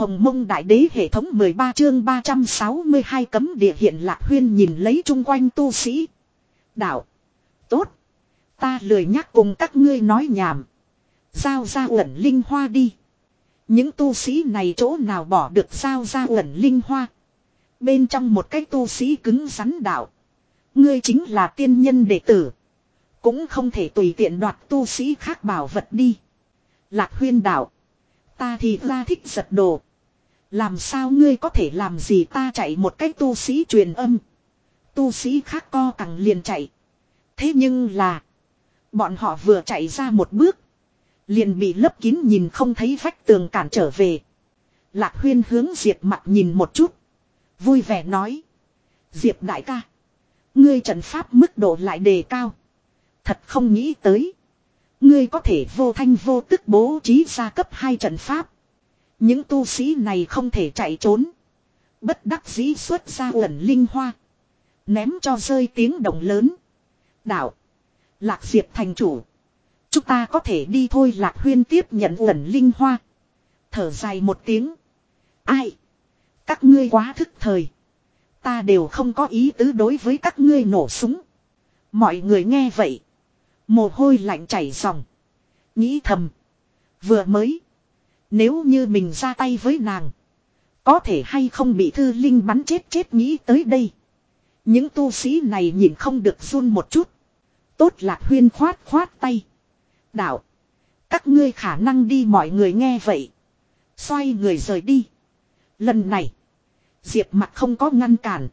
Hồng mông đại đế hệ thống 13 chương 362 cấm địa hiện lạc huyên nhìn lấy chung quanh tu sĩ. Đạo. Tốt. Ta lười nhắc cùng các ngươi nói nhảm. Giao ra ẩn linh hoa đi. Những tu sĩ này chỗ nào bỏ được giao ra ẩn linh hoa. Bên trong một cái tu sĩ cứng rắn đạo. Ngươi chính là tiên nhân đệ tử. Cũng không thể tùy tiện đoạt tu sĩ khác bảo vật đi. Lạc huyên đạo. Ta thì ra thích giật đồ. Làm sao ngươi có thể làm gì ta chạy một cách tu sĩ truyền âm. Tu sĩ khác co cẳng liền chạy. Thế nhưng là. Bọn họ vừa chạy ra một bước. Liền bị lấp kín nhìn không thấy vách tường cản trở về. Lạc huyên hướng Diệp mặt nhìn một chút. Vui vẻ nói. Diệp đại ca. Ngươi trận pháp mức độ lại đề cao. Thật không nghĩ tới. Ngươi có thể vô thanh vô tức bố trí ra cấp hai trận pháp. Những tu sĩ này không thể chạy trốn. Bất đắc dĩ xuất ra uẩn linh hoa. Ném cho rơi tiếng động lớn. Đạo. Lạc diệp thành chủ. Chúng ta có thể đi thôi lạc huyên tiếp nhận uẩn linh hoa. Thở dài một tiếng. Ai? Các ngươi quá thức thời. Ta đều không có ý tứ đối với các ngươi nổ súng. Mọi người nghe vậy. Mồ hôi lạnh chảy ròng. Nghĩ thầm. Vừa mới. Nếu như mình ra tay với nàng. Có thể hay không bị thư linh bắn chết chết nghĩ tới đây. Những tu sĩ này nhìn không được run một chút. Tốt lạc huyên khoát khoát tay. Đạo. Các ngươi khả năng đi mọi người nghe vậy. Xoay người rời đi. Lần này. Diệp mặt không có ngăn cản.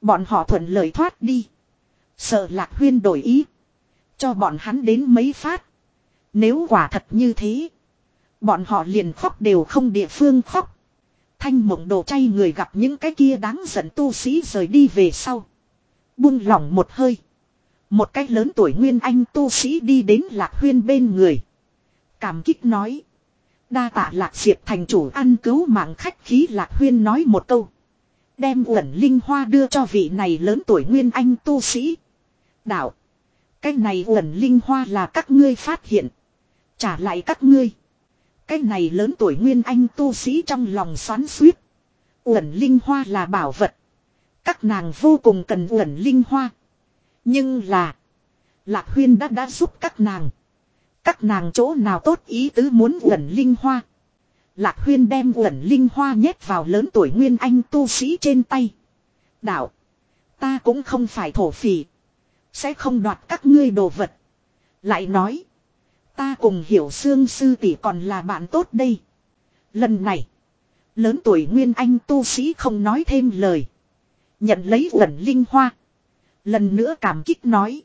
Bọn họ thuận lời thoát đi. Sợ lạc huyên đổi ý. Cho bọn hắn đến mấy phát. Nếu quả thật như thế. Bọn họ liền khóc đều không địa phương khóc. Thanh mộng đồ chay người gặp những cái kia đáng giận tu sĩ rời đi về sau. Buông lỏng một hơi. Một cách lớn tuổi nguyên anh tu sĩ đi đến lạc huyên bên người. Cảm kích nói. Đa tạ lạc diệp thành chủ ăn cứu mạng khách khí lạc huyên nói một câu. Đem uẩn linh hoa đưa cho vị này lớn tuổi nguyên anh tu sĩ. Đạo. Cái này uẩn linh hoa là các ngươi phát hiện. Trả lại các ngươi. Cái này lớn tuổi nguyên anh tu sĩ trong lòng xoắn suýt. Uẩn linh hoa là bảo vật. Các nàng vô cùng cần uẩn linh hoa. Nhưng là. Lạc huyên đã đã giúp các nàng. Các nàng chỗ nào tốt ý tứ muốn uẩn linh hoa. Lạc huyên đem uẩn linh hoa nhét vào lớn tuổi nguyên anh tu sĩ trên tay. Đạo. Ta cũng không phải thổ phỉ. Sẽ không đoạt các ngươi đồ vật. Lại nói. Ta cùng hiểu xương sư tỷ còn là bạn tốt đây. Lần này. Lớn tuổi nguyên anh tu sĩ không nói thêm lời. Nhận lấy uẩn linh hoa. Lần nữa cảm kích nói.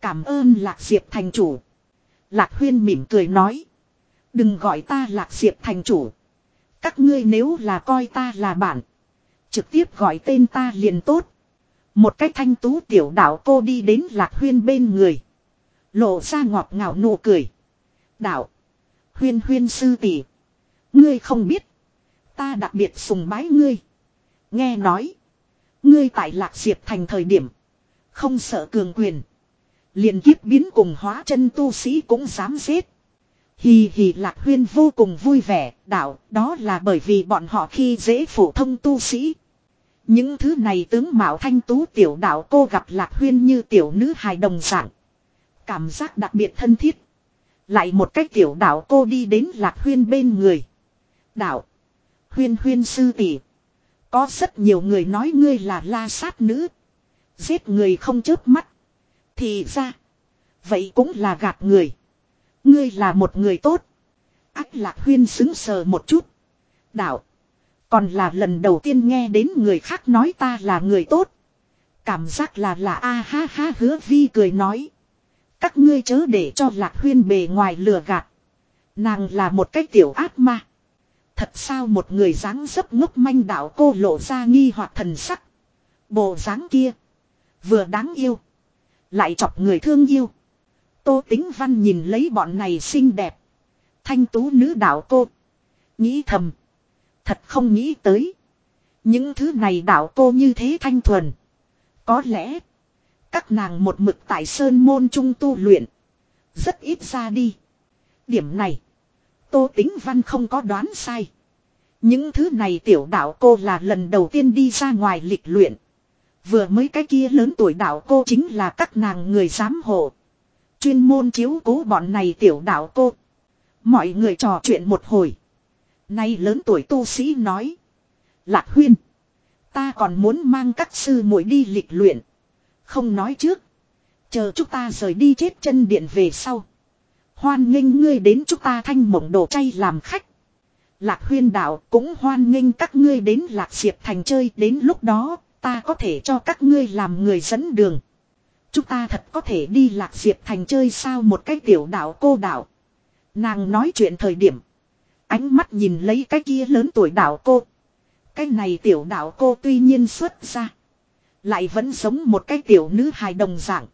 Cảm ơn Lạc Diệp thành chủ. Lạc Huyên mỉm cười nói. Đừng gọi ta Lạc Diệp thành chủ. Các ngươi nếu là coi ta là bạn. Trực tiếp gọi tên ta liền tốt. Một cách thanh tú tiểu đạo cô đi đến Lạc Huyên bên người. Lộ ra ngọt ngào nụ cười. Đạo. Huyên huyên sư tỷ. Ngươi không biết. Ta đặc biệt sùng bái ngươi. Nghe nói. Ngươi tại Lạc Diệp thành thời điểm. Không sợ cường quyền. liền kiếp biến cùng hóa chân tu sĩ cũng dám giết. Hì hì lạc huyên vô cùng vui vẻ, đạo, đó là bởi vì bọn họ khi dễ phổ thông tu sĩ. Những thứ này tướng mạo thanh tú tiểu đạo cô gặp lạc huyên như tiểu nữ hài đồng dạng. Cảm giác đặc biệt thân thiết. Lại một cách tiểu đạo cô đi đến lạc huyên bên người. Đạo. Huyên huyên sư tỷ. Có rất nhiều người nói ngươi là la sát nữ. Giết người không chớp mắt. Thì ra. Vậy cũng là gạt người. Ngươi là một người tốt. Ách lạc huyên xứng sờ một chút. Đạo. Còn là lần đầu tiên nghe đến người khác nói ta là người tốt. Cảm giác là là a ha ha, hứa vi cười nói. Các ngươi chớ để cho lạc huyên bề ngoài lừa gạt. Nàng là một cái tiểu ác ma. Thật sao một người dáng dấp ngốc manh đạo cô lộ ra nghi hoặc thần sắc. Bộ dáng kia. Vừa đáng yêu. Lại chọc người thương yêu. Tô tính văn nhìn lấy bọn này xinh đẹp. Thanh tú nữ đạo cô. Nghĩ thầm. Thật không nghĩ tới. Những thứ này đạo cô như thế thanh thuần. Có lẽ. Các nàng một mực tại sơn môn trung tu luyện. Rất ít ra đi. Điểm này. Tô tính văn không có đoán sai. Những thứ này tiểu đạo cô là lần đầu tiên đi ra ngoài lịch luyện. Vừa mới cái kia lớn tuổi đạo cô chính là các nàng người giám hộ. Chuyên môn chiếu cố bọn này tiểu đạo cô. Mọi người trò chuyện một hồi. Nay lớn tuổi tu sĩ nói. Lạc huyên. Ta còn muốn mang các sư muội đi lịch luyện. Không nói trước. Chờ chúng ta rời đi chết chân điện về sau. Hoan nghênh ngươi đến chúng ta thanh mộng đồ chay làm khách. Lạc huyên đạo cũng hoan nghênh các ngươi đến lạc diệp thành chơi. Đến lúc đó, ta có thể cho các ngươi làm người dẫn đường. Chúng ta thật có thể đi lạc diệp thành chơi sao một cái tiểu đạo cô đạo. Nàng nói chuyện thời điểm. Ánh mắt nhìn lấy cái kia lớn tuổi đạo cô. Cái này tiểu đạo cô tuy nhiên xuất ra. Lại vẫn sống một cái tiểu nữ hài đồng dạng.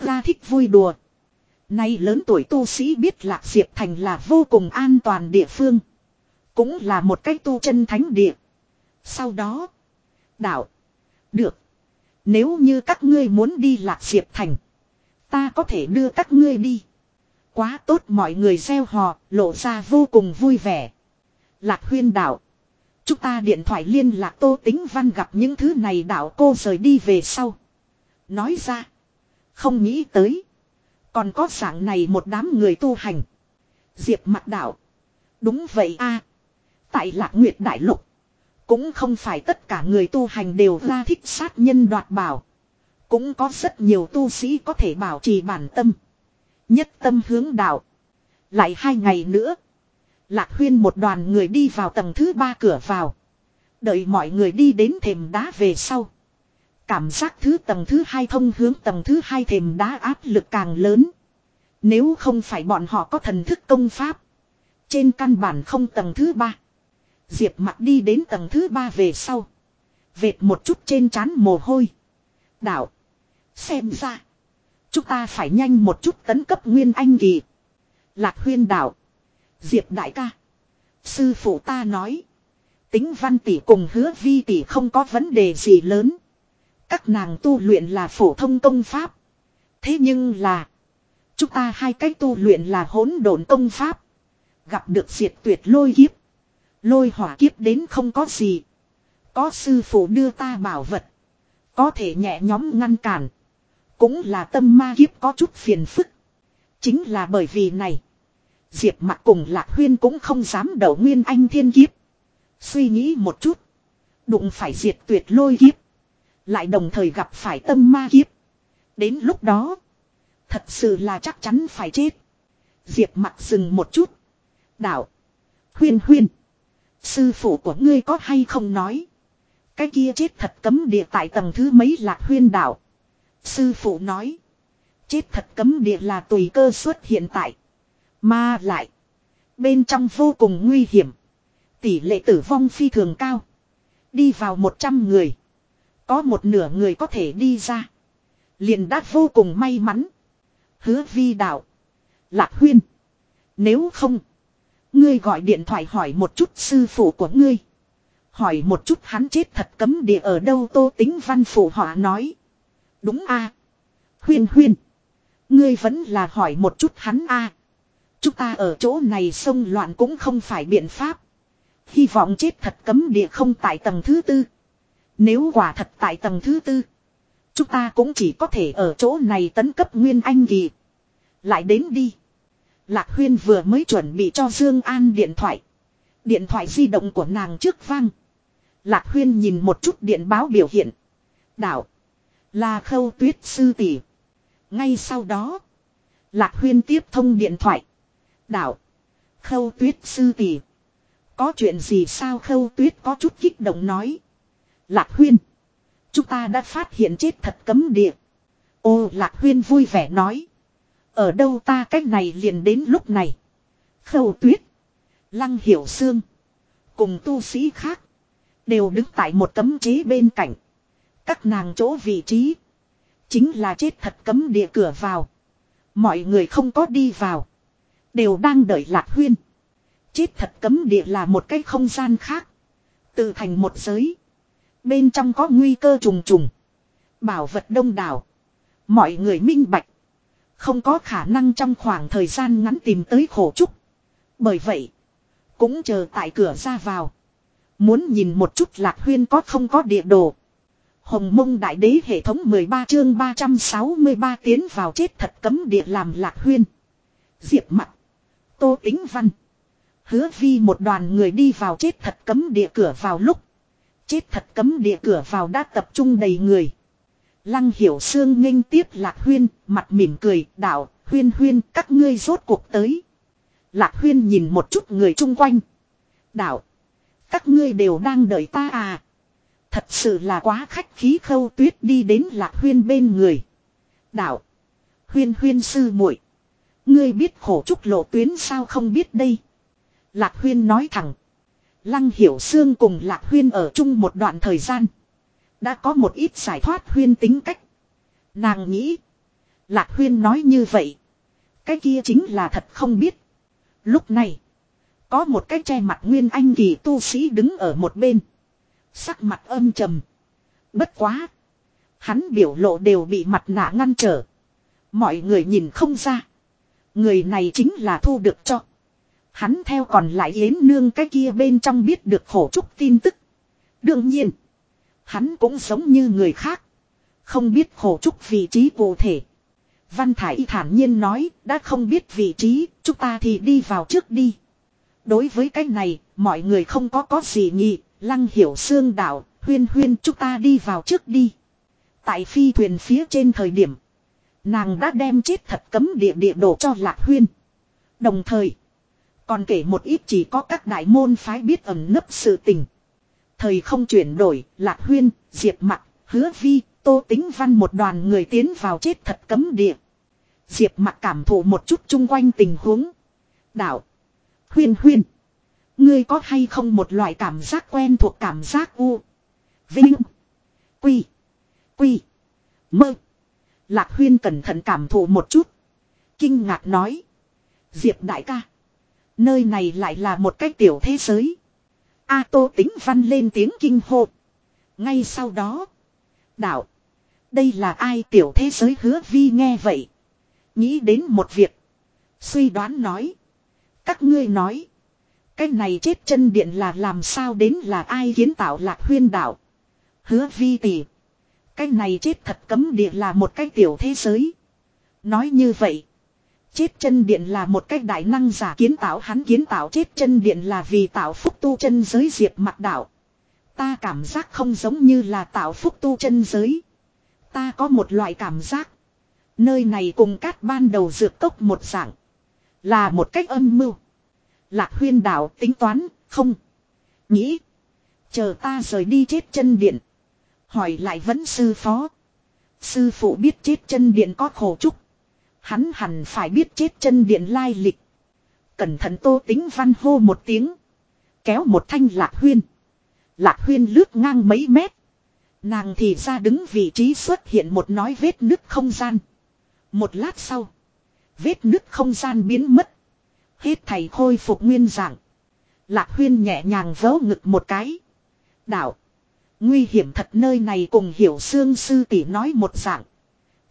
Ra thích vui đùa. Nay lớn tuổi tu sĩ biết Lạc Diệp Thành là vô cùng an toàn địa phương. Cũng là một cái tu chân thánh địa. Sau đó. Đạo. Được. Nếu như các ngươi muốn đi Lạc Diệp Thành. Ta có thể đưa các ngươi đi. Quá tốt mọi người gieo hò, lộ ra vô cùng vui vẻ. Lạc huyên đạo. Chúng ta điện thoại liên lạc tô tính văn gặp những thứ này đạo cô rời đi về sau. Nói ra. Không nghĩ tới. Còn có dạng này một đám người tu hành. Diệp mặt đạo. Đúng vậy a Tại lạc nguyệt đại lục. Cũng không phải tất cả người tu hành đều ra thích sát nhân đoạt bảo. Cũng có rất nhiều tu sĩ có thể bảo trì bản tâm. Nhất tâm hướng đạo. Lại hai ngày nữa. Lạc huyên một đoàn người đi vào tầng thứ ba cửa vào. Đợi mọi người đi đến thềm đá về sau. Cảm giác thứ tầng thứ hai thông hướng tầng thứ hai thềm đá áp lực càng lớn. Nếu không phải bọn họ có thần thức công pháp. Trên căn bản không tầng thứ ba. Diệp mặt đi đến tầng thứ ba về sau. Vệt một chút trên trán mồ hôi. Đạo. Xem ra. Chúng ta phải nhanh một chút tấn cấp nguyên anh kỳ. Lạc huyên đạo. Diệp đại ca. Sư phụ ta nói. Tính văn tỷ cùng hứa vi tỷ không có vấn đề gì lớn. Các nàng tu luyện là phổ thông công pháp. Thế nhưng là. Chúng ta hai cách tu luyện là hỗn độn công pháp. Gặp được diệt tuyệt lôi kiếp. Lôi hỏa kiếp đến không có gì. Có sư phụ đưa ta bảo vật. Có thể nhẹ nhóm ngăn cản. Cũng là tâm ma kiếp có chút phiền phức. Chính là bởi vì này. Diệp mặt cùng Lạc Huyên cũng không dám đầu nguyên anh thiên kiếp. Suy nghĩ một chút. Đụng phải diệt tuyệt lôi kiếp. Lại đồng thời gặp phải tâm ma kiếp. Đến lúc đó. Thật sự là chắc chắn phải chết. Diệp mặt dừng một chút. Đạo. Huyên huyên. Sư phụ của ngươi có hay không nói. Cái kia chết thật cấm địa tại tầng thứ mấy lạc huyên đạo. Sư phụ nói. Chết thật cấm địa là tùy cơ xuất hiện tại. Mà lại. Bên trong vô cùng nguy hiểm. Tỷ lệ tử vong phi thường cao. Đi vào 100 người. Có một nửa người có thể đi ra. Liền đã vô cùng may mắn. Hứa vi đạo. Lạc huyên. Nếu không. Ngươi gọi điện thoại hỏi một chút sư phụ của ngươi. Hỏi một chút hắn chết thật cấm địa ở đâu tô tính văn phụ họ nói. Đúng a Huyên huyên. Ngươi vẫn là hỏi một chút hắn a Chúng ta ở chỗ này sông loạn cũng không phải biện pháp. Hy vọng chết thật cấm địa không tại tầng thứ tư. Nếu quả thật tại tầng thứ tư. Chúng ta cũng chỉ có thể ở chỗ này tấn cấp nguyên anh kỳ. Lại đến đi. Lạc Huyên vừa mới chuẩn bị cho Dương An điện thoại. Điện thoại di động của nàng trước vang. Lạc Huyên nhìn một chút điện báo biểu hiện. Đạo. Là khâu tuyết sư tỷ. Ngay sau đó. Lạc Huyên tiếp thông điện thoại. Đạo. Khâu tuyết sư tỷ. Có chuyện gì sao khâu tuyết có chút kích động nói. Lạc Huyên. Chúng ta đã phát hiện chết thật cấm địa. Ô, Lạc Huyên vui vẻ nói. Ở đâu ta cách này liền đến lúc này. Khâu tuyết. Lăng hiểu xương. Cùng tu sĩ khác. Đều đứng tại một cấm chế bên cạnh. Các nàng chỗ vị trí. Chính là chết thật cấm địa cửa vào. Mọi người không có đi vào. Đều đang đợi lạc huyên. Chết thật cấm địa là một cái không gian khác. Tự thành một giới. Bên trong có nguy cơ trùng trùng. Bảo vật đông đảo. Mọi người minh bạch. Không có khả năng trong khoảng thời gian ngắn tìm tới khổ trúc. Bởi vậy. Cũng chờ tại cửa ra vào. Muốn nhìn một chút lạc huyên có không có địa đồ. Hồng mông đại đế hệ thống 13 chương 363 tiến vào chết thật cấm địa làm lạc huyên. Diệp mặt. Tô tính văn. Hứa vi một đoàn người đi vào chết thật cấm địa cửa vào lúc. Chết thật cấm địa cửa vào đã tập trung đầy người. Lăng hiểu xương nghênh tiếp lạc huyên, mặt mỉm cười, đạo, huyên huyên, các ngươi rốt cuộc tới. Lạc huyên nhìn một chút người chung quanh. Đạo, các ngươi đều đang đợi ta à. Thật sự là quá khách khí khâu tuyết đi đến lạc huyên bên người. Đạo, huyên huyên sư muội Ngươi biết khổ trúc lộ tuyến sao không biết đây. Lạc huyên nói thẳng. Lăng hiểu xương cùng lạc huyên ở chung một đoạn thời gian. Đã có một ít giải thoát huyên tính cách. Nàng nghĩ. Lạc huyên nói như vậy. Cái kia chính là thật không biết. Lúc này. Có một cái che mặt nguyên anh kỳ tu sĩ đứng ở một bên. Sắc mặt âm trầm. Bất quá. Hắn biểu lộ đều bị mặt nạ ngăn trở. Mọi người nhìn không ra. Người này chính là thu được cho. Hắn theo còn lại yến nương cái kia bên trong biết được khổ trúc tin tức. Đương nhiên. Hắn cũng sống như người khác. Không biết khổ trúc vị trí cụ thể. Văn Thải thản nhiên nói, đã không biết vị trí, chúng ta thì đi vào trước đi. Đối với cái này, mọi người không có có gì nhị, lăng hiểu xương đạo, huyên huyên chúng ta đi vào trước đi. Tại phi thuyền phía trên thời điểm, nàng đã đem chết thật cấm địa địa đồ cho lạc huyên. Đồng thời, còn kể một ít chỉ có các đại môn phái biết ẩn nấp sự tình. Thời không chuyển đổi, Lạc Huyên, Diệp Mặc, Hứa Vi, Tô Tính Văn một đoàn người tiến vào chết thật cấm địa. Diệp Mặc cảm thụ một chút chung quanh tình huống. Đạo. Huyên huyên. Ngươi có hay không một loại cảm giác quen thuộc cảm giác u. Vinh. Quy. Quy. Mơ. Lạc huyên cẩn thận cảm thụ một chút. Kinh ngạc nói. Diệp đại ca. Nơi này lại là một cái tiểu thế giới. A Tô tính văn lên tiếng kinh hô. Ngay sau đó. Đạo. Đây là ai tiểu thế giới hứa vi nghe vậy. Nghĩ đến một việc. Suy đoán nói. Các ngươi nói. Cái này chết chân điện là làm sao đến là ai kiến tạo lạc huyên đạo. Hứa vi tỷ. Cái này chết thật cấm địa là một cái tiểu thế giới. Nói như vậy. Chết chân điện là một cách đại năng giả kiến tạo hắn kiến tạo chết chân điện là vì tạo phúc tu chân giới diệt mặt đạo. Ta cảm giác không giống như là tạo phúc tu chân giới. Ta có một loại cảm giác. Nơi này cùng cát ban đầu dược cốc một dạng. Là một cách âm mưu. Lạc huyên đạo tính toán, không. Nghĩ. Chờ ta rời đi chết chân điện. Hỏi lại vẫn sư phó. Sư phụ biết chết chân điện có khổ trúc. Hắn hẳn phải biết chết chân điện lai lịch. Cẩn thận tô tính văn hô một tiếng. Kéo một thanh lạc huyên. Lạc huyên lướt ngang mấy mét. Nàng thì ra đứng vị trí xuất hiện một nói vết nứt không gian. Một lát sau. Vết nứt không gian biến mất. Hết thầy khôi phục nguyên dạng. Lạc huyên nhẹ nhàng vớ ngực một cái. Đạo. Nguy hiểm thật nơi này cùng hiểu xương sư tỷ nói một dạng.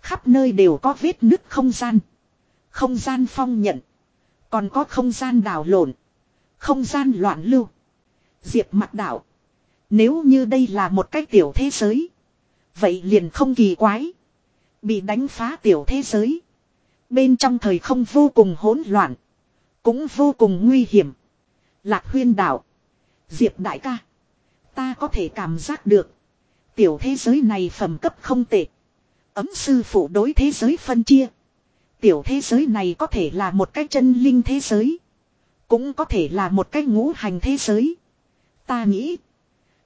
Khắp nơi đều có vết nứt không gian. Không gian phong nhận. Còn có không gian đảo lộn. Không gian loạn lưu. Diệp mặt đảo. Nếu như đây là một cái tiểu thế giới. Vậy liền không kỳ quái. Bị đánh phá tiểu thế giới. Bên trong thời không vô cùng hỗn loạn. Cũng vô cùng nguy hiểm. Lạc huyên đảo. Diệp đại ca. Ta có thể cảm giác được. Tiểu thế giới này phẩm cấp không tệ. Ấm sư phụ đối thế giới phân chia. Tiểu thế giới này có thể là một cái chân linh thế giới. Cũng có thể là một cái ngũ hành thế giới. Ta nghĩ.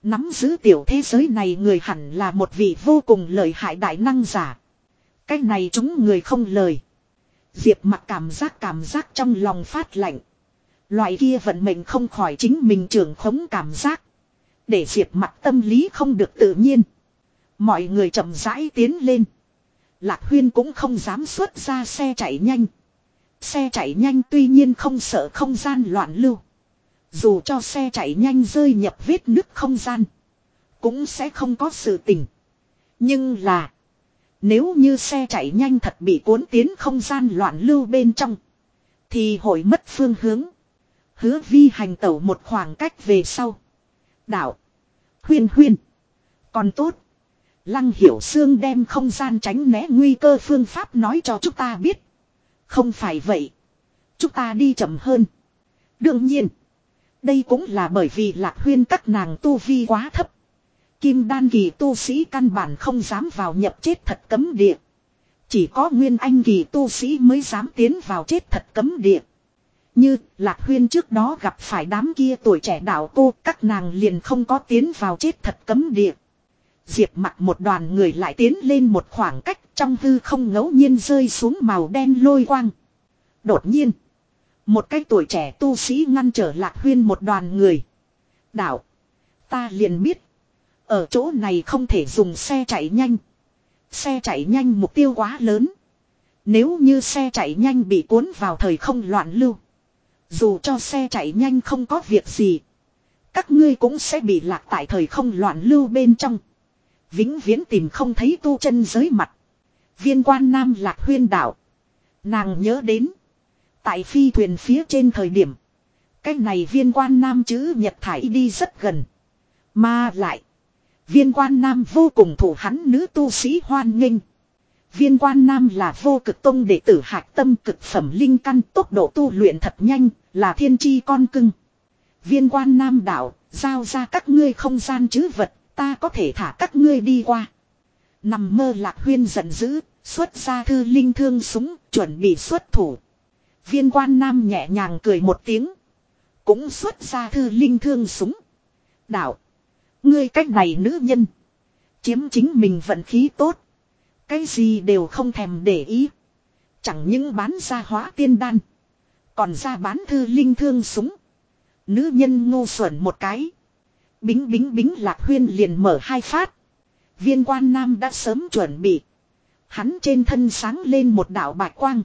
Nắm giữ tiểu thế giới này người hẳn là một vị vô cùng lợi hại đại năng giả. Cái này chúng người không lời. Diệp mặt cảm giác cảm giác trong lòng phát lạnh. Loại kia vận mệnh không khỏi chính mình trưởng khống cảm giác. Để diệp mặt tâm lý không được tự nhiên. Mọi người chậm rãi tiến lên. Lạc Huyên cũng không dám xuất ra xe chạy nhanh. Xe chạy nhanh tuy nhiên không sợ không gian loạn lưu. Dù cho xe chạy nhanh rơi nhập vết nứt không gian. Cũng sẽ không có sự tình. Nhưng là. Nếu như xe chạy nhanh thật bị cuốn tiến không gian loạn lưu bên trong. Thì hội mất phương hướng. Hứa vi hành tẩu một khoảng cách về sau. Đạo. Huyên huyên. Còn tốt. Lăng hiểu xương đem không gian tránh né nguy cơ phương pháp nói cho chúng ta biết. Không phải vậy. Chúng ta đi chậm hơn. Đương nhiên. Đây cũng là bởi vì lạc huyên các nàng tu vi quá thấp. Kim đan kỳ tu sĩ căn bản không dám vào nhập chết thật cấm địa. Chỉ có nguyên anh kỳ tu sĩ mới dám tiến vào chết thật cấm địa. Như Lạc Huyên trước đó gặp phải đám kia tuổi trẻ đạo cô, các nàng liền không có tiến vào chết thật cấm địa. Diệp mặt một đoàn người lại tiến lên một khoảng cách, trong hư không ngẫu nhiên rơi xuống màu đen lôi quang. Đột nhiên. Một cái tuổi trẻ tu sĩ ngăn trở Lạc Huyên một đoàn người. Đạo. Ta liền biết. Ở chỗ này không thể dùng xe chạy nhanh. Xe chạy nhanh mục tiêu quá lớn. Nếu như xe chạy nhanh bị cuốn vào thời không loạn lưu. Dù cho xe chạy nhanh không có việc gì. Các ngươi cũng sẽ bị lạc tại thời không loạn lưu bên trong. Vĩnh viễn tìm không thấy tu chân giới mặt. Viên quan nam lạc huyên đảo. Nàng nhớ đến. Tại phi thuyền phía trên thời điểm. Cái này viên quan nam chữ nhật thải đi rất gần. Mà lại. Viên quan nam vô cùng thủ hắn nữ tu sĩ hoan nghênh. Viên quan nam là vô cực tông đệ tử hạc tâm cực phẩm linh căn tốc độ tu luyện thật nhanh, là thiên chi con cưng. Viên quan nam đạo, giao ra các ngươi không gian chứ vật, ta có thể thả các ngươi đi qua. Nằm mơ lạc huyên giận dữ, xuất ra thư linh thương súng, chuẩn bị xuất thủ. Viên quan nam nhẹ nhàng cười một tiếng. Cũng xuất ra thư linh thương súng. Đạo. Ngươi cách này nữ nhân. Chiếm chính mình vận khí tốt. Cái gì đều không thèm để ý. Chẳng những bán ra hóa tiên đan. Còn ra bán thư linh thương súng. Nữ nhân ngu xuẩn một cái. Bính bính bính lạc huyên liền mở hai phát. Viên quan nam đã sớm chuẩn bị. Hắn trên thân sáng lên một đạo bạch quang.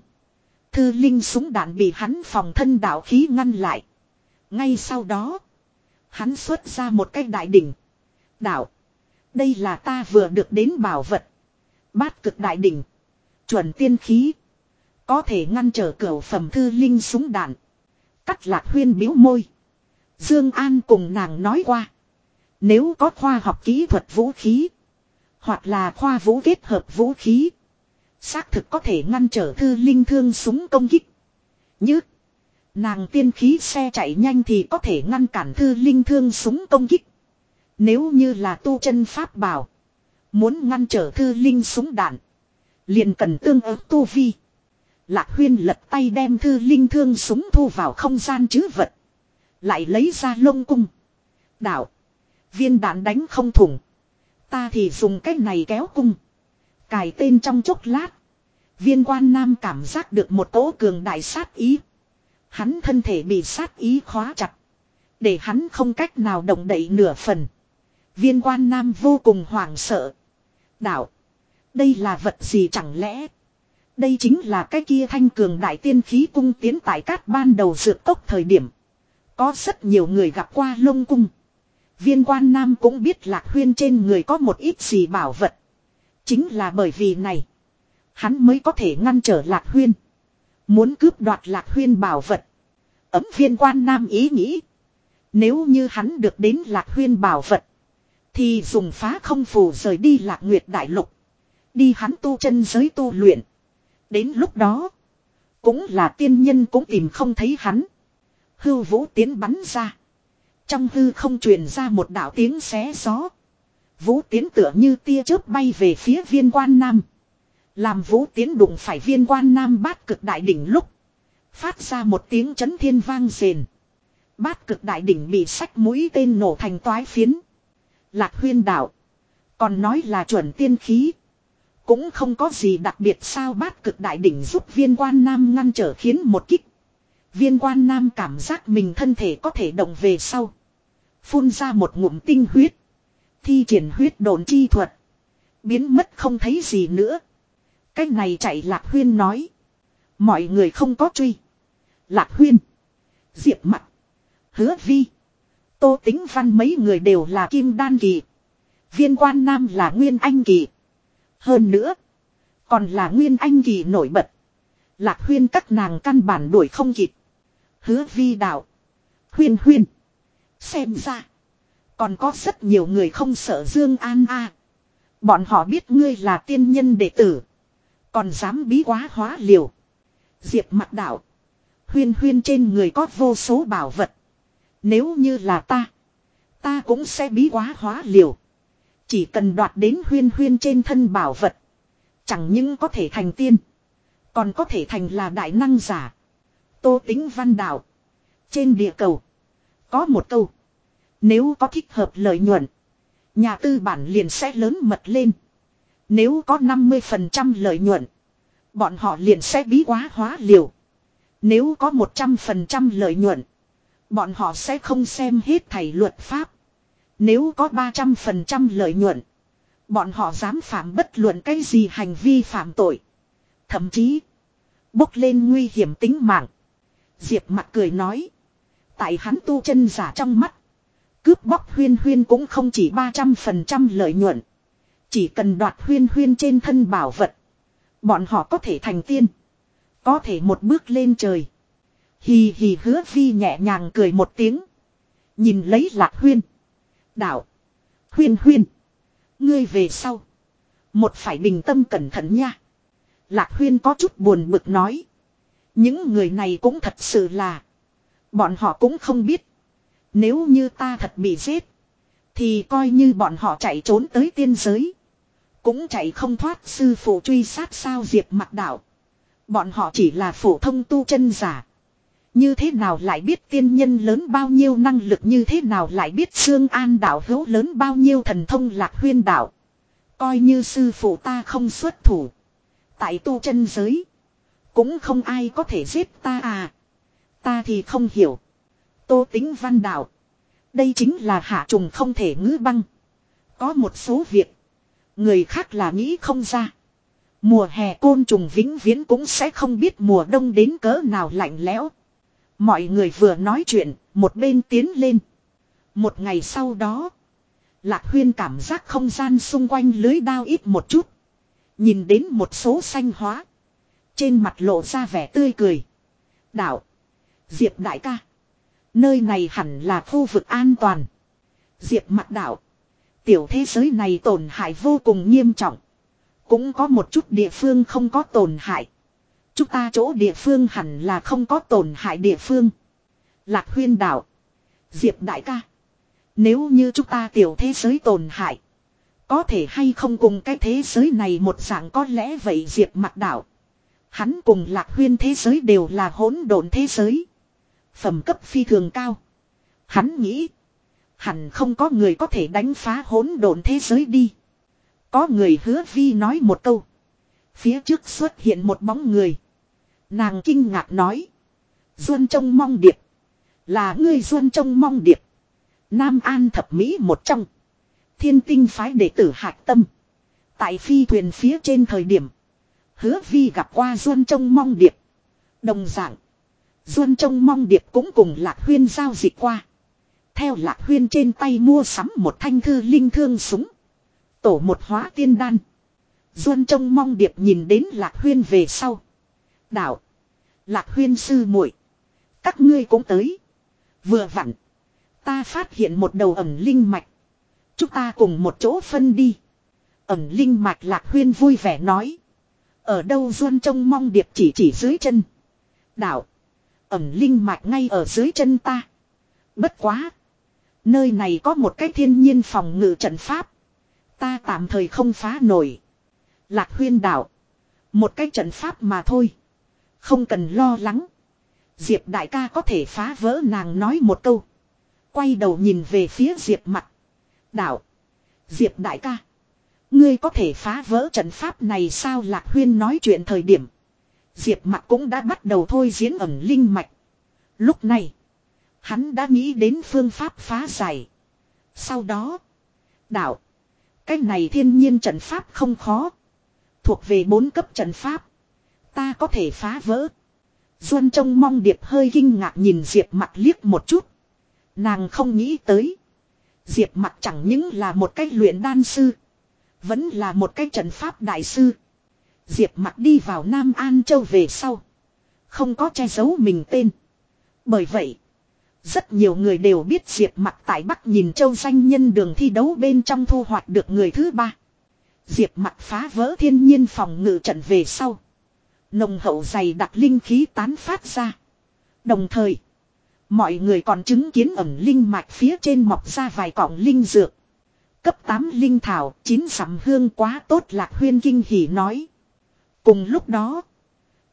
Thư linh súng đạn bị hắn phòng thân đạo khí ngăn lại. Ngay sau đó. Hắn xuất ra một cái đại đỉnh. Đạo. Đây là ta vừa được đến bảo vật. Bát cực đại đỉnh. Chuẩn tiên khí. Có thể ngăn trở cửa phẩm thư linh súng đạn. Cắt lạc huyên biếu môi. Dương An cùng nàng nói qua. Nếu có khoa học kỹ thuật vũ khí. Hoặc là khoa vũ kết hợp vũ khí. Xác thực có thể ngăn trở thư linh thương súng công kích. Như. Nàng tiên khí xe chạy nhanh thì có thể ngăn cản thư linh thương súng công kích. Nếu như là tu chân pháp bảo. Muốn ngăn trở thư linh súng đạn. Liền cần tương ứng tu vi. Lạc huyên lật tay đem thư linh thương súng thu vào không gian chứ vật. Lại lấy ra lông cung. Đạo. Viên đạn đánh không thủng. Ta thì dùng cách này kéo cung. Cài tên trong chốc lát. Viên quan nam cảm giác được một cỗ cường đại sát ý. Hắn thân thể bị sát ý khóa chặt. Để hắn không cách nào động đậy nửa phần. Viên quan nam vô cùng hoảng sợ. Đạo. Đây là vật gì chẳng lẽ. Đây chính là cái kia thanh cường đại tiên khí cung tiến tại cát ban đầu dược tốc thời điểm. Có rất nhiều người gặp qua lông cung. Viên quan nam cũng biết lạc huyên trên người có một ít gì bảo vật. Chính là bởi vì này. Hắn mới có thể ngăn trở lạc huyên. Muốn cướp đoạt lạc huyên bảo vật. Ấm viên quan nam ý nghĩ. Nếu như hắn được đến lạc huyên bảo vật. Thì dùng phá không phù rời đi lạc nguyệt đại lục. Đi hắn tu chân giới tu luyện. Đến lúc đó. Cũng là tiên nhân cũng tìm không thấy hắn. Hưu vũ tiến bắn ra. Trong hư không truyền ra một đạo tiếng xé gió. Vũ tiến tựa như tia chớp bay về phía viên quan nam. Làm vũ tiến đụng phải viên quan nam bát cực đại đỉnh lúc. Phát ra một tiếng chấn thiên vang rền. Bát cực đại đỉnh bị sách mũi tên nổ thành toái phiến. Lạc huyên đạo. Còn nói là chuẩn tiên khí. Cũng không có gì đặc biệt sao bát cực đại đỉnh giúp viên quan nam ngăn trở khiến một kích. Viên quan nam cảm giác mình thân thể có thể động về sau. Phun ra một ngụm tinh huyết. Thi triển huyết đồn chi thuật. Biến mất không thấy gì nữa. Cái này chạy Lạc Huyên nói. Mọi người không có truy. Lạc Huyên. Diệp mặt. Hứa vi. Tô tính văn mấy người đều là kim đan kỳ. Viên quan nam là nguyên anh kỳ. Hơn nữa. Còn là nguyên anh kỳ nổi bật. Lạc huyên các nàng căn bản đuổi không kịp. Hứa vi đạo. Huyên huyên. Xem ra. Còn có rất nhiều người không sợ Dương An a. Bọn họ biết ngươi là tiên nhân đệ tử. Còn dám bí quá hóa liều. Diệp mặt đạo. Huyên huyên trên người có vô số bảo vật. Nếu như là ta. Ta cũng sẽ bí quá hóa liều. Chỉ cần đoạt đến huyên huyên trên thân bảo vật. Chẳng những có thể thành tiên. Còn có thể thành là đại năng giả. Tô tính văn đạo. Trên địa cầu. Có một câu. Nếu có thích hợp lợi nhuận. Nhà tư bản liền sẽ lớn mật lên. Nếu có 50% lợi nhuận. Bọn họ liền sẽ bí quá hóa liều. Nếu có 100% lợi nhuận. Bọn họ sẽ không xem hết thầy luật pháp. Nếu có 300% lợi nhuận. Bọn họ dám phạm bất luận cái gì hành vi phạm tội. Thậm chí. Bốc lên nguy hiểm tính mạng. Diệp mặt cười nói. Tại hắn tu chân giả trong mắt. Cướp bóc huyên huyên cũng không chỉ 300% lợi nhuận. Chỉ cần đoạt huyên huyên trên thân bảo vật. Bọn họ có thể thành tiên. Có thể một bước lên trời. Hì hì hứa vi nhẹ nhàng cười một tiếng. Nhìn lấy lạc huyên. Đạo. Huyên huyên. Ngươi về sau. Một phải bình tâm cẩn thận nha. Lạc huyên có chút buồn bực nói. Những người này cũng thật sự là. Bọn họ cũng không biết. Nếu như ta thật bị giết. Thì coi như bọn họ chạy trốn tới tiên giới. Cũng chạy không thoát sư phụ truy sát sao diệp mặt đạo. Bọn họ chỉ là phổ thông tu chân giả. Như thế nào lại biết tiên nhân lớn bao nhiêu năng lực như thế nào lại biết xương an đảo hữu lớn bao nhiêu thần thông lạc huyên đảo Coi như sư phụ ta không xuất thủ. Tại tu chân giới. Cũng không ai có thể giết ta à. Ta thì không hiểu. Tô tính văn đạo. Đây chính là hạ trùng không thể ngữ băng. Có một số việc. Người khác là nghĩ không ra. Mùa hè côn trùng vĩnh viễn cũng sẽ không biết mùa đông đến cỡ nào lạnh lẽo. Mọi người vừa nói chuyện, một bên tiến lên. Một ngày sau đó, Lạc Huyên cảm giác không gian xung quanh lưới đao ít một chút. Nhìn đến một số xanh hóa. Trên mặt lộ ra vẻ tươi cười. Đạo. Diệp đại ca. Nơi này hẳn là khu vực an toàn. Diệp mặt đạo. Tiểu thế giới này tổn hại vô cùng nghiêm trọng. Cũng có một chút địa phương không có tổn hại. Chúng ta chỗ địa phương hẳn là không có tổn hại địa phương. Lạc huyên đạo. Diệp đại ca. Nếu như chúng ta tiểu thế giới tổn hại. Có thể hay không cùng cái thế giới này một dạng có lẽ vậy Diệp mặt đạo. Hắn cùng lạc huyên thế giới đều là hỗn độn thế giới. Phẩm cấp phi thường cao. Hắn nghĩ. Hẳn không có người có thể đánh phá hỗn độn thế giới đi. Có người hứa vi nói một câu. Phía trước xuất hiện một bóng người. Nàng kinh ngạc nói. Duân trông mong điệp. Là ngươi Duân trông mong điệp. Nam An thập Mỹ một trong. Thiên tinh phái đệ tử hạc tâm. Tại phi thuyền phía trên thời điểm. Hứa vi gặp qua Duân trông mong điệp. Đồng dạng. Duân trông mong điệp cũng cùng Lạc Huyên giao dịch qua. Theo Lạc Huyên trên tay mua sắm một thanh thư linh thương súng. Tổ một hóa tiên đan. Duân trông mong điệp nhìn đến Lạc Huyên về sau. Đạo. Lạc Huyên sư muội, Các ngươi cũng tới. Vừa vặn. Ta phát hiện một đầu ẩm linh mạch. Chúng ta cùng một chỗ phân đi. Ẩm linh mạch Lạc Huyên vui vẻ nói. Ở đâu Duân trông mong điệp chỉ chỉ dưới chân. Đạo. Ẩm linh mạch ngay ở dưới chân ta. Bất quá. Nơi này có một cái thiên nhiên phòng ngự trận pháp. Ta tạm thời không phá nổi. Lạc huyên đạo, Một cái trận pháp mà thôi. Không cần lo lắng. Diệp đại ca có thể phá vỡ nàng nói một câu. Quay đầu nhìn về phía Diệp mặt. Đạo, Diệp đại ca. Ngươi có thể phá vỡ trận pháp này sao Lạc huyên nói chuyện thời điểm. Diệp mặt cũng đã bắt đầu thôi diễn ẩn linh mạch. Lúc này. Hắn đã nghĩ đến phương pháp phá giải. Sau đó. Đạo. Cái này thiên nhiên trận pháp không khó. Thuộc về bốn cấp trận pháp. Ta có thể phá vỡ. Duân trông mong điệp hơi kinh ngạc nhìn Diệp mặt liếc một chút. Nàng không nghĩ tới. Diệp mặt chẳng những là một cái luyện đan sư. Vẫn là một cái trận pháp đại sư. Diệp mặt đi vào Nam An Châu về sau. Không có che giấu mình tên. Bởi vậy. Rất nhiều người đều biết Diệp mặt tại Bắc nhìn châu danh nhân đường thi đấu bên trong thu hoạch được người thứ ba. Diệp mặt phá vỡ thiên nhiên phòng ngự trận về sau. Nồng hậu dày đặc linh khí tán phát ra. Đồng thời, mọi người còn chứng kiến ẩm linh mạch phía trên mọc ra vài cọng linh dược. Cấp 8 linh thảo, 9 sắm hương quá tốt lạc huyên kinh hỉ nói. Cùng lúc đó,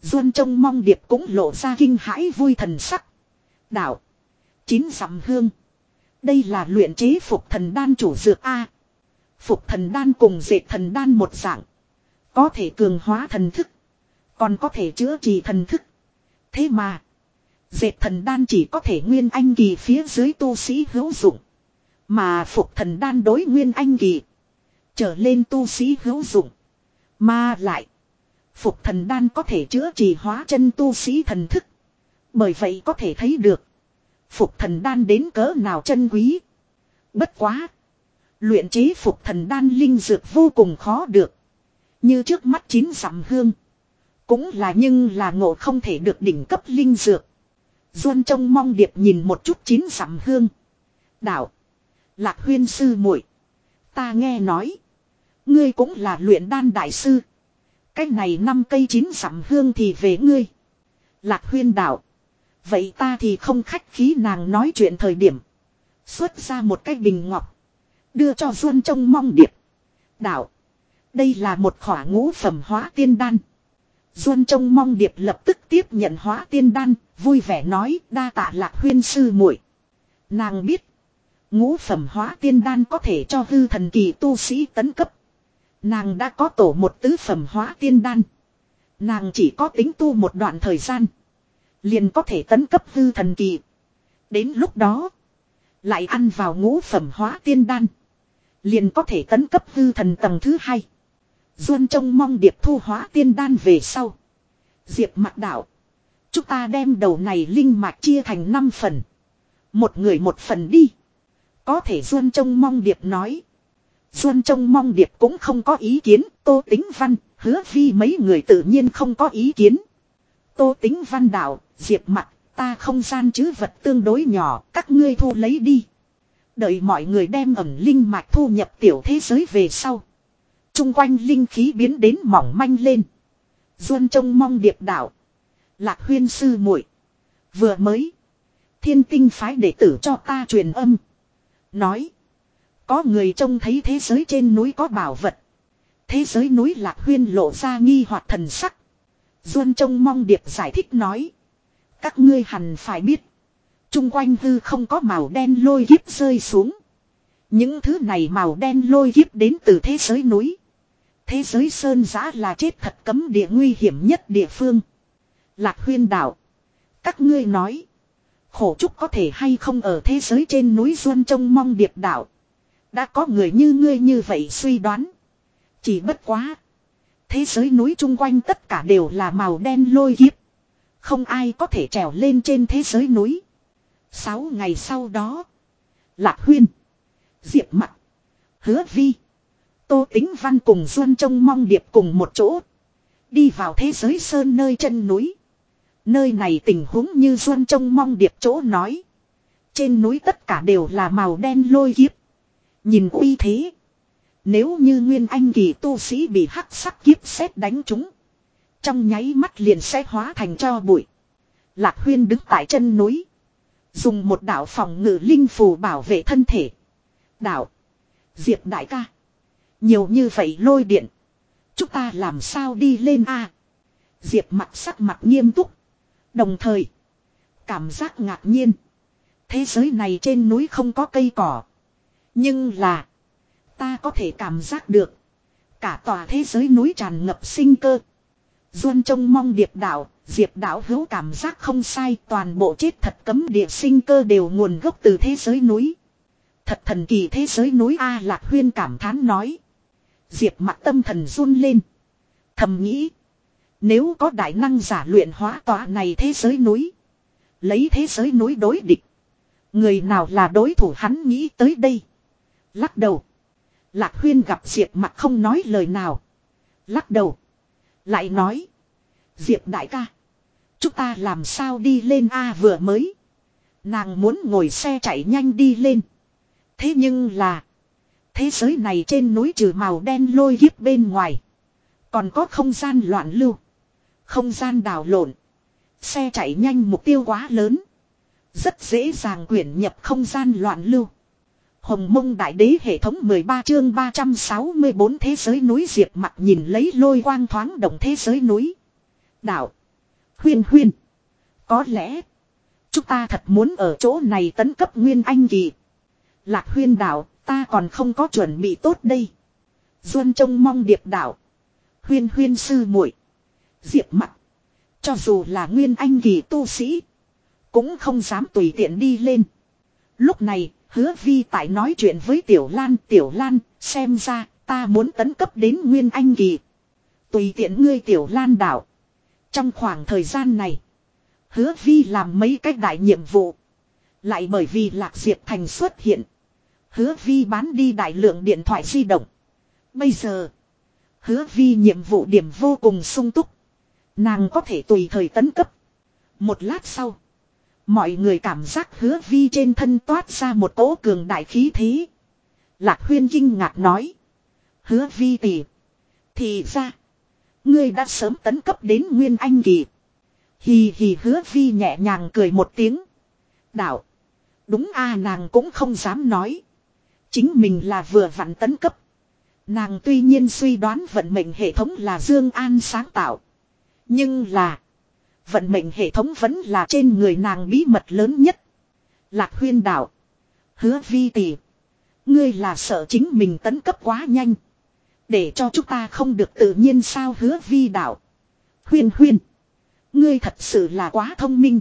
Duân trông mong điệp cũng lộ ra kinh hãi vui thần sắc. Đạo. Chín sắm hương. Đây là luyện chế phục thần đan chủ dược A. Phục thần đan cùng dệt thần đan một dạng. Có thể cường hóa thần thức. Còn có thể chữa trị thần thức. Thế mà. Dệt thần đan chỉ có thể nguyên anh kỳ phía dưới tu sĩ hữu dụng. Mà phục thần đan đối nguyên anh kỳ. Trở lên tu sĩ hữu dụng. Mà lại. Phục thần đan có thể chữa trị hóa chân tu sĩ thần thức. Bởi vậy có thể thấy được. Phục thần đan đến cỡ nào chân quý. Bất quá. Luyện chế phục thần đan linh dược vô cùng khó được. Như trước mắt chín dặm hương. Cũng là nhưng là ngộ không thể được đỉnh cấp linh dược. Duân trông mong điệp nhìn một chút chín dặm hương. Đạo. Lạc huyên sư muội Ta nghe nói. Ngươi cũng là luyện đan đại sư. cách này năm cây chín dặm hương thì về ngươi. Lạc huyên đạo. Vậy ta thì không khách khí nàng nói chuyện thời điểm. Xuất ra một cái bình ngọc. Đưa cho Duân trông mong điệp. Đạo. Đây là một khỏa ngũ phẩm hóa tiên đan. Duân trông mong điệp lập tức tiếp nhận hóa tiên đan, vui vẻ nói đa tạ lạc huyên sư muội. Nàng biết, ngũ phẩm hóa tiên đan có thể cho hư thần kỳ tu sĩ tấn cấp. Nàng đã có tổ một tứ phẩm hóa tiên đan. Nàng chỉ có tính tu một đoạn thời gian. Liền có thể tấn cấp hư thần kỳ. Đến lúc đó, lại ăn vào ngũ phẩm hóa tiên đan. Liền có thể tấn cấp hư thần tầng thứ hai. Duân trông mong điệp thu hóa tiên đan về sau. Diệp mặt đạo. Chúng ta đem đầu này linh mạch chia thành 5 phần. Một người một phần đi. Có thể Duân trông mong điệp nói. Duân trông mong điệp cũng không có ý kiến. Tô tính văn, hứa vi mấy người tự nhiên không có ý kiến. Tô tính văn đạo, diệp mặt, ta không gian chứ vật tương đối nhỏ, các ngươi thu lấy đi. Đợi mọi người đem ẩm linh mạch thu nhập tiểu thế giới về sau. Trung quanh linh khí biến đến mỏng manh lên. Duân trông mong điệp đạo. Lạc huyên sư muội Vừa mới. Thiên tinh phái đệ tử cho ta truyền âm. Nói. Có người trông thấy thế giới trên núi có bảo vật. Thế giới núi lạc huyên lộ ra nghi hoặc thần sắc. Duân trông mong điệp giải thích nói. Các ngươi hẳn phải biết. Trung quanh hư không có màu đen lôi kiếp rơi xuống. Những thứ này màu đen lôi kiếp đến từ thế giới núi. Thế giới sơn giã là chết thật cấm địa nguy hiểm nhất địa phương. Lạc huyên đạo. Các ngươi nói. Khổ trúc có thể hay không ở thế giới trên núi Duân trông mong điệp đạo. Đã có người như ngươi như vậy suy đoán. Chỉ bất quá. Thế giới núi chung quanh tất cả đều là màu đen lôi kiếp. Không ai có thể trèo lên trên thế giới núi. Sáu ngày sau đó. Lạc huyên. Diệp mặt. Hứa vi. Tô Tính Văn cùng Duân trông mong điệp cùng một chỗ. Đi vào thế giới sơn nơi chân núi. Nơi này tình huống như Duân trông mong điệp chỗ nói. Trên núi tất cả đều là màu đen lôi kiếp. Nhìn uy thế. Nếu như Nguyên Anh kỳ tu sĩ bị hắc sắc kiếp xét đánh chúng. Trong nháy mắt liền sẽ hóa thành cho bụi. Lạc Huyên đứng tại chân núi. Dùng một đạo phòng ngự linh phù bảo vệ thân thể. Đạo. Diệp đại ca. Nhiều như vậy lôi điện. Chúng ta làm sao đi lên a? Diệp mặt sắc mặt nghiêm túc. Đồng thời. Cảm giác ngạc nhiên. Thế giới này trên núi không có cây cỏ. Nhưng là. Ta có thể cảm giác được. Cả tòa thế giới núi tràn ngập sinh cơ. Duân trông mong điệp đạo. Diệp đạo hữu cảm giác không sai. Toàn bộ chết thật cấm địa sinh cơ đều nguồn gốc từ thế giới núi. Thật thần kỳ thế giới núi A Lạc Huyên cảm thán nói. Diệp mặt tâm thần run lên. Thầm nghĩ. Nếu có đại năng giả luyện hóa tòa này thế giới núi. Lấy thế giới núi đối địch. Người nào là đối thủ hắn nghĩ tới đây. Lắc đầu. Lạc huyên gặp Diệp mặt không nói lời nào. Lắc đầu. Lại nói. Diệp đại ca. Chúng ta làm sao đi lên A vừa mới. Nàng muốn ngồi xe chạy nhanh đi lên. Thế nhưng là. Thế giới này trên núi trừ màu đen lôi hiếp bên ngoài. Còn có không gian loạn lưu. Không gian đào lộn. Xe chạy nhanh mục tiêu quá lớn. Rất dễ dàng quyển nhập không gian loạn lưu. Hồng mông đại đế hệ thống 13 chương 364 thế giới núi diệp mặt nhìn lấy lôi quang thoáng động thế giới núi. Đạo. Huyên huyên. Có lẽ. Chúng ta thật muốn ở chỗ này tấn cấp nguyên anh kỳ. Lạc huyên đạo, ta còn không có chuẩn bị tốt đây. Duân trông mong điệp đảo, Huyên huyên sư muội Diệp mặt. Cho dù là nguyên anh kỳ tu sĩ. Cũng không dám tùy tiện đi lên. Lúc này, hứa vi tại nói chuyện với Tiểu Lan. Tiểu Lan, xem ra, ta muốn tấn cấp đến nguyên anh kỳ. Tùy tiện ngươi Tiểu Lan đảo. Trong khoảng thời gian này, hứa vi làm mấy cách đại nhiệm vụ. Lại bởi vì Lạc Diệp Thành xuất hiện. Hứa vi bán đi đại lượng điện thoại di động. Bây giờ, hứa vi nhiệm vụ điểm vô cùng sung túc. Nàng có thể tùy thời tấn cấp. Một lát sau, mọi người cảm giác hứa vi trên thân toát ra một cỗ cường đại khí thế. Lạc huyên kinh ngạc nói. Hứa vi tỷ. Thì ra, ngươi đã sớm tấn cấp đến nguyên anh kỳ. Hì hì hứa vi nhẹ nhàng cười một tiếng. Đạo. Đúng a nàng cũng không dám nói. Chính mình là vừa vặn tấn cấp. Nàng tuy nhiên suy đoán vận mệnh hệ thống là Dương An sáng tạo. Nhưng là. Vận mệnh hệ thống vẫn là trên người nàng bí mật lớn nhất. Lạc huyên đạo. Hứa vi tỷ. Ngươi là sợ chính mình tấn cấp quá nhanh. Để cho chúng ta không được tự nhiên sao hứa vi đạo. Huyên huyên. Ngươi thật sự là quá thông minh.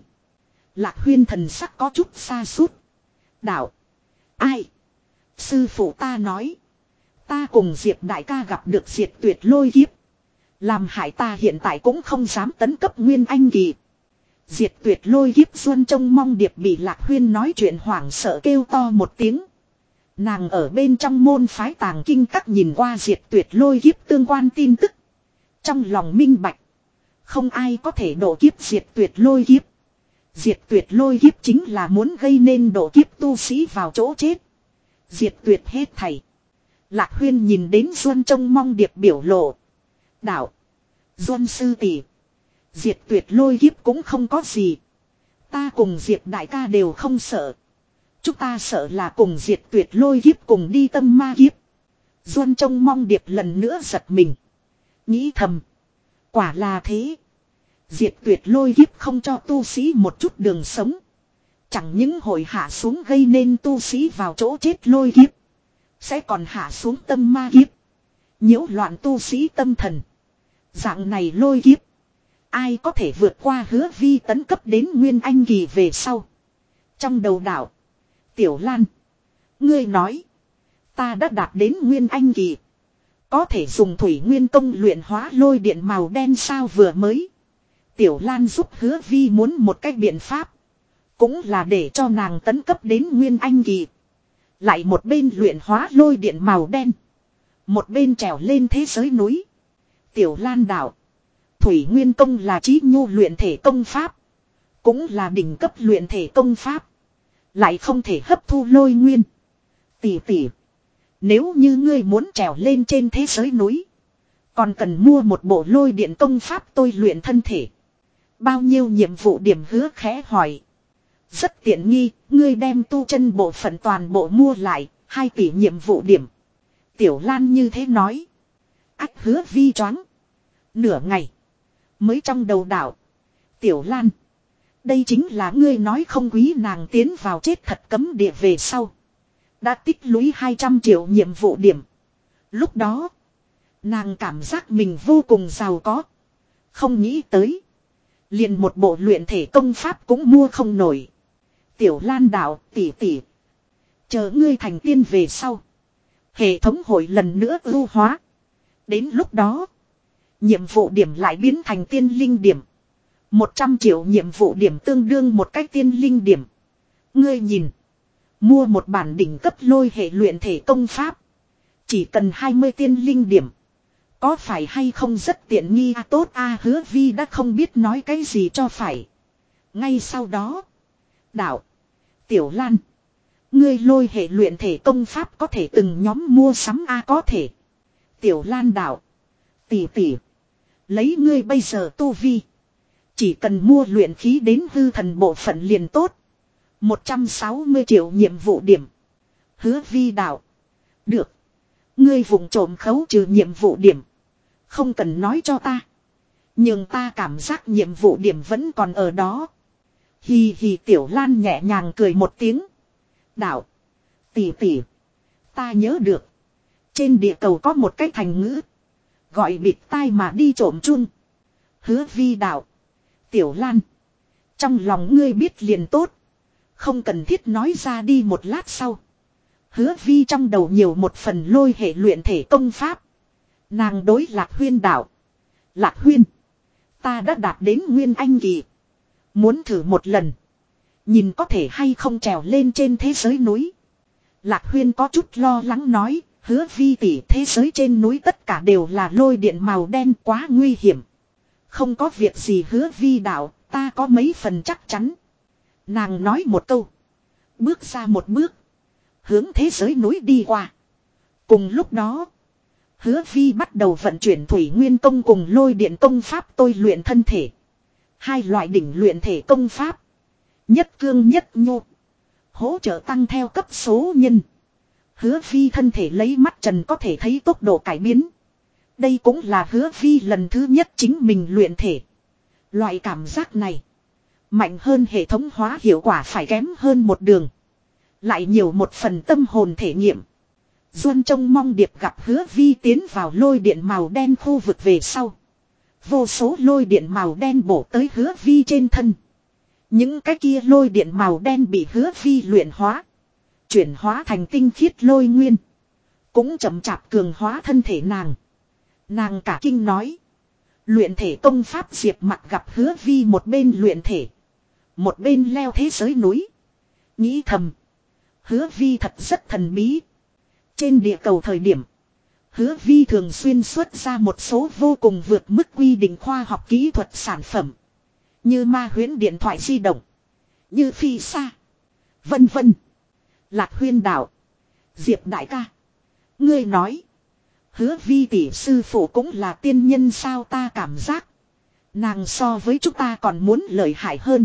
Lạc huyên thần sắc có chút xa suốt. Đạo. Ai? Sư phụ ta nói. Ta cùng Diệp đại ca gặp được diệt tuyệt lôi kiếp. Làm hại ta hiện tại cũng không dám tấn cấp nguyên anh kỳ. Diệt tuyệt lôi kiếp xuân trông mong điệp bị lạc huyên nói chuyện hoảng sợ kêu to một tiếng. Nàng ở bên trong môn phái tàng kinh các nhìn qua diệt tuyệt lôi kiếp tương quan tin tức. Trong lòng minh bạch. Không ai có thể độ kiếp diệt tuyệt lôi kiếp. Diệt tuyệt lôi kiếp chính là muốn gây nên độ kiếp tu sĩ vào chỗ chết. Diệt tuyệt hết thầy. Lạc huyên nhìn đến Xuân trông mong điệp biểu lộ. Đạo. Duân sư tỷ. Diệt tuyệt lôi kiếp cũng không có gì. Ta cùng diệt đại ca đều không sợ. Chúng ta sợ là cùng diệt tuyệt lôi kiếp cùng đi tâm ma kiếp. Duân trông mong điệp lần nữa giật mình. Nghĩ thầm. Quả là thế. Diệt tuyệt lôi kiếp không cho tu sĩ một chút đường sống. Chẳng những hồi hạ xuống gây nên tu sĩ vào chỗ chết lôi kiếp. Sẽ còn hạ xuống tâm ma kiếp. nhiễu loạn tu sĩ tâm thần. Dạng này lôi kiếp. Ai có thể vượt qua hứa vi tấn cấp đến Nguyên Anh Kỳ về sau. Trong đầu đảo. Tiểu Lan. Ngươi nói. Ta đã đạt đến Nguyên Anh Kỳ. Có thể dùng thủy nguyên công luyện hóa lôi điện màu đen sao vừa mới. Tiểu Lan giúp hứa vi muốn một cách biện pháp. Cũng là để cho nàng tấn cấp đến Nguyên Anh Kỳ. Lại một bên luyện hóa lôi điện màu đen. Một bên trèo lên thế giới núi. Tiểu Lan Đạo. Thủy Nguyên Công là trí nhu luyện thể công pháp. Cũng là đỉnh cấp luyện thể công pháp. Lại không thể hấp thu lôi nguyên. Tỷ tỷ. Nếu như ngươi muốn trèo lên trên thế giới núi. Còn cần mua một bộ lôi điện công pháp tôi luyện thân thể. Bao nhiêu nhiệm vụ điểm hứa khẽ hỏi. Rất tiện nghi, ngươi đem tu chân bộ phận toàn bộ mua lại, hai tỷ nhiệm vụ điểm. Tiểu Lan như thế nói. Ách hứa vi choáng. Nửa ngày. Mới trong đầu đảo. Tiểu Lan. Đây chính là ngươi nói không quý nàng tiến vào chết thật cấm địa về sau. Đã tích lũy 200 triệu nhiệm vụ điểm. Lúc đó. Nàng cảm giác mình vô cùng giàu có. Không nghĩ tới. Liền một bộ luyện thể công pháp cũng mua không nổi. Tiểu Lan đạo tỷ tỷ. Chờ ngươi thành tiên về sau. Hệ thống hội lần nữa ưu hóa. Đến lúc đó. Nhiệm vụ điểm lại biến thành tiên linh điểm. 100 triệu nhiệm vụ điểm tương đương một cách tiên linh điểm. Ngươi nhìn. Mua một bản đỉnh cấp lôi hệ luyện thể công pháp. Chỉ cần 20 tiên linh điểm. Có phải hay không rất tiện nghi à, tốt a à, hứa vi đã không biết nói cái gì cho phải. Ngay sau đó. Đạo. Tiểu Lan. Ngươi lôi hệ luyện thể công pháp có thể từng nhóm mua sắm A có thể. Tiểu Lan đạo. Tỷ tỷ. Lấy ngươi bây giờ tu vi. Chỉ cần mua luyện khí đến hư thần bộ phận liền tốt. 160 triệu nhiệm vụ điểm. Hứa vi đạo. Được. Ngươi vùng trộm khấu trừ nhiệm vụ điểm. Không cần nói cho ta. Nhưng ta cảm giác nhiệm vụ điểm vẫn còn ở đó. Hì hì tiểu lan nhẹ nhàng cười một tiếng. Đạo. Tỷ tỷ. Ta nhớ được. Trên địa cầu có một cái thành ngữ. Gọi bịt tai mà đi trộm chung. Hứa vi đạo. Tiểu lan. Trong lòng ngươi biết liền tốt. Không cần thiết nói ra đi một lát sau. Hứa vi trong đầu nhiều một phần lôi hệ luyện thể công pháp. Nàng đối lạc huyên đạo. Lạc huyên. Ta đã đạt đến nguyên anh kỳ. Muốn thử một lần. Nhìn có thể hay không trèo lên trên thế giới núi. Lạc huyên có chút lo lắng nói. Hứa vi tỷ thế giới trên núi tất cả đều là lôi điện màu đen quá nguy hiểm. Không có việc gì hứa vi đạo, ta có mấy phần chắc chắn. Nàng nói một câu. Bước ra một bước. Hướng thế giới núi đi qua. Cùng lúc đó. Hứa vi bắt đầu vận chuyển thủy nguyên công cùng lôi điện công pháp tôi luyện thân thể. Hai loại đỉnh luyện thể công pháp. Nhất cương nhất nhu Hỗ trợ tăng theo cấp số nhân. Hứa phi thân thể lấy mắt trần có thể thấy tốc độ cải biến. Đây cũng là hứa phi lần thứ nhất chính mình luyện thể. Loại cảm giác này. Mạnh hơn hệ thống hóa hiệu quả phải kém hơn một đường. Lại nhiều một phần tâm hồn thể nghiệm. Duân trông mong điệp gặp hứa vi tiến vào lôi điện màu đen khu vực về sau. Vô số lôi điện màu đen bổ tới hứa vi trên thân. Những cái kia lôi điện màu đen bị hứa vi luyện hóa. Chuyển hóa thành tinh khiết lôi nguyên. Cũng chậm chạp cường hóa thân thể nàng. Nàng cả kinh nói. Luyện thể công pháp diệp mặt gặp hứa vi một bên luyện thể. Một bên leo thế giới núi. Nghĩ thầm. Hứa vi thật rất thần bí. Trên địa cầu thời điểm. Hứa vi thường xuyên xuất ra một số vô cùng vượt mức quy định khoa học kỹ thuật sản phẩm. Như ma huyến điện thoại di động. Như phi xa. Vân vân. Lạc huyên đạo. Diệp đại ca. Ngươi nói. Hứa vi tỷ sư phụ cũng là tiên nhân sao ta cảm giác. Nàng so với chúng ta còn muốn lợi hại hơn.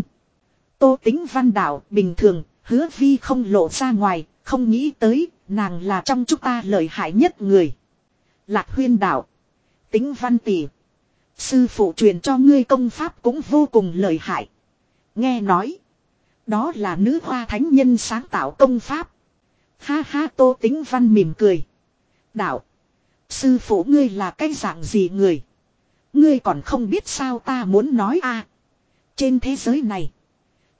Tô tính văn đạo bình thường, hứa vi không lộ ra ngoài, không nghĩ tới, nàng là trong chúng ta lợi hại nhất người. Lạc huyên đạo. Tính văn tỷ. Sư phụ truyền cho ngươi công pháp cũng vô cùng lợi hại. Nghe nói. Đó là nữ hoa thánh nhân sáng tạo công pháp. Ha ha, tô tính văn mỉm cười. Đạo. Sư phụ ngươi là cái dạng gì người. Ngươi còn không biết sao ta muốn nói a Trên thế giới này.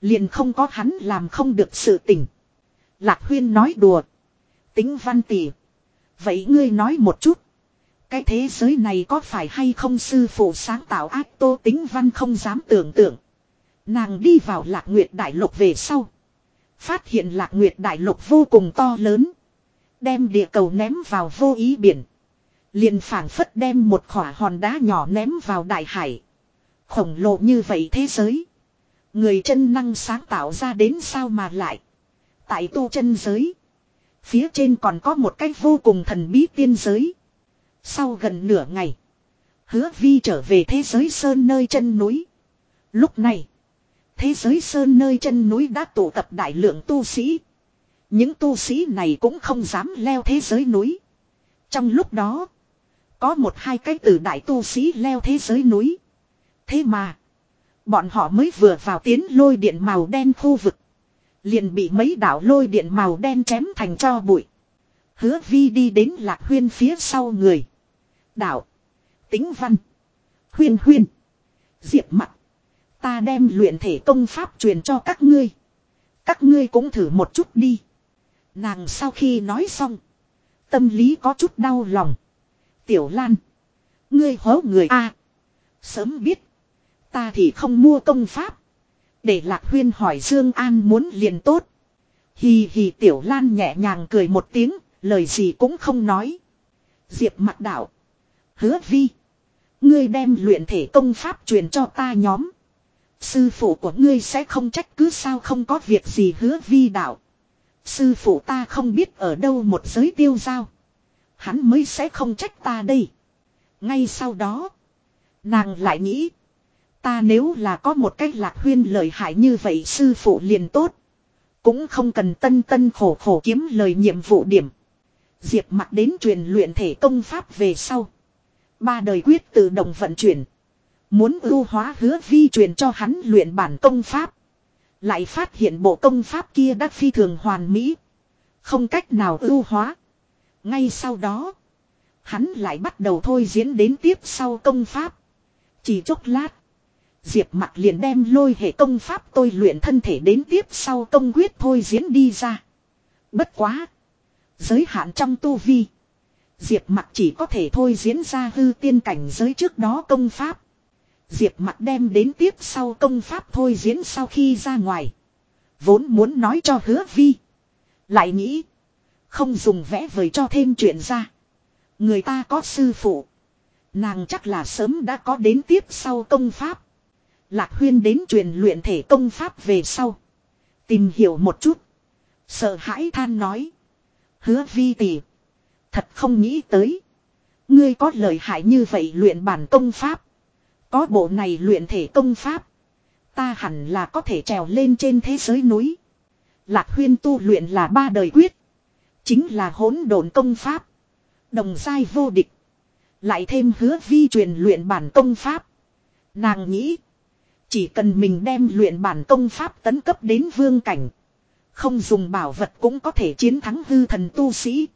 Liền không có hắn làm không được sự tình. Lạc huyên nói đùa. Tính văn tỷ. Vậy ngươi nói một chút. Cái thế giới này có phải hay không sư phụ sáng tạo ác tô tính văn không dám tưởng tượng. Nàng đi vào lạc nguyệt đại lục về sau. Phát hiện lạc nguyệt đại lục vô cùng to lớn. Đem địa cầu ném vào vô ý biển. Liền phảng phất đem một khỏa hòn đá nhỏ ném vào đại hải. Khổng lồ như vậy thế giới. Người chân năng sáng tạo ra đến sao mà lại. Tại tu chân giới. Phía trên còn có một cái vô cùng thần bí tiên giới. Sau gần nửa ngày. Hứa vi trở về thế giới sơn nơi chân núi. Lúc này. Thế giới sơn nơi chân núi đã tụ tập đại lượng tu sĩ. Những tu sĩ này cũng không dám leo thế giới núi. Trong lúc đó. Có một hai cái từ đại tu sĩ leo thế giới núi. Thế mà. Bọn họ mới vừa vào tiến lôi điện màu đen khu vực. Liền bị mấy đảo lôi điện màu đen chém thành cho bụi. Hứa vi đi đến lạc huyên phía sau người đạo Tính văn. Huyên huyên. Diệp mặt. Ta đem luyện thể công pháp truyền cho các ngươi. Các ngươi cũng thử một chút đi. Nàng sau khi nói xong. Tâm lý có chút đau lòng. Tiểu Lan. Ngươi hố người A. Sớm biết. Ta thì không mua công pháp. Để Lạc Huyên hỏi Dương An muốn liền tốt. Hì hì Tiểu Lan nhẹ nhàng cười một tiếng, lời gì cũng không nói. Diệp mặt đạo. Hứa vi. Ngươi đem luyện thể công pháp truyền cho ta nhóm. Sư phụ của ngươi sẽ không trách cứ sao không có việc gì hứa vi đạo. Sư phụ ta không biết ở đâu một giới tiêu giao. Hắn mới sẽ không trách ta đây. Ngay sau đó. Nàng lại nghĩ. Ta nếu là có một cách lạc huyên lợi hại như vậy sư phụ liền tốt. Cũng không cần tân tân khổ khổ kiếm lời nhiệm vụ điểm. Diệp mặt đến truyền luyện thể công pháp về sau. Ba đời quyết tự động vận chuyển. Muốn ưu hóa hứa vi truyền cho hắn luyện bản công pháp. Lại phát hiện bộ công pháp kia đã phi thường hoàn mỹ. Không cách nào ưu hóa. Ngay sau đó. Hắn lại bắt đầu thôi diễn đến tiếp sau công pháp. Chỉ chốc lát. Diệp mặt liền đem lôi hệ công pháp tôi luyện thân thể đến tiếp sau công quyết thôi diễn đi ra. Bất quá. Giới hạn trong tu vi. Diệp mặt chỉ có thể thôi diễn ra hư tiên cảnh giới trước đó công pháp. Diệp mặt đem đến tiếp sau công pháp thôi diễn sau khi ra ngoài. Vốn muốn nói cho hứa vi. Lại nghĩ. Không dùng vẽ vời cho thêm chuyện ra. Người ta có sư phụ. Nàng chắc là sớm đã có đến tiếp sau công pháp. Lạc huyên đến truyền luyện thể công pháp về sau. Tìm hiểu một chút. Sợ hãi than nói. Hứa vi tỷ. Thật không nghĩ tới. Ngươi có lợi hại như vậy luyện bản công pháp. Có bộ này luyện thể công pháp. Ta hẳn là có thể trèo lên trên thế giới núi. Lạc huyên tu luyện là ba đời quyết. Chính là hỗn độn công pháp. Đồng sai vô địch. Lại thêm hứa vi truyền luyện bản công pháp. Nàng nghĩ. Chỉ cần mình đem luyện bản công pháp tấn cấp đến vương cảnh. Không dùng bảo vật cũng có thể chiến thắng hư thần tu sĩ.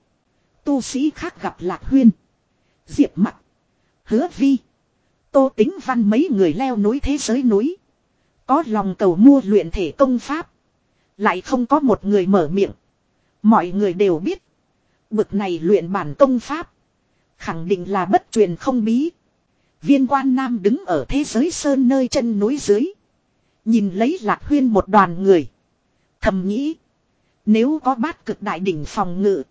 Tu sĩ khác gặp lạc huyên. Diệp mặc Hứa vi. Tô tính văn mấy người leo núi thế giới núi. Có lòng cầu mua luyện thể công pháp. Lại không có một người mở miệng. Mọi người đều biết. Bực này luyện bản công pháp. Khẳng định là bất truyền không bí. Viên quan nam đứng ở thế giới sơn nơi chân núi dưới. Nhìn lấy lạc huyên một đoàn người. Thầm nghĩ. Nếu có bát cực đại đỉnh phòng ngự.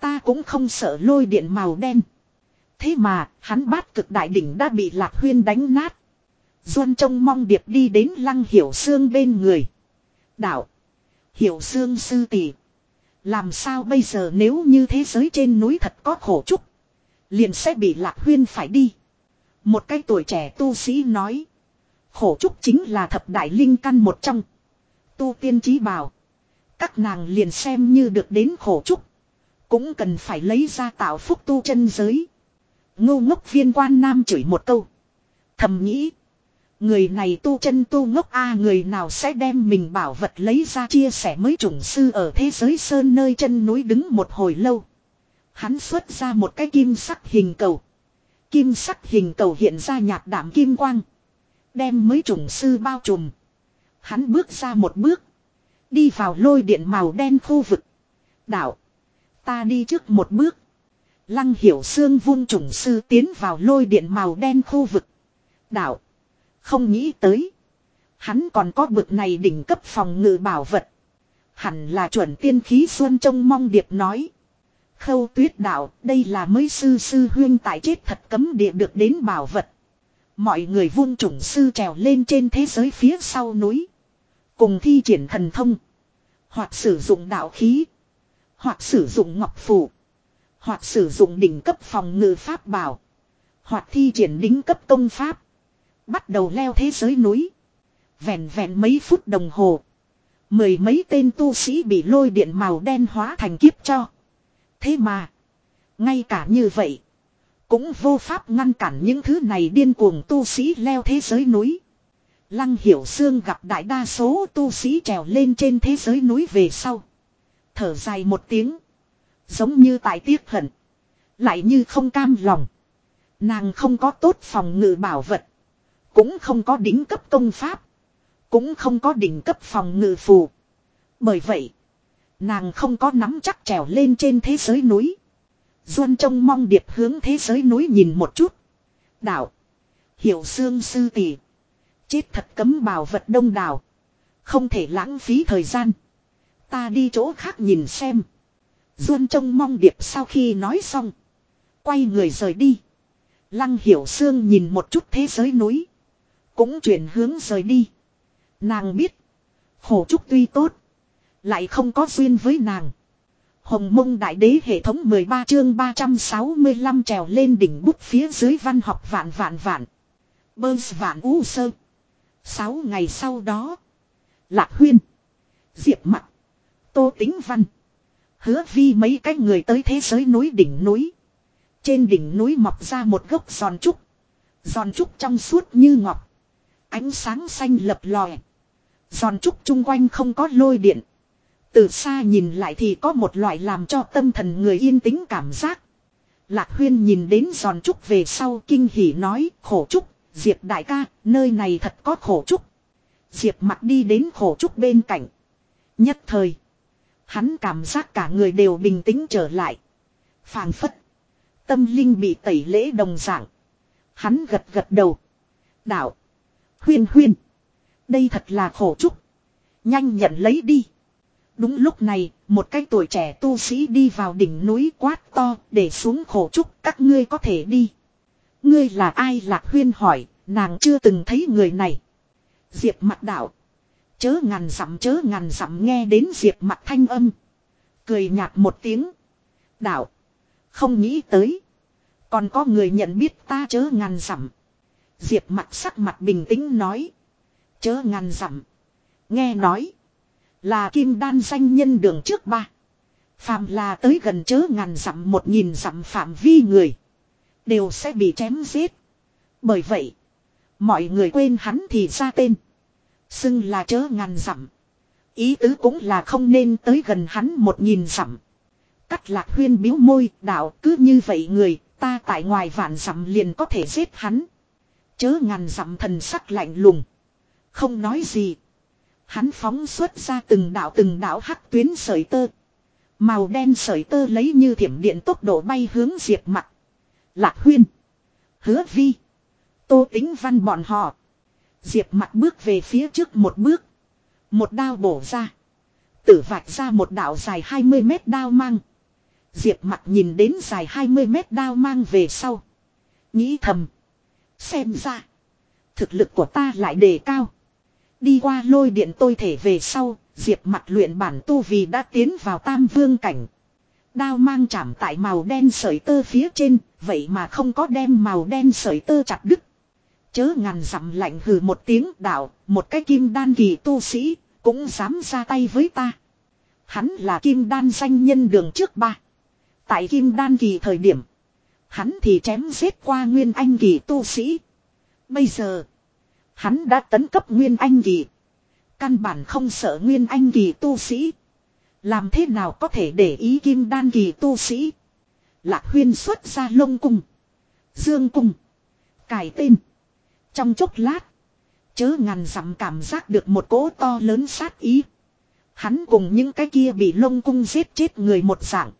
Ta cũng không sợ lôi điện màu đen. Thế mà, hắn bát cực đại đỉnh đã bị lạc huyên đánh nát. Duân trông mong điệp đi đến lăng hiểu xương bên người. Đạo. Hiểu xương sư tỷ. Làm sao bây giờ nếu như thế giới trên núi thật có khổ trúc. Liền sẽ bị lạc huyên phải đi. Một cái tuổi trẻ tu sĩ nói. Khổ trúc chính là thập đại linh căn một trong. Tu tiên trí bảo. Các nàng liền xem như được đến khổ trúc. Cũng cần phải lấy ra tạo phúc tu chân giới. Ngô ngốc viên quan nam chửi một câu. Thầm nghĩ. Người này tu chân tu ngốc a, người nào sẽ đem mình bảo vật lấy ra chia sẻ mới chủng sư ở thế giới sơn nơi chân núi đứng một hồi lâu. Hắn xuất ra một cái kim sắc hình cầu. Kim sắc hình cầu hiện ra nhạt đảm kim quang. Đem mới chủng sư bao trùm. Hắn bước ra một bước. Đi vào lôi điện màu đen khu vực. Đạo. Ta đi trước một bước. Lăng hiểu xương vung trùng sư tiến vào lôi điện màu đen khu vực. Đạo. Không nghĩ tới. Hắn còn có bực này đỉnh cấp phòng ngự bảo vật. Hẳn là chuẩn tiên khí xuân trông mong điệp nói. Khâu tuyết đạo, đây là mới sư sư huyên tại chết thật cấm địa được đến bảo vật. Mọi người vung trùng sư trèo lên trên thế giới phía sau núi. Cùng thi triển thần thông. Hoặc sử dụng đạo khí. Hoặc sử dụng ngọc phủ. Hoặc sử dụng đỉnh cấp phòng ngự pháp bảo. Hoặc thi triển đính cấp công pháp. Bắt đầu leo thế giới núi. Vẹn vẹn mấy phút đồng hồ. Mười mấy tên tu sĩ bị lôi điện màu đen hóa thành kiếp cho. Thế mà. Ngay cả như vậy. Cũng vô pháp ngăn cản những thứ này điên cuồng tu sĩ leo thế giới núi. Lăng hiểu xương gặp đại đa số tu sĩ trèo lên trên thế giới núi về sau. Thở dài một tiếng. Giống như tại tiếc hận. Lại như không cam lòng. Nàng không có tốt phòng ngự bảo vật. Cũng không có đỉnh cấp công pháp. Cũng không có đỉnh cấp phòng ngự phù. Bởi vậy. Nàng không có nắm chắc trèo lên trên thế giới núi. Duân trông mong điệp hướng thế giới núi nhìn một chút. Đạo. Hiểu xương sư tỷ. Chết thật cấm bảo vật đông đảo. Không thể lãng phí thời gian. Ta đi chỗ khác nhìn xem. Duân trông mong điệp sau khi nói xong. Quay người rời đi. Lăng hiểu xương nhìn một chút thế giới núi. Cũng chuyển hướng rời đi. Nàng biết. Khổ trúc tuy tốt. Lại không có duyên với nàng. Hồng mông đại đế hệ thống 13 chương 365 trèo lên đỉnh bút phía dưới văn học vạn vạn vạn. Bơ vạn u sơ. Sáu ngày sau đó. Lạc huyên. Diệp mặt. Tô tính văn. Hứa vi mấy cái người tới thế giới núi đỉnh núi. Trên đỉnh núi mọc ra một gốc giòn trúc. Giòn trúc trong suốt như ngọc. Ánh sáng xanh lập lòe. Giòn trúc chung quanh không có lôi điện. Từ xa nhìn lại thì có một loại làm cho tâm thần người yên tĩnh cảm giác. Lạc huyên nhìn đến giòn trúc về sau kinh hỉ nói khổ trúc, Diệp đại ca, nơi này thật có khổ trúc. Diệp mặt đi đến khổ trúc bên cạnh. Nhất thời. Hắn cảm giác cả người đều bình tĩnh trở lại. Phàng phất. Tâm linh bị tẩy lễ đồng dạng. Hắn gật gật đầu. Đạo. Huyên huyên. Đây thật là khổ chúc. Nhanh nhận lấy đi. Đúng lúc này, một cái tuổi trẻ tu sĩ đi vào đỉnh núi quát to, để xuống khổ trúc, các ngươi có thể đi. Ngươi là ai lạc huyên hỏi, nàng chưa từng thấy người này. Diệp mặt đạo. Chớ ngàn dặm, chớ ngàn dặm nghe đến diệp mặt thanh âm. Cười nhạt một tiếng. Đạo. Không nghĩ tới. Còn có người nhận biết ta chớ ngàn dặm. Diệp mặt sắc mặt bình tĩnh nói. Chớ ngàn dặm. Nghe nói. Là kim đan danh nhân đường trước ba. Phạm là tới gần chớ ngàn dặm, một nghìn dặm phạm vi người. Đều sẽ bị chém giết. Bởi vậy. Mọi người quên hắn thì ra tên. Xưng là chớ ngàn dặm. Ý tứ cũng là không nên tới gần hắn một nghìn dặm. Cắt lạc huyên biếu môi, đạo, cứ như vậy người, ta tại ngoài vạn dặm liền có thể giết hắn. Chớ ngàn dặm thần sắc lạnh lùng. Không nói gì. Hắn phóng xuất ra từng đạo từng đạo hắc tuyến sợi tơ. Màu đen sợi tơ lấy như thiểm điện tốc độ bay hướng diệt mặt. Lạc huyên. Hứa vi. Tô tính văn bọn họ. Diệp mặt bước về phía trước một bước. Một đao bổ ra. Tử vạch ra một đạo dài 20 mét đao mang. Diệp mặt nhìn đến dài 20 mét đao mang về sau. Nghĩ thầm. Xem ra. Thực lực của ta lại đề cao. Đi qua lôi điện tôi thể về sau. Diệp mặt luyện bản tu vì đã tiến vào tam vương cảnh. Đao mang chạm tại màu đen sợi tơ phía trên. Vậy mà không có đem màu đen sợi tơ chặt đứt. Chớ ngàn dặm lạnh hừ một tiếng đạo, một cái kim đan kỳ tu sĩ, cũng dám ra tay với ta. Hắn là kim đan danh nhân đường trước ba. Tại kim đan kỳ thời điểm, hắn thì chém giết qua nguyên anh kỳ tu sĩ. Bây giờ, hắn đã tấn cấp nguyên anh kỳ. Căn bản không sợ nguyên anh kỳ tu sĩ. Làm thế nào có thể để ý kim đan kỳ tu sĩ. Lạc huyên xuất ra lông cung. Dương cung. Cải tên. Trong chốc lát. Chớ ngàn dặm cảm giác được một cỗ to lớn sát ý. Hắn cùng những cái kia bị lông cung giết chết người một dạng.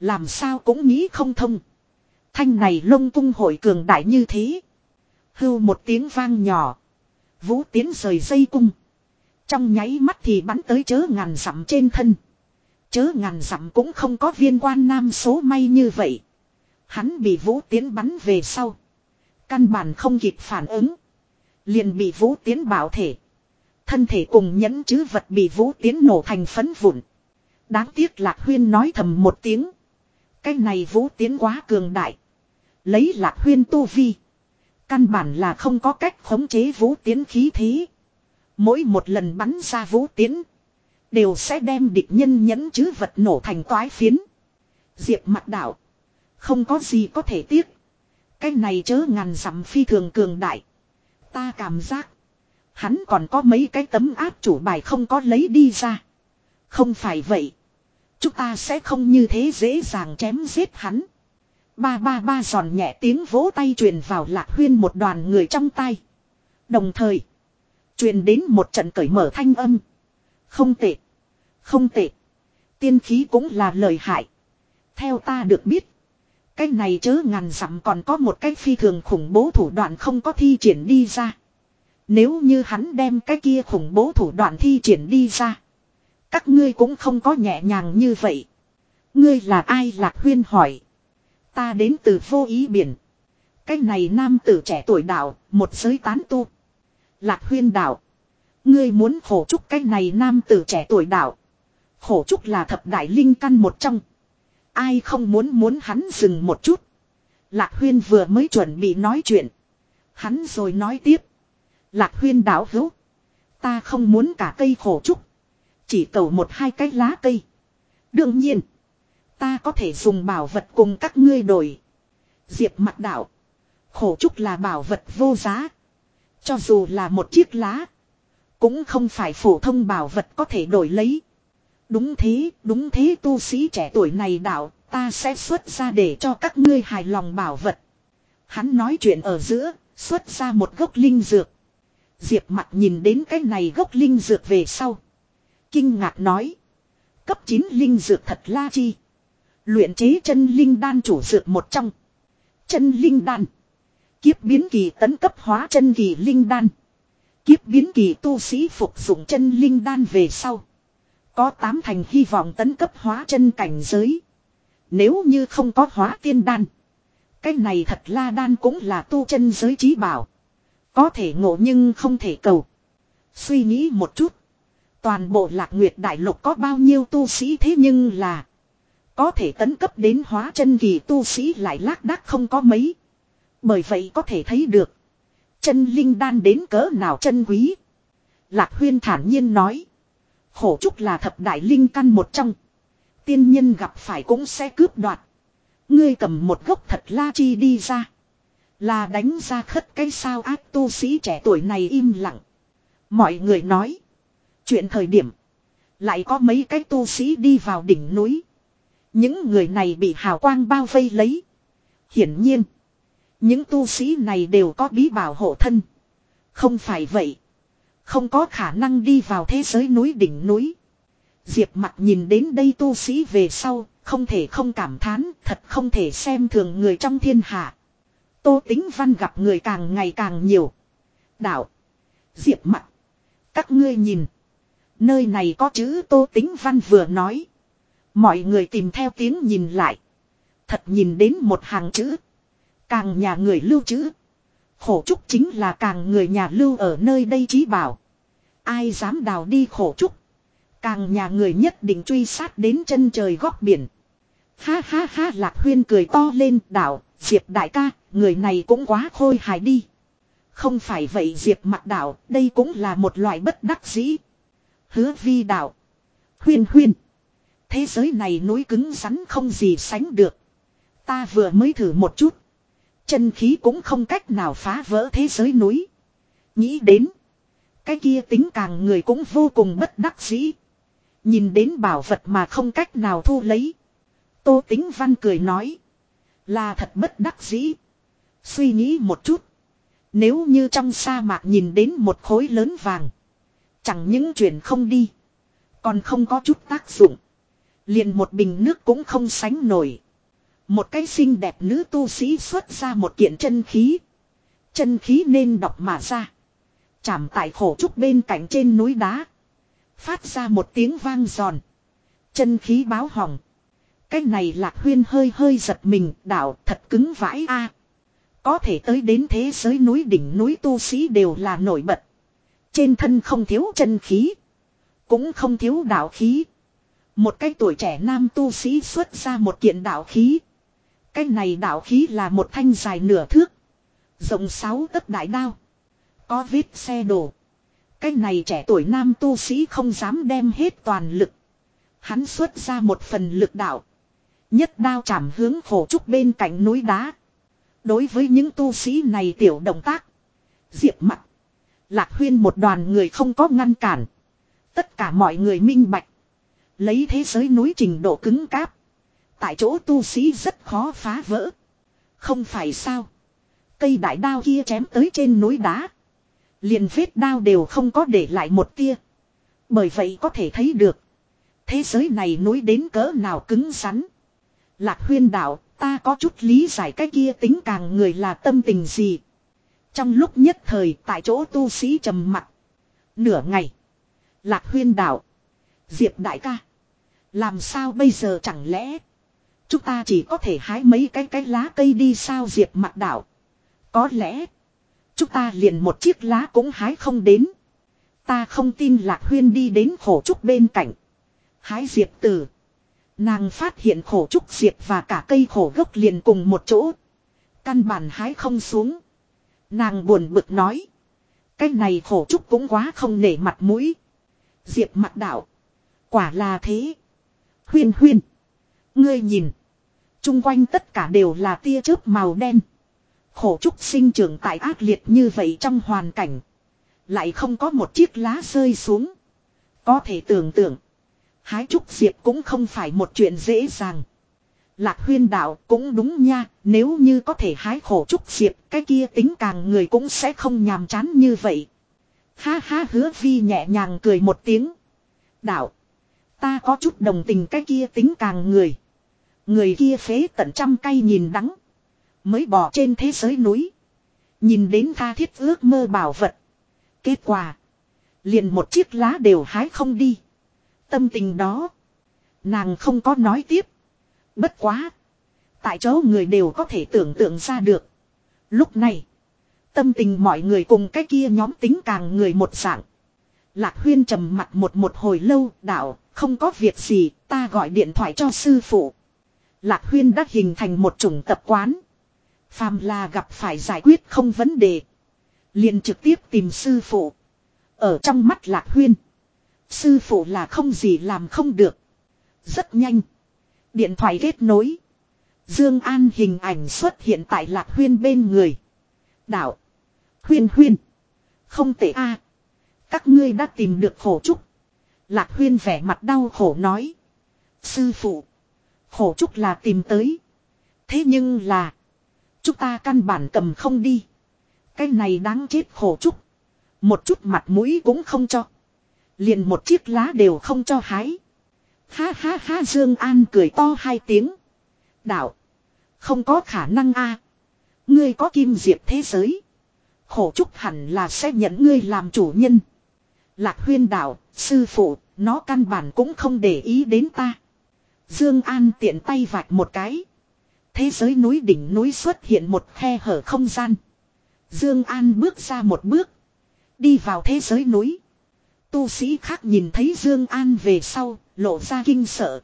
Làm sao cũng nghĩ không thông. Thanh này lông cung hội cường đại như thế. Hưu một tiếng vang nhỏ. Vũ tiến rời dây cung. Trong nháy mắt thì bắn tới chớ ngàn dặm trên thân. Chớ ngàn dặm cũng không có viên quan nam số may như vậy. Hắn bị vũ tiến bắn về sau. Căn bản không kịp phản ứng. Liền bị vũ tiến bảo thể. Thân thể cùng nhẫn chứ vật bị vũ tiến nổ thành phấn vụn. Đáng tiếc lạc huyên nói thầm một tiếng. Cái này vũ tiến quá cường đại. Lấy lạc huyên tu vi. Căn bản là không có cách khống chế vũ tiến khí thế. Mỗi một lần bắn ra vũ tiến. Đều sẽ đem địch nhân nhẫn chứ vật nổ thành toái phiến. Diệp mặt đạo. Không có gì có thể tiếc. Cái này chớ ngàn dặm phi thường cường đại. Ta cảm giác. Hắn còn có mấy cái tấm áp chủ bài không có lấy đi ra. Không phải vậy. Chúng ta sẽ không như thế dễ dàng chém giết hắn. Ba ba ba giòn nhẹ tiếng vỗ tay truyền vào lạc huyên một đoàn người trong tay. Đồng thời. Truyền đến một trận cởi mở thanh âm. Không tệ. Không tệ. Tiên khí cũng là lời hại. Theo ta được biết. Cái này chớ ngàn dặm còn có một cái phi thường khủng bố thủ đoạn không có thi triển đi ra. Nếu như hắn đem cái kia khủng bố thủ đoạn thi triển đi ra. Các ngươi cũng không có nhẹ nhàng như vậy. Ngươi là ai lạc huyên hỏi. Ta đến từ vô ý biển. Cái này nam tử trẻ tuổi đạo, một giới tán tu. Lạc huyên đạo. Ngươi muốn khổ trúc cái này nam tử trẻ tuổi đạo. Khổ trúc là thập đại linh căn một trong. Ai không muốn muốn hắn dừng một chút. Lạc huyên vừa mới chuẩn bị nói chuyện. Hắn rồi nói tiếp. Lạc huyên đảo hữu. Ta không muốn cả cây khổ trúc. Chỉ cầu một hai cái lá cây. Đương nhiên. Ta có thể dùng bảo vật cùng các ngươi đổi. Diệp mặt đảo, Khổ trúc là bảo vật vô giá. Cho dù là một chiếc lá. Cũng không phải phổ thông bảo vật có thể đổi lấy. Đúng thế, đúng thế tu sĩ trẻ tuổi này đạo, ta sẽ xuất ra để cho các ngươi hài lòng bảo vật. Hắn nói chuyện ở giữa, xuất ra một gốc linh dược. Diệp mặt nhìn đến cái này gốc linh dược về sau. Kinh ngạc nói. Cấp 9 linh dược thật la chi. Luyện chế chân linh đan chủ dược một trong. Chân linh đan. Kiếp biến kỳ tấn cấp hóa chân kỳ linh đan. Kiếp biến kỳ tu sĩ phục dụng chân linh đan về sau. Có tám thành hy vọng tấn cấp hóa chân cảnh giới. Nếu như không có hóa tiên đan. Cái này thật la đan cũng là tu chân giới trí bảo. Có thể ngộ nhưng không thể cầu. Suy nghĩ một chút. Toàn bộ lạc nguyệt đại lục có bao nhiêu tu sĩ thế nhưng là. Có thể tấn cấp đến hóa chân kỳ tu sĩ lại lác đác không có mấy. Bởi vậy có thể thấy được. Chân linh đan đến cỡ nào chân quý. Lạc huyên thản nhiên nói. Khổ trúc là thập đại linh căn một trong. Tiên nhân gặp phải cũng sẽ cướp đoạt. Ngươi cầm một gốc thật la chi đi ra. Là đánh ra khất cái sao ác tu sĩ trẻ tuổi này im lặng. Mọi người nói. Chuyện thời điểm. Lại có mấy cái tu sĩ đi vào đỉnh núi. Những người này bị hào quang bao vây lấy. Hiển nhiên. Những tu sĩ này đều có bí bảo hộ thân. Không phải vậy. Không có khả năng đi vào thế giới núi đỉnh núi. Diệp mặt nhìn đến đây tu sĩ về sau, không thể không cảm thán, thật không thể xem thường người trong thiên hạ. Tô tính văn gặp người càng ngày càng nhiều. Đạo. Diệp mặt. Các ngươi nhìn. Nơi này có chữ tô tính văn vừa nói. Mọi người tìm theo tiếng nhìn lại. Thật nhìn đến một hàng chữ. Càng nhà người lưu chữ. Khổ trúc chính là càng người nhà lưu ở nơi đây trí bảo. Ai dám đào đi khổ trúc. Càng nhà người nhất định truy sát đến chân trời góc biển. Ha ha ha lạc huyên cười to lên đảo, diệp đại ca, người này cũng quá khôi hài đi. Không phải vậy diệp mặt đảo, đây cũng là một loại bất đắc dĩ. Hứa vi đảo. Huyên huyên. Thế giới này núi cứng rắn không gì sánh được. Ta vừa mới thử một chút. Chân khí cũng không cách nào phá vỡ thế giới núi. Nghĩ đến. Cái kia tính càng người cũng vô cùng bất đắc dĩ. Nhìn đến bảo vật mà không cách nào thu lấy. Tô tính văn cười nói. Là thật bất đắc dĩ. Suy nghĩ một chút. Nếu như trong sa mạc nhìn đến một khối lớn vàng. Chẳng những chuyện không đi. Còn không có chút tác dụng. Liền một bình nước cũng không sánh nổi. Một cái xinh đẹp nữ tu sĩ xuất ra một kiện chân khí. Chân khí nên đọc mà ra. Chạm tại khổ trúc bên cạnh trên núi đá. Phát ra một tiếng vang giòn. Chân khí báo hỏng. Cái này lạc huyên hơi hơi giật mình đảo thật cứng vãi a Có thể tới đến thế giới núi đỉnh núi tu sĩ đều là nổi bật. Trên thân không thiếu chân khí. Cũng không thiếu đạo khí. Một cái tuổi trẻ nam tu sĩ xuất ra một kiện đạo khí. Cái này đạo khí là một thanh dài nửa thước. Rộng sáu tấc đại đao. Có vết xe đổ. Cái này trẻ tuổi nam tu sĩ không dám đem hết toàn lực. Hắn xuất ra một phần lực đạo. Nhất đao chạm hướng khổ trúc bên cạnh núi đá. Đối với những tu sĩ này tiểu động tác. Diệp mặt. Lạc huyên một đoàn người không có ngăn cản. Tất cả mọi người minh bạch. Lấy thế giới núi trình độ cứng cáp. Tại chỗ tu sĩ rất khó phá vỡ. Không phải sao. Cây đại đao kia chém tới trên núi đá. liền vết đao đều không có để lại một tia. Bởi vậy có thể thấy được. Thế giới này núi đến cỡ nào cứng rắn. Lạc huyên đạo, ta có chút lý giải cái kia tính càng người là tâm tình gì. Trong lúc nhất thời tại chỗ tu sĩ trầm mặt. Nửa ngày. Lạc huyên đạo. Diệp đại ca. Làm sao bây giờ chẳng lẽ. Chúng ta chỉ có thể hái mấy cái cái lá cây đi sao diệp mặt đạo. Có lẽ. Chúng ta liền một chiếc lá cũng hái không đến. Ta không tin Lạc Huyên đi đến khổ trúc bên cạnh. Hái diệp tử. Nàng phát hiện khổ trúc diệp và cả cây khổ gốc liền cùng một chỗ. Căn bản hái không xuống. Nàng buồn bực nói. Cái này khổ trúc cũng quá không nể mặt mũi. Diệp mặt đạo. Quả là thế. Huyên huyên. Ngươi nhìn. Trung quanh tất cả đều là tia chớp màu đen. Khổ trúc sinh trưởng tại ác liệt như vậy trong hoàn cảnh. Lại không có một chiếc lá rơi xuống. Có thể tưởng tượng. Hái trúc diệp cũng không phải một chuyện dễ dàng. Lạc huyên đạo cũng đúng nha, nếu như có thể hái khổ trúc diệp, cái kia tính càng người cũng sẽ không nhàm chán như vậy. Ha ha hứa vi nhẹ nhàng cười một tiếng. Đạo, ta có chút đồng tình cái kia tính càng người. Người kia phế tận trăm cây nhìn đắng. Mới bỏ trên thế giới núi. Nhìn đến tha thiết ước mơ bảo vật. Kết quả. Liền một chiếc lá đều hái không đi. Tâm tình đó. Nàng không có nói tiếp. Bất quá. Tại chỗ người đều có thể tưởng tượng ra được. Lúc này. Tâm tình mọi người cùng cái kia nhóm tính càng người một dạng. Lạc huyên trầm mặt một một hồi lâu. Đạo, không có việc gì. Ta gọi điện thoại cho sư phụ. Lạc huyên đã hình thành một chủng tập quán. Phàm là gặp phải giải quyết không vấn đề. liền trực tiếp tìm sư phụ. Ở trong mắt lạc huyên. Sư phụ là không gì làm không được. Rất nhanh. Điện thoại kết nối. Dương An hình ảnh xuất hiện tại lạc huyên bên người. Đạo. Huyên huyên. Không tệ a. Các ngươi đã tìm được khổ trúc. Lạc huyên vẻ mặt đau khổ nói. Sư phụ. Khổ trúc là tìm tới. Thế nhưng là. Chúng ta căn bản cầm không đi. Cái này đáng chết khổ trúc. Một chút mặt mũi cũng không cho. Liền một chiếc lá đều không cho hái. Ha ha ha Dương An cười to hai tiếng. Đạo. Không có khả năng a. Ngươi có kim diệp thế giới. Khổ trúc hẳn là sẽ nhận ngươi làm chủ nhân. Lạc huyên đạo, sư phụ, nó căn bản cũng không để ý đến ta. Dương An tiện tay vạch một cái. Thế giới núi đỉnh núi xuất hiện một khe hở không gian. Dương An bước ra một bước. Đi vào thế giới núi. Tu sĩ khác nhìn thấy Dương An về sau, lộ ra kinh sợ.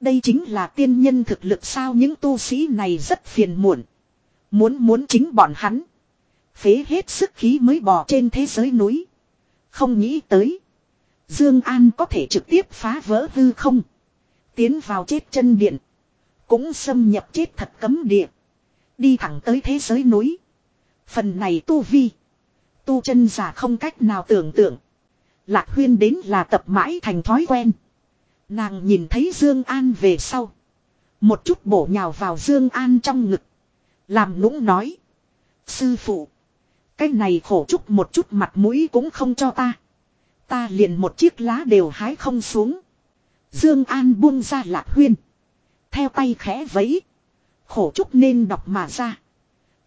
Đây chính là tiên nhân thực lực sao những tu sĩ này rất phiền muộn. Muốn muốn chính bọn hắn. Phế hết sức khí mới bò trên thế giới núi. Không nghĩ tới. Dương An có thể trực tiếp phá vỡ hư không. Tiến vào chết chân điện. Cũng xâm nhập chết thật cấm địa. Đi thẳng tới thế giới núi. Phần này tu vi. Tu chân giả không cách nào tưởng tượng. Lạc huyên đến là tập mãi thành thói quen. Nàng nhìn thấy Dương An về sau. Một chút bổ nhào vào Dương An trong ngực. Làm nũng nói. Sư phụ. Cái này khổ chút một chút mặt mũi cũng không cho ta. Ta liền một chiếc lá đều hái không xuống. Dương An buông ra lạc huyên. Theo tay khẽ vẫy. Khổ trúc nên đọc mà ra.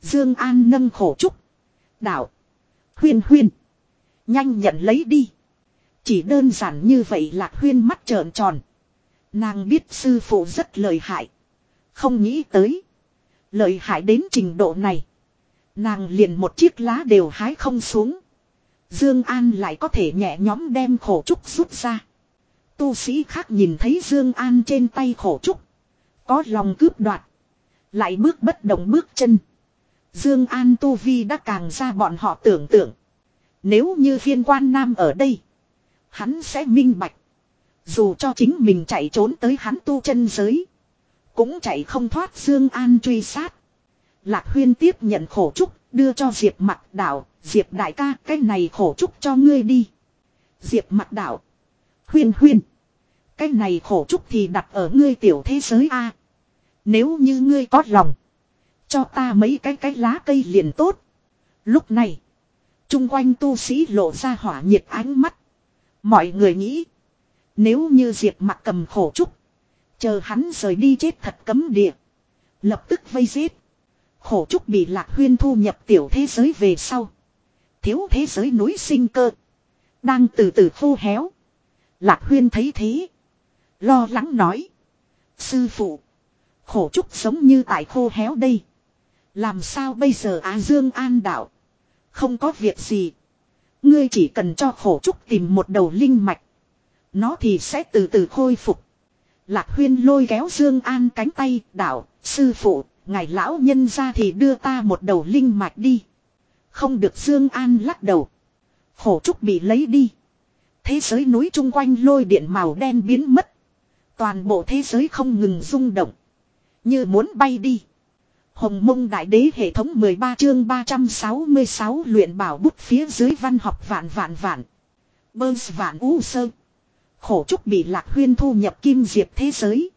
Dương An nâng khổ trúc. Đạo. Huyên huyên. Nhanh nhận lấy đi. Chỉ đơn giản như vậy lạc huyên mắt trợn tròn. Nàng biết sư phụ rất lợi hại. Không nghĩ tới. Lợi hại đến trình độ này. Nàng liền một chiếc lá đều hái không xuống. Dương An lại có thể nhẹ nhõm đem khổ trúc rút ra. Tu sĩ khác nhìn thấy Dương An trên tay khổ trúc. Có lòng cướp đoạt. Lại bước bất động bước chân. Dương An Tu Vi đã càng ra bọn họ tưởng tượng. Nếu như phiên quan nam ở đây. Hắn sẽ minh bạch. Dù cho chính mình chạy trốn tới hắn tu chân giới. Cũng chạy không thoát Dương An truy sát. Lạc huyên tiếp nhận khổ trúc. Đưa cho Diệp mặt đảo. Diệp đại ca, cái này khổ trúc cho ngươi đi. Diệp mặt đảo. Huyên huyên. Cái này khổ trúc thì đặt ở ngươi tiểu thế giới A. Nếu như ngươi có lòng. Cho ta mấy cái cái lá cây liền tốt. Lúc này. Trung quanh tu sĩ lộ ra hỏa nhiệt ánh mắt. Mọi người nghĩ. Nếu như Diệp mặt cầm khổ trúc. Chờ hắn rời đi chết thật cấm địa. Lập tức vây giết. Khổ trúc bị lạc huyên thu nhập tiểu thế giới về sau. Thiếu thế giới núi sinh cơ. Đang từ từ khô héo. Lạc huyên thấy thế. Lo lắng nói. Sư phụ. Khổ trúc sống như tại khô héo đây. Làm sao bây giờ Á Dương An đạo. Không có việc gì. Ngươi chỉ cần cho khổ trúc tìm một đầu linh mạch. Nó thì sẽ từ từ khôi phục. Lạc huyên lôi kéo Dương An cánh tay, đạo, sư phụ, ngài lão nhân ra thì đưa ta một đầu linh mạch đi. Không được Dương An lắc đầu. Khổ trúc bị lấy đi. Thế giới núi chung quanh lôi điện màu đen biến mất. Toàn bộ thế giới không ngừng rung động. Như muốn bay đi. Hồng mông đại đế hệ thống 13 chương 366 luyện bảo bút phía dưới văn học vạn vạn vạn. Bơ vạn u sơ. Khổ trúc bị lạc huyên thu nhập kim diệp thế giới.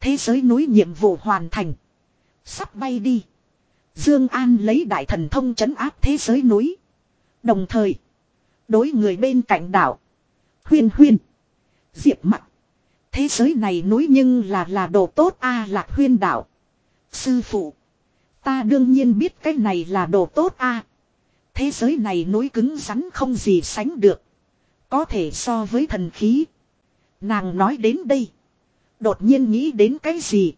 Thế giới núi nhiệm vụ hoàn thành. Sắp bay đi. Dương An lấy đại thần thông chấn áp thế giới núi. Đồng thời. Đối người bên cạnh đảo. Huyên huyên. Diệp mặt. Thế giới này núi nhưng là là đồ tốt a lạc huyên đảo. Sư phụ. Ta đương nhiên biết cái này là đồ tốt a. Thế giới này núi cứng rắn không gì sánh được. Có thể so với thần khí. Nàng nói đến đây. Đột nhiên nghĩ đến cái gì.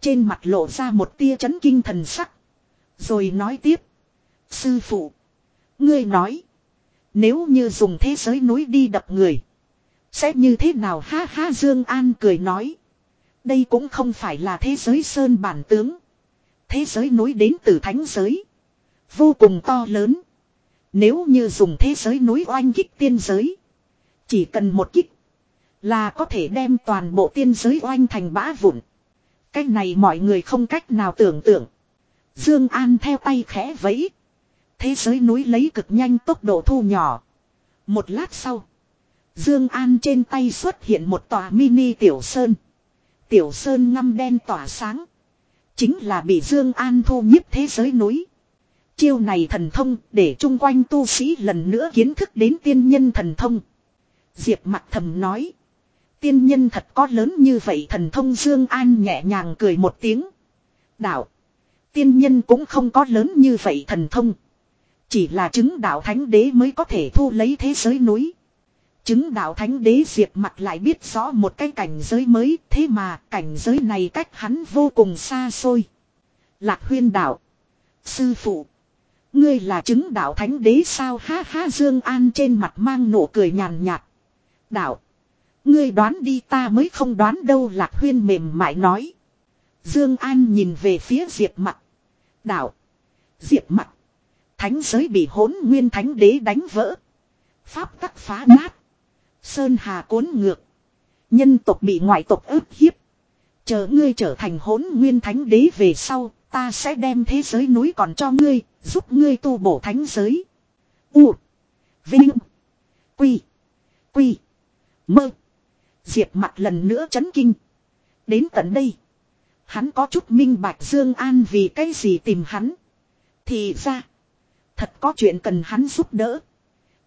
Trên mặt lộ ra một tia chấn kinh thần sắc. Rồi nói tiếp. Sư phụ. Ngươi nói. Nếu như dùng thế giới núi đi đập người. Sẽ như thế nào ha ha, Dương An cười nói. Đây cũng không phải là thế giới sơn bản tướng. Thế giới núi đến từ thánh giới. Vô cùng to lớn. Nếu như dùng thế giới núi oanh kích tiên giới. Chỉ cần một kích. Là có thể đem toàn bộ tiên giới oanh thành bã vụn. Cái này mọi người không cách nào tưởng tượng. Dương An theo tay khẽ vẫy. Thế giới núi lấy cực nhanh tốc độ thu nhỏ. Một lát sau. Dương An trên tay xuất hiện một tòa mini tiểu sơn. Tiểu sơn ngăm đen tỏa sáng. Chính là bị Dương An thu nhiếp thế giới núi. Chiêu này thần thông để chung quanh tu sĩ lần nữa kiến thức đến tiên nhân thần thông. Diệp Mặc thầm nói. Tiên nhân thật có lớn như vậy thần thông Dương An nhẹ nhàng cười một tiếng. Đạo. Tiên nhân cũng không có lớn như vậy thần thông. Chỉ là chứng đạo thánh đế mới có thể thu lấy thế giới núi. Chứng đạo thánh đế diệp mặt lại biết rõ một cái cảnh giới mới, thế mà cảnh giới này cách hắn vô cùng xa xôi. Lạc huyên đạo. Sư phụ. Ngươi là chứng đạo thánh đế sao ha ha, Dương An trên mặt mang nụ cười nhàn nhạt. Đạo. Ngươi đoán đi, ta mới không đoán đâu, lạc huyên mềm mại nói. Dương An nhìn về phía diệp mặt. Đạo. Diệp mặt. Thánh giới bị hỗn nguyên thánh đế đánh vỡ. Pháp tắc phá nát. Sơn hà cuốn ngược. Nhân tộc bị ngoại tộc ức hiếp. Chờ ngươi trở thành hỗn nguyên thánh đế về sau, ta sẽ đem thế giới núi còn cho ngươi, giúp ngươi tu bổ thánh giới. U. Vinh. Quy. Quy. Mơ. Diệp mặt lần nữa chấn kinh. Đến tận đây. Hắn có chút minh bạch Dương An vì cái gì tìm hắn. Thì ra. Thật có chuyện cần hắn giúp đỡ.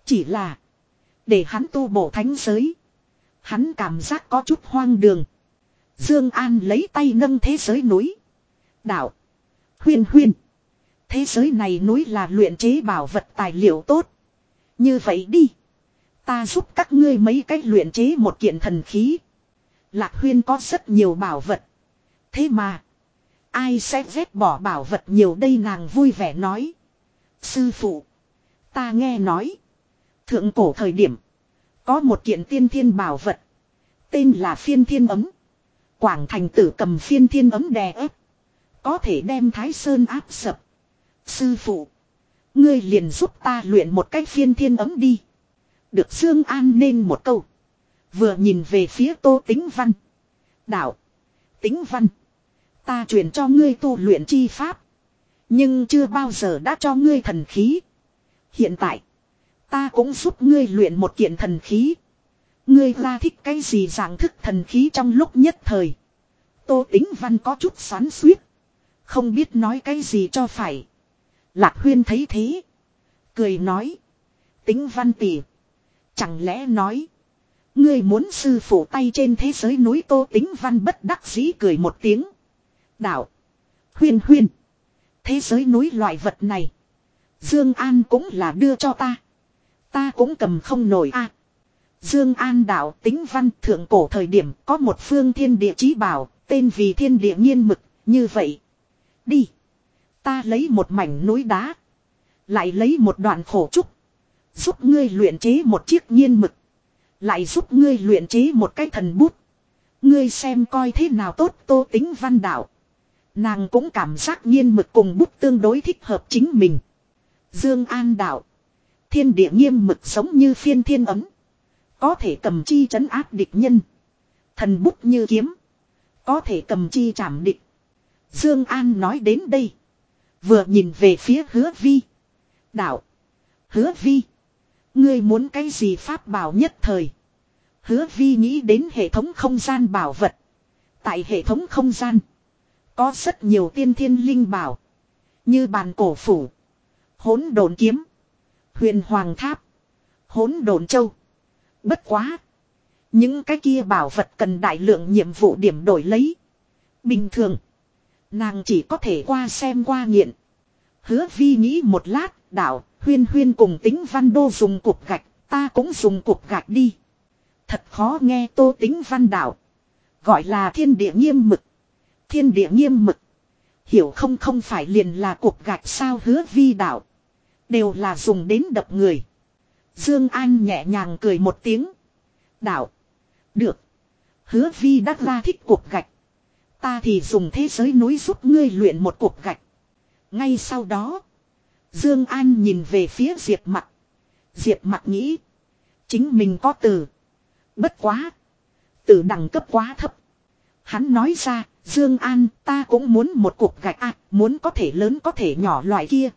Chỉ là. Để hắn tu bổ thánh giới. Hắn cảm giác có chút hoang đường. Dương An lấy tay nâng thế giới núi. Đạo. Huyên huyên. Thế giới này núi là luyện chế bảo vật tài liệu tốt. Như vậy đi. Ta giúp các ngươi mấy cách luyện chế một kiện thần khí. Lạc huyên có rất nhiều bảo vật. Thế mà. Ai sẽ ghét bỏ bảo vật nhiều đây nàng vui vẻ nói. Sư phụ. Ta nghe nói. Thượng cổ thời điểm. Có một kiện tiên thiên bảo vật. Tên là phiên thiên ấm. Quảng thành tử cầm phiên thiên ấm đè ép. Có thể đem thái sơn áp sập. Sư phụ. Ngươi liền giúp ta luyện một cách phiên thiên ấm đi. Được Dương An nên một câu. Vừa nhìn về phía tô tính văn. Đạo. Tính văn. Ta truyền cho ngươi tu luyện chi pháp. Nhưng chưa bao giờ đã cho ngươi thần khí. Hiện tại. Ta cũng giúp ngươi luyện một kiện thần khí. Ngươi ra thích cái gì dạng thức thần khí trong lúc nhất thời. Tô tính văn có chút xoắn suýt. Không biết nói cái gì cho phải. Lạc huyên thấy thế. Cười nói. Tính văn tỉ. Chẳng lẽ nói. Ngươi muốn sư phụ tay trên thế giới núi tô tính văn bất đắc dĩ cười một tiếng. Đạo. Huyên huyên. Thế giới núi loại vật này. Dương An cũng là đưa cho ta. Ta cũng cầm không nổi a. Dương An đạo tính văn thượng cổ thời điểm có một phương thiên địa chí bảo, tên vì thiên địa nhiên mực, như vậy. Đi. Ta lấy một mảnh núi đá. Lại lấy một đoạn khổ trúc. Giúp ngươi luyện chế một chiếc nhiên mực. Lại giúp ngươi luyện chế một cái thần bút. Ngươi xem coi thế nào tốt tô tính văn đạo. Nàng cũng cảm giác nhiên mực cùng bút tương đối thích hợp chính mình. Dương An đạo. Thiên địa nghiêm mực giống như phiên thiên ấm. Có thể cầm chi trấn áp địch nhân. Thần bút như kiếm. Có thể cầm chi chạm địch. Dương An nói đến đây. Vừa nhìn về phía hứa vi. Đạo. Hứa vi. Ngươi muốn cái gì pháp bảo nhất thời. Hứa vi nghĩ đến hệ thống không gian bảo vật. Tại hệ thống không gian. Có rất nhiều tiên thiên linh bảo. Như bàn cổ phủ. Hốn đồn kiếm. Huyền hoàng tháp. Hốn đồn châu. Bất quá. Những cái kia bảo vật cần đại lượng nhiệm vụ điểm đổi lấy. Bình thường. Nàng chỉ có thể qua xem qua nghiện. Hứa vi nghĩ một lát, đạo, huyên huyên cùng tính văn đô dùng cục gạch, ta cũng dùng cục gạch đi. Thật khó nghe tô tính văn đạo. Gọi là thiên địa nghiêm mực. Thiên địa nghiêm mực. Hiểu không không phải liền là cục gạch sao hứa vi đạo. Đều là dùng đến đập người. Dương An nhẹ nhàng cười một tiếng. Đạo. Được. Hứa vi đắc ra thích cục gạch. Ta thì dùng thế giới núi giúp ngươi luyện một cục gạch. Ngay sau đó. Dương An nhìn về phía Diệp Mặc. Diệp Mặc nghĩ. Chính mình có từ. Bất quá. Từ đẳng cấp quá thấp. Hắn nói ra. Dương An, ta cũng muốn một cục gạch à. Muốn có thể lớn có thể nhỏ loại kia.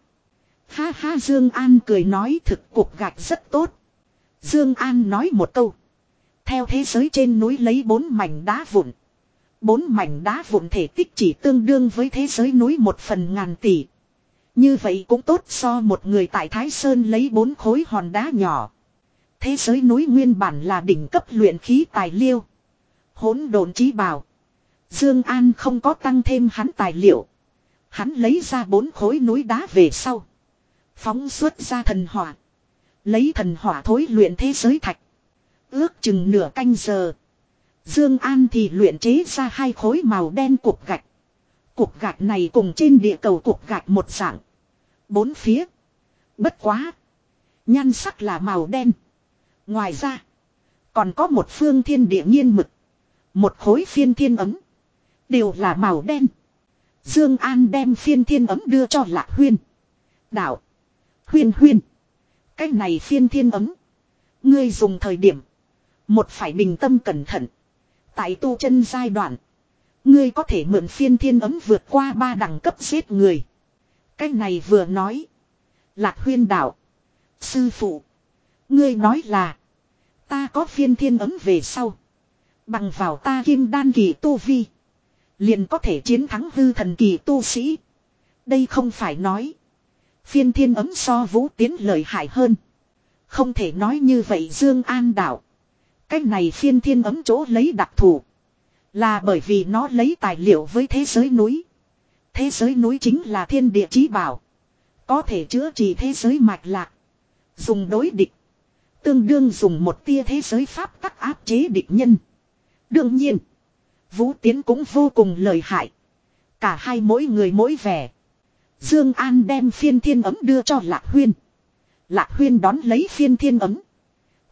Ha ha, Dương An cười nói thực cục gạch rất tốt. Dương An nói một câu. Theo thế giới trên núi lấy bốn mảnh đá vụn. Bốn mảnh đá vụn thể tích chỉ tương đương với thế giới núi một phần ngàn tỷ. Như vậy cũng tốt so một người tại Thái Sơn lấy bốn khối hòn đá nhỏ. Thế giới núi nguyên bản là đỉnh cấp luyện khí tài liêu. Hỗn độn trí bảo. Dương An không có tăng thêm hắn tài liệu. Hắn lấy ra bốn khối núi đá về sau. Phóng xuất ra thần hỏa. Lấy thần hỏa thối luyện thế giới thạch. Ước chừng nửa canh giờ. Dương An thì luyện chế ra hai khối màu đen cục gạch. Cục gạch này cùng trên địa cầu cục gạch một dạng. Bốn phía. Bất quá. Nhan sắc là màu đen. Ngoài ra. Còn có một phương thiên địa nhiên mực. Một khối phiên thiên ấm. Đều là màu đen. Dương An đem phiên thiên ấm đưa cho Lạc Huyên. Đạo. Huyên huyên. Cái này phiên thiên ấm. Ngươi dùng thời điểm. Một phải bình tâm cẩn thận. Tại tu chân giai đoạn. Ngươi có thể mượn phiên thiên ấm vượt qua ba đẳng cấp giết người. Cái này vừa nói. Lạc huyên đạo. Sư phụ. Ngươi nói là. Ta có phiên thiên ấm về sau. Bằng vào ta kim đan kỳ tu vi. Liền có thể chiến thắng hư thần kỳ tu sĩ. Đây không phải nói. Phiên thiên ấm so vũ tiến lợi hại hơn. Không thể nói như vậy Dương An đạo. Cách này phiên thiên ấm chỗ lấy đặc thù. Là bởi vì nó lấy tài liệu với thế giới núi. Thế giới núi chính là thiên địa chí bảo. Có thể chữa trị thế giới mạch lạc. Dùng đối địch. Tương đương dùng một tia thế giới pháp tắc áp chế địch nhân. Đương nhiên. Vũ Tiến cũng vô cùng lợi hại. Cả hai mỗi người mỗi vẻ. Dương An đem phiên thiên ấm đưa cho Lạc Huyên. Lạc Huyên đón lấy phiên thiên ấm.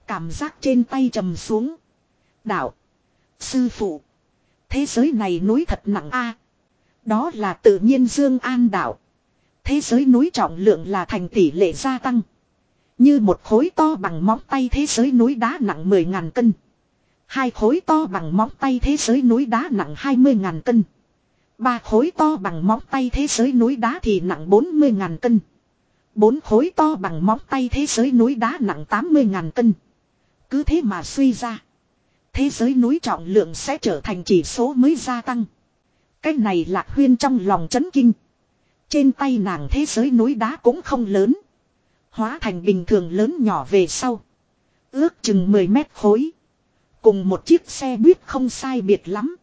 Cảm giác trên tay trầm xuống. Đạo. Sư phụ. Thế giới này núi thật nặng a. Đó là tự nhiên Dương An đạo. Thế giới núi trọng lượng là thành tỷ lệ gia tăng. Như một khối to bằng móng tay thế giới núi đá nặng 10.000 cân. Hai khối to bằng móng tay thế giới núi đá nặng 20.000 cân. Ba khối to bằng móng tay thế giới núi đá thì nặng 40.000 cân. Bốn khối to bằng móng tay thế giới núi đá nặng 80.000 cân. Cứ thế mà suy ra. Thế giới núi trọng lượng sẽ trở thành chỉ số mới gia tăng. Cái này lạc huyên trong lòng chấn kinh. Trên tay nàng thế giới núi đá cũng không lớn. Hóa thành bình thường lớn nhỏ về sau. Ước chừng 10 mét khối. Cùng một chiếc xe buýt không sai biệt lắm.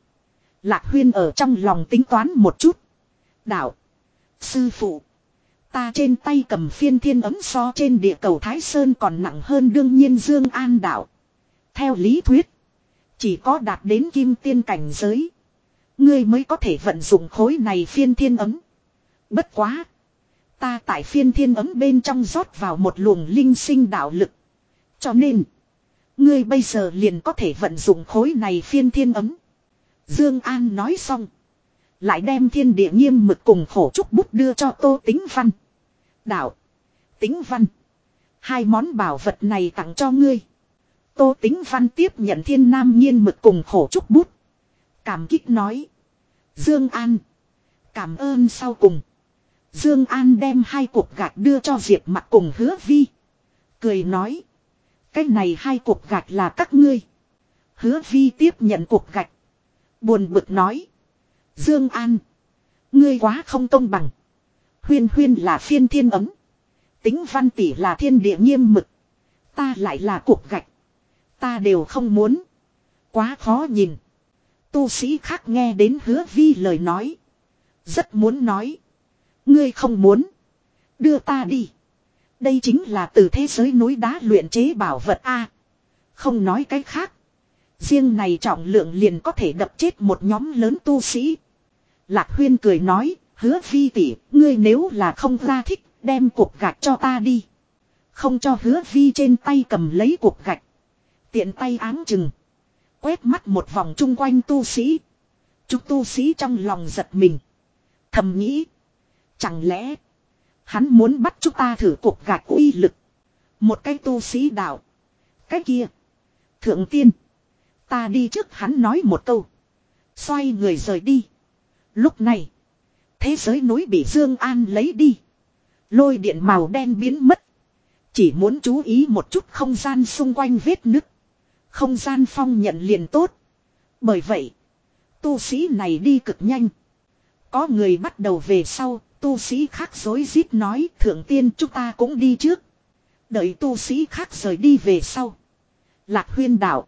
Lạc huyên ở trong lòng tính toán một chút. Đạo. Sư phụ. Ta trên tay cầm phiên thiên ấm so trên địa cầu Thái Sơn còn nặng hơn đương nhiên Dương An đạo. Theo lý thuyết. Chỉ có đạt đến kim tiên cảnh giới. Ngươi mới có thể vận dụng khối này phiên thiên ấm. Bất quá. Ta tại phiên thiên ấm bên trong rót vào một luồng linh sinh đạo lực. Cho nên. Ngươi bây giờ liền có thể vận dụng khối này phiên thiên ấm. Dương An nói xong. Lại đem thiên địa nghiêm mực cùng khổ trúc bút đưa cho tô tính văn. Đạo. Tính văn. Hai món bảo vật này tặng cho ngươi. Tô tính văn tiếp nhận thiên nam nghiêm mực cùng khổ trúc bút. Cảm kích nói. Dương An. Cảm ơn sau cùng. Dương An đem hai cuộc gạch đưa cho Diệp Mặc cùng hứa vi. Cười nói. Cái này hai cuộc gạch là các ngươi. Hứa vi tiếp nhận cuộc gạch. Buồn bực nói. Dương An. Ngươi quá không công bằng. Huyên huyên là phiên thiên ấm. Tính văn tỷ là thiên địa nghiêm mực. Ta lại là cuộc gạch. Ta đều không muốn. Quá khó nhìn. Tu sĩ khác nghe đến hứa vi lời nói. Rất muốn nói. Ngươi không muốn. Đưa ta đi. Đây chính là từ thế giới núi đá luyện chế bảo vật A. không nói cái khác. Riêng này trọng lượng liền có thể đập chết một nhóm lớn tu sĩ. Lạc huyên cười nói, hứa vi tỷ, ngươi nếu là không ra thích, đem cuộc gạch cho ta đi. Không cho hứa vi trên tay cầm lấy cuộc gạch. Tiện tay áng chừng. Quét mắt một vòng chung quanh tu sĩ. Chúc tu sĩ trong lòng giật mình. Thầm nghĩ. Chẳng lẽ. Hắn muốn bắt chúng ta thử cuộc gạch uy lực. Một cái tu sĩ đạo. Cái kia. Thượng tiên. Ta đi trước hắn nói một câu. Xoay người rời đi. Lúc này. Thế giới núi bị Dương An lấy đi. Lôi điện màu đen biến mất. Chỉ muốn chú ý một chút không gian xung quanh vết nứt. Không gian phong nhận liền tốt. Bởi vậy. Tu sĩ này đi cực nhanh. Có người bắt đầu về sau. Tu sĩ khác dối rít nói, thượng tiên, chúng ta cũng đi trước. Đợi tu sĩ khác rời đi về sau. Lạc huyên đạo.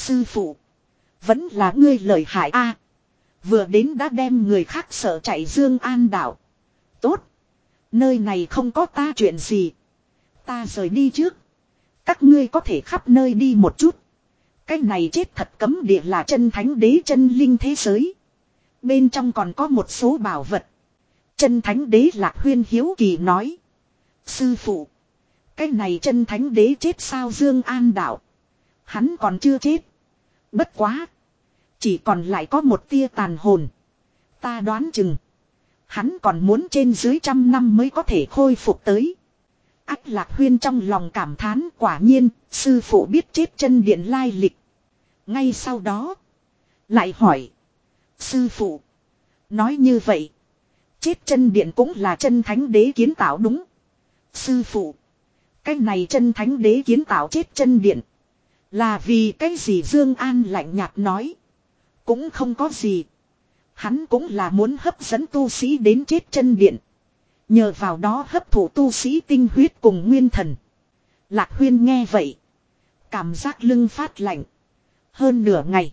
Sư phụ. Vẫn là ngươi lời hại a Vừa đến đã đem người khác sợ chạy Dương An đảo Tốt. Nơi này không có ta chuyện gì. Ta rời đi trước. Các ngươi có thể khắp nơi đi một chút. Cái này chết thật cấm địa là chân thánh đế chân linh thế giới. Bên trong còn có một số bảo vật. Chân thánh đế lạc huyên hiếu kỳ nói. Sư phụ. Cái này chân thánh đế chết sao Dương An đạo. Hắn còn chưa chết. Bất quá. Chỉ còn lại có một tia tàn hồn. Ta đoán chừng. Hắn còn muốn trên dưới trăm năm mới có thể khôi phục tới. Ách lạc huyên trong lòng cảm thán quả nhiên, sư phụ biết chết chân điện lai lịch. Ngay sau đó, lại hỏi. Sư phụ, nói như vậy, chết chân điện cũng là chân thánh đế kiến tạo đúng. Sư phụ, cái này chân thánh đế kiến tạo chết chân điện. Là vì cái gì Dương An lạnh nhạt nói. Cũng không có gì. Hắn cũng là muốn hấp dẫn tu sĩ đến chết chân điện. Nhờ vào đó hấp thụ tu sĩ tinh huyết cùng nguyên thần. Lạc huyên nghe vậy. Cảm giác lưng phát lạnh. Hơn nửa ngày.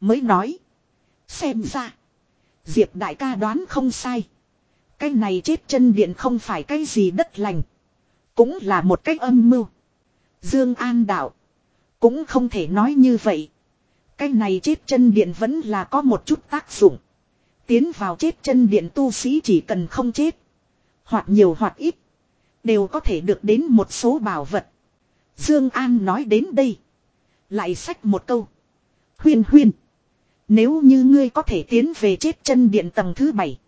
Mới nói. Xem ra. Diệp đại ca đoán không sai. Cái này chết chân điện không phải cái gì đất lành. Cũng là một cái âm mưu. Dương An đạo. Cũng không thể nói như vậy. Cái này chết chân điện vẫn là có một chút tác dụng. Tiến vào chết chân điện tu sĩ chỉ cần không chết. Hoặc nhiều hoặc ít. Đều có thể được đến một số bảo vật. Dương An nói đến đây. Lại sách một câu. Huyên huyên. Nếu như ngươi có thể tiến về chết chân điện tầng thứ bảy,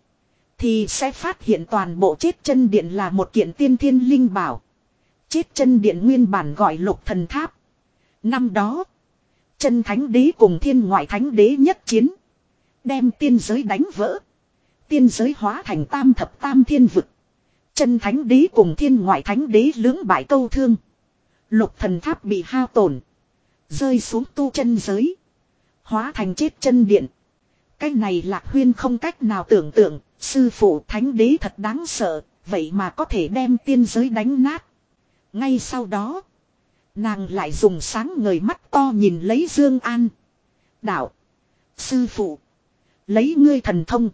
Thì sẽ phát hiện toàn bộ chết chân điện là một kiện tiên thiên linh bảo. Chết chân điện nguyên bản gọi lục thần tháp. Năm đó. Chân thánh đế cùng thiên ngoại thánh đế nhất chiến. Đem tiên giới đánh vỡ. Tiên giới hóa thành tam thập tam thiên vực. Chân thánh đế cùng thiên ngoại thánh đế lưỡng bại câu thương. Lục thần tháp bị hao tổn. Rơi xuống tu chân giới. Hóa thành chết chân điện. Cái này lạc huyên không cách nào tưởng tượng. Sư phụ thánh đế thật đáng sợ. Vậy mà có thể đem tiên giới đánh nát. Ngay sau đó. Nàng lại dùng sáng ngời mắt to nhìn lấy Dương An. Đạo. Sư phụ. Lấy ngươi thần thông.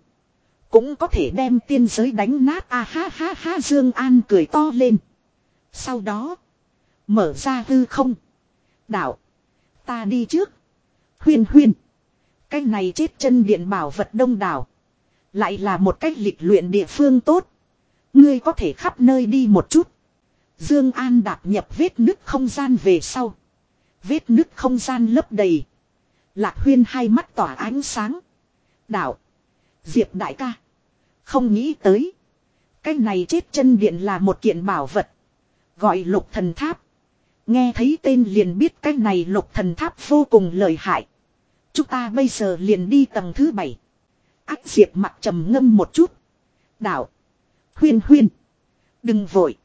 Cũng có thể đem tiên giới đánh nát a ha ha ha, Dương An cười to lên. Sau đó. Mở ra hư không. Đạo. Ta đi trước. Huyên huyên. Cái này chết chân điện bảo vật đông đảo. Lại là một cách lịch luyện địa phương tốt. Ngươi có thể khắp nơi đi một chút. Dương An đạp nhập vết nứt không gian về sau. Vết nứt không gian lấp đầy. Lạc huyên hai mắt tỏa ánh sáng. Đạo. Diệp đại ca. Không nghĩ tới. Cái này chết chân điện là một kiện bảo vật. Gọi lục thần tháp. Nghe thấy tên liền biết cái này lục thần tháp vô cùng lợi hại. Chúng ta bây giờ liền đi tầng thứ bảy. Ác diệp mặt trầm ngâm một chút. Đạo. Huyên huyên. Đừng vội.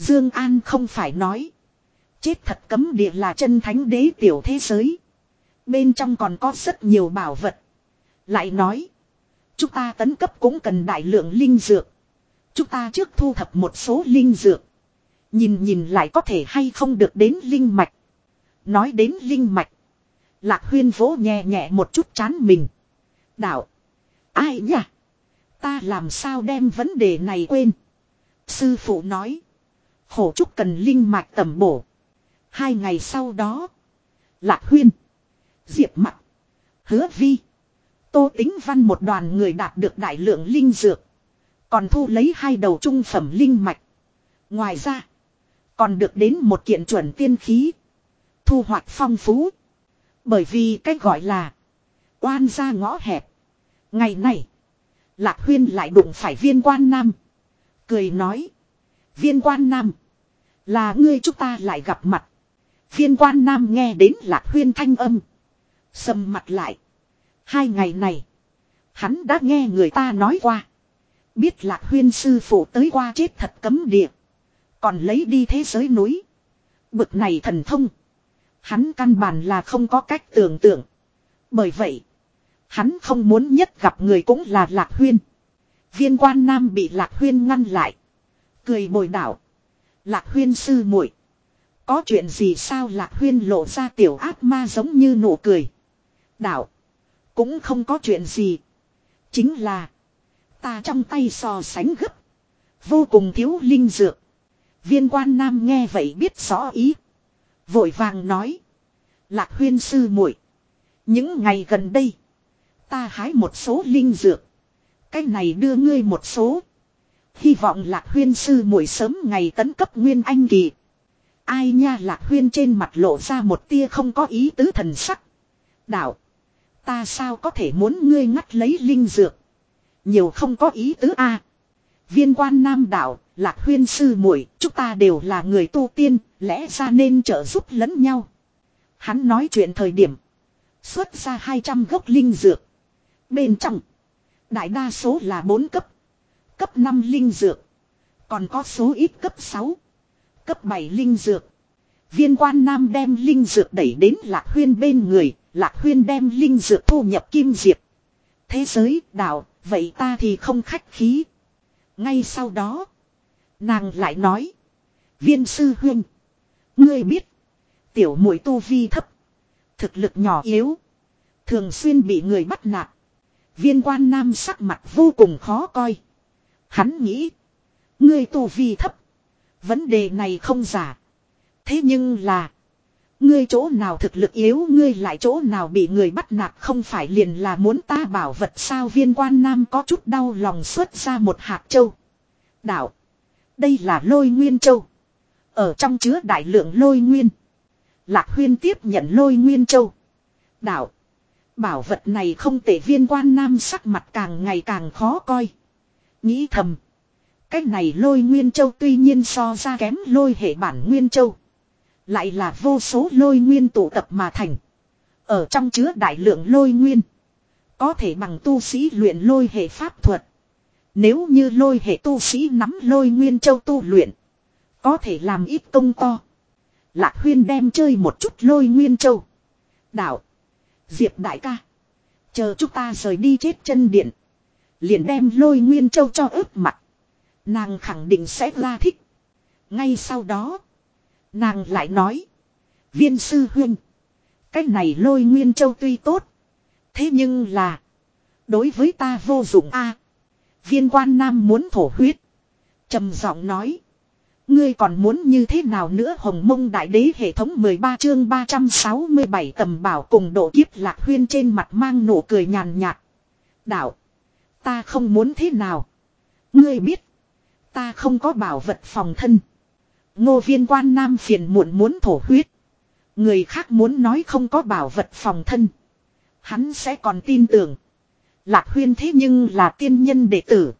Dương An không phải nói. Chết thật cấm địa là chân thánh đế tiểu thế giới. Bên trong còn có rất nhiều bảo vật. Lại nói. Chúng ta tấn cấp cũng cần đại lượng linh dược. Chúng ta trước thu thập một số linh dược. Nhìn nhìn lại có thể hay không được đến linh mạch. Nói đến linh mạch. Lạc huyên vỗ nhẹ nhẹ một chút chán mình. Đạo. Ai nhỉ? Ta làm sao đem vấn đề này quên. Sư phụ nói. Khổ trúc cần linh mạch tầm bổ. Hai ngày sau đó. Lạc huyên. Diệp mặt. Hứa vi. Tô tính văn một đoàn người đạt được đại lượng linh dược. Còn thu lấy hai đầu trung phẩm linh mạch. Ngoài ra. Còn được đến một kiện chuẩn tiên khí. Thu hoạch phong phú. Bởi vì cách gọi là. Oan ra ngõ hẹp. Ngày này. Lạc huyên lại đụng phải viên quan nam. Cười nói. Viên quan nam. Là ngươi chúng ta lại gặp mặt. Viên quan nam nghe đến lạc huyên thanh âm. Sầm mặt lại. Hai ngày này. Hắn đã nghe người ta nói qua. Biết lạc huyên sư phụ tới qua chết thật cấm địa. Còn lấy đi thế giới núi. Bực này thần thông. Hắn căn bản là không có cách tưởng tượng. Bởi vậy. Hắn không muốn nhất gặp người cũng là lạc huyên. Viên quan nam bị lạc huyên ngăn lại. Cười bồi đảo. Lạc huyên sư muội Có chuyện gì sao lạc huyên lộ ra tiểu ác ma giống như nụ cười. Đạo, Cũng không có chuyện gì. Chính là. Ta trong tay so sánh gấp. Vô cùng thiếu linh dược. Viên quan nam nghe vậy biết rõ ý. Vội vàng nói. Lạc huyên sư muội, Những ngày gần đây. Ta hái một số linh dược. Cái này đưa ngươi một số. Hy vọng lạc huyên sư muội sớm ngày tấn cấp nguyên anh kỳ. Ai nha lạc huyên trên mặt lộ ra một tia không có ý tứ thần sắc. Đạo. Ta sao có thể muốn ngươi ngắt lấy linh dược. Nhiều không có ý tứ a. Viên quan nam đạo, lạc huyên sư muội chúng ta đều là người tu tiên, lẽ ra nên trợ giúp lẫn nhau. Hắn nói chuyện thời điểm. Xuất ra 200 gốc linh dược. Bên trong. Đại đa số là 4 cấp. Cấp 5 linh dược. Còn có số ít cấp 6. Cấp 7 linh dược. Viên quan nam đem linh dược đẩy đến lạc huyên bên người. Lạc huyên đem linh dược thu nhập kim diệp. Thế giới, đạo, vậy ta thì không khách khí. Ngay sau đó. Nàng lại nói. Viên sư huyên. Ngươi biết. Tiểu mũi tu vi thấp. Thực lực nhỏ yếu. Thường xuyên bị người bắt nạt. Viên quan nam sắc mặt vô cùng khó coi. Hắn nghĩ. Ngươi tu vi thấp. Vấn đề này không giả. Thế nhưng là. Ngươi chỗ nào thực lực yếu, ngươi lại chỗ nào bị người bắt nạt không phải liền là muốn ta bảo vật sao viên quan nam có chút đau lòng xuất ra một hạt châu. Đạo. Đây là lôi nguyên châu. Ở trong chứa đại lượng lôi nguyên. Lạc huyên tiếp nhận lôi nguyên châu. Đạo. Bảo vật này không tệ viên quan nam sắc mặt càng ngày càng khó coi. Nghĩ thầm. Cách này lôi nguyên châu tuy nhiên so ra kém lôi hệ bản nguyên châu. Lại là vô số lôi nguyên tụ tập mà thành. Ở trong chứa đại lượng lôi nguyên. Có thể bằng tu sĩ luyện lôi hệ pháp thuật. Nếu như lôi hệ tu sĩ nắm lôi nguyên châu tu luyện. Có thể làm ít công to. Lạc huyên đem chơi một chút lôi nguyên châu. Đạo. Diệp đại ca. Chờ chúng ta rời đi chết chân điện. Liền đem lôi nguyên châu cho ướp mặt. Nàng khẳng định sẽ ra thích. Ngay sau đó. Nàng lại nói. Viên sư huynh. Cái này lôi nguyên châu tuy tốt. Thế nhưng là. Đối với ta vô dụng a. viên quan nam muốn thổ huyết. trầm giọng nói. Ngươi còn muốn như thế nào nữa hồng mông đại đế hệ thống 13 chương 367 tầm bảo cùng độ kiếp lạc huyên trên mặt mang nụ cười nhàn nhạt. Đạo. Ta không muốn thế nào. Ngươi biết. Ta không có bảo vật phòng thân. Ngô viên quan nam phiền muộn muốn thổ huyết. Người khác muốn nói không có bảo vật phòng thân. Hắn sẽ còn tin tưởng. Lạc huyên thế nhưng là tiên nhân đệ tử.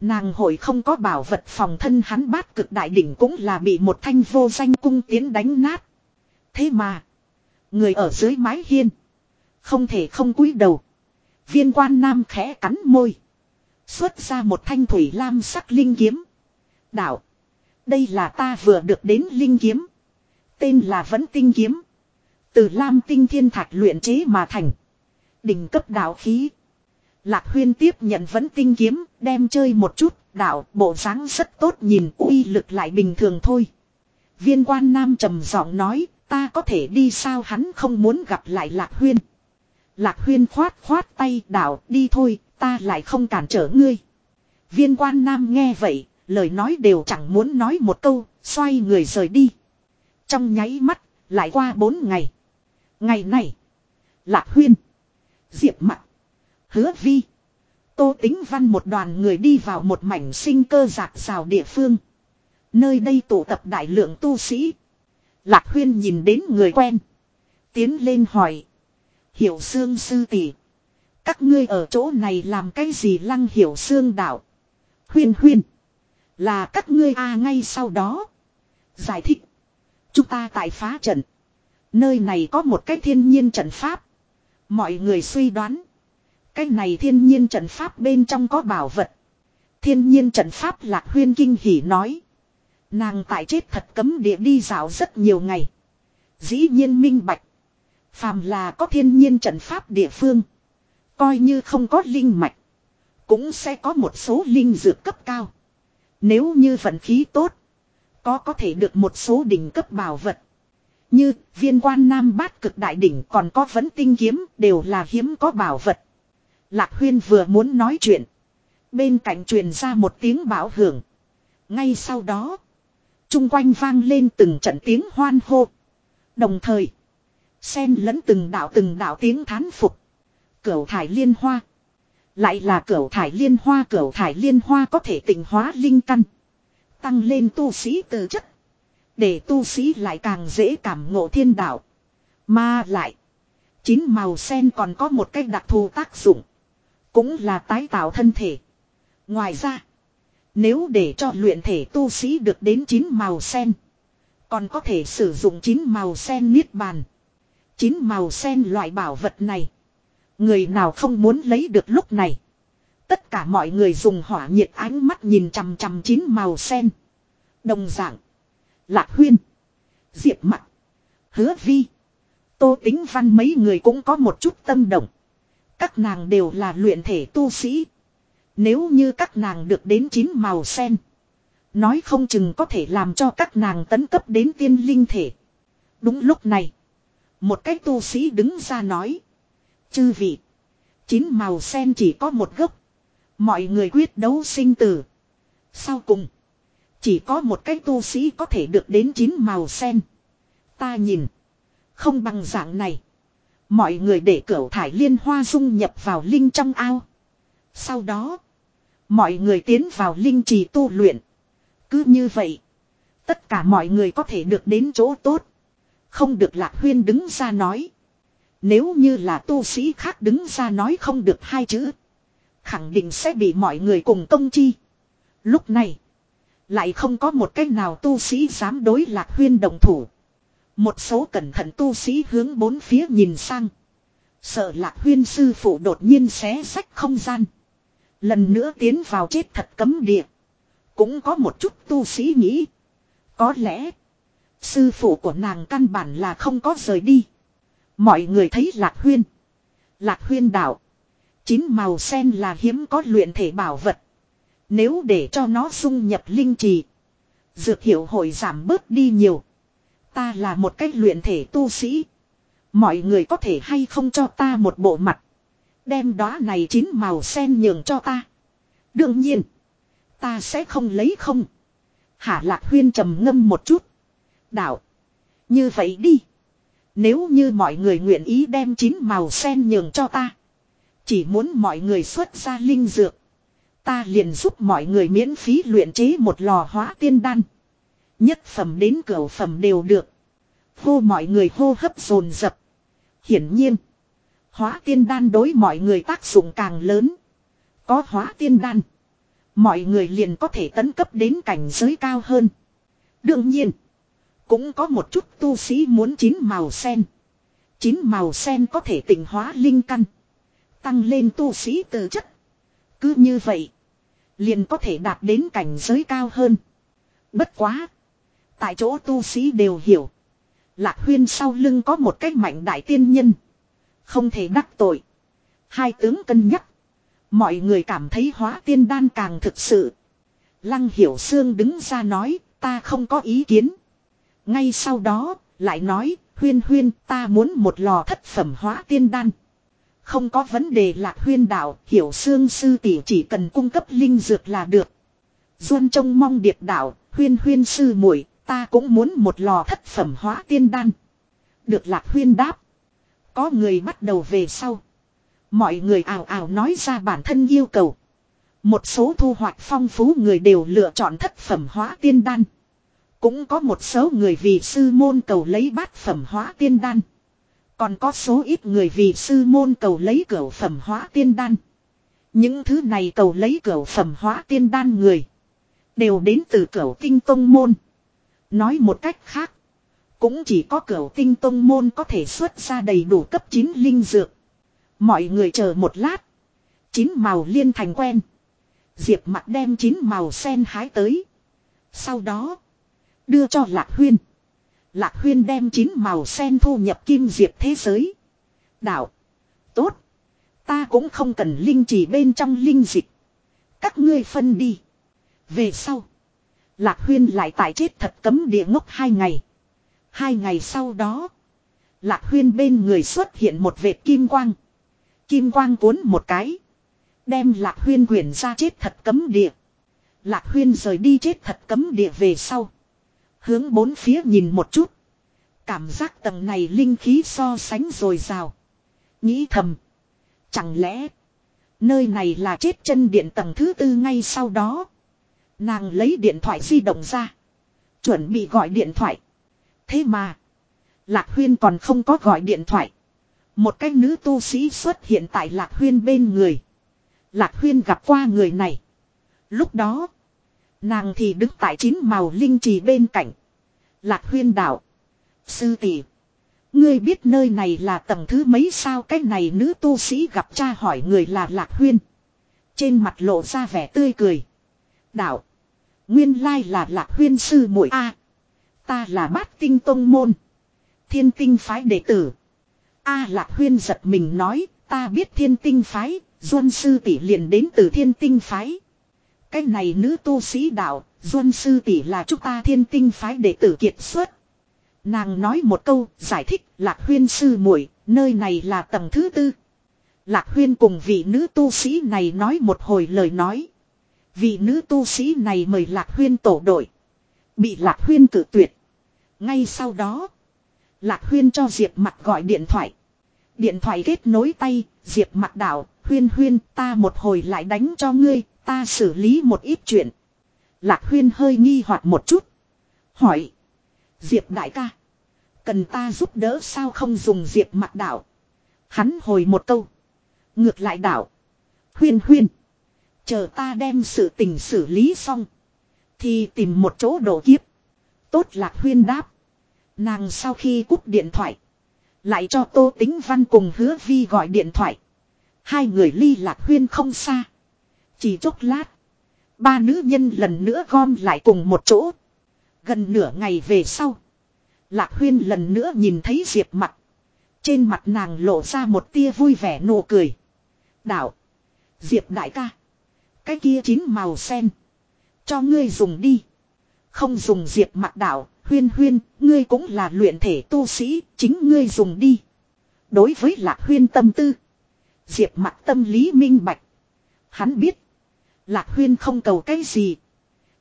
Nàng hội không có bảo vật phòng thân hắn bát cực đại đỉnh cũng là bị một thanh vô danh cung tiến đánh nát. Thế mà. Người ở dưới mái hiên. Không thể không cúi đầu. Viên quan nam khẽ cắn môi. Xuất ra một thanh thủy lam sắc linh kiếm. Đạo. Đây là ta vừa được đến linh kiếm. Tên là Vẫn Tinh Kiếm. Từ Lam Tinh Thiên Thạch luyện chế mà thành. Đỉnh cấp đạo khí. Lạc Huyên tiếp nhận Vẫn Tinh Kiếm, đem chơi một chút, đạo, bộ dáng rất tốt nhìn, uy lực lại bình thường thôi. Viên quan nam trầm giọng nói, ta có thể đi sao hắn không muốn gặp lại Lạc Huyên. Lạc Huyên khoát khoát tay đảo đi thôi, ta lại không cản trở ngươi. Viên quan nam nghe vậy, lời nói đều chẳng muốn nói một câu, xoay người rời đi. Trong nháy mắt, lại qua bốn ngày. Ngày này, Lạc Huyên, Diệp Mặt, Hứa Vi, Tô Tính Văn một đoàn người đi vào một mảnh sinh cơ giạc rào địa phương. Nơi đây tụ tập đại lượng tu sĩ. Lạc Huyên nhìn đến người quen. Tiến lên hỏi. Hiểu xương Sư Tỷ Các ngươi ở chỗ này làm cái gì lăng hiểu xương đạo. Huyên huyên. Là các ngươi a ngay sau đó. Giải thích. Chúng ta tại phá trận. Nơi này có một cái thiên nhiên trận pháp. Mọi người suy đoán. Cái này thiên nhiên trận pháp bên trong có bảo vật. Thiên nhiên trận pháp lạc huyên kinh hỉ nói. Nàng tại chết thật cấm địa đi dạo rất nhiều ngày. Dĩ nhiên minh bạch. Phàm là có thiên nhiên trận pháp địa phương. Coi như không có linh mạch. Cũng sẽ có một số linh dược cấp cao. Nếu như vận khí tốt. Có có thể được một số đỉnh cấp bảo vật. Như viên quan nam bát cực đại đỉnh còn có vấn tinh kiếm đều là hiếm có bảo vật. Lạc huyên vừa muốn nói chuyện. Bên cạnh truyền ra một tiếng bảo hưởng. Ngay sau đó. Trung quanh vang lên từng trận tiếng hoan hô. Đồng thời. Xen lẫn từng đạo từng đạo tiếng thán phục. Cửu thải liên hoa. Lại là cửu thải liên hoa, cửu thải liên hoa có thể tình hóa linh căn. Tăng lên tu sĩ tư chất. Để tu sĩ lại càng dễ cảm ngộ thiên đạo. Mà lại. Chín màu sen còn có một cách đặc thù tác dụng. Cũng là tái tạo thân thể. Ngoài ra. Nếu để cho luyện thể tu sĩ được đến chín màu sen. Còn có thể sử dụng chín màu sen niết bàn. Chín màu sen loại bảo vật này. Người nào không muốn lấy được lúc này. Tất cả mọi người dùng hỏa nhiệt ánh mắt nhìn chằm chằm chín màu sen. Đồng dạng. Lạc huyên. Diệp mặt. Hứa vi. Tô tính văn mấy người cũng có một chút tâm động. Các nàng đều là luyện thể tu sĩ. Nếu như các nàng được đến chín màu sen. Nói không chừng có thể làm cho các nàng tấn cấp đến tiên linh thể. Đúng lúc này. Một cái tu sĩ đứng ra nói. Chư vị. Chín màu sen chỉ có một gốc. Mọi người quyết đấu sinh tử. Sau cùng. Chỉ có một cái tu sĩ có thể được đến chín màu sen. Ta nhìn. Không bằng dạng này. Mọi người để cửu thải liên hoa dung nhập vào linh trong ao. Sau đó. Mọi người tiến vào linh trì tu luyện. Cứ như vậy. Tất cả mọi người có thể được đến chỗ tốt. Không được lạc huyên đứng ra nói. Nếu như là tu sĩ khác đứng ra nói không được hai chữ. Khẳng định sẽ bị mọi người cùng công chi. Lúc này. Lại không có một cách nào tu sĩ dám đối lạc huyên đồng thủ. Một số cẩn thận tu sĩ hướng bốn phía nhìn sang. Sợ lạc huyên sư phụ đột nhiên xé sách không gian. Lần nữa tiến vào chết thật cấm địa. Cũng có một chút tu sĩ nghĩ. Có lẽ. Sư phụ của nàng căn bản là không có rời đi. Mọi người thấy lạc huyên. Lạc huyên đạo. Chín màu sen là hiếm có luyện thể bảo vật. Nếu để cho nó dung nhập linh trì. Dược hiệu hội giảm bớt đi nhiều. Ta là một cách luyện thể tu sĩ. Mọi người có thể hay không cho ta một bộ mặt. Đem đó này chín màu sen nhường cho ta. Đương nhiên. Ta sẽ không lấy không. Hả lạc huyên trầm ngâm một chút. Đạo. Như vậy đi. Nếu như mọi người nguyện ý đem chín màu sen nhường cho ta. Chỉ muốn mọi người xuất ra linh dược. Ta liền giúp mọi người miễn phí luyện chế một lò hóa tiên đan. Nhất phẩm đến cửu phẩm đều được. Hô mọi người hô hấp dồn dập. Hiển nhiên. Hóa tiên đan đối mọi người tác dụng càng lớn. Có hóa tiên đan. Mọi người liền có thể tấn cấp đến cảnh giới cao hơn. Đương nhiên. Cũng có một chút tu sĩ muốn chín màu sen. Chín màu sen có thể tỉnh hóa linh căn. Tăng lên tu sĩ tư chất. Cứ như vậy. Liền có thể đạt đến cảnh giới cao hơn. Bất quá. Tại chỗ tu sĩ đều hiểu. Lạc huyên sau lưng có một cách mạnh đại tiên nhân. Không thể đắc tội. Hai tướng cân nhắc. Mọi người cảm thấy hóa tiên đan càng thực sự. Lăng hiểu xương đứng ra nói, ta không có ý kiến. Ngay sau đó, lại nói, huyên huyên ta muốn một lò thất phẩm hóa tiên đan. Không có vấn đề lạc huyên đạo, hiểu xương sư tỷ chỉ cần cung cấp linh dược là được. Duân trông mong điệp đạo, huyên huyên sư muội ta cũng muốn một lò thất phẩm hóa tiên đan. Được lạc huyên đáp. Có người bắt đầu về sau. Mọi người ào ào nói ra bản thân yêu cầu. Một số thu hoạch phong phú người đều lựa chọn thất phẩm hóa tiên đan. Cũng có một số người vì sư môn cầu lấy bát phẩm hóa tiên đan. Còn có số ít người vì sư môn cầu lấy cửu phẩm hóa tiên đan. Những thứ này cầu lấy cửu phẩm hóa tiên đan người. Đều đến từ cửu tinh tông môn. Nói một cách khác. Cũng chỉ có cửu tinh tông môn có thể xuất ra đầy đủ cấp 9 linh dược. Mọi người chờ một lát. Chín màu liên thành quen. Diệp mặt đem chín màu sen hái tới. Sau đó. Đưa cho Lạc Huyên. Lạc Huyên đem chín màu sen thu nhập kim diệp thế giới. Đạo. Tốt. Ta cũng không cần linh chỉ bên trong linh dịch. Các ngươi phân đi. Về sau. Lạc Huyên lại tại chết thật cấm địa ngốc hai ngày. Hai ngày sau đó. Lạc Huyên bên người xuất hiện một vệt kim quang. Kim quang cuốn một cái. Đem Lạc Huyên quyển ra chết thật cấm địa. Lạc Huyên rời đi chết thật cấm địa về sau. Hướng bốn phía nhìn một chút. Cảm giác tầng này linh khí so sánh rồi rào. Nghĩ thầm. Chẳng lẽ. Nơi này là chết chân điện tầng thứ tư ngay sau đó. Nàng lấy điện thoại di động ra. Chuẩn bị gọi điện thoại. Thế mà. Lạc Huyên còn không có gọi điện thoại. Một cái nữ tu sĩ xuất hiện tại Lạc Huyên bên người. Lạc Huyên gặp qua người này. Lúc đó. Nàng thì đứng tại chín màu linh trì bên cạnh. Lạc Huyên đạo. Sư tỷ, Ngươi biết nơi này là tầng thứ mấy sao cái này nữ tu sĩ gặp cha hỏi người là Lạc Huyên. Trên mặt lộ ra vẻ tươi cười. Đạo. Nguyên lai là Lạc Huyên sư muội A. Ta là bát tinh tông môn. Thiên tinh phái đệ tử. A Lạc Huyên giật mình nói. Ta biết thiên tinh phái. Duân sư tỷ liền đến từ thiên tinh phái. Cái này nữ tu sĩ đạo. Duân sư tỷ là chúng ta thiên tinh phái đệ tử kiệt xuất. Nàng nói một câu giải thích Lạc Huyên sư muội nơi này là tầng thứ tư. Lạc Huyên cùng vị nữ tu sĩ này nói một hồi lời nói. Vị nữ tu sĩ này mời Lạc Huyên tổ đội. Bị Lạc Huyên cử tuyệt. Ngay sau đó. Lạc Huyên cho Diệp mặt gọi điện thoại. Điện thoại kết nối tay, Diệp mặt đảo, Huyên Huyên ta một hồi lại đánh cho ngươi, ta xử lý một ít chuyện. Lạc Huyên hơi nghi hoặc một chút. Hỏi. Diệp đại ca. Cần ta giúp đỡ sao không dùng Diệp mặt đảo. Hắn hồi một câu. Ngược lại đảo. Huyên huyên. Chờ ta đem sự tình xử lý xong. Thì tìm một chỗ đổ kiếp. Tốt lạc huyên đáp. Nàng sau khi cúp điện thoại. Lại cho Tô Tính Văn cùng hứa vi gọi điện thoại. Hai người ly lạc huyên không xa. Chỉ chốc lát. Ba nữ nhân lần nữa gom lại cùng một chỗ. Gần nửa ngày về sau. Lạc huyên lần nữa nhìn thấy Diệp mặt. Trên mặt nàng lộ ra một tia vui vẻ nụ cười. Đạo. Diệp đại ca. Cái kia chín màu sen. Cho ngươi dùng đi. Không dùng diệp mặt đạo. Huyên huyên. Ngươi cũng là luyện thể tu sĩ. Chính ngươi dùng đi. Đối với lạc huyên tâm tư. Diệp mặt tâm lý minh bạch. Hắn biết. Lạc huyên không cầu cái gì.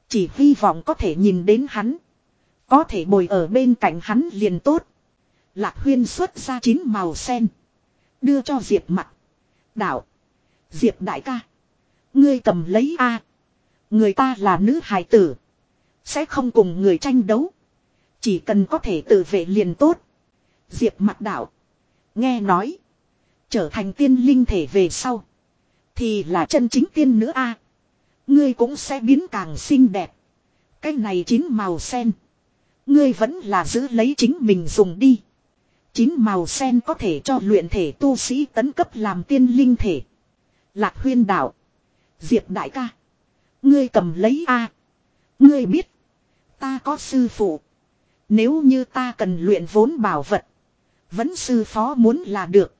Chỉ hy vọng có thể nhìn đến hắn. Có thể bồi ở bên cạnh hắn liền tốt. Lạc huyên xuất ra chín màu sen. Đưa cho Diệp mặt. Đạo. Diệp đại ca. Ngươi cầm lấy a Người ta là nữ hài tử. Sẽ không cùng người tranh đấu. Chỉ cần có thể tự vệ liền tốt. Diệp mặt đạo. Nghe nói. Trở thành tiên linh thể về sau. Thì là chân chính tiên nữa a Ngươi cũng sẽ biến càng xinh đẹp. Cái này chín màu sen. Ngươi vẫn là giữ lấy chính mình dùng đi. Chín màu sen có thể cho luyện thể tu sĩ tấn cấp làm tiên linh thể. Lạc huyên đạo. Diệp đại ca. Ngươi cầm lấy A. Ngươi biết. Ta có sư phụ. Nếu như ta cần luyện vốn bảo vật. Vẫn sư phó muốn là được.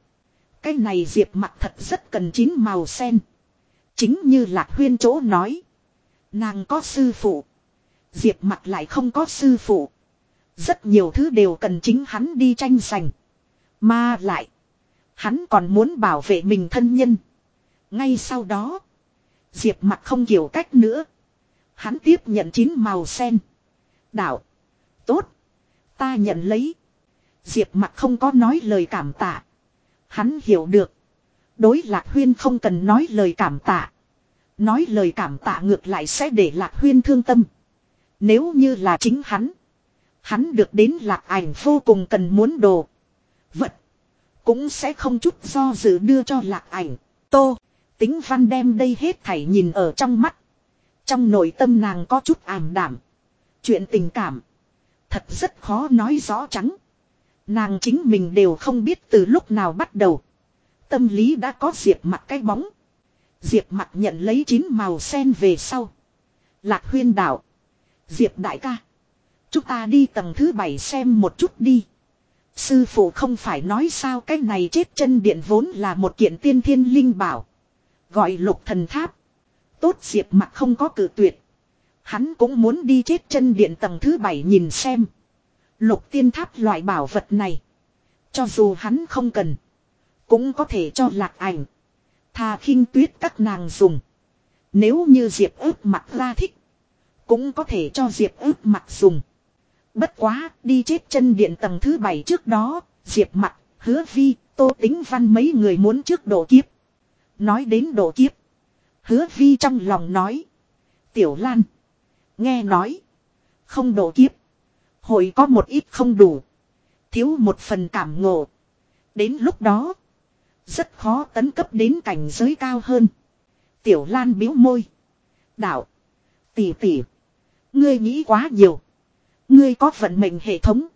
Cái này diệp mặt thật rất cần chín màu sen. Chính như lạc huyên chỗ nói. Nàng có sư phụ. Diệp mặt lại không có sư phụ. Rất nhiều thứ đều cần chính hắn đi tranh giành. Mà lại. Hắn còn muốn bảo vệ mình thân nhân. Ngay sau đó. Diệp mặt không hiểu cách nữa. Hắn tiếp nhận chín màu sen. Đạo. Tốt. Ta nhận lấy. Diệp mặt không có nói lời cảm tạ. Hắn hiểu được. Đối lạc huyên không cần nói lời cảm tạ. Nói lời cảm tạ ngược lại sẽ để lạc huyên thương tâm. Nếu như là chính hắn. Hắn được đến lạc ảnh vô cùng cần muốn đồ. Vật. Cũng sẽ không chút do dự đưa cho lạc ảnh. Tô. Tính văn đem đây hết thảy nhìn ở trong mắt. Trong nội tâm nàng có chút ảm đảm. Chuyện tình cảm. Thật rất khó nói rõ trắng. Nàng chính mình đều không biết từ lúc nào bắt đầu. Tâm lý đã có diệp mặt cái bóng. Diệp mặt nhận lấy chín màu sen về sau. Lạc huyên đạo. Diệp đại ca. Chúng ta đi tầng thứ bảy xem một chút đi. Sư phụ không phải nói sao cái này chết chân điện vốn là một kiện tiên thiên linh bảo. Gọi lục thần tháp. Tốt diệp mặt không có cử tuyệt. Hắn cũng muốn đi chết chân điện tầng thứ bảy nhìn xem. Lục tiên tháp loại bảo vật này. Cho dù hắn không cần. Cũng có thể cho lạc ảnh. Thà khinh tuyết các nàng dùng. Nếu như diệp ướp mặt ra thích. Cũng có thể cho diệp ướp mặt dùng. Bất quá, đi chết chân điện tầng thứ bảy trước đó. Diệp mặt, hứa vi, tô tính văn mấy người muốn trước độ kiếp. Nói đến độ kiếp. Hứa vi trong lòng nói. Tiểu Lan. Nghe nói. Không độ kiếp. Hội có một ít không đủ. Thiếu một phần cảm ngộ. Đến lúc đó. Rất khó tấn cấp đến cảnh giới cao hơn. Tiểu Lan biếu môi. Đạo. Tỷ tỷ. Ngươi nghĩ quá nhiều. Ngươi có vận mệnh hệ thống.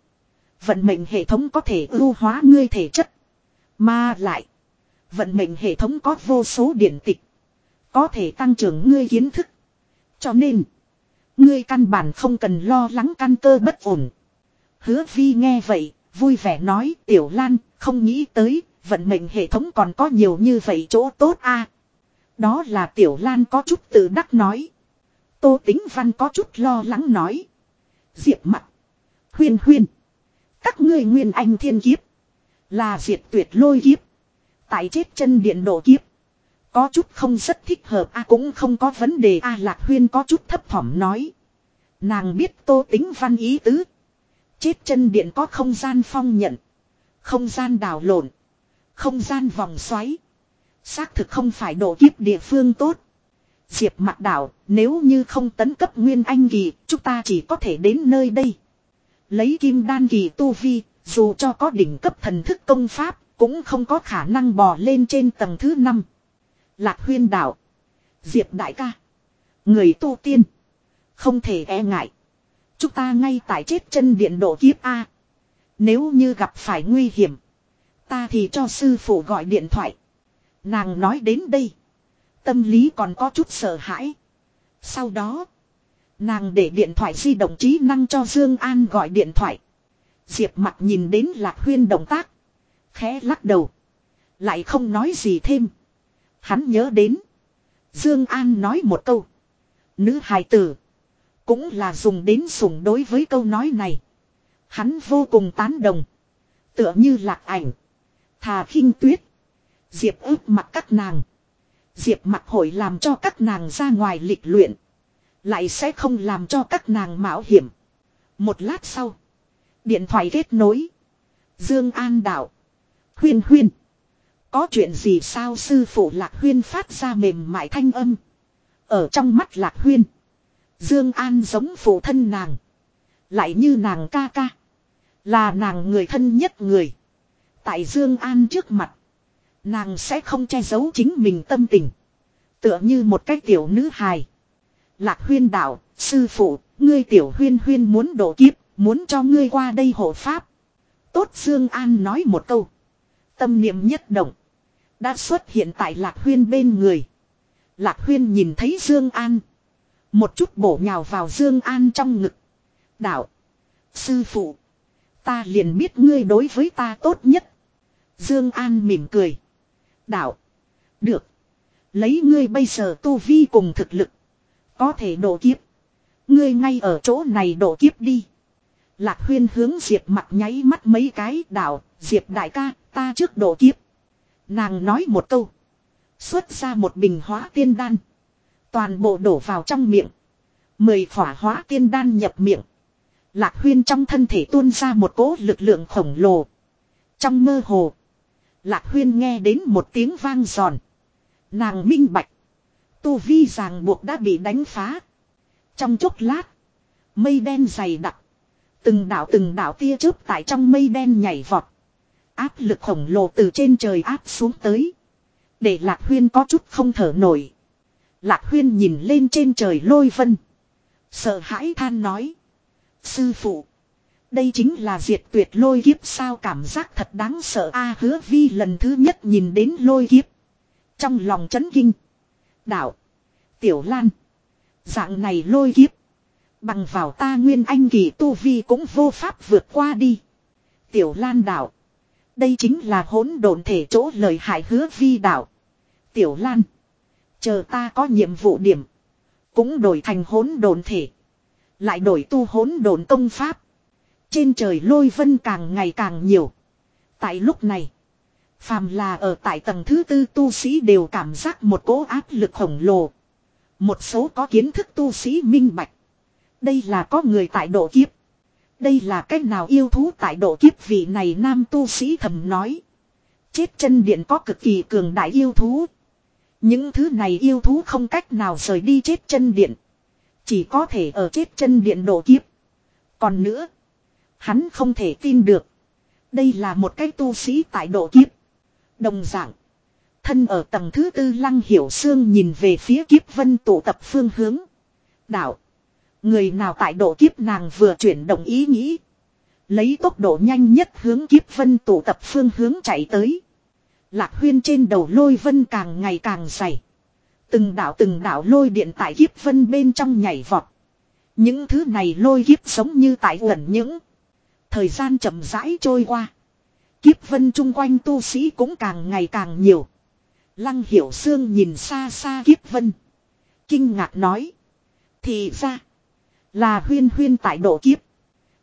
Vận mệnh hệ thống có thể ưu hóa ngươi thể chất. Mà lại. Vận mệnh hệ thống có vô số điển tịch. Có thể tăng trưởng ngươi kiến thức. Cho nên. Ngươi căn bản không cần lo lắng căn cơ bất ổn. Hứa vi nghe vậy, vui vẻ nói tiểu lan, không nghĩ tới, vận mệnh hệ thống còn có nhiều như vậy chỗ tốt a Đó là tiểu lan có chút tự đắc nói. Tô tính văn có chút lo lắng nói. Diệp mặt. Huyên huyên. Các ngươi nguyên anh thiên kiếp. Là diệt tuyệt lôi kiếp. Tại chết chân điện độ kiếp. Có chút không rất thích hợp a, cũng không có vấn đề a, lạc huyên có chút thấp thỏm nói. Nàng biết tô tính văn ý tứ. Chết chân điện có không gian phong nhận. Không gian đào lộn. Không gian vòng xoáy. Xác thực không phải độ kiếp địa phương tốt. Diệp mặt đảo, nếu như không tấn cấp nguyên anh kỳ, chúng ta chỉ có thể đến nơi đây. Lấy kim đan kỳ tu vi, dù cho có đỉnh cấp thần thức công pháp, cũng không có khả năng bò lên trên tầng thứ 5. Lạc huyên đảo. Diệp đại ca. Người tu tiên. Không thể e ngại. Chúng ta ngay tại chết chân điện độ kiếp A. Nếu như gặp phải nguy hiểm. Ta thì cho sư phụ gọi điện thoại. Nàng nói đến đây. Tâm lý còn có chút sợ hãi. Sau đó. Nàng để điện thoại di động trí năng cho Dương An gọi điện thoại. Diệp mặt nhìn đến lạc huyên động tác. Khẽ lắc đầu. Lại không nói gì thêm. Hắn nhớ đến. Dương An nói một câu. Nữ hài tử. Cũng là dùng đến sủng đối với câu nói này. Hắn vô cùng tán đồng. Tựa như lạc ảnh. Thà khinh tuyết. Diệp ướp mặt các nàng. Diệp mặt hội làm cho các nàng ra ngoài lịch luyện. Lại sẽ không làm cho các nàng mạo hiểm. Một lát sau. Điện thoại kết nối. Dương An đạo. Huyên huyên. Có chuyện gì sao sư phụ lạc huyên phát ra mềm mại thanh âm. Ở trong mắt lạc huyên. Dương An giống phụ thân nàng. Lại như nàng ca ca. Là nàng người thân nhất người. Tại Dương An trước mặt. Nàng sẽ không che giấu chính mình tâm tình. Tựa như một cái tiểu nữ hài. Lạc huyên đạo, sư phụ, ngươi tiểu huyên huyên muốn độ kiếp, muốn cho ngươi qua đây hộ pháp. Tốt Dương An nói một câu. Tâm niệm nhất động. Đã xuất hiện tại Lạc huyên bên người. Lạc huyên nhìn thấy Dương An. Một chút bổ nhào vào Dương An trong ngực. Đạo. Sư phụ. Ta liền biết ngươi đối với ta tốt nhất. Dương An mỉm cười. Đạo. Được. Lấy ngươi bây giờ tu vi cùng thực lực. Có thể độ kiếp. Ngươi ngay ở chỗ này độ kiếp đi. Lạc huyên hướng Diệp mặt nháy mắt mấy cái, đạo. Diệp đại ca, ta trước độ kiếp. Nàng nói một câu. Xuất ra một bình hóa tiên đan. Toàn bộ đổ vào trong miệng. Mười khỏa hóa tiên đan nhập miệng. Lạc huyên trong thân thể tuôn ra một cỗ lực lượng khổng lồ. Trong mơ hồ. Lạc huyên nghe đến một tiếng vang giòn. Nàng minh bạch. Tu vi ràng buộc đã bị đánh phá. Trong chốc lát. Mây đen dày đặc. Từng đảo từng đảo tia chớp tại trong mây đen nhảy vọt. Áp lực khổng lồ từ trên trời áp xuống tới. Để Lạc Huyên có chút không thở nổi. Lạc Huyên nhìn lên trên trời lôi vân. Sợ hãi than nói. Sư phụ. Đây chính là diệt tuyệt lôi kiếp sao cảm giác thật đáng sợ a hứa vi lần thứ nhất nhìn đến lôi kiếp. Trong lòng chấn kinh. Đạo. Tiểu Lan. Dạng này lôi kiếp. Bằng vào ta nguyên anh kỳ tu vi cũng vô pháp vượt qua đi. Tiểu Lan đạo. Đây chính là hỗn độn thể chỗ lời hại hứa vi đạo. Tiểu Lan. Chờ ta có nhiệm vụ điểm. Cũng đổi thành hỗn độn thể. Lại đổi tu hỗn độn công pháp. Trên trời lôi vân càng ngày càng nhiều. Tại lúc này. Phàm là ở tại tầng thứ tư tu sĩ đều cảm giác một cỗ áp lực khổng lồ. Một số có kiến thức tu sĩ minh bạch. Đây là có người tại độ kiếp. Đây là cách nào yêu thú tại độ kiếp vị này nam tu sĩ thầm nói. Chết chân điện có cực kỳ cường đại yêu thú. Những thứ này yêu thú không cách nào rời đi chết chân điện. Chỉ có thể ở chết chân điện độ kiếp. Còn nữa. Hắn không thể tin được. Đây là một cái tu sĩ tại độ kiếp. Đồng dạng. Thân ở tầng thứ tư lăng hiểu xương nhìn về phía kiếp vân tụ tập phương hướng. Đạo. Người nào tại độ kiếp nàng vừa chuyển động ý nghĩ. Lấy tốc độ nhanh nhất hướng kiếp vân tụ tập phương hướng chạy tới. Lạc huyên trên đầu lôi vân càng ngày càng dày. Từng đảo từng đảo lôi điện tại kiếp vân bên trong nhảy vọt. Những thứ này lôi kiếp giống như tại gần những. Thời gian chậm rãi trôi qua. Kiếp vân chung quanh tu sĩ cũng càng ngày càng nhiều. Lăng hiểu xương nhìn xa xa kiếp vân. Kinh ngạc nói. Thì ra. Là huyên huyên tại độ kiếp.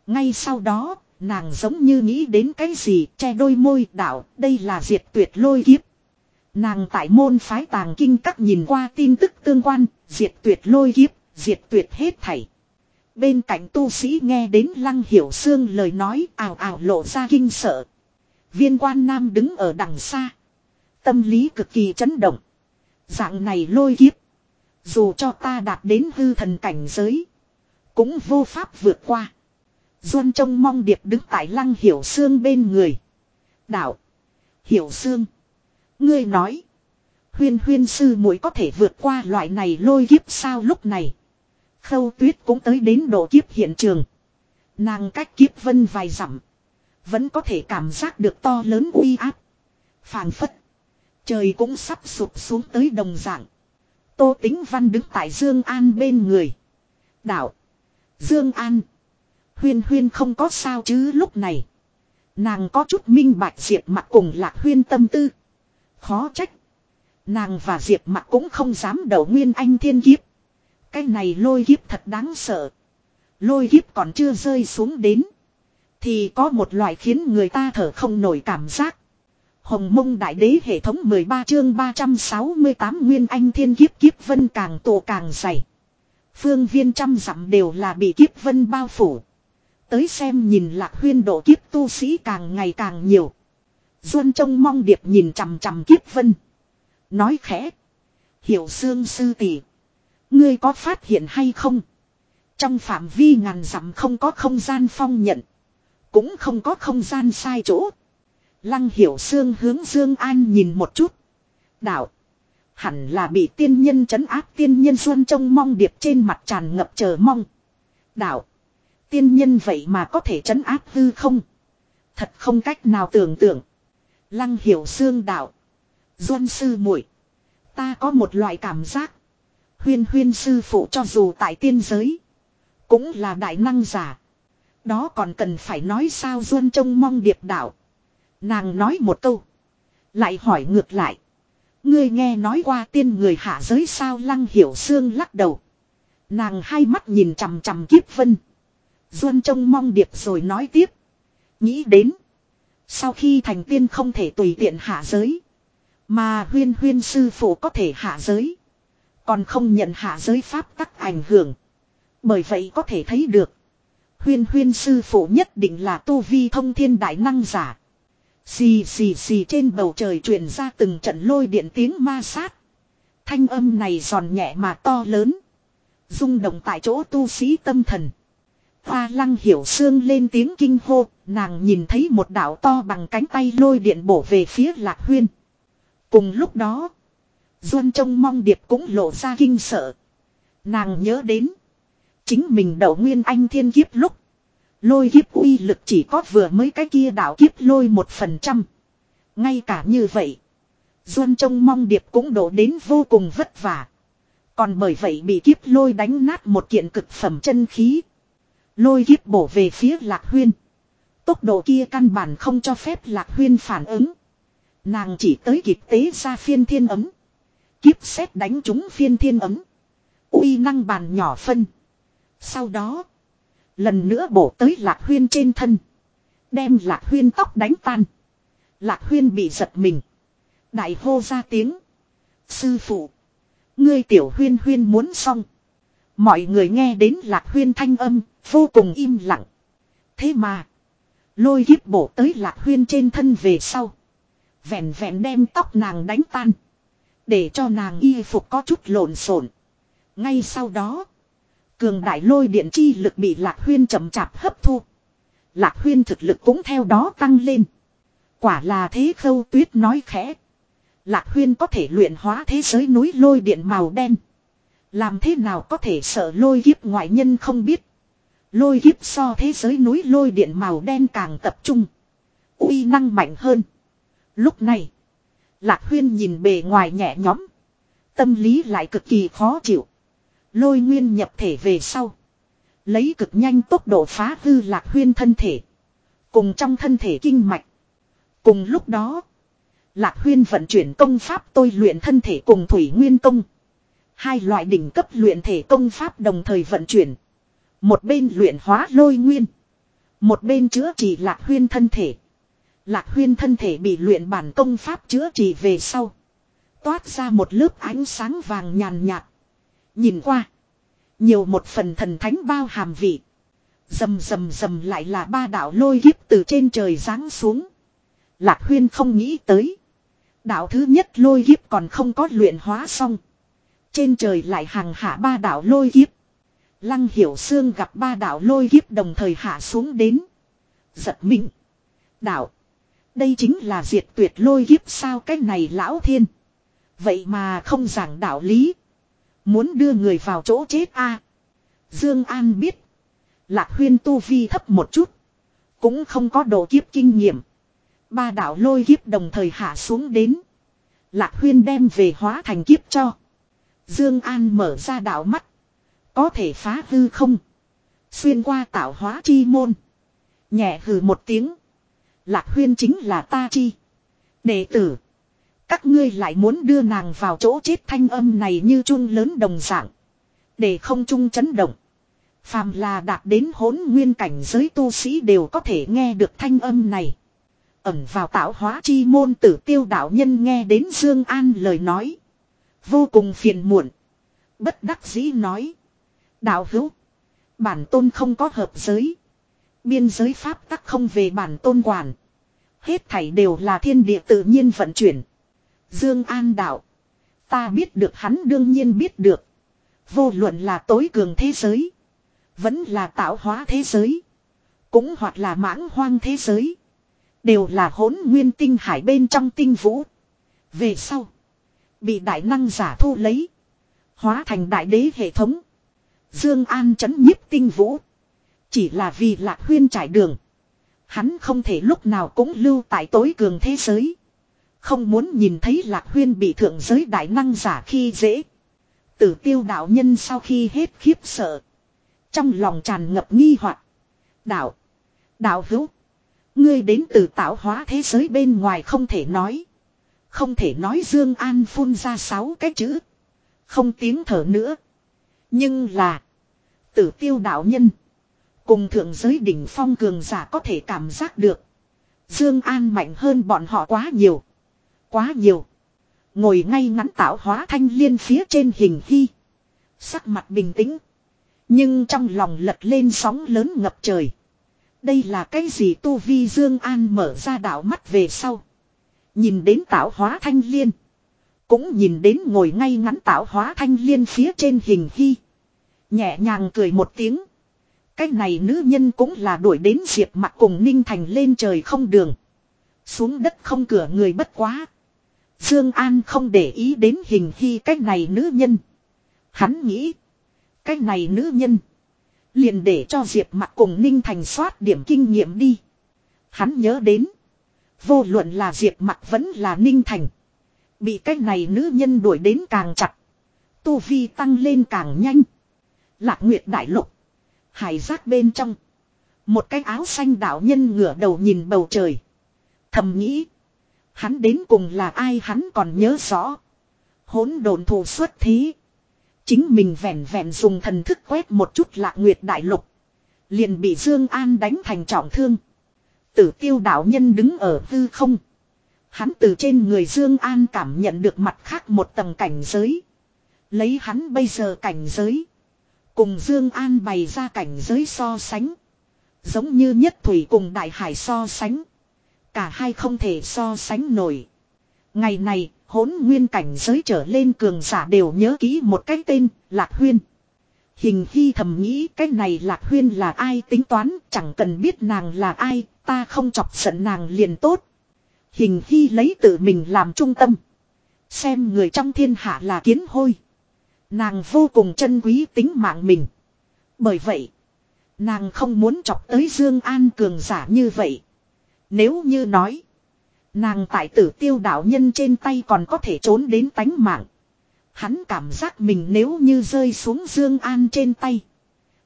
Ngay sau đó, nàng giống như nghĩ đến cái gì che đôi môi đảo Đây là diệt tuyệt lôi kiếp. Nàng tại môn phái tàng kinh các nhìn qua tin tức tương quan, diệt tuyệt lôi kiếp, diệt tuyệt hết thảy. Bên cạnh tu sĩ nghe đến lăng hiểu xương lời nói ảo ảo lộ ra kinh sợ. Viên quan nam đứng ở đằng xa. Tâm lý cực kỳ chấn động. Dạng này lôi kiếp. Dù cho ta đạt đến hư thần cảnh giới. Cũng vô pháp vượt qua. Duân trông mong điệp đứng tại lăng hiểu xương bên người. Đạo. Hiểu xương. Ngươi nói. Huyên huyên sư muội có thể vượt qua loại này lôi kiếp sao lúc này. Khâu tuyết cũng tới đến độ kiếp hiện trường. Nàng cách kiếp vân vài dặm. Vẫn có thể cảm giác được to lớn uy áp. phảng phất. Trời cũng sắp sụp xuống tới đồng dạng. Tô tính văn đứng tại Dương An bên người. Đạo. Dương An. Huyên huyên không có sao chứ lúc này. Nàng có chút minh bạch diệt mặt cùng lạc huyên tâm tư. Khó trách. Nàng và Diệp mặt cũng không dám đầu nguyên anh thiên kiếp. Cái này lôi kiếp thật đáng sợ. Lôi kiếp còn chưa rơi xuống đến. Thì có một loại khiến người ta thở không nổi cảm giác. Hồng mông đại đế hệ thống 13 chương 368 nguyên anh thiên kiếp kiếp vân càng tổ càng dày. Phương viên trăm dặm đều là bị kiếp vân bao phủ. Tới xem nhìn lạc huyên độ kiếp tu sĩ càng ngày càng nhiều. Duân trông mong điệp nhìn chằm chằm kiếp vân. Nói khẽ. Hiểu xương sư tỷ. Ngươi có phát hiện hay không? Trong phạm vi ngàn dặm không có không gian phong nhận. Cũng không có không gian sai chỗ. Lăng hiểu xương hướng Dương An nhìn một chút. Đạo. Hẳn là bị tiên nhân trấn áp, tiên nhân xuân trông mong điệp trên mặt tràn ngập chờ mong. Đạo. Tiên nhân vậy mà có thể trấn áp hư không? Thật không cách nào tưởng tượng. Lăng hiểu xương đạo. Duân sư muội, Ta có một loại cảm giác. Huyên huyên sư phụ cho dù tại tiên giới. Cũng là đại năng giả. Đó còn cần phải nói sao Duân trông mong điệp đạo. Nàng nói một câu. Lại hỏi ngược lại. Ngươi nghe nói qua tiên người hạ giới sao lăng hiểu xương lắc đầu. Nàng hai mắt nhìn chằm chằm kiếp vân. Duân trông mong điệp rồi nói tiếp. Nghĩ đến. Sau khi thành tiên không thể tùy tiện hạ giới. Mà huyên huyên sư phụ có thể hạ giới. Còn không nhận hạ giới pháp tắc ảnh hưởng. Bởi vậy có thể thấy được. Huyên huyên sư phụ nhất định là tu vi thông thiên đại năng giả. Xì xì xì trên bầu trời truyền ra từng trận lôi điện tiếng ma sát. Thanh âm này giòn nhẹ mà to lớn. rung động tại chỗ tu sĩ tâm thần. Hoa lăng hiểu xương lên tiếng kinh hô, nàng nhìn thấy một đạo to bằng cánh tay lôi điện bổ về phía lạc huyên. Cùng lúc đó, Duân trông mong điệp cũng lộ ra kinh sợ. Nàng nhớ đến, chính mình đậu nguyên anh thiên kiếp lúc. Lôi kiếp uy lực chỉ có vừa mới cái kia đảo kiếp lôi một phần trăm. Ngay cả như vậy, Duân trông mong điệp cũng đổ đến vô cùng vất vả. Còn bởi vậy bị kiếp lôi đánh nát một kiện cực phẩm chân khí. Lôi kiếp bổ về phía lạc huyên. Tốc độ kia căn bản không cho phép lạc huyên phản ứng. Nàng chỉ tới kịp tế ra phiên thiên ấm. Kiếp xét đánh chúng phiên thiên ấm. uy năng bàn nhỏ phân. Sau đó. Lần nữa bổ tới lạc huyên trên thân. Đem lạc huyên tóc đánh tan. Lạc huyên bị giật mình. Đại hô ra tiếng. Sư phụ. Ngươi tiểu huyên huyên muốn xong. Mọi người nghe đến lạc huyên thanh âm. Vô cùng im lặng. Thế mà. Lôi kiếp bổ tới lạc huyên trên thân về sau. Vẹn vẹn đem tóc nàng đánh tan. Để cho nàng y phục có chút lộn xộn. Ngay sau đó. Cường đại lôi điện chi lực bị lạc huyên chậm chạp hấp thu. Lạc huyên thực lực cũng theo đó tăng lên. Quả là thế khâu tuyết nói khẽ. Lạc huyên có thể luyện hóa thế giới núi lôi điện màu đen. Làm thế nào có thể sợ lôi kiếp ngoại nhân không biết. Lôi kiếp so thế giới núi lôi điện màu đen càng tập trung. uy năng mạnh hơn. Lúc này. Lạc huyên nhìn bề ngoài nhẹ nhõm. Tâm lý lại cực kỳ khó chịu. Lôi nguyên nhập thể về sau. Lấy cực nhanh tốc độ phá hư lạc huyên thân thể. Cùng trong thân thể kinh mạch. Cùng lúc đó. Lạc huyên vận chuyển công pháp tôi luyện thân thể cùng thủy nguyên công. Hai loại đỉnh cấp luyện thể công pháp đồng thời vận chuyển. Một bên luyện hóa lôi nguyên. Một bên chữa trị lạc huyên thân thể. Lạc huyên thân thể bị luyện bản công pháp chữa trị về sau. Toát ra một lớp ánh sáng vàng nhàn nhạt. Nhìn qua. Nhiều một phần thần thánh bao hàm vị. Dầm dầm dầm lại là ba đạo lôi kiếp từ trên trời giáng xuống. Lạc huyên không nghĩ tới. Đạo thứ nhất lôi kiếp còn không có luyện hóa xong. Trên trời lại hàng hạ ba đạo lôi kiếp. Lăng hiểu xương gặp ba đạo lôi kiếp đồng thời hạ xuống đến. Giật mình. Đạo. Đây chính là diệt tuyệt lôi kiếp sao cái này lão thiên. Vậy mà không giảng đạo lý. Muốn đưa người vào chỗ chết a Dương An biết. Lạc huyên tu vi thấp một chút. Cũng không có độ kiếp kinh nghiệm. Ba đạo lôi kiếp đồng thời hạ xuống đến. Lạc huyên đem về hóa thành kiếp cho. Dương An mở ra đạo mắt. Có thể phá hư không. Xuyên qua tạo hóa chi môn. Nhẹ hừ một tiếng. Lạc huyên chính là ta chi. Đệ tử. Các ngươi lại muốn đưa nàng vào chỗ chết thanh âm này như chun lớn đồng dạng. Để không chung chấn động. Phàm là đạt đến hỗn nguyên cảnh giới tu sĩ đều có thể nghe được thanh âm này. Ẩm vào tạo hóa chi môn tử tiêu đạo nhân nghe đến Dương An lời nói. Vô cùng phiền muộn. Bất đắc dĩ nói. Đạo hữu. Bản tôn không có hợp giới. Biên giới pháp tắc không về bản tôn quản. Hết thảy đều là thiên địa tự nhiên vận chuyển. Dương An đạo. Ta biết được, hắn đương nhiên biết được. Vô luận là tối cường thế giới. Vẫn là tạo hóa thế giới. Cũng hoặc là mãng hoang thế giới. Đều là hỗn nguyên tinh hải bên trong tinh vũ. Về sau. Bị đại năng giả thu lấy. Hóa thành đại đế hệ thống. Dương An chấn nhiếp tinh vũ. Chỉ là vì lạc huyên trải đường. Hắn không thể lúc nào cũng lưu tại tối cường thế giới. Không muốn nhìn thấy lạc huyên bị thượng giới đại năng giả khi dễ. Tử tiêu đạo nhân sau khi hết khiếp sợ. Trong lòng tràn ngập nghi hoặc Đạo. Đạo hữu. Ngươi đến từ tạo hóa thế giới bên ngoài không thể nói. Không thể nói Dương An phun ra sáu cái chữ. Không tiếng thở nữa. Nhưng là. Tử tiêu đạo nhân. Cùng thượng giới đỉnh phong cường giả có thể cảm giác được. Dương An mạnh hơn bọn họ quá nhiều. Quá nhiều. Ngồi ngay ngắn tạo hóa thanh liên phía trên hình hy. Sắc mặt bình tĩnh. Nhưng trong lòng lật lên sóng lớn ngập trời. Đây là cái gì tu vi Dương An mở ra đảo mắt về sau. Nhìn đến tạo hóa thanh liên. Cũng nhìn đến ngồi ngay ngắn tạo hóa thanh liên phía trên hình hy. Nhẹ nhàng cười một tiếng. Cái này nữ nhân cũng là đuổi đến diệp mặt cùng ninh thành lên trời không đường. Xuống đất không cửa người bất quá. Dương An không để ý đến hình hy cái này nữ nhân. Hắn nghĩ. Cái này nữ nhân. Liền để cho Diệp mặt cùng Ninh Thành soát điểm kinh nghiệm đi. Hắn nhớ đến. Vô luận là Diệp mặt vẫn là Ninh Thành. Bị cái này nữ nhân đuổi đến càng chặt. Tu Vi tăng lên càng nhanh. Lạc Nguyệt Đại Lục. Hải giác bên trong. Một cái áo xanh đạo nhân ngửa đầu nhìn bầu trời. Thầm nghĩ. Hắn đến cùng là ai hắn còn nhớ rõ. Hỗn đồn thù xuất thí. Chính mình vẹn vẹn dùng thần thức quét một chút lạc nguyệt đại lục. Liền bị Dương An đánh thành trọng thương. Tử tiêu đạo nhân đứng ở hư không. Hắn từ trên người Dương An cảm nhận được mặt khác một tầng cảnh giới. Lấy hắn bây giờ cảnh giới. Cùng Dương An bày ra cảnh giới so sánh. Giống như nhất thủy cùng đại hải so sánh. Cả hai không thể so sánh nổi. Ngày này, hỗn nguyên cảnh giới trở lên cường giả đều nhớ kỹ một cái tên, Lạc Huyên. Hình hy thầm nghĩ cái này Lạc Huyên là ai tính toán, chẳng cần biết nàng là ai, ta không chọc giận nàng liền tốt. Hình hy lấy tự mình làm trung tâm. Xem người trong thiên hạ là kiến hôi. Nàng vô cùng chân quý tính mạng mình. Bởi vậy, nàng không muốn chọc tới Dương An cường giả như vậy. Nếu như nói, Nàng tại tử tiêu đạo nhân trên tay còn có thể trốn đến tánh mạng. Hắn cảm giác mình nếu như rơi xuống Dương An trên tay.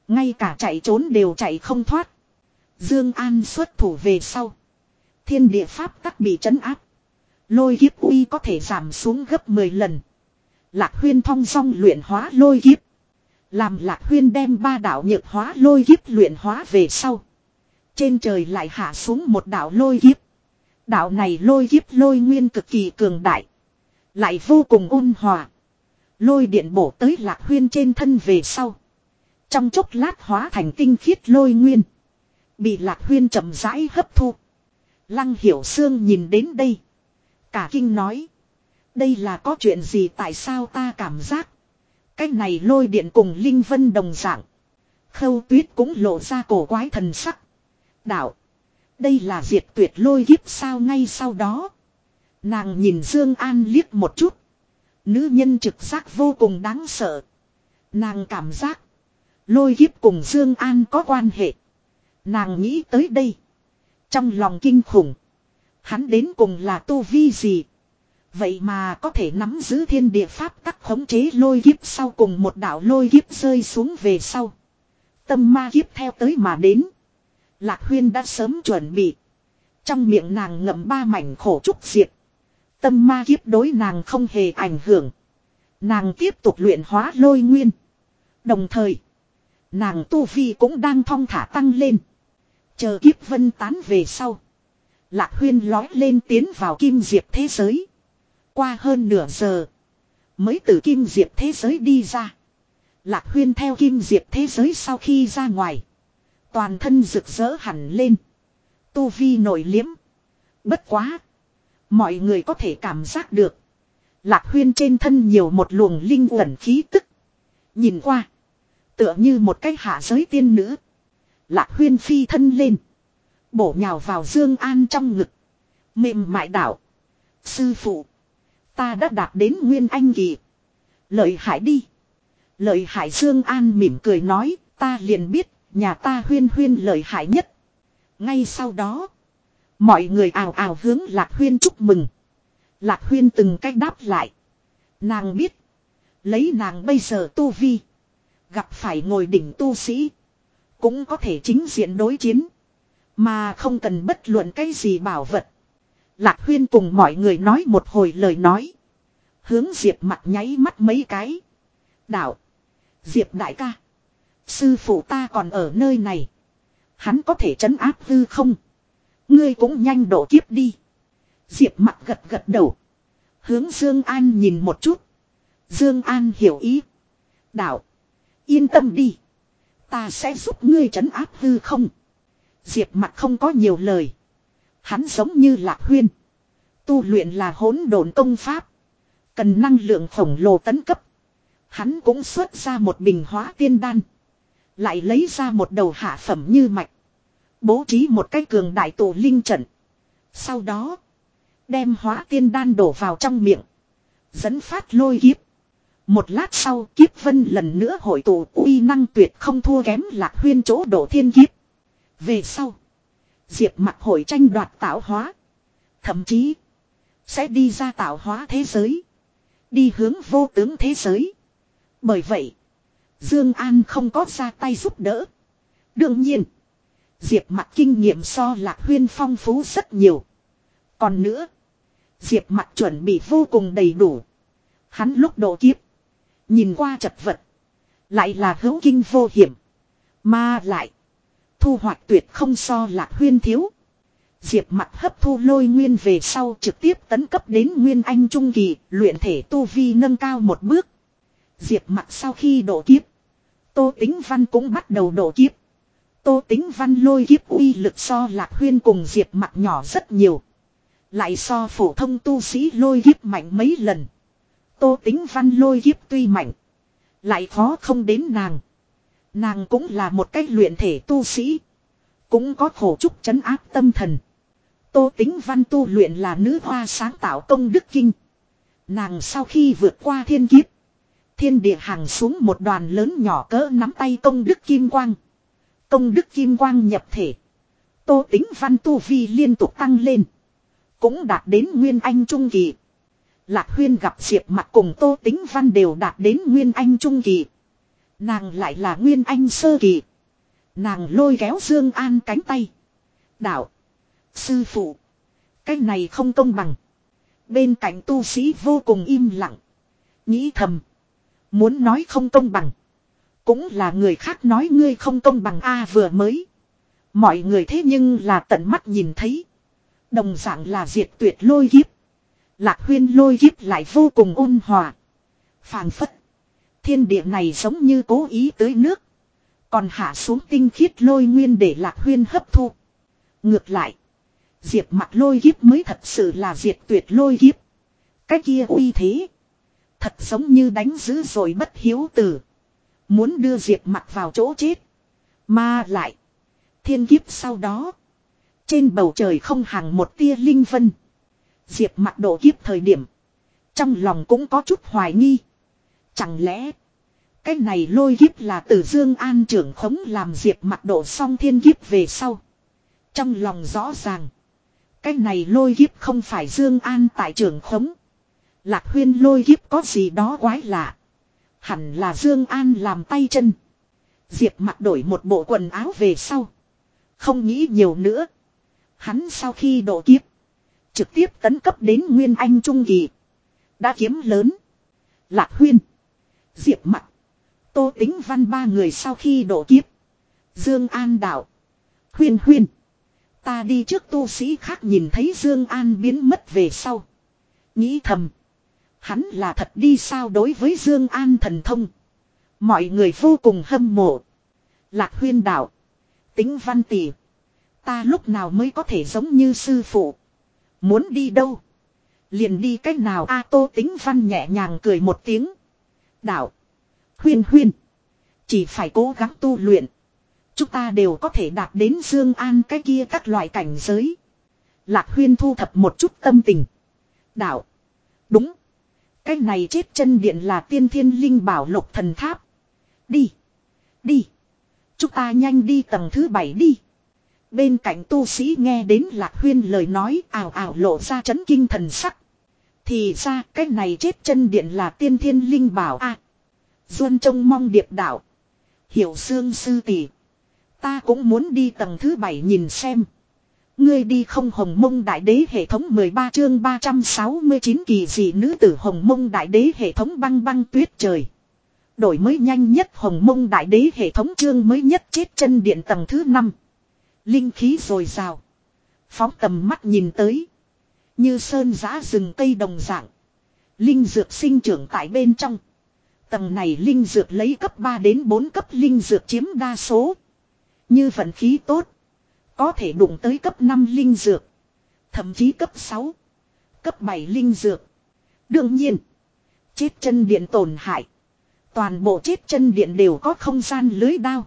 Ngay cả chạy trốn đều chạy không thoát. Dương An xuất thủ về sau. Thiên địa pháp tắc bị trấn áp. Lôi kiếp uy có thể giảm xuống gấp 10 lần. Lạc huyên thong song luyện hóa lôi kiếp. Làm lạc huyên đem ba đạo nhược hóa lôi kiếp luyện hóa về sau. Trên trời lại hạ xuống một đạo lôi kiếp. Đạo này lôi kiếp lôi nguyên cực kỳ cường đại. Lại vô cùng ôn hòa. Lôi điện bổ tới lạc huyên trên thân về sau. Trong chốc lát hóa thành tinh khiết lôi nguyên. Bị lạc huyên chậm rãi hấp thu. Lăng hiểu xương nhìn đến đây. Cả kinh nói. Đây là có chuyện gì tại sao ta cảm giác. Cái này lôi điện cùng Linh Vân đồng dạng. Khâu tuyết cũng lộ ra cổ quái thần sắc. Đạo. Đây là diệt tuyệt lôi kiếp sao ngay sau đó. Nàng nhìn Dương An liếc một chút. Nữ nhân trực giác vô cùng đáng sợ. Nàng cảm giác. Lôi kiếp cùng Dương An có quan hệ. Nàng nghĩ tới đây. Trong lòng kinh khủng. Hắn đến cùng là tu vi gì. Vậy mà có thể nắm giữ thiên địa pháp tắc khống chế lôi kiếp sau cùng một đạo lôi kiếp rơi xuống về sau. Tâm ma kiếp theo tới mà đến. Lạc Huyên đã sớm chuẩn bị. Trong miệng nàng ngậm ba mảnh khổ trúc diệt. Tâm ma kiếp đối nàng không hề ảnh hưởng. Nàng tiếp tục luyện hóa lôi nguyên. Đồng thời, nàng tu vi cũng đang thong thả tăng lên. Chờ kiếp vân tán về sau. Lạc huyên lói lên tiến vào kim diệp thế giới. Qua hơn nửa giờ. Mới từ kim diệp thế giới đi ra. Lạc huyên theo kim diệp thế giới sau khi ra ngoài. Toàn thân rực rỡ hẳn lên. Tu vi nổi liếm. Bất quá. Mọi người có thể cảm giác được. Lạc huyên trên thân nhiều một luồng linh uẩn khí tức. Nhìn qua. Tựa như một cái hạ giới tiên nữ. Lạc huyên phi thân lên. Bổ nhào vào Dương An trong ngực. Mềm mại đảo. Sư phụ. Ta đã đạt đến nguyên anh kỳ. Lợi hại đi. Lợi hại Dương An mỉm cười nói. Ta liền biết. Nhà ta huyên huyên lợi hại nhất. Ngay sau đó. Mọi người ào ào hướng Lạc huyên chúc mừng. Lạc huyên từng cách đáp lại. Nàng biết. Lấy nàng bây giờ tu vi. Gặp phải ngồi đỉnh tu sĩ. Cũng có thể chính diện đối chiến. Mà không cần bất luận cái gì bảo vật. Lạc huyên cùng mọi người nói một hồi lời nói. Hướng Diệp mặt nháy mắt mấy cái. Đạo. Diệp đại ca. Sư phụ ta còn ở nơi này. Hắn có thể trấn áp hư không. Ngươi cũng nhanh độ kiếp đi. Diệp mặt gật gật đầu. Hướng Dương An nhìn một chút. Dương An hiểu ý. Đạo. Yên tâm đi. Ta sẽ giúp ngươi trấn áp hư không. Diệp mặt không có nhiều lời. Hắn giống như lạc huyên. Tu luyện là hỗn độn công pháp. Cần năng lượng khổng lồ tấn cấp. Hắn cũng xuất ra một bình hóa tiên đan. Lại lấy ra một đầu hạ phẩm như mạch. Bố trí một cái cường đại tổ linh trận. Sau đó. Đem hóa tiên đan đổ vào trong miệng. Dẫn phát lôi kiếp. Một lát sau, kiếp vân lần nữa hội tụ uy năng tuyệt không thua kém lạc huyên chỗ đổ thiên kiếp. Về sau. Diệp mặt hội tranh đoạt tạo hóa. Thậm chí. Sẽ đi ra tạo hóa thế giới. Đi hướng vô tướng thế giới. Bởi vậy. Dương An không có ra tay giúp đỡ. Đương nhiên. Diệp mặt kinh nghiệm so lạc huyên phong phú rất nhiều. Còn nữa. Diệp mặt chuẩn bị vô cùng đầy đủ. Hắn lúc độ kiếp. Nhìn qua chật vật. Lại là hữu kinh vô hiểm. Mà lại. Thu hoạch tuyệt không so lạc huyên thiếu. Diệp mặt hấp thu lôi nguyên về sau trực tiếp tấn cấp đến nguyên anh trung kỳ, luyện thể tu vi nâng cao một bước. Diệp mặt sau khi độ kiếp. Tô tính văn cũng bắt đầu độ kiếp. Tô tính văn lôi kiếp uy lực so lạc huyên cùng diệp mặt nhỏ rất nhiều. Lại so phổ thông tu sĩ lôi kiếp mạnh mấy lần. Tô tính văn lôi kiếp tuy mạnh. Lại khó không đến nàng. Nàng cũng là một cách luyện thể tu sĩ. Cũng có khổ trúc chấn áp tâm thần. Tô tính văn tu luyện là nữ hoa sáng tạo công đức kinh. Nàng sau khi vượt qua thiên kiếp. Thiên địa hàng xuống một đoàn lớn nhỏ cỡ nắm tay công đức kim quang. Công đức kim quang nhập thể. Tô tính văn tu vi liên tục tăng lên. Cũng đạt đến nguyên anh trung kỳ. Lạc huyên gặp diệp mặt cùng tô tính văn đều đạt đến nguyên anh trung kỳ. Nàng lại là nguyên anh sơ kỳ. Nàng lôi kéo Dương An cánh tay. Đạo. Sư phụ. Cái này không công bằng. Bên cạnh tu sĩ vô cùng im lặng. Nghĩ thầm. Muốn nói không công bằng. Cũng là người khác nói ngươi không công bằng a vừa mới. Mọi người thế nhưng là tận mắt nhìn thấy. Đồng dạng là diệt tuyệt lôi kiếp. Lạc huyên lôi kiếp lại vô cùng ôn hòa. phảng phất. Thiên địa này giống như cố ý tới nước. Còn hạ xuống tinh khiết lôi nguyên để lạc huyên hấp thu. Ngược lại. Diệp mặt lôi kiếp mới thật sự là diệt tuyệt lôi kiếp. Cái kia uy thế. Thật giống như đánh dữ rồi bất hiếu tử. Muốn đưa diệp mặt vào chỗ chết. Mà lại. Thiên kiếp sau đó. Trên bầu trời không hàng một tia linh vân. Diệp mặt độ kiếp thời điểm. Trong lòng cũng có chút hoài nghi. Chẳng lẽ. Cái này lôi kiếp là từ Dương An trưởng khống làm diệp mặt độ xong thiên kiếp về sau. Trong lòng rõ ràng. Cái này lôi kiếp không phải Dương An tại trưởng khống. Lạc huyên lôi kiếp có gì đó quái lạ. Hẳn là Dương An làm tay chân. Diệp mặt đổi một bộ quần áo về sau. Không nghĩ nhiều nữa. Hắn sau khi độ kiếp. Trực tiếp tấn cấp đến Nguyên Anh Trung Kỳ. Đã kiếm lớn. Lạc huyên. Diệp mặt. Tô tính văn ba người sau khi độ kiếp. Dương An đạo. Huyên huyên. Ta đi trước tu sĩ khác nhìn thấy Dương An biến mất về sau. Nghĩ thầm. Hắn là thật đi sao đối với Dương An thần thông. Mọi người vô cùng hâm mộ. Lạc huyên đạo. Tính văn tỷ. Ta lúc nào mới có thể giống như sư phụ. Muốn đi đâu. Liền đi cách nào A tô tính văn nhẹ nhàng cười một tiếng. Đạo. Huyên huyên. Chỉ phải cố gắng tu luyện. Chúng ta đều có thể đạt đến Dương An cái kia các loại cảnh giới. Lạc huyên thu thập một chút tâm tình. Đạo. Đúng. Cái này chết chân điện là tiên thiên linh bảo lục thần tháp. Đi. Đi. Chúng ta nhanh đi tầng thứ bảy đi. Bên cạnh tu sĩ nghe đến Lạc Huyên lời nói ảo ảo lộ ra chấn kinh thần sắc. Thì ra cái này chết chân điện là tiên thiên linh bảo a. À, Duân trông mong điệp đạo. Hiểu xương sư tỷ. Ta cũng muốn đi tầng thứ bảy nhìn xem. Ngươi đi không hồng mông đại đế hệ thống 13 chương 369 kỳ dị nữ tử hồng mông đại đế hệ thống băng băng tuyết trời. Đổi mới nhanh nhất hồng mông đại đế hệ thống chương mới nhất chết chân điện tầng thứ 5. Linh khí rồi rào. Phóng tầm mắt nhìn tới. Như sơn giã rừng cây đồng dạng. Linh dược sinh trưởng tại bên trong. Tầng này linh dược lấy cấp 3 đến 4 cấp linh dược chiếm đa số. Như vận khí tốt. Có thể đụng tới cấp 5 linh dược. Thậm chí cấp 6. Cấp 7 linh dược. Đương nhiên. Chết chân điện tổn hại. Toàn bộ chết chân điện đều có không gian lưới đao.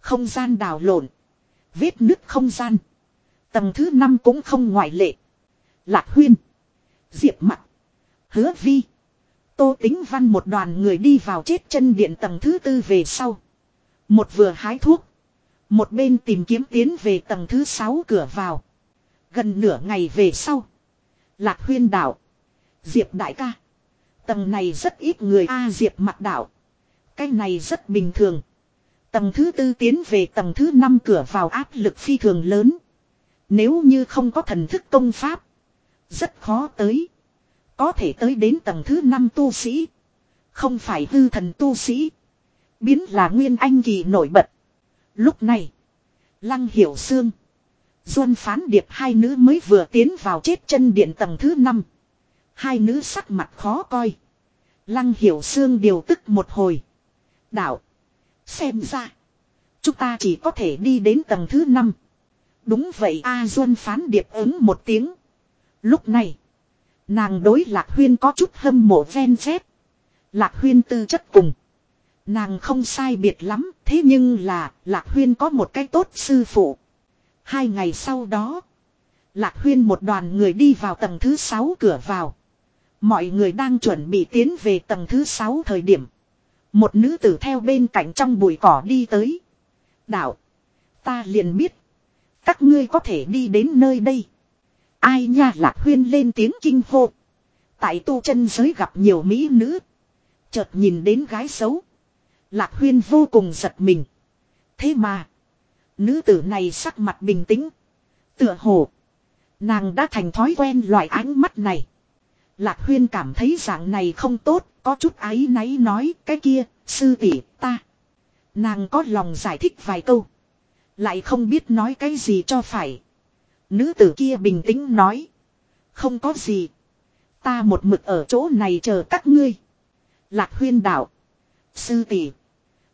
Không gian đào lộn. Vết nứt không gian. Tầng thứ 5 cũng không ngoại lệ. Lạc huyên. Diệp mặt. Hứa vi. Tô tính văn một đoàn người đi vào chết chân điện tầng thứ tư về sau. Một vừa hái thuốc. Một bên tìm kiếm tiến về tầng thứ sáu cửa vào. Gần nửa ngày về sau. Lạc huyên đảo. Diệp đại ca. Tầng này rất ít người A à, Diệp mặt đảo. Cái này rất bình thường. Tầng thứ tư tiến về tầng thứ năm cửa vào áp lực phi thường lớn. Nếu như không có thần thức công pháp. Rất khó tới. Có thể tới đến tầng thứ năm tu sĩ. Không phải hư thần tu sĩ. Biến là nguyên anh kỳ nổi bật. Lúc này. Lăng hiểu xương. Duân phán điệp hai nữ mới vừa tiến vào chết chân điện tầng thứ năm. Hai nữ sắc mặt khó coi. Lăng hiểu xương điều tức một hồi. Đạo. Xem ra. Chúng ta chỉ có thể đi đến tầng thứ năm. Đúng vậy A Duân phán điệp ứng một tiếng. Lúc này. Nàng đối Lạc Huyên có chút hâm mộ ven phép. Lạc Huyên tư chất cùng. Nàng không sai biệt lắm. Thế nhưng là Lạc Huyên có một cái tốt sư phụ. Hai ngày sau đó. Lạc Huyên một đoàn người đi vào tầng thứ sáu cửa vào. Mọi người đang chuẩn bị tiến về tầng thứ sáu thời điểm. Một nữ tử theo bên cạnh trong bụi cỏ đi tới. Đạo. Ta liền biết. Các ngươi có thể đi đến nơi đây. Ai nha lạc huyên lên tiếng kinh hô. Tại tu chân giới gặp nhiều mỹ nữ. Chợt nhìn đến gái xấu. Lạc huyên vô cùng giật mình. Thế mà. Nữ tử này sắc mặt bình tĩnh. Tựa hồ. Nàng đã thành thói quen loại ánh mắt này. Lạc huyên cảm thấy dạng này không tốt. Có chút áy náy nói, cái kia. Sư tỷ, ta. Nàng có lòng giải thích vài câu. Lại không biết nói cái gì cho phải. Nữ tử kia bình tĩnh nói. Không có gì. Ta một mực ở chỗ này chờ các ngươi. Lạc huyên đạo. Sư tỷ.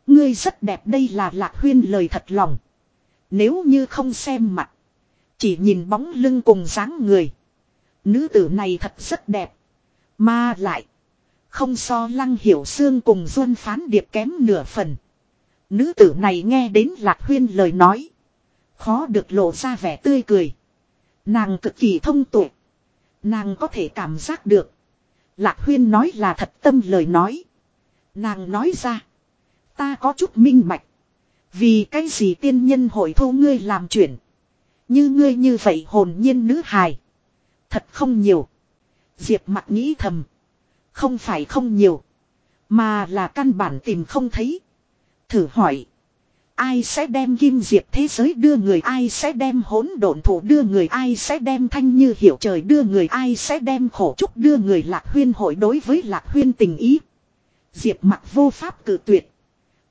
Ngươi rất đẹp đây là lạc huyên lời thật lòng. Nếu như không xem mặt. Chỉ nhìn bóng lưng cùng dáng người. Nữ tử này thật rất đẹp. Mà lại. Không so lăng hiểu xương cùng duân phán điệp kém nửa phần. Nữ tử này nghe đến lạc huyên lời nói. Khó được lộ ra vẻ tươi cười. Nàng cực kỳ thông tuệ. Nàng có thể cảm giác được. Lạc huyên nói là thật tâm lời nói. Nàng nói ra. Ta có chút minh bạch. Vì cái gì tiên nhân hội thu ngươi làm chuyển. Như ngươi như vậy hồn nhiên nữ hài. Thật không nhiều. Diệp mặt nghĩ thầm. Không phải không nhiều. Mà là căn bản tìm không thấy. Thử hỏi. Ai sẽ đem kim diệp thế giới đưa người, ai sẽ đem hỗn độn thủ đưa người, ai sẽ đem thanh như hiểu trời đưa người, ai sẽ đem khổ trúc đưa người lạc huyên hội đối với lạc huyên tình ý. Diệp mặc vô pháp cử tuyệt.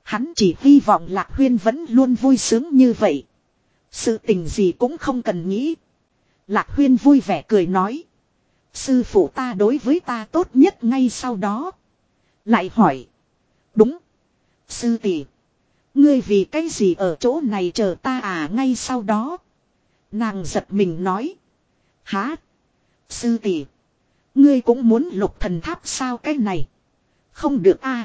Hắn chỉ hy vọng lạc huyên vẫn luôn vui sướng như vậy. Sự tình gì cũng không cần nghĩ. Lạc huyên vui vẻ cười nói. Sư phụ ta đối với ta tốt nhất ngay sau đó. Lại hỏi. Đúng. Sư tỷ. Ngươi vì cái gì ở chỗ này chờ ta à ngay sau đó. Nàng giật mình nói. Há. Sư tỷ. Ngươi cũng muốn lục thần tháp sao cái này. Không được a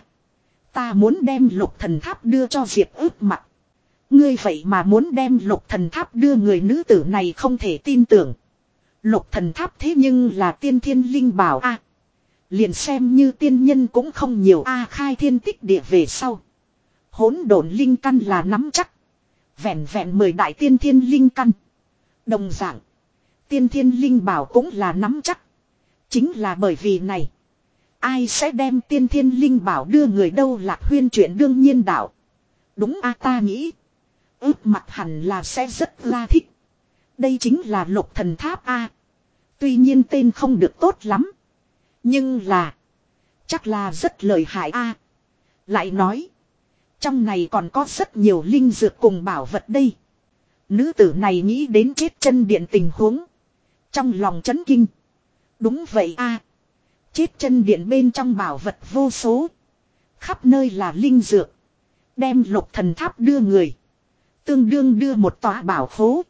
Ta muốn đem lục thần tháp đưa cho Diệp ướp mặt. Ngươi vậy mà muốn đem lục thần tháp đưa người nữ tử này không thể tin tưởng. Lục thần tháp thế nhưng là tiên thiên linh bảo a Liền xem như tiên nhân cũng không nhiều a, khai thiên tích địa về sau. Hỗn độn linh căn là nắm chắc. Vẹn vẹn mười đại tiên thiên linh căn. Đồng dạng. Tiên thiên linh bảo cũng là nắm chắc. Chính là bởi vì này. Ai sẽ đem tiên thiên linh bảo đưa người đâu lạc huyên chuyện đương nhiên đạo. Đúng a ta nghĩ. ước mặt hẳn là sẽ rất la thích. Đây chính là lục thần tháp a. Tuy nhiên tên không được tốt lắm. Nhưng là. Chắc là rất lợi hại a. Lại nói. Trong này còn có rất nhiều linh dược cùng bảo vật đây. Nữ tử này nghĩ đến chết chân điện tình huống. Trong lòng chấn kinh. Đúng vậy a Chết chân điện bên trong bảo vật vô số. Khắp nơi là linh dược. Đem lục thần tháp đưa người. Tương đương đưa một tòa bảo khố.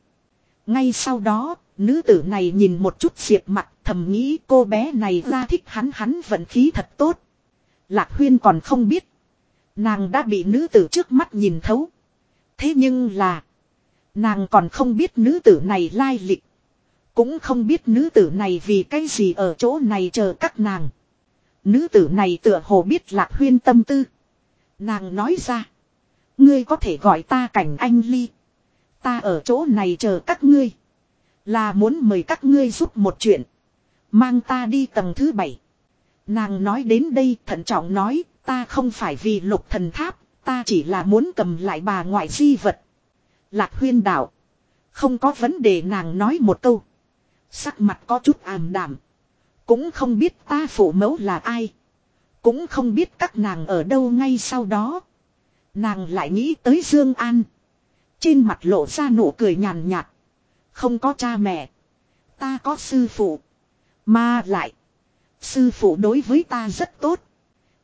Ngay sau đó, nữ tử này nhìn một chút diệp mặt thầm nghĩ cô bé này ra thích hắn hắn vận khí thật tốt. Lạc huyên còn không biết. Nàng đã bị nữ tử trước mắt nhìn thấu. Thế nhưng là. Nàng còn không biết nữ tử này lai lịch. Cũng không biết nữ tử này vì cái gì ở chỗ này chờ các nàng. Nữ tử này tựa hồ biết lạc huyên tâm tư. Nàng nói ra. Ngươi có thể gọi ta cảnh anh ly. Ta ở chỗ này chờ các ngươi. Là muốn mời các ngươi giúp một chuyện. Mang ta đi tầng thứ bảy. Nàng nói đến đây, thận trọng nói. Ta không phải vì lục thần tháp. Ta chỉ là muốn cầm lại bà ngoại di vật. Lạc huyên đạo. Không có vấn đề nàng nói một câu. Sắc mặt có chút ảm đảm. Cũng không biết ta phụ mẫu là ai. Cũng không biết các nàng ở đâu ngay sau đó. Nàng lại nghĩ tới Dương An. Trên mặt lộ ra nụ cười nhàn nhạt. Không có cha mẹ. Ta có sư phụ. Mà lại. Sư phụ đối với ta rất tốt.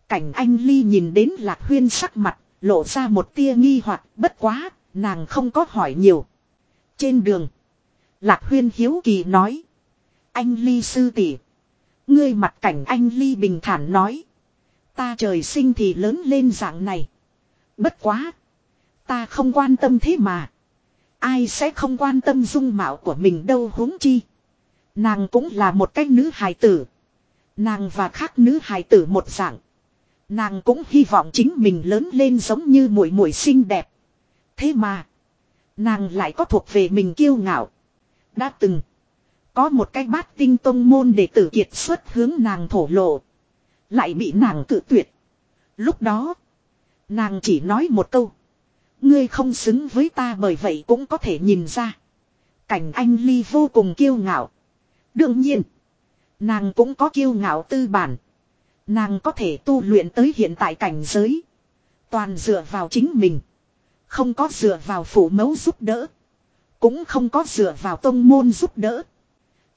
Cảnh anh Ly nhìn đến Lạc Huyên sắc mặt. Lộ ra một tia nghi hoặc bất quá. Nàng không có hỏi nhiều. Trên đường. Lạc huyên hiếu kỳ nói. Anh ly sư tỷ, Ngươi mặt cảnh anh ly bình thản nói. Ta trời sinh thì lớn lên dạng này. Bất quá. Ta không quan tâm thế mà. Ai sẽ không quan tâm dung mạo của mình đâu huống chi. Nàng cũng là một cái nữ hài tử. Nàng và khác nữ hài tử một dạng. Nàng cũng hy vọng chính mình lớn lên giống như muội muội xinh đẹp. Thế mà. Nàng lại có thuộc về mình kiêu ngạo. Đã từng. Có một cái bát tinh tông môn để tử kiệt xuất hướng nàng thổ lộ. Lại bị nàng cự tuyệt. Lúc đó. Nàng chỉ nói một câu. Ngươi không xứng với ta bởi vậy cũng có thể nhìn ra. Cảnh anh ly vô cùng kiêu ngạo. Đương nhiên. Nàng cũng có kiêu ngạo tư bản. Nàng có thể tu luyện tới hiện tại cảnh giới. Toàn dựa vào chính mình. Không có dựa vào phủ mẫu giúp đỡ. Cũng không có dựa vào tông môn giúp đỡ.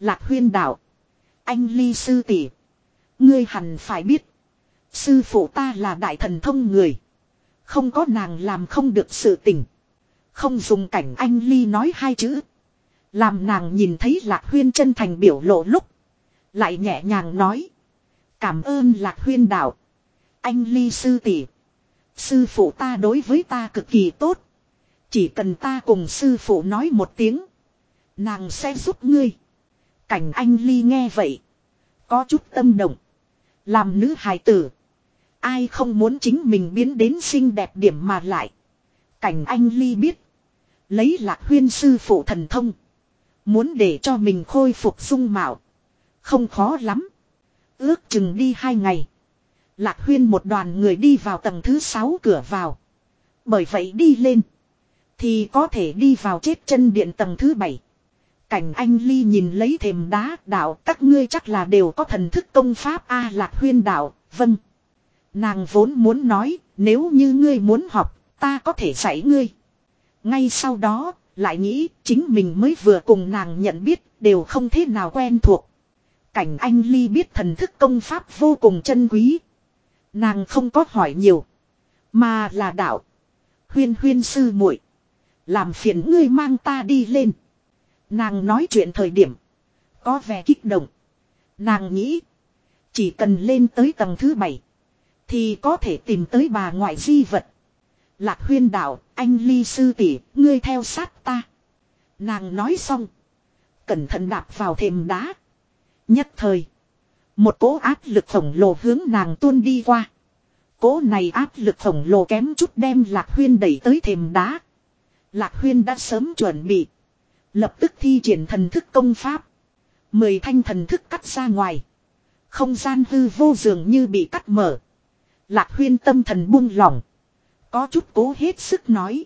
Lạc huyên đạo. Anh ly sư tỷ, Ngươi hẳn phải biết. Sư phụ ta là đại thần thông người. Không có nàng làm không được sự tình. Không dùng cảnh anh ly nói hai chữ. Làm nàng nhìn thấy lạc huyên chân thành biểu lộ lúc. Lại nhẹ nhàng nói. Cảm ơn lạc huyên đạo. Anh ly sư tỷ, Sư phụ ta đối với ta cực kỳ tốt. Chỉ cần ta cùng sư phụ nói một tiếng. Nàng sẽ giúp ngươi. Cảnh anh ly nghe vậy. Có chút tâm động. Làm nữ hài tử. Ai không muốn chính mình biến đến xinh đẹp điểm mà lại. Cảnh anh ly biết. Lấy lạc huyên sư phụ thần thông. Muốn để cho mình khôi phục dung mạo. Không khó lắm. Ước chừng đi hai ngày. Lạc huyên một đoàn người đi vào tầng thứ sáu cửa vào. Bởi vậy đi lên. Thì có thể đi vào chết chân điện tầng thứ bảy. Cảnh anh ly nhìn lấy thềm đá đạo các ngươi chắc là đều có thần thức công pháp A lạc huyên đạo, vâng. Nàng vốn muốn nói, nếu như ngươi muốn học, ta có thể dạy ngươi. Ngay sau đó, lại nghĩ chính mình mới vừa cùng nàng nhận biết, đều không thế nào quen thuộc. Cảnh anh ly biết thần thức công pháp vô cùng chân quý. Nàng không có hỏi nhiều, mà là đạo. Huyên huyên sư muội Làm phiền ngươi mang ta đi lên. Nàng nói chuyện thời điểm. Có vẻ kích động. Nàng nghĩ. Chỉ cần lên tới tầng thứ bảy. Thì có thể tìm tới bà ngoại di vật. Lạc huyên đạo, anh ly sư tỷ, ngươi theo sát ta. Nàng nói xong. Cẩn thận đạp vào thềm đá. Nhất thời. Một cỗ áp lực khổng lồ hướng nàng tuôn đi qua. Cỗ này áp lực khổng lồ kém chút đem Lạc Huyên đẩy tới thềm đá. Lạc Huyên đã sớm chuẩn bị. Lập tức thi triển thần thức công pháp. Mười thanh thần thức cắt ra ngoài. Không gian hư vô dường như bị cắt mở. Lạc Huyên tâm thần buông lỏng. Có chút cố hết sức nói.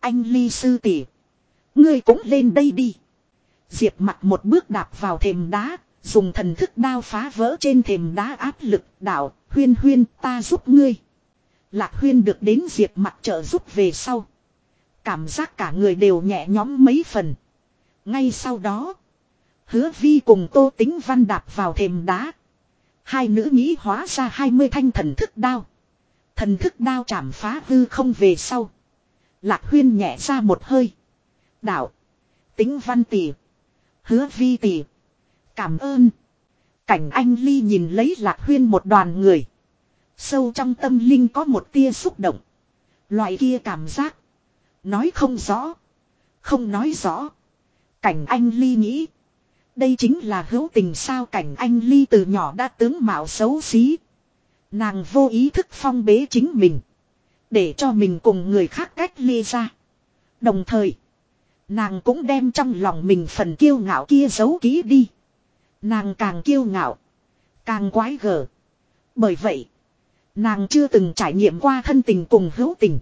Anh ly sư tỷ, Ngươi cũng lên đây đi. Diệp mặt một bước đạp vào thềm đá. Dùng thần thức đao phá vỡ trên thềm đá áp lực, đạo. Huyên huyên, ta giúp ngươi. Lạc huyên được đến diệp mặt trợ giúp về sau. Cảm giác cả người đều nhẹ nhõm mấy phần. Ngay sau đó. Hứa vi cùng tô tính văn đạp vào thềm đá. Hai nữ nghĩ hóa ra hai mươi thanh thần thức đao. Thần thức đao chạm phá hư không về sau. Lạc huyên nhẹ ra một hơi. Đạo. Tính văn tỷ. Hứa vi tỷ. Cảm ơn. Cảnh anh ly nhìn lấy lạc huyên một đoàn người. Sâu trong tâm linh có một tia xúc động. Loại kia cảm giác. Nói không rõ. Không nói rõ. Cảnh anh ly nghĩ. Đây chính là hữu tình sao cảnh anh ly từ nhỏ đã tướng mạo xấu xí. Nàng vô ý thức phong bế chính mình. Để cho mình cùng người khác cách ly ra. Đồng thời. Nàng cũng đem trong lòng mình phần kiêu ngạo kia giấu kỹ đi. Nàng càng kiêu ngạo. Càng quái gở. Bởi vậy. Nàng chưa từng trải nghiệm qua thân tình cùng hữu tình.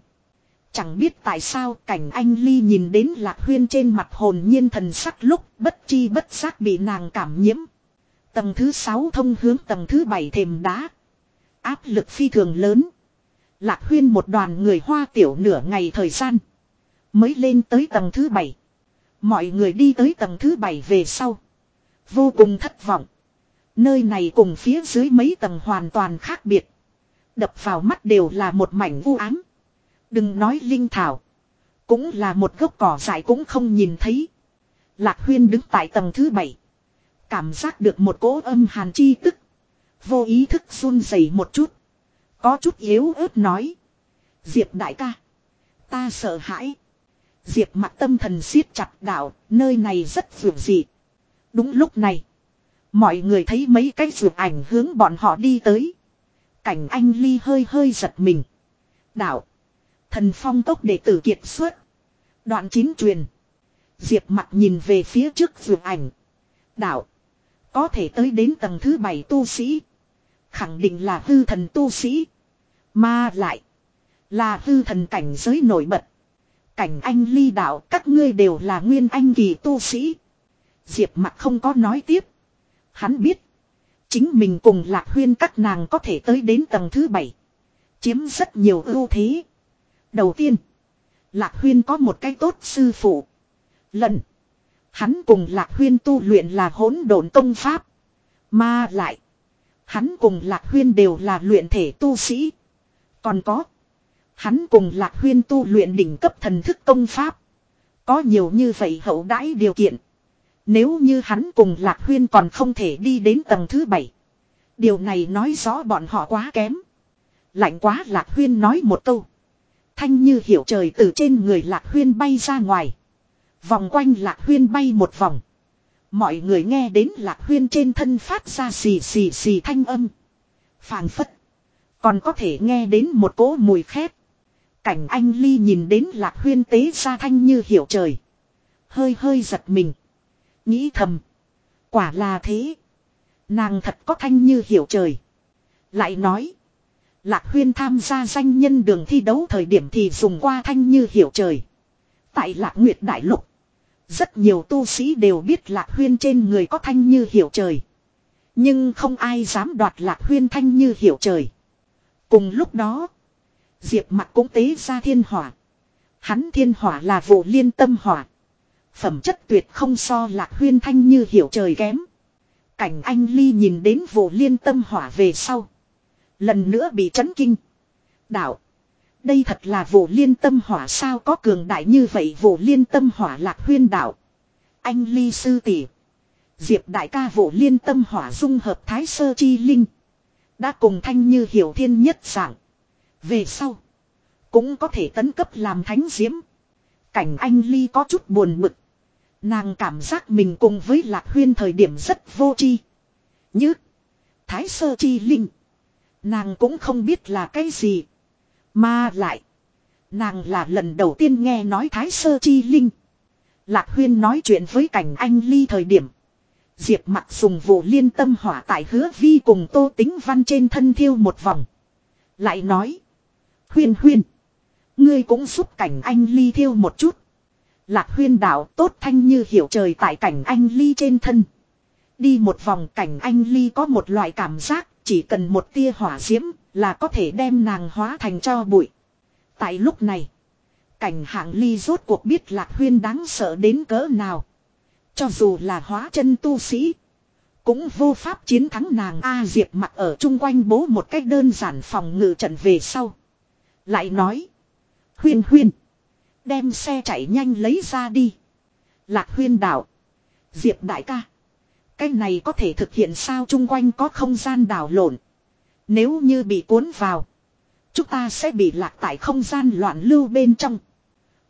Chẳng biết tại sao cảnh anh ly nhìn đến lạc huyên trên mặt hồn nhiên thần sắc lúc bất chi bất giác bị nàng cảm nhiễm. Tầng thứ sáu thông hướng tầng thứ bảy thềm đá. Áp lực phi thường lớn. Lạc huyên một đoàn người hoa tiểu nửa ngày thời gian. Mới lên tới tầng thứ bảy. Mọi người đi tới tầng thứ bảy về sau. Vô cùng thất vọng. Nơi này cùng phía dưới mấy tầng hoàn toàn khác biệt. Đập vào mắt đều là một mảnh u ám. Đừng nói linh thảo. Cũng là một gốc cỏ dại cũng không nhìn thấy. Lạc huyên đứng tại tầng thứ bảy. Cảm giác được một cỗ âm hàn chi tức. Vô ý thức run rẩy một chút. Có chút yếu ớt nói. Diệp đại ca. Ta sợ hãi. Diệp mặt tâm thần siết chặt đạo. Nơi này rất vượt dị. Đúng lúc này. Mọi người thấy mấy cái vượt ảnh hướng bọn họ đi tới. Cảnh anh ly hơi hơi giật mình. Đạo. Thần phong tốc đệ tử kiệt xuất. Đoạn chín truyền. Diệp mặt nhìn về phía trước vượt ảnh. Đạo. Có thể tới đến tầng thứ bảy tu sĩ. Khẳng định là hư thần tu sĩ. Mà lại. Là hư thần cảnh giới nổi bật. Cảnh anh ly đạo, các ngươi đều là nguyên anh kỳ tu sĩ. Diệp mặt không có nói tiếp. Hắn biết. Chính mình cùng lạc huyên các nàng có thể tới đến tầng thứ bảy. Chiếm rất nhiều ưu thế. Đầu tiên. Lạc huyên có một cái tốt sư phụ. Lần. Hắn cùng lạc huyên tu luyện là hỗn độn công pháp. Mà lại. Hắn cùng lạc huyên đều là luyện thể tu sĩ. Còn có. Hắn cùng lạc huyên tu luyện đỉnh cấp thần thức công pháp. Có nhiều như vậy hậu đãi điều kiện. Nếu như hắn cùng Lạc Huyên còn không thể đi đến tầng thứ bảy. Điều này nói rõ bọn họ quá kém. Lạnh quá, Lạc Huyên nói một câu. Thanh như hiểu trời từ trên người Lạc Huyên bay ra ngoài. Vòng quanh Lạc Huyên bay một vòng. Mọi người nghe đến Lạc Huyên trên thân phát ra xì xì xì thanh âm. phảng phất. Còn có thể nghe đến một cỗ mùi khét. Cảnh anh ly nhìn đến Lạc Huyên tế ra thanh như hiểu trời. Hơi hơi giật mình. Nghĩ thầm. Quả là thế. Nàng thật có thanh như hiểu trời. Lại nói. Lạc huyên tham gia danh nhân đường thi đấu thời điểm thì dùng qua thanh như hiểu trời. Tại lạc nguyệt đại lục. Rất nhiều tu sĩ đều biết lạc huyên trên người có thanh như hiểu trời. Nhưng không ai dám đoạt lạc huyên thanh như hiểu trời. Cùng lúc đó. Diệp mặt cũng tế ra thiên hỏa. Hắn thiên hỏa là vụ liên tâm hỏa. Phẩm chất tuyệt không so lạc huyên thanh như hiểu trời kém. Cảnh anh ly nhìn đến vụ liên tâm hỏa về sau. Lần nữa bị chấn kinh. Đạo. Đây thật là vụ liên tâm hỏa sao có cường đại như vậy vụ liên tâm hỏa lạc huyên đạo. Anh ly sư tỷ. Diệp đại ca vụ liên tâm hỏa dung hợp thái sơ chi linh. Đã cùng thanh như hiểu thiên nhất dạng. Về sau. Cũng có thể tấn cấp làm thánh diễm. Cảnh anh ly có chút buồn bực. Nàng cảm giác mình cùng với lạc huyên thời điểm rất vô tri. Như. Thái sơ chi linh. Nàng cũng không biết là cái gì. Mà lại. Nàng là lần đầu tiên nghe nói thái sơ chi linh. Lạc huyên nói chuyện với cảnh anh ly thời điểm. Diệp mặt dùng vụ liên tâm hỏa tại hứa vi cùng tô tính văn trên thân thiêu một vòng. Lại nói. Huyên huyên. Ngươi cũng giúp cảnh anh ly thiêu một chút. Lạc huyên đạo tốt thanh như hiểu trời tại cảnh anh ly trên thân. Đi một vòng cảnh anh ly có một loại cảm giác, chỉ cần một tia hỏa diễm là có thể đem nàng hóa thành cho bụi. Tại lúc này. Cảnh hạng ly rốt cuộc biết lạc huyên đáng sợ đến cỡ nào. Cho dù là hóa chân tu sĩ. Cũng vô pháp chiến thắng nàng A Diệp mặc ở chung quanh bố một cách đơn giản phòng ngự trận về sau. Lại nói. Huyên huyên. Đem xe chạy nhanh lấy ra đi. Lạc huyên đảo. Diệp đại ca. Cái này có thể thực hiện sao chung quanh có không gian đảo lộn. Nếu như bị cuốn vào. Chúng ta sẽ bị lạc tại không gian loạn lưu bên trong.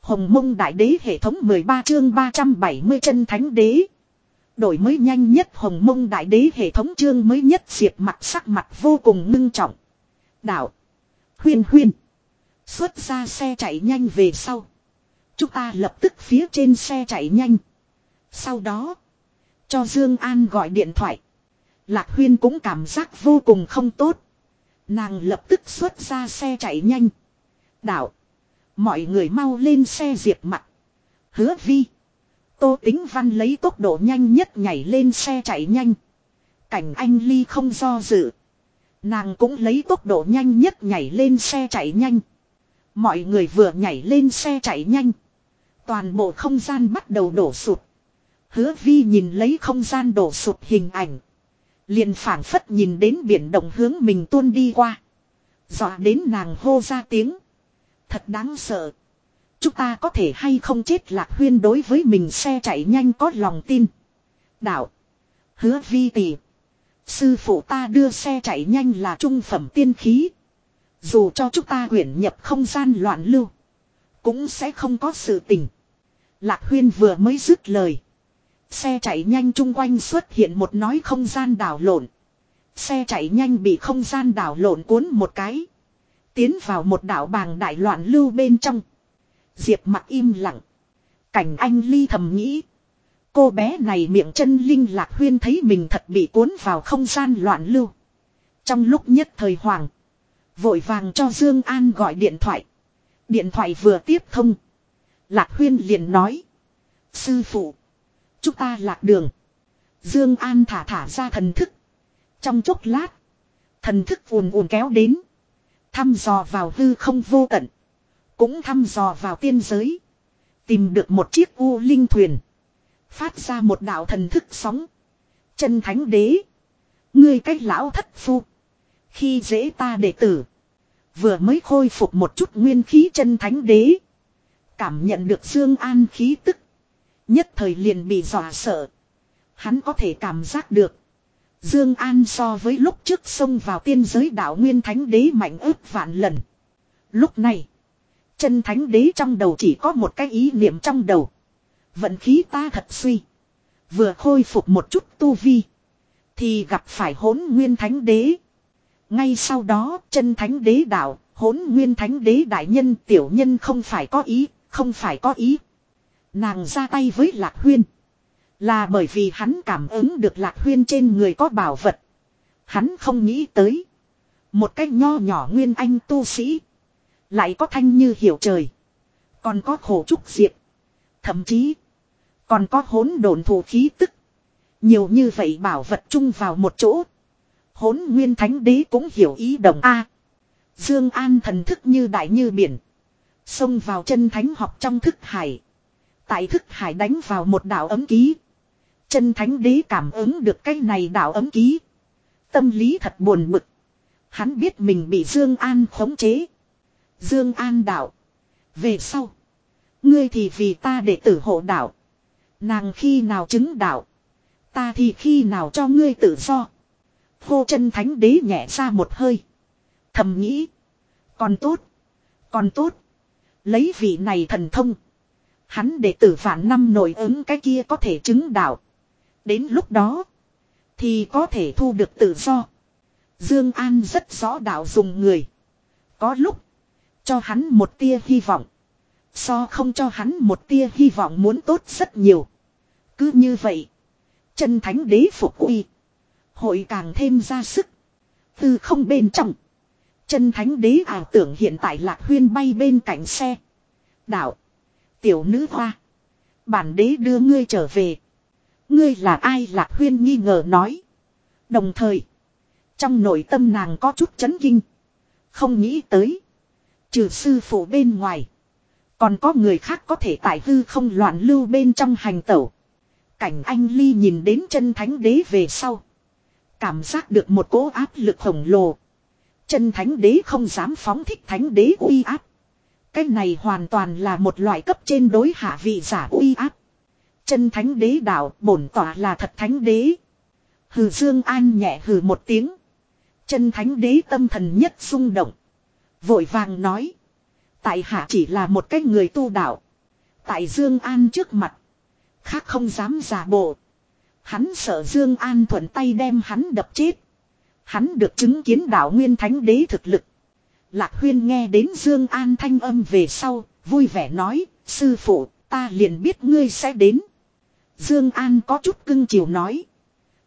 Hồng mông đại đế hệ thống 13 chương 370 chân thánh đế. Đổi mới nhanh nhất hồng mông đại đế hệ thống chương mới nhất diệt mặt sắc mặt vô cùng ngưng trọng. Đạo. Huyên huyên. Xuất ra xe chạy nhanh về sau. Chúng ta lập tức phía trên xe chạy nhanh. Sau đó. Cho Dương An gọi điện thoại. Lạc Huyên cũng cảm giác vô cùng không tốt. Nàng lập tức xuất ra xe chạy nhanh. Đạo. Mọi người mau lên xe diệt mặt. Hứa vi. Tô tính văn lấy tốc độ nhanh nhất nhảy lên xe chạy nhanh. Cảnh anh ly không do dự. Nàng cũng lấy tốc độ nhanh nhất nhảy lên xe chạy nhanh. Mọi người vừa nhảy lên xe chạy nhanh. Toàn bộ không gian bắt đầu đổ sụt. Hứa vi nhìn lấy không gian đổ sụt hình ảnh. liền phảng phất nhìn đến biển động hướng mình tuôn đi qua. Dọa đến nàng hô ra tiếng. Thật đáng sợ. Chúng ta có thể hay không chết lạc huyên đối với mình xe chạy nhanh có lòng tin. Đạo. Hứa vi tỷ. Sư phụ ta đưa xe chạy nhanh là trung phẩm tiên khí. Dù cho chúng ta quyển nhập không gian loạn lưu. Cũng sẽ không có sự tình. Lạc huyên vừa mới dứt lời. Xe chạy nhanh chung quanh xuất hiện một nói không gian đảo lộn. Xe chạy nhanh bị không gian đảo lộn cuốn một cái. Tiến vào một đảo bàng đại loạn lưu bên trong. Diệp mặt im lặng. Cảnh anh ly thầm nghĩ. Cô bé này miệng chân linh lạc huyên thấy mình thật bị cuốn vào không gian loạn lưu. Trong lúc nhất thời hoàng. Vội vàng cho Dương An gọi điện thoại. Điện thoại vừa tiếp thông. Lạc huyên liền nói. Sư phụ. Chúng ta lạc đường. Dương An thả thả ra thần thức. Trong chốc lát. Thần thức vùn vùn kéo đến. Thăm dò vào hư không vô tận. Cũng thăm dò vào tiên giới. Tìm được một chiếc u linh thuyền. Phát ra một đạo thần thức sóng. Chân thánh đế. Ngươi cách lão thất phu. Khi dễ ta đệ tử. Vừa mới khôi phục một chút nguyên khí chân thánh đế. Cảm nhận được Dương An khí tức. Nhất thời liền bị dọa sợ. Hắn có thể cảm giác được. Dương An so với lúc trước xông vào tiên giới đạo Nguyên Thánh Đế mạnh ức vạn lần. Lúc này, chân Thánh Đế trong đầu chỉ có một cái ý niệm trong đầu. Vận khí ta thật suy. Vừa khôi phục một chút tu vi. Thì gặp phải hỗn Nguyên Thánh Đế. Ngay sau đó, chân Thánh Đế đạo, hỗn Nguyên Thánh Đế đại nhân tiểu nhân không phải có ý, không phải có ý. Nàng ra tay với Lạc Huyên. Là bởi vì hắn cảm ứng được lạc huyên trên người có bảo vật. Hắn không nghĩ tới. Một cách nho nhỏ nguyên anh tu sĩ. Lại có thanh như hiểu trời. Còn có khổ trúc diệp. Thậm chí. Còn có hỗn độn thù khí tức. Nhiều như vậy bảo vật chung vào một chỗ. Hỗn nguyên thánh đế cũng hiểu ý đồng A. Dương An thần thức như đại như biển. Xông vào chân thánh học trong thức hải. Tại thức hải đánh vào một đạo ấm ký. Chân thánh đế cảm ứng được cái này đạo ấm ký. Tâm lý thật buồn bực. Hắn biết mình bị Dương An khống chế. Dương An đạo. Về sau. Ngươi thì vì ta để tử hộ đạo. Nàng khi nào chứng đạo. Ta thì khi nào cho ngươi tự do. Hô chân thánh đế nhẹ ra một hơi. Thầm nghĩ. Còn tốt. Còn tốt. Lấy vị này thần thông. Hắn để tử vạn năm nổi ứng cái kia có thể chứng đạo. Đến lúc đó. Thì có thể thu được tự do. Dương An rất rõ đạo dùng người. Có lúc. Cho hắn một tia hy vọng. So không cho hắn một tia hy vọng muốn tốt rất nhiều. Cứ như vậy. Chân thánh đế phục uy. Hội càng thêm ra sức. Từ không bên trong. Chân thánh đế ảo tưởng hiện tại lạc huyên bay bên cạnh xe. Đạo. Tiểu nữ hoa. Bản đế đưa ngươi trở về. Ngươi là ai lạc huyên nghi ngờ nói. Đồng thời. Trong nội tâm nàng có chút chấn kinh. Không nghĩ tới. Trừ sư phụ bên ngoài. Còn có người khác có thể tại hư không loạn lưu bên trong hành tẩu. Cảnh anh ly nhìn đến chân thánh đế về sau. Cảm giác được một cỗ áp lực khổng lồ. Chân thánh đế không dám phóng thích thánh đế uy áp. Cái này hoàn toàn là một loại cấp trên đối hạ vị giả uy áp. Chân thánh đế đạo, bổn tỏa là thật thánh đế. Hừ Dương An nhẹ hừ một tiếng. Chân thánh đế tâm thần nhất rung động. Vội vàng nói. Tại hạ chỉ là một cái người tu đạo. Tại Dương An trước mặt. Khác không dám giả bộ. Hắn sợ Dương An thuận tay đem hắn đập chết. Hắn được chứng kiến đạo nguyên thánh đế thực lực. Lạc Huyên nghe đến Dương An thanh âm về sau, vui vẻ nói, sư phụ, ta liền biết ngươi sẽ đến. Dương An có chút cưng chiều nói.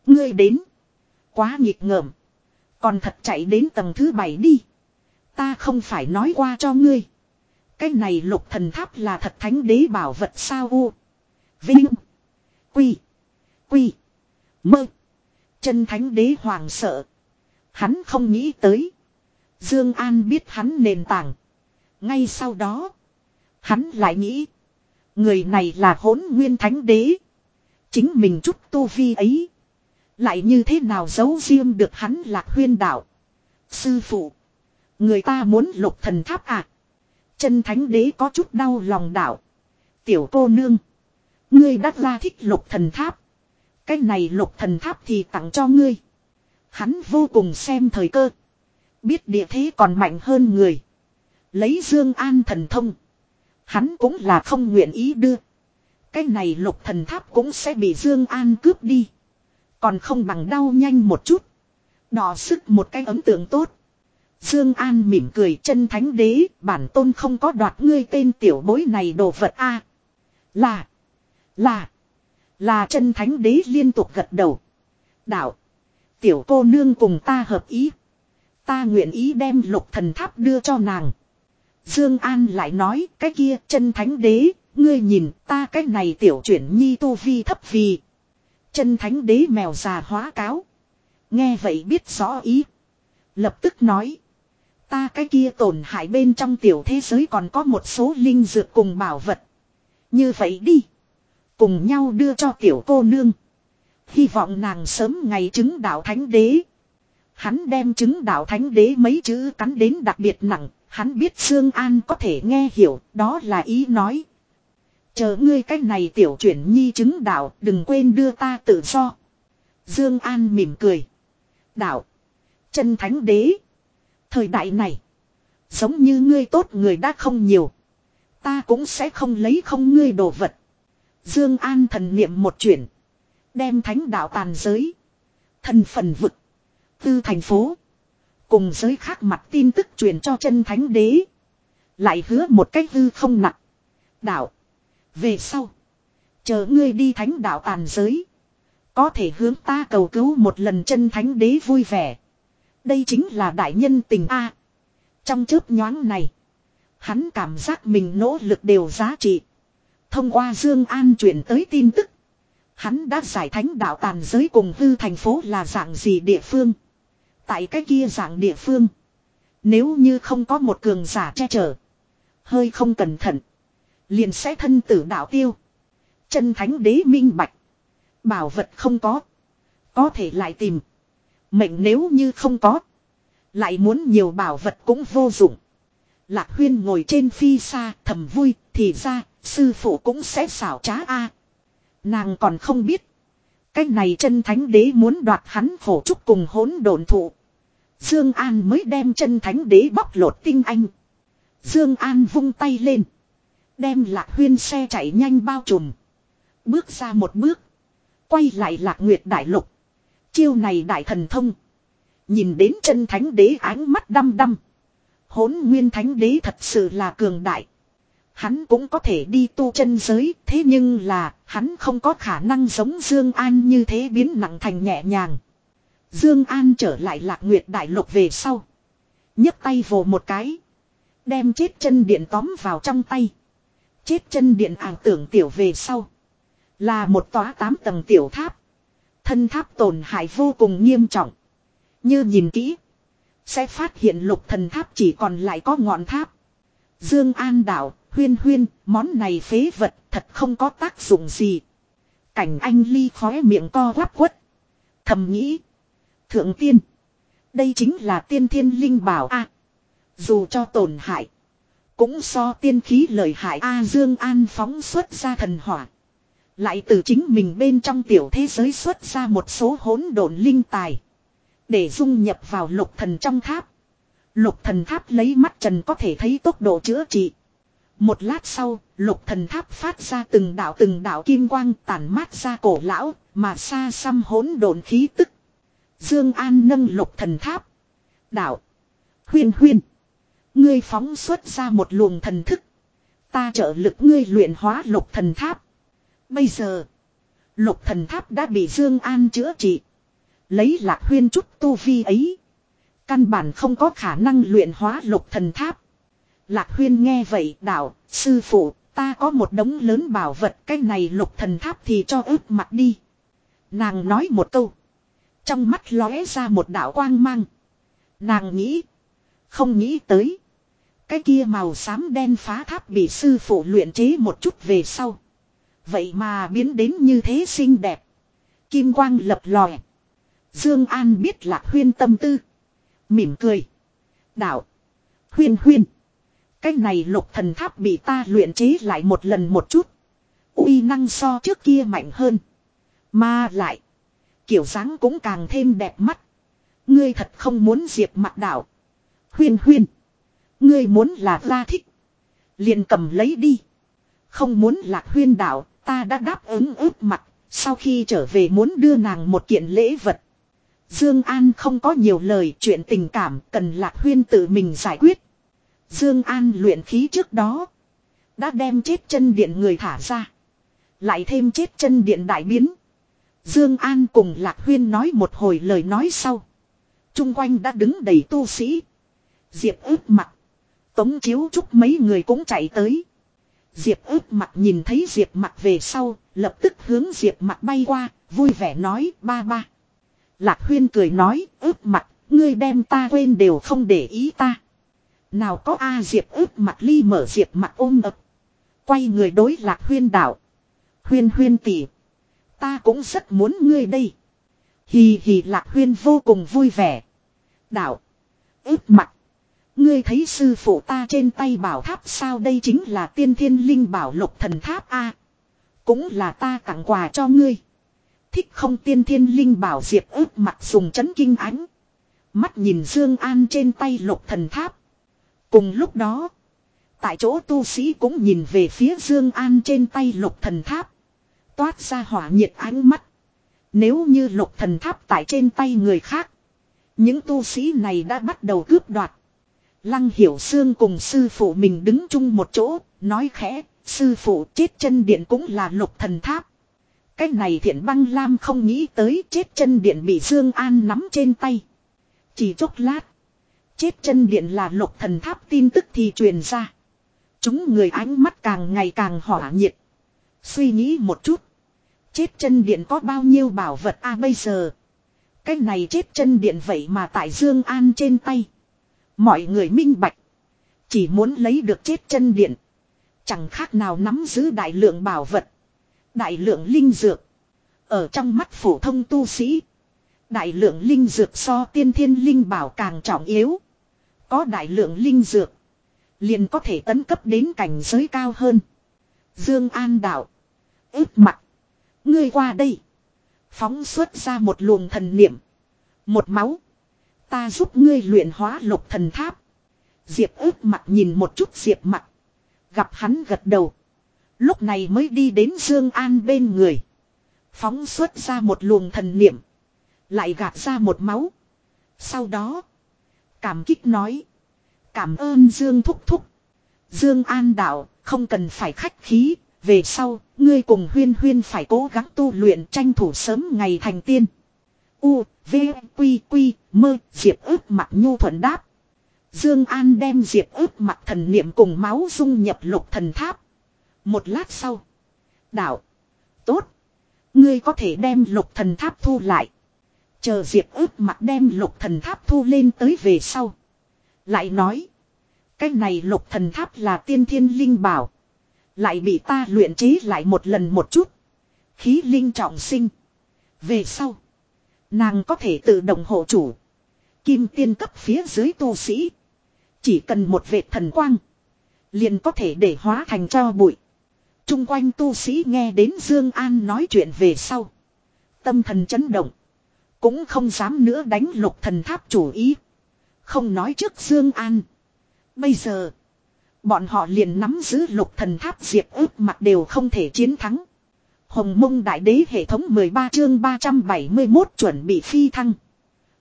Ngươi đến. Quá nghịch ngợm. Còn thật chạy đến tầng thứ bảy đi. Ta không phải nói qua cho ngươi. Cái này lục thần tháp là thật thánh đế bảo vật sao u. Vinh. Quy. Quy. Mơ. Chân thánh đế hoàng sợ. Hắn không nghĩ tới. Dương An biết hắn nền tảng. Ngay sau đó. Hắn lại nghĩ. Người này là hỗn nguyên thánh đế. Chính mình chút tu vi ấy. Lại như thế nào giấu riêng được hắn lạc huyên đạo. Sư phụ. Người ta muốn lục thần tháp à. Chân thánh đế có chút đau lòng đạo. Tiểu cô nương. Ngươi đắc ra thích lục thần tháp. Cái này lục thần tháp thì tặng cho ngươi. Hắn vô cùng xem thời cơ. Biết địa thế còn mạnh hơn người. Lấy Dương An thần thông. Hắn cũng là không nguyện ý đưa. Cái này lục thần tháp cũng sẽ bị Dương An cướp đi. Còn không bằng đau nhanh một chút. Đỏ sức một cái ấn tượng tốt. Dương An mỉm cười chân thánh đế, bản tôn không có đoạt ngươi tên tiểu bối này đồ vật a. Là, là, là chân thánh đế liên tục gật đầu. Đạo, tiểu cô nương cùng ta hợp ý. Ta nguyện ý đem lục thần tháp đưa cho nàng. Dương An lại nói, cái kia chân thánh đế, ngươi nhìn ta cái này tiểu chuyển nhi tu vi thấp vì. Chân thánh đế mèo già hóa cáo. Nghe vậy biết rõ ý. Lập tức nói. Ta cái kia tổn hại bên trong tiểu thế giới còn có một số linh dược cùng bảo vật. Như vậy đi. Cùng nhau đưa cho tiểu cô nương. Hy vọng nàng sớm ngày chứng đạo thánh đế. Hắn đem chứng đạo thánh đế mấy chữ cắn đến đặc biệt nặng. Hắn biết Sương An có thể nghe hiểu. Đó là ý nói. Chờ ngươi cách này tiểu chuyển nhi chứng đạo. Đừng quên đưa ta tự do. Dương An mỉm cười. Đạo. Chân thánh đế. Thời đại này. Giống như ngươi tốt người đã không nhiều. Ta cũng sẽ không lấy không ngươi đồ vật. Dương An thần niệm một chuyển. Đem thánh đạo tàn giới. Thần phần vực. Tư thành phố. Cùng giới khác mặt tin tức truyền cho chân thánh đế. Lại hứa một cách hư không nặng. Đạo. Về sau. Chờ ngươi đi thánh đạo tàn giới. Có thể hướng ta cầu cứu một lần chân thánh đế vui vẻ. Đây chính là đại nhân tình A. trong chớp nhoáng này. Hắn cảm giác mình nỗ lực đều giá trị. Thông qua Dương An chuyển tới tin tức. Hắn đã giải thánh đạo tàn giới cùng hư thành phố là dạng gì địa phương. Tại cái kia dạng địa phương. Nếu như không có một cường giả che chở. Hơi không cẩn thận. Liền sẽ thân tử đạo tiêu. Chân thánh đế minh bạch. Bảo vật không có. Có thể lại tìm. Mệnh nếu như không có. Lại muốn nhiều bảo vật cũng vô dụng. Lạc huyên ngồi trên phi xa thầm vui. Thì ra, sư phụ cũng sẽ xảo trá a Nàng còn không biết. Cái này chân thánh đế muốn đoạt hắn khổ trúc cùng hỗn độn thụ. Dương An mới đem chân thánh đế bóc lột tinh anh. Dương An vung tay lên. Đem lạc huyên xe chạy nhanh bao trùm. Bước ra một bước. Quay lại lạc nguyệt đại lục. Chiêu này đại thần thông. Nhìn đến chân thánh đế ánh mắt đăm đăm. Hốn nguyên thánh đế thật sự là cường đại. Hắn cũng có thể đi tu chân giới, thế nhưng là, hắn không có khả năng giống Dương An như thế biến nặng thành nhẹ nhàng. Dương An trở lại lạc nguyệt đại lục về sau. nhấc tay vồ một cái. Đem chết chân điện tóm vào trong tay. Chết chân điện ảo tưởng tiểu về sau. Là một tòa tám tầng tiểu tháp. Thân tháp tổn hại vô cùng nghiêm trọng. Như nhìn kỹ. Sẽ phát hiện lục thần tháp chỉ còn lại có ngọn tháp. Dương An đạo, huyên huyên, món này phế vật thật không có tác dụng gì. Cảnh anh ly khóe miệng co quắp quất. Thầm nghĩ. Thượng tiên. Đây chính là tiên thiên linh bảo a. dù cho tổn hại. Cũng so tiên khí lợi hại A Dương An phóng xuất ra thần hỏa. Lại từ chính mình bên trong tiểu thế giới xuất ra một số hỗn độn linh tài. Để dung nhập vào lục thần trong tháp. Lục thần tháp lấy mắt trần có thể thấy tốc độ chữa trị. Một lát sau, lục thần tháp phát ra từng đạo từng đạo kim quang tản mát ra cổ lão, mà xa xăm hỗn độn khí tức. Dương An nâng lục thần tháp. Đạo. Huyên huyên. Ngươi phóng xuất ra một luồng thần thức. Ta trợ lực ngươi luyện hóa lục thần tháp. Bây giờ. Lục thần tháp đã bị Dương An chữa trị. Lấy lạc huyên chút tu vi ấy. Căn bản không có khả năng luyện hóa lục thần tháp. Lạc huyên nghe vậy đạo, sư phụ, ta có một đống lớn bảo vật cái này lục thần tháp thì cho ướp mặt đi. Nàng nói một câu. Trong mắt lóe ra một đạo quang mang. Nàng nghĩ. Không nghĩ tới. Cái kia màu xám đen phá tháp bị sư phụ luyện chế một chút về sau. Vậy mà biến đến như thế xinh đẹp. Kim quang lập lòe. Dương An biết lạc huyên tâm tư. Mỉm cười. Đạo. Huyên huyên. Cái này lục thần tháp bị ta luyện chế lại một lần một chút. uy năng so trước kia mạnh hơn. Mà lại. Kiểu dáng cũng càng thêm đẹp mắt. Ngươi thật không muốn diệp mặt đảo Huyên huyên. Ngươi muốn là ra thích. Liền cầm lấy đi. Không muốn lạc huyên đảo Ta đã đáp ứng ướp mặt. Sau khi trở về muốn đưa nàng một kiện lễ vật. Dương An không có nhiều lời chuyện tình cảm cần lạc huyên tự mình giải quyết. Dương An luyện khí trước đó. Đã đem chết chân điện người thả ra. Lại thêm chết chân điện đại biến. Dương An cùng Lạc Huyên nói một hồi lời nói sau. Trung quanh đã đứng đầy tu sĩ. Diệp ướp mặt. Tống chiếu chúc mấy người cũng chạy tới. Diệp ướp mặt nhìn thấy Diệp mặt về sau, lập tức hướng Diệp mặt bay qua, vui vẻ nói ba ba. Lạc Huyên cười nói ướp mặt, ngươi đem ta quên đều không để ý ta. Nào có A Diệp ướp mặt ly mở Diệp mặt ôm ập. Quay người đối Lạc Huyên đảo. Huyên huyên tỉ. Ta cũng rất muốn ngươi đây. Hì hì Lạc Huyên vô cùng vui vẻ. Đạo. ướp mặt. Ngươi thấy sư phụ ta trên tay bảo tháp sao đây chính là tiên thiên linh bảo lục thần tháp A. Cũng là ta tặng quà cho ngươi. Thích không tiên thiên linh bảo diệp ướp mặt dùng chấn kinh ánh. Mắt nhìn Dương An trên tay lục thần tháp. Cùng lúc đó. Tại chỗ tu sĩ cũng nhìn về phía Dương An trên tay lục thần tháp. Toát ra hỏa nhiệt ánh mắt. Nếu như lục thần tháp tại trên tay người khác. Những tu sĩ này đã bắt đầu cướp đoạt. Lăng hiểu xương cùng sư phụ mình đứng chung một chỗ, nói khẽ, sư phụ chết chân điện cũng là lục thần tháp. Cái này thiện băng lam không nghĩ tới chết chân điện bị Dương An nắm trên tay. Chỉ chốc lát. Chết chân điện là lục thần tháp tin tức thì truyền ra. Chúng người ánh mắt càng ngày càng hỏa nhiệt. Suy nghĩ một chút. Chết chân điện có bao nhiêu bảo vật a bây giờ. Cái này chết chân điện vậy mà tại Dương An trên tay. Mọi người minh bạch. Chỉ muốn lấy được chết chân điện. Chẳng khác nào nắm giữ đại lượng bảo vật. Đại lượng linh dược. Ở trong mắt phổ thông tu sĩ. Đại lượng linh dược so tiên thiên linh bảo càng trọng yếu. Có đại lượng linh dược. Liền có thể tấn cấp đến cảnh giới cao hơn. Dương An đạo. ức mặt. Ngươi qua đây. Phóng xuất ra một luồng thần niệm. Một máu. Ta giúp ngươi luyện hóa lục thần tháp. Diệp ước mặt nhìn một chút Diệp mặt. Gặp hắn gật đầu. Lúc này mới đi đến Dương An bên người. Phóng xuất ra một luồng thần niệm. Lại gạt ra một máu. Sau đó. Cảm kích nói. Cảm ơn Dương Thúc Thúc. Dương An đạo, không cần phải khách khí. Về sau, ngươi cùng huyên huyên phải cố gắng tu luyện tranh thủ sớm ngày thành tiên. U, V, Quy, Quy, Mơ, Diệp ướp mặt nhu thuận đáp. Dương An đem Diệp ướp mặt thần niệm cùng máu dung nhập lục thần tháp. Một lát sau. Đạo. Tốt. Ngươi có thể đem lục thần tháp thu lại. Chờ Diệp ướp mặt đem lục thần tháp thu lên tới về sau. Lại nói. Cái này lục thần tháp là tiên thiên linh bảo. Lại bị ta luyện chế lại một lần một chút. Khí linh trọng sinh. Về sau. Nàng có thể tự động hộ chủ. Kim tiên cấp phía dưới tu sĩ. Chỉ cần một vệt thần quang. Liền có thể để hóa thành cho bụi. Trung quanh tu sĩ nghe đến Dương An nói chuyện về sau. Tâm thần chấn động. Cũng không dám nữa đánh lục thần tháp chủ ý. Không nói trước Dương An. Bây giờ. Bọn họ liền nắm giữ lục thần tháp diệt ước mặt đều không thể chiến thắng. Hồng mông đại đế hệ thống 13 chương 371 chuẩn bị phi thăng.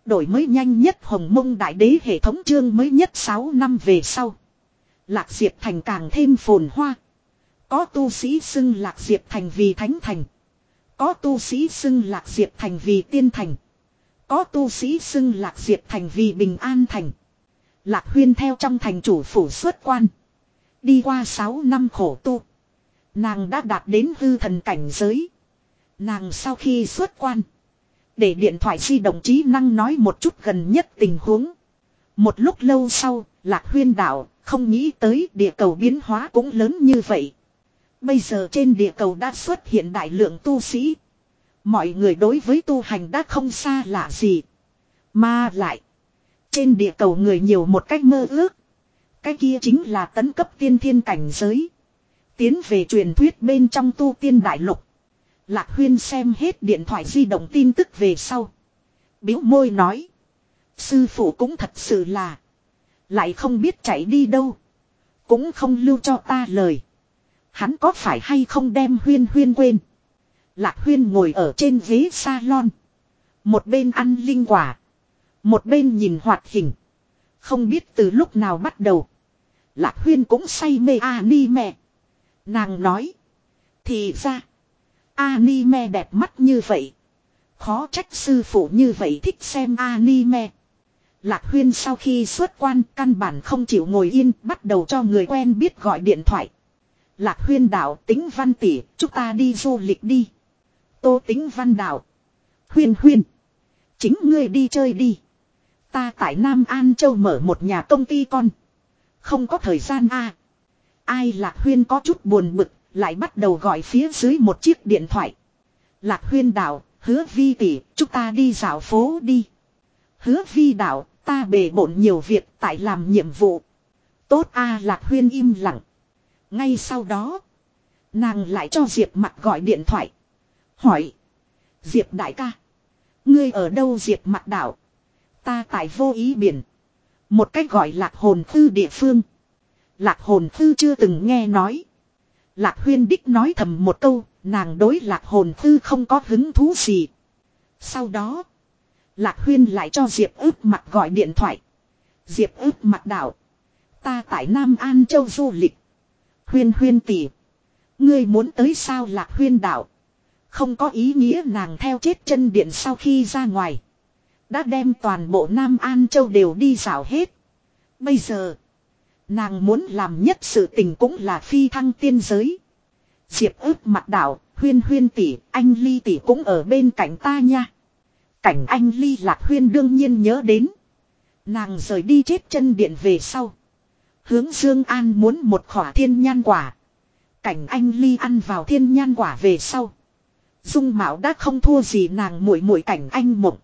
Đổi mới nhanh nhất hồng mông đại đế hệ thống chương mới nhất 6 năm về sau. Lạc Diệp Thành càng thêm phồn hoa. Có tu sĩ xưng Lạc Diệp Thành vì Thánh Thành. Có tu sĩ xưng Lạc Diệp Thành vì Tiên Thành. Có tu sĩ xưng Lạc Diệp Thành vì Bình An Thành. Lạc Huyên theo trong thành chủ phủ xuất quan. Đi qua 6 năm khổ tu. Nàng đã đạt đến hư thần cảnh giới. Nàng sau khi xuất quan. Để điện thoại di động trí năng nói một chút gần nhất tình huống. Một lúc lâu sau, Lạc Huyên đạo, không nghĩ tới địa cầu biến hóa cũng lớn như vậy. Bây giờ trên địa cầu đã xuất hiện đại lượng tu sĩ. Mọi người đối với tu hành đã không xa lạ gì. Mà lại. Trên địa cầu người nhiều một cách mơ ước. Cái kia chính là tấn cấp tiên thiên cảnh giới. Tiến về truyền thuyết bên trong tu tiên đại lục. Lạc Huyên xem hết điện thoại di động tin tức về sau. Biếu môi nói. Sư phụ cũng thật sự là. Lại không biết chạy đi đâu. Cũng không lưu cho ta lời. Hắn có phải hay không đem huyên huyên quên. Lạc huyên ngồi ở trên ghế salon. Một bên ăn linh quả. Một bên nhìn hoạt hình. Không biết từ lúc nào bắt đầu. Lạc huyên cũng say mê anime. Nàng nói. Thì ra. Anime đẹp mắt như vậy. Khó trách sư phụ như vậy thích xem anime. Lạc huyên sau khi xuất quan căn bản không chịu ngồi yên bắt đầu cho người quen biết gọi điện thoại. Lạc huyên đạo tính văn tỷ, chúng ta đi du lịch đi. Tô tính văn đạo. Huyên huyên. Chính ngươi đi chơi đi. Ta tại Nam An Châu mở một nhà công ty con. Không có thời gian a. Ai Lạc huyên có chút buồn bực, lại bắt đầu gọi phía dưới một chiếc điện thoại. Lạc huyên đạo, hứa vi tỷ, chúng ta đi dạo phố đi. Hứa vi đạo, ta bề bộn nhiều việc tại làm nhiệm vụ. Tốt a Lạc huyên im lặng. Ngay sau đó. Nàng lại cho Diệp mặt gọi điện thoại. Hỏi. Diệp đại ca. Ngươi ở đâu Diệp mặt đảo. Ta tại vô ý biển. Một cách gọi lạc hồn thư địa phương. Lạc hồn thư chưa từng nghe nói. Lạc huyên đích nói thầm một câu. Nàng đối lạc hồn thư không có hứng thú gì. Sau đó. Lạc huyên lại cho Diệp ướp mặt gọi điện thoại. Diệp ướp mặt đảo. Ta tại Nam An Châu du lịch. Huyên huyên tỷ. Ngươi muốn tới sao lạc huyên đảo không có ý nghĩa nàng theo chết chân điện sau khi ra ngoài. Đã đem toàn bộ Nam An Châu đều đi dạo hết. Bây giờ. Nàng muốn làm nhất sự tình cũng là phi thăng tiên giới. Diệp ướp mặt đảo, huyên huyên tỷ, anh ly tỷ cũng ở bên cạnh ta nha. Cảnh anh ly lạc huyên đương nhiên nhớ đến. Nàng rời đi chết chân điện về sau. Hướng Dương An muốn một khỏa thiên nhan quả. Cảnh anh ly ăn vào thiên nhan quả về sau. Dung mạo đã không thua gì nàng muội muội cảnh anh mộng.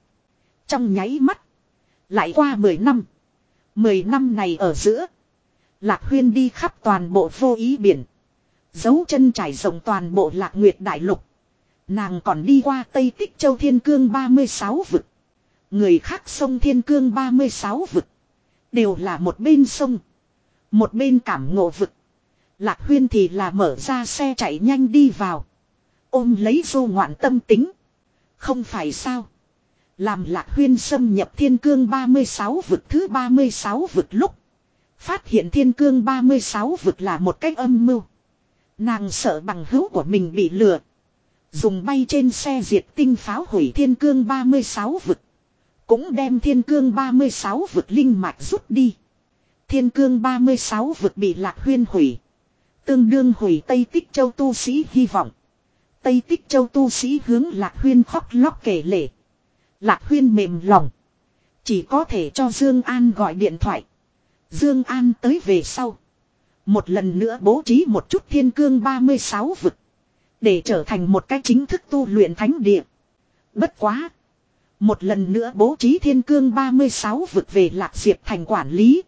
Trong nháy mắt. Lại qua 10 năm. 10 năm này ở giữa. Lạc huyên đi khắp toàn bộ vô ý biển. Dấu chân trải rộng toàn bộ lạc nguyệt đại lục. Nàng còn đi qua Tây Tích Châu Thiên Cương 36 vực. Người khác sông Thiên Cương 36 vực. Đều là một bên sông. Một bên cảm ngộ vực. Lạc huyên thì là mở ra xe chạy nhanh đi vào. Ôm lấy vô ngoạn tâm tính. Không phải sao. Làm lạc huyên xâm nhập thiên cương 36 vực thứ 36 vực lúc. Phát hiện thiên cương 36 vực là một cách âm mưu. Nàng sợ bằng hữu của mình bị lừa. Dùng bay trên xe diệt tinh pháo hủy thiên cương 36 vực. Cũng đem thiên cương 36 vực linh mạch rút đi. Thiên cương 36 vực bị lạc huyên hủy. Tương đương hủy Tây Tích Châu tu sĩ hy vọng. Tây Tích Châu tu sĩ hướng lạc huyên khóc lóc kể lể. Lạc huyên mềm lòng. Chỉ có thể cho Dương An gọi điện thoại. Dương An tới về sau. Một lần nữa bố trí một chút thiên cương 36 vực. Để trở thành một cái chính thức tu luyện thánh địa. Bất quá. Một lần nữa bố trí thiên cương 36 vực về lạc diệp thành quản lý.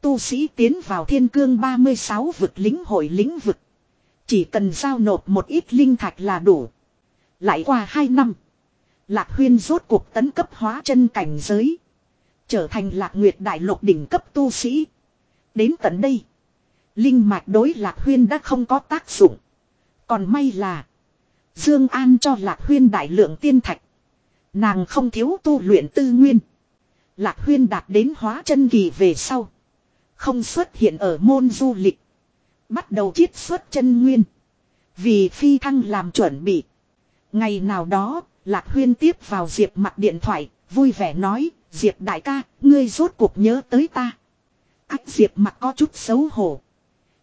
Tu sĩ tiến vào thiên cương 36 vực lính hội lĩnh vực. Chỉ cần giao nộp một ít linh thạch là đủ. Lại qua 2 năm. Lạc huyên rốt cuộc tấn cấp hóa chân cảnh giới. Trở thành lạc nguyệt đại lục đỉnh cấp tu sĩ. Đến tận đây. Linh mạch đối lạc huyên đã không có tác dụng. Còn may là. Dương An cho lạc huyên đại lượng tiên thạch. Nàng không thiếu tu luyện tư nguyên. Lạc huyên đạt đến hóa chân kỳ về sau. Không xuất hiện ở môn du lịch. Bắt đầu chiết xuất chân nguyên. Vì phi thăng làm chuẩn bị. Ngày nào đó, Lạc Huyên tiếp vào Diệp mặt điện thoại, vui vẻ nói, Diệp đại ca, ngươi rốt cuộc nhớ tới ta. Ách Diệp mặt có chút xấu hổ.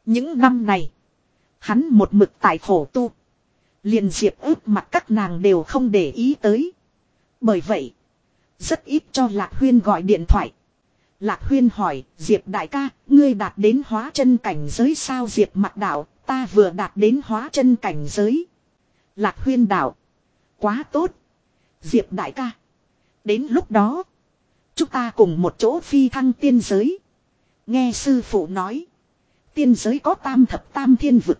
Những năm này, hắn một mực tại khổ tu. Liền Diệp ướp mặt các nàng đều không để ý tới. Bởi vậy, rất ít cho Lạc Huyên gọi điện thoại. Lạc Huyên hỏi, Diệp đại ca, ngươi đạt đến hóa chân cảnh giới sao Diệp mặt đạo, ta vừa đạt đến hóa chân cảnh giới. Lạc Huyên đạo, quá tốt. Diệp đại ca, đến lúc đó, chúng ta cùng một chỗ phi thăng tiên giới. Nghe sư phụ nói, tiên giới có tam thập tam thiên vực.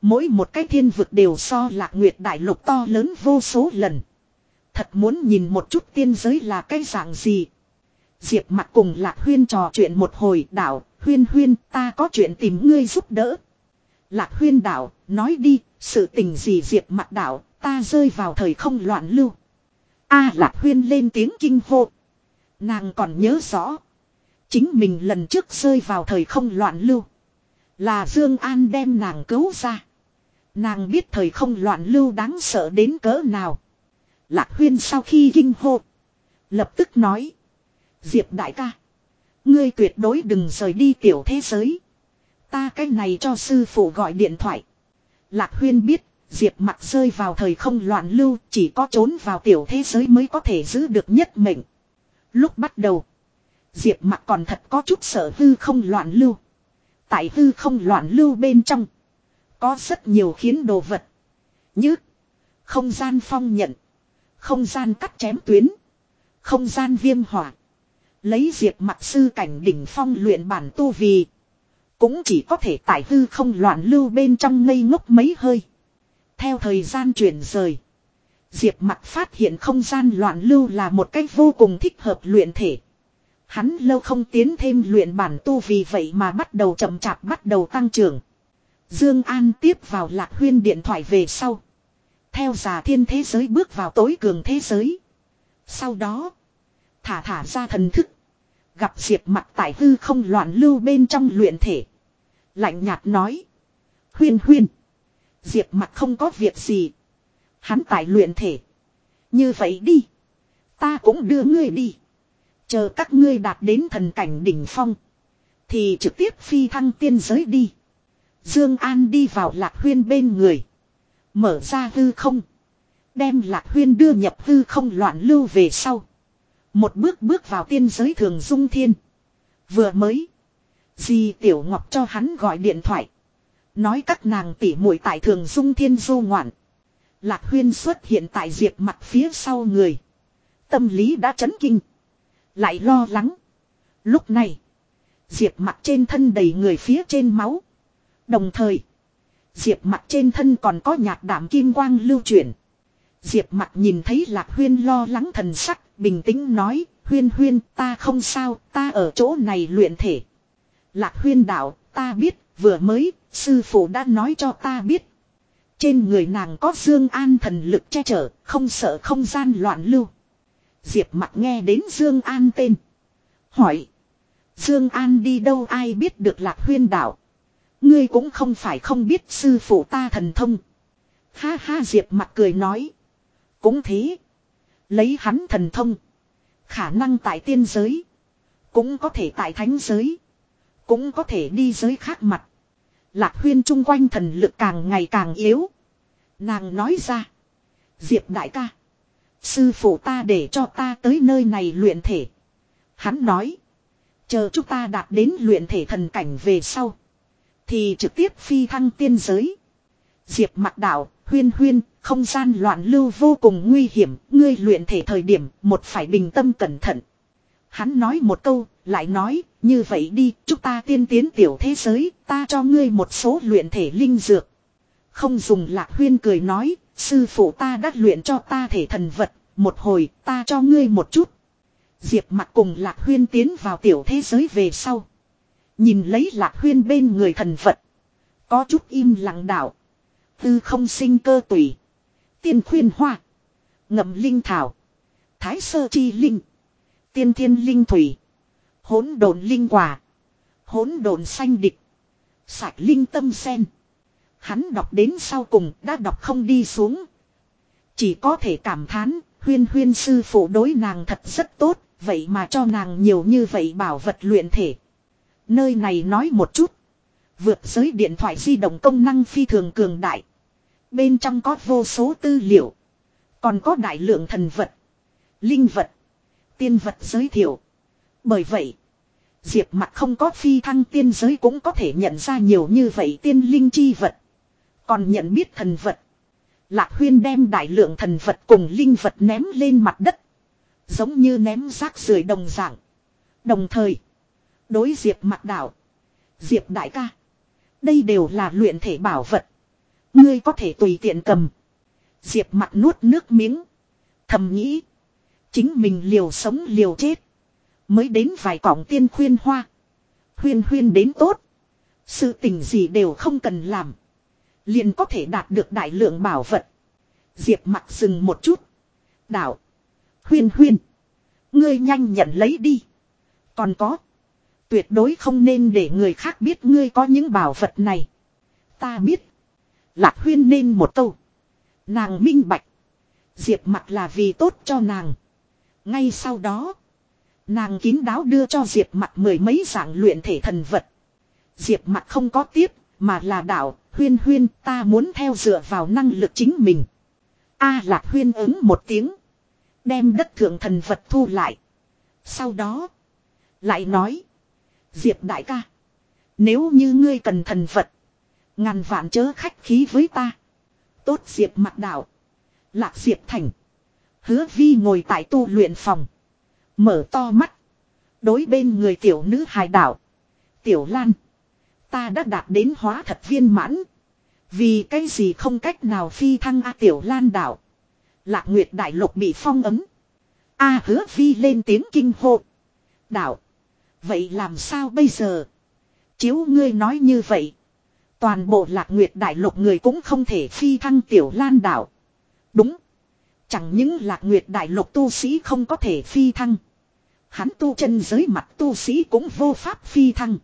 Mỗi một cái thiên vực đều so lạc nguyệt đại lục to lớn vô số lần. Thật muốn nhìn một chút tiên giới là cái dạng gì. Diệp mặt cùng Lạc Huyên trò chuyện một hồi đảo, Huyên Huyên ta có chuyện tìm ngươi giúp đỡ. Lạc Huyên đảo, nói đi, sự tình gì Diệp mặt đảo, ta rơi vào thời không loạn lưu. A Lạc Huyên lên tiếng kinh hô. Nàng còn nhớ rõ. Chính mình lần trước rơi vào thời không loạn lưu. Là Dương An đem nàng cứu ra. Nàng biết thời không loạn lưu đáng sợ đến cỡ nào. Lạc Huyên sau khi kinh hô. Lập tức nói. Diệp đại ca. Ngươi tuyệt đối đừng rời đi tiểu thế giới. Ta cái này cho sư phụ gọi điện thoại. Lạc huyên biết, Diệp mặt rơi vào thời không loạn lưu, chỉ có trốn vào tiểu thế giới mới có thể giữ được nhất mệnh. Lúc bắt đầu, Diệp mặt còn thật có chút sợ hư không loạn lưu. Tại hư không loạn lưu bên trong, có rất nhiều khiến đồ vật. Như, không gian phong nhận, không gian cắt chém tuyến, không gian viêm hỏa. Lấy diệp mặt sư cảnh đỉnh phong luyện bản tu vì. Cũng chỉ có thể tại hư không loạn lưu bên trong ngây ngốc mấy hơi. Theo thời gian chuyển rời. Diệp mặt phát hiện không gian loạn lưu là một cách vô cùng thích hợp luyện thể. Hắn lâu không tiến thêm luyện bản tu vì vậy mà bắt đầu chậm chạp bắt đầu tăng trưởng. Dương An tiếp vào lạc huyên điện thoại về sau. Theo giả thiên thế giới bước vào tối cường thế giới. Sau đó. Thả thả ra thần thức. Gặp Diệp mặt tại hư không loạn lưu bên trong luyện thể. Lạnh nhạt nói. Huyên huyên. Diệp mặt không có việc gì. Hắn tại luyện thể. Như vậy đi. Ta cũng đưa ngươi đi. Chờ các ngươi đạt đến thần cảnh đỉnh phong. Thì trực tiếp phi thăng tiên giới đi. Dương An đi vào lạc huyên bên người. Mở ra hư không. Đem lạc huyên đưa nhập hư không loạn lưu về sau. Một bước bước vào tiên giới thường dung thiên. Vừa mới. Di Tiểu Ngọc cho hắn gọi điện thoại. Nói các nàng tỉ muội tại thường dung thiên du ngoạn. Lạc huyên xuất hiện tại diệp mặt phía sau người. Tâm lý đã chấn kinh. Lại lo lắng. Lúc này. Diệp mặt trên thân đầy người phía trên máu. Đồng thời. Diệp mặt trên thân còn có nhạt đảm kim quang lưu chuyển. Diệp mặt nhìn thấy lạc huyên lo lắng thần sắc, bình tĩnh nói, huyên huyên ta không sao, ta ở chỗ này luyện thể. Lạc huyên đạo, ta biết, vừa mới, sư phụ đã nói cho ta biết. Trên người nàng có Dương An thần lực che chở, không sợ không gian loạn lưu. Diệp mặt nghe đến Dương An tên. Hỏi. Dương An đi đâu ai biết được lạc huyên đạo. Ngươi cũng không phải không biết sư phụ ta thần thông. Ha ha Diệp mặt cười nói. Cũng thế. Lấy hắn thần thông. Khả năng tại tiên giới. Cũng có thể tại thánh giới. Cũng có thể đi giới khác mặt. Lạc huyên chung quanh thần lực càng ngày càng yếu. Nàng nói ra. Diệp đại ca. Sư phụ ta để cho ta tới nơi này luyện thể. Hắn nói. Chờ chúng ta đạt đến luyện thể thần cảnh về sau. Thì trực tiếp phi thăng tiên giới. Diệp mặt đạo, huyên huyên, không gian loạn lưu vô cùng nguy hiểm, ngươi luyện thể thời điểm, một phải bình tâm cẩn thận. Hắn nói một câu, lại nói, như vậy đi, chúng ta tiên tiến tiểu thế giới, ta cho ngươi một số luyện thể linh dược. Không dùng lạc huyên cười nói, sư phụ ta đã luyện cho ta thể thần vật, một hồi, ta cho ngươi một chút. Diệp mặt cùng lạc huyên tiến vào tiểu thế giới về sau. Nhìn lấy lạc huyên bên người thần vật. Có chút im lặng đạo. Tư không sinh cơ tùy. Tiên khuyên hoa. Ngậm linh thảo. Thái sơ chi linh. Tiên thiên linh thủy. hỗn độn linh quả. hỗn độn xanh địch. Sạch linh tâm sen. Hắn đọc đến sau cùng đã đọc không đi xuống. Chỉ có thể cảm thán, huyên huyên sư phụ đối nàng thật rất tốt, vậy mà cho nàng nhiều như vậy bảo vật luyện thể. Nơi này nói một chút. Vượt giới điện thoại di động công năng phi thường cường đại. Bên trong có vô số tư liệu. Còn có đại lượng thần vật. Linh vật. Tiên vật giới thiệu. Bởi vậy. Diệp mặt không có phi thăng tiên giới cũng có thể nhận ra nhiều như vậy tiên linh chi vật. Còn nhận biết thần vật. Lạc huyên đem đại lượng thần vật cùng linh vật ném lên mặt đất. Giống như ném rác rưởi đồng dạng. Đồng thời. Đối diệp mặt đảo. Diệp đại ca. Đây đều là luyện thể bảo vật. Ngươi có thể tùy tiện cầm. Diệp mặt nuốt nước miếng. Thầm nghĩ. Chính mình liều sống liều chết. Mới đến vài cọng tiên khuyên hoa. Huyên huyên đến tốt. Sự tình gì đều không cần làm. Liền có thể đạt được đại lượng bảo vật. Diệp mặt dừng một chút. Đạo. Huyên huyên. Ngươi nhanh nhận lấy đi. Còn có. Tuyệt đối không nên để người khác biết ngươi có những bảo vật này. Ta biết. Lạc huyên nên một câu. Nàng minh bạch. Diệp mặt là vì tốt cho nàng. Ngay sau đó. Nàng kín đáo đưa cho Diệp mặt mười mấy dạng luyện thể thần vật. Diệp mặt không có tiếp. Mà là đạo. Huyên huyên, ta muốn theo dựa vào năng lực chính mình. A lạc huyên ứng một tiếng. Đem đất thượng thần vật thu lại. Sau đó. Lại nói. Diệp đại ca. Nếu như ngươi cần thần vật. Ngàn vạn chớ khách khí với ta. Tốt Diệp mặt đạo. Lạc Diệp thành. Hứa vi ngồi tại tu luyện phòng. Mở to mắt. Đối bên người tiểu nữ hài đạo. Tiểu Lan. Ta đã đạt đến hóa thật viên mãn. Vì cái gì không cách nào phi thăng A tiểu Lan đạo. Lạc Nguyệt Đại Lục bị phong ấm. A hứa vi lên tiếng kinh hộ. Đạo. Vậy làm sao bây giờ? Chiếu ngươi nói như vậy. Toàn bộ lạc nguyệt đại lục người cũng không thể phi thăng tiểu lan đảo. Đúng. Chẳng những lạc nguyệt đại lục tu sĩ không có thể phi thăng. Hắn tu chân giới mặt tu sĩ cũng vô pháp phi thăng.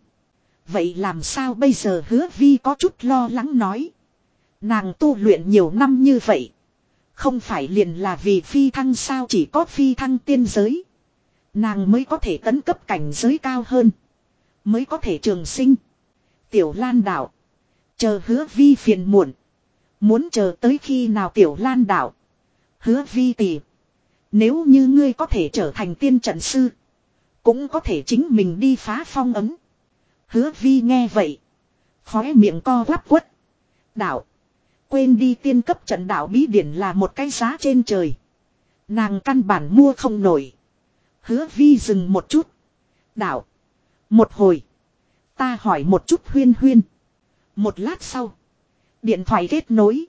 Vậy làm sao bây giờ hứa vi có chút lo lắng nói. Nàng tu luyện nhiều năm như vậy. Không phải liền là vì phi thăng sao chỉ có phi thăng tiên giới. Nàng mới có thể tấn cấp cảnh giới cao hơn. Mới có thể trường sinh. Tiểu Lan Đạo. Chờ hứa vi phiền muộn. Muốn chờ tới khi nào Tiểu Lan đảo Hứa vi tỷ. Nếu như ngươi có thể trở thành tiên trận sư. Cũng có thể chính mình đi phá phong ấm. Hứa vi nghe vậy. Khóe miệng co quắp quất. Đạo. Quên đi tiên cấp trận đạo bí điển là một cái giá trên trời. Nàng căn bản mua không nổi. Hứa vi dừng một chút. Đạo. Một hồi. Ta hỏi một chút huyên huyên. Một lát sau. Điện thoại kết nối.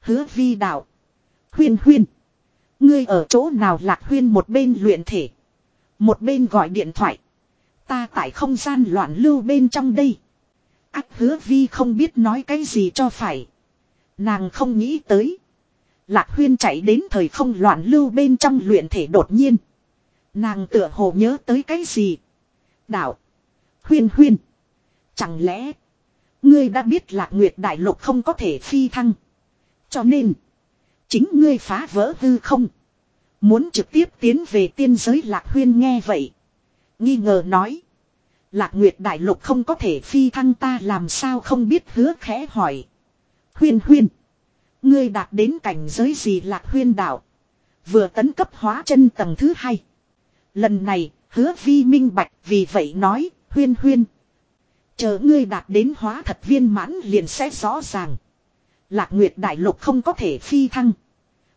Hứa vi đạo. Huyên huyên. Ngươi ở chỗ nào lạc huyên một bên luyện thể. Một bên gọi điện thoại. Ta tại không gian loạn lưu bên trong đây. Ác hứa vi không biết nói cái gì cho phải. Nàng không nghĩ tới. Lạc huyên chạy đến thời không loạn lưu bên trong luyện thể đột nhiên. Nàng tựa hồ nhớ tới cái gì. Đạo. Huyên huyên. Chẳng lẽ. Ngươi đã biết lạc nguyệt đại lục không có thể phi thăng. Cho nên. Chính ngươi phá vỡ hư không. Muốn trực tiếp tiến về tiên giới lạc huyên nghe vậy. Nghi ngờ nói. Lạc Nguyệt Đại Lục không có thể phi thăng ta làm sao không biết hứa khẽ hỏi. Huyên huyên. Ngươi đạt đến cảnh giới gì lạc huyên đạo. Vừa tấn cấp hóa chân tầng thứ hai. Lần này, hứa vi minh bạch vì vậy nói, huyên huyên. Chờ ngươi đạt đến hóa thật viên mãn liền sẽ rõ ràng. Lạc Nguyệt Đại Lục không có thể phi thăng.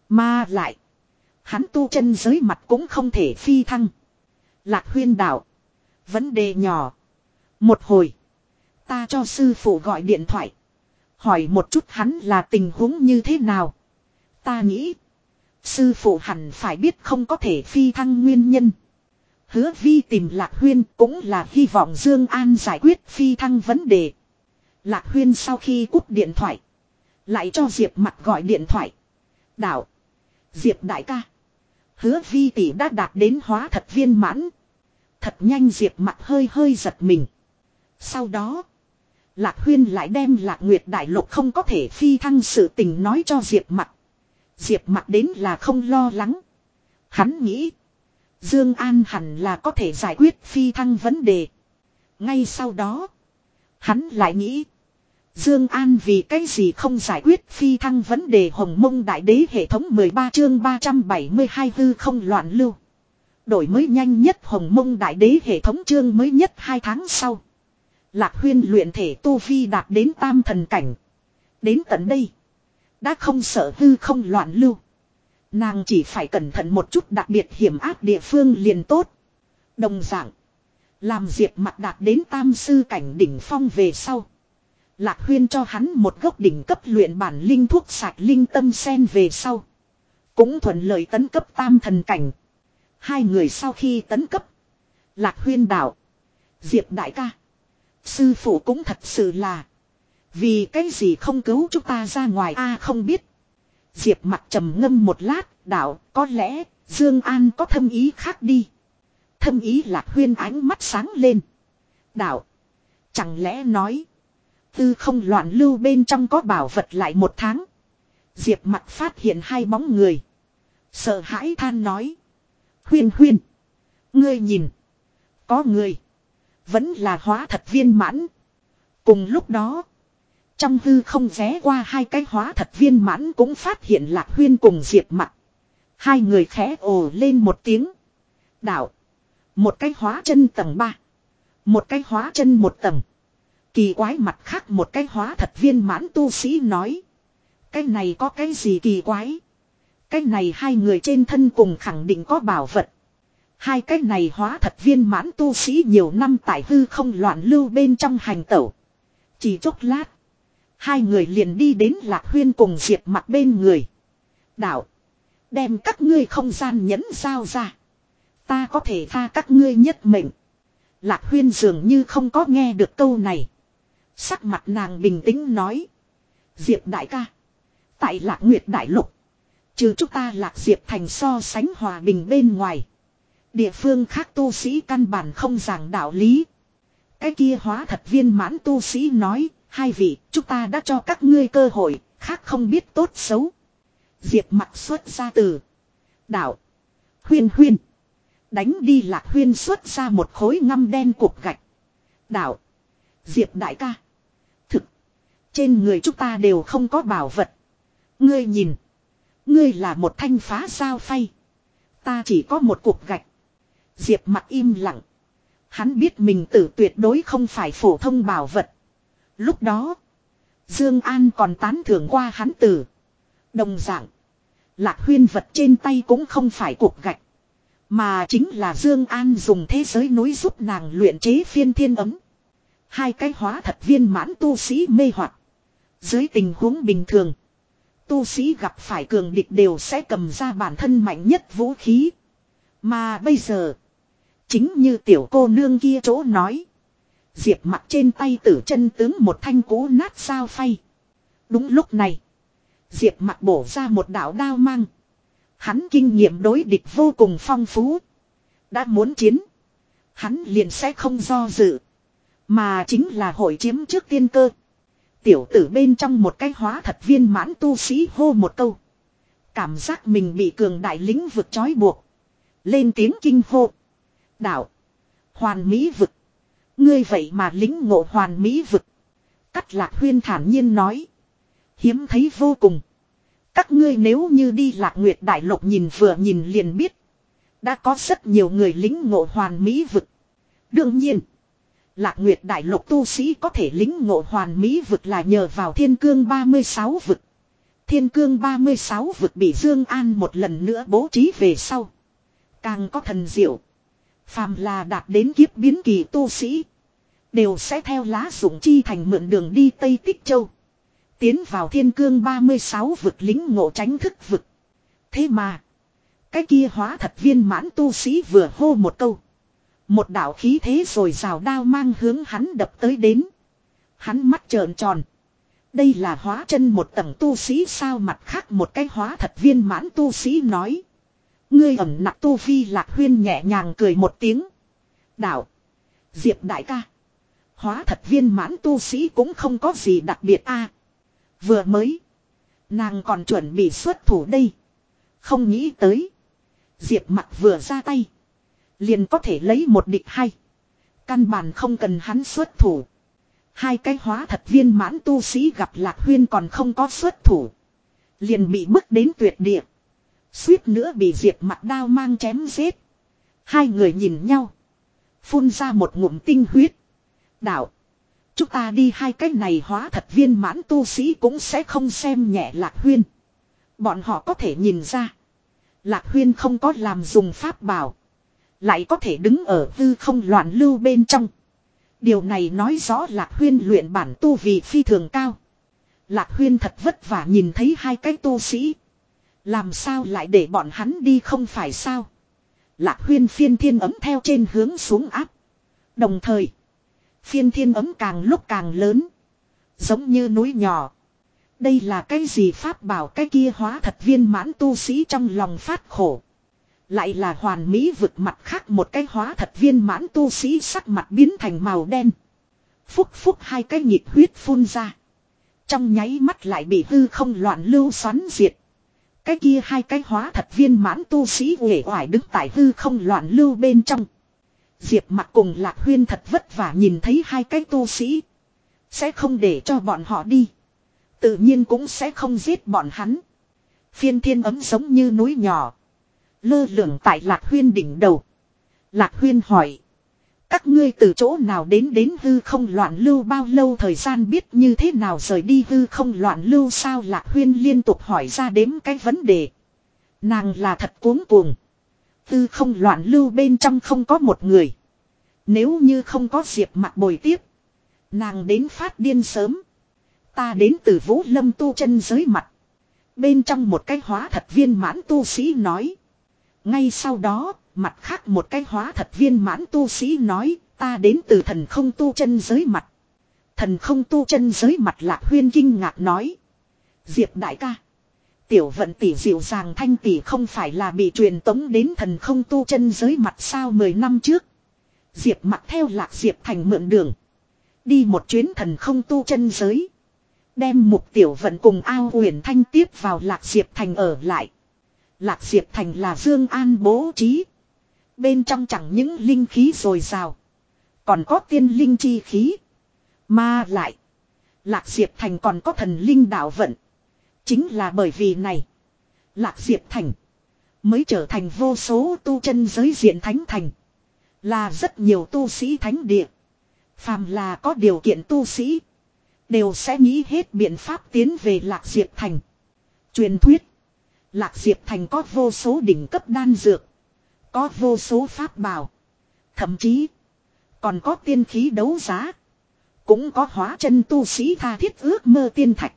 Mà lại. Hắn tu chân giới mặt cũng không thể phi thăng. Lạc huyên đạo. Vấn đề nhỏ. Một hồi. Ta cho sư phụ gọi điện thoại. Hỏi một chút hắn là tình huống như thế nào. Ta nghĩ. Sư phụ hẳn phải biết không có thể phi thăng nguyên nhân. Hứa vi tìm Lạc Huyên cũng là hy vọng Dương An giải quyết phi thăng vấn đề. Lạc Huyên sau khi cúp điện thoại. Lại cho Diệp mặt gọi điện thoại. Đạo. Diệp đại ca. Hứa vi tỷ đã đạt đến hóa thật viên mãn. Thật nhanh Diệp mặt hơi hơi giật mình. Sau đó. Lạc Huyên lại đem Lạc Nguyệt Đại Lục không có thể phi thăng sự tình nói cho Diệp mặt. Diệp mặt đến là không lo lắng. Hắn nghĩ. Dương An hẳn là có thể giải quyết phi thăng vấn đề. Ngay sau đó. Hắn lại nghĩ. Dương An vì cái gì không giải quyết phi thăng vấn đề hồng mông đại đế hệ thống 13 chương 372 hư không loạn lưu. Đổi mới nhanh nhất hồng mông đại đế hệ thống chương mới nhất 2 tháng sau. Lạc huyên luyện thể tu vi đạt đến tam thần cảnh. Đến tận đây. Đã không sợ hư không loạn lưu. Nàng chỉ phải cẩn thận một chút đặc biệt hiểm áp địa phương liền tốt. Đồng dạng. Làm diệp mặt đạt đến tam sư cảnh đỉnh phong về sau. Lạc huyên cho hắn một gốc đỉnh cấp luyện bản linh thuốc sạch linh tâm sen về sau. Cũng thuận lợi tấn cấp tam thần cảnh. Hai người sau khi tấn cấp. Lạc huyên đạo. Diệp đại ca. Sư phụ cũng thật sự là. Vì cái gì không cứu chúng ta ra ngoài a không biết. Diệp mặt trầm ngâm một lát, đạo, có lẽ, Dương An có thâm ý khác đi. Thâm ý lạc huyên ánh mắt sáng lên. Đạo, chẳng lẽ nói, tư không loạn lưu bên trong có bảo vật lại một tháng. Diệp mặt phát hiện hai bóng người. Sợ hãi than nói. Huyên huyên. Ngươi nhìn. Có người. Vẫn là hóa thật viên mãn. Cùng lúc đó. Trong hư không ré qua hai cái hóa thật viên mãn cũng phát hiện lạc huyên cùng diệp mặt. Hai người khẽ ồ lên một tiếng. Đạo. Một cái hóa chân tầng ba Một cái hóa chân một tầng. Kỳ quái mặt khác một cái hóa thật viên mãn tu sĩ nói. Cái này có cái gì kỳ quái. Cái này hai người trên thân cùng khẳng định có bảo vật. Hai cái này hóa thật viên mãn tu sĩ nhiều năm tại hư không loạn lưu bên trong hành tẩu. Chỉ chốc lát. Hai người liền đi đến lạc huyên cùng diệp mặt bên người. Đạo. Đem các ngươi không gian nhẫn giao ra. Ta có thể tha các ngươi nhất mệnh. Lạc huyên dường như không có nghe được câu này. Sắc mặt nàng bình tĩnh nói. Diệp đại ca. Tại lạc nguyệt đại lục. Trừ chúng ta lạc diệp thành so sánh hòa bình bên ngoài. Địa phương khác tu sĩ căn bản không giảng đạo lý. Cái kia hóa thật viên mãn tu sĩ nói, hai vị, chúng ta đã cho các ngươi cơ hội, khác không biết tốt xấu. Diệp mặt xuất ra từ. Đạo. Huyên huyên. Đánh đi lạc huyên xuất ra một khối ngăm đen cục gạch. Đạo. Diệp đại ca. Thực. Trên người chúng ta đều không có bảo vật. Ngươi nhìn. Ngươi là một thanh phá sao phay. Ta chỉ có một cục gạch. Diệp mặt im lặng. Hắn biết mình tử tuyệt đối không phải phổ thông bảo vật. Lúc đó. Dương An còn tán thưởng qua hắn tử. Đồng dạng. Lạc huyên vật trên tay cũng không phải cục gạch. Mà chính là Dương An dùng thế giới núi giúp nàng luyện chế phiên thiên ấm. Hai cái hóa thật viên mãn tu sĩ mê hoặc Dưới tình huống bình thường. Tu sĩ gặp phải cường địch đều sẽ cầm ra bản thân mạnh nhất vũ khí. Mà bây giờ. Chính như tiểu cô nương kia chỗ nói. Diệp mặt trên tay tử chân tướng một thanh cũ nát sao phay. Đúng lúc này. Diệp mặt bổ ra một đạo đao mang. Hắn kinh nghiệm đối địch vô cùng phong phú. Đã muốn chiến. Hắn liền sẽ không do dự. Mà chính là hội chiếm trước tiên cơ. Tiểu tử bên trong một cái hóa thật viên mãn tu sĩ hô một câu. Cảm giác mình bị cường đại lính vực trói buộc. Lên tiếng kinh hô. Đạo. Hoàn mỹ vực. Ngươi vậy mà lính ngộ hoàn mỹ vực. Cắt lạc huyên thản nhiên nói. Hiếm thấy vô cùng. Các ngươi nếu như đi lạc nguyệt đại lục nhìn vừa nhìn liền biết. Đã có rất nhiều người lính ngộ hoàn mỹ vực. Đương nhiên. Lạc Nguyệt Đại Lục tu sĩ có thể lính ngộ hoàn mỹ vực là nhờ vào thiên cương 36 vực. Thiên cương 36 vực bị Dương An một lần nữa bố trí về sau. Càng có thần diệu. Phàm là đạt đến kiếp biến kỳ tu sĩ. Đều sẽ theo lá dụng chi thành mượn đường đi Tây Tích Châu. Tiến vào thiên cương 36 vực lính ngộ tránh thức vực. Thế mà. Cái kia hóa thật viên mãn tu sĩ vừa hô một câu. Một đạo khí thế rồi rào đao mang hướng hắn đập tới đến. Hắn mắt trợn tròn. Đây là hóa chân một tầng tu sĩ sao mặt khác một cái hóa thật viên mãn tu sĩ nói. Ngươi ẩm nặng tu vi lạc huyên nhẹ nhàng cười một tiếng. Đạo. Diệp đại ca. Hóa thật viên mãn tu sĩ cũng không có gì đặc biệt a. vừa mới. Nàng còn chuẩn bị xuất thủ đây. Không nghĩ tới. Diệp mặt vừa ra tay. Liền có thể lấy một địch hay. Căn bản không cần hắn xuất thủ. Hai cái hóa thật viên mãn tu sĩ gặp lạc huyên còn không có xuất thủ. Liền bị bước đến tuyệt địa. Suýt nữa bị diệt mặt đao mang chém giết. Hai người nhìn nhau. Phun ra một ngụm tinh huyết. Đạo. Chúng ta đi hai cách này hóa thật viên mãn tu sĩ cũng sẽ không xem nhẹ lạc huyên. Bọn họ có thể nhìn ra. Lạc huyên không có làm dùng pháp bảo. Lại có thể đứng ở tư không loạn lưu bên trong. Điều này nói rõ Lạc Huyên luyện bản tu vì phi thường cao. Lạc Huyên thật vất vả nhìn thấy hai cái tu sĩ. Làm sao lại để bọn hắn đi không phải sao. Lạc Huyên phiên thiên ấm theo trên hướng xuống áp. Đồng thời. Phiên thiên ấm càng lúc càng lớn. Giống như núi nhỏ. Đây là cái gì pháp bảo cái kia hóa thật viên mãn tu sĩ trong lòng phát khổ. Lại là hoàn mỹ vực mặt khác một cái hóa thật viên mãn tu sĩ sắc mặt biến thành màu đen. Phúc phúc hai cái nhịp huyết phun ra. Trong nháy mắt lại bị hư không loạn lưu xoắn diệt. Cái kia hai cái hóa thật viên mãn tu sĩ uể oải đứng tại hư không loạn lưu bên trong. Diệp mặt cùng lạc huyên thật vất vả nhìn thấy hai cái tu sĩ. Sẽ không để cho bọn họ đi. Tự nhiên cũng sẽ không giết bọn hắn. Phiên thiên ấm giống như núi nhỏ. Lơ lửng tại Lạc Huyên đỉnh đầu. Lạc Huyên hỏi. Các ngươi từ chỗ nào đến đến hư không loạn lưu bao lâu thời gian biết như thế nào rời đi hư không loạn lưu sao Lạc Huyên liên tục hỏi ra đếm cái vấn đề. Nàng là thật cuống cuồng. Hư không loạn lưu bên trong không có một người. Nếu như không có diệp mặt bồi tiếp. Nàng đến phát điên sớm. Ta đến từ vũ lâm tu chân giới mặt. Bên trong một cái hóa thật viên mãn tu sĩ nói. Ngay sau đó, mặt khác một cái hóa thật viên mãn tu sĩ nói, ta đến từ thần không tu chân giới mặt. Thần không tu chân giới mặt lạc huyên kinh ngạc nói. Diệp đại ca. Tiểu vận tỷ dịu dàng thanh tỷ không phải là bị truyền tống đến thần không tu chân giới mặt sao 10 năm trước. Diệp mặt theo lạc Diệp thành mượn đường. Đi một chuyến thần không tu chân giới. Đem mục tiểu vận cùng ao huyền thanh tiếp vào lạc Diệp thành ở lại. Lạc Diệp Thành là Dương An bố trí. Bên trong chẳng những linh khí rồi rào. Còn có tiên linh chi khí. Mà lại. Lạc Diệp Thành còn có thần linh đạo vận. Chính là bởi vì này. Lạc Diệp Thành. Mới trở thành vô số tu chân giới diện thánh thành. Là rất nhiều tu sĩ thánh địa. Phàm là có điều kiện tu sĩ. Đều sẽ nghĩ hết biện pháp tiến về Lạc Diệp Thành. Truyền thuyết. Lạc Diệp Thành có vô số đỉnh cấp đan dược. Có vô số pháp bảo. Thậm chí. Còn có tiên khí đấu giá. Cũng có hóa chân tu sĩ tha thiết ước mơ tiên thạch.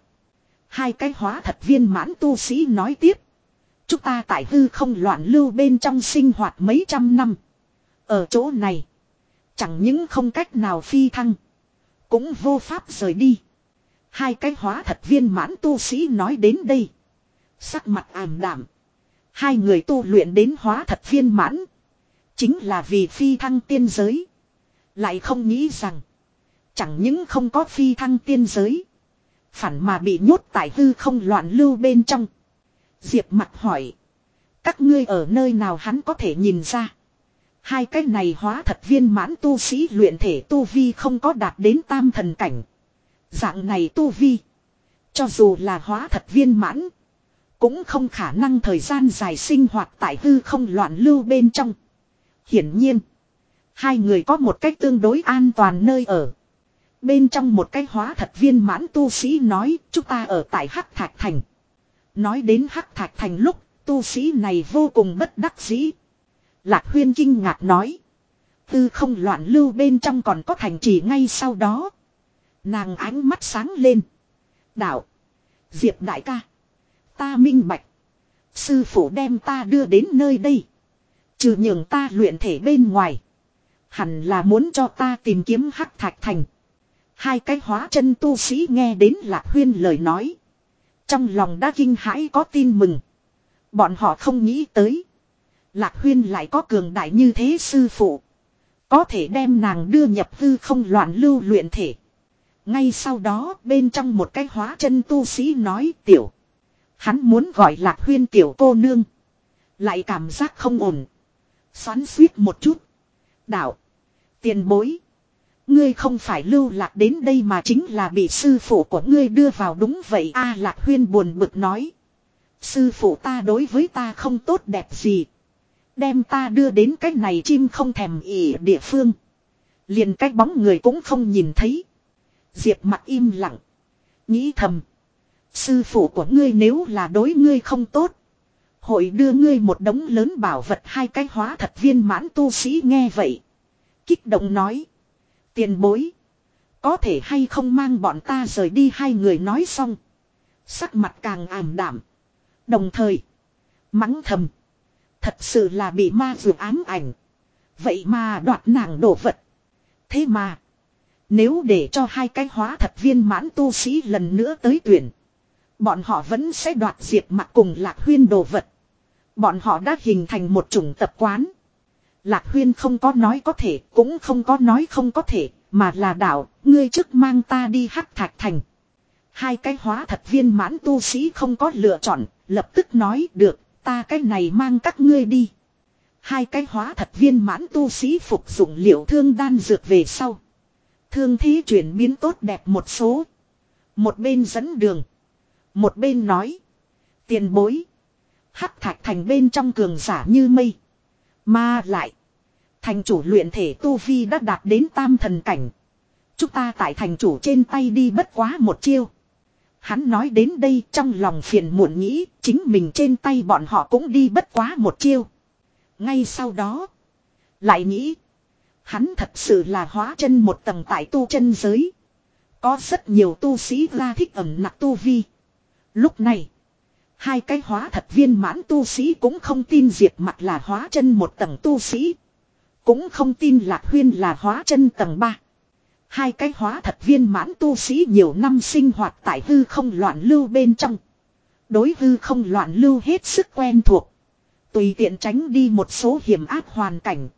Hai cái hóa thật viên mãn tu sĩ nói tiếp. Chúng ta tại hư không loạn lưu bên trong sinh hoạt mấy trăm năm. Ở chỗ này. Chẳng những không cách nào phi thăng. Cũng vô pháp rời đi. Hai cái hóa thật viên mãn tu sĩ nói đến đây. Sắc mặt ảm đảm. Hai người tu luyện đến hóa thật viên mãn. Chính là vì phi thăng tiên giới. Lại không nghĩ rằng. Chẳng những không có phi thăng tiên giới. Phản mà bị nhốt tại hư không loạn lưu bên trong. Diệp mặt hỏi. Các ngươi ở nơi nào hắn có thể nhìn ra. Hai cái này hóa thật viên mãn tu sĩ luyện thể tu vi không có đạt đến tam thần cảnh. Dạng này tu vi. Cho dù là hóa thật viên mãn. Cũng không khả năng thời gian dài sinh hoạt tại hư không loạn lưu bên trong. Hiển nhiên. Hai người có một cách tương đối an toàn nơi ở. Bên trong một cái hóa thật viên mãn tu sĩ nói, chúng ta ở tại Hắc Thạch Thành. Nói đến Hắc Thạch Thành lúc, tu sĩ này vô cùng bất đắc dĩ. Lạc huyên kinh ngạc nói. Tư không loạn lưu bên trong còn có thành trì ngay sau đó. Nàng ánh mắt sáng lên. Đạo. Diệp đại ca. Ta minh bạch. Sư phụ đem ta đưa đến nơi đây. Trừ nhường ta luyện thể bên ngoài. Hẳn là muốn cho ta tìm kiếm hắc thạch thành. Hai cái hóa chân tu sĩ nghe đến lạc huyên lời nói. Trong lòng đã kinh hãi có tin mừng. Bọn họ không nghĩ tới. Lạc huyên lại có cường đại như thế sư phụ. Có thể đem nàng đưa nhập hư không loạn lưu luyện thể. Ngay sau đó, bên trong một cái hóa chân tu sĩ nói, tiểu. Hắn muốn gọi lạc huyên tiểu cô nương. Lại cảm giác không ổn. Xoắn suýt một chút. Đạo. Tiền bối. Ngươi không phải lưu lạc đến đây mà chính là bị sư phụ của ngươi đưa vào đúng vậy a lạc huyên buồn bực nói. Sư phụ ta đối với ta không tốt đẹp gì. Đem ta đưa đến cái này chim không thèm ỉ địa phương. Liền cái bóng người cũng không nhìn thấy. Diệp mặt im lặng. Nghĩ thầm. Sư phụ của ngươi nếu là đối ngươi không tốt. Hội đưa ngươi một đống lớn bảo vật hai cái hóa thật viên mãn tu sĩ nghe vậy. Kích động nói. Tiền bối. Có thể hay không mang bọn ta rời đi hai người nói xong. Sắc mặt càng ảm đảm. Đồng thời. Mắng thầm. Thật sự là bị ma vừa ám ảnh. Vậy mà đoạt nàng đổ vật. Thế mà. Nếu để cho hai cái hóa thật viên mãn tu sĩ lần nữa tới tuyển. Bọn họ vẫn sẽ đoạt diệt mặt cùng lạc huyên đồ vật. Bọn họ đã hình thành một chủng tập quán. Lạc huyên không có nói có thể, cũng không có nói không có thể, mà là đạo, ngươi trước mang ta đi hắc thạch thành. Hai cái hóa thật viên mãn tu sĩ không có lựa chọn, lập tức nói được, ta cái này mang các ngươi đi. Hai cái hóa thật viên mãn tu sĩ phục dụng liệu thương đan dược về sau. Thương thí chuyển biến tốt đẹp một số. Một bên dẫn đường. Một bên nói. Tiền bối. Hắc thạch thành bên trong cường giả như mây. Mà lại. Thành chủ luyện thể tu vi đã đạt đến tam thần cảnh. Chúng ta tại thành chủ trên tay đi bất quá một chiêu. Hắn nói đến đây trong lòng phiền muộn nghĩ, chính mình trên tay bọn họ cũng đi bất quá một chiêu. Ngay sau đó. Lại nghĩ. Hắn thật sự là hóa chân một tầng tại tu chân giới. Có rất nhiều tu sĩ ra thích ẩm nặc tu vi. Lúc này. Hai cái hóa thật viên mãn tu sĩ cũng không tin diệt mặt là hóa chân một tầng tu sĩ. Cũng không tin lạc huyên là hóa chân tầng ba. Hai cái hóa thật viên mãn tu sĩ nhiều năm sinh hoạt tại hư không loạn lưu bên trong. Đối hư không loạn lưu hết sức quen thuộc. Tùy tiện tránh đi một số hiểm ác hoàn cảnh.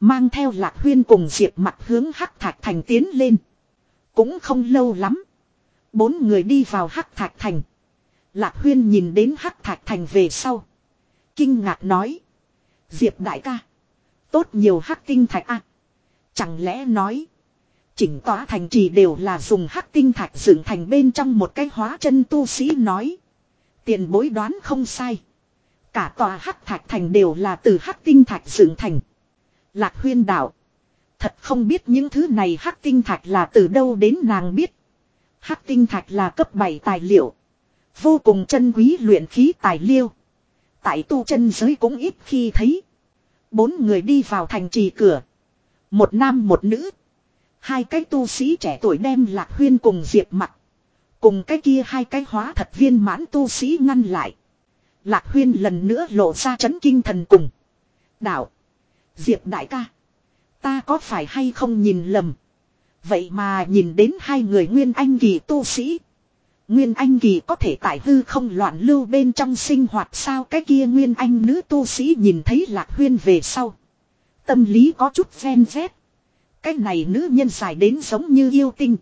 Mang theo lạc huyên cùng diệt mặt hướng hắc thạch thành tiến lên. Cũng không lâu lắm. Bốn người đi vào hắc thạch thành. Lạc huyên nhìn đến hắc thạch thành về sau. Kinh ngạc nói. Diệp đại ca. Tốt nhiều hắc tinh thạch a Chẳng lẽ nói. Chỉnh tỏa thành trì đều là dùng hắc tinh thạch dựng thành bên trong một cái hóa chân tu sĩ nói. Tiền bối đoán không sai. Cả tòa hắc thạch thành đều là từ hắc tinh thạch dựng thành. Lạc huyên đạo. Thật không biết những thứ này hắc tinh thạch là từ đâu đến nàng biết. Hắc tinh thạch là cấp 7 tài liệu. Vô cùng chân quý luyện khí tài liêu. Tại tu chân giới cũng ít khi thấy. Bốn người đi vào thành trì cửa. Một nam một nữ. Hai cái tu sĩ trẻ tuổi đem lạc huyên cùng diệp mặt. cùng cái kia hai cái hóa thật viên mãn tu sĩ ngăn lại. Lạc huyên lần nữa lộ ra chấn kinh thần cùng. Đạo. Diệp đại ca. Ta có phải hay không nhìn lầm. Vậy mà nhìn đến hai người nguyên anh kỳ tu sĩ. Nguyên anh kỳ có thể tại hư không loạn lưu bên trong sinh hoạt sao cái kia nguyên anh nữ tu sĩ nhìn thấy lạc huyên về sau. Tâm lý có chút ven vét. Cái này nữ nhân dài đến giống như yêu tinh.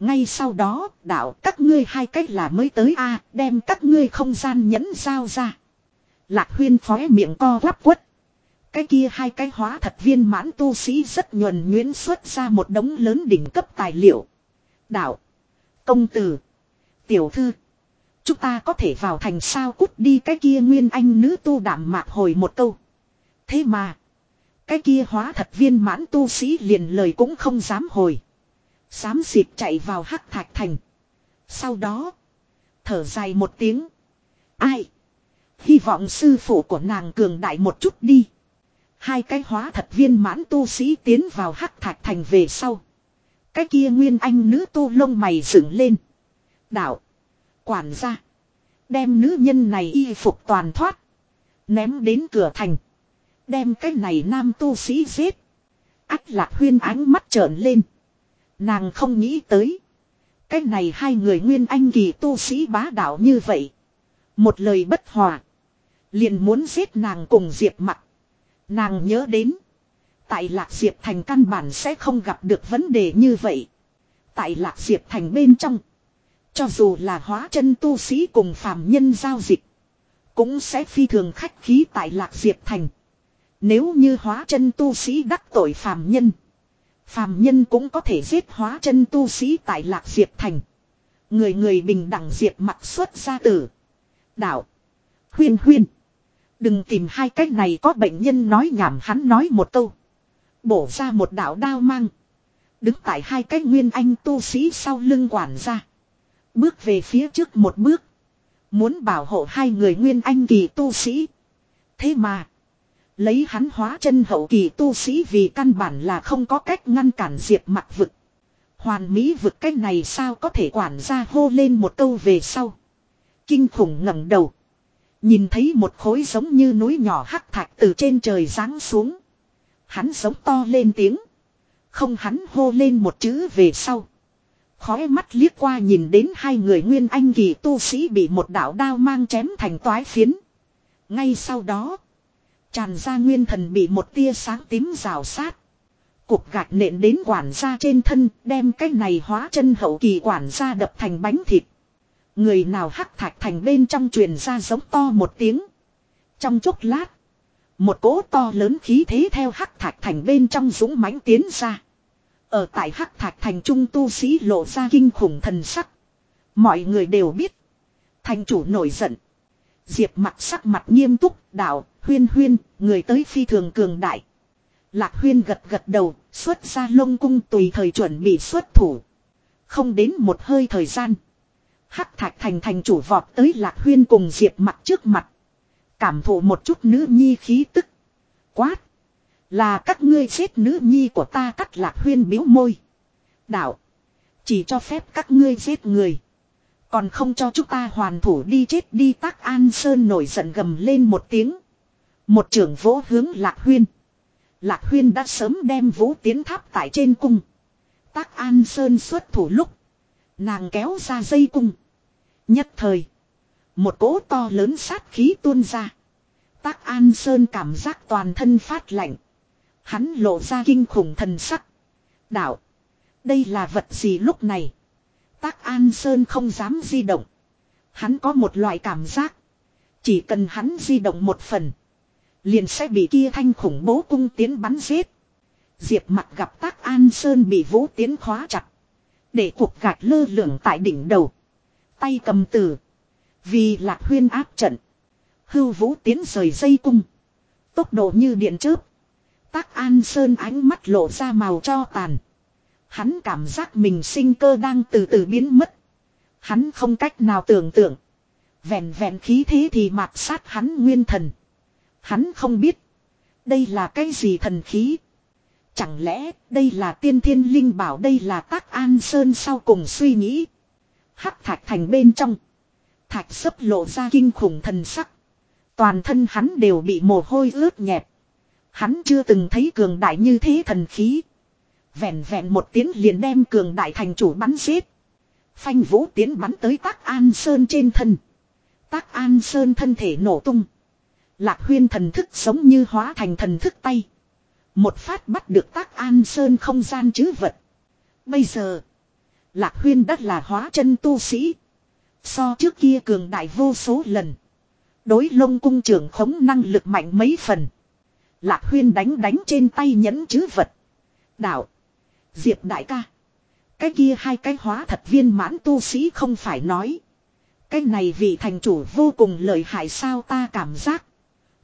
Ngay sau đó, đạo các ngươi hai cách là mới tới a đem các ngươi không gian nhẫn giao ra. Lạc huyên phóe miệng co quắp quất. Cái kia hai cái hóa thật viên mãn tu sĩ rất nhuần nhuyễn xuất ra một đống lớn đỉnh cấp tài liệu. Đạo. Công tử. Tiểu thư. Chúng ta có thể vào thành sao cút đi cái kia nguyên anh nữ tu đảm mạc hồi một câu. Thế mà. Cái kia hóa thật viên mãn tu sĩ liền lời cũng không dám hồi. Dám xịt chạy vào hắc thạch thành. Sau đó. Thở dài một tiếng. Ai. Hy vọng sư phụ của nàng cường đại một chút đi. Hai cái hóa thật viên mãn tu sĩ tiến vào hắc thạch thành về sau. Cái kia nguyên anh nữ tu lông mày dựng lên. Đạo. Quản gia. Đem nữ nhân này y phục toàn thoát. Ném đến cửa thành. Đem cái này nam tu sĩ giết. Ách lạc huyên ánh mắt trợn lên. Nàng không nghĩ tới. Cái này hai người nguyên anh kỳ tu sĩ bá đạo như vậy. Một lời bất hòa. Liền muốn giết nàng cùng diệp mặt. Nàng nhớ đến. Tại lạc diệp thành căn bản sẽ không gặp được vấn đề như vậy. Tại lạc diệp thành bên trong. Cho dù là hóa chân tu sĩ cùng phàm nhân giao dịch. Cũng sẽ phi thường khách khí tại lạc diệp thành. Nếu như hóa chân tu sĩ đắc tội phàm nhân. Phàm nhân cũng có thể giết hóa chân tu sĩ tại lạc diệp thành. Người người bình đẳng diệp mặt xuất ra tử. Đạo. Huyên huyên. Đừng tìm hai cách này có bệnh nhân nói nhảm hắn nói một câu. Bổ ra một đạo đao mang. Đứng tại hai cái nguyên anh tu sĩ sau lưng quản ra. Bước về phía trước một bước. Muốn bảo hộ hai người nguyên anh kỳ tu sĩ. Thế mà. Lấy hắn hóa chân hậu kỳ tu sĩ vì căn bản là không có cách ngăn cản diệp mặt vực. Hoàn mỹ vực cách này sao có thể quản ra hô lên một câu về sau. Kinh khủng ngẩng đầu. Nhìn thấy một khối giống như núi nhỏ hắc thạch từ trên trời giáng xuống. Hắn giống to lên tiếng. Không hắn hô lên một chữ về sau. Khói mắt liếc qua nhìn đến hai người nguyên anh kỳ tu sĩ bị một đạo đao mang chém thành toái phiến. Ngay sau đó. Tràn ra nguyên thần bị một tia sáng tím rào sát. Cục gạch nện đến quản gia trên thân, đem cái này hóa chân hậu kỳ quản gia đập thành bánh thịt. Người nào hắc thạch thành bên trong truyền ra giống to một tiếng. Trong chốc lát. Một cỗ to lớn khí thế theo hắc thạch thành bên trong dũng mãnh tiến ra. Ở tại hắc thạch thành trung tu sĩ lộ ra kinh khủng thần sắc. Mọi người đều biết. Thành chủ nổi giận. Diệp mặt sắc mặt nghiêm túc, đạo, huyên huyên, người tới phi thường cường đại. Lạc huyên gật gật đầu, xuất ra lông cung tùy thời chuẩn bị xuất thủ. Không đến một hơi thời gian. Hắc thạch thành thành chủ vọt tới lạc huyên cùng diệp mặt trước mặt. Cảm thụ một chút nữ nhi khí tức. Quát. Là các ngươi giết nữ nhi của ta cắt lạc huyên biếu môi. Đạo. Chỉ cho phép các ngươi giết người. Còn không cho chúng ta hoàn thủ đi chết đi tác an sơn nổi giận gầm lên một tiếng. Một trưởng vỗ hướng lạc huyên. Lạc huyên đã sớm đem vũ tiến tháp tại trên cung. Tác an sơn xuất thủ lúc. Nàng kéo ra dây cung. Nhất thời. Một cỗ to lớn sát khí tuôn ra. Tác an sơn cảm giác toàn thân phát lạnh. Hắn lộ ra kinh khủng thần sắc. Đạo. Đây là vật gì lúc này? Tác An Sơn không dám di động. Hắn có một loại cảm giác. Chỉ cần hắn di động một phần. Liền sẽ bị kia thanh khủng bố cung tiến bắn giết. Diệp mặt gặp tác An Sơn bị vũ tiến khóa chặt. Để cuộc gạch lơ lửng tại đỉnh đầu. Tay cầm từ. Vì lạc huyên áp trận. Hưu vũ tiến rời dây cung. Tốc độ như điện chớp. Tác An Sơn ánh mắt lộ ra màu cho tàn. Hắn cảm giác mình sinh cơ đang từ từ biến mất. Hắn không cách nào tưởng tượng. Vẹn vẹn khí thế thì mạt sát hắn nguyên thần. Hắn không biết. Đây là cái gì thần khí. Chẳng lẽ đây là tiên thiên linh bảo, đây là tác an sơn sau cùng suy nghĩ. Hắc thạch thành bên trong. Thạch sấp lộ ra kinh khủng thần sắc. Toàn thân hắn đều bị mồ hôi ướt nhẹp. Hắn chưa từng thấy cường đại như thế thần khí. Vẹn vẹn một tiếng liền đem cường đại thành chủ bắn giết. Phanh vũ tiến bắn tới tác an sơn trên thân. Tác an sơn thân thể nổ tung. Lạc huyên thần thức giống như hóa thành thần thức tay. Một phát bắt được tác an sơn không gian chứ vật. Bây giờ. Lạc huyên đất là hóa chân tu sĩ. So trước kia cường đại vô số lần. Đối lông cung trưởng khống năng lực mạnh mấy phần. Lạc huyên đánh đánh trên tay nhẫn chứ vật. Đạo. Diệp đại ca. Cái kia hai cái hóa thật viên mãn tu sĩ không phải nói. Cái này vị thành chủ vô cùng lợi hại sao ta cảm giác.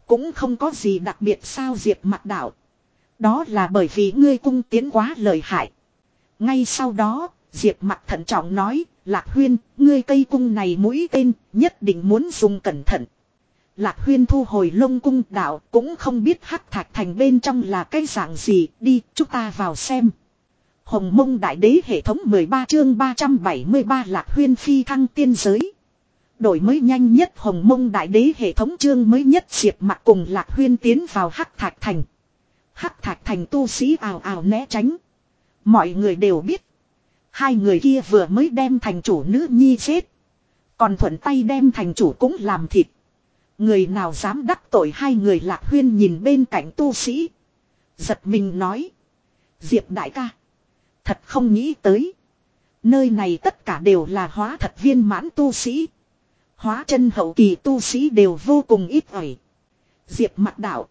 Cũng không có gì đặc biệt sao diệp mặt đạo. Đó là bởi vì ngươi cung tiến quá lợi hại. Ngay sau đó, diệp mặt thận trọng nói, Lạc Huyên, ngươi cây cung này mũi tên, nhất định muốn dùng cẩn thận. Lạc Huyên thu hồi lông cung đạo cũng không biết hắc thạch thành bên trong là cái dạng gì, đi, chúng ta vào xem. Hồng mông đại đế hệ thống 13 chương 373 Lạc Huyên phi thăng tiên giới. Đổi mới nhanh nhất hồng mông đại đế hệ thống chương mới nhất diệp mặt cùng Lạc Huyên tiến vào hắc thạch thành. Hắc thạch thành tu sĩ ào ào né tránh. Mọi người đều biết. Hai người kia vừa mới đem thành chủ nữ nhi chết. Còn thuận tay đem thành chủ cũng làm thịt. Người nào dám đắc tội hai người lạc huyên nhìn bên cạnh tu sĩ. Giật mình nói. Diệp đại ca. Thật không nghĩ tới. Nơi này tất cả đều là hóa thật viên mãn tu sĩ. Hóa chân hậu kỳ tu sĩ đều vô cùng ít ỏi. Diệp mặt đạo.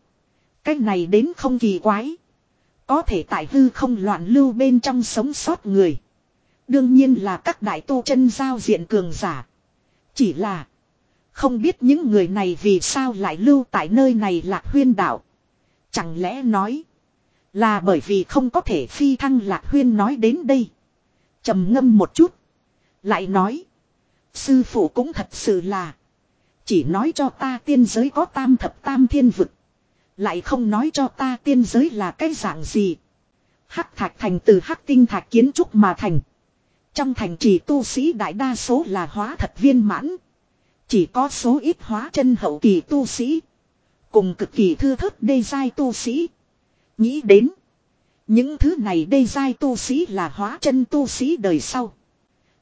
Cách này đến không kỳ quái. Có thể tại hư không loạn lưu bên trong sống sót người. Đương nhiên là các đại tu chân giao diện cường giả. Chỉ là. Không biết những người này vì sao lại lưu tại nơi này lạc huyên đảo. Chẳng lẽ nói. Là bởi vì không có thể phi thăng lạc huyên nói đến đây. trầm ngâm một chút. Lại nói. Sư phụ cũng thật sự là. Chỉ nói cho ta tiên giới có tam thập tam thiên vực. Lại không nói cho ta tiên giới là cái dạng gì. Hắc thạch thành từ hắc tinh thạch kiến trúc mà thành. Trong thành chỉ tu sĩ đại đa số là hóa thật viên mãn. Chỉ có số ít hóa chân hậu kỳ tu sĩ. Cùng cực kỳ thư thớt đê giai tu sĩ. Nghĩ đến. Những thứ này đê giai tu sĩ là hóa chân tu sĩ đời sau.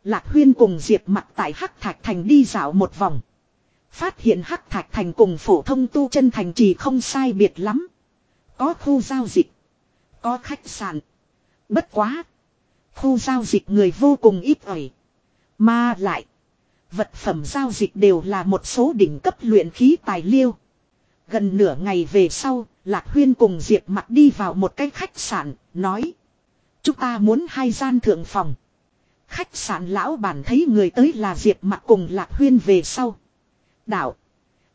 Lạc huyên cùng diệp mặt tại Hắc Thạch Thành đi dạo một vòng. Phát hiện Hắc Thạch Thành cùng phổ thông tu chân thành chỉ không sai biệt lắm. Có khu giao dịch. Có khách sạn. Bất quá. Khu giao dịch người vô cùng ít ỏi. Mà lại. Vật phẩm giao dịch đều là một số đỉnh cấp luyện khí tài liêu. Gần nửa ngày về sau, Lạc Huyên cùng Diệp mặt đi vào một cái khách sạn, nói. Chúng ta muốn hai gian thượng phòng. Khách sạn lão bản thấy người tới là Diệp mặt cùng Lạc Huyên về sau. Đạo.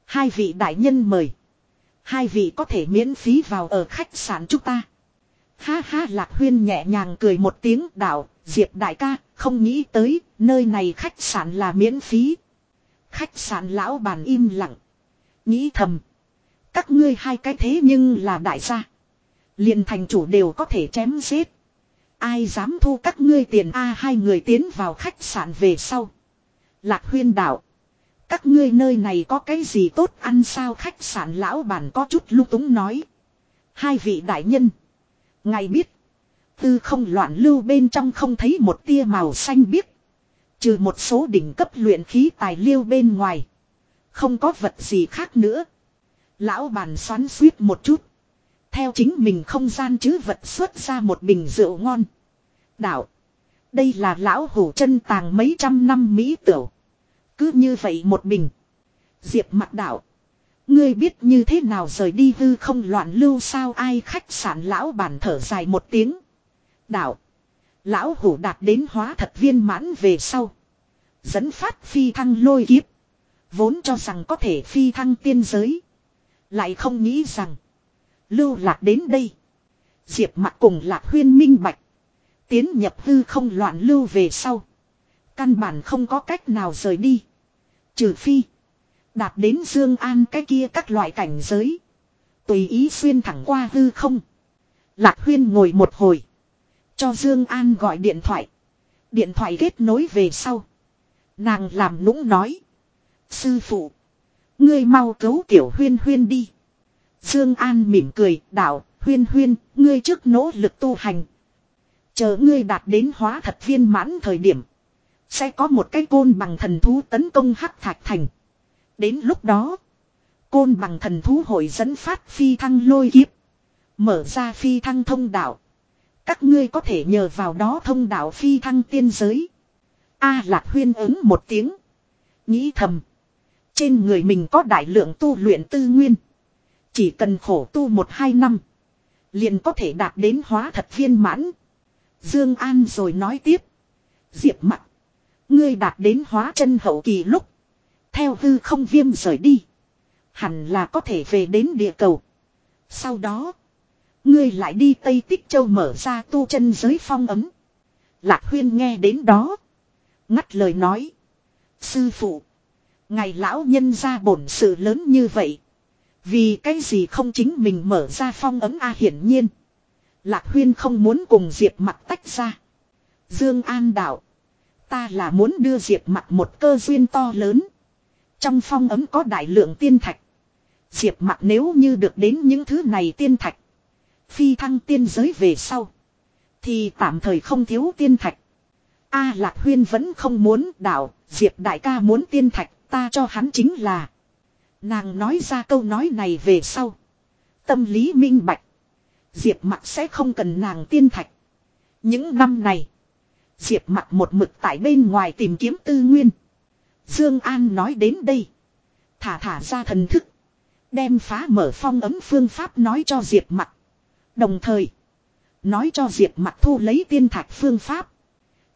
Hai vị đại nhân mời. Hai vị có thể miễn phí vào ở khách sạn chúng ta. Ha ha Lạc Huyên nhẹ nhàng cười một tiếng đạo, Diệp đại ca, không nghĩ tới, nơi này khách sạn là miễn phí. Khách sạn lão bàn im lặng. Nghĩ thầm. Các ngươi hai cái thế nhưng là đại gia. liền thành chủ đều có thể chém giết. Ai dám thu các ngươi tiền A hai người tiến vào khách sạn về sau. Lạc huyên đạo. Các ngươi nơi này có cái gì tốt ăn sao khách sạn lão bản có chút lưu túng nói. Hai vị đại nhân. Ngài biết. Tư không loạn lưu bên trong không thấy một tia màu xanh biếc. Trừ một số đỉnh cấp luyện khí tài liêu bên ngoài. Không có vật gì khác nữa. Lão bàn xoắn suýt một chút. Theo chính mình không gian chứ vật xuất ra một bình rượu ngon. Đạo. Đây là lão hủ chân tàng mấy trăm năm Mỹ tửu. Cứ như vậy một bình. Diệp mặt đạo. Ngươi biết như thế nào rời đi hư không loạn lưu sao ai khách sạn lão bản thở dài một tiếng. Đạo. Lão hủ đạt đến hóa thật viên mãn về sau. Dẫn phát phi thăng lôi kiếp. Vốn cho rằng có thể phi thăng tiên giới. Lại không nghĩ rằng. Lưu lạc đến đây. Diệp mặt cùng lạc huyên minh bạch. Tiến nhập hư không loạn lưu về sau. Căn bản không có cách nào rời đi. Trừ phi. Đạt đến Dương An cái kia các loại cảnh giới. Tùy ý xuyên thẳng qua hư không. Lạc huyên ngồi một hồi. Cho Dương An gọi điện thoại. Điện thoại kết nối về sau. Nàng làm nũng nói. Sư phụ. Ngươi mau cứu tiểu huyên huyên đi. Dương An mỉm cười, đạo, huyên huyên, ngươi trước nỗ lực tu hành. Chờ ngươi đạt đến hóa thật viên mãn thời điểm. Sẽ có một cái côn bằng thần thú tấn công hắc thạch thành. Đến lúc đó. Côn bằng thần thú hội dẫn phát phi thăng lôi kiếp. Mở ra phi thăng thông đạo. Các ngươi có thể nhờ vào đó thông đạo phi thăng tiên giới. A lạc huyên ứng một tiếng. Nghĩ thầm. Trên người mình có đại lượng tu luyện tư nguyên. Chỉ cần khổ tu một hai năm. Liền có thể đạt đến hóa thật viên mãn. Dương An rồi nói tiếp. Diệp mặt. Ngươi đạt đến hóa chân hậu kỳ lúc. Theo hư không viêm rời đi. Hẳn là có thể về đến địa cầu. Sau đó. Ngươi lại đi Tây Tích Châu mở ra tu chân giới phong ấm. Lạc huyên nghe đến đó. Ngắt lời nói. Sư phụ. Ngày lão nhân ra bổn sự lớn như vậy. Vì cái gì không chính mình mở ra phong ấm A hiển nhiên. Lạc huyên không muốn cùng Diệp mặt tách ra. Dương An đạo. Ta là muốn đưa Diệp mặt một cơ duyên to lớn. Trong phong ấm có đại lượng tiên thạch. Diệp mặt nếu như được đến những thứ này tiên thạch. Phi thăng tiên giới về sau. Thì tạm thời không thiếu tiên thạch. A Lạc Huyên vẫn không muốn đạo, Diệp đại ca muốn tiên thạch, ta cho hắn chính là. Nàng nói ra câu nói này về sau. Tâm lý minh bạch. Diệp mặt sẽ không cần nàng tiên thạch. Những năm này. Diệp mặt một mực tại bên ngoài tìm kiếm tư nguyên. Dương An nói đến đây. Thả thả ra thần thức. Đem phá mở phong ấm phương pháp nói cho Diệp mặt. Đồng thời. Nói cho Diệp Mặc thu lấy tiên thạch phương pháp.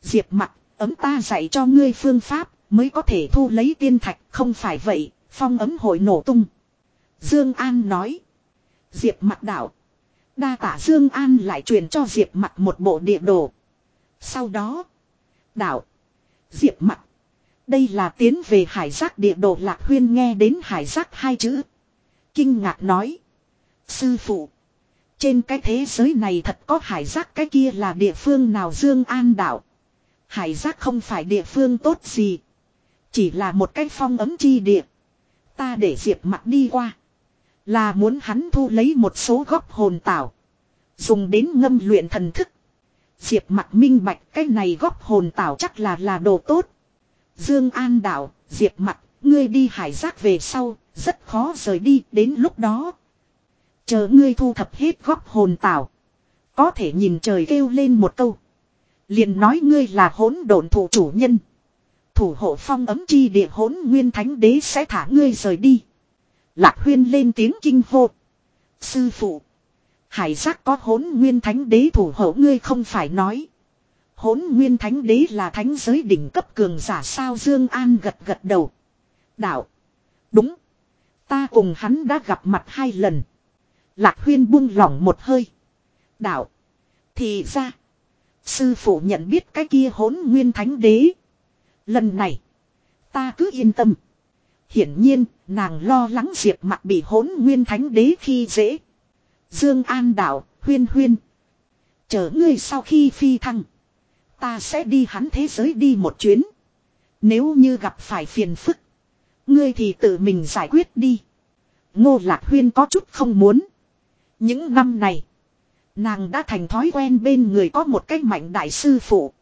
Diệp Mặc ấm ta dạy cho ngươi phương pháp, mới có thể thu lấy tiên thạch, không phải vậy, phong ấm hội nổ tung. Dương An nói. Diệp Mặc đạo. Đa tả Dương An lại truyền cho Diệp Mặc một bộ địa đồ. Sau đó. Đạo. Diệp Mặc Đây là tiến về hải giác địa đồ lạc huyên nghe đến hải giác hai chữ. Kinh ngạc nói. Sư phụ. Trên cái thế giới này thật có hải giác cái kia là địa phương nào Dương An đạo. Hải giác không phải địa phương tốt gì. Chỉ là một cái phong ấm chi địa. Ta để Diệp mặt đi qua. Là muốn hắn thu lấy một số góc hồn tảo. Dùng đến ngâm luyện thần thức. Diệp mặt minh bạch cái này góc hồn tảo chắc là là đồ tốt. Dương An đạo, Diệp mặt, ngươi đi hải giác về sau, rất khó rời đi đến lúc đó. Chờ ngươi thu thập hết góc hồn tảo. Có thể nhìn trời kêu lên một câu. liền nói ngươi là hỗn độn thủ chủ nhân. Thủ hộ phong ấm chi địa hỗn nguyên thánh đế sẽ thả ngươi rời đi. Lạc huyên lên tiếng kinh hô. Sư phụ. Hải giác có hỗn nguyên thánh đế thủ hộ ngươi không phải nói. Hỗn nguyên thánh đế là thánh giới đỉnh cấp cường giả sao Dương An gật gật đầu. Đạo. Đúng. Ta cùng hắn đã gặp mặt hai lần. Lạc huyên buông lỏng một hơi. Đạo. Thì ra. Sư phụ nhận biết cái kia hốn nguyên thánh đế. Lần này. Ta cứ yên tâm. Hiển nhiên, nàng lo lắng diệp mặt bị hốn nguyên thánh đế khi dễ. Dương An đạo, huyên huyên. Chờ ngươi sau khi phi thăng. Ta sẽ đi hắn thế giới đi một chuyến. Nếu như gặp phải phiền phức. Ngươi thì tự mình giải quyết đi. Ngô Lạc Huyên có chút không muốn. Những năm này. Nàng đã thành thói quen bên người có một cách mạnh đại sư phụ.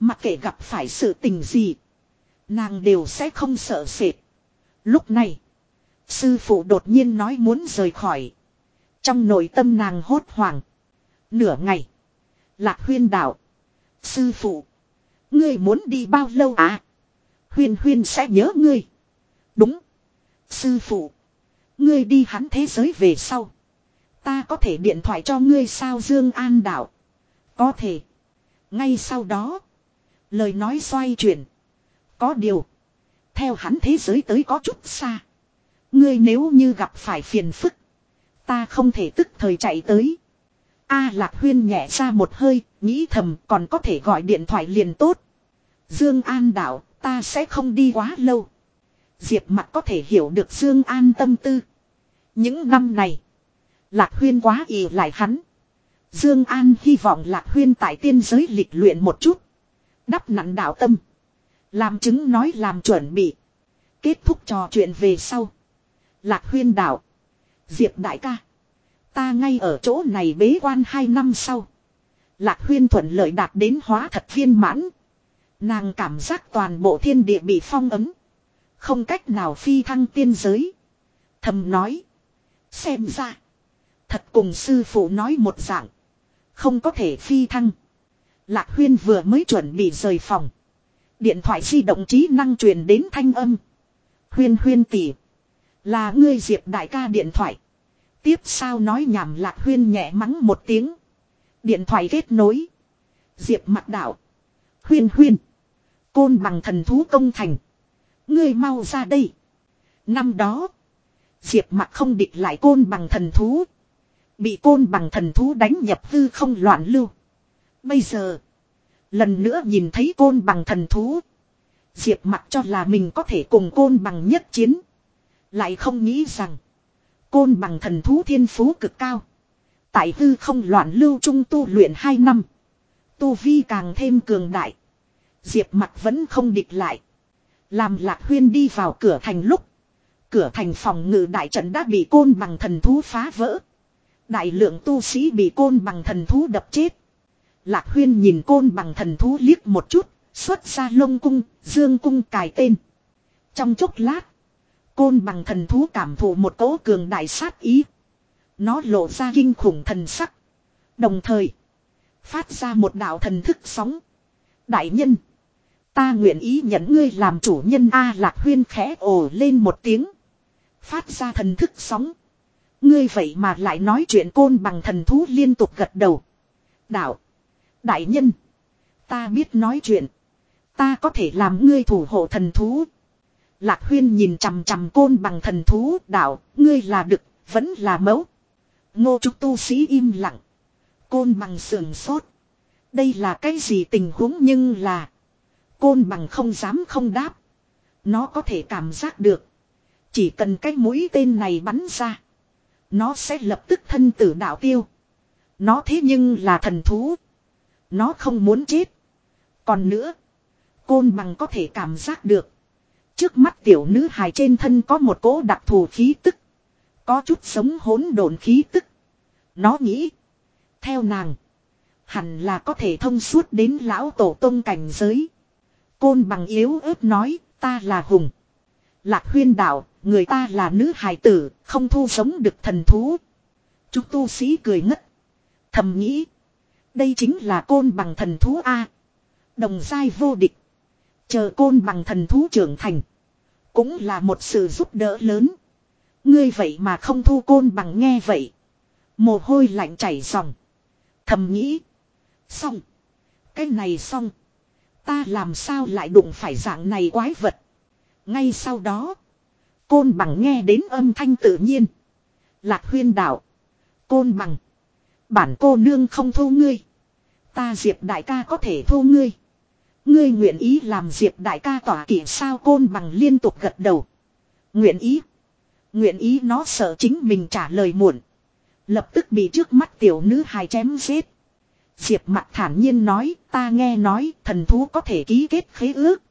Mặc kệ gặp phải sự tình gì. Nàng đều sẽ không sợ sệt. Lúc này. Sư phụ đột nhiên nói muốn rời khỏi. Trong nội tâm nàng hốt hoảng. Nửa ngày. Lạc huyên đạo. Sư phụ. Ngươi muốn đi bao lâu à? Huyên huyên sẽ nhớ ngươi. Đúng. Sư phụ. Ngươi đi hắn thế giới về sau. Ta có thể điện thoại cho ngươi sao Dương An đạo. Có thể. Ngay sau đó. Lời nói xoay chuyển. Có điều. Theo hắn thế giới tới có chút xa. Ngươi nếu như gặp phải phiền phức. Ta không thể tức thời chạy tới. A Lạc Huyên nhẹ ra một hơi, nghĩ thầm còn có thể gọi điện thoại liền tốt. Dương An đạo, ta sẽ không đi quá lâu. Diệp mặt có thể hiểu được Dương An tâm tư. Những năm này, Lạc Huyên quá ỉ lại hắn. Dương An hy vọng Lạc Huyên tại tiên giới lịch luyện một chút. Đắp nặn đạo tâm. Làm chứng nói làm chuẩn bị. Kết thúc trò chuyện về sau. Lạc huyên đạo. Diệp đại ca. Ta ngay ở chỗ này bế quan hai năm sau. Lạc huyên thuận lợi đạt đến hóa thật viên mãn. Nàng cảm giác toàn bộ thiên địa bị phong ấm. Không cách nào phi thăng tiên giới. Thầm nói. Xem ra. Thật cùng sư phụ nói một dạng. Không có thể phi thăng. Lạc huyên vừa mới chuẩn bị rời phòng. Điện thoại di động trí năng truyền đến thanh âm. Huyên huyên tỉ. Là ngươi diệp đại ca điện thoại. Tiếp sao nói nhảm lạc huyên nhẹ mắng một tiếng. Điện thoại kết nối. Diệp mặt đạo. Huyên huyên. Côn bằng thần thú công thành. Ngươi mau ra đây. Năm đó. Diệp mặt không địch lại côn bằng thần thú. Bị côn bằng thần thú đánh nhập hư không loạn lưu. Bây giờ. Lần nữa nhìn thấy côn bằng thần thú. Diệp mặt cho là mình có thể cùng côn bằng nhất chiến. Lại không nghĩ rằng. Côn bằng thần thú thiên phú cực cao. Tại hư không loạn lưu trung tu luyện 2 năm. Tu vi càng thêm cường đại. Diệp mặt vẫn không địch lại. Làm lạc huyên đi vào cửa thành lúc. Cửa thành phòng ngự đại trận đã bị côn bằng thần thú phá vỡ. Đại lượng tu sĩ bị côn bằng thần thú đập chết. Lạc huyên nhìn côn bằng thần thú liếc một chút. Xuất ra lông cung, dương cung cài tên. Trong chốc lát. Côn bằng thần thú cảm thụ một cỗ cường đại sát ý. Nó lộ ra kinh khủng thần sắc. Đồng thời. Phát ra một đạo thần thức sóng. Đại nhân. Ta nguyện ý nhận ngươi làm chủ nhân A lạc huyên khẽ ồ lên một tiếng. Phát ra thần thức sóng. Ngươi vậy mà lại nói chuyện côn bằng thần thú liên tục gật đầu. Đạo. Đại nhân. Ta biết nói chuyện. Ta có thể làm ngươi thủ hộ thần thú. Lạc huyên nhìn chằm chằm côn bằng thần thú đạo. Ngươi là đực, vẫn là mẫu. Ngô trúc tu sĩ im lặng. Côn bằng sườn sốt. Đây là cái gì tình huống nhưng là. Côn bằng không dám không đáp. Nó có thể cảm giác được. Chỉ cần cái mũi tên này bắn ra. Nó sẽ lập tức thân tử đạo tiêu. Nó thế nhưng là thần thú. Nó không muốn chết. Còn nữa. Côn bằng có thể cảm giác được. Trước mắt tiểu nữ hài trên thân có một cỗ đặc thù khí tức. Có chút sống hỗn độn khí tức. Nó nghĩ. Theo nàng. Hẳn là có thể thông suốt đến lão tổ tông cảnh giới. Côn bằng yếu ớt nói. Ta là hùng. Lạc huyên đạo. Người ta là nữ hài tử. Không thu sống được thần thú. Chú tu sĩ cười ngất. Thầm nghĩ. Đây chính là côn bằng thần thú A. Đồng giai vô địch. Chờ côn bằng thần thú trưởng thành. Cũng là một sự giúp đỡ lớn. Ngươi vậy mà không thu côn bằng nghe vậy. Mồ hôi lạnh chảy ròng. Thầm nghĩ. Xong. Cái này xong. Ta làm sao lại đụng phải dạng này quái vật. Ngay sau đó. Côn bằng nghe đến âm thanh tự nhiên. Lạc huyên đạo. Côn bằng. Bản cô nương không thu ngươi. Ta diệp đại ca có thể thu ngươi. Ngươi nguyện ý làm diệp đại ca tỏa kỷ sao côn bằng liên tục gật đầu. Nguyện ý. Nguyện ý nó sợ chính mình trả lời muộn. Lập tức bị trước mắt tiểu nữ hài chém giết. Diệp mặt thản nhiên nói, ta nghe nói, thần thú có thể ký kết khế ước.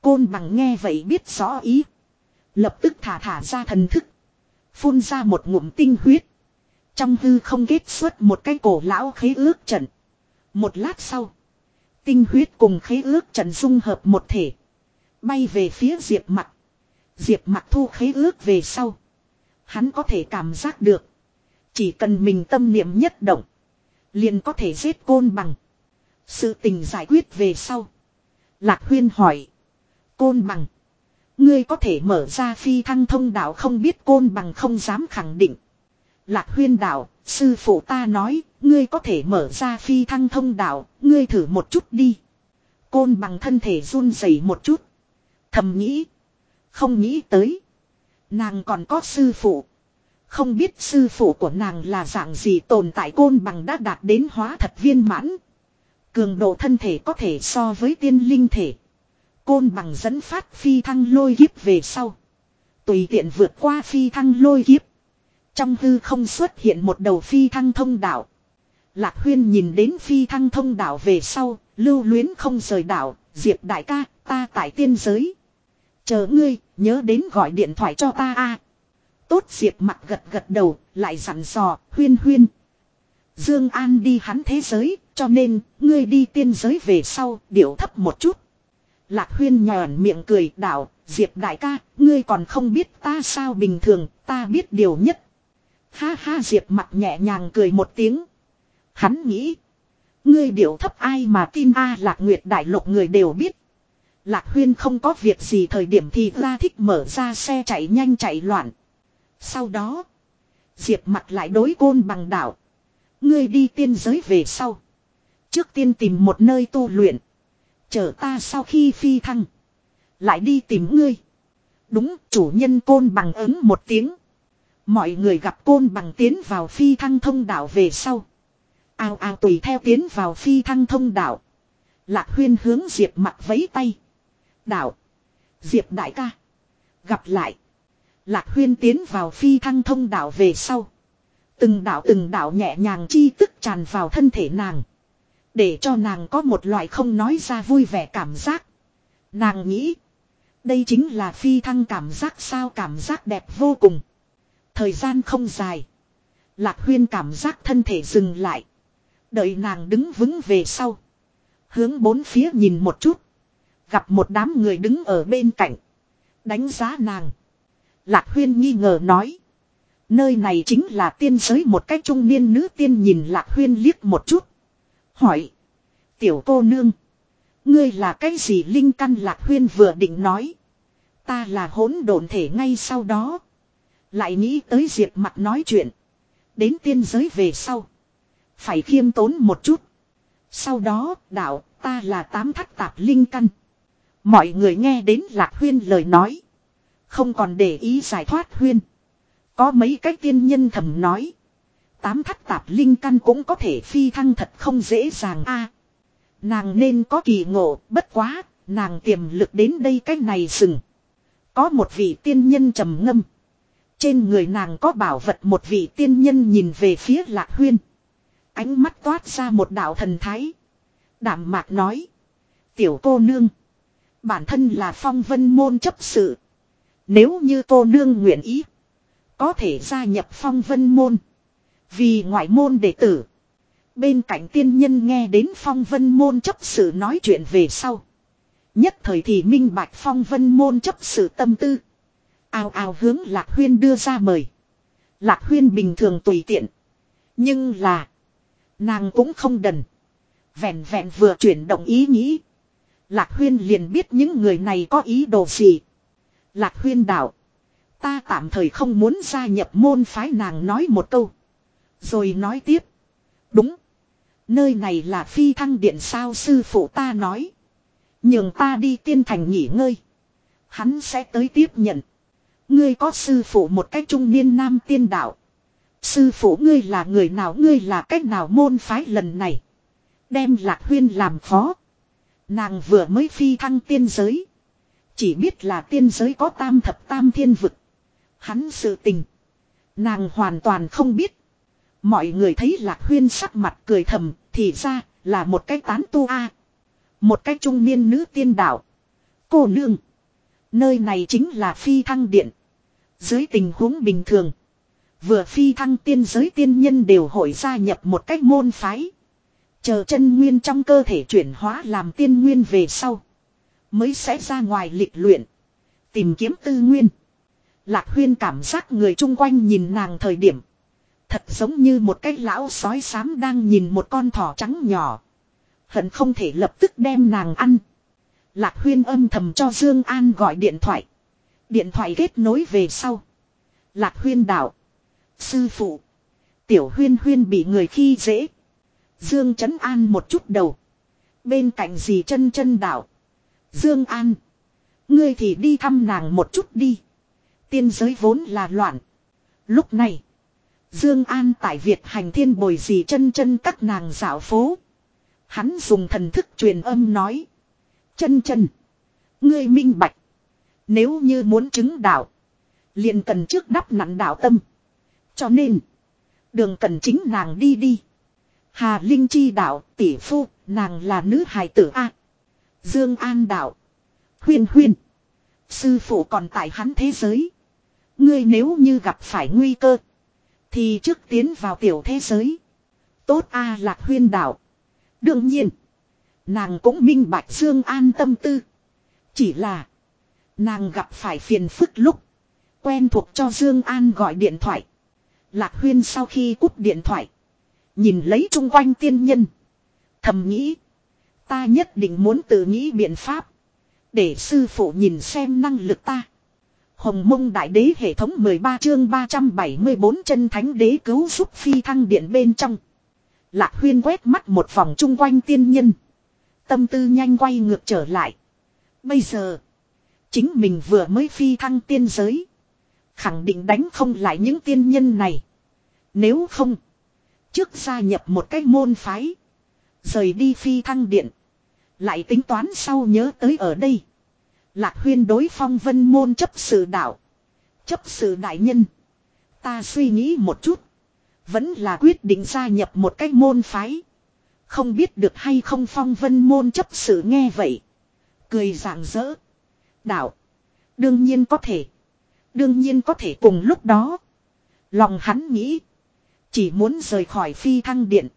Côn bằng nghe vậy biết rõ ý. Lập tức thả thả ra thần thức. Phun ra một ngụm tinh huyết. Trong hư không kết xuất một cái cổ lão khế ước trận. Một lát sau. Tinh huyết cùng khế ước trận dung hợp một thể. Bay về phía diệp mặt. Diệp mặt thu khế ước về sau. Hắn có thể cảm giác được. Chỉ cần mình tâm niệm nhất động. Liền có thể giết côn bằng. Sự tình giải quyết về sau. Lạc huyên hỏi. Côn bằng. Ngươi có thể mở ra phi thăng thông đạo không biết côn bằng không dám khẳng định. Lạc huyên đạo, sư phụ ta nói, ngươi có thể mở ra phi thăng thông đạo, ngươi thử một chút đi. Côn bằng thân thể run rẩy một chút. Thầm nghĩ. Không nghĩ tới. Nàng còn có sư phụ. Không biết sư phụ của nàng là dạng gì tồn tại côn bằng đã đạt đến hóa thật viên mãn. Cường độ thân thể có thể so với tiên linh thể. Côn bằng dẫn phát phi thăng lôi kiếp về sau. Tùy tiện vượt qua phi thăng lôi kiếp. Trong hư không xuất hiện một đầu phi thăng thông đạo. Lạc huyên nhìn đến phi thăng thông đạo về sau, lưu luyến không rời đạo, diệp đại ca, ta tại tiên giới. Chờ ngươi, nhớ đến gọi điện thoại cho ta a. Tốt diệp mặt gật gật đầu, lại dặn dò, huyên huyên. Dương An đi hắn thế giới, cho nên, ngươi đi tiên giới về sau, điệu thấp một chút. Lạc huyên nhòn miệng cười đảo. diệp đại ca, ngươi còn không biết ta sao bình thường, ta biết điều nhất. Ha ha diệp mặt nhẹ nhàng cười một tiếng. Hắn nghĩ. Ngươi điệu thấp ai mà tin a lạc nguyệt đại lục người đều biết. Lạc huyên không có việc gì thời điểm thì ra thích mở ra xe chạy nhanh chạy loạn. Sau đó. Diệp mặt lại đối côn bằng đảo. Ngươi đi tiên giới về sau. Trước tiên tìm một nơi tu luyện. Chờ ta sau khi phi thăng. Lại đi tìm ngươi. Đúng, chủ nhân côn bằng ứng một tiếng. Mọi người gặp côn bằng tiến vào phi thăng thông đạo về sau. Ao ao tùy theo tiến vào phi thăng thông đạo. Lạc huyên hướng Diệp mặt vấy tay. Đạo. Diệp đại ca. Gặp lại. Lạc huyên tiến vào phi thăng thông đạo về sau. Từng đạo từng đạo nhẹ nhàng chi tức tràn vào thân thể nàng. Để cho nàng có một loại không nói ra vui vẻ cảm giác. Nàng nghĩ. Đây chính là phi thăng cảm giác sao cảm giác đẹp vô cùng. Thời gian không dài. Lạc huyên cảm giác thân thể dừng lại. Đợi nàng đứng vững về sau. Hướng bốn phía nhìn một chút. Gặp một đám người đứng ở bên cạnh. Đánh giá nàng. Lạc huyên nghi ngờ nói. Nơi này chính là tiên giới một cách trung niên nữ tiên nhìn Lạc huyên liếc một chút. Hỏi. Tiểu cô nương. Ngươi là cái gì linh căn Lạc huyên vừa định nói. Ta là hỗn độn thể ngay sau đó. Lại nghĩ tới diệp mặt nói chuyện. Đến tiên giới về sau. Phải khiêm tốn một chút. Sau đó, đạo, ta là tám thắt tạp linh căn. Mọi người nghe đến lạc huyên lời nói. Không còn để ý giải thoát huyên. Có mấy cái tiên nhân thầm nói. Tám thắt tạp linh căn cũng có thể phi thăng thật không dễ dàng a. nàng nên có kỳ ngộ, bất quá, nàng tiềm lực đến đây cái này dừng. Có một vị tiên nhân trầm ngâm. Trên người nàng có bảo vật một vị tiên nhân nhìn về phía lạc huyên. Ánh mắt toát ra một đạo thần thái. Đảm mạc nói. Tiểu cô nương. Bản thân là phong vân môn chấp sự. Nếu như cô nương nguyện ý. Có thể gia nhập phong vân môn. Vì ngoại môn đệ tử. Bên cạnh tiên nhân nghe đến phong vân môn chấp sự nói chuyện về sau. Nhất thời thì minh bạch phong vân môn chấp sự tâm tư. Ao ao hướng Lạc Huyên đưa ra mời. Lạc Huyên bình thường tùy tiện. Nhưng là. Nàng cũng không đần. Vẹn vẹn vừa chuyển động ý nghĩ. Lạc Huyên liền biết những người này có ý đồ gì. Lạc Huyên đạo. Ta tạm thời không muốn gia nhập môn phái nàng nói một câu. Rồi nói tiếp. Đúng. Nơi này là phi thăng điện sao sư phụ ta nói. Nhường ta đi tiên thành nghỉ ngơi. Hắn sẽ tới tiếp nhận. Ngươi có sư phụ một cách trung niên nam tiên đạo. Sư phụ ngươi là người nào, ngươi là cách nào môn phái lần này. Đem lạc huyên làm phó. Nàng vừa mới phi thăng tiên giới. Chỉ biết là tiên giới có tam thập tam thiên vực. Hắn sự tình. Nàng hoàn toàn không biết. Mọi người thấy lạc huyên sắc mặt cười thầm. Thì ra là một cái tán tu a Một cái trung niên nữ tiên đạo. Cô nương. Nơi này chính là phi thăng điện. Dưới tình huống bình thường. Vừa phi thăng tiên giới tiên nhân đều hội gia nhập một cách môn phái. Chờ chân nguyên trong cơ thể chuyển hóa làm tiên nguyên về sau. Mới sẽ ra ngoài lịch luyện. Tìm kiếm tư nguyên. Lạc huyên cảm giác người chung quanh nhìn nàng thời điểm. Thật giống như một cái lão sói xám đang nhìn một con thỏ trắng nhỏ. Hận không thể lập tức đem nàng ăn. Lạc huyên âm thầm cho Dương An gọi điện thoại. Điện thoại kết nối về sau. Lạc huyên đạo. Sư phụ. Tiểu huyên huyên bị người khi dễ. Dương chấn an một chút đầu. Bên cạnh dì chân chân đạo. Dương an. Ngươi thì đi thăm nàng một chút đi. Tiên giới vốn là loạn. Lúc này. Dương An tại Việt hành thiên bồi dì chân chân các nàng dạo phố. Hắn dùng thần thức truyền âm nói. Chân chân. Ngươi minh bạch. Nếu như muốn chứng đạo. liền cần trước đắp nặn đạo tâm. Cho nên. Đường cần chính nàng đi đi. Hà Linh chi đạo, tỷ phu. Nàng là nữ hài tử A. Dương An đạo. Huyên huyên. Sư phụ còn tại hắn thế giới. Ngươi nếu như gặp phải nguy cơ. Thì trước tiến vào tiểu thế giới. Tốt a lạc huyên đảo Đương nhiên. Nàng cũng minh bạch Dương An tâm tư. Chỉ là. Nàng gặp phải phiền phức lúc. Quen thuộc cho Dương An gọi điện thoại. Lạc huyên sau khi cúp điện thoại. Nhìn lấy chung quanh tiên nhân. Thầm nghĩ. Ta nhất định muốn tự nghĩ biện pháp. Để sư phụ nhìn xem năng lực ta. Hồng mông đại đế hệ thống 13 chương 374 chân thánh đế cứu giúp phi thăng điện bên trong. Lạc huyên quét mắt một vòng chung quanh tiên nhân. Tâm tư nhanh quay ngược trở lại. Bây giờ. Chính mình vừa mới phi thăng tiên giới. Khẳng định đánh không lại những tiên nhân này. Nếu không. Trước gia nhập một cái môn phái. Rời đi phi thăng điện. Lại tính toán sau nhớ tới ở đây. Lạc huyên đối phong vân môn chấp sự đạo. Chấp sự đại nhân. Ta suy nghĩ một chút. Vẫn là quyết định gia nhập một cái môn phái. Không biết được hay không phong vân môn chấp sự nghe vậy. Cười rạng rỡ. Đạo. Đương nhiên có thể. Đương nhiên có thể cùng lúc đó. Lòng hắn nghĩ. Chỉ muốn rời khỏi phi thăng điện.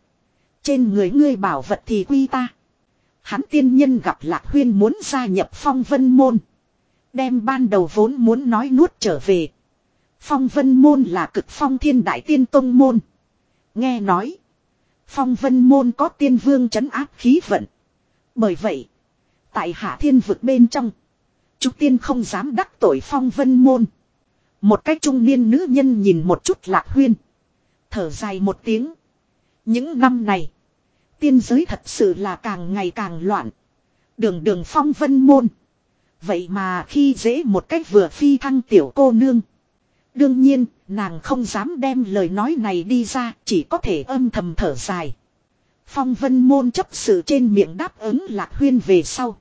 Trên người ngươi bảo vật thì quy ta. Hắn tiên nhân gặp Lạc Huyên muốn gia nhập phong vân môn. Đem ban đầu vốn muốn nói nuốt trở về. Phong vân môn là cực phong thiên đại tiên tông môn. Nghe nói. Phong vân môn có tiên vương trấn áp khí vận. Bởi vậy. Tại hạ thiên vực bên trong. Chúng tiên không dám đắc tội phong vân môn. Một cách trung niên nữ nhân nhìn một chút lạc huyên. Thở dài một tiếng. Những năm này. Tiên giới thật sự là càng ngày càng loạn. Đường đường phong vân môn. Vậy mà khi dễ một cách vừa phi thăng tiểu cô nương. Đương nhiên, nàng không dám đem lời nói này đi ra, chỉ có thể âm thầm thở dài. Phong vân môn chấp sự trên miệng đáp ứng lạc huyên về sau.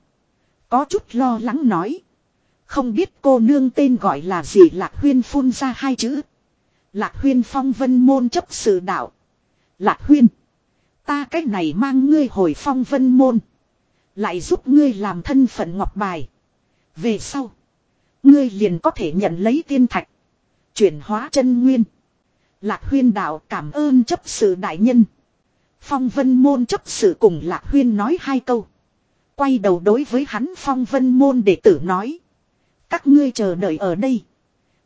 Có chút lo lắng nói. Không biết cô nương tên gọi là gì lạc huyên phun ra hai chữ. Lạc huyên phong vân môn chấp sự đạo. Lạc huyên. Ta cách này mang ngươi hồi phong vân môn. Lại giúp ngươi làm thân phận ngọc bài. Về sau. Ngươi liền có thể nhận lấy tiên thạch. Chuyển hóa chân nguyên. Lạc huyên đạo cảm ơn chấp sự đại nhân. Phong vân môn chấp sự cùng Lạc huyên nói hai câu. Quay đầu đối với hắn phong vân môn đệ tử nói. Các ngươi chờ đợi ở đây.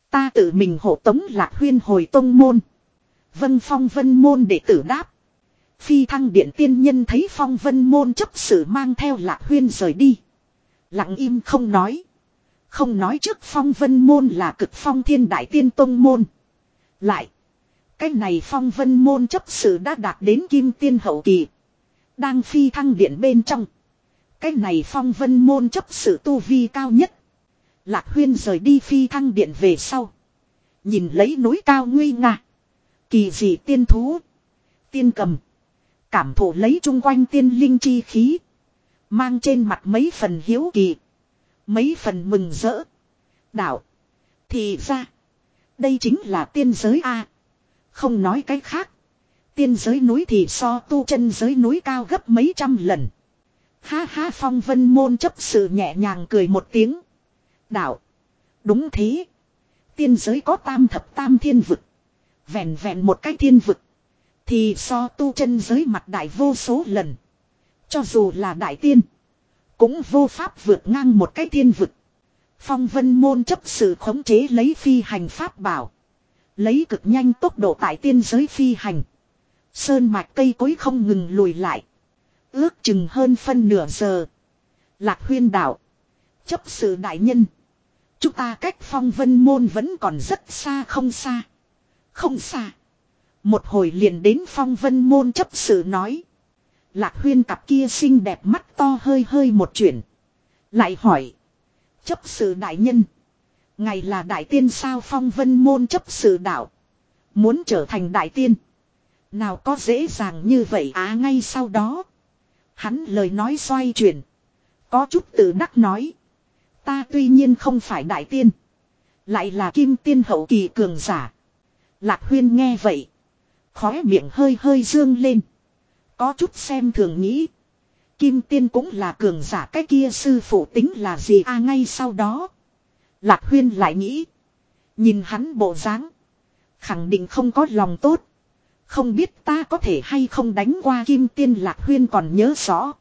Ta tự mình hộ tống Lạc huyên hồi tông môn. Vân phong vân môn đệ tử đáp. Phi thăng điện tiên nhân thấy phong vân môn chấp sự mang theo lạc huyên rời đi. Lặng im không nói. Không nói trước phong vân môn là cực phong thiên đại tiên tông môn. Lại. Cái này phong vân môn chấp sự đã đạt đến kim tiên hậu kỳ. Đang phi thăng điện bên trong. Cái này phong vân môn chấp sự tu vi cao nhất. Lạc huyên rời đi phi thăng điện về sau. Nhìn lấy núi cao nguy nga. Kỳ dị tiên thú. Tiên cầm. Cảm thụ lấy chung quanh tiên linh chi khí. Mang trên mặt mấy phần hiếu kỳ. Mấy phần mừng rỡ. Đạo. Thì ra. Đây chính là tiên giới A. Không nói cái khác. Tiên giới núi thì so tu chân giới núi cao gấp mấy trăm lần. Ha ha, phong vân môn chấp sự nhẹ nhàng cười một tiếng. Đạo. Đúng thế. Tiên giới có tam thập tam thiên vực. Vẹn vẹn một cái thiên vực. Thì so tu chân giới mặt đại vô số lần. Cho dù là đại tiên. Cũng vô pháp vượt ngang một cái thiên vực. Phong vân môn chấp sự khống chế lấy phi hành pháp bảo. Lấy cực nhanh tốc độ tại tiên giới phi hành. Sơn mạch cây cối không ngừng lùi lại. Ước chừng hơn phân nửa giờ. Lạc huyên đảo. Chấp sự đại nhân. Chúng ta cách phong vân môn vẫn còn rất xa không xa. Không xa. Một hồi liền đến phong vân môn chấp sự nói. Lạc huyên cặp kia xinh đẹp mắt to hơi hơi một chuyển. Lại hỏi. Chấp sự đại nhân. Ngày là đại tiên sao phong vân môn chấp sự đạo. Muốn trở thành đại tiên. Nào có dễ dàng như vậy á à, ngay sau đó. Hắn lời nói xoay chuyển. Có chút tự đắc nói. Ta tuy nhiên không phải đại tiên. Lại là kim tiên hậu kỳ cường giả. Lạc huyên nghe vậy. Khóe miệng hơi hơi dương lên. Có chút xem thường nghĩ. Kim tiên cũng là cường giả, cái kia sư phụ tính là gì a ngay sau đó. Lạc huyên lại nghĩ. Nhìn hắn bộ dáng, Khẳng định không có lòng tốt. Không biết ta có thể hay không đánh qua kim tiên, lạc huyên còn nhớ rõ.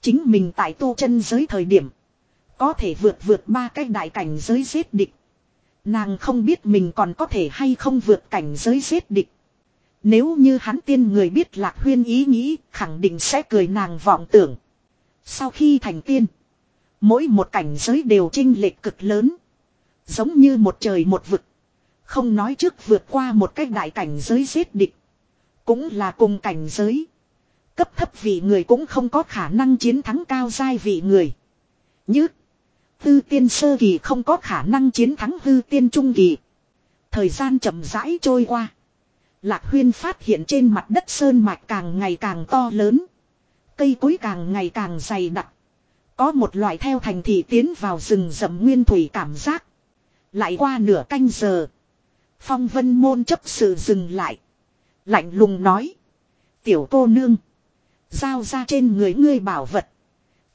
Chính mình tại tu chân giới thời điểm. Có thể vượt vượt ba cái đại cảnh giới giết địch. Nàng không biết mình còn có thể hay không vượt cảnh giới giết địch. Nếu như hắn tiên người biết lạc huyên ý nghĩ, khẳng định sẽ cười nàng vọng tưởng. Sau khi thành tiên, mỗi một cảnh giới đều trinh lệch cực lớn. Giống như một trời một vực. Không nói trước vượt qua một cái đại cảnh giới giết địch. Cũng là cùng cảnh giới. Cấp thấp vị người cũng không có khả năng chiến thắng cao giai vị người. Như Tư tiên sơ kỳ không có khả năng chiến thắng hư tiên trung kỳ. Thời gian chậm rãi trôi qua. Lạc huyên phát hiện trên mặt đất sơn mạch càng ngày càng to lớn. Cây cối càng ngày càng dày đặc. Có một loại theo thành thị tiến vào rừng rậm nguyên thủy cảm giác. Lại qua nửa canh giờ. Phong vân môn chấp sự dừng lại. Lạnh lùng nói. Tiểu cô nương. Giao ra trên người ngươi bảo vật.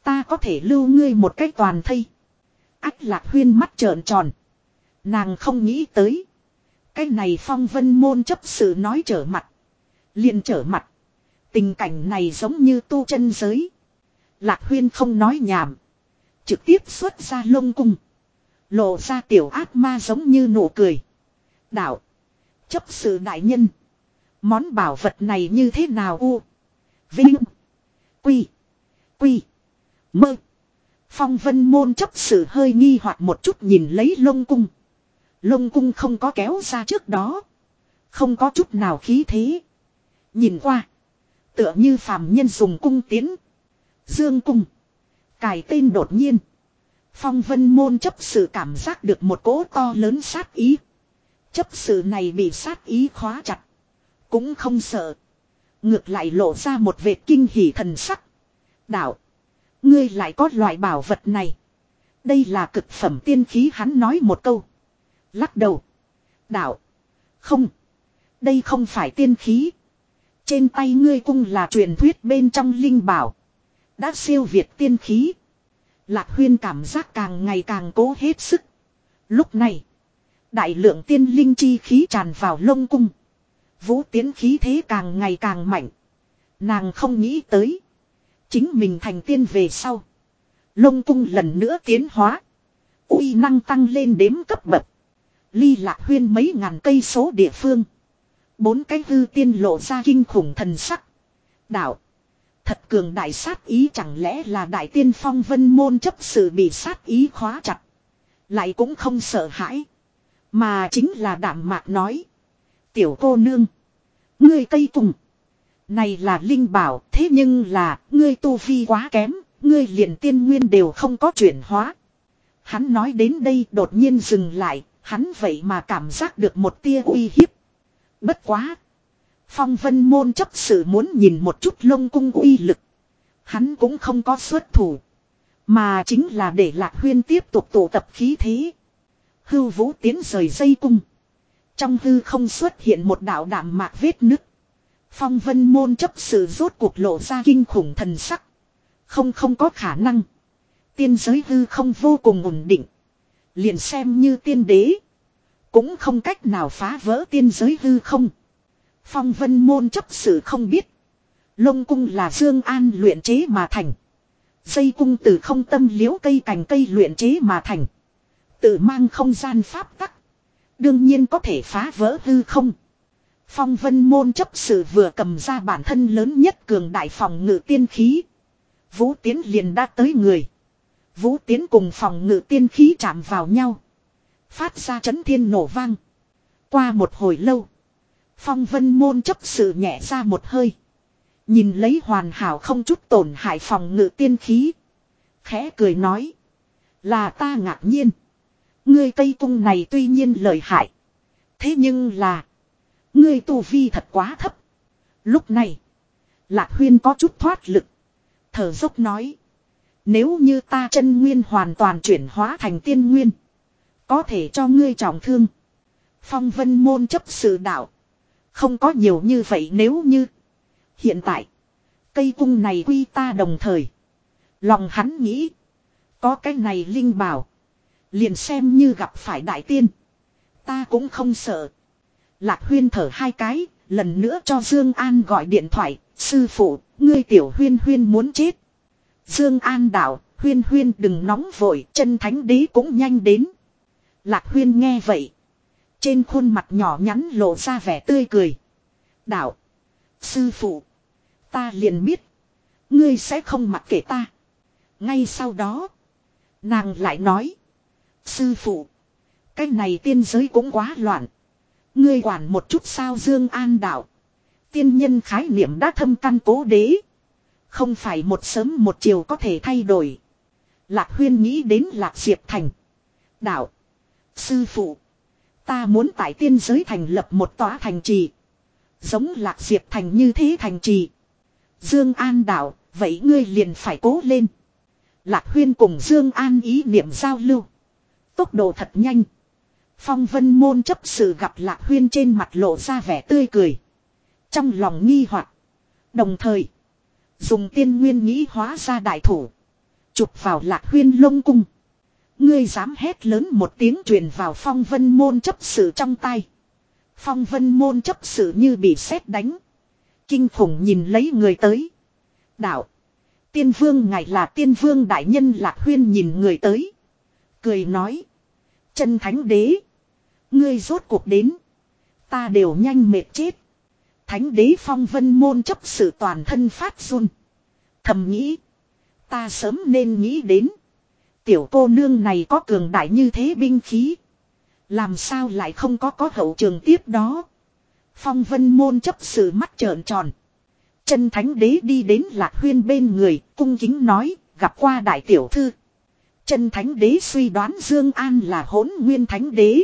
Ta có thể lưu ngươi một cách toàn thây. Ách lạc huyên mắt trợn tròn. Nàng không nghĩ tới. Cái này phong vân môn chấp sự nói trở mặt. liền trở mặt. Tình cảnh này giống như tu chân giới. Lạc huyên không nói nhảm. Trực tiếp xuất ra lông cung. Lộ ra tiểu ác ma giống như nụ cười. Đạo. Chấp sự đại nhân. Món bảo vật này như thế nào u? Vinh. Quy. Quy. Mơ. Phong vân môn chấp sự hơi nghi hoặc một chút nhìn lấy lông cung. Lông cung không có kéo ra trước đó. Không có chút nào khí thế. Nhìn qua. Tựa như phàm nhân dùng cung tiến. Dương cung. Cài tên đột nhiên. Phong vân môn chấp sự cảm giác được một cỗ to lớn sát ý. Chấp sự này bị sát ý khóa chặt. Cũng không sợ. Ngược lại lộ ra một vệt kinh hỉ thần sắc. Đạo. Ngươi lại có loại bảo vật này. Đây là cực phẩm tiên khí hắn nói một câu. Lắc đầu. Đạo. Không. Đây không phải tiên khí. Trên tay ngươi cung là truyền thuyết bên trong linh bảo. Đã siêu việt tiên khí. Lạc huyên cảm giác càng ngày càng cố hết sức. Lúc này. Đại lượng tiên linh chi khí tràn vào lông cung. Vũ tiến khí thế càng ngày càng mạnh. Nàng không nghĩ tới. Chính mình thành tiên về sau. Lông cung lần nữa tiến hóa. uy năng tăng lên đếm cấp bậc. Ly lạc huyên mấy ngàn cây số địa phương. Bốn cái hư tiên lộ ra kinh khủng thần sắc. Đạo. Thật cường đại sát ý chẳng lẽ là đại tiên phong vân môn chấp sự bị sát ý khóa chặt. Lại cũng không sợ hãi. Mà chính là đảm mạc nói. Tiểu cô nương. Ngươi cây cùng. Này là linh bảo, thế nhưng là, ngươi tu vi quá kém. Ngươi liền tiên nguyên đều không có chuyển hóa. Hắn nói đến đây đột nhiên dừng lại. Hắn vậy mà cảm giác được một tia uy hiếp. Bất quá. Phong vân môn chấp sự muốn nhìn một chút lông cung uy lực. Hắn cũng không có xuất thủ. Mà chính là để lạc huyên tiếp tục tụ tập khí thế. Hưu vũ tiến rời dây cung. Trong hư không xuất hiện một đạo đạm mạc vết nứt. Phong vân môn chấp sự rốt cuộc lộ ra kinh khủng thần sắc. Không không có khả năng. Tiên giới hư không vô cùng ổn định. Liền xem như tiên đế. Cũng không cách nào phá vỡ tiên giới hư không. Phong vân môn chấp sự không biết. Lông cung là Dương An luyện chế mà thành. Dây cung từ không tâm liễu cây cành cây luyện chế mà thành. Tự mang không gian pháp tắc. Đương nhiên có thể phá vỡ hư không. Phong vân môn chấp sự vừa cầm ra bản thân lớn nhất cường đại phòng ngự tiên khí. Vũ tiến liền đã tới người. Vũ tiến cùng phòng ngự tiên khí chạm vào nhau. Phát ra chấn thiên nổ vang. Qua một hồi lâu. Phong vân môn chấp sự nhẹ ra một hơi. Nhìn lấy hoàn hảo không chút tổn hại phòng ngự tiên khí. Khẽ cười nói. Là ta ngạc nhiên. Ngươi Tây Cung này tuy nhiên lợi hại. Thế nhưng là. Ngươi tu vi thật quá thấp. Lúc này. Lạc huyên có chút thoát lực. Thở dốc nói. Nếu như ta chân nguyên hoàn toàn chuyển hóa thành tiên nguyên. Có thể cho ngươi trọng thương. Phong vân môn chấp sự đạo. Không có nhiều như vậy nếu như. Hiện tại. Cây cung này quy ta đồng thời. Lòng hắn nghĩ. Có cái này linh bảo. Liền xem như gặp phải đại tiên. Ta cũng không sợ. Lạc huyên thở hai cái. Lần nữa cho Dương An gọi điện thoại. Sư phụ, ngươi tiểu huyên huyên muốn chết. Dương An đạo, huyên huyên đừng nóng vội, chân thánh đế cũng nhanh đến. Lạc huyên nghe vậy. Trên khuôn mặt nhỏ nhắn lộ ra vẻ tươi cười. Đạo. Sư phụ. Ta liền biết. Ngươi sẽ không mặc kệ ta. Ngay sau đó. Nàng lại nói. Sư phụ. Cái này tiên giới cũng quá loạn. Ngươi quản một chút sao Dương An đạo. Tiên nhân khái niệm đã thâm căn cố đế. Không phải một sớm một chiều có thể thay đổi. Lạc huyên nghĩ đến Lạc Diệp Thành. Đạo. Sư phụ. Ta muốn tại tiên giới thành lập một tòa thành trì. Giống Lạc Diệp Thành như thế thành trì. Dương An đạo. Vậy ngươi liền phải cố lên. Lạc huyên cùng Dương An ý niệm giao lưu. Tốc độ thật nhanh. Phong vân môn chấp sự gặp Lạc huyên trên mặt lộ ra vẻ tươi cười. Trong lòng nghi hoặc Đồng thời. Dùng tiên nguyên nghĩ hóa ra đại thủ. Chụp vào lạc huyên lông cung. Ngươi dám hét lớn một tiếng truyền vào phong vân môn chấp sự trong tay. Phong vân môn chấp sự như bị sét đánh. Kinh khủng nhìn lấy người tới. Đạo. Tiên vương ngài là tiên vương đại nhân lạc huyên nhìn người tới. Cười nói. Chân thánh đế. Ngươi rốt cuộc đến. Ta đều nhanh mệt chết. Thánh đế phong vân môn chấp sự toàn thân phát run. Thầm nghĩ. Ta sớm nên nghĩ đến. Tiểu cô nương này có cường đại như thế binh khí. Làm sao lại không có có hậu trường tiếp đó. Phong vân môn chấp sự mắt trợn tròn. Chân thánh đế đi đến lạc huyên bên người, cung kính nói, gặp qua đại tiểu thư. Chân thánh đế suy đoán Dương An là hỗn nguyên thánh đế.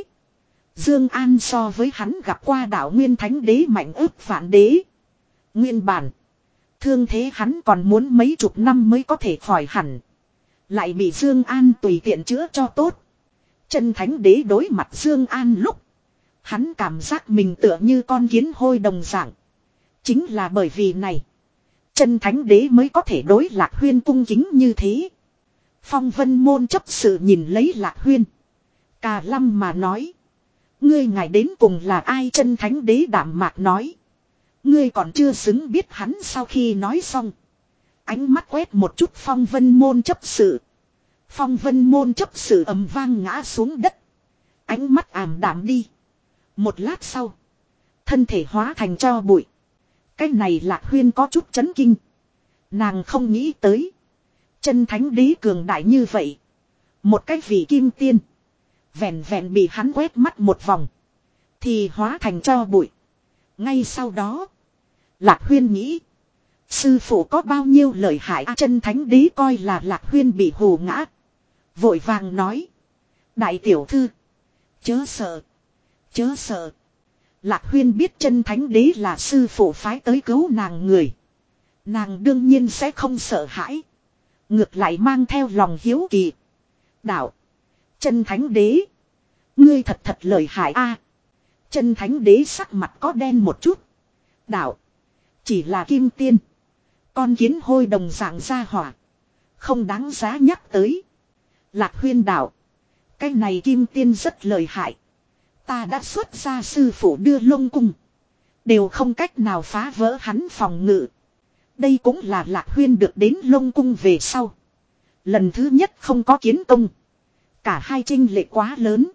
Dương An so với hắn gặp qua đạo nguyên thánh đế mạnh ức vạn đế. Nguyên bản. Thương thế hắn còn muốn mấy chục năm mới có thể khỏi hẳn. Lại bị Dương An tùy tiện chữa cho tốt. Chân thánh đế đối mặt Dương An lúc. Hắn cảm giác mình tựa như con kiến hôi đồng dạng. Chính là bởi vì này. Chân thánh đế mới có thể đối lạc huyên cung kính như thế. Phong vân môn chấp sự nhìn lấy lạc huyên. Cà lăm mà nói. Ngươi ngài đến cùng là ai chân thánh đế đảm mạc nói. Ngươi còn chưa xứng biết hắn sau khi nói xong. Ánh mắt quét một chút phong vân môn chấp sự. Phong vân môn chấp sự ầm vang ngã xuống đất. Ánh mắt ảm đạm đi. Một lát sau. Thân thể hóa thành cho bụi. Cái này lạc huyên có chút chấn kinh. Nàng không nghĩ tới. Chân thánh đế cường đại như vậy. Một cái vị kim tiên. Vẹn vẹn bị hắn quét mắt một vòng. Thì hóa thành cho bụi. Ngay sau đó. Lạc huyên nghĩ. Sư phụ có bao nhiêu lời hại chân thánh đế coi là lạc huyên bị hù ngã. Vội vàng nói. Đại tiểu thư. Chớ sợ. Chớ sợ. Lạc huyên biết chân thánh đế là sư phụ phái tới cứu nàng người. Nàng đương nhiên sẽ không sợ hãi. Ngược lại mang theo lòng hiếu kỳ. Đạo. Chân thánh đế. Ngươi thật thật lời hại a. Chân thánh đế sắc mặt có đen một chút. Đạo. Chỉ là kim tiên. Con kiến hôi đồng dạng ra hỏa. Không đáng giá nhắc tới. Lạc huyên đạo. Cái này kim tiên rất lời hại. Ta đã xuất ra sư phụ đưa lông cung. Đều không cách nào phá vỡ hắn phòng ngự. Đây cũng là lạc huyên được đến lông cung về sau. Lần thứ nhất không có kiến công. Cả hai trinh lệ quá lớn.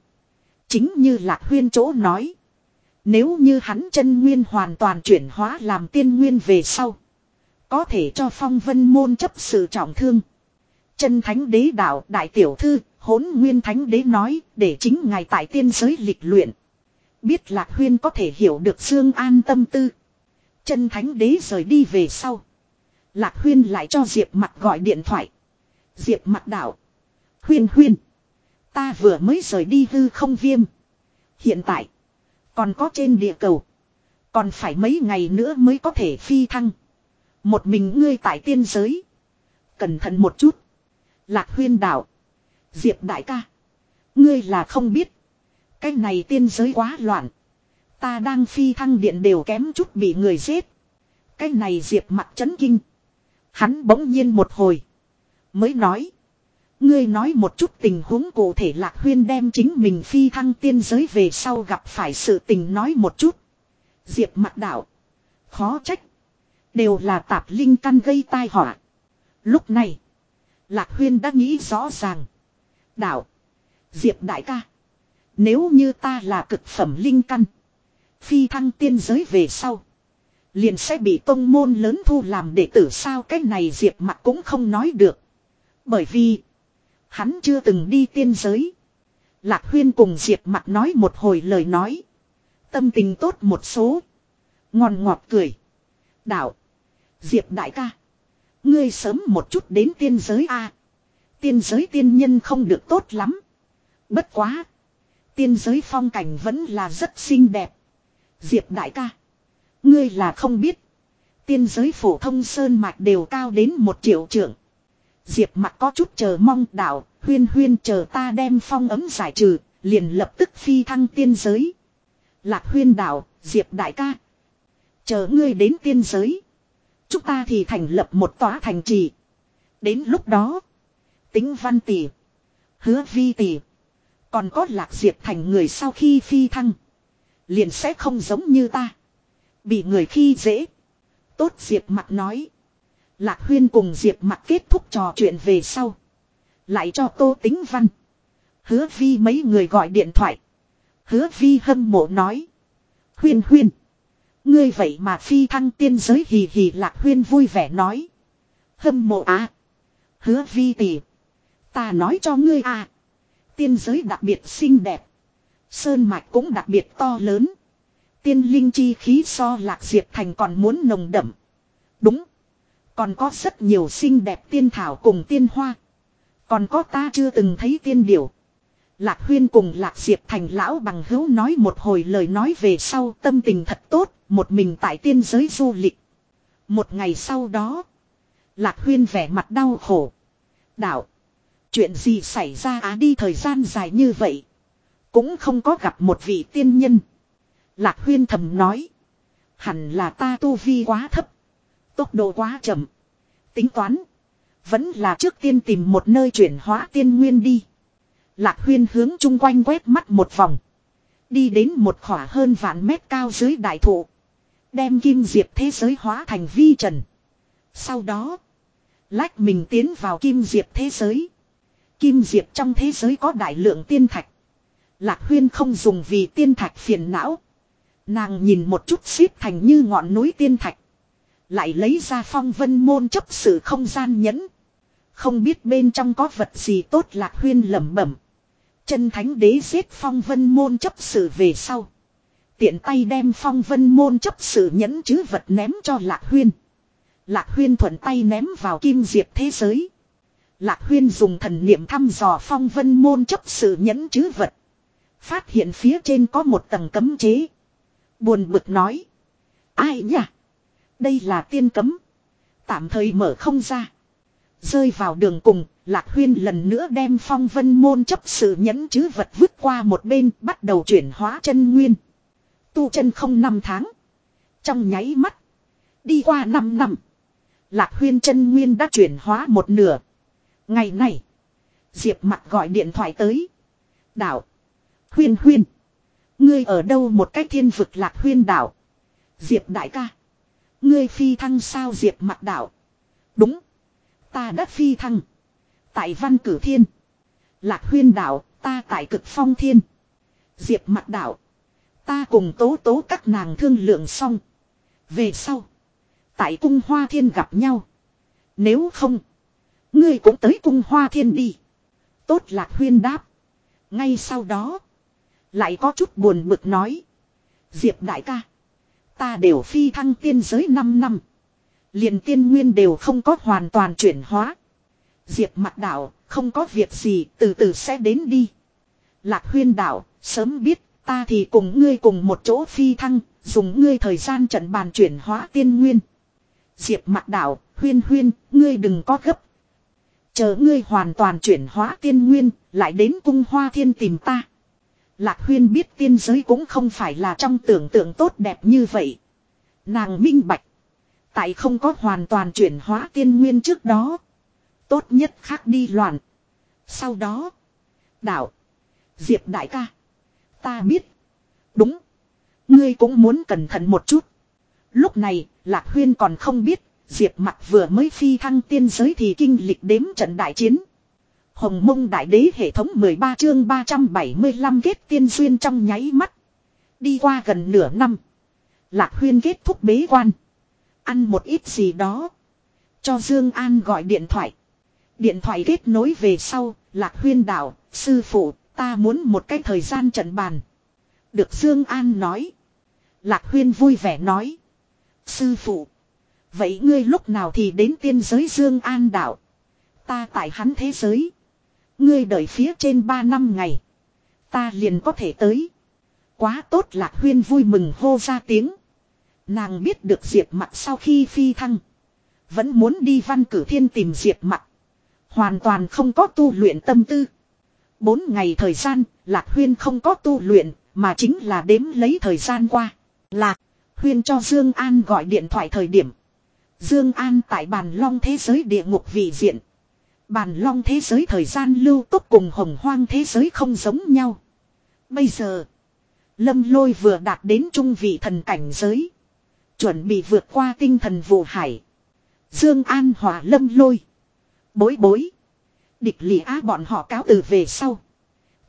Chính như lạc huyên chỗ nói. Nếu như hắn chân nguyên hoàn toàn chuyển hóa làm tiên nguyên về sau. Có thể cho phong vân môn chấp sự trọng thương. Chân thánh đế đạo đại tiểu thư, hốn nguyên thánh đế nói để chính ngài tại tiên giới lịch luyện. Biết lạc huyên có thể hiểu được Dương An tâm tư. Chân thánh đế rời đi về sau. Lạc huyên lại cho Diệp mặt gọi điện thoại. Diệp mặt đạo. Huyên huyên. Ta vừa mới rời đi hư không viêm. Hiện tại. Còn có trên địa cầu. Còn phải mấy ngày nữa mới có thể phi thăng. Một mình ngươi tại tiên giới. Cẩn thận một chút. Lạc huyên đạo. Diệp đại ca. Ngươi là không biết. Cái này tiên giới quá loạn. Ta đang phi thăng điện đều kém chút bị người giết. Cái này diệp mặt chấn kinh. Hắn bỗng nhiên một hồi. Mới nói. Ngươi nói một chút tình huống cụ thể Lạc Huyên đem chính mình phi thăng tiên giới về sau gặp phải sự tình nói một chút. Diệp mặt đạo. Khó trách. Đều là tạp linh căn gây tai họa. Lúc này. Lạc Huyên đã nghĩ rõ ràng. Đạo. Diệp đại ca. Nếu như ta là cực phẩm linh căn. Phi thăng tiên giới về sau. Liền sẽ bị tông môn lớn thu làm đệ tử sao cái này Diệp mặt cũng không nói được. Bởi vì. Hắn chưa từng đi tiên giới. Lạc Huyên cùng Diệp mặt nói một hồi lời nói. Tâm tình tốt một số. Ngon ngọt cười. Đạo. Diệp đại ca. Ngươi sớm một chút đến tiên giới a. Tiên giới tiên nhân không được tốt lắm. Bất quá. Tiên giới phong cảnh vẫn là rất xinh đẹp. Diệp đại ca. Ngươi là không biết. Tiên giới phổ thông sơn mạch đều cao đến một triệu trượng. Diệp mặt có chút chờ mong đạo, huyên huyên chờ ta đem phong ấm giải trừ, liền lập tức phi thăng tiên giới. Lạc huyên đạo, Diệp đại ca. Chờ ngươi đến tiên giới. Chúng ta thì thành lập một tòa thành trì. Đến lúc đó. Tính văn tỷ. Hứa vi tỷ. Còn có lạc diệp thành người sau khi phi thăng. Liền sẽ không giống như ta. Bị người khi dễ. Tốt diệp mặt nói. Lạc huyên cùng diệp mặt kết thúc trò chuyện về sau. Lại cho tô tính văn. Hứa vi mấy người gọi điện thoại. Hứa vi hâm mộ nói. Huyên huyên. Ngươi vậy mà phi thăng tiên giới hì hì lạc huyên vui vẻ nói. Hâm mộ à. Hứa vi tỷ. Ta nói cho ngươi à. Tiên giới đặc biệt xinh đẹp. Sơn mạch cũng đặc biệt to lớn. Tiên linh chi khí so lạc diệp thành còn muốn nồng đậm. Đúng. Còn có rất nhiều xinh đẹp tiên thảo cùng tiên hoa. Còn có ta chưa từng thấy tiên điểu. Lạc huyên cùng lạc diệp thành lão bằng hữu nói một hồi lời nói về sau tâm tình thật tốt, một mình tại tiên giới du lịch. Một ngày sau đó, lạc huyên vẻ mặt đau khổ. Đạo, chuyện gì xảy ra á đi thời gian dài như vậy. Cũng không có gặp một vị tiên nhân. Lạc huyên thầm nói. Hẳn là ta tu vi quá thấp. Tốc độ quá chậm. Tính toán. Vẫn là trước tiên tìm một nơi chuyển hóa tiên nguyên đi. Lạc huyên hướng chung quanh quét mắt một vòng. Đi đến một khỏa hơn vạn mét cao dưới đại thụ. Đem kim diệp thế giới hóa thành vi trần. Sau đó. Lách mình tiến vào kim diệp thế giới. Kim diệp trong thế giới có đại lượng tiên thạch. Lạc huyên không dùng vì tiên thạch phiền não. Nàng nhìn một chút xếp thành như ngọn núi tiên thạch. Lại lấy ra phong vân môn chấp sự không gian nhẫn. Không biết bên trong có vật gì tốt lạc huyên lẩm bẩm. Chân thánh đế giết phong vân môn chấp sự về sau. Tiện tay đem phong vân môn chấp sự nhẫn chứ vật ném cho lạc huyên. Lạc huyên thuận tay ném vào kim diệp thế giới. Lạc huyên dùng thần niệm thăm dò phong vân môn chấp sự nhẫn chứ vật. Phát hiện phía trên có một tầng cấm chế. Buồn bực nói. Ai nhỉ? Đây là tiên cấm. Tạm thời mở không ra. Rơi vào đường cùng, Lạc Huyên lần nữa đem phong vân môn chấp sự nhẫn chứ vật vứt qua một bên, bắt đầu chuyển hóa chân nguyên. Tu chân không năm tháng. Trong nháy mắt. Đi qua năm năm. Lạc Huyên chân nguyên đã chuyển hóa một nửa. Ngày này. Diệp mặt gọi điện thoại tới. Đạo. Huyên huyên. Ngươi ở đâu một cách thiên vực lạc huyên đảo. Diệp đại ca. Ngươi phi thăng sao diệp mặt đảo. Đúng. Ta đã phi thăng. Tại văn cử thiên. Lạc huyên đảo, ta tại cực phong thiên. Diệp mặt đảo. Ta cùng tố tố các nàng thương lượng xong. Về sau. Tại cung hoa thiên gặp nhau. Nếu không. Ngươi cũng tới cung hoa thiên đi. Tốt lạc huyên đáp. Ngay sau đó. Lại có chút buồn bực nói. Diệp đại ca. Ta đều phi thăng tiên giới 5 năm. liền tiên nguyên đều không có hoàn toàn chuyển hóa. Diệp mặt đạo, không có việc gì, từ từ sẽ đến đi. Lạc huyên đạo, sớm biết, ta thì cùng ngươi cùng một chỗ phi thăng, dùng ngươi thời gian trận bàn chuyển hóa tiên nguyên. Diệp mặt đạo, huyên huyên, ngươi đừng có gấp. Chờ ngươi hoàn toàn chuyển hóa tiên nguyên, lại đến cung hoa thiên tìm ta. Lạc huyên biết tiên giới cũng không phải là trong tưởng tượng tốt đẹp như vậy. Nàng minh bạch. Tại không có hoàn toàn chuyển hóa tiên nguyên trước đó. Tốt nhất khác đi loạn. Sau đó. Đạo. Diệp đại ca. Ta biết. Đúng. Ngươi cũng muốn cẩn thận một chút. Lúc này, Lạc Huyên còn không biết, Diệp mặt vừa mới phi thăng tiên giới thì kinh lịch đếm trận đại chiến. Hồng mông đại đế hệ thống 13 chương 375 kết tiên duyên trong nháy mắt. Đi qua gần nửa năm. Lạc Huyên kết thúc bế quan. Ăn một ít gì đó. Cho Dương An gọi điện thoại. Điện thoại kết nối về sau, Lạc Huyên đạo, sư phụ, ta muốn một cái thời gian trận bàn. Được Dương An nói. Lạc Huyên vui vẻ nói. Sư phụ. Vậy ngươi lúc nào thì đến tiên giới Dương An đạo. Ta tại hắn thế giới. Ngươi đợi phía trên ba năm ngày. Ta liền có thể tới. Quá tốt Lạc Huyên vui mừng hô ra tiếng. Nàng biết được Diệp mặt sau khi phi thăng. Vẫn muốn đi văn cử thiên tìm Diệp mặt. Hoàn toàn không có tu luyện tâm tư. Bốn ngày thời gian, Lạc Huyên không có tu luyện, mà chính là đếm lấy thời gian qua. Lạc, Huyên cho Dương An gọi điện thoại thời điểm. Dương An tại bàn long thế giới địa ngục vị diện. Bàn long thế giới thời gian lưu tốc cùng hồng hoang thế giới không giống nhau. Bây giờ, Lâm Lôi vừa đạt đến trung vị thần cảnh giới. Chuẩn bị vượt qua tinh thần vụ hải. Dương An hòa Lâm Lôi. Bối bối. Địch lì á bọn họ cáo từ về sau.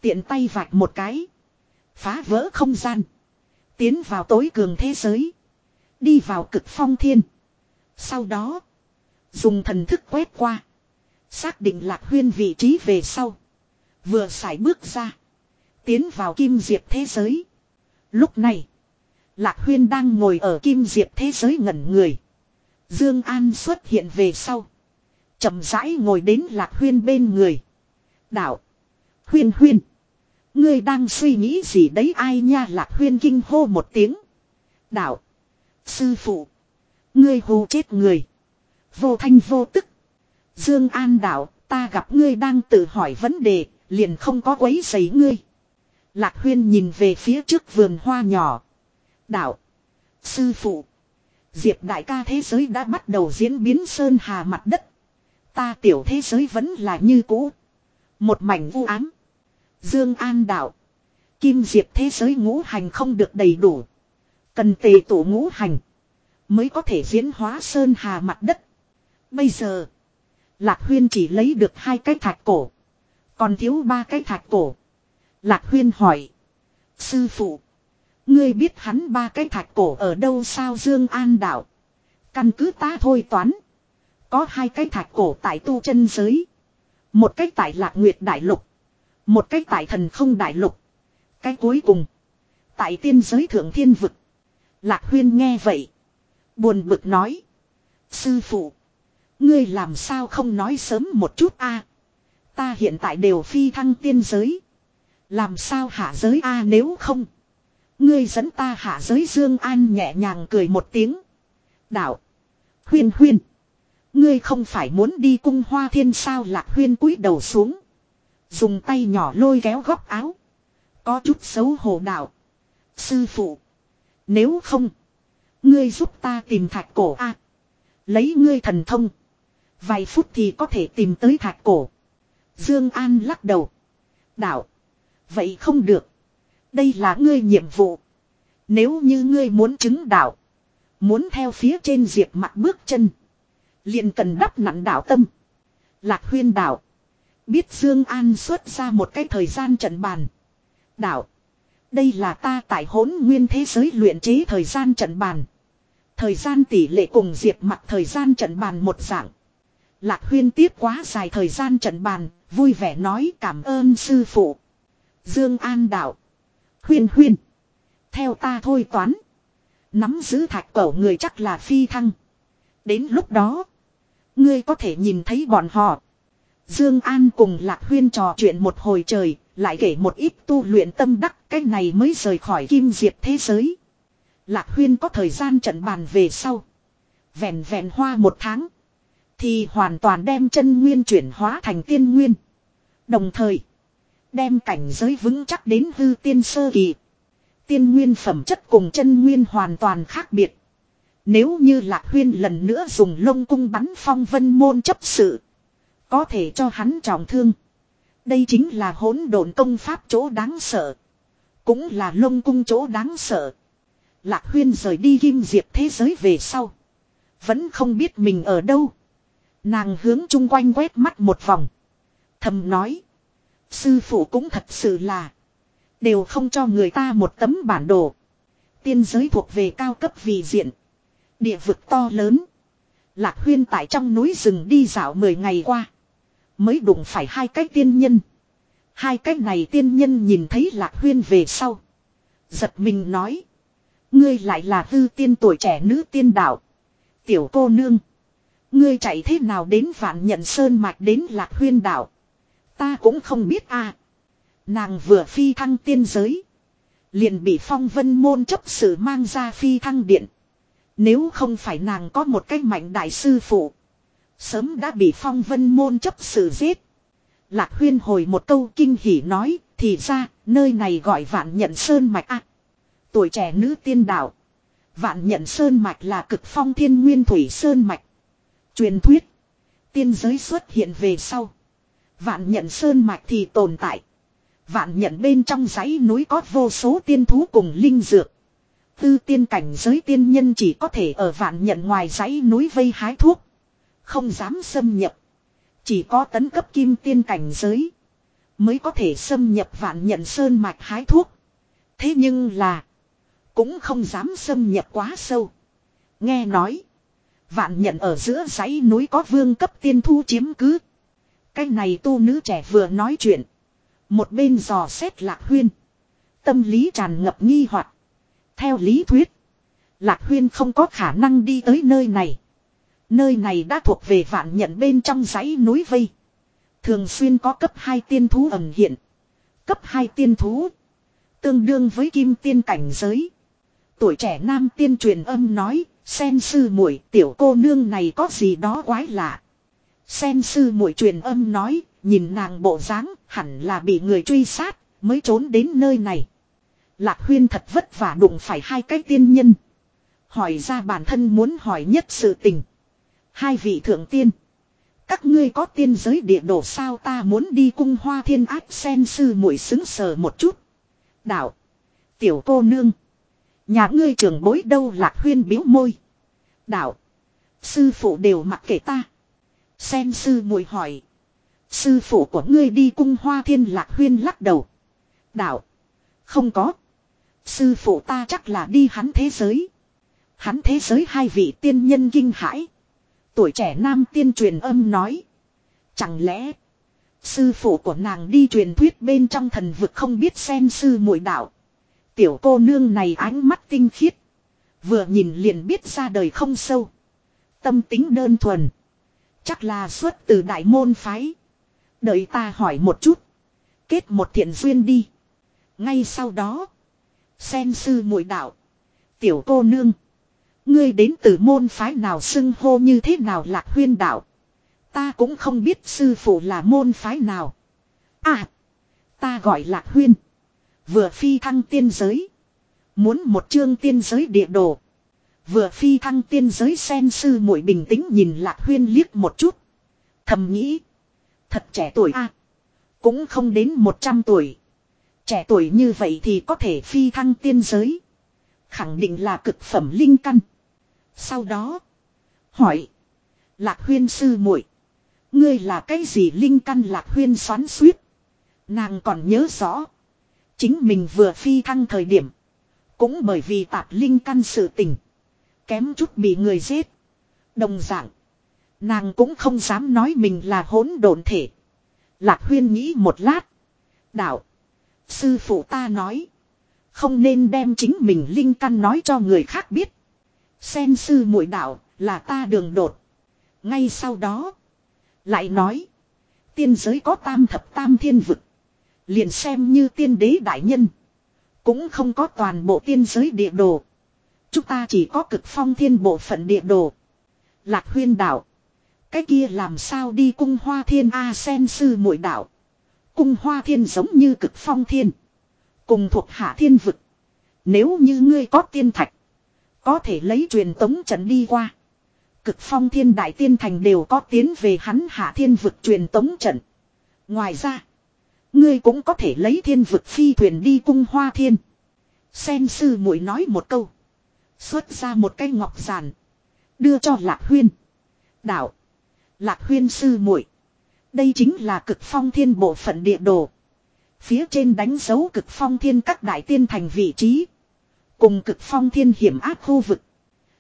Tiện tay vạch một cái. Phá vỡ không gian. Tiến vào tối cường thế giới. Đi vào cực phong thiên. Sau đó. Dùng thần thức quét qua. Xác định lạc huyên vị trí về sau. Vừa xài bước ra. Tiến vào kim diệp thế giới. Lúc này. Lạc huyên đang ngồi ở kim diệp thế giới ngẩn người. Dương An xuất hiện về sau chậm rãi ngồi đến lạc huyên bên người. Đạo. Huyên huyên. Ngươi đang suy nghĩ gì đấy ai nha lạc huyên kinh hô một tiếng. Đạo. Sư phụ. Ngươi hù chết người. Vô thanh vô tức. Dương An đạo. Ta gặp ngươi đang tự hỏi vấn đề. Liền không có quấy rầy ngươi. Lạc huyên nhìn về phía trước vườn hoa nhỏ. Đạo. Sư phụ. Diệp đại ca thế giới đã bắt đầu diễn biến sơn hà mặt đất. Ta tiểu thế giới vẫn là như cũ. Một mảnh u ám. Dương An đạo. Kim diệp thế giới ngũ hành không được đầy đủ. Cần tề tổ ngũ hành. Mới có thể diễn hóa sơn hà mặt đất. Bây giờ. Lạc Huyên chỉ lấy được hai cái thạch cổ. Còn thiếu ba cái thạch cổ. Lạc Huyên hỏi. Sư phụ. Ngươi biết hắn ba cái thạch cổ ở đâu sao Dương An đạo. Căn cứ ta thôi toán. Có hai cái thạch cổ tại tu chân giới. Một cái tại lạc nguyệt đại lục. Một cái tại thần không đại lục. Cái cuối cùng. Tại tiên giới thượng thiên vực. Lạc huyên nghe vậy. Buồn bực nói. Sư phụ. Ngươi làm sao không nói sớm một chút a? Ta hiện tại đều phi thăng tiên giới. Làm sao hạ giới a nếu không? Ngươi dẫn ta hạ giới Dương An nhẹ nhàng cười một tiếng. Đạo. Huyên huyên. Ngươi không phải muốn đi cung hoa thiên sao lạc huyên cúi đầu xuống. Dùng tay nhỏ lôi kéo góc áo. Có chút xấu hổ đạo. Sư phụ. Nếu không. Ngươi giúp ta tìm thạch cổ a Lấy ngươi thần thông. Vài phút thì có thể tìm tới thạch cổ. Dương An lắc đầu. Đạo. Vậy không được. Đây là ngươi nhiệm vụ. Nếu như ngươi muốn chứng đạo. Muốn theo phía trên diệp mặt bước chân, liền cần đắp nặng đạo tâm. Lạc huyên đạo. Biết Dương An xuất ra một cái thời gian trận bàn. Đạo. Đây là ta tại hỗn nguyên thế giới luyện chế thời gian trận bàn. Thời gian tỷ lệ cùng diệp mặt thời gian trận bàn một dạng. Lạc huyên tiếp quá dài thời gian trận bàn, vui vẻ nói cảm ơn sư phụ. Dương An đạo. Huyên huyên. Theo ta thôi toán. Nắm giữ thạch cẩu người chắc là phi thăng. Đến lúc đó. Ngươi có thể nhìn thấy bọn họ. Dương An cùng Lạc Huyên trò chuyện một hồi trời, lại kể một ít tu luyện tâm đắc, cái này mới rời khỏi kim diệp thế giới. Lạc Huyên có thời gian trận bàn về sau. Vẹn vẹn hoa một tháng. Thì hoàn toàn đem chân nguyên chuyển hóa thành tiên nguyên. Đồng thời. Đem cảnh giới vững chắc đến hư tiên sơ kỳ. Tiên nguyên phẩm chất cùng chân nguyên hoàn toàn khác biệt. Nếu như Lạc Huyên lần nữa dùng lông cung bắn phong vân môn chấp sự. Có thể cho hắn trọng thương. Đây chính là hỗn độn công pháp chỗ đáng sợ. Cũng là lông cung chỗ đáng sợ. Lạc Huyên rời đi kim diệp thế giới về sau. Vẫn không biết mình ở đâu. Nàng hướng chung quanh quét mắt một vòng. Thầm nói. Sư phụ cũng thật sự là. Đều không cho người ta một tấm bản đồ. Tiên giới thuộc về cao cấp vì diện. Địa vực to lớn. Lạc huyên tại trong núi rừng đi dạo 10 ngày qua. Mới đụng phải hai cái tiên nhân. Hai cái này tiên nhân nhìn thấy lạc huyên về sau. Giật mình nói. Ngươi lại là hư tiên tuổi trẻ nữ tiên đạo. Tiểu cô nương. Ngươi chạy thế nào đến vạn nhận sơn mạch đến lạc huyên đảo Ta cũng không biết a. Nàng vừa phi thăng tiên giới. Liền bị phong vân môn chấp sự mang ra phi thăng điện. Nếu không phải nàng có một cách mạnh đại sư phụ. Sớm đã bị phong vân môn chấp sự giết. Lạc huyên hồi một câu kinh hỉ nói. Thì ra, nơi này gọi vạn nhận sơn mạch a. tuổi trẻ nữ tiên đạo. Vạn nhận sơn mạch là cực phong thiên nguyên thủy sơn mạch. Truyền thuyết. Tiên giới xuất hiện về sau. Vạn nhận sơn mạch thì tồn tại. Vạn nhận bên trong dãy núi có vô số tiên thú cùng linh dược. Tư tiên cảnh giới tiên nhân chỉ có thể ở vạn nhận ngoài dãy núi vây hái thuốc. Không dám xâm nhập. Chỉ có tấn cấp kim tiên cảnh giới. Mới có thể xâm nhập vạn nhận sơn mạch hái thuốc. Thế nhưng là. Cũng không dám xâm nhập quá sâu. Nghe nói. Vạn nhận ở giữa dãy núi có vương cấp tiên thu chiếm cứ. Cái này tu nữ trẻ vừa nói chuyện. Một bên dò xét lạc huyên. Tâm lý tràn ngập nghi hoặc Theo lý thuyết. Lạc huyên không có khả năng đi tới nơi này. Nơi này đã thuộc về vạn nhận bên trong dãy núi vây. Thường xuyên có cấp 2 tiên thú ẩn hiện. Cấp 2 tiên thú. Tương đương với kim tiên cảnh giới. Tuổi trẻ nam tiên truyền âm nói. Sen sư muội, tiểu cô nương này có gì đó quái lạ. Sen sư muội truyền âm nói. Nhìn nàng bộ dáng, hẳn là bị người truy sát, mới trốn đến nơi này. Lạc huyên thật vất vả đụng phải hai cái tiên nhân. Hỏi ra bản thân muốn hỏi nhất sự tình. Hai vị thượng tiên. Các ngươi có tiên giới địa đồ sao ta muốn đi cung hoa thiên áp sen sư muội xứng sờ một chút. Đạo. Tiểu cô nương. Nhà ngươi trưởng bối đâu lạc huyên biếu môi. Đạo. Sư phụ đều mặc kệ ta. Sen sư muội hỏi. Sư phụ của ngươi đi cung hoa thiên lạc huyên lắc đầu. Đạo. Không có. Sư phụ ta chắc là đi hắn thế giới. Hắn thế giới hai vị tiên nhân kinh hãi. Tuổi trẻ nam tiên truyền âm nói. Chẳng lẽ. Sư phụ của nàng đi truyền thuyết bên trong thần vực không biết xem sư muội đạo. Tiểu cô nương này ánh mắt tinh khiết. Vừa nhìn liền biết ra đời không sâu. Tâm tính đơn thuần. Chắc là xuất từ đại môn phái. Đợi ta hỏi một chút. Kết một thiện duyên đi. Ngay sau đó. Sen sư muội đạo. Tiểu cô nương. Ngươi đến từ môn phái nào xưng hô như thế nào lạc huyên đạo. Ta cũng không biết sư phụ là môn phái nào. À. Ta gọi lạc huyên. Vừa phi thăng tiên giới. Muốn một chương tiên giới địa đồ. Vừa phi thăng tiên giới sen sư muội bình tĩnh nhìn lạc huyên liếc một chút. Thầm nghĩ. Thật trẻ tuổi a Cũng không đến 100 tuổi. Trẻ tuổi như vậy thì có thể phi thăng tiên giới. Khẳng định là cực phẩm linh căn. Sau đó. Hỏi. Lạc huyên sư muội, Ngươi là cái gì linh căn lạc huyên xoắn suýt. Nàng còn nhớ rõ. Chính mình vừa phi thăng thời điểm. Cũng bởi vì tạp linh căn sự tình. Kém chút bị người giết. Đồng dạng. Nàng cũng không dám nói mình là hỗn độn thể. Lạc huyên nghĩ một lát. Đạo. Sư phụ ta nói. Không nên đem chính mình linh căn nói cho người khác biết. Sen sư muội đạo là ta đường đột. Ngay sau đó. Lại nói. Tiên giới có tam thập tam thiên vực. Liền xem như tiên đế đại nhân. Cũng không có toàn bộ tiên giới địa đồ. Chúng ta chỉ có cực phong thiên bộ phận địa đồ. Lạc huyên đạo. Cái kia làm sao đi cung hoa thiên A sen sư muội đạo. Cung hoa thiên giống như cực phong thiên. Cùng thuộc hạ thiên vực. Nếu như ngươi có tiên thạch. Có thể lấy truyền tống trận đi qua. Cực phong thiên đại tiên thành đều có tiến về hắn hạ thiên vực truyền tống trận. Ngoài ra. Ngươi cũng có thể lấy thiên vực phi thuyền đi cung hoa thiên. Sen sư muội nói một câu. Xuất ra một cái ngọc giản. Đưa cho lạc huyên. Đạo. Lạc huyên sư muội Đây chính là cực phong thiên bộ phận địa đồ. Phía trên đánh dấu cực phong thiên các đại tiên thành vị trí. Cùng cực phong thiên hiểm áp khu vực.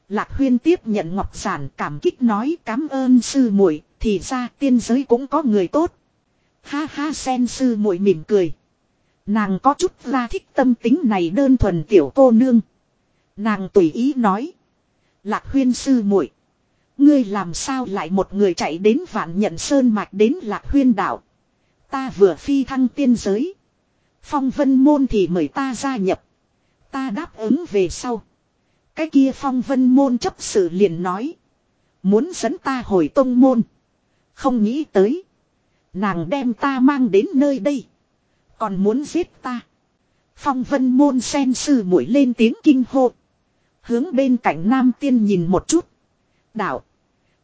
Lạc huyên tiếp nhận ngọc giản cảm kích nói cảm ơn sư muội, thì ra tiên giới cũng có người tốt. Ha ha sen sư muội mỉm cười. Nàng có chút ra thích tâm tính này đơn thuần tiểu cô nương. Nàng tùy ý nói. Lạc huyên sư muội, Ngươi làm sao lại một người chạy đến vạn nhận sơn mạch đến lạc huyên đảo. Ta vừa phi thăng tiên giới. Phong vân môn thì mời ta gia nhập. Ta đáp ứng về sau. Cái kia phong vân môn chấp sự liền nói. Muốn dẫn ta hồi tông môn. Không nghĩ tới. Nàng đem ta mang đến nơi đây. Còn muốn giết ta. Phong vân môn sen sư mũi lên tiếng kinh hô. Hướng bên cạnh nam tiên nhìn một chút. Đạo.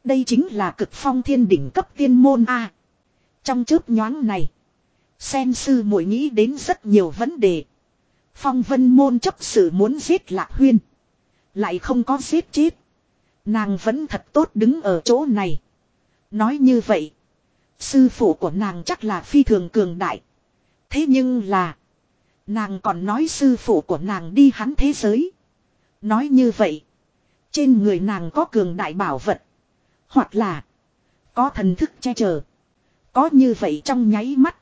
Đây chính là cực phong thiên đỉnh cấp tiên môn A. Trong chớp nhoáng này. Sen sư muội nghĩ đến rất nhiều vấn đề. Phong vân môn chấp sự muốn giết lạc huyên. Lại không có giết chết. Nàng vẫn thật tốt đứng ở chỗ này. Nói như vậy. Sư phụ của nàng chắc là phi thường cường đại. Thế nhưng là. Nàng còn nói sư phụ của nàng đi hắn thế giới. Nói như vậy. Trên người nàng có cường đại bảo vật. Hoặc là. Có thần thức che chở. Có như vậy trong nháy mắt.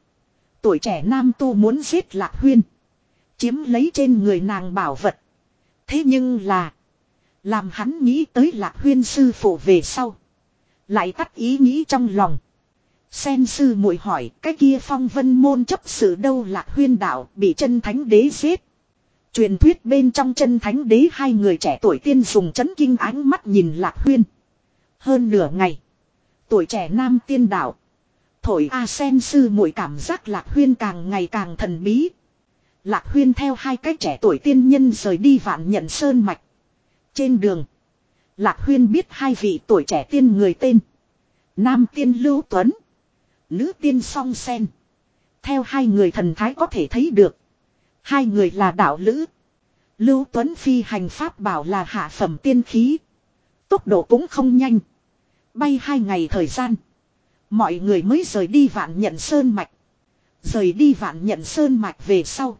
Tuổi trẻ nam tu muốn giết lạc huyên. Chiếm lấy trên người nàng bảo vật. Thế nhưng là. Làm hắn nghĩ tới lạc huyên sư phụ về sau. Lại tắt ý nghĩ trong lòng. Sen sư muội hỏi, cái kia phong vân môn chấp sự đâu lạc huyên đạo, bị chân thánh đế giết. Truyền thuyết bên trong chân thánh đế hai người trẻ tuổi tiên dùng chấn kinh ánh mắt nhìn lạc huyên. Hơn nửa ngày. Tuổi trẻ nam tiên đạo. Thổi A sen sư muội cảm giác lạc huyên càng ngày càng thần bí. Lạc huyên theo hai cái trẻ tuổi tiên nhân rời đi vạn nhận sơn mạch. Trên đường. Lạc huyên biết hai vị tuổi trẻ tiên người tên. Nam tiên Lưu Tuấn. Nữ tiên song sen. Theo hai người thần thái có thể thấy được. Hai người là đạo lữ. Lưu Tuấn phi hành pháp bảo là hạ phẩm tiên khí. Tốc độ cũng không nhanh. Bay hai ngày thời gian. Mọi người mới rời đi vạn nhận sơn mạch. Rời đi vạn nhận sơn mạch về sau.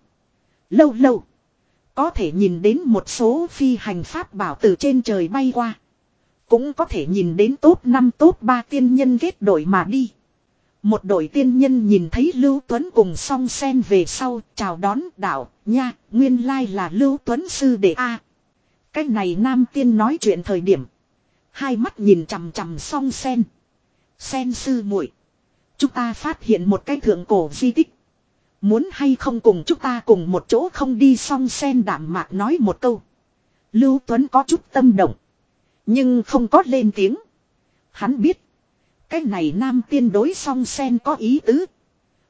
Lâu lâu. Có thể nhìn đến một số phi hành pháp bảo từ trên trời bay qua. Cũng có thể nhìn đến top 5 top 3 tiên nhân kết đội mà đi. Một đội tiên nhân nhìn thấy Lưu Tuấn cùng song sen về sau, chào đón đạo, nha, nguyên lai là Lưu Tuấn sư đệ A. Cách này nam tiên nói chuyện thời điểm. Hai mắt nhìn chằm chằm song sen. Sen sư muội, Chúng ta phát hiện một cái thượng cổ di tích. Muốn hay không cùng chúng ta cùng một chỗ không đi song sen đảm mạc nói một câu. Lưu Tuấn có chút tâm động. Nhưng không có lên tiếng. Hắn biết. Cái này nam tiên đối song sen có ý tứ.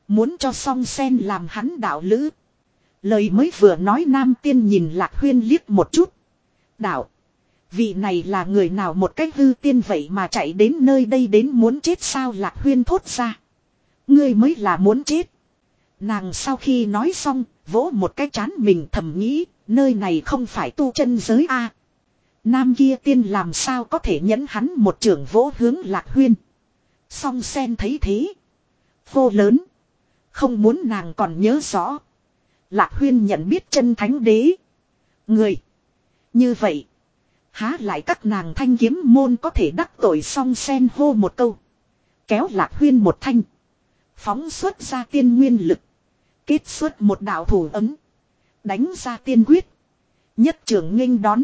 Muốn cho song sen làm hắn đạo lữ. Lời mới vừa nói nam tiên nhìn lạc huyên liếc một chút. Đạo. Vị này là người nào một cách hư tiên vậy mà chạy đến nơi đây đến muốn chết sao lạc huyên thốt ra. Ngươi mới là muốn chết. Nàng sau khi nói xong, vỗ một cái chán mình thầm nghĩ, nơi này không phải tu chân giới a. Nam kia tiên làm sao có thể nhẫn hắn một trưởng vỗ hướng lạc huyên. Song sen thấy thế. Vô lớn. Không muốn nàng còn nhớ rõ. Lạc huyên nhận biết chân thánh đế. Người. Như vậy. Há lại các nàng thanh kiếm môn có thể đắc tội song sen hô một câu. Kéo lạc huyên một thanh. Phóng xuất ra tiên nguyên lực. Kết xuất một đạo thủ ấm. Đánh ra tiên quyết. Nhất trưởng nghênh đón.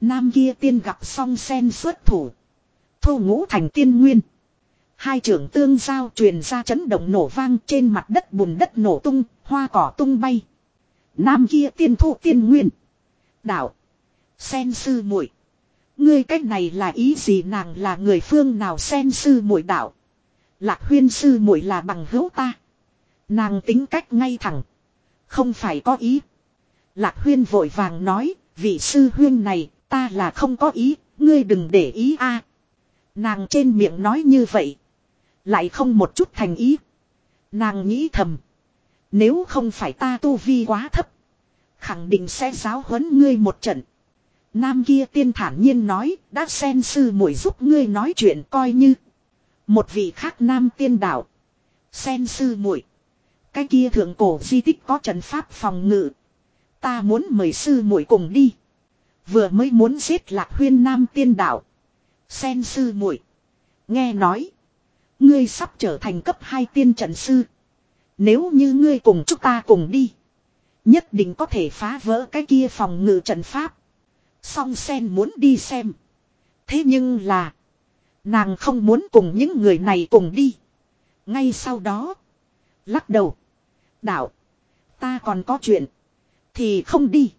Nam kia tiên gặp song sen xuất thủ. Thu ngũ thành tiên nguyên. Hai trưởng tương giao truyền ra chấn động nổ vang trên mặt đất bùn đất nổ tung, hoa cỏ tung bay. Nam kia tiên thu tiên nguyên. Đạo. Sen sư muội Ngươi cách này là ý gì nàng là người phương nào sen sư muội đạo. Lạc huyên sư muội là bằng hữu ta. Nàng tính cách ngay thẳng. Không phải có ý. Lạc huyên vội vàng nói, vị sư huyên này, Ta là không có ý, ngươi đừng để ý a. Nàng trên miệng nói như vậy. Lại không một chút thành ý. Nàng nghĩ thầm. Nếu không phải ta tu vi quá thấp. Khẳng định sẽ giáo huấn ngươi một trận. Nam kia tiên thản nhiên nói, đã sen sư muội giúp ngươi nói chuyện coi như. Một vị khác nam tiên đạo. Sen sư muội Cái kia thượng cổ di tích có trận pháp phòng ngự. Ta muốn mời sư muội cùng đi. Vừa mới muốn giết lạc huyên nam tiên đạo. Sen sư muội Nghe nói. Ngươi sắp trở thành cấp 2 tiên trận sư. Nếu như ngươi cùng chúng ta cùng đi. Nhất định có thể phá vỡ cái kia phòng ngự trận pháp. Song sen muốn đi xem. Thế nhưng là. Nàng không muốn cùng những người này cùng đi. Ngay sau đó. Lắc đầu. Đạo. Ta còn có chuyện. Thì không đi.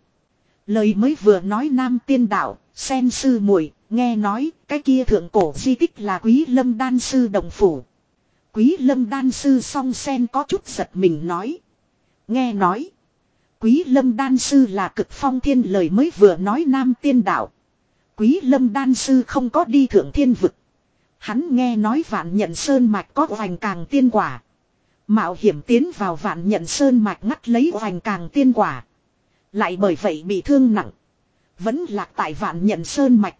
Lời mới vừa nói nam tiên đạo. Sen sư muội nghe nói, cái kia thượng cổ di tích là quý lâm đan sư đồng phủ. Quý lâm đan sư song sen có chút giật mình nói. Nghe nói. Quý lâm đan sư là cực phong thiên lời mới vừa nói nam tiên đạo. Quý lâm đan sư không có đi thượng thiên vực. Hắn nghe nói vạn nhận sơn mạch có hoành càng tiên quả. Mạo hiểm tiến vào vạn nhận sơn mạch ngắt lấy hoành càng tiên quả. Lại bởi vậy bị thương nặng. Vẫn lạc tại vạn nhận sơn mạch.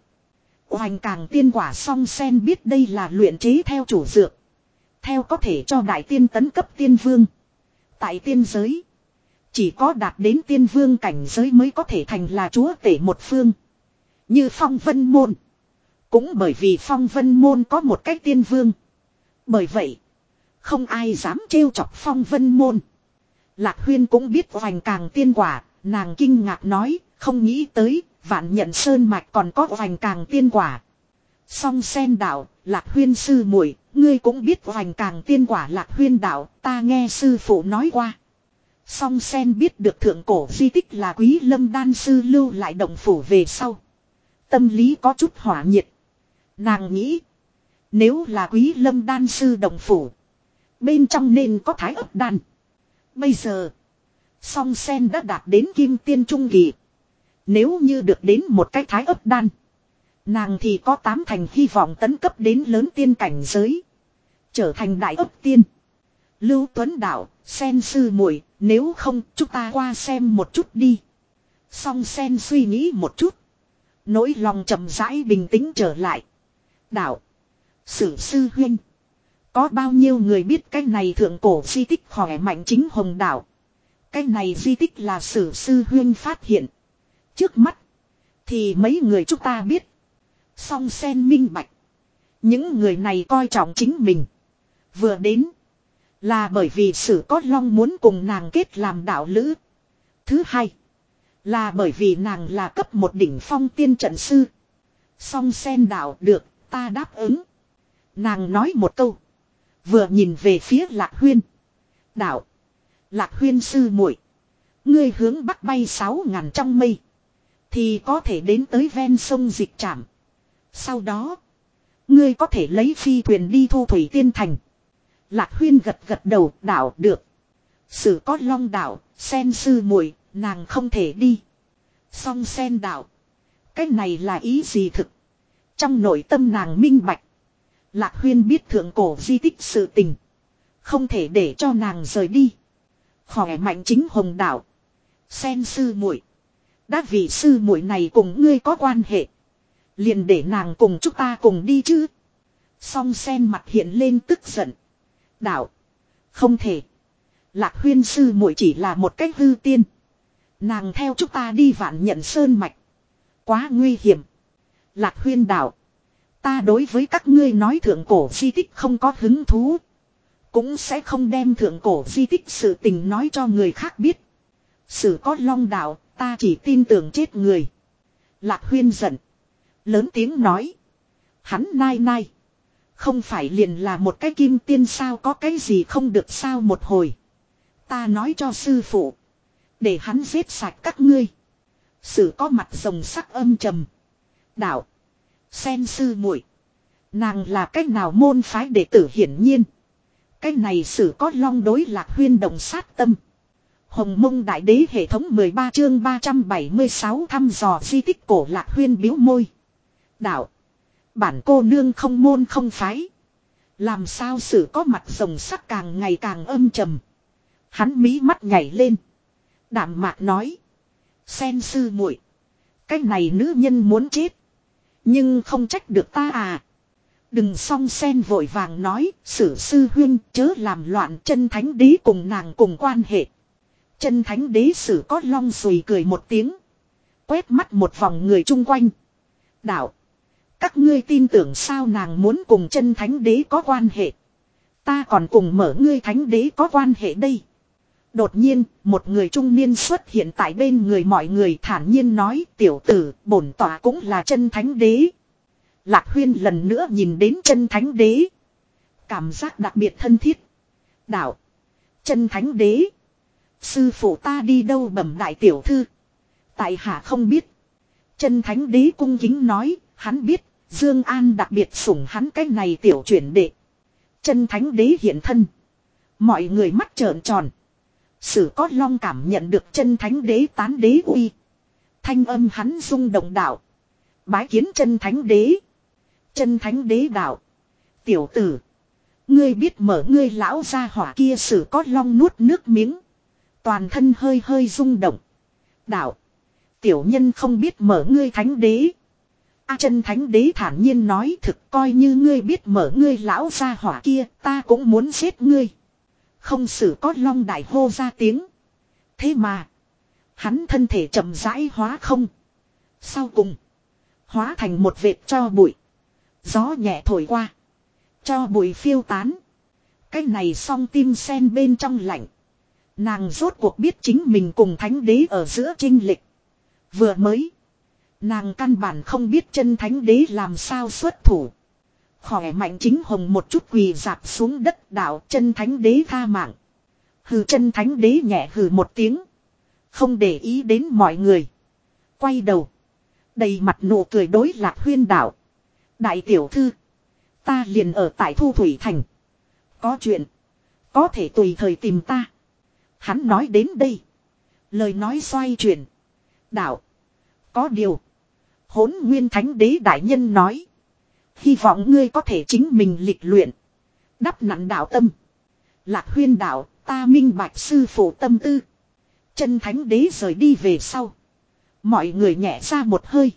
Hoành càng tiên quả song sen biết đây là luyện chế theo chủ dược. Theo có thể cho đại tiên tấn cấp tiên vương. Tại tiên giới. Chỉ có đạt đến tiên vương cảnh giới mới có thể thành là chúa tể một phương. Như phong vân môn. Cũng bởi vì phong vân môn có một cách tiên vương. Bởi vậy. Không ai dám trêu chọc phong vân môn. Lạc huyên cũng biết hoành càng tiên quả. Nàng kinh ngạc nói. Không nghĩ tới. Vạn nhận sơn mạch còn có hoành càng tiên quả. Song sen đạo. Lạc huyên sư muội, Ngươi cũng biết hoành càng tiên quả, lạc huyên đạo. Ta nghe sư phụ nói qua. Song sen biết được thượng cổ di tích là quý lâm đan sư lưu lại động phủ về sau. Tâm lý có chút hỏa nhiệt. Nàng nghĩ. Nếu là quý lâm đan sư động phủ. Bên trong nên có thái ấp đan. Bây giờ. Song sen đã đạt đến kim tiên trung kỳ. Nếu như được đến một cái thái ấp đan. Nàng thì có tám thành hy vọng tấn cấp đến lớn tiên cảnh giới. Trở thành đại ấp tiên. Lưu Tuấn Đạo, sen sư muội nếu không chúng ta qua xem một chút đi. Song sen suy nghĩ một chút. Nỗi lòng chậm rãi bình tĩnh trở lại. Đạo. Sử sư huynh. Có bao nhiêu người biết cái này thượng cổ di tích khỏe mạnh chính hồng đạo. Cái này di tích là sử sư huynh phát hiện. Trước mắt. Thì mấy người chúng ta biết. Song sen minh bạch. Những người này coi trọng chính mình. Vừa đến. Là bởi vì sử có long muốn cùng nàng kết làm đạo lữ. Thứ hai. Là bởi vì nàng là cấp một đỉnh phong tiên trận sư. Song sen đạo được, ta đáp ứng. Nàng nói một câu. Vừa nhìn về phía lạc huyên. Đạo. Lạc huyên sư muội Ngươi hướng bắc bay sáu ngàn trong mây. Thì có thể đến tới ven sông dịch trạm. Sau đó. Ngươi có thể lấy phi thuyền đi thu thủy tiên thành. Lạc huyên gật gật đầu đảo được. Sử có long đảo, sen sư muội nàng không thể đi. Song sen đảo, Cái này là ý gì thực? Trong nội tâm nàng minh bạch. Lạc huyên biết thượng cổ di tích sự tình. Không thể để cho nàng rời đi. Khỏe mạnh chính hồng đảo, Sen sư muội đã vị sư muội này cùng ngươi có quan hệ. Liền để nàng cùng chúng ta cùng đi chứ. Song sen mặt hiện lên tức giận. Đạo. Không thể. Lạc huyên sư muội chỉ là một cách hư tiên. Nàng theo chúng ta đi vạn nhận sơn mạch. Quá nguy hiểm. Lạc huyên đạo. Ta đối với các ngươi nói thượng cổ di tích không có hứng thú. Cũng sẽ không đem thượng cổ di tích sự tình nói cho người khác biết. Sử có long đạo, ta chỉ tin tưởng chết người. Lạc huyên giận. Lớn tiếng nói. Hắn nai nai. Không phải liền là một cái kim tiên sao có cái gì không được sao một hồi. Ta nói cho sư phụ. Để hắn giết sạch các ngươi. Sử có mặt rồng sắc âm trầm. Đạo. Sen sư muội Nàng là cách nào môn phái đệ tử hiển nhiên. Cái này sử có long đối lạc huyên đồng sát tâm. Hồng mông đại đế hệ thống 13 chương 376 thăm dò di tích cổ lạc huyên biếu môi. Đạo. Bản cô nương không môn không phái. Làm sao sự có mặt rồng sắc càng ngày càng âm trầm. Hắn mí mắt nhảy lên. Đảm mạc nói. Sen sư muội Cái này nữ nhân muốn chết. Nhưng không trách được ta à. Đừng song sen vội vàng nói, sử sư huyên chớ làm loạn chân thánh đế cùng nàng cùng quan hệ. Chân thánh đế sử có long rùi cười một tiếng. Quét mắt một vòng người chung quanh. Đạo. Các ngươi tin tưởng sao nàng muốn cùng chân thánh đế có quan hệ. Ta còn cùng mở ngươi thánh đế có quan hệ đây. Đột nhiên, một người trung niên xuất hiện tại bên người mọi người thản nhiên nói tiểu tử, bổn tỏa cũng là chân thánh đế. Lạc huyên lần nữa nhìn đến chân thánh đế. Cảm giác đặc biệt thân thiết. Đạo. Chân thánh đế. Sư phụ ta đi đâu bẩm đại tiểu thư. Tại hạ không biết. Chân thánh đế cung kính nói, hắn biết, Dương An đặc biệt sủng hắn cái này tiểu chuyển đệ. Chân thánh đế hiện thân. Mọi người mắt trợn tròn. Sử có long cảm nhận được chân thánh đế tán đế uy. Thanh âm hắn rung động đạo. Bái kiến chân thánh đế. Chân thánh đế đạo. Tiểu tử. Ngươi biết mở ngươi lão ra hỏa kia sử có long nuốt nước miếng. Toàn thân hơi hơi rung động. Đạo. Tiểu nhân không biết mở ngươi thánh đế. A chân thánh đế thản nhiên nói thực coi như ngươi biết mở ngươi lão ra hỏa kia, ta cũng muốn giết ngươi. Không xử có long đại hô ra tiếng. Thế mà. Hắn thân thể chậm rãi hóa không. Sau cùng. Hóa thành một vệt cho bụi. Gió nhẹ thổi qua. Cho bụi phiêu tán. Cái này song tim sen bên trong lạnh. Nàng rốt cuộc biết chính mình cùng thánh đế ở giữa trinh lịch. Vừa mới. Nàng căn bản không biết chân thánh đế làm sao xuất thủ. Khỏe mạnh chính hồng một chút quỳ dạp xuống đất đạo chân thánh đế tha mạng. Hừ chân thánh đế nhẹ hừ một tiếng. Không để ý đến mọi người. Quay đầu. Đầy mặt nụ cười đối lạc huyên đảo Đại tiểu thư. Ta liền ở tại Thu Thủy Thành. Có chuyện. Có thể tùy thời tìm ta. Hắn nói đến đây. Lời nói xoay chuyển. Đạo. Có điều. Hốn nguyên thánh đế đại nhân nói. Hy vọng ngươi có thể chính mình lịch luyện. Đắp nặng đạo tâm. Lạc huyên đạo, ta minh bạch sư phụ tâm tư. Chân thánh đế rời đi về sau. Mọi người nhẹ ra một hơi.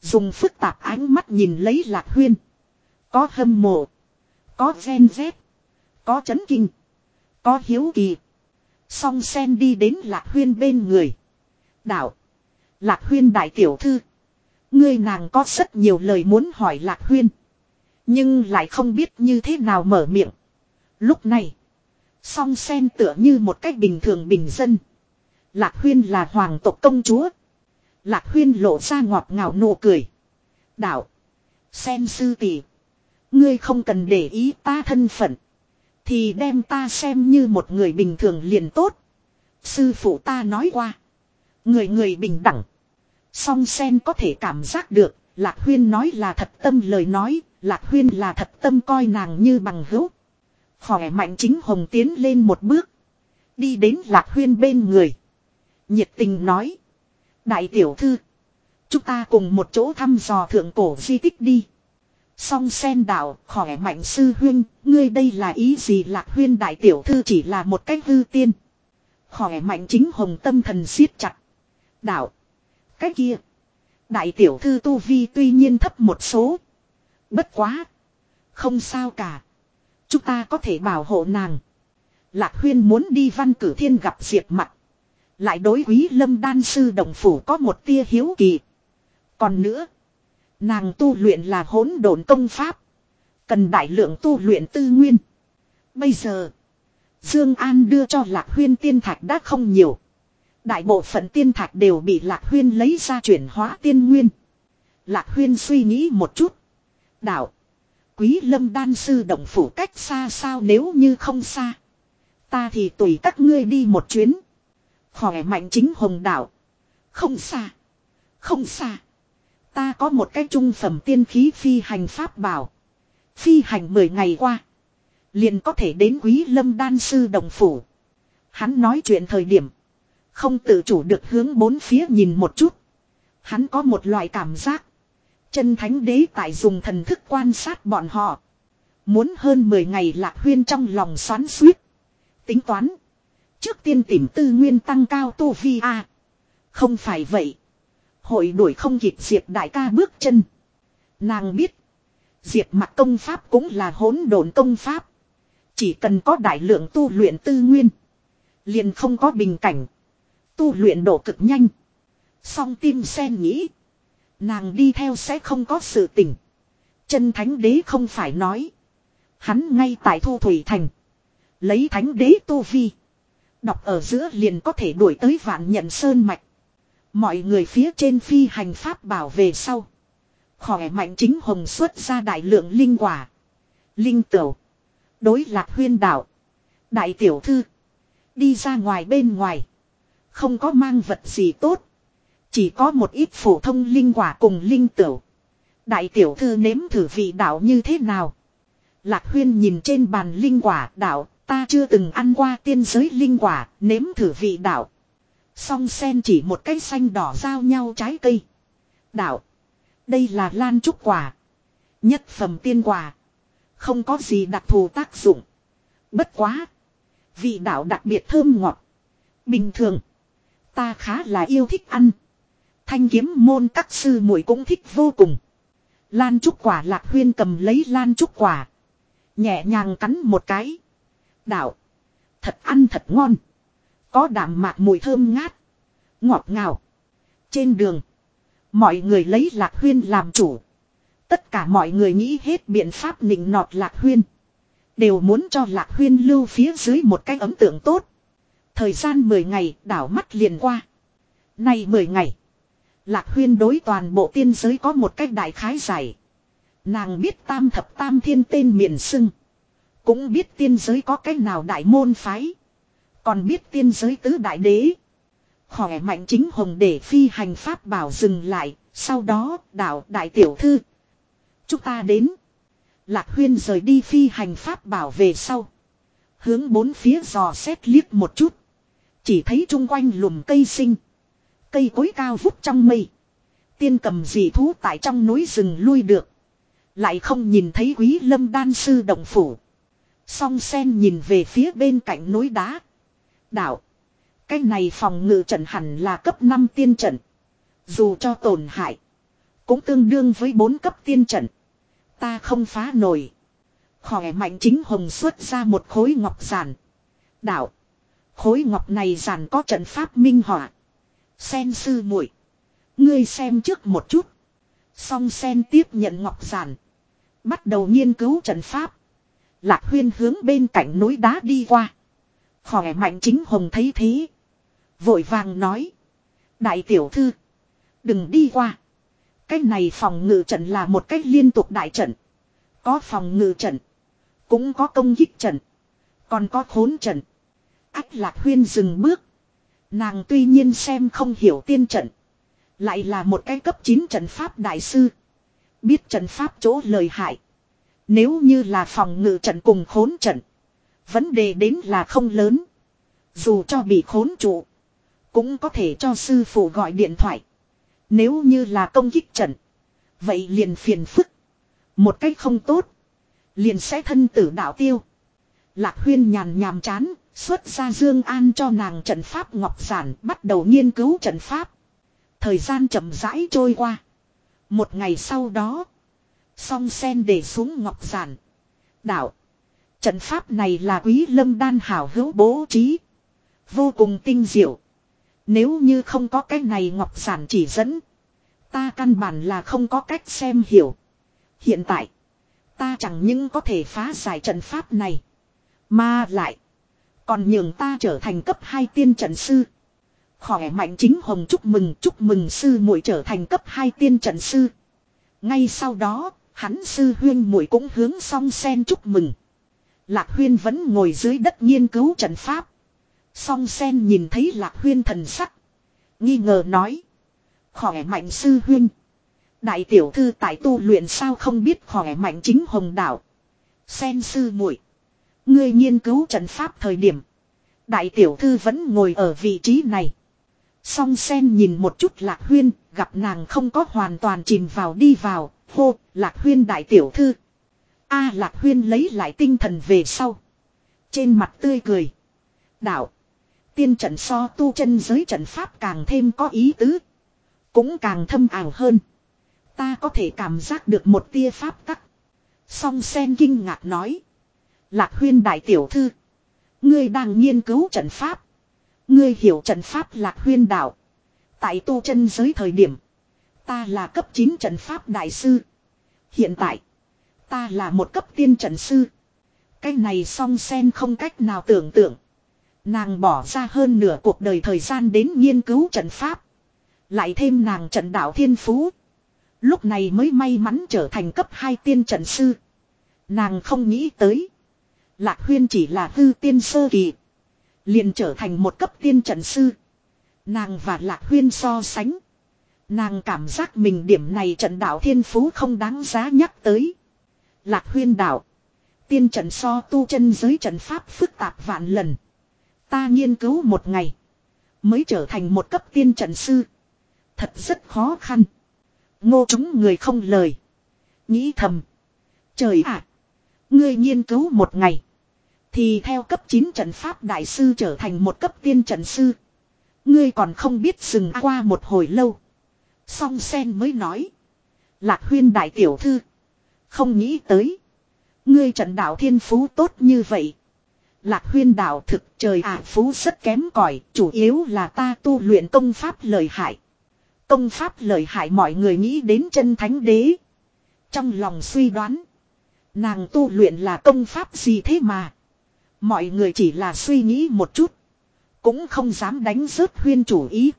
Dùng phức tạp ánh mắt nhìn lấy lạc huyên. Có hâm mộ. Có ven vét. Có chấn kinh. Có hiếu kỳ. Song sen đi đến lạc huyên bên người. Đạo. Lạc huyên đại tiểu thư. Ngươi nàng có rất nhiều lời muốn hỏi lạc huyên. Nhưng lại không biết như thế nào mở miệng. Lúc này. Song sen tựa như một cách bình thường bình dân. Lạc huyên là hoàng tộc công chúa. Lạc huyên lộ ra ngọt ngào nụ cười. Đạo. Sen sư tỷ. Ngươi không cần để ý ta thân phận. Thì đem ta xem như một người bình thường liền tốt. Sư phụ ta nói qua. Người người bình đẳng. Song sen có thể cảm giác được. Lạc huyên nói là thật tâm lời nói. Lạc huyên là thật tâm coi nàng như bằng hữu. Khỏe mạnh chính hồng tiến lên một bước. Đi đến lạc huyên bên người. Nhiệt tình nói. Đại tiểu thư. Chúng ta cùng một chỗ thăm dò thượng cổ di tích đi. Song sen đạo khỏe mạnh sư huyên. Ngươi đây là ý gì lạc huyên đại tiểu thư chỉ là một cách hư tiên. Khỏe mạnh chính hồng tâm thần siết chặt. Đạo. cách kia. Đại tiểu thư tu vi tuy nhiên thấp một số. Bất quá. Không sao cả. Chúng ta có thể bảo hộ nàng. Lạc huyên muốn đi văn cử thiên gặp diệp mặt. Lại đối quý lâm đan sư đồng phủ có một tia hiếu kỳ. Còn nữa. Nàng tu luyện là hỗn độn công pháp. Cần đại lượng tu luyện tư nguyên. Bây giờ. Dương An đưa cho Lạc Huyên tiên thạch đã không nhiều. Đại bộ phận tiên thạch đều bị Lạc Huyên lấy ra chuyển hóa tiên nguyên. Lạc Huyên suy nghĩ một chút. Đạo. Quý lâm đan sư động phủ cách xa sao nếu như không xa. Ta thì tùy các ngươi đi một chuyến. Khỏe mạnh chính hồng đạo. Không xa. Không xa. Ta có một cái trung phẩm tiên khí phi hành pháp bảo. Phi hành 10 ngày qua. Liền có thể đến quý lâm đan sư đồng phủ. Hắn nói chuyện thời điểm. Không tự chủ được hướng bốn phía nhìn một chút. Hắn có một loại cảm giác. Chân thánh đế tại dùng thần thức quan sát bọn họ. Muốn hơn 10 ngày lạc huyên trong lòng xoắn suýt. Tính toán. Trước tiên tìm tư nguyên tăng cao tu vi A. Không phải vậy. Hội đuổi không kịp Diệp đại ca bước chân. Nàng biết. Diệp mặt công pháp cũng là hỗn độn công pháp. Chỉ cần có đại lượng tu luyện tư nguyên. Liền không có bình cảnh. Tu luyện độ cực nhanh. Song tim sen nghĩ. Nàng đi theo sẽ không có sự tình. Chân thánh đế không phải nói. Hắn ngay tại thu thủy thành. Lấy thánh đế tu vi. Đọc ở giữa liền có thể đuổi tới vạn nhận sơn mạch. Mọi người phía trên phi hành pháp bảo về sau. Khỏe mạnh chính hồng xuất ra đại lượng linh quả. Linh tửu. Đối lạc huyên đạo. Đại tiểu thư. Đi ra ngoài bên ngoài. Không có mang vật gì tốt. Chỉ có một ít phổ thông linh quả cùng linh tửu. Đại tiểu thư nếm thử vị đạo như thế nào. Lạc huyên nhìn trên bàn linh quả đạo. Ta chưa từng ăn qua tiên giới linh quả. Nếm thử vị đạo. Song sen chỉ một cái xanh đỏ giao nhau trái cây. Đạo. Đây là lan trúc quả. Nhất phẩm tiên quả. Không có gì đặc thù tác dụng. Bất quá. Vị đạo đặc biệt thơm ngọt. Bình thường. Ta khá là yêu thích ăn. Thanh kiếm môn các sư muội cũng thích vô cùng. Lan trúc quả lạc huyên cầm lấy lan trúc quả. Nhẹ nhàng cắn một cái. Đạo. Thật ăn thật ngon. Có đảm mạc mùi thơm ngát. Ngọt ngào. Trên đường. Mọi người lấy lạc huyên làm chủ. Tất cả mọi người nghĩ hết biện pháp nịnh nọt lạc huyên. Đều muốn cho lạc huyên lưu phía dưới một cái ấn tượng tốt. Thời gian 10 ngày, đảo mắt liền qua. Nay 10 ngày. Lạc huyên đối toàn bộ tiên giới có một cách đại khái giải. Nàng biết tam thập tam thiên tên miền sưng. Cũng biết tiên giới có cách nào đại môn phái. Còn biết tiên giới tứ đại đế. Khỏe mạnh chính hồng để phi hành pháp bảo dừng lại. Sau đó đạo đại tiểu thư. Chúng ta đến. Lạc huyên rời đi phi hành pháp bảo về sau. Hướng bốn phía dò xét liếc một chút. Chỉ thấy chung quanh lùm cây sinh. Cây cối cao vút trong mây. Tiên cầm dị thú tại trong núi rừng lui được. Lại không nhìn thấy quý lâm đan sư động phủ. Song sen nhìn về phía bên cạnh núi đá. Đạo. Cái này phòng ngự trận hẳn là cấp 5 tiên trận. Dù cho tổn hại. Cũng tương đương với 4 cấp tiên trận. Ta không phá nổi. Khỏe mạnh chính hồng xuất ra một khối ngọc giản. Đạo. Khối ngọc này giản có trận pháp minh họa. Sen sư muội, Ngươi xem trước một chút. Song sen tiếp nhận ngọc giản. Bắt đầu nghiên cứu trận pháp. Lạc huyên hướng bên cạnh núi đá đi qua. Khỏe mạnh chính hồng thấy thế. Vội vàng nói. Đại tiểu thư. Đừng đi qua. Cái này phòng ngự trận là một cách liên tục đại trận. Có phòng ngự trận. Cũng có công kích trận. Còn có khốn trận. Ách lạc huyên dừng bước. Nàng tuy nhiên xem không hiểu tiên trận. Lại là một cái cấp 9 trận pháp đại sư. Biết trận pháp chỗ lời hại. Nếu như là phòng ngự trận cùng khốn trận. Vấn đề đến là không lớn. Dù cho bị khốn trụ. Cũng có thể cho sư phụ gọi điện thoại. Nếu như là công kích trận. Vậy liền phiền phức. Một cách không tốt. Liền sẽ thân tử đạo tiêu. Lạc huyên nhàn nhàm chán. Xuất ra Dương An cho nàng trận pháp ngọc giản, bắt đầu nghiên cứu trận pháp. Thời gian chậm rãi trôi qua. Một ngày sau đó. Song sen để xuống ngọc giản. Đạo. Trận pháp này là quý lâm đan hảo hữu bố trí. Vô cùng tinh diệu. Nếu như không có cái này ngọc giản chỉ dẫn. Ta căn bản là không có cách xem hiểu. Hiện tại. Ta chẳng những có thể phá giải trận pháp này. Mà lại. Còn nhường ta trở thành cấp 2 tiên trận sư. Khỏe mạnh chính hồng chúc mừng chúc mừng sư muội trở thành cấp 2 tiên trận sư. Ngay sau đó, hắn sư huyên muội cũng hướng song sen chúc mừng. Lạc huyên vẫn ngồi dưới đất nghiên cứu trận pháp. Song sen nhìn thấy lạc huyên thần sắc. Nghi ngờ nói. Khỏe mạnh sư huyên. Đại tiểu thư tại tu luyện sao không biết khỏe mạnh chính hồng đạo. Sen sư muội Ngươi nghiên cứu trận pháp thời điểm. Đại tiểu thư vẫn ngồi ở vị trí này. Song sen nhìn một chút lạc huyên, gặp nàng không có hoàn toàn chìm vào đi vào, hô, lạc huyên đại tiểu thư. A lạc huyên lấy lại tinh thần về sau. Trên mặt tươi cười. Đạo. Tiên trận so tu chân giới trận pháp càng thêm có ý tứ. Cũng càng thâm ảo hơn. Ta có thể cảm giác được một tia pháp tắc. Song sen kinh ngạc nói. Lạc huyên đại tiểu thư. Ngươi đang nghiên cứu trận pháp. Ngươi hiểu trận pháp lạc huyên đạo. Tại tu chân giới thời điểm. Ta là cấp 9 trận pháp đại sư. Hiện tại. Ta là một cấp tiên trận sư. Cái này song sen không cách nào tưởng tượng. Nàng bỏ ra hơn nửa cuộc đời thời gian đến nghiên cứu trận pháp. Lại thêm nàng trận đạo thiên phú. Lúc này mới may mắn trở thành cấp 2 tiên trận sư. Nàng không nghĩ tới. Lạc huyên chỉ là hư tiên sơ kỳ. Liền trở thành một cấp tiên trận sư. Nàng và lạc huyên so sánh. Nàng cảm giác mình điểm này trận đạo thiên phú không đáng giá nhắc tới. Lạc huyên đạo. Tiên trận so tu chân giới trận pháp phức tạp vạn lần. Ta nghiên cứu một ngày. Mới trở thành một cấp tiên trận sư. Thật rất khó khăn. Ngô chúng người không lời. Nghĩ thầm. Trời ạ. ngươi nghiên cứu một ngày. Thì theo cấp 9 trận pháp đại sư trở thành một cấp tiên trận sư. Ngươi còn không biết dừng qua một hồi lâu. Song sen mới nói. Lạc huyên đại tiểu thư. Không nghĩ tới. Ngươi trận đạo thiên phú tốt như vậy. Lạc huyên đạo thực trời ạ, phú rất kém cỏi, chủ yếu là ta tu luyện công pháp lợi hại. Công pháp lợi hại mọi người nghĩ đến chân thánh đế. Trong lòng suy đoán. Nàng tu luyện là công pháp gì thế mà. Mọi người chỉ là suy nghĩ một chút. Cũng không dám đánh rớt huyên chủ ý.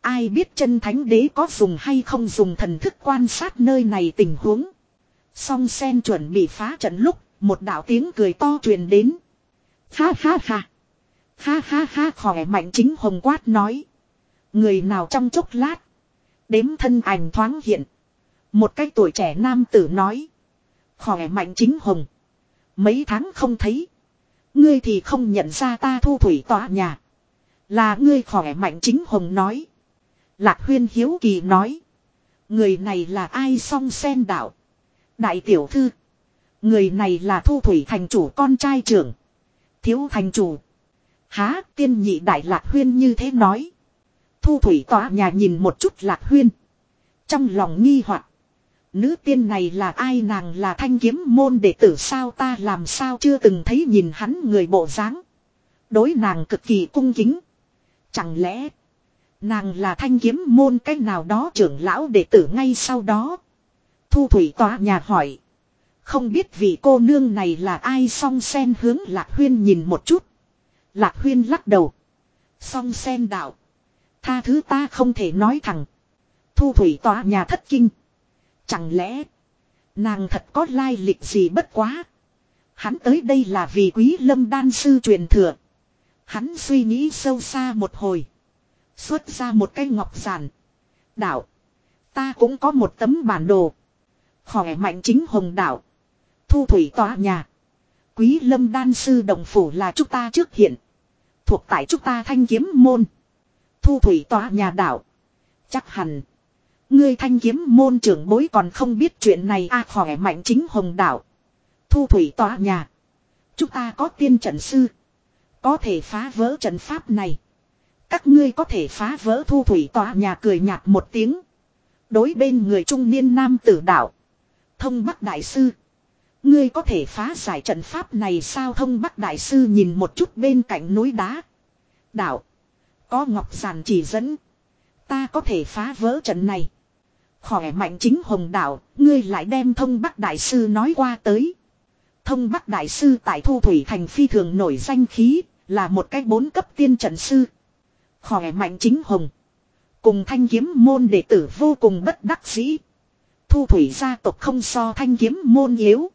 Ai biết chân thánh đế có dùng hay không dùng thần thức quan sát nơi này tình huống. Song sen chuẩn bị phá trận lúc, một đạo tiếng cười to truyền đến. Ha ha ha. Ha ha ha khỏe mạnh chính hồng quát nói. Người nào trong chốc lát. Đếm thân ảnh thoáng hiện. Một cái tuổi trẻ nam tử nói. Khỏe mạnh chính hồng. Mấy tháng không thấy. Ngươi thì không nhận ra ta thu thủy tọa nhà. Là ngươi khỏe mạnh chính hồng nói. Lạc huyên hiếu kỳ nói. Người này là ai song sen đạo. Đại tiểu thư. Người này là thu thủy thành chủ con trai trưởng. Thiếu thành chủ. Há, tiên nhị đại lạc huyên như thế nói. Thu thủy tỏa nhà nhìn một chút lạc huyên. Trong lòng nghi hoặc Nữ tiên này là ai nàng là thanh kiếm môn đệ tử sao ta làm sao chưa từng thấy nhìn hắn người bộ dáng Đối nàng cực kỳ cung kính. Chẳng lẽ, nàng là thanh kiếm môn cách nào đó trưởng lão đệ tử ngay sau đó. Thu thủy tòa nhà hỏi. Không biết vị cô nương này là ai song sen hướng lạc huyên nhìn một chút. Lạc huyên lắc đầu. Song sen đạo. Tha thứ ta không thể nói thẳng. Thu thủy tòa nhà thất kinh. Chẳng lẽ. Nàng thật có lai lịch gì bất quá. Hắn tới đây là vì quý lâm đan sư truyền thừa. Hắn suy nghĩ sâu xa một hồi. Xuất ra một cái ngọc giản. Đạo. Ta cũng có một tấm bản đồ. Khỏe mạnh chính hồng đạo. Thu thủy tòa nhà. Quý lâm đan sư đồng phủ là chúng ta trước hiện. Thuộc tại chúng ta thanh kiếm môn. Thu thủy tòa nhà đạo. Chắc hẳn. Ngươi thanh kiếm môn trưởng bối còn không biết chuyện này a à, khỏe mạnh chính hồng đạo. Thu thủy tòa nhà. Chúng ta có tiên trận sư. Có thể phá vỡ trận pháp này. Các ngươi có thể phá vỡ thu thủy tòa nhà cười nhạt một tiếng. Đối bên người trung niên nam tử đạo. Thông Bắc Đại Sư. Ngươi có thể phá giải trận pháp này sao thông Bắc Đại Sư nhìn một chút bên cạnh núi đá. Đạo. Có ngọc giàn chỉ dẫn. Ta có thể phá vỡ trận này. Khỏe mạnh chính hồng đạo, ngươi lại đem thông Bắc Đại Sư nói qua tới. Thông Bắc Đại Sư tại Thu Thủy Thành phi thường nổi danh khí, là một cái bốn cấp tiên trận sư. Khỏe mạnh chính hồng. Cùng thanh kiếm môn đệ tử vô cùng bất đắc dĩ. Thu thủy gia tộc không so thanh kiếm môn yếu.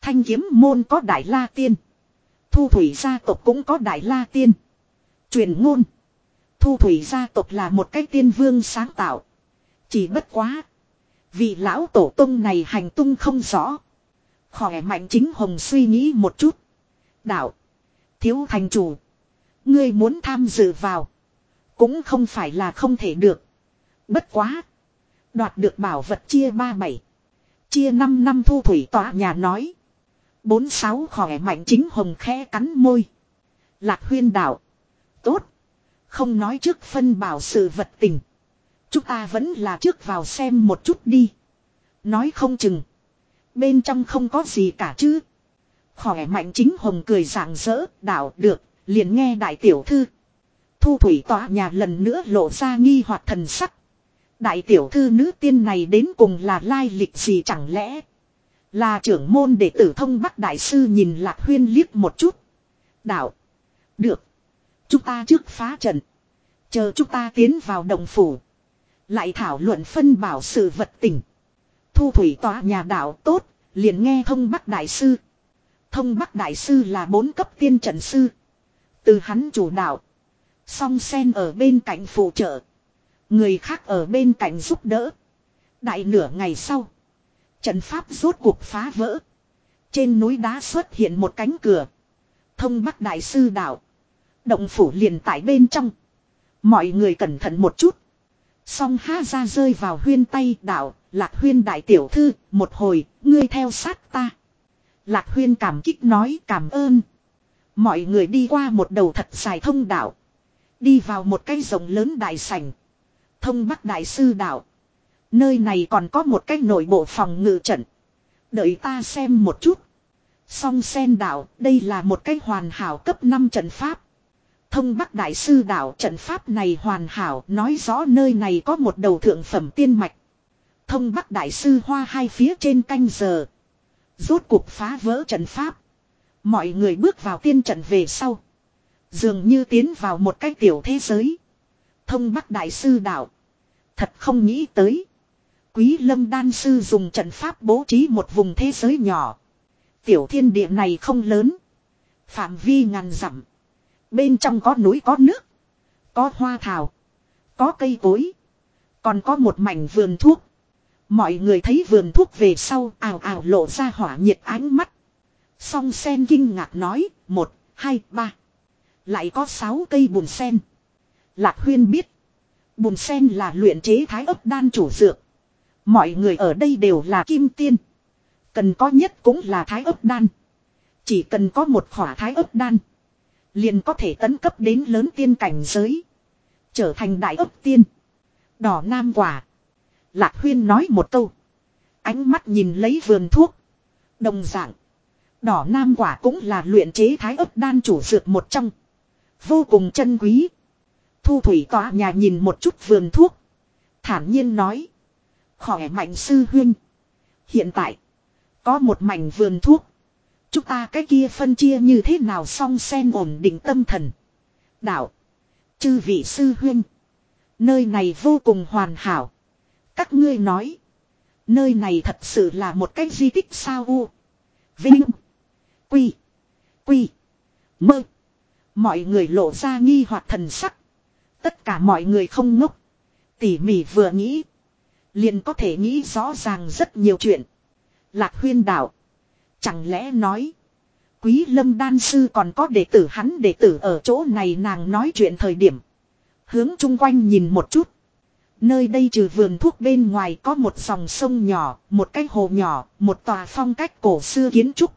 Thanh kiếm môn có đại la tiên. Thu thủy gia tộc cũng có đại la tiên. Truyền ngôn. Thu thủy gia tộc là một cái tiên vương sáng tạo. Chỉ bất quá. Vị lão tổ tung này hành tung không rõ. Khỏe mạnh chính hồng suy nghĩ một chút. Đạo. Thiếu thành chủ. Ngươi muốn tham dự vào. Cũng không phải là không thể được. Bất quá. Đoạt được bảo vật chia ba bảy Chia 5 năm thu thủy tọa nhà nói. Bốn sáu khỏe mạnh chính hồng khe cắn môi. Lạc huyên đạo. Tốt. Không nói trước phân bảo sự vật tình. Chúng ta vẫn là trước vào xem một chút đi. Nói không chừng. Bên trong không có gì cả chứ. Khỏe mạnh chính hồng cười rạng rỡ, đạo được, liền nghe đại tiểu thư. Thu thủy tọa nhà lần nữa lộ ra nghi hoặc thần sắc. Đại tiểu thư nữ tiên này đến cùng là lai lịch gì chẳng lẽ. Là trưởng môn đệ tử thông bắc đại sư nhìn lạc huyên liếc một chút. Đạo. Được. Chúng ta trước phá trận. Chờ chúng ta tiến vào đồng phủ. Lại thảo luận phân bảo sự vật tỉnh. Thu thủy tòa nhà đạo tốt, liền nghe thông bắc đại sư. Thông bắc đại sư là bốn cấp tiên trận sư. Từ hắn chủ đạo. Song sen ở bên cạnh phụ trợ. Người khác ở bên cạnh giúp đỡ. Đại nửa ngày sau. Trận pháp rốt cuộc phá vỡ. Trên núi đá xuất hiện một cánh cửa. Thông bắc đại sư đạo. Động phủ liền tại bên trong. Mọi người cẩn thận một chút. Song ha ra rơi vào huyên tay đạo. Lạc huyên đại tiểu thư. Một hồi, ngươi theo sát ta. Lạc huyên cảm kích nói cảm ơn. Mọi người đi qua một đầu thật dài thông đạo. Đi vào một cái rộng lớn đại sảnh. Thông bắc đại sư đạo. Nơi này còn có một cái nội bộ phòng ngự trận. Đợi ta xem một chút. Song sen đạo, đây là một cái hoàn hảo cấp 5 trận pháp. Thông Bắc Đại sư đạo trận pháp này hoàn hảo nói rõ nơi này có một đầu thượng phẩm tiên mạch. Thông Bắc Đại sư hoa hai phía trên canh giờ. Rốt cuộc phá vỡ trận pháp. Mọi người bước vào tiên trận về sau. Dường như tiến vào một cái tiểu thế giới. Thông Bắc Đại sư đạo. Thật không nghĩ tới. Quý lâm đan sư dùng trận pháp bố trí một vùng thế giới nhỏ. Tiểu thiên địa này không lớn. Phạm vi ngàn dặm. Bên trong có núi có nước. Có hoa thảo. Có cây cối. Còn có một mảnh vườn thuốc. Mọi người thấy vườn thuốc về sau ảo ảo lộ ra hỏa nhiệt ánh mắt. Song sen kinh ngạc nói. Một, hai, ba. Lại có sáu cây bùn sen. Lạc huyên biết. Bùn sen là luyện chế thái ấp đan chủ dược. Mọi người ở đây đều là kim tiên. Cần có nhất cũng là thái ấp đan. Chỉ cần có một khỏa thái ấp đan. Liền có thể tấn cấp đến lớn tiên cảnh giới. Trở thành đại ấp tiên. Đỏ nam quả. Lạc huyên nói một câu. Ánh mắt nhìn lấy vườn thuốc. Đồng dạng. Đỏ nam quả cũng là luyện chế thái ấp đan chủ dược một trong. Vô cùng chân quý. Thu thủy tòa nhà nhìn một chút vườn thuốc. Thản nhiên nói. Khỏe mạnh sư huynh. Hiện tại. Có một mảnh vườn thuốc. Chúng ta cái kia phân chia như thế nào song sen ổn định tâm thần. Đạo. Chư vị sư huynh. Nơi này vô cùng hoàn hảo. Các ngươi nói. Nơi này thật sự là một cái di tích sao u. Vinh. Quy. Quy. Mơ. Mọi người lộ ra nghi hoặc thần sắc. Tất cả mọi người không ngốc. Tỉ mỉ vừa nghĩ. Liền có thể nghĩ rõ ràng rất nhiều chuyện. Lạc huyên đạo. Chẳng lẽ nói. Quý lâm đan sư còn có đệ tử hắn đệ tử ở chỗ này nàng nói chuyện thời điểm. Hướng chung quanh nhìn một chút. Nơi đây trừ vườn thuốc bên ngoài có một dòng sông nhỏ, một cái hồ nhỏ, một tòa phong cách cổ xưa kiến trúc.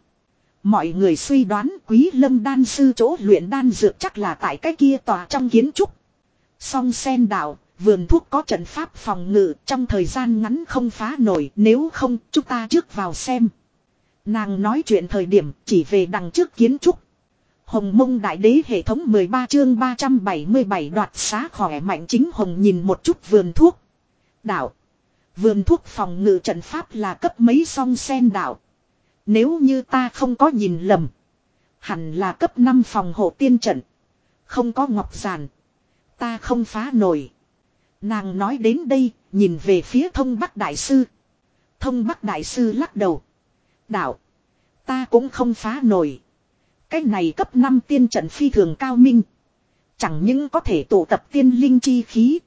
Mọi người suy đoán quý lâm đan sư chỗ luyện đan dược chắc là tại cái kia tòa trong kiến trúc. Song sen đạo, vườn thuốc có trận pháp phòng ngự trong thời gian ngắn không phá nổi nếu không chúng ta trước vào xem. Nàng nói chuyện thời điểm chỉ về đằng trước kiến trúc. Hồng mông đại đế hệ thống 13 chương 377 đoạt xá khỏe mạnh chính hồng nhìn một chút vườn thuốc. Đạo. Vườn thuốc phòng ngự trận pháp là cấp mấy song sen đạo. Nếu như ta không có nhìn lầm. Hẳn là cấp 5 phòng hộ tiên trận. Không có ngọc giàn. Ta không phá nổi. Nàng nói đến đây, nhìn về phía thông bắc đại sư. Thông bắc đại sư lắc đầu. Đạo. Ta cũng không phá nổi. Cái này cấp 5 tiên trận phi thường cao minh. Chẳng những có thể tụ tập tiên linh chi khí.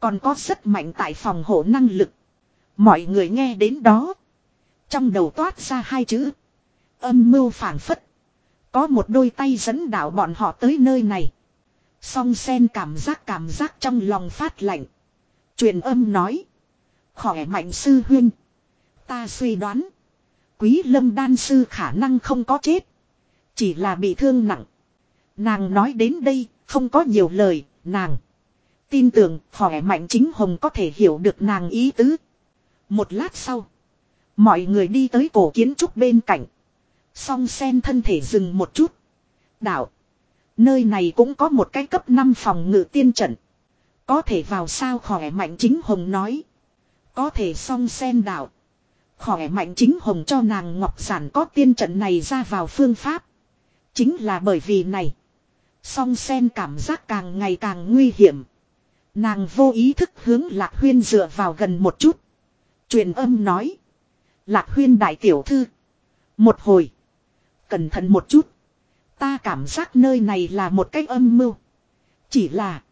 Còn có rất mạnh tại phòng hộ năng lực. Mọi người nghe đến đó. Trong đầu toát ra hai chữ. Âm mưu phản phất. Có một đôi tay dẫn đạo bọn họ tới nơi này. Song sen cảm giác cảm giác trong lòng phát lạnh. Truyền âm nói. Khỏe mạnh sư huyên. Ta suy đoán. Quý lâm đan sư khả năng không có chết. Chỉ là bị thương nặng. Nàng nói đến đây, không có nhiều lời, nàng. Tin tưởng khỏe mạnh chính hồng có thể hiểu được nàng ý tứ. Một lát sau. Mọi người đi tới cổ kiến trúc bên cạnh. Song sen thân thể dừng một chút. Đạo. Nơi này cũng có một cái cấp 5 phòng ngự tiên trận. Có thể vào sao khỏe mạnh chính hồng nói. Có thể song sen đạo. Khỏe mạnh chính hồng cho nàng ngọc sản có tiên trận này ra vào phương pháp. Chính là bởi vì này. Song sen cảm giác càng ngày càng nguy hiểm. Nàng vô ý thức hướng lạc huyên dựa vào gần một chút. truyền âm nói. Lạc huyên đại tiểu thư. Một hồi. Cẩn thận một chút. Ta cảm giác nơi này là một cái âm mưu. Chỉ là.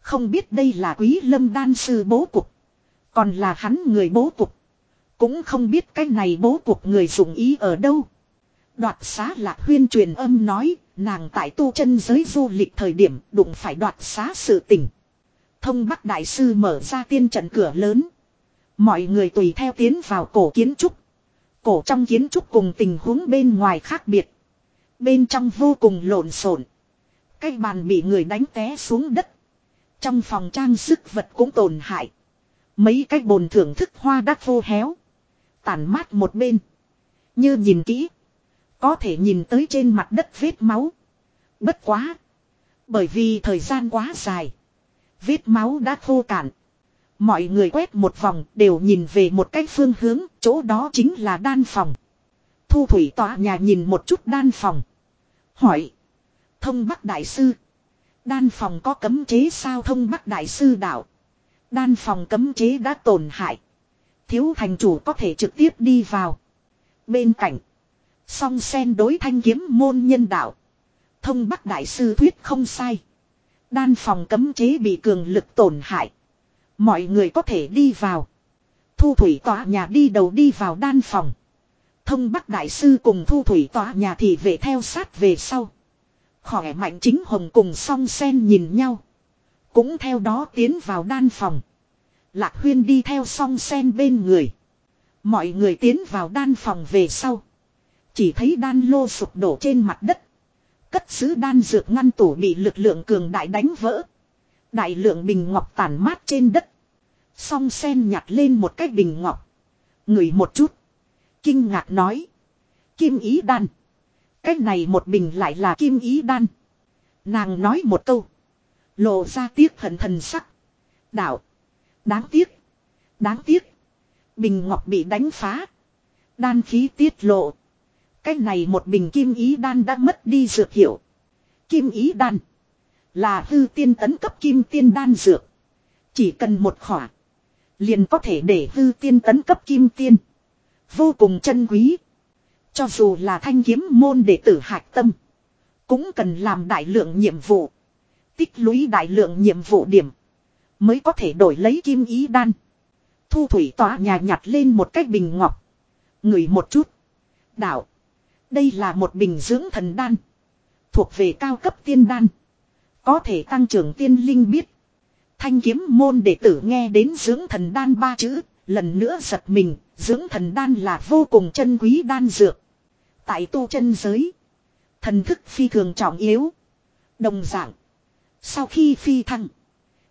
Không biết đây là quý lâm đan sư bố cục. Còn là hắn người bố cục. Cũng không biết cái này bố cục người dụng ý ở đâu. Đoạt xá lạc huyên truyền âm nói. Nàng tại tu chân giới du lịch thời điểm đụng phải đoạt xá sự tình. Thông Bắc Đại Sư mở ra tiên trận cửa lớn. Mọi người tùy theo tiến vào cổ kiến trúc. Cổ trong kiến trúc cùng tình huống bên ngoài khác biệt. Bên trong vô cùng lộn xộn. Cái bàn bị người đánh té xuống đất. Trong phòng trang sức vật cũng tổn hại. Mấy cái bồn thưởng thức hoa đắc vô héo. Tản mát một bên. Như nhìn kỹ. Có thể nhìn tới trên mặt đất vết máu. Bất quá. Bởi vì thời gian quá dài. Vết máu đã khô cạn. Mọi người quét một vòng đều nhìn về một cách phương hướng, chỗ đó chính là đan phòng. Thu thủy tỏa nhà nhìn một chút đan phòng. Hỏi. Thông Bắc Đại Sư. Đan phòng có cấm chế sao thông Bắc Đại Sư đạo. Đan phòng cấm chế đã tổn hại. Thiếu thành chủ có thể trực tiếp đi vào. Bên cạnh. Song sen đối thanh kiếm môn nhân đạo. Thông Bắc Đại Sư thuyết không sai. Đan phòng cấm chế bị cường lực tổn hại. Mọi người có thể đi vào. Thu thủy tỏa nhà đi đầu đi vào đan phòng. Thông Bắc Đại Sư cùng thu thủy tòa nhà thì về theo sát về sau. Khỏe mạnh chính hồng cùng song sen nhìn nhau. Cũng theo đó tiến vào đan phòng. Lạc huyên đi theo song sen bên người. Mọi người tiến vào đan phòng về sau. Chỉ thấy đan lô sụp đổ trên mặt đất. Cất xứ đan dược ngăn tủ bị lực lượng cường đại đánh vỡ. Đại lượng bình ngọc tàn mát trên đất. Song sen nhặt lên một cái bình ngọc. Ngửi một chút. Kinh ngạc nói. Kim ý đan. Cái này một bình lại là kim ý đan. Nàng nói một câu. Lộ ra tiếc hận thần sắc. Đạo. Đáng tiếc. Đáng tiếc. Bình ngọc bị đánh phá. Đan khí tiết lộ. Cái này một bình kim ý đan đã mất đi dược hiệu. Kim ý đan. Là hư tiên tấn cấp kim tiên đan dược. Chỉ cần một khỏa. Liền có thể để hư tiên tấn cấp kim tiên. Vô cùng chân quý. Cho dù là thanh kiếm môn đệ tử hạch tâm. Cũng cần làm đại lượng nhiệm vụ. Tích lũy đại lượng nhiệm vụ điểm. Mới có thể đổi lấy kim ý đan. Thu thủy tỏa nhà nhặt lên một cái bình ngọc. Ngửi một chút. Đạo. Đây là một bình dưỡng thần đan. Thuộc về cao cấp tiên đan. Có thể tăng trưởng tiên linh biết. Thanh kiếm môn đệ tử nghe đến dưỡng thần đan ba chữ. Lần nữa giật mình. Dưỡng thần đan là vô cùng chân quý đan dược. Tại tu chân giới. Thần thức phi thường trọng yếu. Đồng dạng. Sau khi phi thăng.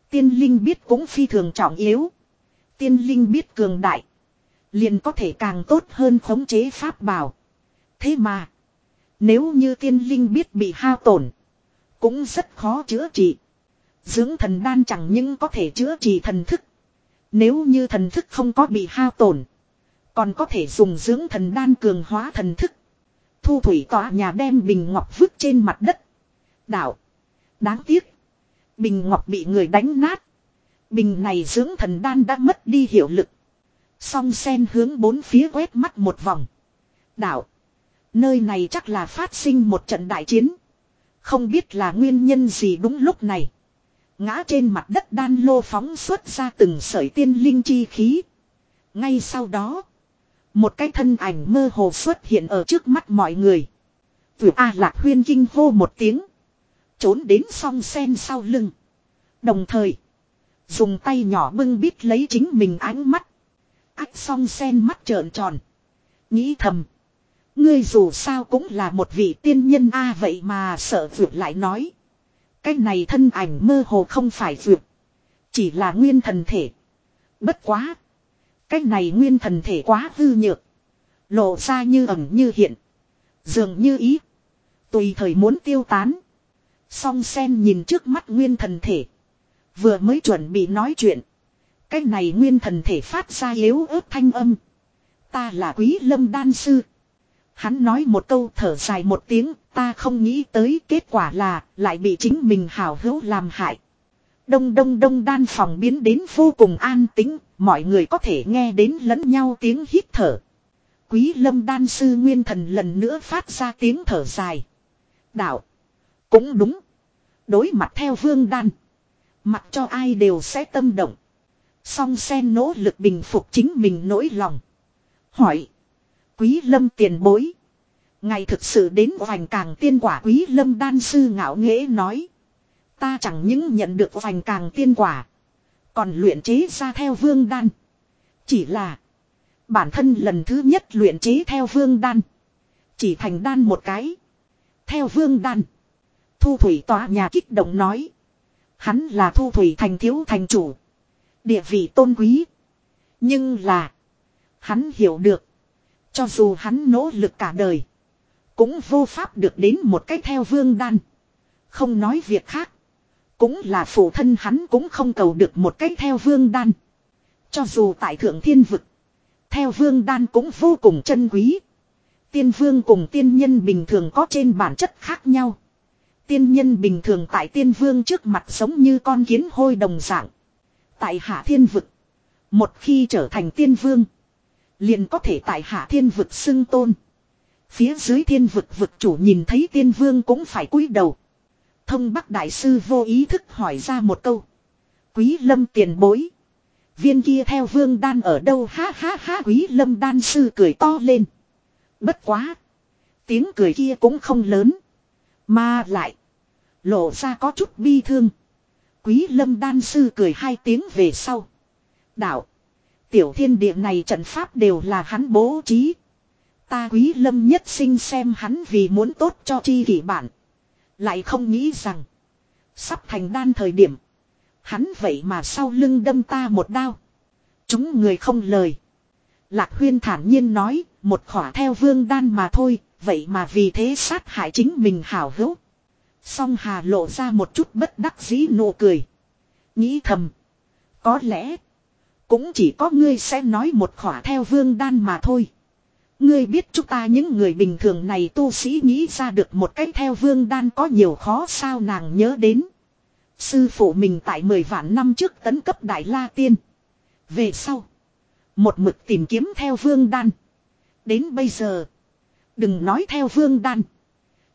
Tiên linh biết cũng phi thường trọng yếu. Tiên linh biết cường đại. Liền có thể càng tốt hơn khống chế pháp bảo. Thế mà. Nếu như tiên linh biết bị hao tổn. Cũng rất khó chữa trị. Dưỡng thần đan chẳng những có thể chữa trị thần thức. Nếu như thần thức không có bị hao tổn. Còn có thể dùng dưỡng thần đan cường hóa thần thức. Thu thủy tỏa nhà đem bình ngọc vứt trên mặt đất. Đạo. Đáng tiếc. Bình ngọc bị người đánh nát. Bình này dưỡng thần đan đã mất đi hiệu lực. Song sen hướng bốn phía quét mắt một vòng. Đạo. Nơi này chắc là phát sinh một trận đại chiến. Không biết là nguyên nhân gì đúng lúc này. Ngã trên mặt đất đan lô phóng xuất ra từng sợi tiên linh chi khí. Ngay sau đó. Một cái thân ảnh mơ hồ xuất hiện ở trước mắt mọi người. Vừa A lạc huyên kinh hô một tiếng. Trốn đến song sen sau lưng. Đồng thời. Dùng tay nhỏ bưng bít lấy chính mình ánh mắt. Ách song sen mắt trợn tròn. Nghĩ thầm. Ngươi dù sao cũng là một vị tiên nhân a vậy mà sợ vượt lại nói. Cái này thân ảnh mơ hồ không phải vượt. Chỉ là nguyên thần thể. Bất quá. Cái này nguyên thần thể quá hư nhược. Lộ ra như ẩn như hiện. Dường như ý. Tùy thời muốn tiêu tán. Song sen nhìn trước mắt nguyên thần thể. Vừa mới chuẩn bị nói chuyện. Cái này nguyên thần thể phát ra yếu ớt thanh âm. Ta là quý lâm đan sư. Hắn nói một câu thở dài một tiếng, ta không nghĩ tới kết quả là lại bị chính mình hảo hữu làm hại. Đông đông đông đan phòng biến đến vô cùng an tĩnh, mọi người có thể nghe đến lẫn nhau tiếng hít thở. Quý lâm đan sư nguyên thần lần nữa phát ra tiếng thở dài. Đạo. Cũng đúng. Đối mặt theo vương đan. mặt cho ai đều sẽ tâm động. Song sen nỗ lực bình phục chính mình nỗi lòng. Hỏi. Quý lâm tiền bối. Ngày thực sự đến vành càng tiên quả quý lâm đan sư ngạo nghễ nói. Ta chẳng những nhận được vành càng tiên quả. Còn luyện chế ra theo vương đan. Chỉ là. Bản thân lần thứ nhất luyện chế theo vương đan. Chỉ thành đan một cái. Theo vương đan. Thu thủy tòa nhà kích động nói. Hắn là thu thủy thành thiếu thành chủ. Địa vị tôn quý. Nhưng là. Hắn hiểu được. Cho dù hắn nỗ lực cả đời. Cũng vô pháp được đến một cái theo vương đan. Không nói việc khác. Cũng là phụ thân hắn cũng không cầu được một cái theo vương đan. Cho dù tại thượng thiên vực. Theo vương đan cũng vô cùng chân quý. Tiên vương cùng tiên nhân bình thường có trên bản chất khác nhau. Tiên nhân bình thường tại tiên vương trước mặt giống như con kiến hôi đồng dạng. Tại hạ thiên vực. Một khi trở thành tiên vương. Liền có thể tại hạ thiên vực xưng tôn. Phía dưới thiên vực vực chủ nhìn thấy tiên vương cũng phải cúi đầu. Thông Bắc Đại Sư vô ý thức hỏi ra một câu. Quý lâm tiền bối. Viên kia theo vương đan ở đâu ha ha ha, quý lâm đan sư cười to lên. Bất quá. Tiếng cười kia cũng không lớn. Mà lại. Lộ ra có chút bi thương. Quý lâm đan sư cười hai tiếng về sau. Đạo. Tiểu thiên địa này trận pháp đều là hắn bố trí. Ta quý lâm nhất sinh xem hắn vì muốn tốt cho chi kỷ bản. Lại không nghĩ rằng. Sắp thành đan thời điểm. Hắn vậy mà sau lưng đâm ta một đao. Chúng người không lời. Lạc huyên thản nhiên nói. Một khỏa theo vương đan mà thôi. Vậy mà vì thế sát hại chính mình hảo hữu. Song hà lộ ra một chút bất đắc dĩ nụ cười. Nghĩ thầm. Có lẽ. Cũng chỉ có ngươi sẽ nói một khỏa theo vương đan mà thôi. Ngươi biết chúng ta những người bình thường này tu sĩ nghĩ ra được một cách theo vương đan có nhiều khó sao nàng nhớ đến. Sư phụ mình tại 10 vạn năm trước tấn cấp Đại La Tiên. Về sau. Một mực tìm kiếm theo vương đan. Đến bây giờ. Đừng nói theo vương đan.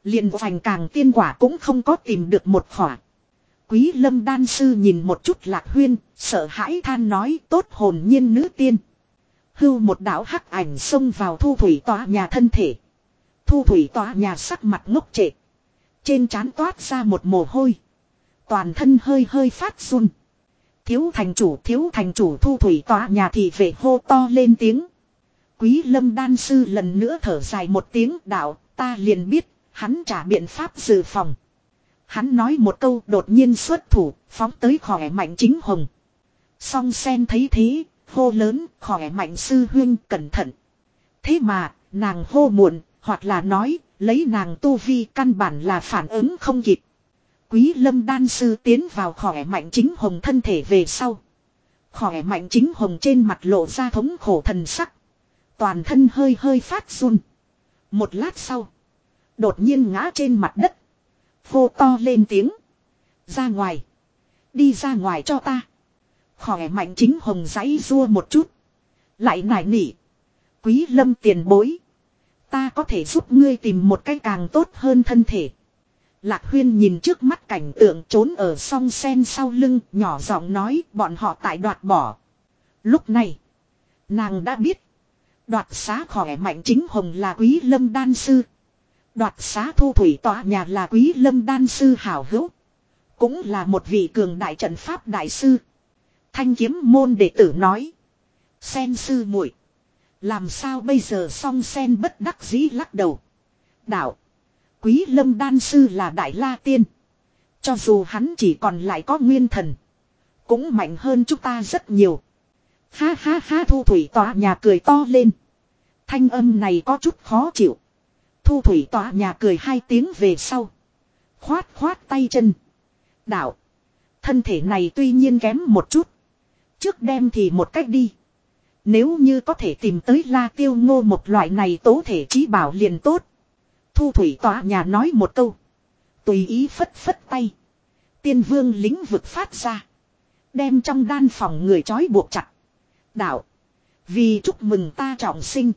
liền vành càng tiên quả cũng không có tìm được một khỏa. Quý lâm đan sư nhìn một chút lạc huyên, sợ hãi than nói tốt hồn nhiên nữ tiên. Hưu một đạo hắc ảnh xông vào thu thủy tòa nhà thân thể. Thu thủy tòa nhà sắc mặt ngốc trệ. Trên trán toát ra một mồ hôi. Toàn thân hơi hơi phát run. Thiếu thành chủ, thiếu thành chủ, thu thủy tòa nhà thì về hô to lên tiếng. Quý lâm đan sư lần nữa thở dài một tiếng, đạo, ta liền biết, hắn trả biện pháp dự phòng. Hắn nói một câu, đột nhiên xuất thủ, phóng tới khỏe mạnh chính hồng. Song sen thấy thế hô lớn, khỏe mạnh sư huyên cẩn thận. Thế mà, nàng hô muộn, hoặc là nói, lấy nàng tu vi căn bản là phản ứng không kịp. Quý lâm đan sư tiến vào khỏe mạnh chính hồng thân thể về sau. Khỏe mạnh chính hồng trên mặt lộ ra thống khổ thần sắc. Toàn thân hơi hơi phát run. Một lát sau. Đột nhiên ngã trên mặt đất. Hô to lên tiếng. Ra ngoài. Đi ra ngoài cho ta. Khỏe mạnh chính hồng giấy rua một chút. Lại nải nỉ. Quý lâm tiền bối. Ta có thể giúp ngươi tìm một cách càng tốt hơn thân thể. Lạc huyên nhìn trước mắt cảnh tượng trốn ở song sen sau lưng, nhỏ giọng nói, bọn họ tại đoạt bỏ. Lúc này. Nàng đã biết. Đoạt xá khỏe mạnh chính hồng là quý lâm đan sư. Đoạt xá thu thủy tòa nhà là quý lâm đan sư hảo hữu. Cũng là một vị cường đại trận pháp đại sư. Thanh kiếm môn đệ tử nói. Sen sư muội, Làm sao bây giờ song sen bất đắc dĩ lắc đầu. Đạo. Quý lâm đan sư là đại la tiên. Cho dù hắn chỉ còn lại có nguyên thần. Cũng mạnh hơn chúng ta rất nhiều. Ha ha ha, thu thủy tòa nhà cười to lên. Thanh âm này có chút khó chịu. Thu thủy tòa nhà cười hai tiếng về sau. Khoát khoát tay chân. Đạo. Thân thể này tuy nhiên kém một chút. Trước đem thì một cách đi. Nếu như có thể tìm tới la tiêu ngô một loại này tố thể trí bảo liền tốt. Thu thủy tòa nhà nói một câu. Tùy ý phất phất tay. Tiên vương lĩnh vực phát ra. Đem trong đan phòng người trói buộc chặt. Đạo. Vì chúc mừng ta trọng sinh.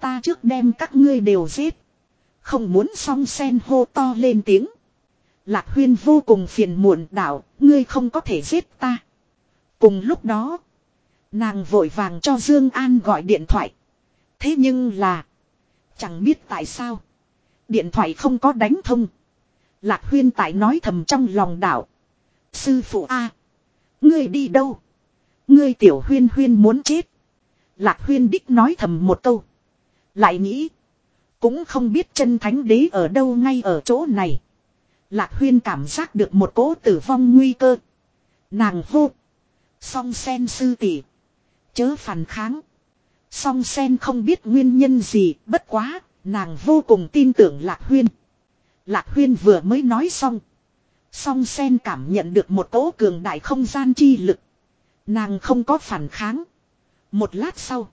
Ta trước đem các ngươi đều giết. Không muốn song sen hô to lên tiếng. Lạc huyên vô cùng phiền muộn, đạo. Ngươi không có thể giết ta. Cùng lúc đó. Nàng vội vàng cho Dương An gọi điện thoại. Thế nhưng là. Chẳng biết tại sao. Điện thoại không có đánh thông. Lạc huyên tại nói thầm trong lòng đảo. Sư phụ A. Ngươi đi đâu? Ngươi tiểu huyên huyên muốn chết. Lạc huyên đích nói thầm một câu. Lại nghĩ. Cũng không biết chân thánh đế ở đâu ngay ở chỗ này. Lạc huyên cảm giác được một cỗ tử vong nguy cơ. Nàng hô. Song sen sư tỷ, Chớ phản kháng. Song sen không biết nguyên nhân gì, bất quá, nàng vô cùng tin tưởng Lạc Huyên. Lạc Huyên vừa mới nói xong. Song sen cảm nhận được một cỗ cường đại không gian chi lực. Nàng không có phản kháng. Một lát sau.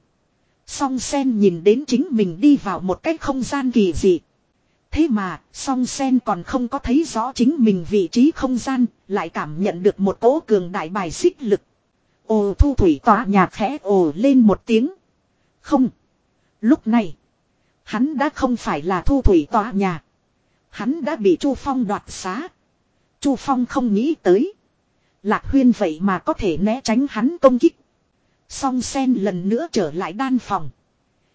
Song sen nhìn đến chính mình đi vào một cái không gian kỳ dị. Thế mà, song sen còn không có thấy rõ chính mình vị trí không gian, lại cảm nhận được một cỗ cường đại bài xích lực. Ồ, thu thủy tòa nhà khẽ ồ lên một tiếng. Không. Lúc này. Hắn đã không phải là thu thủy tòa nhà. Hắn đã bị Chu Phong đoạt xá. Chu Phong không nghĩ tới. Lạc huyên vậy mà có thể né tránh hắn công kích. Song sen lần nữa trở lại đan phòng.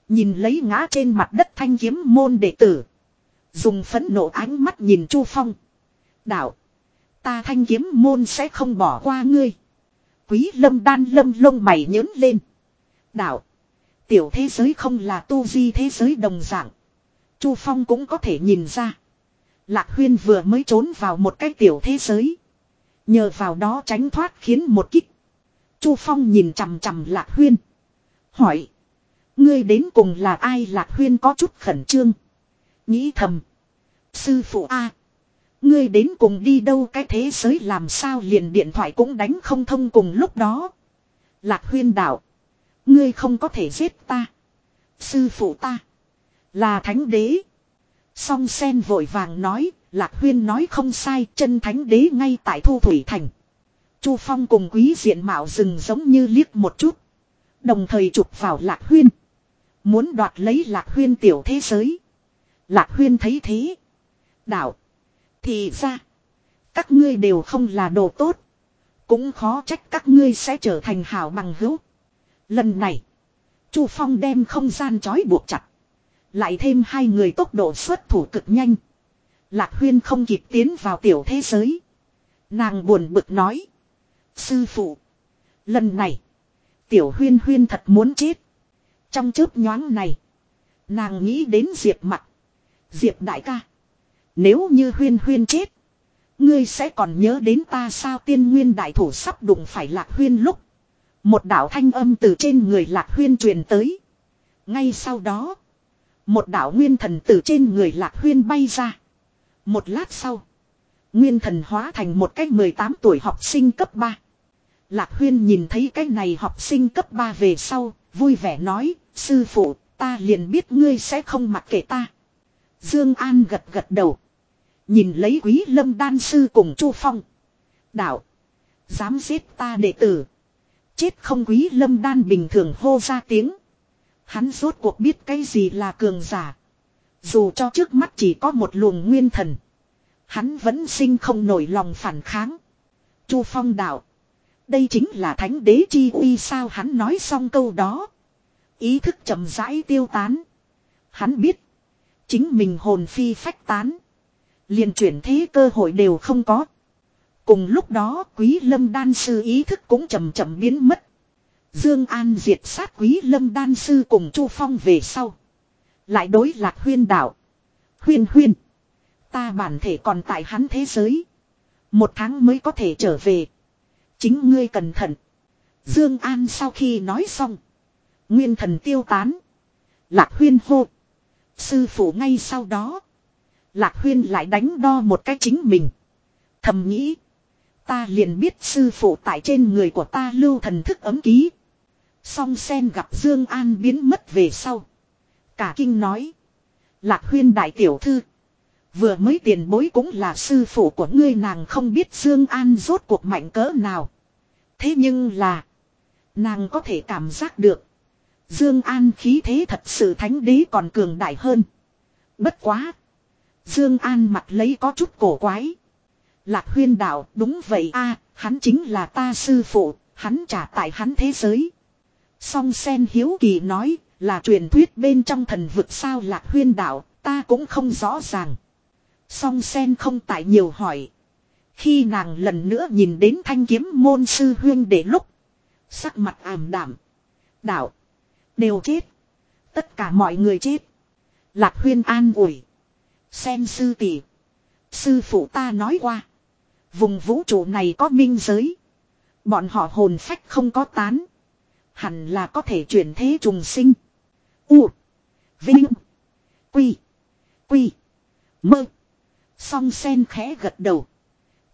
Nhìn lấy ngã trên mặt đất thanh kiếm môn đệ tử. Dùng phấn nộ ánh mắt nhìn Chu Phong. Đạo. Ta thanh kiếm môn sẽ không bỏ qua ngươi. Quý lâm đan lâm lông mày nhớn lên. Đạo. Tiểu thế giới không là tu di thế giới đồng dạng. Chu Phong cũng có thể nhìn ra. Lạc Huyên vừa mới trốn vào một cái tiểu thế giới. Nhờ vào đó tránh thoát khiến một kích. Chu Phong nhìn chằm chằm Lạc Huyên. Hỏi. Ngươi đến cùng là ai Lạc Huyên có chút khẩn trương. Nghĩ thầm. Sư phụ A. Ngươi đến cùng đi đâu cái thế giới làm sao liền điện thoại cũng đánh không thông cùng lúc đó. Lạc Huyên đạo. Ngươi không có thể giết ta. Sư phụ ta. Là thánh đế. Song sen vội vàng nói, Lạc Huyên nói không sai, chân thánh đế ngay tại Thu Thủy Thành. Chu Phong cùng quý diện mạo rừng giống như liếc một chút. Đồng thời chụp vào Lạc Huyên. Muốn đoạt lấy Lạc Huyên tiểu thế giới. Lạc Huyên thấy thế. Đạo. Thì ra. Các ngươi đều không là đồ tốt. Cũng khó trách các ngươi sẽ trở thành hảo bằng hữu. Lần này. Chu Phong đem không gian trói buộc chặt. Lại thêm hai người tốc độ xuất thủ cực nhanh. Lạc Huyên không kịp tiến vào tiểu thế giới. Nàng buồn bực nói. Sư phụ. Lần này. Tiểu Huyên Huyên thật muốn chết. Trong chớp nhoáng này. Nàng nghĩ đến Diệp mặt. Diệp đại ca. Nếu như Huyên Huyên chết. Ngươi sẽ còn nhớ đến ta sao tiên nguyên đại thủ sắp đụng phải Lạc Huyên lúc. Một đạo thanh âm từ trên người Lạc Huyên truyền tới. Ngay sau đó. Một đạo nguyên thần từ trên người Lạc Huyên bay ra. Một lát sau. Nguyên thần hóa thành một cái 18 tuổi học sinh cấp 3. Lạc Huyên nhìn thấy cái này học sinh cấp 3 về sau, vui vẻ nói, sư phụ, ta liền biết ngươi sẽ không mặc kệ ta. Dương An gật gật đầu. Nhìn lấy quý lâm đan sư cùng Chu Phong. Đạo. Dám giết ta đệ tử. Chết không quý lâm đan bình thường hô ra tiếng. Hắn rốt cuộc biết cái gì là cường giả. Dù cho trước mắt chỉ có một luồng nguyên thần. Hắn vẫn sinh không nổi lòng phản kháng. Chu Phong đạo. Đây chính là thánh đế chi uy sao hắn nói xong câu đó. Ý thức chậm rãi tiêu tán. Hắn biết. Chính mình hồn phi phách tán. liền chuyển thế cơ hội đều không có. Cùng lúc đó, quý lâm đan sư ý thức cũng chậm chậm biến mất. Dương An diệt sát quý lâm đan sư cùng Chu Phong về sau. Lại đối lạc huyên đạo. Huyên huyên. Ta bản thể còn tại hắn thế giới. Một tháng mới có thể trở về. Chính ngươi cẩn thận. Dương An sau khi nói xong. Nguyên thần tiêu tán. Lạc huyên hô. Sư phụ ngay sau đó. Lạc huyên lại đánh đo một cái chính mình. Thầm nghĩ. Ta liền biết sư phụ tại trên người của ta lưu thần thức ấm ký. Song sen gặp Dương An biến mất về sau. Cả kinh nói. Lạc huyên đại tiểu thư. Vừa mới tiền bối cũng là sư phụ của ngươi nàng không biết Dương An rốt cuộc mạnh cỡ nào. Thế nhưng là. Nàng có thể cảm giác được. Dương An khí thế thật sự thánh đế còn cường đại hơn. Bất quá. Dương An mặt lấy có chút cổ quái. Lạc huyên đạo đúng vậy a hắn chính là ta sư phụ, hắn trả tại hắn thế giới. Song sen hiếu kỳ nói là truyền thuyết bên trong thần vực sao lạc huyên đạo, ta cũng không rõ ràng. Song sen không tại nhiều hỏi. Khi nàng lần nữa nhìn đến thanh kiếm môn sư huyên để lúc. Sắc mặt ảm đảm. Đạo. Đều chết. Tất cả mọi người chết. Lạc huyên an ủi. xem sư tỷ. Sư phụ ta nói qua. Vùng vũ trụ này có minh giới. Bọn họ hồn phách không có tán. Hẳn là có thể chuyển thế trùng sinh. U. Vinh. Quy. Quy. Mơ. Song sen khẽ gật đầu.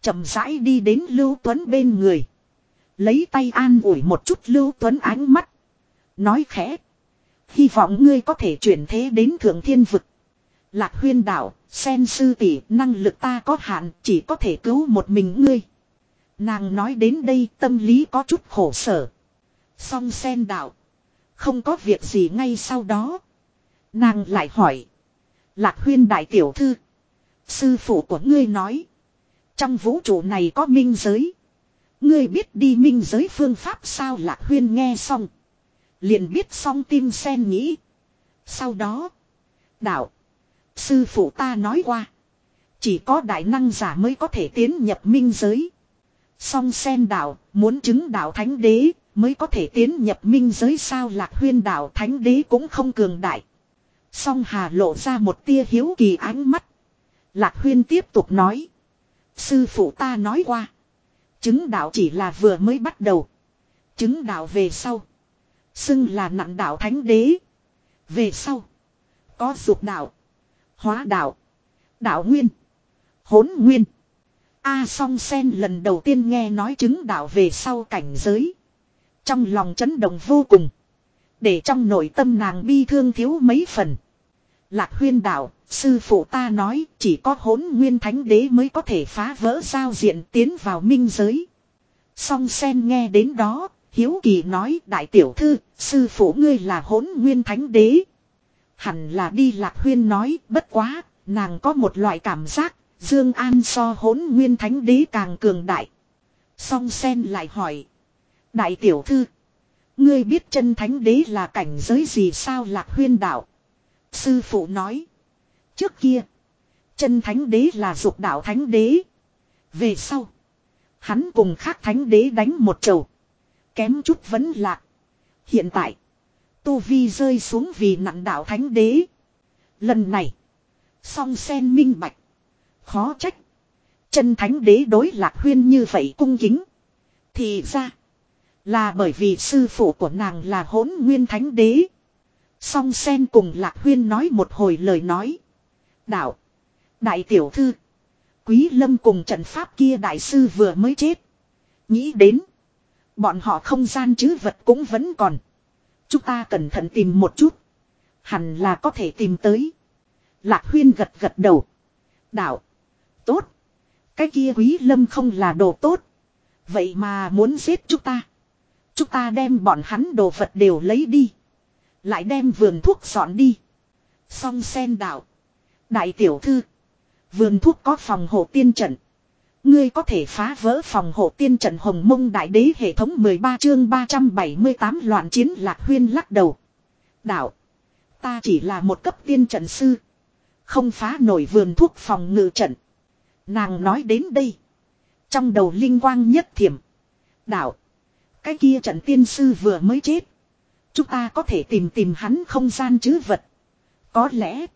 chậm rãi đi đến Lưu Tuấn bên người. Lấy tay an ủi một chút Lưu Tuấn ánh mắt. Nói khẽ. Hy vọng ngươi có thể chuyển thế đến thượng thiên vực. Lạc huyên đạo, sen sư tỷ năng lực ta có hạn, chỉ có thể cứu một mình ngươi. Nàng nói đến đây tâm lý có chút khổ sở. Song sen đạo. Không có việc gì ngay sau đó. Nàng lại hỏi. Lạc huyên đại tiểu thư. Sư phụ của ngươi nói. Trong vũ trụ này có minh giới. Ngươi biết đi minh giới phương pháp sao lạc huyên nghe xong. Liền biết xong tim sen nghĩ. Sau đó. Đạo. Sư phụ ta nói qua. Chỉ có đại năng giả mới có thể tiến nhập minh giới. Song sen đạo, muốn chứng đạo thánh đế, mới có thể tiến nhập minh giới sao lạc huyên đạo thánh đế cũng không cường đại. Song hà lộ ra một tia hiếu kỳ ánh mắt. Lạc huyên tiếp tục nói. Sư phụ ta nói qua. Chứng đạo chỉ là vừa mới bắt đầu. Chứng đạo về sau. Xưng là nặng đạo thánh đế. Về sau. Có dục đạo. Hóa đạo. Đạo nguyên. Hốn nguyên. A song sen lần đầu tiên nghe nói chứng đạo về sau cảnh giới. Trong lòng chấn động vô cùng. Để trong nội tâm nàng bi thương thiếu mấy phần. Lạc huyên đạo, sư phụ ta nói chỉ có hốn nguyên thánh đế mới có thể phá vỡ giao diện tiến vào minh giới. Song sen nghe đến đó, hiếu kỳ nói đại tiểu thư, sư phụ ngươi là hốn nguyên thánh đế. Hẳn là đi lạc huyên nói, bất quá, nàng có một loại cảm giác, Dương An so hốn nguyên thánh đế càng cường đại. Song sen lại hỏi. Đại tiểu thư. Ngươi biết chân thánh đế là cảnh giới gì sao lạc huyên đạo. Sư phụ nói. Trước kia. Chân thánh đế là dục đạo thánh đế. Về sau. Hắn cùng khác thánh đế đánh một chầu. Kém chút vẫn lạc. Hiện tại. Tu Vi rơi xuống vì nặng đạo thánh đế. Lần này. Song sen minh bạch. Khó trách. Chân thánh đế đối lạc huyên như vậy cung kính. Thì ra. Là bởi vì sư phụ của nàng là hỗn nguyên thánh đế. Song sen cùng lạc huyên nói một hồi lời nói. Đạo. Đại tiểu thư. Quý lâm cùng trận pháp kia đại sư vừa mới chết. Nghĩ đến. Bọn họ không gian chứ vật cũng vẫn còn. Chúng ta cẩn thận tìm một chút. Hẳn là có thể tìm tới. Lạc huyên gật gật đầu. Đạo. Tốt. Cái kia quý lâm không là đồ tốt. Vậy mà muốn giết chúng ta. Chúng ta đem bọn hắn đồ vật đều lấy đi. Lại đem vườn thuốc dọn đi. Song sen đạo. Đại tiểu thư. Vườn thuốc có phòng hộ tiên trận. Ngươi có thể phá vỡ phòng hộ tiên trận hồng mông đại đế hệ thống 13 chương 378 loạn chiến lạc huyên lắc đầu. Đạo. Ta chỉ là một cấp tiên trận sư. Không phá nổi vườn thuốc phòng ngự trận. Nàng nói đến đây. Trong đầu linh quang nhất thiểm. Đạo. Cái kia trận tiên sư vừa mới chết. Chúng ta có thể tìm tìm hắn không gian chứ vật. Có lẽ.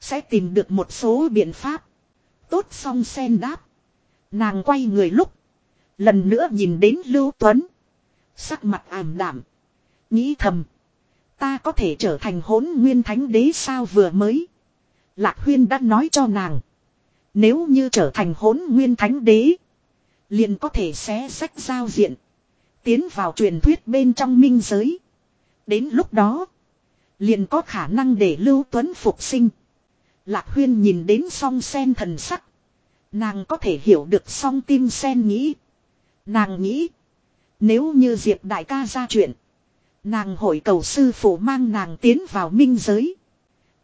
Sẽ tìm được một số biện pháp. Tốt xong sen đáp. Nàng quay người lúc. Lần nữa nhìn đến Lưu Tuấn. Sắc mặt ảm đạm. Nghĩ thầm. Ta có thể trở thành hỗn nguyên thánh đế sao vừa mới. Lạc Huyên đã nói cho nàng. Nếu như trở thành hỗn nguyên thánh đế. Liền có thể xé sách giao diện. Tiến vào truyền thuyết bên trong minh giới. Đến lúc đó. Liền có khả năng để Lưu Tuấn phục sinh. Lạc Huyên nhìn đến song sen thần sắc. Nàng có thể hiểu được song tim sen nghĩ. Nàng nghĩ. Nếu như Diệp đại ca ra chuyện. Nàng hội cầu sư phụ mang nàng tiến vào minh giới.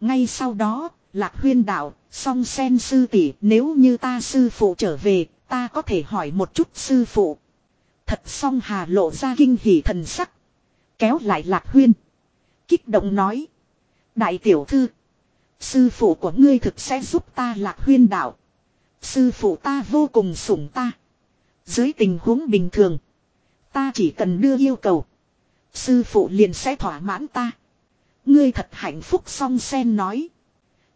Ngay sau đó, Lạc Huyên đạo, song sen sư tỷ nếu như ta sư phụ trở về, ta có thể hỏi một chút sư phụ. Thật song hà lộ ra kinh hỉ thần sắc. Kéo lại Lạc Huyên. Kích động nói. Đại tiểu thư. Sư phụ của ngươi thực sẽ giúp ta Lạc Huyên đạo. Sư phụ ta vô cùng sủng ta. Dưới tình huống bình thường. Ta chỉ cần đưa yêu cầu. Sư phụ liền sẽ thỏa mãn ta. Ngươi thật hạnh phúc song sen nói.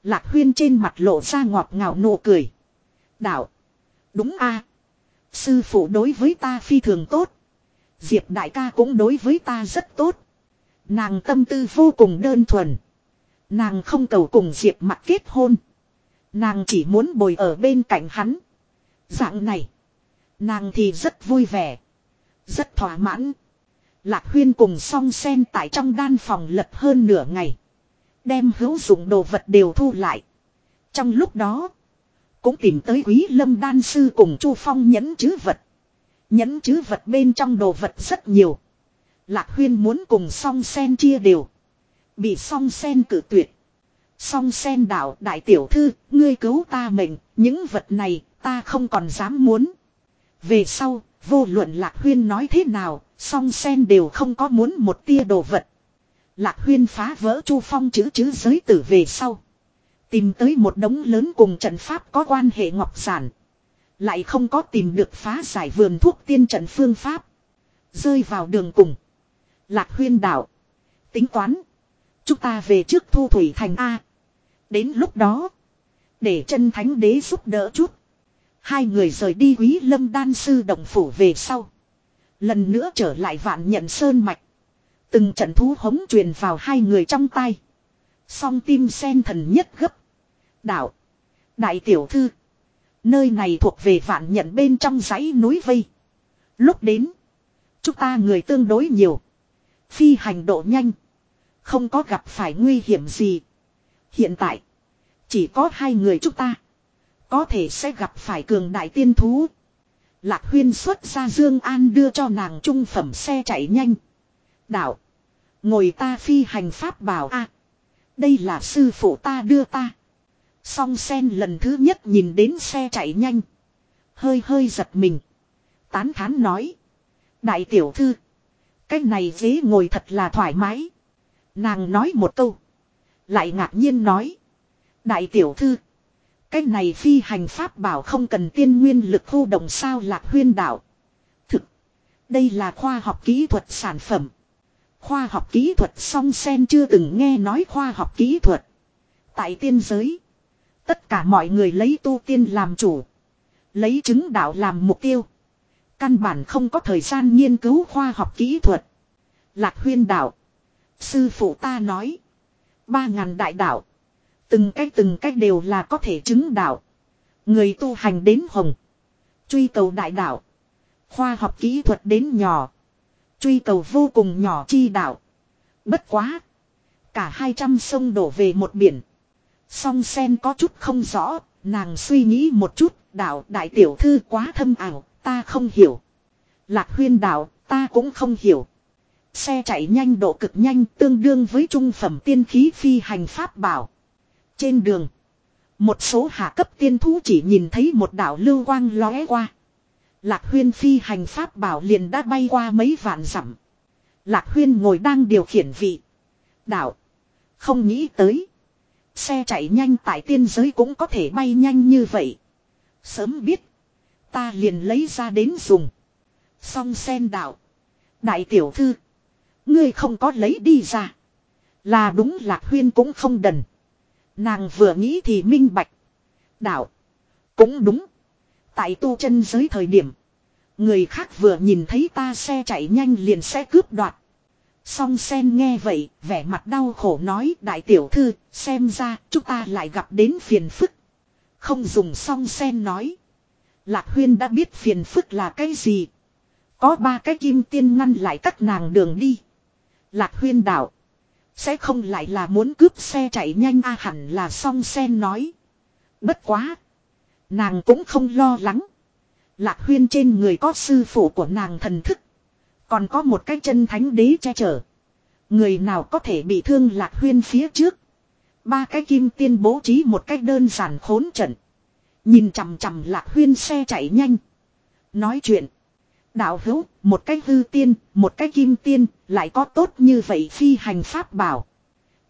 Lạc huyên trên mặt lộ ra ngọt ngào nụ cười. Đạo. Đúng a Sư phụ đối với ta phi thường tốt. Diệp đại ca cũng đối với ta rất tốt. Nàng tâm tư vô cùng đơn thuần. Nàng không cầu cùng Diệp mặt kết hôn. Nàng chỉ muốn bồi ở bên cạnh hắn. Dạng này. Nàng thì rất vui vẻ. Rất thỏa mãn. Lạc huyên cùng song sen tại trong đan phòng lật hơn nửa ngày. Đem hữu dụng đồ vật đều thu lại. Trong lúc đó. Cũng tìm tới quý lâm đan sư cùng chu phong nhẫn chứ vật. Nhẫn chứ vật bên trong đồ vật rất nhiều. Lạc huyên muốn cùng song sen chia đều. Bị song sen cử tuyệt. Song sen đạo đại tiểu thư, ngươi cứu ta mệnh, những vật này ta không còn dám muốn. Về sau, vô luận Lạc Huyên nói thế nào, song sen đều không có muốn một tia đồ vật. Lạc Huyên phá vỡ Chu Phong chữ chữ giới tử về sau. Tìm tới một đống lớn cùng trận pháp có quan hệ ngọc giản. Lại không có tìm được phá giải vườn thuốc tiên trận phương pháp. Rơi vào đường cùng. Lạc Huyên đạo. Tính toán. Chúng ta về trước thu thủy thành A. Đến lúc đó. Để chân thánh đế giúp đỡ chút. Hai người rời đi quý lâm đan sư động phủ về sau. Lần nữa trở lại vạn nhận sơn mạch. Từng trận thú hống truyền vào hai người trong tay. Song tim sen thần nhất gấp. Đạo. Đại tiểu thư. Nơi này thuộc về vạn nhận bên trong dãy núi vây. Lúc đến. Chúng ta người tương đối nhiều. Phi hành độ nhanh. Không có gặp phải nguy hiểm gì. Hiện tại. Chỉ có hai người chúng ta. Có thể sẽ gặp phải cường đại tiên thú. Lạc huyên xuất ra Dương An đưa cho nàng trung phẩm xe chạy nhanh. Đạo. Ngồi ta phi hành pháp bảo a Đây là sư phụ ta đưa ta. Song sen lần thứ nhất nhìn đến xe chạy nhanh. Hơi hơi giật mình. Tán thán nói. Đại tiểu thư. Cái này ghế ngồi thật là thoải mái. Nàng nói một câu. Lại ngạc nhiên nói. Đại tiểu thư. Cái này phi hành pháp bảo không cần tiên nguyên lực khu động sao lạc huyên đạo. Thực. Đây là khoa học kỹ thuật sản phẩm. Khoa học kỹ thuật song sen chưa từng nghe nói khoa học kỹ thuật. Tại tiên giới. Tất cả mọi người lấy tu tiên làm chủ. Lấy chứng đạo làm mục tiêu. Căn bản không có thời gian nghiên cứu khoa học kỹ thuật. Lạc huyên đạo. Sư phụ ta nói. Ba ngàn đại đạo. Từng cách từng cách đều là có thể chứng đạo. Người tu hành đến hồng. Truy cầu đại đạo. Khoa học kỹ thuật đến nhỏ. Truy cầu vô cùng nhỏ chi đạo. Bất quá. Cả hai trăm sông đổ về một biển. Song sen có chút không rõ. Nàng suy nghĩ một chút. Đạo đại tiểu thư quá thâm ảo. Ta không hiểu. Lạc huyên đạo, ta cũng không hiểu. Xe chạy nhanh độ cực nhanh tương đương với trung phẩm tiên khí phi hành pháp bảo. Trên đường. Một số hạ cấp tiên thú chỉ nhìn thấy một đảo lưu quang lóe qua. Lạc huyên phi hành pháp bảo liền đã bay qua mấy vạn dặm. Lạc huyên ngồi đang điều khiển vị. Đảo. Không nghĩ tới. Xe chạy nhanh tại tiên giới cũng có thể bay nhanh như vậy. Sớm biết. Ta liền lấy ra đến dùng. Song sen đạo. Đại tiểu thư. Ngươi không có lấy đi ra. Là đúng lạc huyên cũng không đần. Nàng vừa nghĩ thì minh bạch. Đạo. Cũng đúng. Tại tu chân giới thời điểm. Người khác vừa nhìn thấy ta xe chạy nhanh liền sẽ cướp đoạt. Song sen nghe vậy, vẻ mặt đau khổ nói đại tiểu thư, xem ra chúng ta lại gặp đến phiền phức. Không dùng song sen nói. Lạc huyên đã biết phiền phức là cái gì. Có ba cái kim tiên ngăn lại các nàng đường đi. Lạc huyên đạo. Sẽ không lại là muốn cướp xe chạy nhanh a à, hẳn là song sen nói. Bất quá. Nàng cũng không lo lắng. Lạc huyên trên người có sư phụ của nàng thần thức. Còn có một cái chân thánh đế che chở. Người nào có thể bị thương lạc huyên phía trước. Ba cái kim tiên bố trí một cách đơn giản khốn trận. Nhìn chằm chằm lạc huyên xe chạy nhanh. Nói chuyện. Đạo hữu, một cái hư tiên, một cái kim tiên, lại có tốt như vậy phi hành pháp bảo.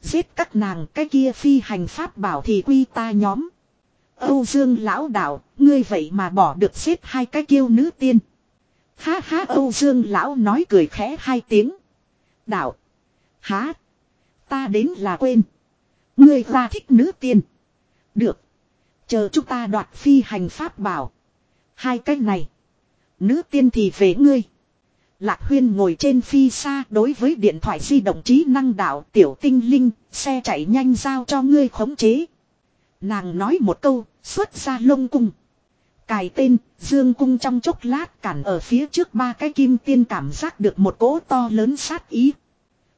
Giết các nàng cái kia phi hành pháp bảo thì quy ta nhóm. Âu Dương lão đạo, ngươi vậy mà bỏ được giết hai cái kiêu nữ tiên. Ha ha Âu Dương lão nói cười khẽ hai tiếng. Đạo. Há. Ta đến là quên. Ngươi ra thích nữ tiên. Được. Chờ chúng ta đoạt phi hành pháp bảo. Hai cái này. Nữ tiên thì về ngươi. Lạc huyên ngồi trên phi xa đối với điện thoại di động trí năng đạo tiểu tinh linh, xe chạy nhanh giao cho ngươi khống chế. Nàng nói một câu, xuất ra lông cung. Cài tên, dương cung trong chốc lát cản ở phía trước ba cái kim tiên cảm giác được một cỗ to lớn sát ý.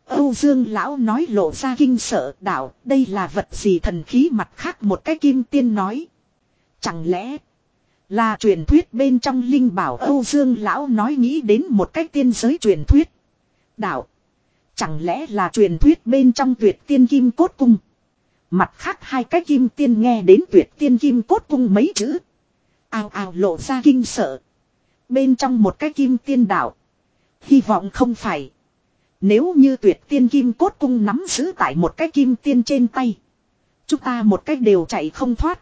Âu Dương lão nói lộ ra kinh sợ đạo, đây là vật gì thần khí mặt khác một cái kim tiên nói. Chẳng lẽ là truyền thuyết bên trong linh bảo Âu Dương lão nói nghĩ đến một cách tiên giới truyền thuyết. Đạo. Chẳng lẽ là truyền thuyết bên trong tuyệt tiên kim cốt cung. Mặt khác hai cái kim tiên nghe đến tuyệt tiên kim cốt cung mấy chữ. ao ao lộ ra kinh sợ. Bên trong một cái kim tiên đạo. Hy vọng không phải. Nếu như tuyệt tiên kim cốt cung nắm giữ tại một cái kim tiên trên tay. Chúng ta một cách đều chạy không thoát.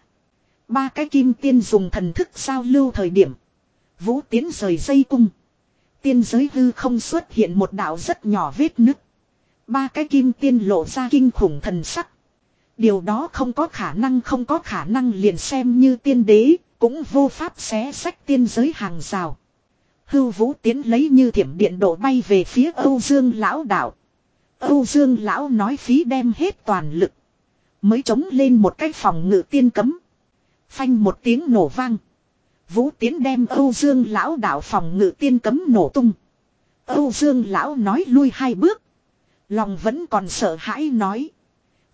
Ba cái kim tiên dùng thần thức giao lưu thời điểm. Vũ tiến rời dây cung. Tiên giới hư không xuất hiện một đạo rất nhỏ vết nứt. Ba cái kim tiên lộ ra kinh khủng thần sắc. Điều đó không có khả năng không có khả năng liền xem như tiên đế, cũng vô pháp xé sách tiên giới hàng rào. Hưu vũ tiến lấy như thiểm điện độ bay về phía Âu Dương lão đạo. Âu Dương lão nói phí đem hết toàn lực. Mới chống lên một cái phòng ngự tiên cấm. Phanh một tiếng nổ vang. Vũ tiến đem Âu Dương lão đạo phòng ngự tiên cấm nổ tung. Âu Dương lão nói lui hai bước. Lòng vẫn còn sợ hãi nói.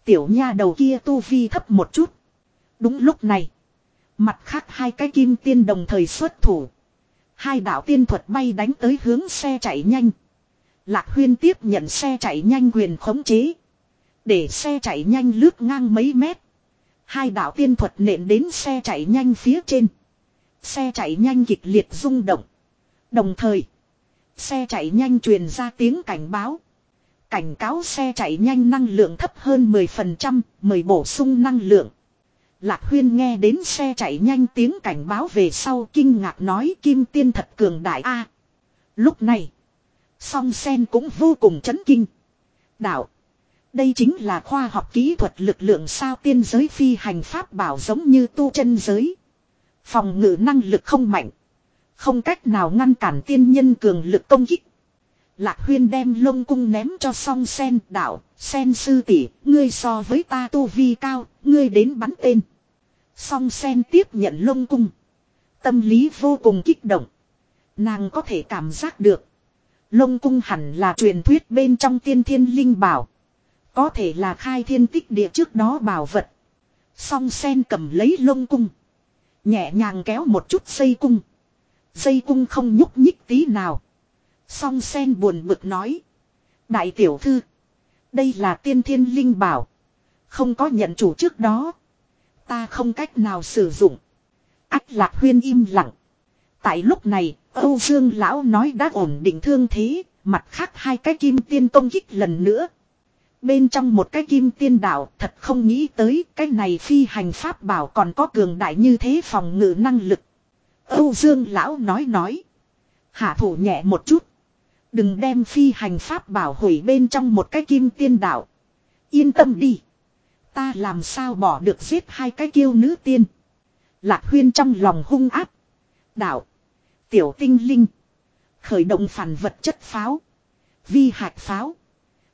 Tiểu nha đầu kia tu vi thấp một chút. Đúng lúc này. Mặt khác hai cái kim tiên đồng thời xuất thủ. Hai đạo tiên thuật bay đánh tới hướng xe chạy nhanh. Lạc huyên tiếp nhận xe chạy nhanh quyền khống chế. Để xe chạy nhanh lướt ngang mấy mét. Hai đạo tiên thuật nện đến xe chạy nhanh phía trên. Xe chạy nhanh kịch liệt rung động. Đồng thời, xe chạy nhanh truyền ra tiếng cảnh báo. Cảnh cáo xe chạy nhanh năng lượng thấp hơn 10%, mời bổ sung năng lượng. Lạc huyên nghe đến xe chạy nhanh tiếng cảnh báo về sau kinh ngạc nói kim tiên thật cường đại a. lúc này, song sen cũng vô cùng chấn kinh. Đạo, đây chính là khoa học kỹ thuật lực lượng sao tiên giới phi hành pháp bảo giống như tu chân giới. Phòng ngự năng lực không mạnh. Không cách nào ngăn cản tiên nhân cường lực công kích. Lạc huyên đem lông cung ném cho song sen đạo, sen sư tỷ, ngươi so với ta tu vi cao, ngươi đến bắn tên. Song sen tiếp nhận lông cung. Tâm lý vô cùng kích động. Nàng có thể cảm giác được. Lông cung hẳn là truyền thuyết bên trong tiên thiên linh bảo. Có thể là khai thiên tích địa trước đó bảo vật. Song sen cầm lấy lông cung. Nhẹ nhàng kéo một chút dây cung. Dây cung không nhúc nhích tí nào. Song sen buồn bực nói. Đại tiểu thư. Đây là tiên thiên linh bảo. Không có nhận chủ trước đó. Ta không cách nào sử dụng. Ách lạc huyên im lặng. Tại lúc này, Âu Dương Lão nói đã ổn định thương thế, mặt khác hai cái kim tiên công kích lần nữa. Bên trong một cái kim tiên đạo thật không nghĩ tới cái này phi hành pháp bảo còn có cường đại như thế phòng ngự năng lực. Âu Dương lão nói nói. Hạ thủ nhẹ một chút. Đừng đem phi hành pháp bảo hủy bên trong một cái kim tiên đạo. Yên tâm đi. Ta làm sao bỏ được giết hai cái kiêu nữ tiên. Lạc huyên trong lòng hung áp. Đạo. Tiểu tinh linh. Khởi động phản vật chất pháo. Vi hạt pháo.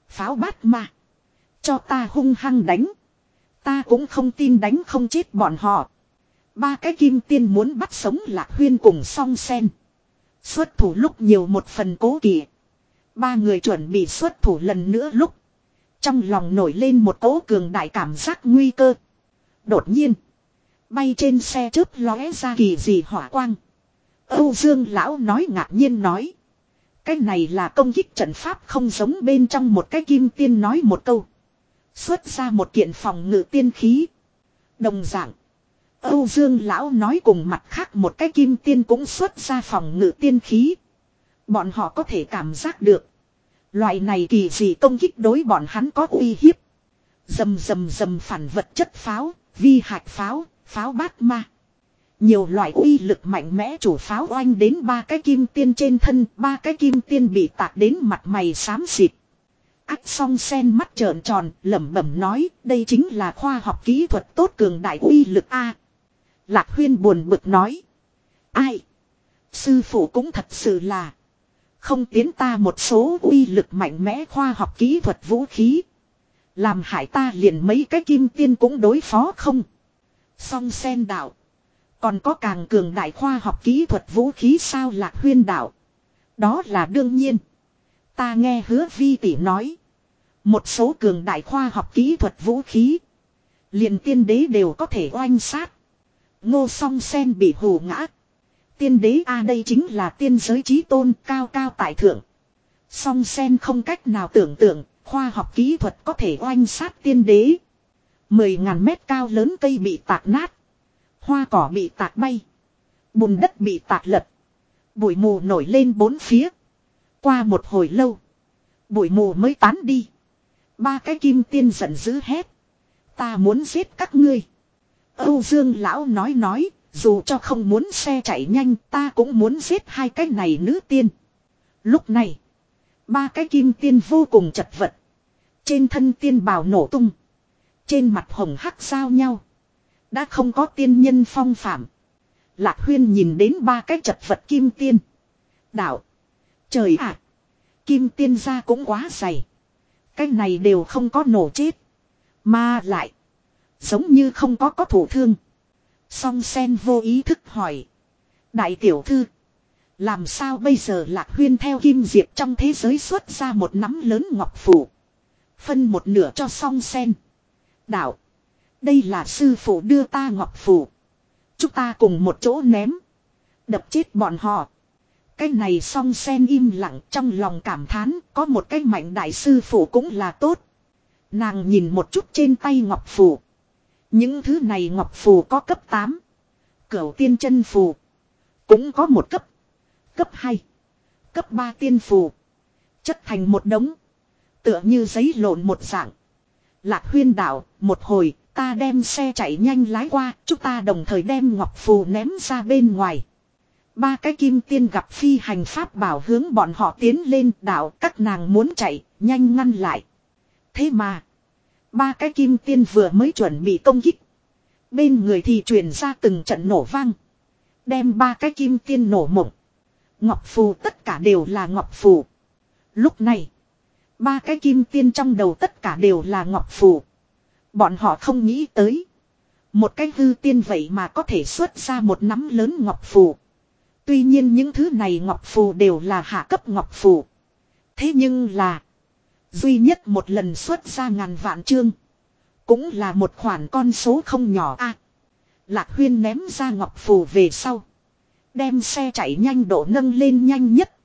Pháo bát ma. Cho ta hung hăng đánh. Ta cũng không tin đánh không chết bọn họ. Ba cái kim tiên muốn bắt sống lạc huyên cùng song sen. Xuất thủ lúc nhiều một phần cố kỵ. Ba người chuẩn bị xuất thủ lần nữa lúc. Trong lòng nổi lên một cố cường đại cảm giác nguy cơ. Đột nhiên. Bay trên xe chớp lóe ra kỳ dị hỏa quang. Âu Dương lão nói ngạc nhiên nói. Cái này là công kích trận pháp không giống bên trong một cái kim tiên nói một câu. Xuất ra một kiện phòng ngự tiên khí. Đồng dạng. Âu Dương lão nói cùng mặt khác một cái kim tiên cũng xuất ra phòng ngự tiên khí. Bọn họ có thể cảm giác được. Loại này kỳ dị công kích đối bọn hắn có uy hiếp. Dầm dầm dầm phản vật chất pháo, vi hạt pháo, pháo bát ma. Nhiều loại uy lực mạnh mẽ chủ pháo oanh đến ba cái kim tiên trên thân, ba cái kim tiên bị tạc đến mặt mày xám xịt. Ác song sen mắt trợn tròn, lẩm bẩm nói, đây chính là khoa học kỹ thuật tốt cường đại uy lực A. Lạc huyên buồn bực nói. Ai? Sư phụ cũng thật sự là. Không tiến ta một số uy lực mạnh mẽ khoa học kỹ thuật vũ khí. Làm hại ta liền mấy cái kim tiên cũng đối phó không. Song sen đạo. Còn có càng cường đại khoa học kỹ thuật vũ khí sao lạc huyên đạo. Đó là đương nhiên. Ta nghe hứa vi tỷ nói. Một số cường đại khoa học kỹ thuật vũ khí. Liền tiên đế đều có thể oanh sát. Ngô song sen bị hù ngã. Tiên đế a đây chính là tiên giới trí tôn cao cao tại thượng. Song sen không cách nào tưởng tượng, khoa học kỹ thuật có thể oanh sát tiên đế. Mười ngàn mét cao lớn cây bị tạc nát. Hoa cỏ bị tạc bay. Bùn đất bị tạc lật. Bụi mù nổi lên bốn phía. Qua một hồi lâu. Bụi mù mới tán đi. Ba cái kim tiên giận dữ hét. Ta muốn giết các ngươi. Âu Dương lão nói nói, dù cho không muốn xe chạy nhanh ta cũng muốn giết hai cái này nữ tiên. Lúc này, ba cái kim tiên vô cùng chật vật. Trên thân tiên bào nổ tung. Trên mặt hồng hắc giao nhau. Đã không có tiên nhân phong phạm. Lạc huyên nhìn đến ba cái chật vật kim tiên. Đạo. Trời ạ. kim tiên ra cũng quá dày. Cái này đều không có nổ chết. Mà lại. Giống như không có có thủ thương. Song sen vô ý thức hỏi. Đại tiểu thư. Làm sao bây giờ lạc huyên theo kim diệp trong thế giới xuất ra một nắm lớn ngọc phủ. Phân một nửa cho song sen. Đạo. Đây là sư phụ đưa ta ngọc phủ. Chúng ta cùng một chỗ ném. Đập chết bọn họ. Cái này song sen im lặng trong lòng cảm thán có một cái mạnh đại sư phụ cũng là tốt. Nàng nhìn một chút trên tay ngọc phù Những thứ này ngọc phù có cấp 8. Cửu tiên chân phù. Cũng có một cấp. Cấp 2. Cấp 3 tiên phù. Chất thành một đống. Tựa như giấy lộn một dạng. Lạc huyên đảo, một hồi, ta đem xe chạy nhanh lái qua, chúng ta đồng thời đem ngọc phù ném ra bên ngoài. Ba cái kim tiên gặp phi hành pháp bảo hướng bọn họ tiến lên đảo các nàng muốn chạy, nhanh ngăn lại. Thế mà, Ba cái kim tiên vừa mới chuẩn bị công kích. Bên người thì truyền ra từng trận nổ vang. Đem ba cái kim tiên nổ mộng. Ngọc phù tất cả đều là ngọc phù. Lúc này. Ba cái kim tiên trong đầu tất cả đều là ngọc phù. Bọn họ không nghĩ tới. Một cái hư tiên vậy mà có thể xuất ra một nắm lớn ngọc phù. Tuy nhiên những thứ này ngọc phù đều là hạ cấp ngọc phù. Thế nhưng là. Duy nhất một lần xuất ra ngàn vạn chương. Cũng là một khoản con số không nhỏ a. Lạc huyên ném ra ngọc phù về sau. Đem xe chạy nhanh độ nâng lên nhanh nhất.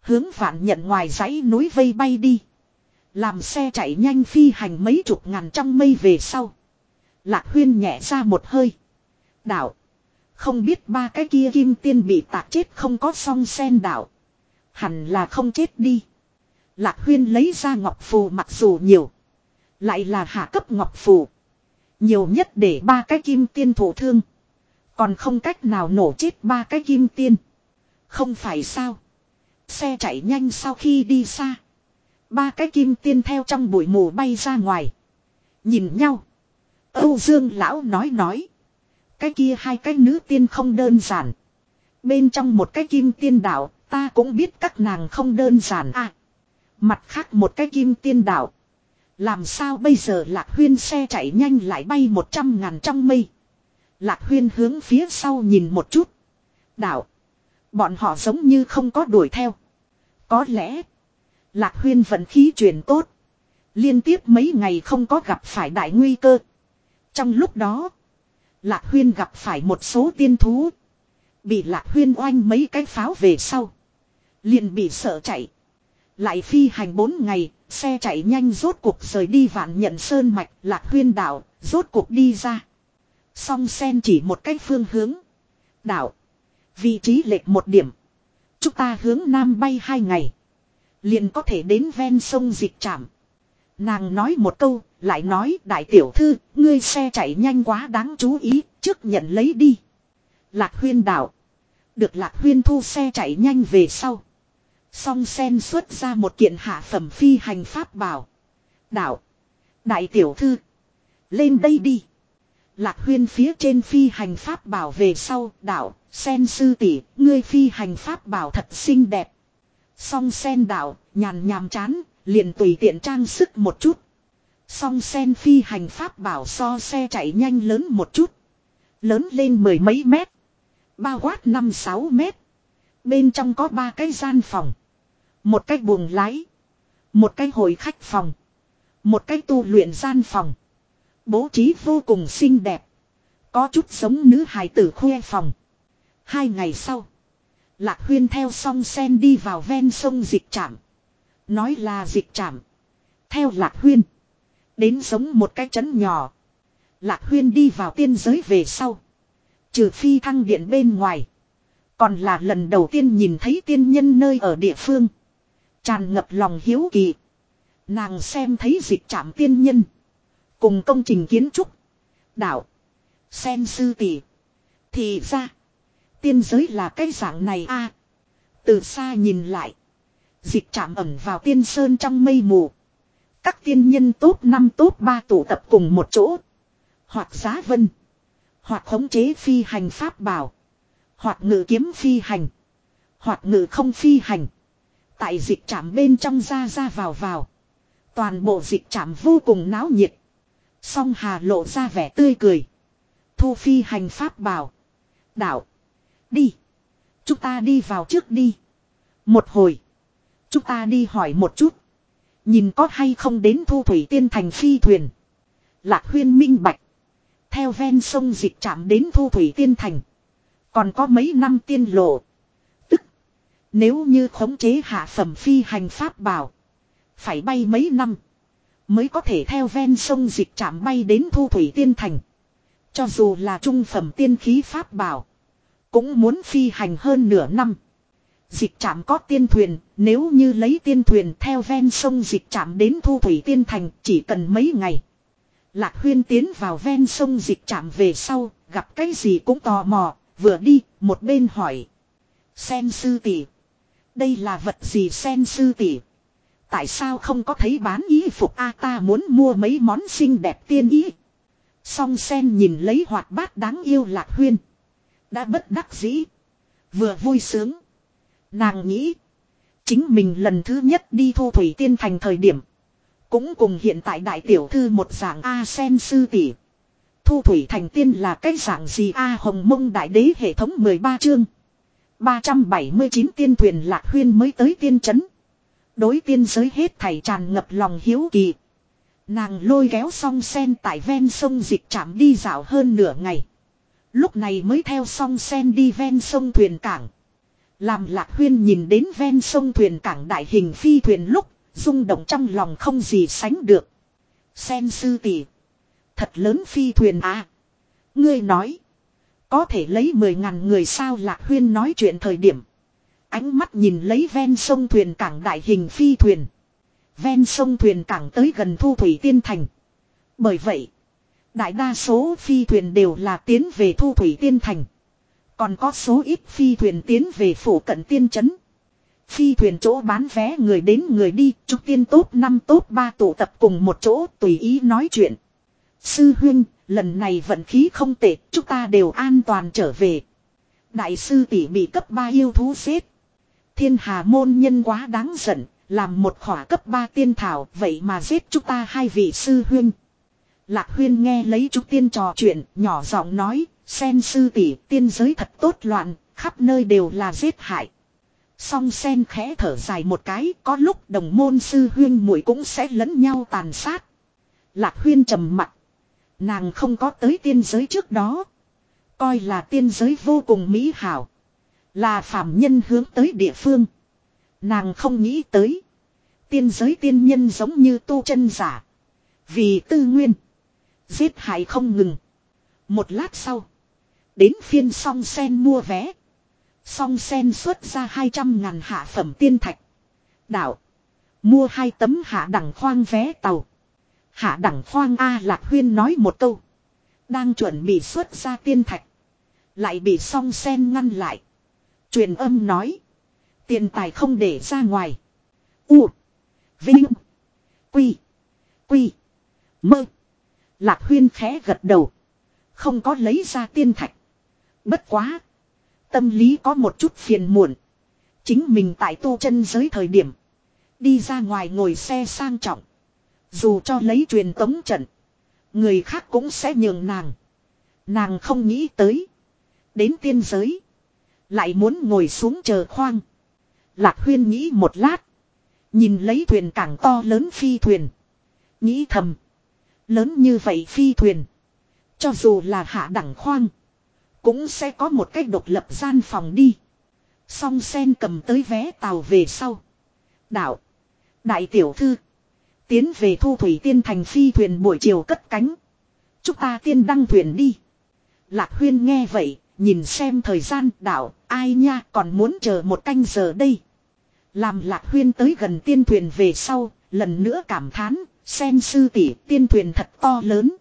Hướng vạn nhận ngoài dãy núi vây bay đi. Làm xe chạy nhanh phi hành mấy chục ngàn trong mây về sau. Lạc huyên nhẹ ra một hơi. đảo không biết ba cái kia kim tiên bị tạc chết không có song sen đạo. Hẳn là không chết đi. Lạc huyên lấy ra ngọc phù mặc dù nhiều. Lại là hạ cấp ngọc phù. Nhiều nhất để ba cái kim tiên thổ thương. Còn không cách nào nổ chết ba cái kim tiên. Không phải sao. Xe chạy nhanh sau khi đi xa. Ba cái kim tiên theo trong bụi mù bay ra ngoài. Nhìn nhau. Âu Dương lão nói nói. Cái kia hai cái nữ tiên không đơn giản. Bên trong một cái kim tiên đạo, ta cũng biết các nàng không đơn giản à. Mặt khác một cái kim tiên đạo. Làm sao bây giờ lạc huyên xe chạy nhanh lại bay một trăm ngàn trong mây. Lạc huyên hướng phía sau nhìn một chút. Đạo. Bọn họ giống như không có đuổi theo. Có lẽ. Lạc huyên vận khí truyền tốt. Liên tiếp mấy ngày không có gặp phải đại nguy cơ. Trong lúc đó. Lạc huyên gặp phải một số tiên thú. Bị lạc huyên oanh mấy cái pháo về sau. Liền bị sợ chạy. Lại phi hành bốn ngày, xe chạy nhanh rốt cuộc rời đi vạn nhận sơn mạch, lạc huyên đảo, rốt cuộc đi ra. Song sen chỉ một cách phương hướng. Đảo. Vị trí lệch một điểm. Chúng ta hướng nam bay hai ngày. Liền có thể đến ven sông dịch trạm. Nàng nói một câu, lại nói đại tiểu thư, ngươi xe chạy nhanh quá đáng chú ý, trước nhận lấy đi. Lạc huyên đảo. Được lạc huyên thu xe chạy nhanh về sau. Song sen xuất ra một kiện hạ phẩm phi hành pháp bảo. Đảo. Đại tiểu thư. Lên đây đi. Lạc huyên phía trên phi hành pháp bảo về sau. Đảo. Sen sư tỷ ngươi phi hành pháp bảo thật xinh đẹp. Song sen đảo. Nhàn nhàm chán. Liền tùy tiện trang sức một chút. Song sen phi hành pháp bảo so xe chạy nhanh lớn một chút. Lớn lên mười mấy mét. Bao quát năm sáu mét. Bên trong có ba cái gian phòng. Một cái buồng lái. Một cái hồi khách phòng. Một cái tu luyện gian phòng. Bố trí vô cùng xinh đẹp. Có chút giống nữ hài tử khuê phòng. Hai ngày sau. Lạc huyên theo song sen đi vào ven sông dịch trạm. Nói là dịch trạm. Theo lạc huyên. Đến giống một cái chấn nhỏ. Lạc huyên đi vào tiên giới về sau. Trừ phi thăng điện bên ngoài. Còn là lần đầu tiên nhìn thấy tiên nhân nơi ở địa phương. Tràn ngập lòng hiếu kỳ. Nàng xem thấy dịch trạm tiên nhân. Cùng công trình kiến trúc. Đạo. Sen sư tỷ. Thì ra. Tiên giới là cái dạng này a. từ xa nhìn lại. Dịch trạm ẩn vào tiên sơn trong mây mù. Các tiên nhân tốt năm tốt ba tụ tập cùng một chỗ. Hoặc giá vân. Hoặc khống chế phi hành pháp bảo. Hoặc ngự kiếm phi hành. Hoặc ngự không phi hành. Tại dịch trạm bên trong ra ra vào vào. Toàn bộ dịch trạm vô cùng náo nhiệt. Song Hà lộ ra vẻ tươi cười. Thu phi hành pháp bảo. Đạo. Đi. Chúng ta đi vào trước đi. Một hồi. Chúng ta đi hỏi một chút. Nhìn có hay không đến thu thủy tiên thành phi thuyền. Lạc huyên minh bạch. Theo ven sông dịch chạm đến thu thủy tiên thành. Còn có mấy năm tiên lộ. Tức. Nếu như khống chế hạ phẩm phi hành pháp bảo. Phải bay mấy năm. Mới có thể theo ven sông dịch chạm bay đến thu thủy tiên thành. Cho dù là trung phẩm tiên khí pháp bảo. Cũng muốn phi hành hơn nửa năm. Dịch trạm có tiên thuyền, nếu như lấy tiên thuyền theo ven sông dịch trạm đến thu thủy tiên thành chỉ cần mấy ngày. Lạc huyên tiến vào ven sông dịch trạm về sau, gặp cái gì cũng tò mò, vừa đi, một bên hỏi. Sen sư tỷ, Đây là vật gì sen sư tỷ? Tại sao không có thấy bán y phục a ta muốn mua mấy món xinh đẹp tiên y. Song sen nhìn lấy hoạt bát đáng yêu lạc huyên. Đã bất đắc dĩ. Vừa vui sướng. Nàng nghĩ. Chính mình lần thứ nhất đi thu thủy tiên thành thời điểm. Cũng cùng hiện tại đại tiểu thư một dạng A sen sư tỷ. Thu thủy thành tiên là cái dạng gì A hồng mông đại đế hệ thống 13 chương. 379 tiên thuyền lạc huyên mới tới tiên chấn. Đối tiên giới hết thảy tràn ngập lòng hiếu kỳ. Nàng lôi kéo song sen tại ven sông dịch chạm đi dạo hơn nửa ngày. Lúc này mới theo song sen đi ven sông thuyền cảng. Làm lạc huyên nhìn đến ven sông thuyền cảng đại hình phi thuyền lúc, rung động trong lòng không gì sánh được. Sen sư tỷ Thật lớn phi thuyền à. Ngươi nói. Có thể lấy mười ngàn người sao lạc huyên nói chuyện thời điểm. Ánh mắt nhìn lấy ven sông thuyền cảng đại hình phi thuyền. Ven sông thuyền cảng tới gần thu thủy tiên thành. Bởi vậy, đại đa số phi thuyền đều là tiến về thu thủy tiên thành. Còn có số ít phi thuyền tiến về phủ cận tiên trấn. Phi thuyền chỗ bán vé người đến người đi, trúc tiên tốt năm tốt ba tụ tập cùng một chỗ tùy ý nói chuyện. Sư huynh, lần này vận khí không tệ, chúng ta đều an toàn trở về. Đại sư tỷ bị cấp 3 yêu thú xếp. Thiên hà môn nhân quá đáng giận, làm một khỏa cấp 3 tiên thảo, vậy mà giết chúng ta hai vị sư huynh. Lạc huyên nghe lấy trúc tiên trò chuyện, nhỏ giọng nói, sen sư tỷ tiên giới thật tốt loạn, khắp nơi đều là giết hại. Song sen khẽ thở dài một cái, có lúc đồng môn sư huyên muội cũng sẽ lẫn nhau tàn sát. Lạc huyên trầm mặt. Nàng không có tới tiên giới trước đó. Coi là tiên giới vô cùng mỹ hảo. Là phạm nhân hướng tới địa phương. Nàng không nghĩ tới. Tiên giới tiên nhân giống như tu chân giả. Vì tư nguyên. Giết hại không ngừng. Một lát sau. Đến phiên song sen mua vé. Song sen xuất ra 200 ngàn hạ phẩm tiên thạch. Đạo. Mua hai tấm hạ đẳng khoang vé tàu. Hạ đẳng khoang A Lạc Huyên nói một câu. Đang chuẩn bị xuất ra tiên thạch. Lại bị song sen ngăn lại. Truyền âm nói. Tiền tài không để ra ngoài. U. Vinh. Quy. Quy. Mơ. Lạc Huyên khẽ gật đầu. Không có lấy ra tiên thạch. Bất quá. Tâm lý có một chút phiền muộn. Chính mình tại tu chân giới thời điểm. Đi ra ngoài ngồi xe sang trọng. Dù cho lấy truyền tống trận. Người khác cũng sẽ nhường nàng. Nàng không nghĩ tới. Đến tiên giới. Lại muốn ngồi xuống chờ khoang. Lạc huyên nghĩ một lát. Nhìn lấy thuyền cảng to lớn phi thuyền. Nghĩ thầm. Lớn như vậy phi thuyền. Cho dù là hạ đẳng khoang. Cũng sẽ có một cách độc lập gian phòng đi. Song sen cầm tới vé tàu về sau. Đạo. Đại tiểu thư. Tiến về thu thủy tiên thành phi thuyền buổi chiều cất cánh. Chúng ta tiên đăng thuyền đi. Lạc huyên nghe vậy, nhìn xem thời gian đạo, ai nha còn muốn chờ một canh giờ đây. Làm lạc huyên tới gần tiên thuyền về sau, lần nữa cảm thán, xem sư tỷ tiên thuyền thật to lớn.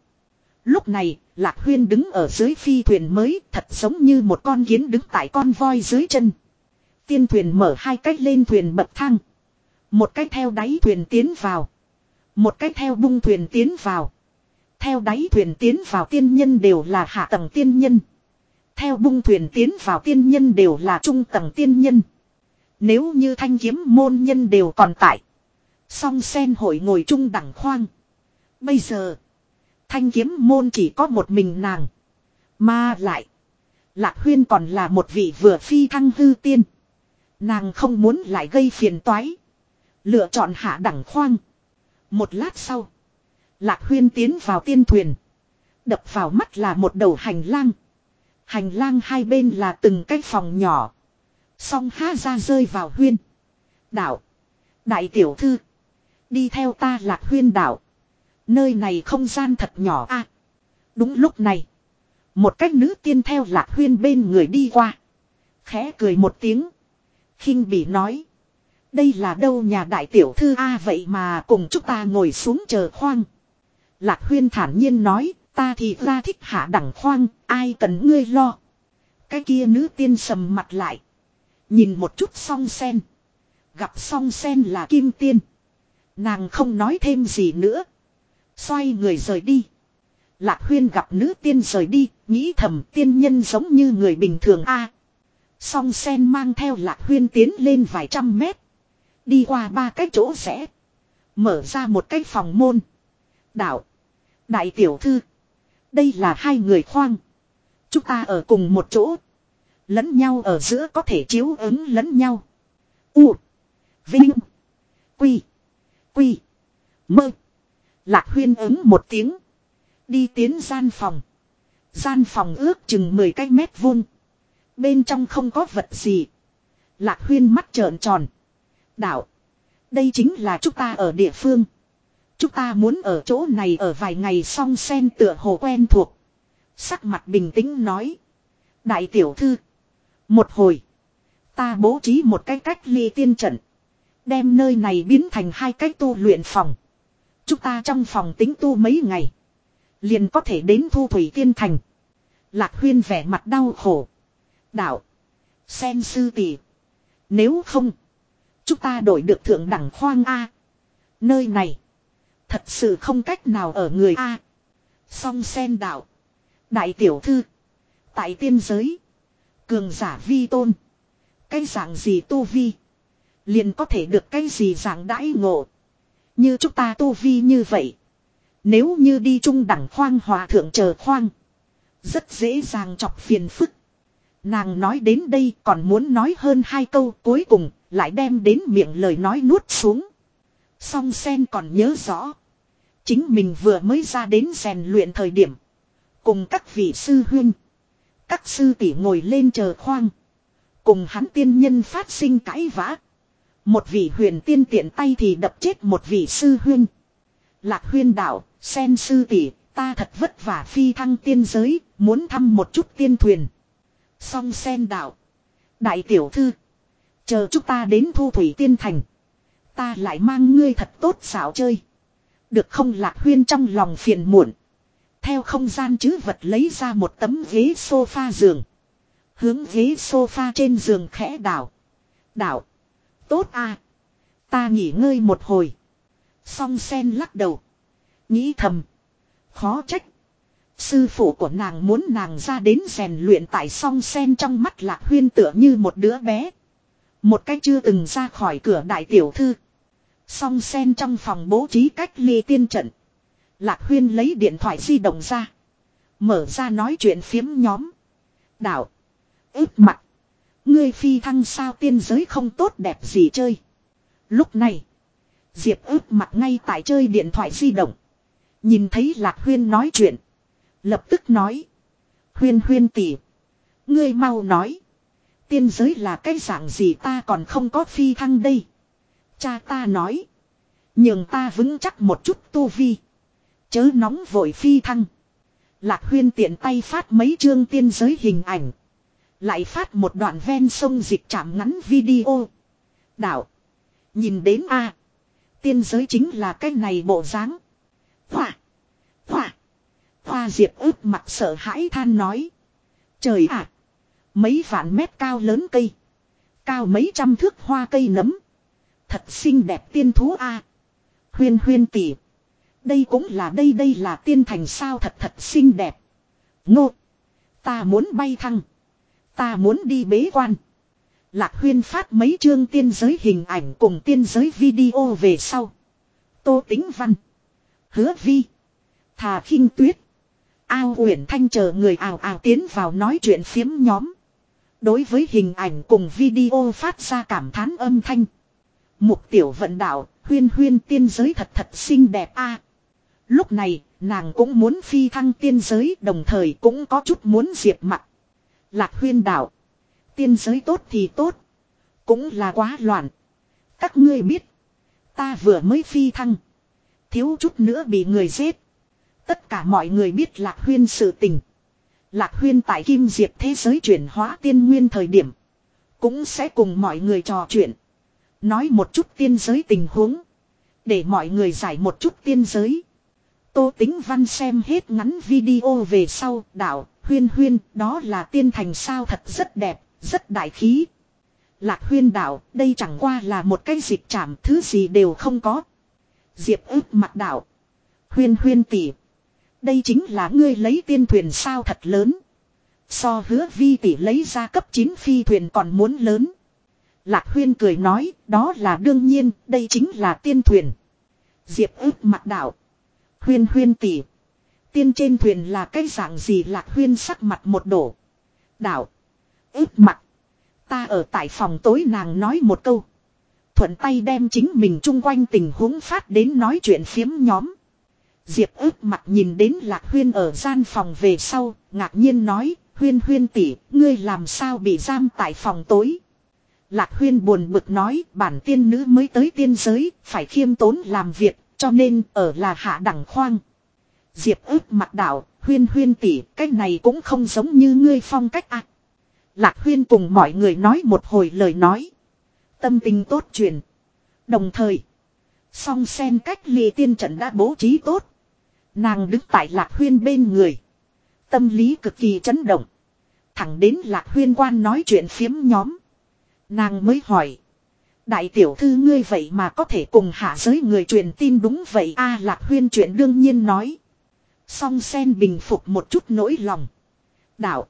Lúc này, lạc huyên đứng ở dưới phi thuyền mới thật giống như một con kiến đứng tại con voi dưới chân. Tiên thuyền mở hai cách lên thuyền bậc thang. Một cách theo đáy thuyền tiến vào. Một cách theo bung thuyền tiến vào. Theo đáy thuyền tiến vào tiên nhân đều là hạ tầng tiên nhân. Theo bung thuyền tiến vào tiên nhân đều là trung tầng tiên nhân. Nếu như thanh kiếm môn nhân đều còn tại. Song sen hội ngồi trung đẳng khoang. Bây giờ. Thanh kiếm môn chỉ có một mình nàng. Mà lại. Lạc huyên còn là một vị vừa phi thăng hư tiên. Nàng không muốn lại gây phiền toái. Lựa chọn hạ đẳng khoang. Một lát sau. Lạc huyên tiến vào tiên thuyền. Đập vào mắt là một đầu hành lang. Hành lang hai bên là từng cái phòng nhỏ. Song há ra rơi vào huyên. Đạo. Đại tiểu thư. Đi theo ta lạc huyên đạo. Nơi này không gian thật nhỏ a. đúng lúc này. Một cách nữ tiên theo lạc huyên bên người đi qua. Khẽ cười một tiếng. khinh bị nói. Đây là đâu nhà đại tiểu thư A vậy mà cùng chúng ta ngồi xuống chờ khoang. Lạc huyên thản nhiên nói, ta thì ra thích hạ đẳng khoang, ai cần ngươi lo. Cái kia nữ tiên sầm mặt lại. Nhìn một chút song sen. Gặp song sen là kim tiên. Nàng không nói thêm gì nữa. Xoay người rời đi. Lạc huyên gặp nữ tiên rời đi, nghĩ thầm tiên nhân giống như người bình thường a. song sen mang theo lạc huyên tiến lên vài trăm mét. Đi qua ba cái chỗ rẽ. Mở ra một cái phòng môn. Đạo. Đại tiểu thư. Đây là hai người khoang. Chúng ta ở cùng một chỗ. Lẫn nhau ở giữa có thể chiếu ứng lẫn nhau. U. Vinh. Quy. Quy. Mơ. Lạc huyên ứng một tiếng. Đi tiến gian phòng. Gian phòng ước chừng 10 cái mét vuông. Bên trong không có vật gì. Lạc huyên mắt trợn tròn. Đạo. Đây chính là chúng ta ở địa phương. Chúng ta muốn ở chỗ này ở vài ngày song sen tựa hồ quen thuộc. Sắc mặt bình tĩnh nói. Đại tiểu thư. Một hồi. Ta bố trí một cái cách ly tiên trận. Đem nơi này biến thành hai cái tu luyện phòng. Chúng ta trong phòng tính tu mấy ngày. Liền có thể đến thu thủy tiên thành. Lạc huyên vẻ mặt đau khổ. Đạo. Sen sư tỷ. Nếu không. Chúng ta đổi được thượng đẳng khoang A. Nơi này. Thật sự không cách nào ở người A. Song sen đạo. Đại tiểu thư. Tại tiên giới. Cường giả vi tôn. Cái dạng gì tu vi. Liền có thể được cái gì dạng đãi ngộ. Như chúng ta tu vi như vậy. Nếu như đi trung đẳng khoang hòa thượng chờ khoang. Rất dễ dàng chọc phiền phức. Nàng nói đến đây còn muốn nói hơn hai câu cuối cùng, lại đem đến miệng lời nói nuốt xuống. Song sen còn nhớ rõ. Chính mình vừa mới ra đến rèn luyện thời điểm. Cùng các vị sư huynh. Các sư tỷ ngồi lên chờ khoang. Cùng hắn tiên nhân phát sinh cãi vã. Một vị huyền tiên tiện tay thì đập chết một vị sư huyên, Lạc huyên đạo, sen sư tỷ, ta thật vất vả phi thăng tiên giới, muốn thăm một chút tiên thuyền. Song sen đạo. Đại tiểu thư. Chờ chúng ta đến thu thủy tiên thành. Ta lại mang ngươi thật tốt xảo chơi. Được không lạc huyên trong lòng phiền muộn. Theo không gian chứ vật lấy ra một tấm ghế sofa giường. Hướng ghế sofa trên giường khẽ đảo. Đảo. Tốt à. Ta nghỉ ngơi một hồi. Song sen lắc đầu. Nghĩ thầm. Khó trách. Sư phụ của nàng muốn nàng ra đến rèn luyện tại song sen trong mắt lạc huyên tựa như một đứa bé. Một cách chưa từng ra khỏi cửa đại tiểu thư. Song sen trong phòng bố trí cách ly tiên trận. Lạc huyên lấy điện thoại di động ra. Mở ra nói chuyện phiếm nhóm. Đạo. ức mặt. Ngươi phi thăng sao tiên giới không tốt đẹp gì chơi. Lúc này. Diệp ướp mặt ngay tại chơi điện thoại di động. Nhìn thấy Lạc Huyên nói chuyện. Lập tức nói. Huyên huyên tỉ. Ngươi mau nói. Tiên giới là cái dạng gì ta còn không có phi thăng đây. Cha ta nói. nhưng ta vững chắc một chút tu vi. Chớ nóng vội phi thăng. Lạc huyên tiện tay phát mấy chương tiên giới hình ảnh. Lại phát một đoạn ven sông dịch chạm ngắn video. Đạo. Nhìn đến a Tiên giới chính là cái này bộ dáng. Hoa. Hoa. Hoa diệp ướp mặt sợ hãi than nói. Trời ạ. Mấy vạn mét cao lớn cây. Cao mấy trăm thước hoa cây nấm. Thật xinh đẹp tiên thú a. Huyên huyên tỉ. Đây cũng là đây đây là tiên thành sao thật thật xinh đẹp. Ngô. Ta muốn bay thăng. Ta muốn đi bế quan. Lạc huyên phát mấy chương tiên giới hình ảnh cùng tiên giới video về sau. Tô tính văn. Hứa vi. Thà khinh tuyết. Ao uyển thanh chờ người ào ào tiến vào nói chuyện phiếm nhóm. Đối với hình ảnh cùng video phát ra cảm thán âm thanh. Mục tiểu vận đạo, huyên huyên tiên giới thật thật xinh đẹp a. Lúc này, nàng cũng muốn phi thăng tiên giới đồng thời cũng có chút muốn diệt mặt. Lạc huyên đạo. Tiên giới tốt thì tốt. Cũng là quá loạn. Các ngươi biết. Ta vừa mới phi thăng. Thiếu chút nữa bị người giết. Tất cả mọi người biết Lạc huyên sự tình. Lạc huyên tại kim diệp thế giới chuyển hóa tiên nguyên thời điểm. Cũng sẽ cùng mọi người trò chuyện. Nói một chút tiên giới tình huống. Để mọi người giải một chút tiên giới. Tô tính văn xem hết ngắn video về sau, đạo huyên huyên đó là tiên thành sao thật rất đẹp, rất đại khí. Lạc huyên đạo đây chẳng qua là một cái dịch chạm, thứ gì đều không có. Diệp ức mặt đạo. Huyên huyên tỷ. Đây chính là ngươi lấy tiên thuyền sao thật lớn. So hứa vi tỷ lấy ra cấp 9 phi thuyền còn muốn lớn. Lạc huyên cười nói, đó là đương nhiên, đây chính là tiên thuyền. Diệp ức mặt đạo. Huyên huyên tỷ. Tiên trên thuyền là cái dạng gì lạc huyên sắc mặt một đổ. đảo ức mặt. Ta ở tại phòng tối nàng nói một câu. Thuận tay đem chính mình chung quanh tình huống phát đến nói chuyện phiếm nhóm. Diệp ước mặt nhìn đến lạc huyên ở gian phòng về sau, ngạc nhiên nói, huyên huyên tỷ, ngươi làm sao bị giam tại phòng tối. Lạc huyên buồn bực nói, bản tiên nữ mới tới tiên giới, phải khiêm tốn làm việc, cho nên ở là hạ đẳng khoang. Diệp ước mặt đảo huyên huyên tỷ, cái này cũng không giống như ngươi phong cách ạ. Lạc huyên cùng mọi người nói một hồi lời nói. Tâm tình tốt truyền. Đồng thời, song sen cách ly tiên trận đã bố trí tốt. Nàng đứng tại lạc huyên bên người. Tâm lý cực kỳ chấn động. Thẳng đến lạc huyên quan nói chuyện phiếm nhóm. Nàng mới hỏi. Đại tiểu thư ngươi vậy mà có thể cùng hạ giới người truyền tin đúng vậy a lạc huyên chuyện đương nhiên nói. Song sen bình phục một chút nỗi lòng. Đạo.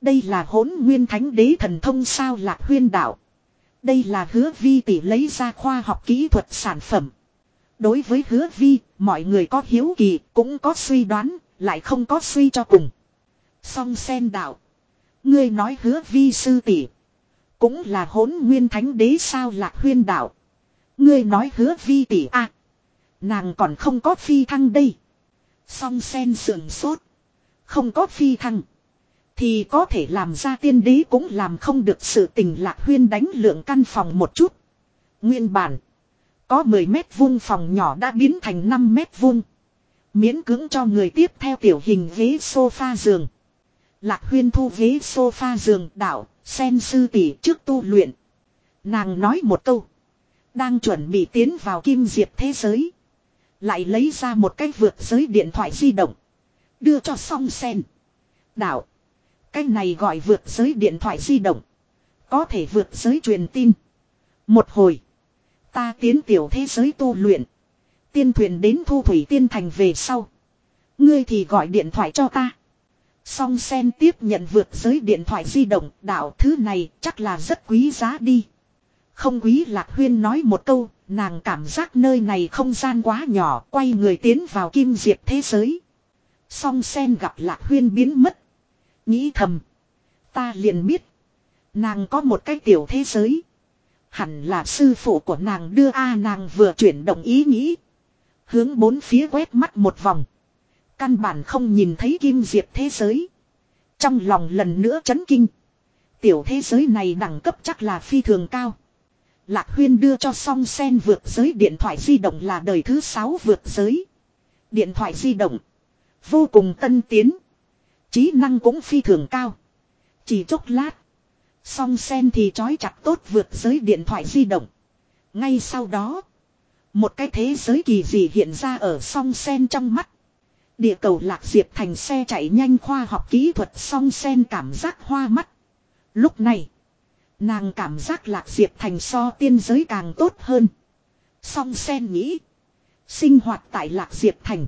Đây là hỗn nguyên thánh đế thần thông sao lạc huyên đạo. Đây là hứa vi tỷ lấy ra khoa học kỹ thuật sản phẩm. Đối với hứa vi, mọi người có hiếu kỳ, cũng có suy đoán, lại không có suy cho cùng. Song sen đạo. Ngươi nói hứa vi sư tỷ Cũng là hỗn nguyên thánh đế sao lạc huyên đạo. Ngươi nói hứa vi tỷ a Nàng còn không có phi thăng đây. Song sen sườn sốt. Không có phi thăng. Thì có thể làm ra tiên đế cũng làm không được sự tình lạc huyên đánh lượng căn phòng một chút. Nguyên bản. Có 10 mét vuông phòng nhỏ đã biến thành 5 mét vuông. Miễn cưỡng cho người tiếp theo tiểu hình ghế sofa giường. Lạc huyên thu ghế sofa giường đạo, sen sư tỷ trước tu luyện. Nàng nói một câu. Đang chuẩn bị tiến vào kim diệp thế giới. Lại lấy ra một cái vượt giới điện thoại di động. Đưa cho song sen. Đạo. Cái này gọi vượt giới điện thoại di động. Có thể vượt giới truyền tin. Một hồi. Ta tiến tiểu thế giới tu luyện. Tiên thuyền đến thu thủy tiên thành về sau. Ngươi thì gọi điện thoại cho ta. Song sen tiếp nhận vượt giới điện thoại di động. Đạo, thứ này chắc là rất quý giá đi. Không quý lạc huyên nói một câu. Nàng cảm giác nơi này không gian quá nhỏ. Quay người tiến vào kim diệp thế giới. Song sen gặp lạc huyên biến mất Nghĩ thầm. Ta liền biết. Nàng có một cái tiểu thế giới. Hẳn là sư phụ của nàng đưa A nàng vừa chuyển động ý nghĩ. Hướng bốn phía quét mắt một vòng. Căn bản không nhìn thấy kim diệp thế giới. Trong lòng lần nữa chấn kinh. Tiểu thế giới này đẳng cấp chắc là phi thường cao. Lạc Huyên đưa cho song sen vượt giới điện thoại di động là đời thứ sáu vượt giới. Điện thoại di động. Vô cùng tân tiến. Trí năng cũng phi thường cao. Chỉ chốc lát. Song sen thì trói chặt tốt vượt giới điện thoại di động. Ngay sau đó. Một cái thế giới kỳ dị hiện ra ở song sen trong mắt. Địa cầu lạc diệp thành xe chạy nhanh khoa học kỹ thuật song sen cảm giác hoa mắt. Lúc này. Nàng cảm giác lạc diệp thành so tiên giới càng tốt hơn. Song sen nghĩ. Sinh hoạt tại lạc diệp thành.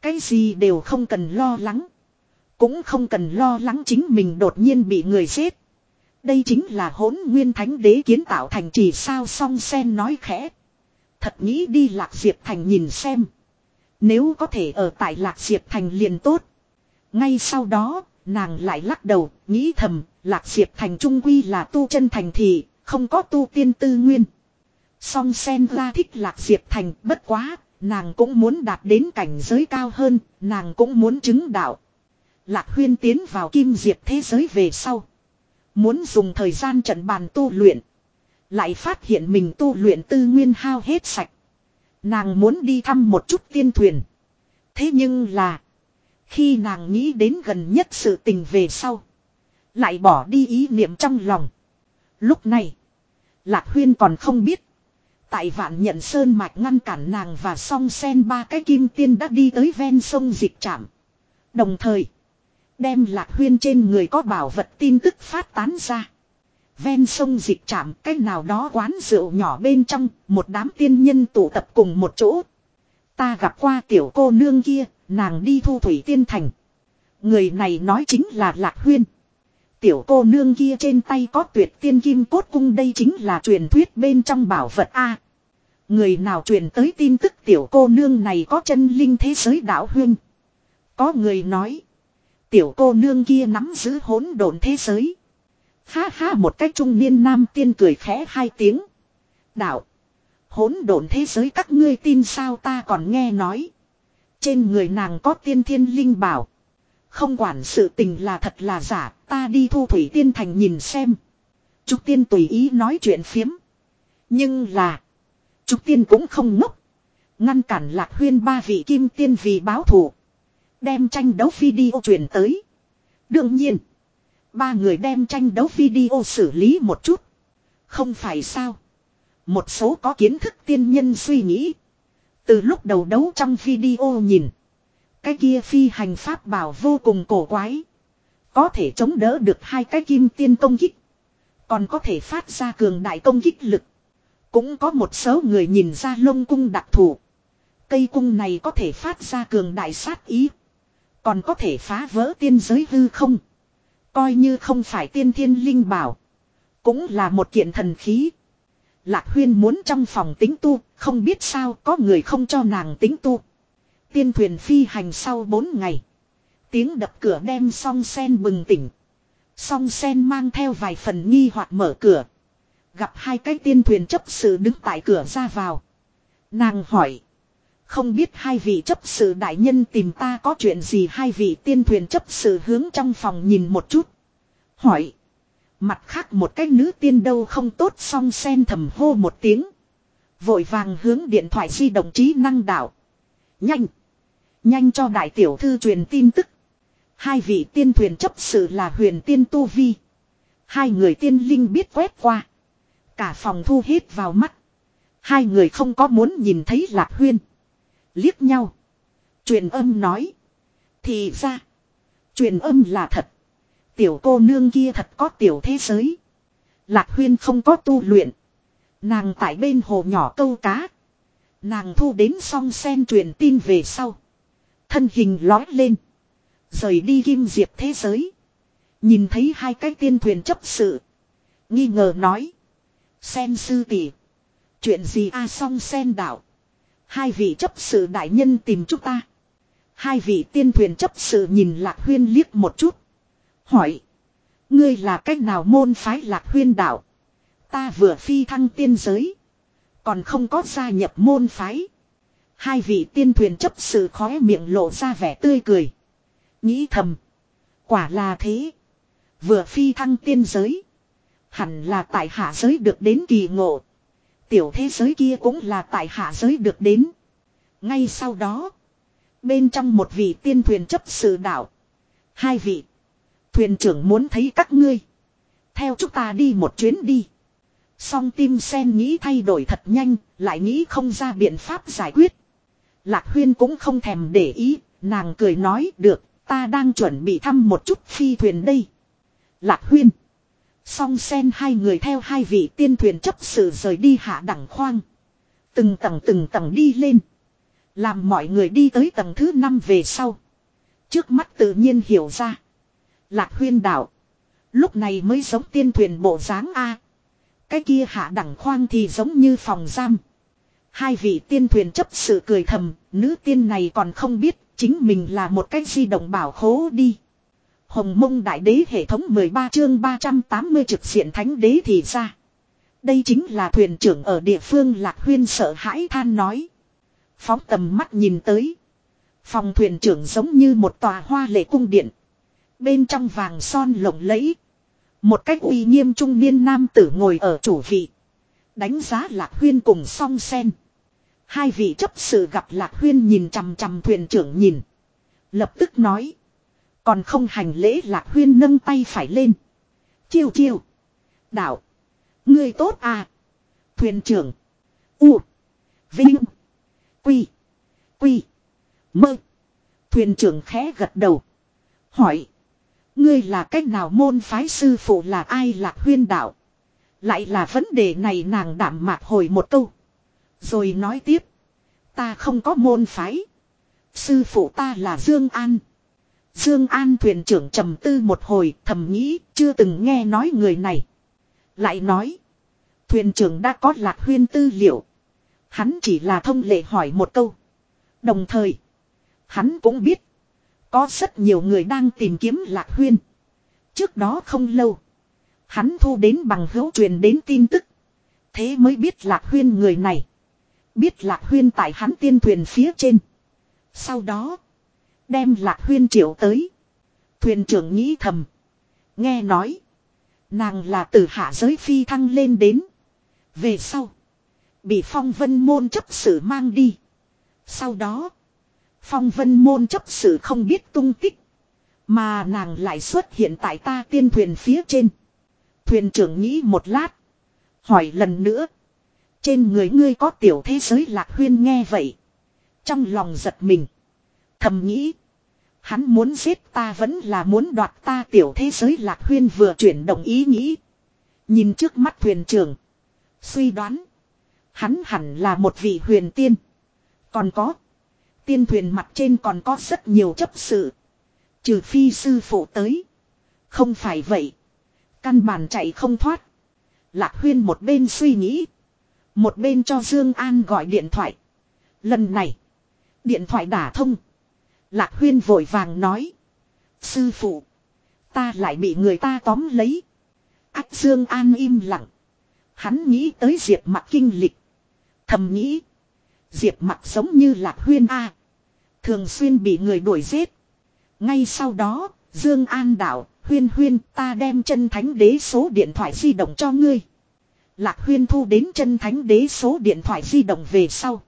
Cái gì đều không cần lo lắng. Cũng không cần lo lắng chính mình đột nhiên bị người giết. Đây chính là hỗn nguyên thánh đế kiến tạo thành trì sao song sen nói khẽ. Thật nghĩ đi lạc diệp thành nhìn xem. Nếu có thể ở tại lạc diệp thành liền tốt. Ngay sau đó, nàng lại lắc đầu, nghĩ thầm, lạc diệp thành trung quy là tu chân thành thị không có tu tiên tư nguyên. Song sen ra thích lạc diệp thành, bất quá, nàng cũng muốn đạt đến cảnh giới cao hơn, nàng cũng muốn chứng đạo. Lạc huyên tiến vào kim diệp thế giới về sau. Muốn dùng thời gian trận bàn tu luyện. Lại phát hiện mình tu luyện tư nguyên hao hết sạch. Nàng muốn đi thăm một chút tiên thuyền. Thế nhưng là. Khi nàng nghĩ đến gần nhất sự tình về sau. Lại bỏ đi ý niệm trong lòng. Lúc này. Lạc huyên còn không biết. Tại vạn nhận sơn mạch ngăn cản nàng và song sen ba cái kim tiên đã đi tới ven sông dịch trạm. Đồng thời. Đem lạc huyên trên người có bảo vật tin tức phát tán ra. Ven sông dịch chạm cách nào đó quán rượu nhỏ bên trong, một đám tiên nhân tụ tập cùng một chỗ. Ta gặp qua tiểu cô nương kia, nàng đi thu thủy tiên thành. Người này nói chính là lạc huyên. Tiểu cô nương kia trên tay có tuyệt tiên kim cốt cung đây chính là truyền thuyết bên trong bảo vật A. Người nào truyền tới tin tức tiểu cô nương này có chân linh thế giới đạo huyên. Có người nói. Tiểu cô nương kia nắm giữ hỗn độn thế giới. Ha ha một cách trung niên nam tiên cười khẽ hai tiếng. Đạo. Hỗn độn thế giới các ngươi tin sao ta còn nghe nói. Trên người nàng có tiên thiên linh bảo. Không quản sự tình là thật là giả, ta đi thu thủy tiên thành nhìn xem. Trúc tiên tùy ý nói chuyện phiếm. Nhưng là. Trúc tiên cũng không ngốc. Ngăn cản lạc huyên ba vị kim tiên vì báo thù. Đem tranh đấu video truyền tới. Đương nhiên. Ba người đem tranh đấu video xử lý một chút. Không phải sao. Một số có kiến thức tiên nhân suy nghĩ. Từ lúc đầu đấu trong video nhìn. Cái kia phi hành pháp bảo vô cùng cổ quái. Có thể chống đỡ được hai cái kim tiên công kích. Còn có thể phát ra cường đại công kích lực. Cũng có một số người nhìn ra lông cung đặc thù. Cây cung này có thể phát ra cường đại sát ý. Còn có thể phá vỡ tiên giới hư không. Coi như không phải tiên thiên linh bảo. Cũng là một kiện thần khí. Lạc huyên muốn trong phòng tính tu. Không biết sao có người không cho nàng tính tu. Tiên thuyền phi hành sau 4 ngày. Tiếng đập cửa đem song sen bừng tỉnh. Song sen mang theo vài phần nghi hoặc mở cửa. Gặp hai cái tiên thuyền chấp sự đứng tại cửa ra vào. Nàng hỏi. Không biết hai vị chấp sự đại nhân tìm ta có chuyện gì hai vị tiên thuyền chấp sự hướng trong phòng nhìn một chút. Hỏi. Mặt khác một cái nữ tiên đâu không tốt song sen thầm hô một tiếng. Vội vàng hướng điện thoại di động trí năng đảo. Nhanh. Nhanh cho đại tiểu thư truyền tin tức. Hai vị tiên thuyền chấp sự là huyền tiên Tu Vi. Hai người tiên linh biết quét qua. Cả phòng thu hết vào mắt. Hai người không có muốn nhìn thấy lạc huyên. Liếc nhau. Truyền âm nói. Thì ra. Truyền âm là thật. Tiểu cô nương kia thật có tiểu thế giới. Lạc huyên không có tu luyện. Nàng tại bên hồ nhỏ câu cá. Nàng thu đến song sen truyền tin về sau. Thân hình lói lên. Rời đi kim diệp thế giới. Nhìn thấy hai cái tiên thuyền chấp sự. Nghi ngờ nói. Sen sư tỷ. Chuyện gì a song sen đạo. Hai vị chấp sự đại nhân tìm chúng ta. Hai vị tiên thuyền chấp sự nhìn lạc huyên liếc một chút. Hỏi. Ngươi là cách nào môn phái lạc huyên đạo. Ta vừa phi thăng tiên giới. Còn không có gia nhập môn phái. Hai vị tiên thuyền chấp sự khóe miệng lộ ra vẻ tươi cười. Nghĩ thầm. Quả là thế. Vừa phi thăng tiên giới. Hẳn là tại hạ giới được đến kỳ ngộ. Tiểu thế giới kia cũng là tại hạ giới được đến. Ngay sau đó. Bên trong một vị tiên thuyền chấp sự đạo. Hai vị. Thuyền trưởng muốn thấy các ngươi. Theo chúng ta đi một chuyến đi. Song tim sen nghĩ thay đổi thật nhanh, lại nghĩ không ra biện pháp giải quyết. Lạc huyên cũng không thèm để ý, nàng cười nói được, ta đang chuẩn bị thăm một chút phi thuyền đây. Lạc huyên. Song sen hai người theo hai vị tiên thuyền chấp sự rời đi hạ đẳng khoang. Từng tầng từng tầng đi lên. Làm mọi người đi tới tầng thứ năm về sau. Trước mắt tự nhiên hiểu ra. Lạc huyên đảo. Lúc này mới giống tiên thuyền bộ dáng A. Cái kia hạ đẳng khoang thì giống như phòng giam. Hai vị tiên thuyền chấp sự cười thầm, nữ tiên này còn không biết chính mình là một cái di động bảo khố đi. Hồng mông đại đế hệ thống 13 chương 380 trực diện thánh đế thì ra. Đây chính là thuyền trưởng ở địa phương Lạc Huyên sợ hãi than nói. Phóng tầm mắt nhìn tới. Phòng thuyền trưởng giống như một tòa hoa lệ cung điện. Bên trong vàng son lộng lẫy. Một cách uy nghiêm trung niên nam tử ngồi ở chủ vị. Đánh giá Lạc Huyên cùng song sen. Hai vị chấp sự gặp Lạc Huyên nhìn chằm chằm thuyền trưởng nhìn. Lập tức nói. Còn không hành lễ Lạc Huyên nâng tay phải lên. Chiêu chiêu. Đạo. Ngươi tốt à. Thuyền trưởng. U. Vinh. Quy. Quy. Mơ. Thuyền trưởng khẽ gật đầu. Hỏi. Ngươi là cách nào môn phái sư phụ là ai lạc huyên đạo. Lại là vấn đề này nàng đảm mạc hồi một câu. Rồi nói tiếp. Ta không có môn phái. Sư phụ ta là Dương An. Dương An thuyền trưởng trầm tư một hồi, thầm nghĩ, chưa từng nghe nói người này. Lại nói. Thuyền trưởng đã có lạc huyên tư liệu. Hắn chỉ là thông lệ hỏi một câu. Đồng thời. Hắn cũng biết. Có rất nhiều người đang tìm kiếm lạc huyên. Trước đó không lâu. Hắn thu đến bằng hữu truyền đến tin tức. Thế mới biết lạc huyên người này. Biết lạc huyên tại hắn tiên thuyền phía trên. Sau đó. Đem lạc huyên triệu tới. Thuyền trưởng nghĩ thầm. Nghe nói. Nàng là từ hạ giới phi thăng lên đến. Về sau. Bị phong vân môn chấp sự mang đi. Sau đó. Phong vân môn chấp sự không biết tung tích. Mà nàng lại xuất hiện tại ta tiên thuyền phía trên. Thuyền trưởng nghĩ một lát. Hỏi lần nữa. Trên người ngươi có tiểu thế giới lạc huyên nghe vậy. Trong lòng giật mình. Thầm nghĩ. Hắn muốn giết ta vẫn là muốn đoạt ta tiểu thế giới lạc huyên vừa chuyển động ý nghĩ. Nhìn trước mắt thuyền trưởng. Suy đoán. Hắn hẳn là một vị huyền tiên. Còn có. Tiên thuyền mặt trên còn có rất nhiều chấp sự. Trừ phi sư phụ tới. Không phải vậy. Căn bản chạy không thoát. Lạc huyên một bên suy nghĩ. Một bên cho Dương An gọi điện thoại. Lần này. Điện thoại đả thông. Lạc huyên vội vàng nói. Sư phụ. Ta lại bị người ta tóm lấy. Ách Dương An im lặng. Hắn nghĩ tới Diệp mặc kinh lịch. Thầm nghĩ. Diệp mặc giống như Lạc huyên A. Thường xuyên bị người đuổi giết. Ngay sau đó, Dương An đạo, huyên huyên ta đem chân thánh đế số điện thoại di động cho ngươi. Lạc huyên thu đến chân thánh đế số điện thoại di động về sau.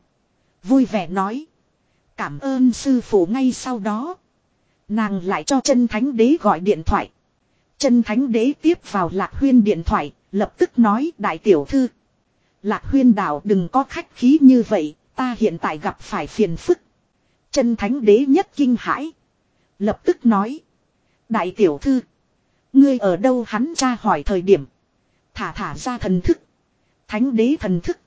Vui vẻ nói. Cảm ơn sư phụ ngay sau đó. Nàng lại cho chân thánh đế gọi điện thoại. Chân thánh đế tiếp vào lạc huyên điện thoại, lập tức nói đại tiểu thư. Lạc huyên đảo đừng có khách khí như vậy, ta hiện tại gặp phải phiền phức. Chân thánh đế nhất kinh hãi. Lập tức nói. Đại tiểu thư. Ngươi ở đâu hắn tra hỏi thời điểm. Thả thả ra thần thức. Thánh đế thần thức.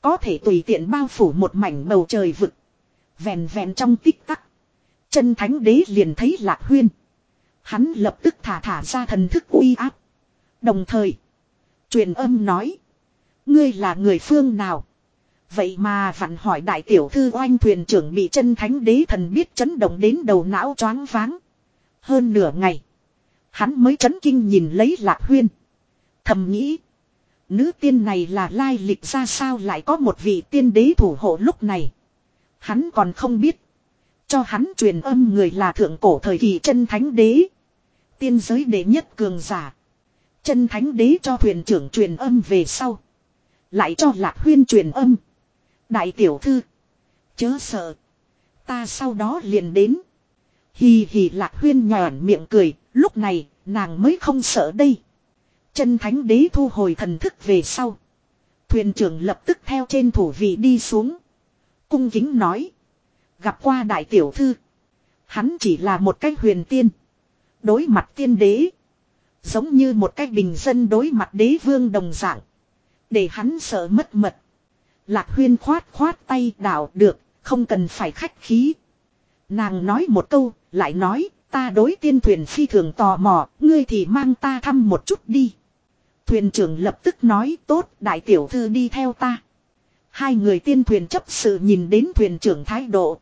Có thể tùy tiện bao phủ một mảnh bầu trời vực. Vẹn vẹn trong tích tắc. Chân thánh đế liền thấy lạc huyên. Hắn lập tức thả thả ra thần thức uy áp. Đồng thời. Truyền âm nói. Ngươi là người phương nào? Vậy mà vặn hỏi đại tiểu thư oanh thuyền trưởng bị chân thánh đế thần biết chấn động đến đầu não choáng váng. Hơn nửa ngày. Hắn mới chấn kinh nhìn lấy lạc huyên. Thầm nghĩ. Nữ tiên này là lai lịch ra sao lại có một vị tiên đế thủ hộ lúc này. Hắn còn không biết. Cho hắn truyền âm người là thượng cổ thời kỳ chân thánh đế. Tiên giới đệ nhất cường giả. Chân thánh đế cho thuyền trưởng truyền âm về sau. Lại cho lạc huyên truyền âm. Đại tiểu thư. Chớ sợ. Ta sau đó liền đến. Hì hì lạc huyên nhòn miệng cười. Lúc này, nàng mới không sợ đây. Chân thánh đế thu hồi thần thức về sau. Thuyền trưởng lập tức theo trên thủ vị đi xuống. Cung kính nói. Gặp qua đại tiểu thư. Hắn chỉ là một cách huyền tiên. Đối mặt tiên đế. Giống như một cách bình dân đối mặt đế vương đồng dạng. Để hắn sợ mất mật. Lạc huyên khoát khoát tay đảo được, không cần phải khách khí. Nàng nói một câu, lại nói, ta đối tiên thuyền phi thường tò mò, ngươi thì mang ta thăm một chút đi. Thuyền trưởng lập tức nói tốt, đại tiểu thư đi theo ta. Hai người tiên thuyền chấp sự nhìn đến thuyền trưởng thái độ.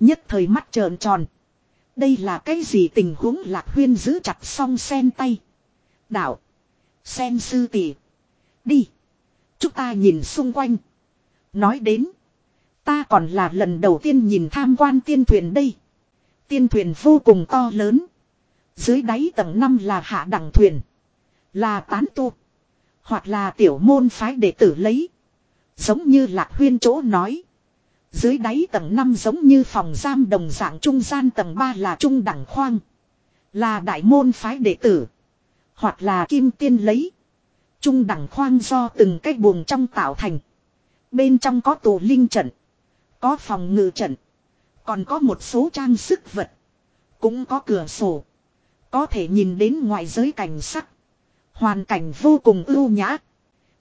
Nhất thời mắt trợn tròn. Đây là cái gì tình huống lạc huyên giữ chặt song sen tay. Đạo. Sen sư tỷ. Đi. Chúng ta nhìn xung quanh. Nói đến. Ta còn là lần đầu tiên nhìn tham quan tiên thuyền đây. Tiên thuyền vô cùng to lớn. Dưới đáy tầng 5 là hạ đẳng thuyền. Là tán tu. Hoặc là tiểu môn phái đệ tử lấy. Giống như lạc huyên chỗ nói. Dưới đáy tầng 5 giống như phòng giam đồng dạng trung gian tầng 3 là trung đẳng khoang. Là đại môn phái đệ tử. Hoặc là kim tiên lấy. Trung đẳng khoang do từng cái buồng trong tạo thành. Bên trong có tù linh trận. Có phòng ngự trận. Còn có một số trang sức vật. Cũng có cửa sổ. Có thể nhìn đến ngoài giới cảnh sắc. Hoàn cảnh vô cùng ưu nhã.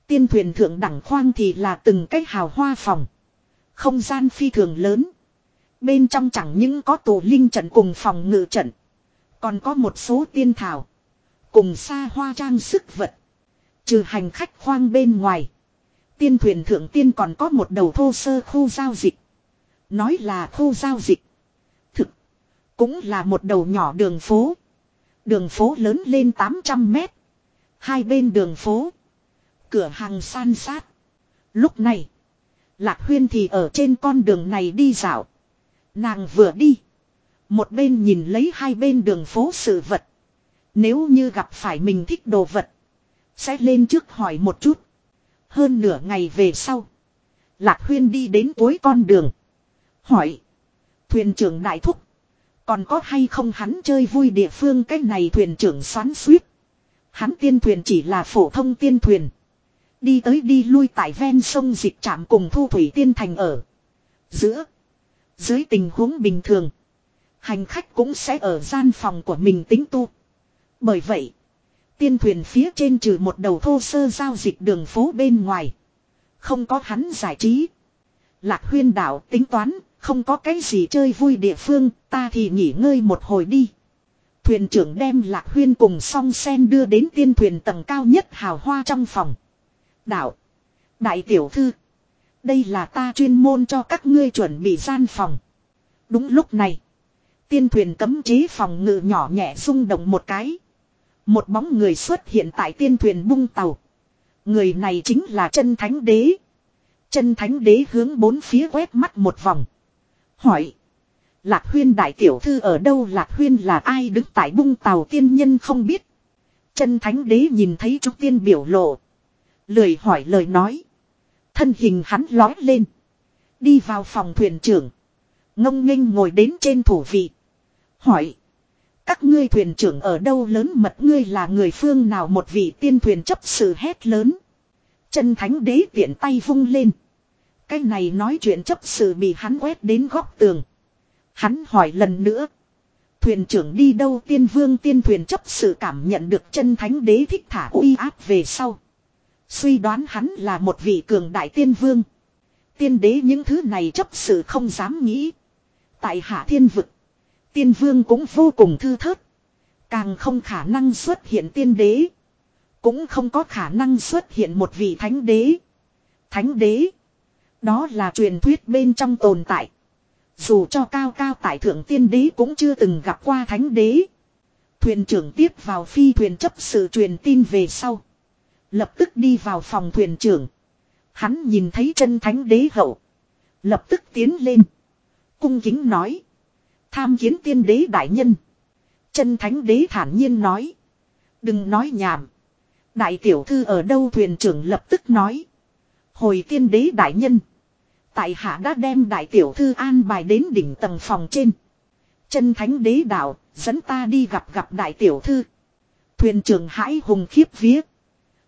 Tiên thuyền thượng đẳng khoang thì là từng cái hào hoa phòng. Không gian phi thường lớn. Bên trong chẳng những có tù linh trận cùng phòng ngự trận. Còn có một số tiên thảo. Cùng xa hoa trang sức vật. Trừ hành khách khoang bên ngoài. Tiên thuyền thượng tiên còn có một đầu thô sơ khu giao dịch. Nói là khu giao dịch. Thực. Cũng là một đầu nhỏ đường phố. Đường phố lớn lên 800 mét. Hai bên đường phố. Cửa hàng san sát. Lúc này. Lạc huyên thì ở trên con đường này đi dạo. Nàng vừa đi. Một bên nhìn lấy hai bên đường phố sự vật. Nếu như gặp phải mình thích đồ vật. Sẽ lên trước hỏi một chút. Hơn nửa ngày về sau. Lạc huyên đi đến cuối con đường. Hỏi. Thuyền trưởng đại thúc. Còn có hay không hắn chơi vui địa phương cái này thuyền trưởng xoắn suýt. Hắn tiên thuyền chỉ là phổ thông tiên thuyền. Đi tới đi lui tại ven sông dịch trạm cùng thu thủy tiên thành ở. Giữa. Dưới tình huống bình thường. Hành khách cũng sẽ ở gian phòng của mình tính tu. Bởi vậy, tiên thuyền phía trên trừ một đầu thô sơ giao dịch đường phố bên ngoài. Không có hắn giải trí. Lạc huyên đảo tính toán, không có cái gì chơi vui địa phương, ta thì nghỉ ngơi một hồi đi. Thuyền trưởng đem lạc huyên cùng song sen đưa đến tiên thuyền tầng cao nhất hào hoa trong phòng. Đạo. Đại tiểu thư. Đây là ta chuyên môn cho các ngươi chuẩn bị gian phòng. Đúng lúc này. Tiên thuyền cấm chế phòng ngự nhỏ nhẹ rung động một cái. Một bóng người xuất hiện tại tiên thuyền bung tàu. Người này chính là chân thánh đế. Chân thánh đế hướng bốn phía quét mắt một vòng. Hỏi. Lạc huyên đại tiểu thư ở đâu Lạc huyên là ai đứng tại bung tàu tiên nhân không biết. Chân thánh đế nhìn thấy trúc tiên biểu lộ. Lười hỏi lời nói. Thân hình hắn lói lên. Đi vào phòng thuyền trưởng. Ngông nghênh ngồi đến trên thủ vị. Hỏi. Các ngươi thuyền trưởng ở đâu lớn mật ngươi là người phương nào một vị tiên thuyền chấp sự hét lớn. Chân thánh đế tiện tay vung lên. Cái này nói chuyện chấp sự bị hắn quét đến góc tường. Hắn hỏi lần nữa. Thuyền trưởng đi đâu tiên vương tiên thuyền chấp sự cảm nhận được chân thánh đế thích thả uy áp về sau. Suy đoán hắn là một vị cường đại tiên vương. Tiên đế những thứ này chấp sự không dám nghĩ. Tại hạ thiên vực. Tiên vương cũng vô cùng thư thớt. Càng không khả năng xuất hiện tiên đế. Cũng không có khả năng xuất hiện một vị thánh đế. Thánh đế. Đó là truyền thuyết bên trong tồn tại. Dù cho cao cao tại thượng tiên đế cũng chưa từng gặp qua thánh đế. Thuyền trưởng tiếp vào phi thuyền chấp sự truyền tin về sau. Lập tức đi vào phòng thuyền trưởng. Hắn nhìn thấy chân thánh đế hậu. Lập tức tiến lên. Cung kính nói. Tham kiến tiên đế đại nhân. Chân thánh đế thản nhiên nói. Đừng nói nhảm. Đại tiểu thư ở đâu thuyền trưởng lập tức nói. Hồi tiên đế đại nhân. Tại hạ đã đem đại tiểu thư an bài đến đỉnh tầng phòng trên. Chân thánh đế đạo, dẫn ta đi gặp gặp đại tiểu thư. Thuyền trưởng hãi hùng khiếp vía.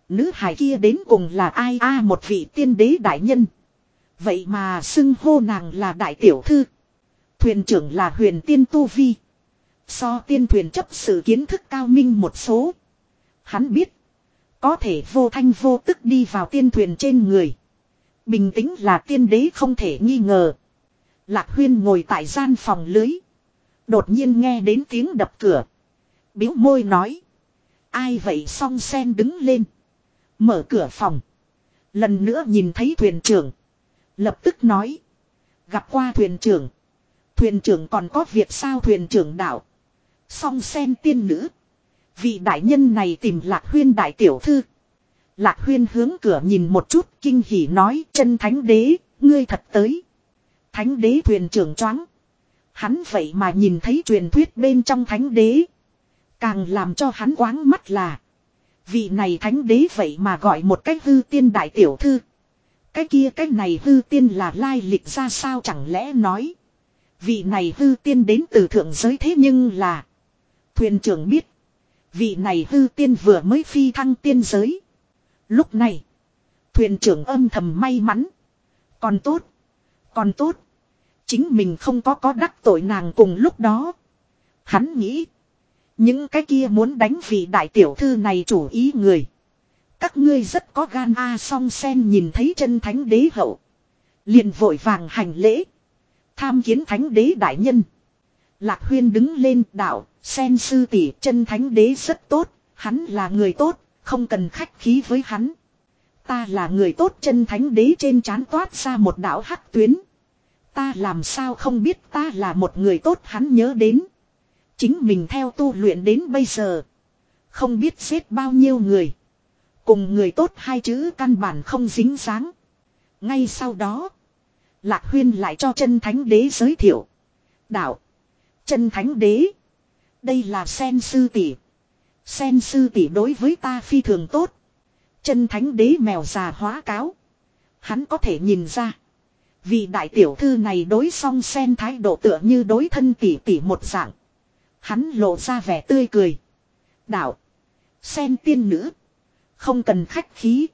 Nữ hài kia đến cùng là ai a một vị tiên đế đại nhân. Vậy mà xưng hô nàng là đại tiểu thư. Thuyền trưởng là huyền tiên tu vi. So tiên thuyền chấp sự kiến thức cao minh một số. Hắn biết. Có thể vô thanh vô tức đi vào tiên thuyền trên người. Bình tĩnh là tiên đế không thể nghi ngờ. Lạc huyên ngồi tại gian phòng lưới. Đột nhiên nghe đến tiếng đập cửa. Biếu môi nói. Ai vậy song sen đứng lên. Mở cửa phòng. Lần nữa nhìn thấy thuyền trưởng. Lập tức nói. Gặp qua thuyền trưởng. Thuyền trưởng còn có việc sao thuyền trưởng đạo. Song sen tiên nữ. Vị đại nhân này tìm lạc huyên đại tiểu thư. Lạc huyên hướng cửa nhìn một chút kinh hỉ nói chân thánh đế, ngươi thật tới. Thánh đế thuyền trưởng choáng. Hắn vậy mà nhìn thấy truyền thuyết bên trong thánh đế. Càng làm cho hắn quáng mắt là. Vị này thánh đế vậy mà gọi một cách hư tiên đại tiểu thư. Cái kia cái này hư tiên là lai lịch ra sao chẳng lẽ nói. Vị này hư tiên đến từ thượng giới thế nhưng là. Thuyền trưởng biết. Vị này hư tiên vừa mới phi thăng tiên giới. Lúc này. Thuyền trưởng âm thầm may mắn. Còn tốt. Còn tốt. Chính mình không có có đắc tội nàng cùng lúc đó. Hắn nghĩ. Những cái kia muốn đánh vị đại tiểu thư này chủ ý người. Các ngươi rất có gan a song sen nhìn thấy chân thánh đế hậu. liền vội vàng hành lễ. Tham kiến thánh đế đại nhân. Lạc huyên đứng lên đạo, sen sư tỷ chân thánh đế rất tốt, hắn là người tốt, không cần khách khí với hắn. Ta là người tốt chân thánh đế trên chán toát ra một đạo hắc tuyến. Ta làm sao không biết ta là một người tốt hắn nhớ đến. Chính mình theo tu luyện đến bây giờ. Không biết xếp bao nhiêu người. Cùng người tốt hai chữ căn bản không dính dáng. Ngay sau đó. Lạc huyên lại cho chân thánh đế giới thiệu. Đạo. Chân thánh đế. Đây là sen sư tỷ. Sen sư tỷ đối với ta phi thường tốt. Chân thánh đế mèo già hóa cáo. Hắn có thể nhìn ra. Vì đại tiểu thư này đối song sen thái độ tựa như đối thân tỷ tỷ một dạng. Hắn lộ ra vẻ tươi cười. Đạo. Sen tiên nữ. Không cần khách khí.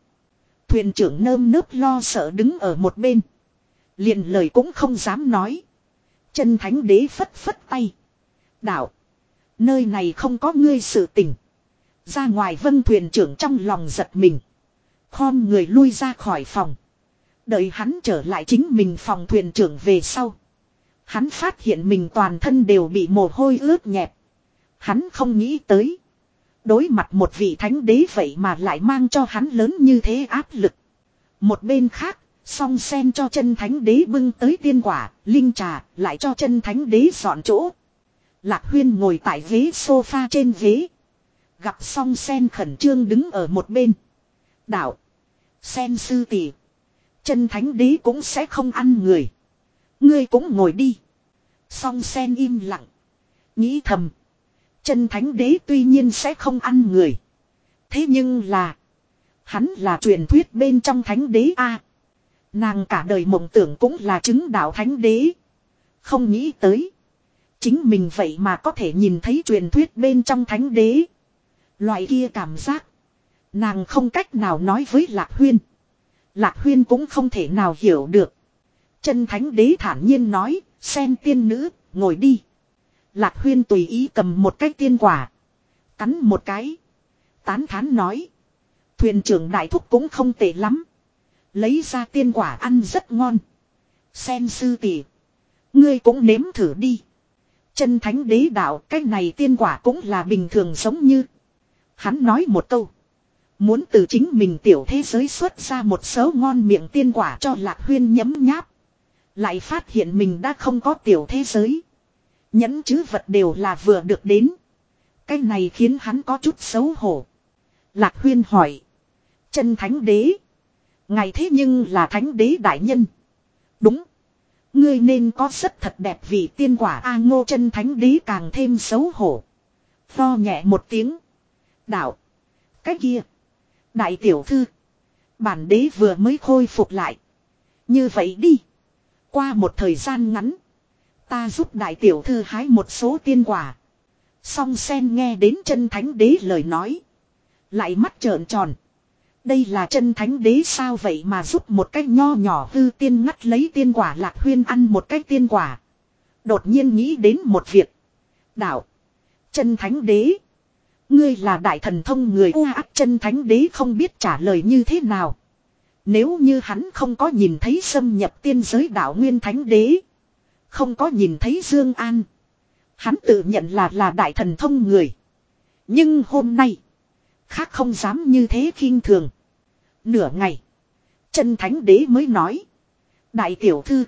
Thuyền trưởng nơm nớp lo sợ đứng ở một bên. liền lời cũng không dám nói. Chân thánh đế phất phất tay. Đạo. Nơi này không có ngươi sự tình. Ra ngoài vân thuyền trưởng trong lòng giật mình. Khom người lui ra khỏi phòng. Đợi hắn trở lại chính mình phòng thuyền trưởng về sau. Hắn phát hiện mình toàn thân đều bị mồ hôi ướt nhẹp. Hắn không nghĩ tới. Đối mặt một vị thánh đế vậy mà lại mang cho hắn lớn như thế áp lực. Một bên khác, song sen cho chân thánh đế bưng tới tiên quả, linh trà, lại cho chân thánh đế dọn chỗ. Lạc huyên ngồi tại ghế sofa trên ghế. Gặp song sen khẩn trương đứng ở một bên. Đạo. Sen sư tỷ. Chân thánh đế cũng sẽ không ăn người. Ngươi cũng ngồi đi. Song sen im lặng. Nghĩ thầm. Chân thánh đế tuy nhiên sẽ không ăn người. Thế nhưng là. Hắn là truyền thuyết bên trong thánh đế A. nàng cả đời mộng tưởng cũng là chứng đạo thánh đế. Không nghĩ tới. Chính mình vậy mà có thể nhìn thấy truyền thuyết bên trong thánh đế. Loại kia cảm giác. Nàng không cách nào nói với Lạc Huyên. Lạc Huyên cũng không thể nào hiểu được. Chân thánh đế thản nhiên nói, sen tiên nữ, ngồi đi. Lạc Huyên tùy ý cầm một cái tiên quả. Cắn một cái. Tán thán nói. Thuyền trưởng đại thúc cũng không tệ lắm. Lấy ra tiên quả ăn rất ngon. Sen sư tỷ, Ngươi cũng nếm thử đi. Chân thánh đế đạo, cái này tiên quả cũng là bình thường giống như. Hắn nói một câu. Muốn từ chính mình tiểu thế giới xuất ra một số ngon miệng tiên quả cho lạc huyên nhấm nháp. Lại phát hiện mình đã không có tiểu thế giới. Nhẫn chứ vật đều là vừa được đến. Cái này khiến hắn có chút xấu hổ. Lạc huyên hỏi. Chân thánh đế. ngài thế nhưng là thánh đế đại nhân. Đúng. Ngươi nên có rất thật đẹp vì tiên quả A ngô chân thánh đế càng thêm xấu hổ. Tho nhẹ một tiếng. Đạo. Cái kia. Đại tiểu thư. Bản đế vừa mới khôi phục lại. Như vậy đi. Qua một thời gian ngắn. Ta giúp đại tiểu thư hái một số tiên quả. Song sen nghe đến chân thánh đế lời nói. Lại mắt trợn tròn. Đây là chân thánh đế sao vậy mà giúp một cách nho nhỏ hư tiên ngắt lấy tiên quả lạc huyên ăn một cách tiên quả. Đột nhiên nghĩ đến một việc. Đạo. Chân thánh đế. Ngươi là đại thần thông người u ác, chân thánh đế không biết trả lời như thế nào. Nếu như hắn không có nhìn thấy xâm nhập tiên giới đạo nguyên thánh đế. Không có nhìn thấy Dương An. Hắn tự nhận là là đại thần thông người. Nhưng hôm nay. Khác không dám như thế khinh thường. Nửa ngày. Chân thánh đế mới nói. Đại tiểu thư.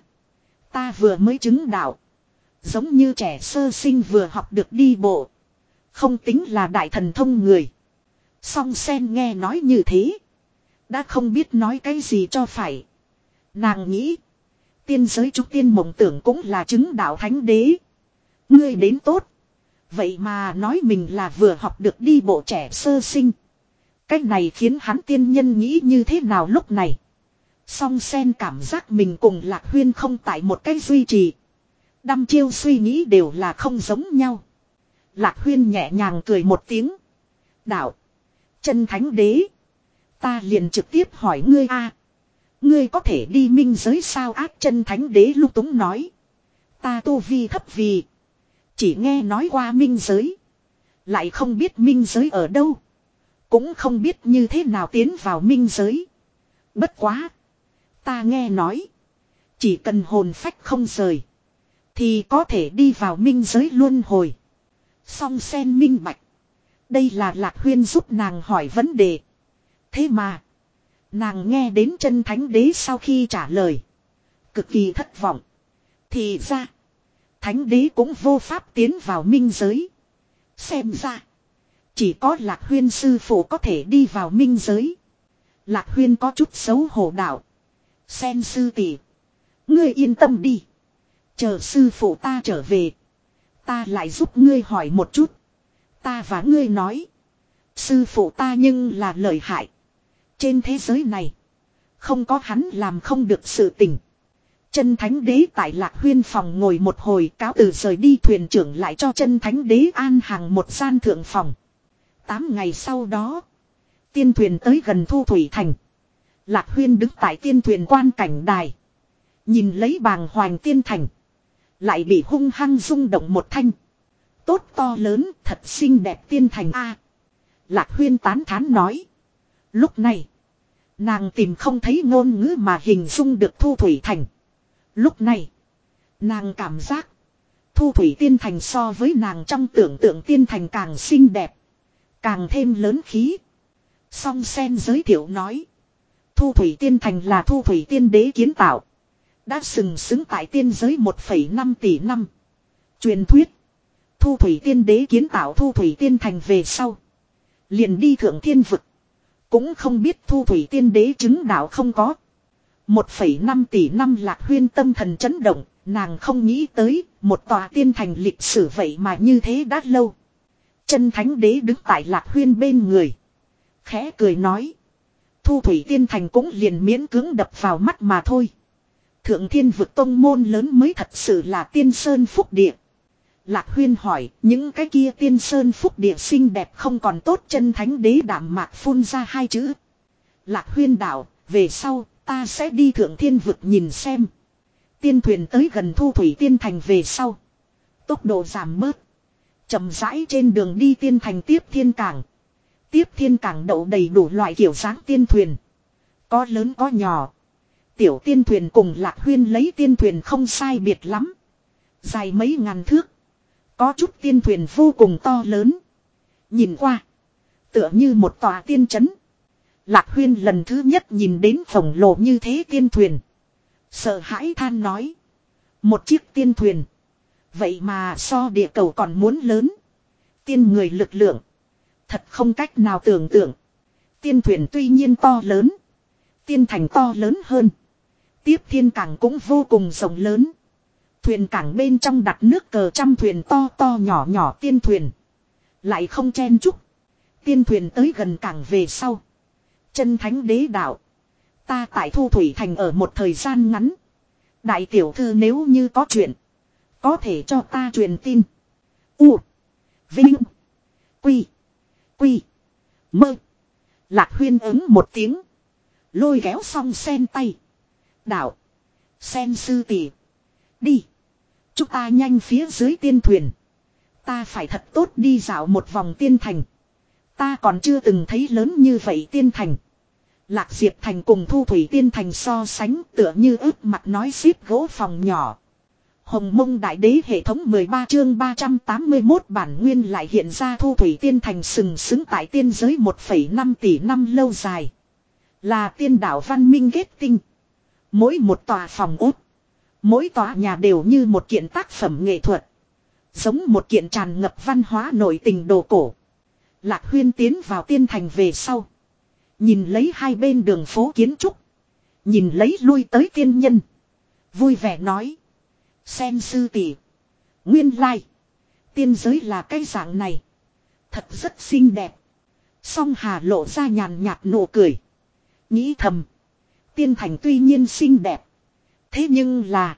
Ta vừa mới chứng đạo. Giống như trẻ sơ sinh vừa học được đi bộ. Không tính là đại thần thông người. Song sen nghe nói như thế. Đã không biết nói cái gì cho phải. Nàng nghĩ. Tiên giới trúc tiên mộng tưởng cũng là chứng đạo thánh đế. Ngươi đến tốt. Vậy mà nói mình là vừa học được đi bộ trẻ sơ sinh. Cách này khiến hắn tiên nhân nghĩ như thế nào lúc này. Song sen cảm giác mình cùng lạc huyên không tại một cái duy trì. Đăm chiêu suy nghĩ đều là không giống nhau. Lạc huyên nhẹ nhàng cười một tiếng. Đạo. Chân thánh đế. Ta liền trực tiếp hỏi ngươi a Ngươi có thể đi minh giới sao ác chân thánh đế lúc túng nói. Ta tu vi thấp vì. Chỉ nghe nói qua minh giới. Lại không biết minh giới ở đâu. Cũng không biết như thế nào tiến vào minh giới. Bất quá. Ta nghe nói. Chỉ cần hồn phách không rời. Thì có thể đi vào minh giới luân hồi. Song sen minh bạch. Đây là lạc huyên giúp nàng hỏi vấn đề. Thế mà. Nàng nghe đến chân thánh đế sau khi trả lời. Cực kỳ thất vọng. Thì ra. Thánh đế cũng vô pháp tiến vào minh giới. Xem ra. Chỉ có lạc huyên sư phụ có thể đi vào minh giới. Lạc huyên có chút xấu hổ đạo. Sen sư tỷ, Ngươi yên tâm đi. Chờ sư phụ ta trở về. Ta lại giúp ngươi hỏi một chút. Ta và ngươi nói. Sư phụ ta nhưng là lợi hại. Trên thế giới này. Không có hắn làm không được sự tình. Chân thánh đế tại lạc huyên phòng ngồi một hồi cáo từ rời đi thuyền trưởng lại cho chân thánh đế an hàng một gian thượng phòng. Tám ngày sau đó. Tiên thuyền tới gần thu thủy thành. Lạc huyên đứng tại tiên thuyền quan cảnh đài. Nhìn lấy bàng hoàng tiên thành. Lại bị hung hăng rung động một thanh. Tốt to lớn, thật xinh đẹp tiên thành A. Lạc huyên tán thán nói. Lúc này, nàng tìm không thấy ngôn ngữ mà hình dung được thu thủy thành. Lúc này, nàng cảm giác, thu thủy tiên thành so với nàng trong tưởng tượng tiên thành càng xinh đẹp, càng thêm lớn khí. Song sen giới thiệu nói, thu thủy tiên thành là thu thủy tiên đế kiến tạo. Đã sừng sững tại tiên giới 1,5 tỷ năm. Truyền thuyết. Thu thủy tiên đế kiến tạo thu thủy tiên thành về sau. Liền đi thượng thiên vực. Cũng không biết thu thủy tiên đế chứng đạo không có. 1,5 tỷ năm lạc huyên tâm thần chấn động. Nàng không nghĩ tới một tòa tiên thành lịch sử vậy mà như thế đã lâu. Chân thánh đế đứng tại lạc huyên bên người. Khẽ cười nói. Thu thủy tiên thành cũng liền miễn cưỡng đập vào mắt mà thôi. Thượng thiên vực tông môn lớn mới thật sự là tiên sơn phúc địa. Lạc huyên hỏi, những cái kia tiên sơn phúc địa xinh đẹp không còn tốt chân thánh đế đảm mạc phun ra hai chữ. Lạc huyên đạo, về sau, ta sẽ đi thượng thiên vực nhìn xem. Tiên thuyền tới gần thu thủy tiên thành về sau. Tốc độ giảm bớt chậm rãi trên đường đi tiên thành tiếp thiên cảng. Tiếp thiên cảng đậu đầy đủ loại kiểu dáng tiên thuyền. Có lớn có nhỏ. Tiểu tiên thuyền cùng lạc huyên lấy tiên thuyền không sai biệt lắm. Dài mấy ngàn thước. Có chút tiên thuyền vô cùng to lớn. Nhìn qua. Tựa như một tòa tiên trấn. Lạc huyên lần thứ nhất nhìn đến khổng lồ như thế tiên thuyền. Sợ hãi than nói. Một chiếc tiên thuyền. Vậy mà so địa cầu còn muốn lớn. Tiên người lực lượng. Thật không cách nào tưởng tượng. Tiên thuyền tuy nhiên to lớn. Tiên thành to lớn hơn. Tiếp thiên cảng cũng vô cùng rộng lớn. Thuyền cảng bên trong đặt nước cờ trăm thuyền to to nhỏ nhỏ tiên thuyền. Lại không chen chúc. Tiên thuyền tới gần cảng về sau. Chân thánh đế đạo. Ta tại thu thủy thành ở một thời gian ngắn. Đại tiểu thư nếu như có chuyện. Có thể cho ta truyền tin. U. Vinh. Quy. Quy. Mơ. Lạc huyên ứng một tiếng. Lôi kéo xong sen tay. Đạo. Sen sư tỷ. Đi. Chúng ta nhanh phía dưới tiên thuyền. Ta phải thật tốt đi dạo một vòng tiên thành. Ta còn chưa từng thấy lớn như vậy tiên thành. Lạc Diệp Thành cùng Thu Thủy Tiên Thành so sánh tựa như ướp mặt nói xếp gỗ phòng nhỏ. Hồng mông đại đế hệ thống 13 chương 381 bản nguyên lại hiện ra Thu Thủy Tiên Thành sừng sững tại tiên giới 1,5 tỷ năm lâu dài. Là tiên đảo văn minh kết tinh. Mỗi một tòa phòng út. Mỗi tòa nhà đều như một kiện tác phẩm nghệ thuật. Giống một kiện tràn ngập văn hóa nổi tình đồ cổ. Lạc huyên tiến vào tiên thành về sau. Nhìn lấy hai bên đường phố kiến trúc. Nhìn lấy lui tới tiên nhân. Vui vẻ nói. Sen sư tỷ. Nguyên lai. Tiên giới là cái dạng này. Thật rất xinh đẹp. Song hà lộ ra nhàn nhạt nụ cười. Nghĩ thầm. Tiên thành tuy nhiên xinh đẹp. Thế nhưng là.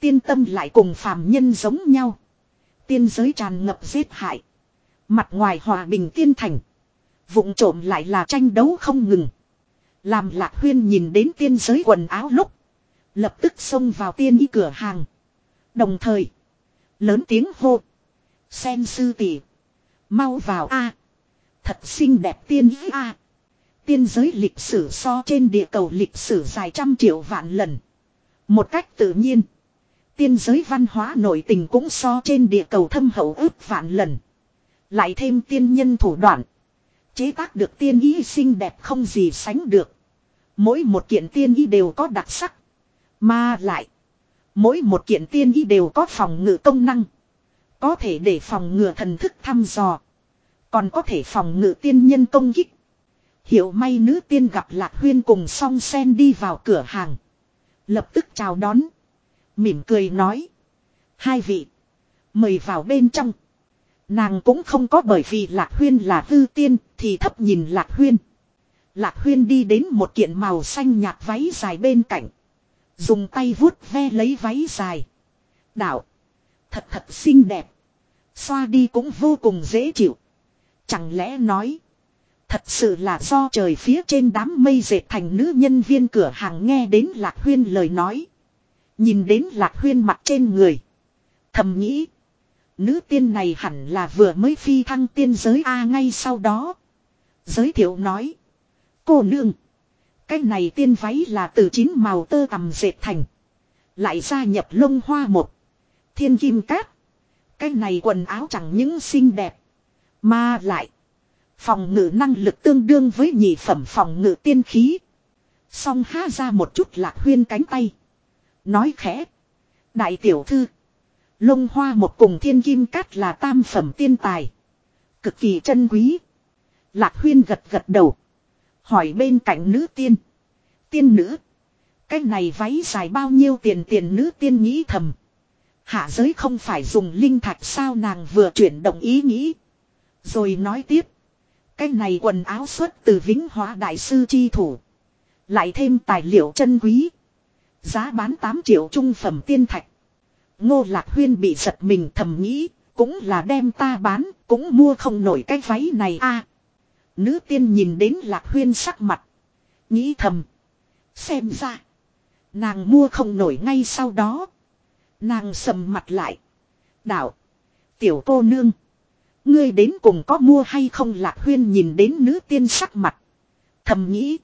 Tiên tâm lại cùng phàm nhân giống nhau. Tiên giới tràn ngập giết hại. Mặt ngoài hòa bình tiên thành. vụng trộm lại là tranh đấu không ngừng. Làm lạc huyên nhìn đến tiên giới quần áo lúc. Lập tức xông vào tiên y cửa hàng. Đồng thời. Lớn tiếng hô. Sen sư tỷ, Mau vào a, Thật xinh đẹp tiên y a Tiên giới lịch sử so trên địa cầu lịch sử dài trăm triệu vạn lần. Một cách tự nhiên. Tiên giới văn hóa nổi tình cũng so trên địa cầu thâm hậu ước vạn lần. Lại thêm tiên nhân thủ đoạn. Chế tác được tiên ý xinh đẹp không gì sánh được. Mỗi một kiện tiên ý đều có đặc sắc. Mà lại. Mỗi một kiện tiên y đều có phòng ngự công năng. Có thể để phòng ngừa thần thức thăm dò. Còn có thể phòng ngự tiên nhân công kích. Hiểu may nữ tiên gặp Lạc Huyên cùng song sen đi vào cửa hàng. Lập tức chào đón. Mỉm cười nói. Hai vị. Mời vào bên trong. Nàng cũng không có bởi vì Lạc Huyên là hư tiên thì thấp nhìn Lạc Huyên. Lạc Huyên đi đến một kiện màu xanh nhạt váy dài bên cạnh. Dùng tay vuốt ve lấy váy dài. Đạo. Thật thật xinh đẹp. Xoa đi cũng vô cùng dễ chịu. Chẳng lẽ nói. Thật sự là do trời phía trên đám mây dệt thành nữ nhân viên cửa hàng nghe đến Lạc Huyên lời nói. Nhìn đến Lạc Huyên mặt trên người. Thầm nghĩ. Nữ tiên này hẳn là vừa mới phi thăng tiên giới A ngay sau đó. Giới thiệu nói. Cô nương. Cái này tiên váy là từ chín màu tơ tầm dệt thành. Lại gia nhập lông hoa một. Thiên kim cát. Cái này quần áo chẳng những xinh đẹp. Mà lại. Phòng ngự năng lực tương đương với nhị phẩm phòng ngự tiên khí. Song há ra một chút lạc huyên cánh tay. Nói khẽ. Đại tiểu thư. Lông hoa một cùng thiên kim cát là tam phẩm tiên tài. Cực kỳ chân quý. Lạc huyên gật gật đầu. Hỏi bên cạnh nữ tiên. Tiên nữ. Cái này váy dài bao nhiêu tiền tiền nữ tiên nghĩ thầm. Hạ giới không phải dùng linh thạch sao nàng vừa chuyển động ý nghĩ. Rồi nói tiếp. Cái này quần áo xuất từ vĩnh hóa đại sư chi thủ. Lại thêm tài liệu chân quý. Giá bán 8 triệu trung phẩm tiên thạch. Ngô Lạc Huyên bị giật mình thầm nghĩ. Cũng là đem ta bán. Cũng mua không nổi cái váy này a Nữ tiên nhìn đến Lạc Huyên sắc mặt. Nghĩ thầm. Xem ra. Nàng mua không nổi ngay sau đó. Nàng sầm mặt lại. Đạo. Tiểu cô nương. Ngươi đến cùng có mua hay không lạc huyên nhìn đến nữ tiên sắc mặt. Thầm nghĩ.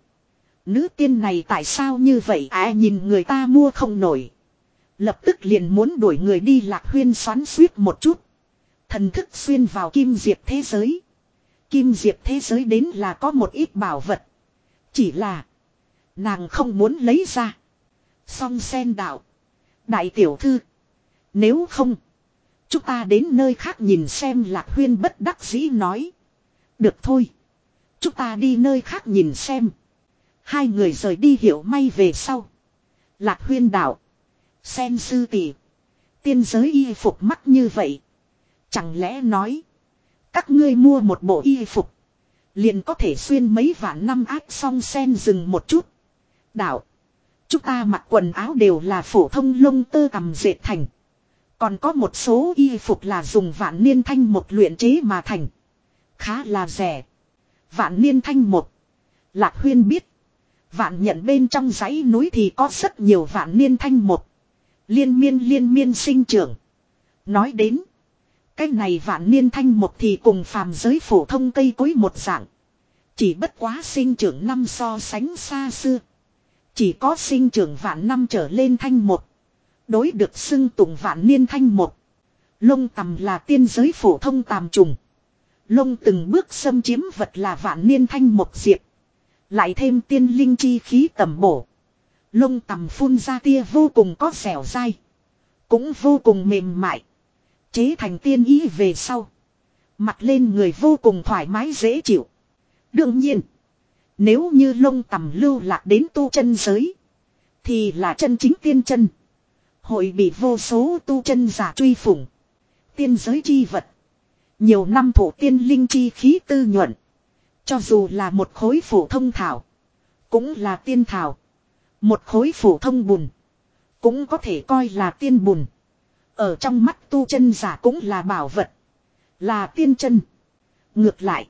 Nữ tiên này tại sao như vậy à nhìn người ta mua không nổi. Lập tức liền muốn đuổi người đi lạc huyên xoắn suýt một chút. Thần thức xuyên vào kim diệp thế giới. Kim diệp thế giới đến là có một ít bảo vật. Chỉ là. Nàng không muốn lấy ra. Song sen đạo. Đại tiểu thư. Nếu không. Chúng ta đến nơi khác nhìn xem lạc huyên bất đắc dĩ nói. Được thôi. Chúng ta đi nơi khác nhìn xem. Hai người rời đi hiểu may về sau. Lạc huyên đạo. Sen sư tỷ. Tiên giới y phục mắc như vậy. Chẳng lẽ nói. Các ngươi mua một bộ y phục. Liền có thể xuyên mấy vạn năm ác song sen dừng một chút. Đạo. Chúng ta mặc quần áo đều là phổ thông lông tơ cầm dệt thành. Còn có một số y phục là dùng vạn niên thanh một luyện chế mà thành. Khá là rẻ. Vạn niên thanh một. Lạc huyên biết. Vạn nhận bên trong dãy núi thì có rất nhiều vạn niên thanh một. Liên miên liên miên sinh trưởng. Nói đến. Cái này vạn niên thanh một thì cùng phàm giới phổ thông cây cối một dạng. Chỉ bất quá sinh trưởng năm so sánh xa xưa. Chỉ có sinh trưởng vạn năm trở lên thanh một. Đối được xưng tụng vạn niên thanh một. Lông tầm là tiên giới phổ thông tàm trùng. Lông từng bước xâm chiếm vật là vạn niên thanh một diệp. Lại thêm tiên linh chi khí tầm bổ. Lông tầm phun ra tia vô cùng có dẻo dai. Cũng vô cùng mềm mại. Chế thành tiên ý về sau. Mặt lên người vô cùng thoải mái dễ chịu. Đương nhiên. Nếu như lông tầm lưu lạc đến tu chân giới. Thì là chân chính tiên chân. Hội bị vô số tu chân giả truy phủng. Tiên giới chi vật. Nhiều năm thủ tiên linh chi khí tư nhuận. Cho dù là một khối phổ thông thảo. Cũng là tiên thảo. Một khối phổ thông bùn. Cũng có thể coi là tiên bùn. Ở trong mắt tu chân giả cũng là bảo vật. Là tiên chân. Ngược lại.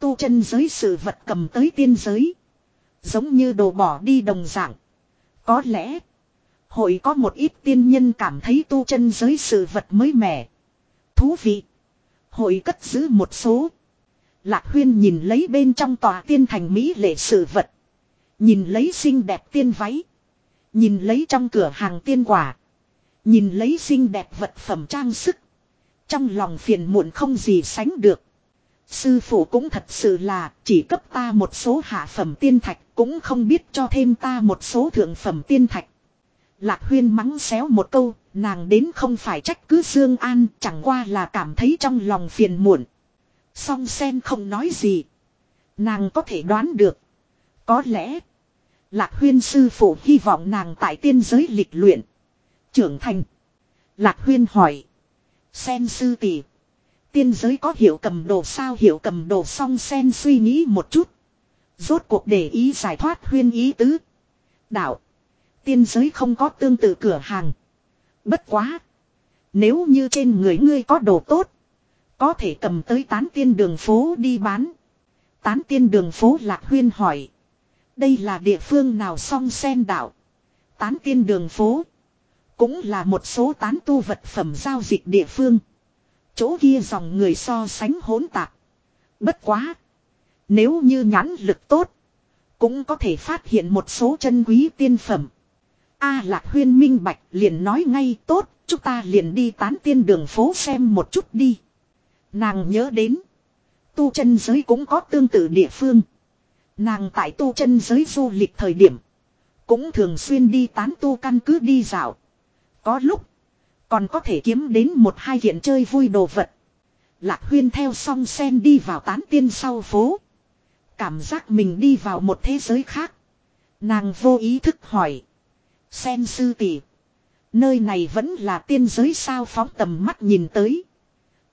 Tu chân giới sự vật cầm tới tiên giới. Giống như đồ bỏ đi đồng dạng. Có lẽ. Hội có một ít tiên nhân cảm thấy tu chân giới sự vật mới mẻ. Thú vị. Hội cất giữ một số. Lạc huyên nhìn lấy bên trong tòa tiên thành Mỹ lệ sự vật. Nhìn lấy xinh đẹp tiên váy. Nhìn lấy trong cửa hàng tiên quả. Nhìn lấy xinh đẹp vật phẩm trang sức. Trong lòng phiền muộn không gì sánh được. Sư phụ cũng thật sự là chỉ cấp ta một số hạ phẩm tiên thạch cũng không biết cho thêm ta một số thượng phẩm tiên thạch. Lạc huyên mắng xéo một câu, nàng đến không phải trách cứ Dương An, chẳng qua là cảm thấy trong lòng phiền muộn. Song sen không nói gì. Nàng có thể đoán được. Có lẽ, Lạc huyên sư phụ hy vọng nàng tại tiên giới lịch luyện. Trưởng thành. Lạc huyên hỏi. Sen sư tỷ Tiên giới có hiểu cầm đồ sao hiểu cầm đồ xong sen suy nghĩ một chút. Rốt cuộc để ý giải thoát huyên ý tứ. Đạo. Tiên giới không có tương tự cửa hàng. Bất quá. Nếu như trên người ngươi có đồ tốt. Có thể cầm tới tán tiên đường phố đi bán. Tán tiên đường phố lạc huyên hỏi. Đây là địa phương nào song sen đạo. Tán tiên đường phố. Cũng là một số tán tu vật phẩm giao dịch địa phương. Chỗ kia dòng người so sánh hỗn tạp. Bất quá. Nếu như nhãn lực tốt. Cũng có thể phát hiện một số chân quý tiên phẩm. A lạc huyên minh bạch, liền nói ngay, tốt. Chúng ta liền đi tán tiên đường phố xem một chút đi. Nàng nhớ đến. Tu chân giới cũng có tương tự địa phương. Nàng tại tu chân giới du lịch thời điểm. Cũng thường xuyên đi tán tu căn cứ đi dạo. Có lúc. Còn có thể kiếm đến một hai kiện chơi vui đồ vật. Lạc huyên theo song sen đi vào tán tiên sau phố. Cảm giác mình đi vào một thế giới khác. Nàng vô ý thức hỏi. Sen sư tỷ, Nơi này vẫn là tiên giới sao phóng tầm mắt nhìn tới.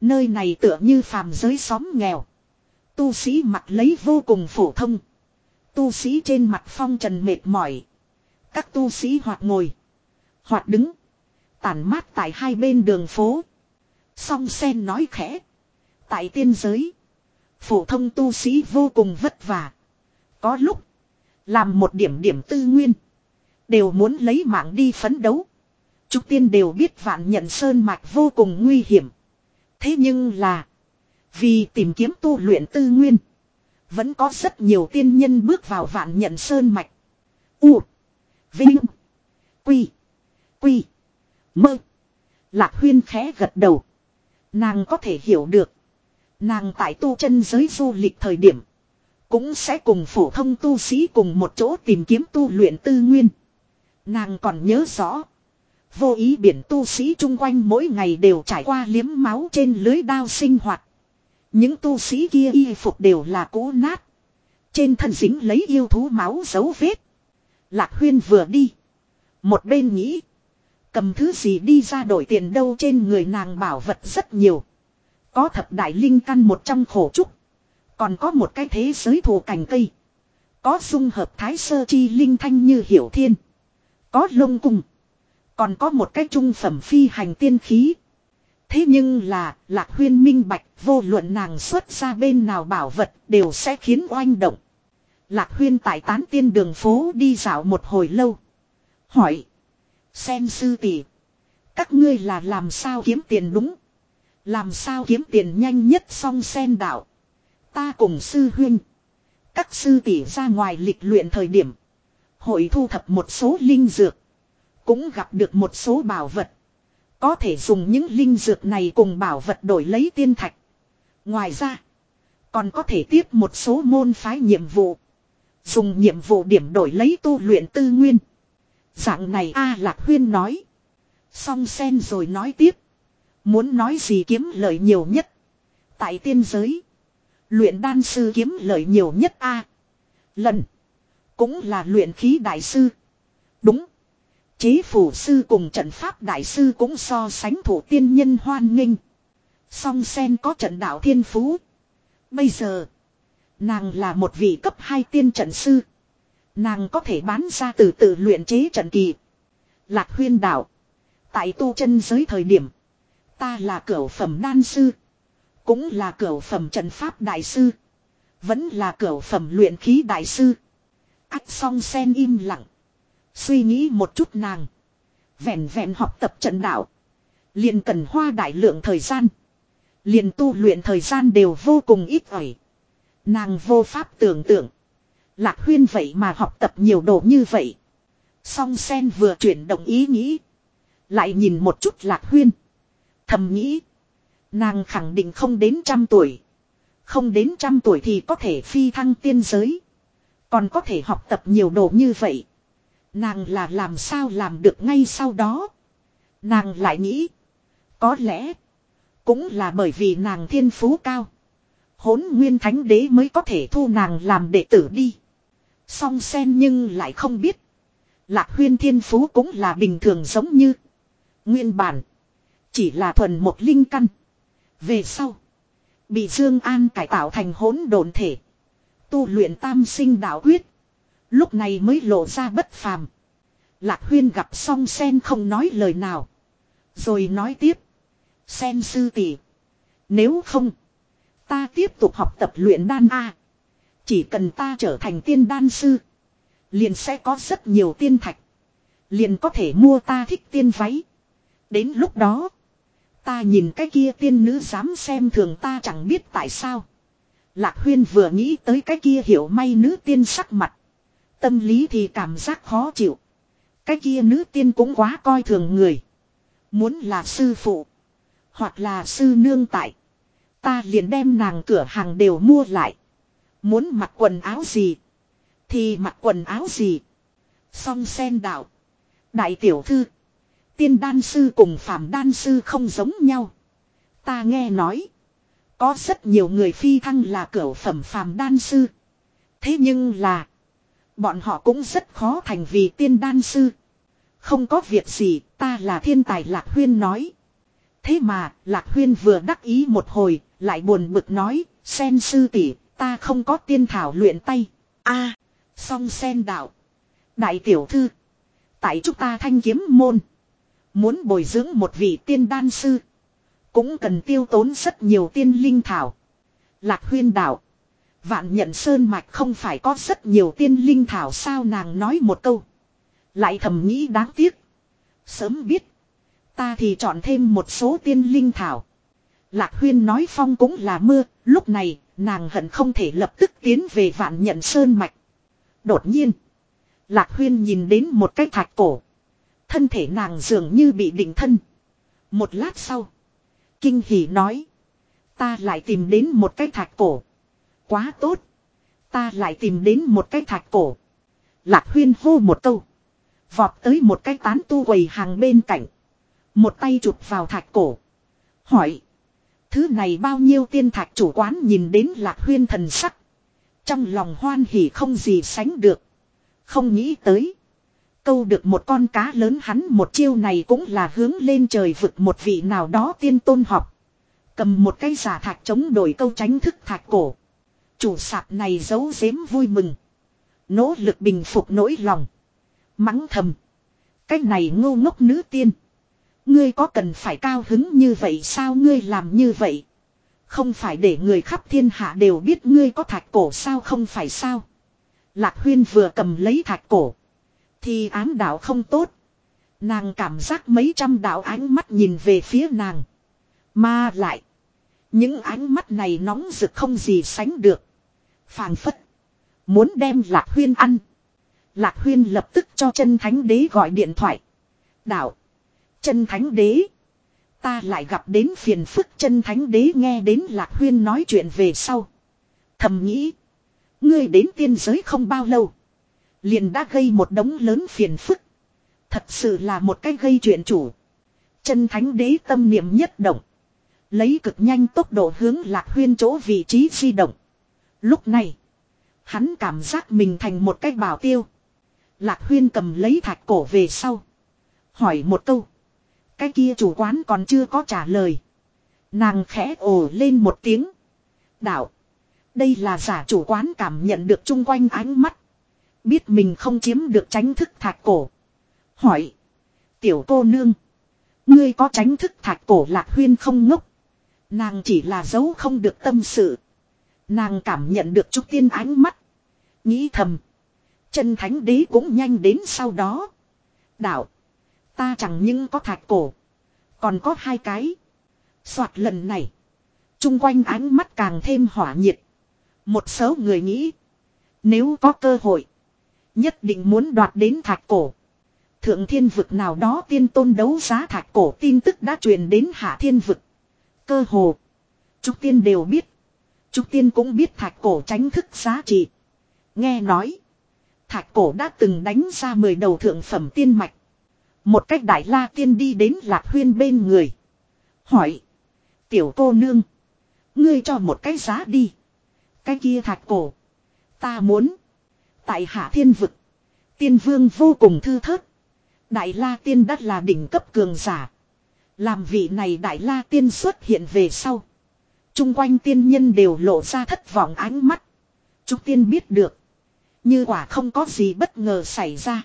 Nơi này tựa như phàm giới xóm nghèo. Tu sĩ mặt lấy vô cùng phổ thông. Tu sĩ trên mặt phong trần mệt mỏi. Các tu sĩ hoặc ngồi. Hoặc đứng. Tản mát tại hai bên đường phố. Song sen nói khẽ. Tại tiên giới. Phổ thông tu sĩ vô cùng vất vả. Có lúc. Làm một điểm điểm tư nguyên. Đều muốn lấy mạng đi phấn đấu. Trúc tiên đều biết vạn nhận sơn mạch vô cùng nguy hiểm. Thế nhưng là. Vì tìm kiếm tu luyện tư nguyên. Vẫn có rất nhiều tiên nhân bước vào vạn nhận sơn mạch. U. Vinh. Quy. Quy. Mơ. Lạc huyên khẽ gật đầu. Nàng có thể hiểu được. Nàng tại tu chân giới du lịch thời điểm. Cũng sẽ cùng phổ thông tu sĩ cùng một chỗ tìm kiếm tu luyện tư nguyên. Nàng còn nhớ rõ. Vô ý biển tu sĩ chung quanh mỗi ngày đều trải qua liếm máu trên lưới đao sinh hoạt. Những tu sĩ kia y phục đều là cũ nát. Trên thân dính lấy yêu thú máu dấu vết. Lạc huyên vừa đi. Một bên nghĩ. Cầm thứ gì đi ra đổi tiền đâu trên người nàng bảo vật rất nhiều. Có thập đại linh căn một trong khổ trúc. Còn có một cái thế giới thù cành cây. Có dung hợp thái sơ chi linh thanh như hiểu thiên. Có lông cung. Còn có một cái trung phẩm phi hành tiên khí. Thế nhưng là, lạc huyên minh bạch, vô luận nàng xuất ra bên nào bảo vật, đều sẽ khiến oanh động. Lạc huyên tại tán tiên đường phố đi dạo một hồi lâu. Hỏi. Xem sư tỷ Các ngươi là làm sao kiếm tiền đúng. Làm sao kiếm tiền nhanh nhất song sen đạo. Ta cùng sư huynh Các sư tỷ ra ngoài lịch luyện thời điểm. Hội thu thập một số linh dược. Cũng gặp được một số bảo vật. Có thể dùng những linh dược này cùng bảo vật đổi lấy tiên thạch. Ngoài ra. Còn có thể tiếp một số môn phái nhiệm vụ. Dùng nhiệm vụ điểm đổi lấy tu luyện tư nguyên. Dạng này A Lạc Huyên nói. Xong sen rồi nói tiếp. Muốn nói gì kiếm lợi nhiều nhất. Tại tiên giới. Luyện đan sư kiếm lợi nhiều nhất A. Lần. Cũng là luyện khí đại sư. Đúng. Chế phủ sư cùng trận pháp đại sư cũng so sánh thủ tiên nhân hoan nghênh. Song sen có trận đạo thiên phú. Bây giờ. Nàng là một vị cấp 2 tiên trận sư. Nàng có thể bán ra từ tự luyện chế trận kỳ. Lạc huyên đạo. Tại tu chân giới thời điểm. Ta là cửa phẩm đan sư. Cũng là cửa phẩm trận pháp đại sư. Vẫn là cửa phẩm luyện khí đại sư. Ách song sen im lặng. Suy nghĩ một chút nàng. Vẹn vẹn học tập trận đạo. Liền cần hoa đại lượng thời gian. Liền tu luyện thời gian đều vô cùng ít ỏi. Nàng vô pháp tưởng tượng. Lạc huyên vậy mà học tập nhiều đồ như vậy. Song sen vừa chuyển động ý nghĩ. Lại nhìn một chút lạc huyên. Thầm nghĩ. Nàng khẳng định không đến trăm tuổi. Không đến trăm tuổi thì có thể phi thăng tiên giới. Còn có thể học tập nhiều đồ như vậy. Nàng là làm sao làm được ngay sau đó. Nàng lại nghĩ. Có lẽ. Cũng là bởi vì nàng thiên phú cao. Hốn nguyên thánh đế mới có thể thu nàng làm đệ tử đi. Song sen nhưng lại không biết. Lạc huyên thiên phú cũng là bình thường giống như. Nguyên bản. Chỉ là thuần một linh căn. Về sau. Bị Dương An cải tạo thành hỗn độn thể. Tu luyện tam sinh đạo quyết. Lúc này mới lộ ra bất phàm. Lạc huyên gặp song sen không nói lời nào. Rồi nói tiếp. Sen sư tỷ, Nếu không. Ta tiếp tục học tập luyện đan A. Chỉ cần ta trở thành tiên đan sư. Liền sẽ có rất nhiều tiên thạch. Liền có thể mua ta thích tiên váy. Đến lúc đó. Ta nhìn cái kia tiên nữ dám xem thường ta chẳng biết tại sao. Lạc huyên vừa nghĩ tới cái kia hiểu may nữ tiên sắc mặt. Tâm lý thì cảm giác khó chịu. Cái kia nữ tiên cũng quá coi thường người. Muốn là sư phụ. Hoặc là sư nương tại. Ta liền đem nàng cửa hàng đều mua lại. Muốn mặc quần áo gì. Thì mặc quần áo gì. Song sen đạo. Đại tiểu thư. Tiên đan sư cùng phạm đan sư không giống nhau. Ta nghe nói. Có rất nhiều người phi thăng là cửa phẩm phàm đan sư. Thế nhưng là. Bọn họ cũng rất khó thành vì tiên đan sư. Không có việc gì, ta là thiên tài Lạc Huyên nói. Thế mà, Lạc Huyên vừa đắc ý một hồi, lại buồn bực nói, sen sư tỷ, ta không có tiên thảo luyện tay. a, song sen đạo. Đại tiểu thư. Tại chúng ta thanh kiếm môn. Muốn bồi dưỡng một vị tiên đan sư. Cũng cần tiêu tốn rất nhiều tiên linh thảo. Lạc huyên đạo. Vạn nhận sơn mạch không phải có rất nhiều tiên linh thảo sao nàng nói một câu. Lại thầm nghĩ đáng tiếc. Sớm biết. Ta thì chọn thêm một số tiên linh thảo. Lạc huyên nói phong cũng là mưa. Lúc này nàng hận không thể lập tức tiến về vạn nhận sơn mạch. Đột nhiên. Lạc huyên nhìn đến một cái thạch cổ. Thân thể nàng dường như bị định thân. Một lát sau. Kinh hỉ nói. Ta lại tìm đến một cái thạch cổ. Quá tốt. Ta lại tìm đến một cái thạch cổ. Lạc huyên hô một câu. Vọt tới một cái tán tu quầy hàng bên cạnh. Một tay chụp vào thạch cổ. Hỏi. Thứ này bao nhiêu tiên thạch chủ quán nhìn đến lạc huyên thần sắc. Trong lòng hoan hỉ không gì sánh được. Không nghĩ tới. Câu được một con cá lớn hắn một chiêu này cũng là hướng lên trời vực một vị nào đó tiên tôn học. Cầm một cây giả thạch chống đổi câu tránh thức thạch cổ. Chủ sạp này giấu giếm vui mừng. Nỗ lực bình phục nỗi lòng. Mắng thầm. Cái này ngu ngốc nữ tiên. Ngươi có cần phải cao hứng như vậy sao ngươi làm như vậy? Không phải để người khắp thiên hạ đều biết ngươi có thạch cổ sao không phải sao? Lạc huyên vừa cầm lấy thạch cổ. Thì ám đạo không tốt. Nàng cảm giác mấy trăm đạo ánh mắt nhìn về phía nàng. Mà lại. Những ánh mắt này nóng rực không gì sánh được. phảng phất. Muốn đem Lạc Huyên ăn. Lạc Huyên lập tức cho chân thánh đế gọi điện thoại. Đạo. Chân thánh đế. Ta lại gặp đến phiền phức chân thánh đế nghe đến Lạc Huyên nói chuyện về sau. Thầm nghĩ. Ngươi đến tiên giới không bao lâu. Liền đã gây một đống lớn phiền phức. Thật sự là một cái gây chuyện chủ. Chân thánh đế tâm niệm nhất động. Lấy cực nhanh tốc độ hướng lạc huyên chỗ vị trí di động. Lúc này. Hắn cảm giác mình thành một cái bảo tiêu. Lạc huyên cầm lấy thạch cổ về sau. Hỏi một câu. Cái kia chủ quán còn chưa có trả lời. Nàng khẽ ồ lên một tiếng. Đạo. Đây là giả chủ quán cảm nhận được chung quanh ánh mắt. Biết mình không chiếm được tránh thức thạch cổ. Hỏi. Tiểu cô nương. Ngươi có tránh thức thạch cổ lạc huyên không ngốc. Nàng chỉ là giấu không được tâm sự. Nàng cảm nhận được trúc tiên ánh mắt. Nghĩ thầm. Chân thánh đế cũng nhanh đến sau đó. Đạo. Ta chẳng những có thạch cổ. Còn có hai cái. Soạt lần này. Trung quanh ánh mắt càng thêm hỏa nhiệt. Một số người nghĩ. Nếu có cơ hội. Nhất định muốn đoạt đến thạch cổ. Thượng thiên vực nào đó tiên tôn đấu giá thạch cổ tin tức đã truyền đến hạ thiên vực. Cơ hồ. Trúc tiên đều biết. Trúc tiên cũng biết thạch cổ tránh thức giá trị. Nghe nói. Thạch cổ đã từng đánh ra mười đầu thượng phẩm tiên mạch. Một cách đại la tiên đi đến lạc huyên bên người. Hỏi. Tiểu cô nương. Ngươi cho một cái giá đi. Cái kia thạch cổ. Ta muốn. Tại hạ thiên vực. Tiên vương vô cùng thư thớt. Đại la tiên đắt là đỉnh cấp cường giả. Làm vị này đại la tiên xuất hiện về sau. Trung quanh tiên nhân đều lộ ra thất vọng ánh mắt. Trúc tiên biết được. Như quả không có gì bất ngờ xảy ra.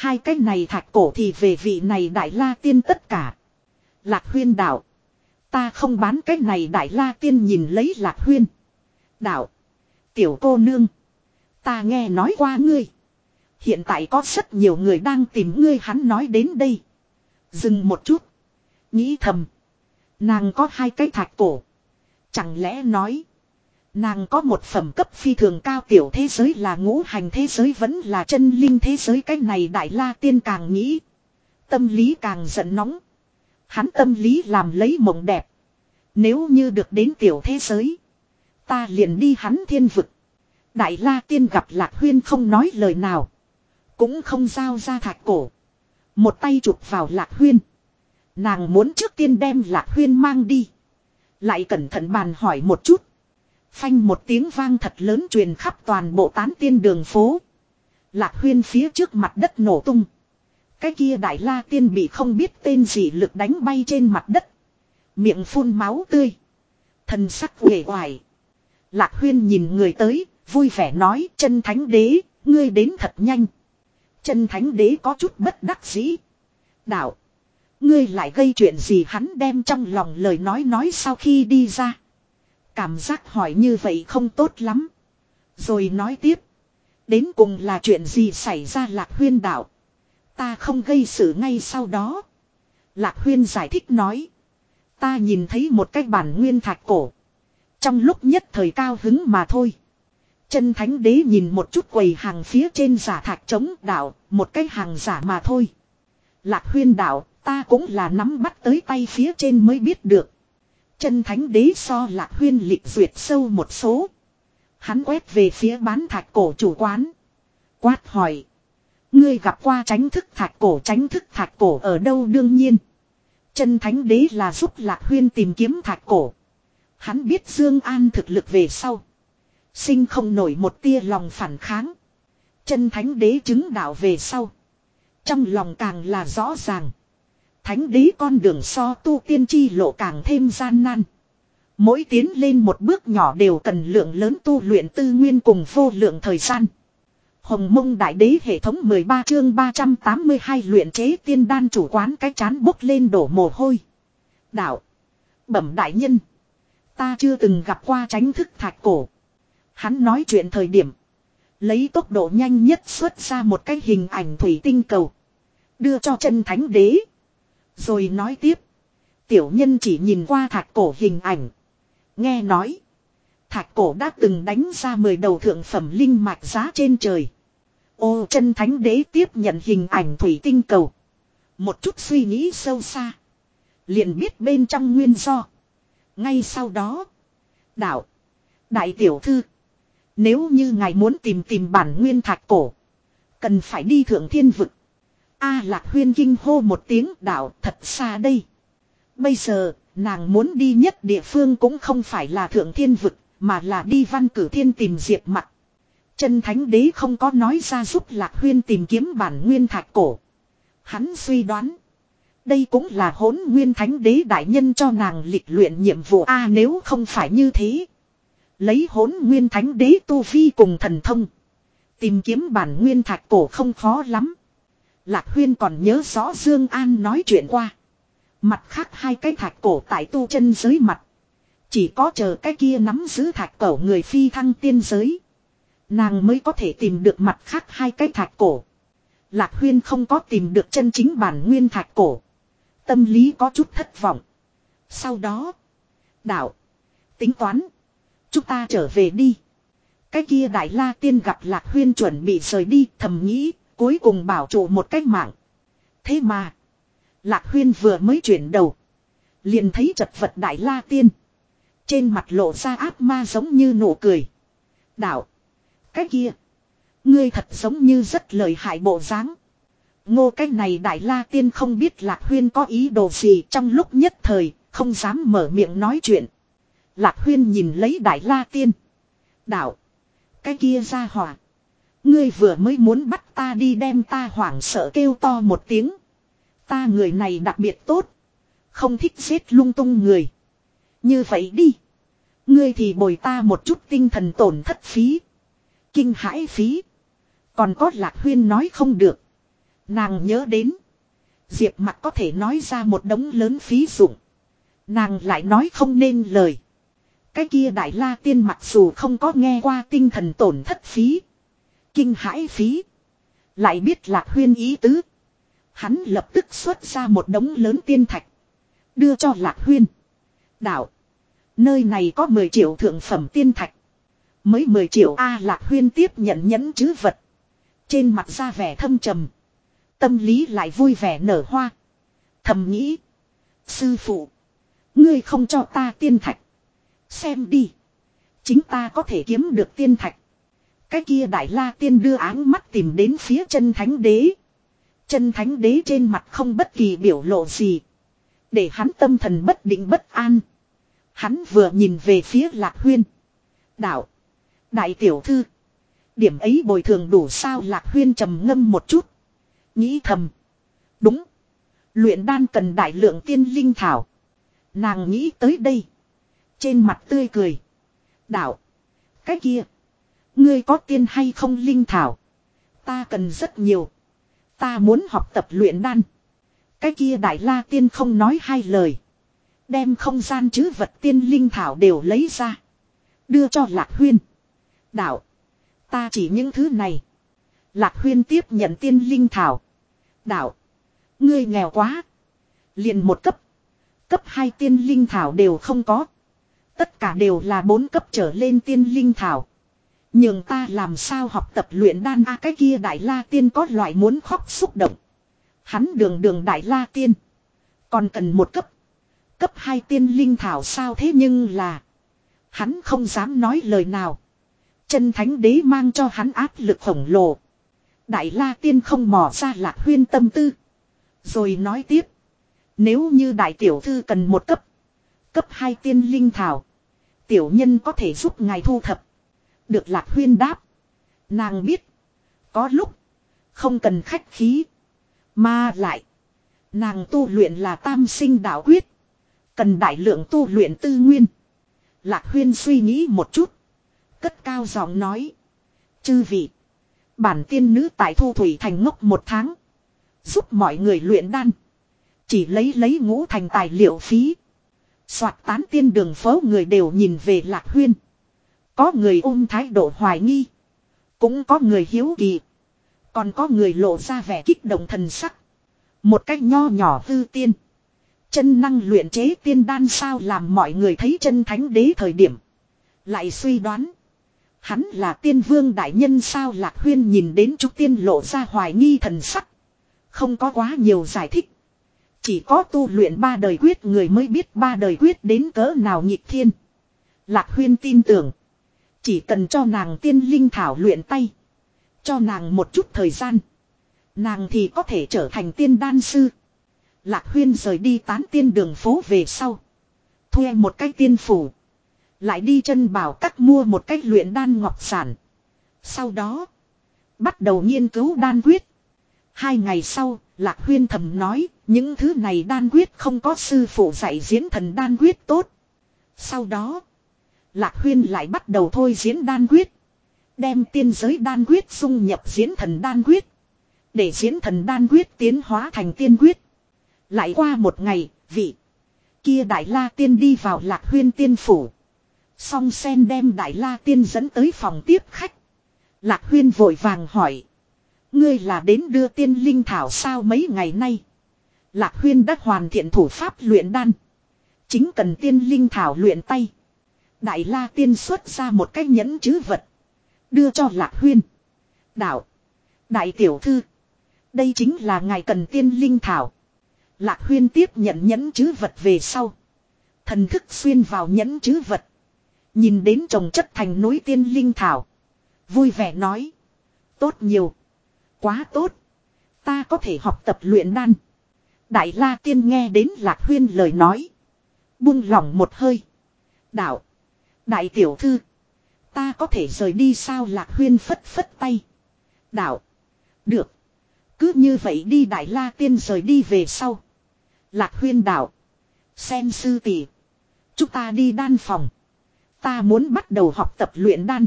Hai cái này thạch cổ thì về vị này đại la tiên tất cả. Lạc huyên đạo. Ta không bán cái này đại la tiên nhìn lấy lạc huyên. Đạo. Tiểu cô nương. Ta nghe nói qua ngươi. Hiện tại có rất nhiều người đang tìm ngươi hắn nói đến đây. Dừng một chút. Nghĩ thầm. Nàng có hai cái thạch cổ. Chẳng lẽ nói. Nàng có một phẩm cấp phi thường cao tiểu thế giới là ngũ hành thế giới vẫn là chân linh thế giới cái này đại la tiên càng nghĩ. Tâm lý càng giận nóng. Hắn tâm lý làm lấy mộng đẹp. Nếu như được đến tiểu thế giới. Ta liền đi hắn thiên vực. Đại la tiên gặp lạc huyên không nói lời nào. Cũng không giao ra thạch cổ. Một tay chụp vào lạc huyên. Nàng muốn trước tiên đem lạc huyên mang đi. Lại cẩn thận bàn hỏi một chút. Phanh một tiếng vang thật lớn truyền khắp toàn bộ tán tiên đường phố. Lạc huyên phía trước mặt đất nổ tung. Cái kia đại la tiên bị không biết tên gì lực đánh bay trên mặt đất. Miệng phun máu tươi. Thần sắc uể oải. Lạc huyên nhìn người tới, vui vẻ nói chân thánh đế, ngươi đến thật nhanh. Chân thánh đế có chút bất đắc dĩ. Đạo. Ngươi lại gây chuyện gì hắn đem trong lòng lời nói nói sau khi đi ra. Cảm giác hỏi như vậy không tốt lắm. Rồi nói tiếp. Đến cùng là chuyện gì xảy ra lạc huyên đạo. Ta không gây sự ngay sau đó. Lạc huyên giải thích nói. Ta nhìn thấy một cái bản nguyên thạch cổ. Trong lúc nhất thời cao hứng mà thôi. Chân thánh đế nhìn một chút quầy hàng phía trên giả thạch trống đạo, một cái hàng giả mà thôi. Lạc huyên đạo, ta cũng là nắm bắt tới tay phía trên mới biết được. Chân thánh đế so lạc huyên lịch duyệt sâu một số. Hắn quét về phía bán thạch cổ chủ quán. Quát hỏi. Ngươi gặp qua tránh thức thạch cổ, tránh thức thạch cổ ở đâu đương nhiên. Chân thánh đế là giúp lạc huyên tìm kiếm thạch cổ. Hắn biết Dương An thực lực về sau. Sinh không nổi một tia lòng phản kháng. Chân thánh đế chứng đạo về sau. Trong lòng càng là rõ ràng. Thánh đế con đường so tu tiên chi lộ càng thêm gian nan. Mỗi tiến lên một bước nhỏ đều cần lượng lớn tu luyện tư nguyên cùng vô lượng thời gian. Hồng mông đại đế hệ thống 13 chương 382 luyện chế tiên đan chủ quán cái chán bốc lên đổ mồ hôi. Đạo. Bẩm đại nhân. Ta chưa từng gặp qua tránh thức thạch cổ. Hắn nói chuyện thời điểm. Lấy tốc độ nhanh nhất xuất ra một cái hình ảnh thủy tinh cầu. Đưa cho chân thánh đế. Rồi nói tiếp. Tiểu nhân chỉ nhìn qua thạch cổ hình ảnh. Nghe nói. Thạch cổ đã từng đánh ra 10 đầu thượng phẩm linh mạch giá trên trời. Ô chân thánh đế tiếp nhận hình ảnh thủy tinh cầu. Một chút suy nghĩ sâu xa. Liền biết bên trong nguyên do. Ngay sau đó. Đạo. Đại tiểu thư. Nếu như ngài muốn tìm tìm bản nguyên thạch cổ. Cần phải đi thượng thiên vực. A lạc huyên kinh hô một tiếng đảo thật xa đây. Bây giờ, nàng muốn đi nhất địa phương cũng không phải là thượng thiên vực, mà là đi văn cử thiên tìm diệp mặt. Chân thánh đế không có nói ra giúp lạc huyên tìm kiếm bản nguyên thạch cổ. Hắn suy đoán. Đây cũng là hỗn nguyên thánh đế đại nhân cho nàng lịch luyện nhiệm vụ A nếu không phải như thế. Lấy hỗn nguyên thánh đế tu vi cùng thần thông. Tìm kiếm bản nguyên thạch cổ không khó lắm. Lạc huyên còn nhớ rõ Dương An nói chuyện qua. Mặt khác hai cái thạch cổ tại tu chân giới mặt. Chỉ có chờ cái kia nắm giữ thạch cổ người phi thăng tiên giới. Nàng mới có thể tìm được mặt khác hai cái thạch cổ. Lạc huyên không có tìm được chân chính bản nguyên thạch cổ. Tâm lý có chút thất vọng. Sau đó. Đạo. Tính toán. Chúng ta trở về đi. Cái kia đại la tiên gặp lạc huyên chuẩn bị rời đi, thầm nghĩ. Cuối cùng bảo trụ một cách mạng. Thế mà. Lạc huyên vừa mới chuyển đầu. Liền thấy chật vật đại la tiên. Trên mặt lộ ra áp ma giống như nụ cười. Đạo. Cái kia. Ngươi thật giống như rất lời hại bộ dáng. Ngô cái này đại la tiên không biết lạc huyên có ý đồ gì trong lúc nhất thời, không dám mở miệng nói chuyện. Lạc huyên nhìn lấy đại la tiên. Đạo. Cái kia ra hỏa. Ngươi vừa mới muốn bắt ta đi đem ta hoảng sợ kêu to một tiếng. Ta người này đặc biệt tốt. Không thích giết lung tung người. Như vậy đi. Ngươi thì bồi ta một chút tinh thần tổn thất phí. Kinh hãi phí. Còn có lạc huyên nói không được. Nàng nhớ đến. Diệp mặt có thể nói ra một đống lớn phí dụng. Nàng lại nói không nên lời. Cái kia đại la tiên mặc dù không có nghe qua tinh thần tổn thất phí. Kinh hãi phí. Lại biết lạc huyên ý tứ. Hắn lập tức xuất ra một đống lớn tiên thạch. Đưa cho lạc huyên. Đạo. Nơi này có 10 triệu thượng phẩm tiên thạch. Mới 10 triệu A Lạc Huyên tiếp nhận nhẫn chứ vật. Trên mặt ra vẻ thâm trầm. Tâm lý lại vui vẻ nở hoa. Thầm nghĩ. Sư phụ. Ngươi không cho ta tiên thạch. Xem đi. Chính ta có thể kiếm được tiên thạch. Cái kia đại la tiên đưa áng mắt tìm đến phía chân thánh đế. Chân thánh đế trên mặt không bất kỳ biểu lộ gì. Để hắn tâm thần bất định bất an. Hắn vừa nhìn về phía lạc huyên. Đạo. Đại tiểu thư. Điểm ấy bồi thường đủ sao lạc huyên trầm ngâm một chút. Nghĩ thầm. Đúng. Luyện đan cần đại lượng tiên linh thảo. Nàng nghĩ tới đây. Trên mặt tươi cười. Đạo. Cái kia. Ngươi có tiên hay không linh thảo. Ta cần rất nhiều. Ta muốn học tập luyện đan. Cái kia đại la tiên không nói hai lời. Đem không gian chứ vật tiên linh thảo đều lấy ra. Đưa cho lạc huyên. Đạo. Ta chỉ những thứ này. Lạc huyên tiếp nhận tiên linh thảo. Đạo. Ngươi nghèo quá. liền một cấp. Cấp hai tiên linh thảo đều không có. Tất cả đều là bốn cấp trở lên tiên linh thảo. Nhưng ta làm sao học tập luyện đan a cái kia đại la tiên có loại muốn khóc xúc động. Hắn đường đường đại la tiên. Còn cần một cấp. Cấp hai tiên linh thảo sao thế nhưng là. Hắn không dám nói lời nào. Chân thánh đế mang cho hắn áp lực khổng lồ. Đại la tiên không mò ra lạc huyên tâm tư. Rồi nói tiếp. Nếu như đại tiểu thư cần một cấp. Cấp hai tiên linh thảo. Tiểu nhân có thể giúp ngài thu thập. Được lạc huyên đáp. Nàng biết. Có lúc. Không cần khách khí. Mà lại. Nàng tu luyện là tam sinh đạo quyết. Cần đại lượng tu luyện tư nguyên. Lạc huyên suy nghĩ một chút. Cất cao giọng nói. Chư vị. Bản tiên nữ tại thu thủy thành ngốc một tháng. Giúp mọi người luyện đan. Chỉ lấy lấy ngũ thành tài liệu phí. Soạt tán tiên đường phố người đều nhìn về lạc huyên. Có người ôm thái độ hoài nghi. Cũng có người hiếu kỳ. Còn có người lộ ra vẻ kích động thần sắc. Một cách nho nhỏ hư tiên. Chân năng luyện chế tiên đan sao làm mọi người thấy chân thánh đế thời điểm. Lại suy đoán. Hắn là tiên vương đại nhân sao lạc huyên nhìn đến trúc tiên lộ ra hoài nghi thần sắc. Không có quá nhiều giải thích. Chỉ có tu luyện ba đời quyết người mới biết ba đời quyết đến cỡ nào nhịp thiên. Lạc huyên tin tưởng. Chỉ cần cho nàng tiên linh thảo luyện tay. Cho nàng một chút thời gian. Nàng thì có thể trở thành tiên đan sư. Lạc huyên rời đi tán tiên đường phố về sau. Thuê một cái tiên phủ. Lại đi chân bảo các mua một cách luyện đan ngọc sản. Sau đó. Bắt đầu nghiên cứu đan quyết. Hai ngày sau, Lạc Huyên thầm nói, những thứ này đan quyết không có sư phụ dạy diễn thần đan quyết tốt. Sau đó, Lạc Huyên lại bắt đầu thôi diễn đan quyết. Đem tiên giới đan quyết dung nhập diễn thần đan quyết. Để diễn thần đan quyết tiến hóa thành tiên quyết. Lại qua một ngày, vị kia đại la tiên đi vào Lạc Huyên tiên phủ. Song sen đem đại la tiên dẫn tới phòng tiếp khách. Lạc Huyên vội vàng hỏi. Ngươi là đến đưa tiên linh thảo sao mấy ngày nay. Lạc huyên đã hoàn thiện thủ pháp luyện đan. Chính cần tiên linh thảo luyện tay. Đại la tiên xuất ra một cái nhẫn chứ vật. Đưa cho lạc huyên. Đạo. Đại tiểu thư. Đây chính là ngài cần tiên linh thảo. Lạc huyên tiếp nhận nhẫn chứ vật về sau. Thần thức xuyên vào nhẫn chứ vật. Nhìn đến trồng chất thành núi tiên linh thảo. Vui vẻ nói. Tốt nhiều. Quá tốt. Ta có thể học tập luyện đan. Đại la tiên nghe đến lạc huyên lời nói. Buông lỏng một hơi. Đạo. Đại tiểu thư. Ta có thể rời đi sao lạc huyên phất phất tay. Đạo. Được. Cứ như vậy đi đại la tiên rời đi về sau. Lạc huyên đạo. Xem sư tỷ. Chúng ta đi đan phòng. Ta muốn bắt đầu học tập luyện đan.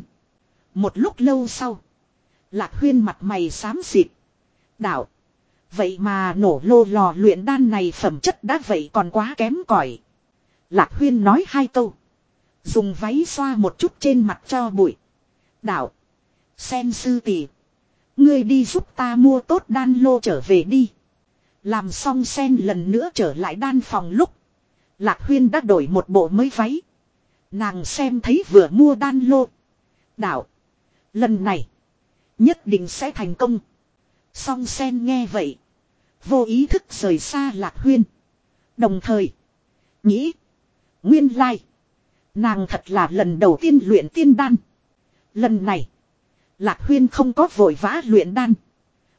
Một lúc lâu sau. Lạc huyên mặt mày xám xịt. Đạo. Vậy mà nổ lô lò luyện đan này phẩm chất đã vậy còn quá kém cỏi. Lạc huyên nói hai câu. Dùng váy xoa một chút trên mặt cho bụi. Đạo. Xem sư tỷ. Ngươi đi giúp ta mua tốt đan lô trở về đi. Làm xong sen lần nữa trở lại đan phòng lúc. Lạc Huyên đã đổi một bộ mới váy. Nàng xem thấy vừa mua đan lô. Đạo. Lần này. Nhất định sẽ thành công. Song sen nghe vậy. Vô ý thức rời xa Lạc Huyên. Đồng thời. Nghĩ. Nguyên lai. Nàng thật là lần đầu tiên luyện tiên đan. Lần này. Lạc Huyên không có vội vã luyện đan.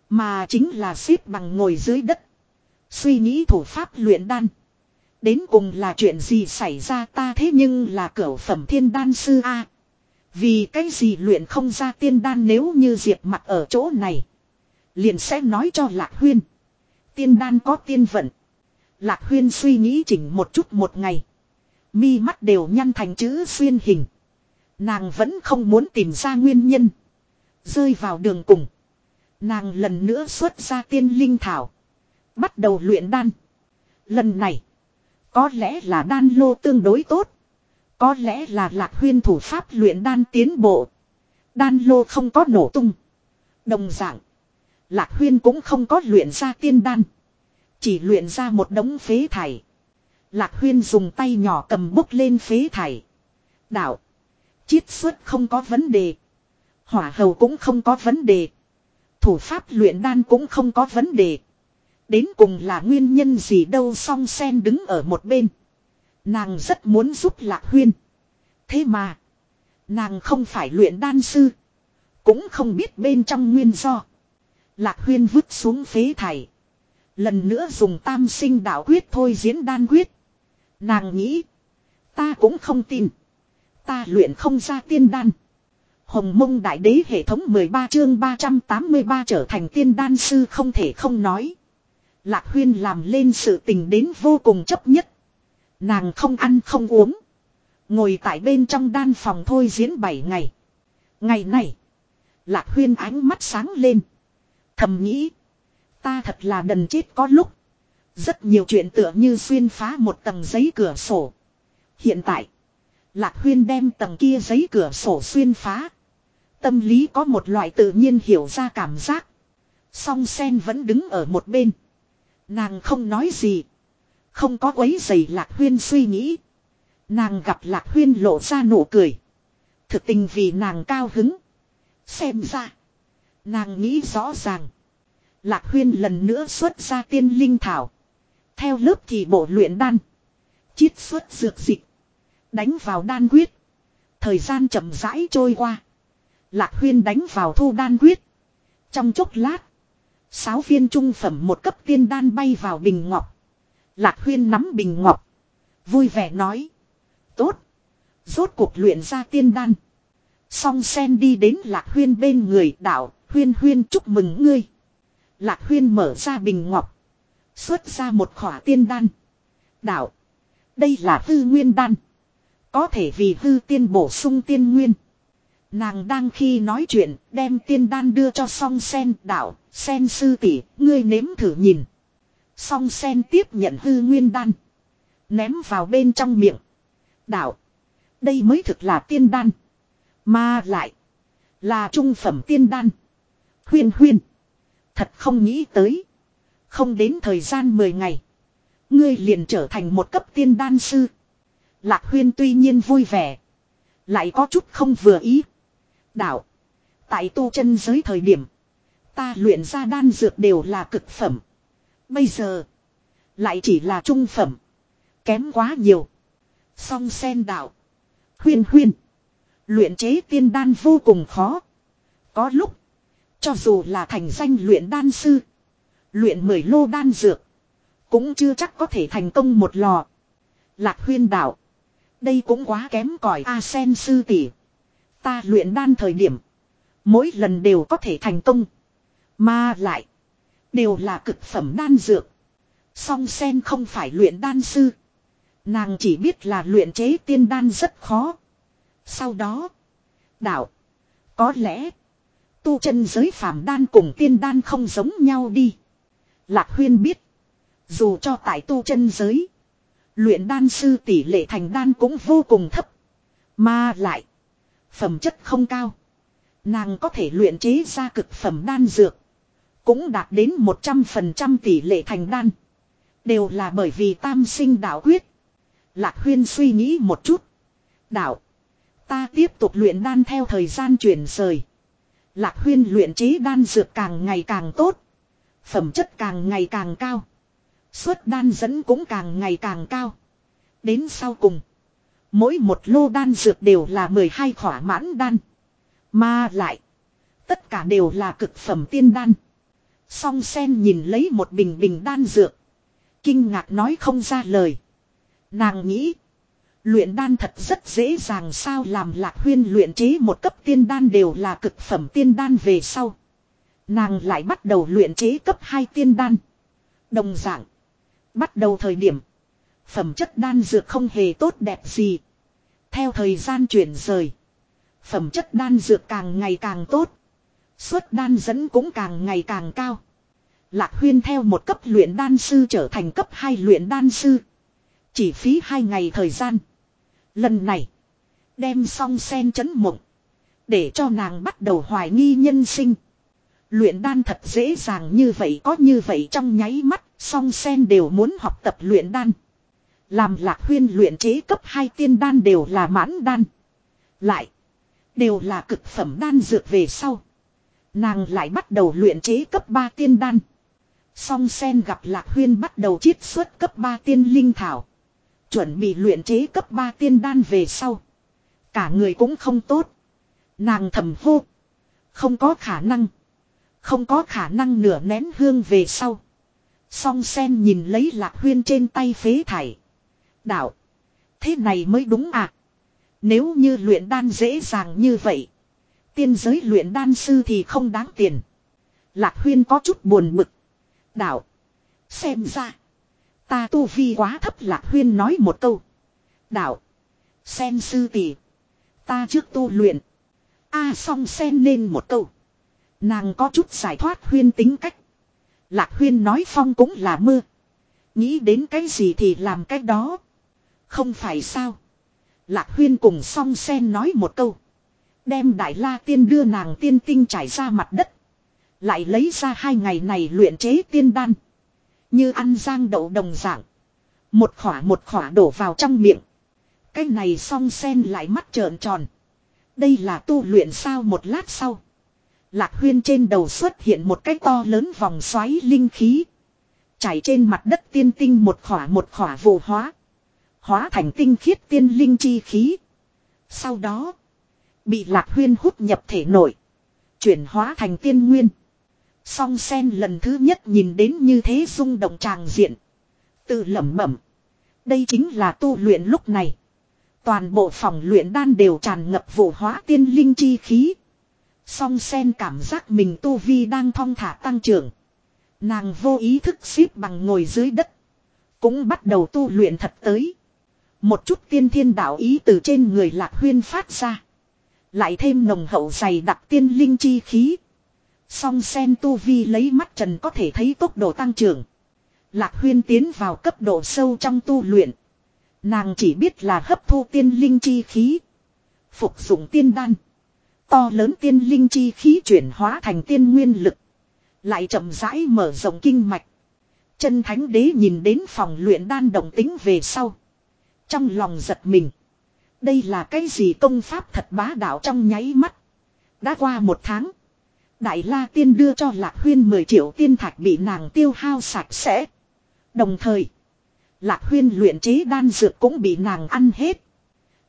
Mà chính là xếp bằng ngồi dưới đất. Suy nghĩ thủ pháp luyện đan. Đến cùng là chuyện gì xảy ra ta thế nhưng là cửu phẩm thiên đan sư A. Vì cái gì luyện không ra tiên đan nếu như Diệp mặt ở chỗ này. Liền sẽ nói cho Lạc Huyên. Tiên đan có tiên vận. Lạc Huyên suy nghĩ chỉnh một chút một ngày. Mi mắt đều nhăn thành chữ xuyên hình. Nàng vẫn không muốn tìm ra nguyên nhân. Rơi vào đường cùng. Nàng lần nữa xuất ra tiên linh thảo. Bắt đầu luyện đan. Lần này. Có lẽ là đan lô tương đối tốt. Có lẽ là lạc huyên thủ pháp luyện đan tiến bộ. Đan lô không có nổ tung. Đồng dạng. Lạc huyên cũng không có luyện ra tiên đan. Chỉ luyện ra một đống phế thải. Lạc huyên dùng tay nhỏ cầm bốc lên phế thải. Đạo. Chiết xuất không có vấn đề. Hỏa hầu cũng không có vấn đề. Thủ pháp luyện đan cũng không có vấn đề. Đến cùng là nguyên nhân gì đâu song sen đứng ở một bên. Nàng rất muốn giúp lạc huyên. Thế mà. Nàng không phải luyện đan sư. Cũng không biết bên trong nguyên do. Lạc huyên vứt xuống phế thải. Lần nữa dùng tam sinh đạo quyết thôi diễn đan quyết. Nàng nghĩ. Ta cũng không tin. Ta luyện không ra tiên đan. Hồng mông đại đế hệ thống 13 chương 383 trở thành tiên đan sư không thể không nói. Lạc huyên làm lên sự tình đến vô cùng chấp nhất. Nàng không ăn không uống. Ngồi tại bên trong đan phòng thôi diễn 7 ngày. Ngày này. Lạc huyên ánh mắt sáng lên. Thầm nghĩ. Ta thật là đần chết có lúc. Rất nhiều chuyện tựa như xuyên phá một tầng giấy cửa sổ. Hiện tại. Lạc huyên đem tầng kia giấy cửa sổ xuyên phá. Tâm lý có một loại tự nhiên hiểu ra cảm giác. Song sen vẫn đứng ở một bên. Nàng không nói gì. Không có quấy giày lạc huyên suy nghĩ. Nàng gặp lạc huyên lộ ra nụ cười. Thực tình vì nàng cao hứng. Xem ra. Nàng nghĩ rõ ràng. Lạc huyên lần nữa xuất ra tiên linh thảo. Theo lớp thì bộ luyện đan. Chiết xuất dược dịch. Đánh vào đan quyết. Thời gian chậm rãi trôi qua. Lạc huyên đánh vào thu đan quyết. Trong chốc lát. Sáu viên trung phẩm một cấp tiên đan bay vào bình ngọc. Lạc huyên nắm bình ngọc. Vui vẻ nói. Tốt. Rốt cuộc luyện ra tiên đan. Song sen đi đến lạc huyên bên người, đạo. Huyên huyên chúc mừng ngươi. Lạc huyên mở ra bình ngọc. Xuất ra một khỏa tiên đan. Đạo. Đây là hư nguyên đan. Có thể vì hư tiên bổ sung tiên nguyên. Nàng đang khi nói chuyện, đem tiên đan đưa cho song sen đạo. Sen sư tỷ, ngươi nếm thử nhìn. Song sen tiếp nhận hư nguyên đan. Ném vào bên trong miệng. Đạo. Đây mới thực là tiên đan. Mà lại. Là trung phẩm tiên đan. Huyên huyên. Thật không nghĩ tới. Không đến thời gian 10 ngày. Ngươi liền trở thành một cấp tiên đan sư. Lạc huyên tuy nhiên vui vẻ. Lại có chút không vừa ý. Đạo. Tại tu chân giới thời điểm. Ta luyện ra đan dược đều là cực phẩm. Bây giờ. Lại chỉ là trung phẩm. Kém quá nhiều. Song sen đạo. Huyên huyên. Luyện chế tiên đan vô cùng khó. Có lúc. Cho dù là thành danh luyện đan sư. Luyện mười lô đan dược. Cũng chưa chắc có thể thành công một lò. Lạc huyên đạo. Đây cũng quá kém cỏi A sen sư tỷ. Ta luyện đan thời điểm. Mỗi lần đều có thể thành công. Mà lại. Đều là cực phẩm đan dược. Song sen không phải luyện đan sư. Nàng chỉ biết là luyện chế tiên đan rất khó. Sau đó. Đạo. Có lẽ. Tu chân giới phàm đan cùng tiên đan không giống nhau đi. Lạc huyên biết. Dù cho tại tu chân giới. Luyện đan sư tỷ lệ thành đan cũng vô cùng thấp. Mà lại. Phẩm chất không cao. Nàng có thể luyện chế ra cực phẩm đan dược. Cũng đạt đến 100% tỷ lệ thành đan. Đều là bởi vì tam sinh đạo quyết. Lạc huyên suy nghĩ một chút. Đạo. Ta tiếp tục luyện đan theo thời gian chuyển rời. Lạc huyên luyện chế đan dược càng ngày càng tốt. Phẩm chất càng ngày càng cao. Suất đan dẫn cũng càng ngày càng cao. Đến sau cùng. Mỗi một lô đan dược đều là 12 khỏa mãn đan. Mà lại. Tất cả đều là cực phẩm tiên đan. Song sen nhìn lấy một bình bình đan dược. Kinh ngạc nói không ra lời. Nàng nghĩ. Luyện đan thật rất dễ dàng sao làm lạc huyên luyện chế một cấp tiên đan đều là cực phẩm tiên đan về sau. Nàng lại bắt đầu luyện chế cấp 2 tiên đan. Đồng dạng. Bắt đầu thời điểm. Phẩm chất đan dược không hề tốt đẹp gì. Theo thời gian chuyển rời. Phẩm chất đan dược càng ngày càng tốt. Suất đan dẫn cũng càng ngày càng cao. Lạc huyên theo một cấp luyện đan sư trở thành cấp 2 luyện đan sư. Chỉ phí 2 ngày thời gian. Lần này. Đem song sen chấn mộng. Để cho nàng bắt đầu hoài nghi nhân sinh. Luyện đan thật dễ dàng như vậy, có như vậy trong nháy mắt. Song sen đều muốn học tập luyện đan. Làm lạc huyên luyện chế cấp 2 tiên đan đều là mãn đan. Lại. Đều là cực phẩm đan dược về sau. Nàng lại bắt đầu luyện chế cấp 3 tiên đan. Song sen gặp lạc huyên bắt đầu chiết xuất cấp 3 tiên linh thảo. Chuẩn bị luyện chế cấp 3 tiên đan về sau. Cả người cũng không tốt. Nàng thầm hô. Không có khả năng. Không có khả năng nửa nén hương về sau. Song sen nhìn lấy lạc huyên trên tay phế thải. Đạo. Thế này mới đúng à. Nếu như luyện đan dễ dàng như vậy. Tiên giới luyện đan sư thì không đáng tiền. Lạc huyên có chút buồn bực. Đạo. Xem ra. Ta tu vi quá thấp lạc huyên nói một câu. Đạo. Sen sư tỷ. Ta trước tu luyện. A à, song sen lên một câu. Nàng có chút giải thoát huyên tính cách. Lạc huyên nói phong cũng là mưa. Nghĩ đến cái gì thì làm cái đó. Không phải sao. Lạc huyên cùng song sen nói một câu. Đem đại la tiên đưa nàng tiên tinh trải ra mặt đất. Lại lấy ra hai ngày này luyện chế tiên đan. Như ăn giang đậu đồng dạng. Một khỏa một khỏa đổ vào trong miệng. Cái này song sen lại mắt trợn tròn. Đây là tu luyện sao một lát sau. Lạc huyên trên đầu xuất hiện một cái to lớn vòng xoáy linh khí. Chảy trên mặt đất tiên tinh một khỏa một khỏa vô hóa. Hóa thành tinh khiết tiên linh chi khí. Sau đó. Bị lạc huyên hút nhập thể nội. Chuyển hóa thành tiên nguyên. Song sen lần thứ nhất nhìn đến như thế rung động tràng diện. Tự lẩm bẩm. Đây chính là tu luyện lúc này. Toàn bộ phòng luyện đan đều tràn ngập vụ hóa tiên linh chi khí. Song sen cảm giác mình tu vi đang thong thả tăng trưởng. Nàng vô ý thức xếp bằng ngồi dưới đất. Cũng bắt đầu tu luyện thật tới. Một chút tiên thiên đạo ý từ trên người lạc huyên phát ra. Lại thêm nồng hậu dày đặc tiên linh chi khí. Song sen tu vi lấy mắt trần có thể thấy tốc độ tăng trưởng. Lạc huyên tiến vào cấp độ sâu trong tu luyện. Nàng chỉ biết là hấp thu tiên linh chi khí. Phục dụng tiên đan. To lớn tiên linh chi khí chuyển hóa thành tiên nguyên lực. Lại chậm rãi mở rộng kinh mạch. Chân thánh đế nhìn đến phòng luyện đan đồng tính về sau. Trong lòng giật mình. Đây là cái gì công pháp thật bá đạo trong nháy mắt. Đã qua một tháng. Đại La Tiên đưa cho Lạc Huyên 10 triệu tiên thạch bị nàng tiêu hao sạch sẽ. Đồng thời. Lạc Huyên luyện chế đan dược cũng bị nàng ăn hết.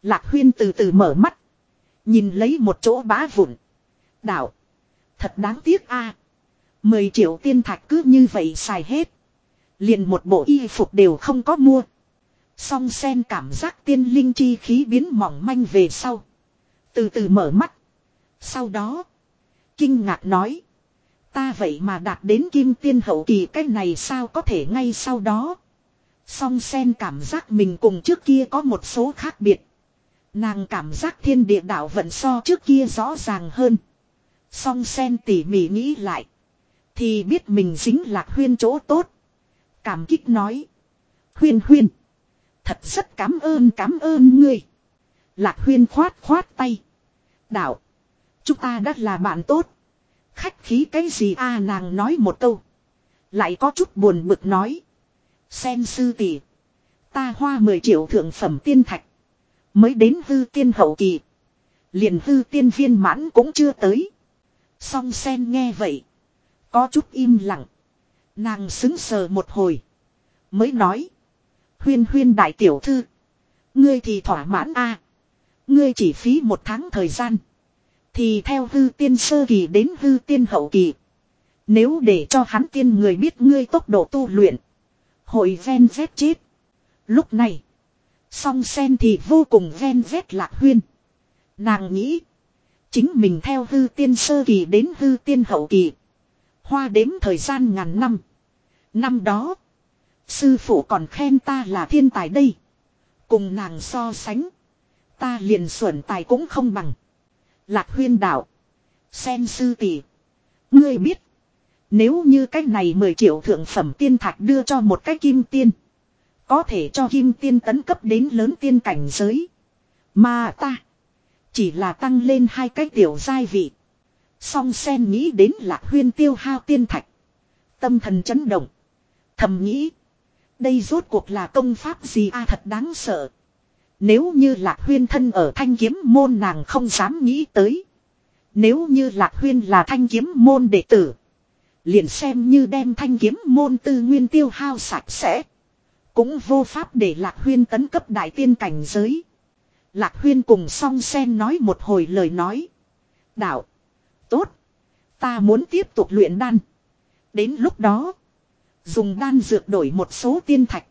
Lạc Huyên từ từ mở mắt. Nhìn lấy một chỗ bá vụn. Đạo. Thật đáng tiếc a. À. 10 triệu tiên thạch cứ như vậy xài hết. Liền một bộ y phục đều không có mua. Song sen cảm giác tiên linh chi khí biến mỏng manh về sau. Từ từ mở mắt. Sau đó. Kinh ngạc nói. Ta vậy mà đạt đến kim tiên hậu kỳ cái này sao có thể ngay sau đó. Song sen cảm giác mình cùng trước kia có một số khác biệt. Nàng cảm giác thiên địa đạo vận so trước kia rõ ràng hơn. Song sen tỉ mỉ nghĩ lại. Thì biết mình dính lạc huyên chỗ tốt. Cảm kích nói. Huyên huyên. Thật rất cảm ơn cảm ơn ngươi. Lạc huyên khoát khoát tay. Đạo. Chúng ta đã là bạn tốt. Khách khí cái gì a nàng nói một câu. Lại có chút buồn bực nói. Sen sư tỷ. Ta hoa 10 triệu thượng phẩm tiên thạch. Mới đến hư tiên hậu kỳ. Liền hư tiên viên mãn cũng chưa tới. Song sen nghe vậy. Có chút im lặng. Nàng xứng sờ một hồi. Mới nói. Huyên huyên đại tiểu thư. Ngươi thì thỏa mãn a Ngươi chỉ phí một tháng thời gian. Thì theo hư tiên sơ kỳ đến hư tiên hậu kỳ. Nếu để cho hắn tiên người biết ngươi tốc độ tu luyện. Hội ven dép chết. Lúc này. Song sen thì vô cùng ghen vét lạc huyên. Nàng nghĩ. Chính mình theo hư tiên sơ kỳ đến hư tiên hậu kỳ. Hoa đếm thời gian ngàn năm. Năm đó. Sư phụ còn khen ta là thiên tài đây. Cùng nàng so sánh. Ta liền xuẩn tài cũng không bằng. Lạc huyên đạo. Sen sư tỷ. Ngươi biết. Nếu như cái này 10 triệu thượng phẩm tiên thạch đưa cho một cái kim tiên. Có thể cho kim tiên tấn cấp đến lớn tiên cảnh giới. Mà ta. Chỉ là tăng lên hai cái tiểu giai vị. Song sen nghĩ đến lạc huyên tiêu hao tiên thạch. Tâm thần chấn động. Thầm nghĩ. Đây rốt cuộc là công pháp gì a thật đáng sợ. Nếu như lạc huyên thân ở thanh kiếm môn nàng không dám nghĩ tới. Nếu như lạc huyên là thanh kiếm môn đệ tử. Liền xem như đem thanh kiếm môn tư nguyên tiêu hao sạch sẽ. Cũng vô pháp để lạc huyên tấn cấp đại tiên cảnh giới. Lạc huyên cùng song sen nói một hồi lời nói. Đạo. Tốt. Ta muốn tiếp tục luyện đan. Đến lúc đó. Dùng đan dược đổi một số tiên thạch.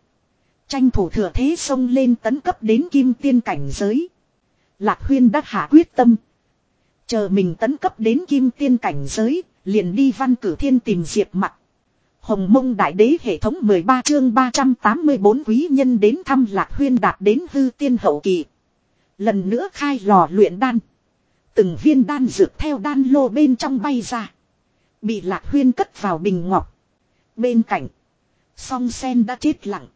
Tranh thủ thừa thế xông lên tấn cấp đến kim tiên cảnh giới. Lạc huyên đã hạ quyết tâm. Chờ mình tấn cấp đến kim tiên cảnh giới, liền đi văn cử thiên tìm diệp mặt. Hồng mông đại đế hệ thống 13 chương 384 quý nhân đến thăm lạc huyên đạt đến hư tiên hậu kỳ. Lần nữa khai lò luyện đan. Từng viên đan dược theo đan lô bên trong bay ra. Bị lạc huyên cất vào bình ngọc. Bên cạnh. Song sen đã chết lặng.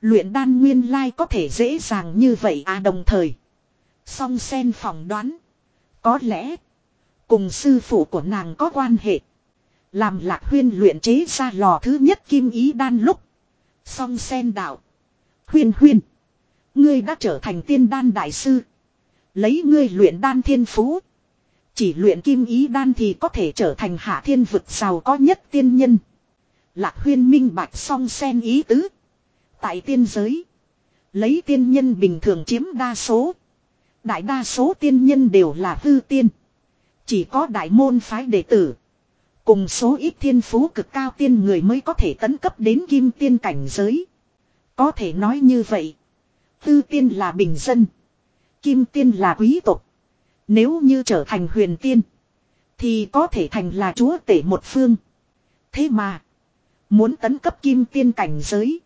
Luyện đan nguyên lai có thể dễ dàng như vậy à đồng thời. Song sen phỏng đoán. Có lẽ. Cùng sư phụ của nàng có quan hệ. Làm lạc huyên luyện chế ra lò thứ nhất kim ý đan lúc. Song sen đạo. Huyên huyên. Ngươi đã trở thành tiên đan đại sư. Lấy ngươi luyện đan thiên phú. Chỉ luyện kim ý đan thì có thể trở thành hạ thiên vực giàu có nhất tiên nhân. Lạc huyên minh bạch song sen ý tứ. Tại tiên giới. Lấy tiên nhân bình thường chiếm đa số. Đại đa số tiên nhân đều là hư tiên. Chỉ có đại môn phái đệ tử. Cùng số ít thiên phú cực cao tiên người mới có thể tấn cấp đến kim tiên cảnh giới. Có thể nói như vậy. Tư tiên là bình dân. Kim tiên là quý tộc. Nếu như trở thành huyền tiên. Thì có thể thành là chúa tể một phương. Thế mà. Muốn tấn cấp kim tiên cảnh giới.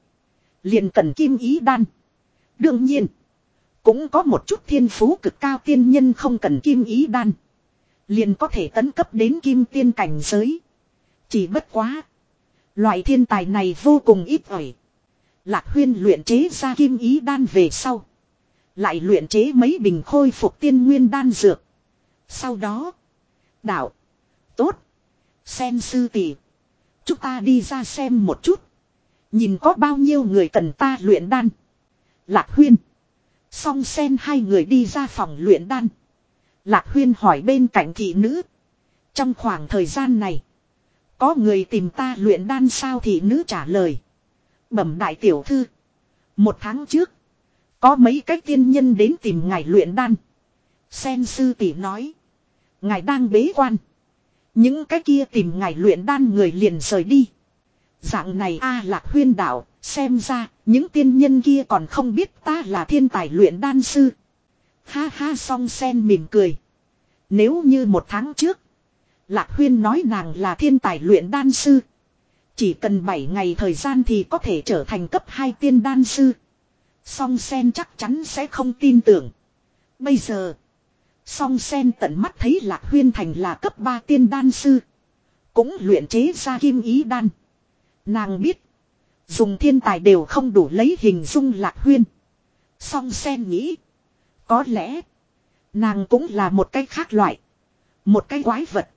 Liền cần kim ý đan. Đương nhiên. Cũng có một chút thiên phú cực cao tiên nhân không cần kim ý đan. Liền có thể tấn cấp đến kim tiên cảnh giới. Chỉ bất quá. Loại thiên tài này vô cùng ít ỏi. Lạc huyên luyện chế ra kim ý đan về sau. Lại luyện chế mấy bình khôi phục tiên nguyên đan dược. Sau đó. Đạo. Tốt. Xem sư tỷ. Chúng ta đi ra xem một chút. Nhìn có bao nhiêu người cần ta luyện đan. Lạc huyên. Song sen hai người đi ra phòng luyện đan. Lạc huyên hỏi bên cạnh thị nữ. Trong khoảng thời gian này. Có người tìm ta luyện đan sao thị nữ trả lời. Bẩm đại tiểu thư. Một tháng trước. Có mấy cái tiên nhân đến tìm ngài luyện đan. Sen sư tỷ nói. Ngài đang bế quan. Những cái kia tìm ngài luyện đan người liền rời đi. Dạng này a lạc huyên đạo, xem ra, những tiên nhân kia còn không biết ta là thiên tài luyện đan sư. Ha ha song sen mỉm cười. Nếu như một tháng trước, Lạc huyên nói nàng là thiên tài luyện đan sư. Chỉ cần 7 ngày thời gian thì có thể trở thành cấp 2 tiên đan sư. Song sen chắc chắn sẽ không tin tưởng. Bây giờ, song sen tận mắt thấy lạc huyên thành là cấp 3 tiên đan sư. Cũng luyện chế ra kim ý đan. Nàng biết. Dùng thiên tài đều không đủ lấy hình dung lạc huyên. Song sen nghĩ. Có lẽ. Nàng cũng là một cái khác loại. Một cái quái vật.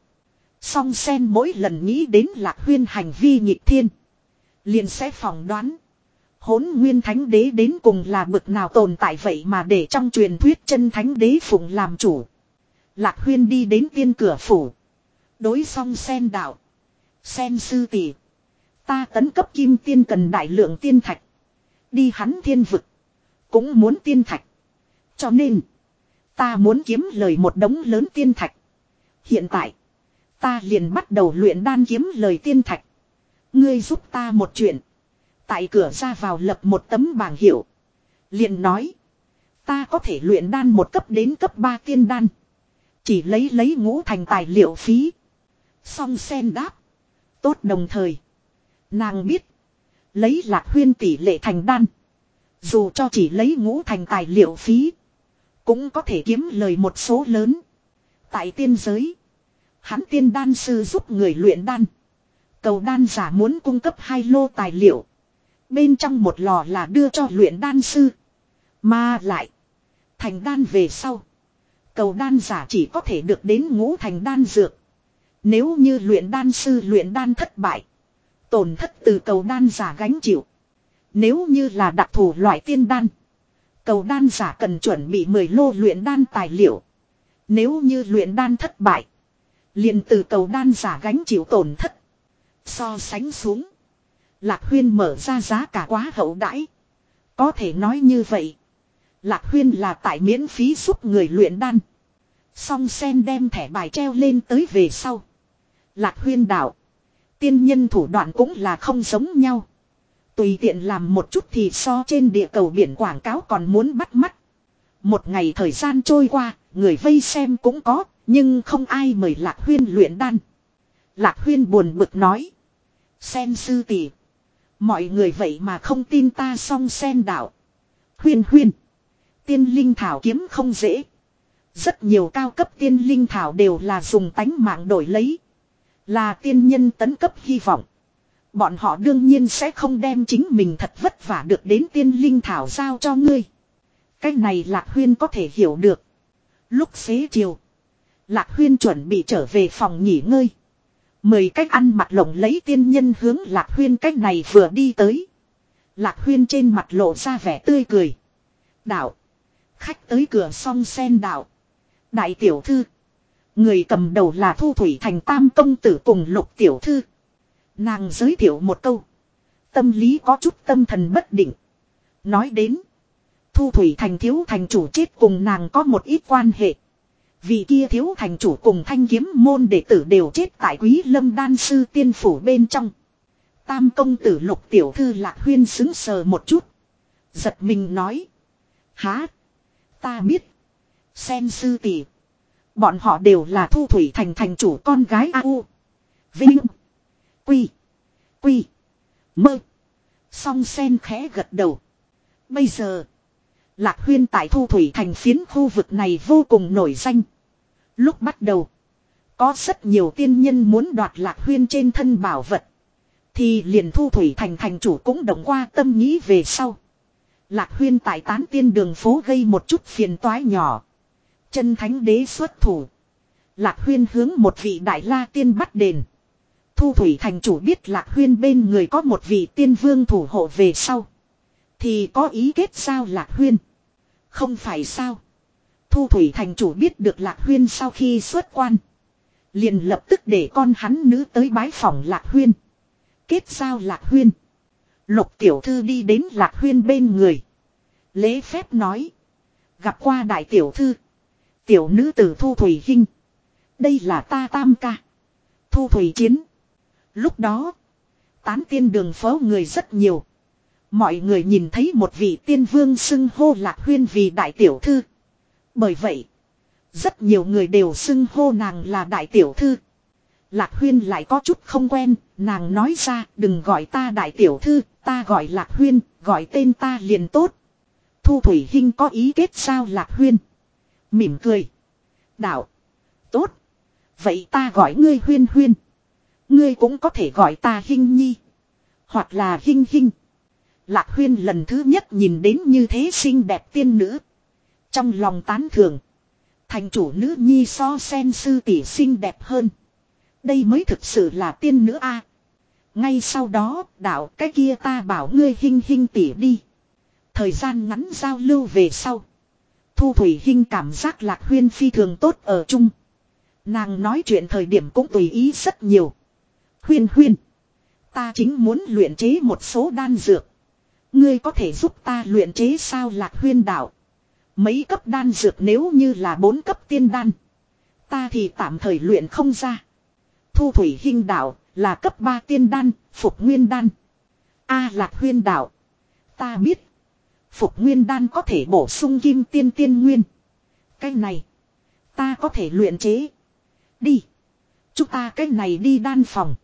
Song sen mỗi lần nghĩ đến lạc huyên hành vi nhịp thiên. Liền sẽ phỏng đoán. Hốn nguyên thánh đế đến cùng là bực nào tồn tại vậy mà để trong truyền thuyết chân thánh đế phụng làm chủ. Lạc huyên đi đến tiên cửa phủ. Đối song sen đạo. Sen sư tỷ. Ta tấn cấp kim tiên cần đại lượng tiên thạch. Đi hắn thiên vực. Cũng muốn tiên thạch. Cho nên. Ta muốn kiếm lời một đống lớn tiên thạch. Hiện tại. Ta liền bắt đầu luyện đan kiếm lời tiên thạch. Ngươi giúp ta một chuyện. Tại cửa ra vào lập một tấm bảng hiệu. Liền nói. Ta có thể luyện đan một cấp đến cấp 3 tiên đan. Chỉ lấy lấy ngũ thành tài liệu phí. Song sen đáp. Tốt đồng thời. Nàng biết. Lấy lạc huyên tỷ lệ thành đan. Dù cho chỉ lấy ngũ thành tài liệu phí. Cũng có thể kiếm lời một số lớn. Tại tiên giới. Hắn tiên đan sư giúp người luyện đan. Cầu đan giả muốn cung cấp hai lô tài liệu. Bên trong một lò là đưa cho luyện đan sư. Mà lại. Thành đan về sau. Cầu đan giả chỉ có thể được đến ngũ thành đan dược. Nếu như luyện đan sư luyện đan thất bại. Tổn thất từ cầu đan giả gánh chịu. Nếu như là đặc thù loại tiên đan. Cầu đan giả cần chuẩn bị 10 lô luyện đan tài liệu. Nếu như luyện đan thất bại. liền từ cầu đan giả gánh chịu tổn thất. So sánh xuống. Lạc Huyên mở ra giá cả quá hậu đãi. Có thể nói như vậy. Lạc Huyên là tại miễn phí giúp người luyện đan. Song sen đem thẻ bài treo lên tới về sau. Lạc Huyên đạo. Tiên nhân thủ đoạn cũng là không giống nhau. Tùy tiện làm một chút thì so trên địa cầu biển quảng cáo còn muốn bắt mắt. Một ngày thời gian trôi qua, người vây xem cũng có, nhưng không ai mời Lạc Huyên luyện đan. Lạc Huyên buồn bực nói. Sen sư tỷ, Mọi người vậy mà không tin ta song sen đạo. Huyên huyên. Tiên linh thảo kiếm không dễ. Rất nhiều cao cấp tiên linh thảo đều là dùng tánh mạng đổi lấy. Là tiên nhân tấn cấp hy vọng. Bọn họ đương nhiên sẽ không đem chính mình thật vất vả được đến tiên linh thảo giao cho ngươi. Cái này Lạc Huyên có thể hiểu được. Lúc xế chiều. Lạc Huyên chuẩn bị trở về phòng nghỉ ngơi. Mời cách ăn mặt lộng lấy tiên nhân hướng Lạc Huyên cách này vừa đi tới. Lạc Huyên trên mặt lộ ra vẻ tươi cười. Đạo. Khách tới cửa song sen đạo. Đại tiểu thư. Người cầm đầu là Thu Thủy Thành Tam Công Tử cùng Lục Tiểu Thư. Nàng giới thiệu một câu. Tâm lý có chút tâm thần bất định. Nói đến. Thu Thủy Thành thiếu thành chủ chết cùng nàng có một ít quan hệ. Vì kia thiếu thành chủ cùng thanh kiếm môn đệ tử đều chết tại quý lâm đan sư tiên phủ bên trong. Tam công tử lục tiểu thư lạc huyên xứng sờ một chút. Giật mình nói. Há. Ta biết. xem sư tỷ. Bọn họ đều là thu thủy thành thành chủ con gái A U. Vinh. Quy. Quy. Mơ. Song sen khẽ gật đầu. Bây giờ. Lạc huyên tại thu thủy thành phiến khu vực này vô cùng nổi danh. Lúc bắt đầu. Có rất nhiều tiên nhân muốn đoạt lạc huyên trên thân bảo vật. Thì liền thu thủy thành thành chủ cũng động qua tâm nghĩ về sau. Lạc huyên tại tán tiên đường phố gây một chút phiền toái nhỏ. Chân thánh đế xuất thủ. Lạc huyên hướng một vị đại la tiên bắt đền. Thu thủy thành chủ biết lạc huyên bên người có một vị tiên vương thủ hộ về sau. Thì có ý kết giao lạc huyên. Không phải sao. Thu thủy thành chủ biết được lạc huyên sau khi xuất quan. Liền lập tức để con hắn nữ tới bái phòng lạc huyên. Kết giao lạc huyên. Lục tiểu thư đi đến lạc huyên bên người. Lễ phép nói. Gặp qua đại tiểu thư. Tiểu nữ tử Thu Thủy Hinh. Đây là ta tam ca. Thu Thủy Chiến. Lúc đó. Tán tiên đường phố người rất nhiều. Mọi người nhìn thấy một vị tiên vương xưng hô lạc huyên vì đại tiểu thư. Bởi vậy. Rất nhiều người đều xưng hô nàng là đại tiểu thư. Lạc huyên lại có chút không quen. Nàng nói ra, đừng gọi ta đại tiểu thư. Ta gọi lạc huyên. Gọi tên ta liền tốt. Thu Thủy Hinh có ý kết sao lạc huyên. Mỉm cười. Đạo. Tốt. Vậy ta gọi ngươi huyên huyên. Ngươi cũng có thể gọi ta Hinh Nhi. Hoặc là Hinh Hinh. Lạc huyên lần thứ nhất nhìn đến như thế xinh đẹp tiên nữ. Trong lòng tán thường. Thành chủ nữ nhi so sen sư tỷ xinh đẹp hơn. Đây mới thực sự là tiên nữ a. Ngay sau đó, đạo cái kia ta bảo ngươi hinh hinh tỉ đi. Thời gian ngắn giao lưu về sau. Thu Thủy Hinh cảm giác lạc huyên phi thường tốt ở chung. Nàng nói chuyện thời điểm cũng tùy ý rất nhiều. Huyên huyên. Ta chính muốn luyện chế một số đan dược. Ngươi có thể giúp ta luyện chế sao lạc huyên đạo. Mấy cấp đan dược nếu như là bốn cấp tiên đan. Ta thì tạm thời luyện không ra. Thu thủy hình đạo là cấp 3 tiên đan, phục nguyên đan. A lạc huyên đạo. Ta biết. Phục nguyên đan có thể bổ sung kim tiên tiên nguyên. Cái này. Ta có thể luyện chế. Đi. Chúng ta cái này đi đan phòng.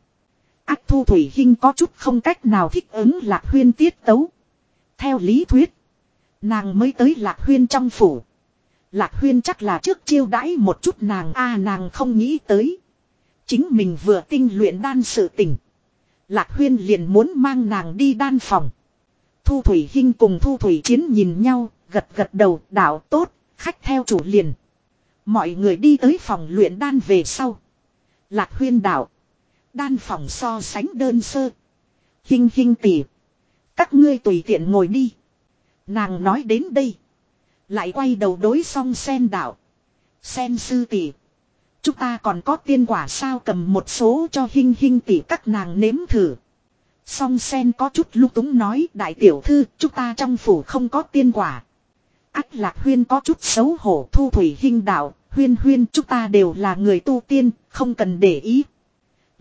Ác thu thủy hình có chút không cách nào thích ứng lạc huyên tiết tấu. Theo lý thuyết. Nàng mới tới lạc huyên trong phủ. Lạc huyên chắc là trước chiêu đãi một chút nàng a nàng không nghĩ tới. Chính mình vừa tinh luyện đan sự tình. Lạc huyên liền muốn mang nàng đi đan phòng. Thu thủy hinh cùng thu thủy chiến nhìn nhau, gật gật đầu, đạo tốt, khách theo chủ liền. Mọi người đi tới phòng luyện đan về sau. Lạc huyên đạo. Đan phòng so sánh đơn sơ. Hinh hinh tỉ. Các ngươi tùy tiện ngồi đi. Nàng nói đến đây. Lại quay đầu đối song sen đạo. Sen sư tỷ. Chúng ta còn có tiên quả sao cầm một số cho hinh hinh tỷ các nàng nếm thử. Song sen có chút lúc túng nói, đại tiểu thư, chúng ta trong phủ không có tiên quả. Ách lạc huyên có chút xấu hổ, thu thủy hinh đạo. Huyên huyên, chúng ta đều là người tu tiên, không cần để ý.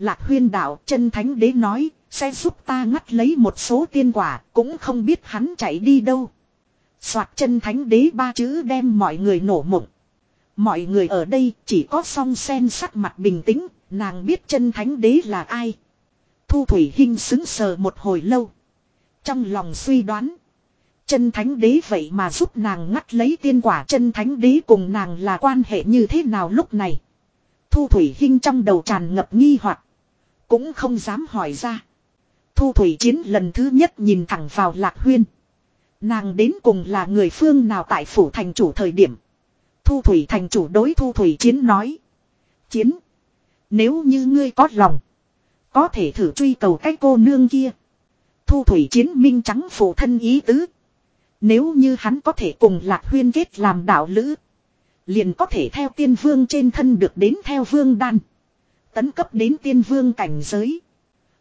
Lạc huyên đạo chân thánh đế nói sẽ giúp ta ngắt lấy một số tiên quả cũng không biết hắn chạy đi đâu. Soạt chân thánh đế ba chữ đem mọi người nổ mộng. Mọi người ở đây chỉ có song sen sắc mặt bình tĩnh, nàng biết chân thánh đế là ai. Thu Thủy Hinh xứng sờ một hồi lâu. Trong lòng suy đoán. Chân thánh đế vậy mà giúp nàng ngắt lấy tiên quả chân thánh đế cùng nàng là quan hệ như thế nào lúc này. Thu Thủy Hinh trong đầu tràn ngập nghi hoặc cũng không dám hỏi ra. Thu Thủy Chiến lần thứ nhất nhìn thẳng vào Lạc Huyên. Nàng đến cùng là người phương nào tại phủ thành chủ thời điểm. Thu Thủy thành chủ đối Thu Thủy Chiến nói. Chiến. Nếu như ngươi có lòng. Có thể thử truy cầu cái cô nương kia. Thu Thủy Chiến minh trắng phụ thân ý tứ. Nếu như hắn có thể cùng Lạc Huyên kết làm đạo lữ. Liền có thể theo tiên vương trên thân được đến theo vương đan. Tấn cấp đến tiên vương cảnh giới.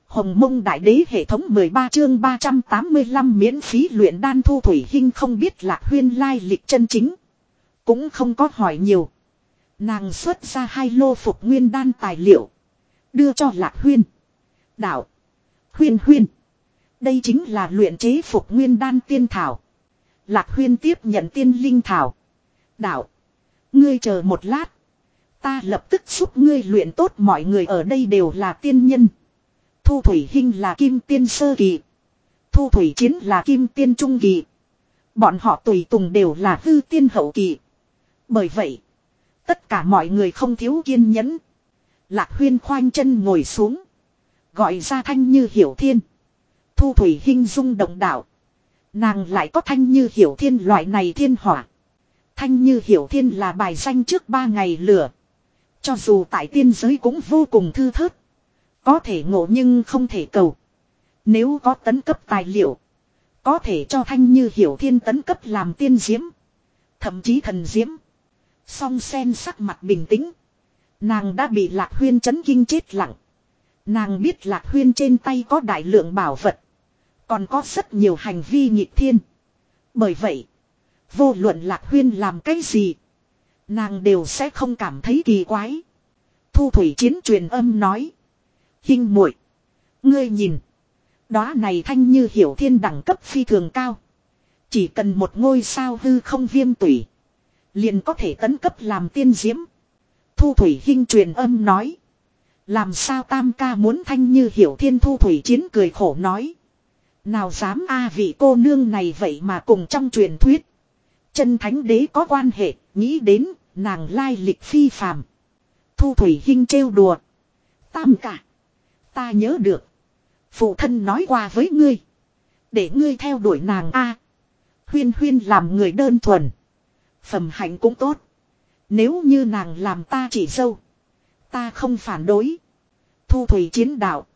Hồng mông đại đế hệ thống 13 chương 385 miễn phí luyện đan thu thủy hình không biết là huyên lai lịch chân chính. Cũng không có hỏi nhiều. Nàng xuất ra hai lô phục nguyên đan tài liệu. Đưa cho lạc huyên. Đạo. Huyên huyên. Đây chính là luyện chế phục nguyên đan tiên thảo. Lạc huyên tiếp nhận tiên linh thảo. Đạo. Ngươi chờ một lát. Ta lập tức giúp ngươi luyện tốt mọi người ở đây đều là tiên nhân. Thu Thủy Hinh là kim tiên sơ kỳ. Thu Thủy Chiến là kim tiên trung kỳ. Bọn họ tùy tùng đều là hư tiên hậu kỳ. Bởi vậy, tất cả mọi người không thiếu kiên nhẫn. Lạc huyên khoanh chân ngồi xuống. Gọi ra thanh như hiểu thiên. Thu Thủy Hinh dung động đạo. Nàng lại có thanh như hiểu thiên loại này thiên hỏa. Thanh như hiểu thiên là bài danh trước ba ngày lửa. Cho dù tại tiên giới cũng vô cùng thư thớt. Có thể ngộ nhưng không thể cầu. Nếu có tấn cấp tài liệu. Có thể cho thanh như hiểu thiên tấn cấp làm tiên diễm. Thậm chí thần diễm. Song sen sắc mặt bình tĩnh. Nàng đã bị lạc huyên chấn kinh chết lặng. Nàng biết lạc huyên trên tay có đại lượng bảo vật. Còn có rất nhiều hành vi nhịp thiên. Bởi vậy. Vô luận lạc huyên làm cái gì. Nàng đều sẽ không cảm thấy kỳ quái. Thu thủy chiến truyền âm nói. Hinh muội Ngươi nhìn. Đó này thanh như hiểu thiên đẳng cấp phi thường cao. Chỉ cần một ngôi sao hư không viêm tủy. Liền có thể tấn cấp làm tiên diễm. Thu thủy hinh truyền âm nói. Làm sao tam ca muốn thanh như hiểu thiên thu thủy chiến cười khổ nói. Nào dám a vị cô nương này vậy mà cùng trong truyền thuyết. Chân thánh đế có quan hệ, nghĩ đến, nàng lai lịch phi phàm. Thu thủy hinh trêu đùa. Tam cả, Ta nhớ được. Phụ thân nói qua với ngươi. Để ngươi theo đuổi nàng A. huyên huyên làm người đơn thuần. Phẩm hạnh cũng tốt. Nếu như nàng làm ta chỉ dâu. Ta không phản đối. Thu thủy chiến đạo.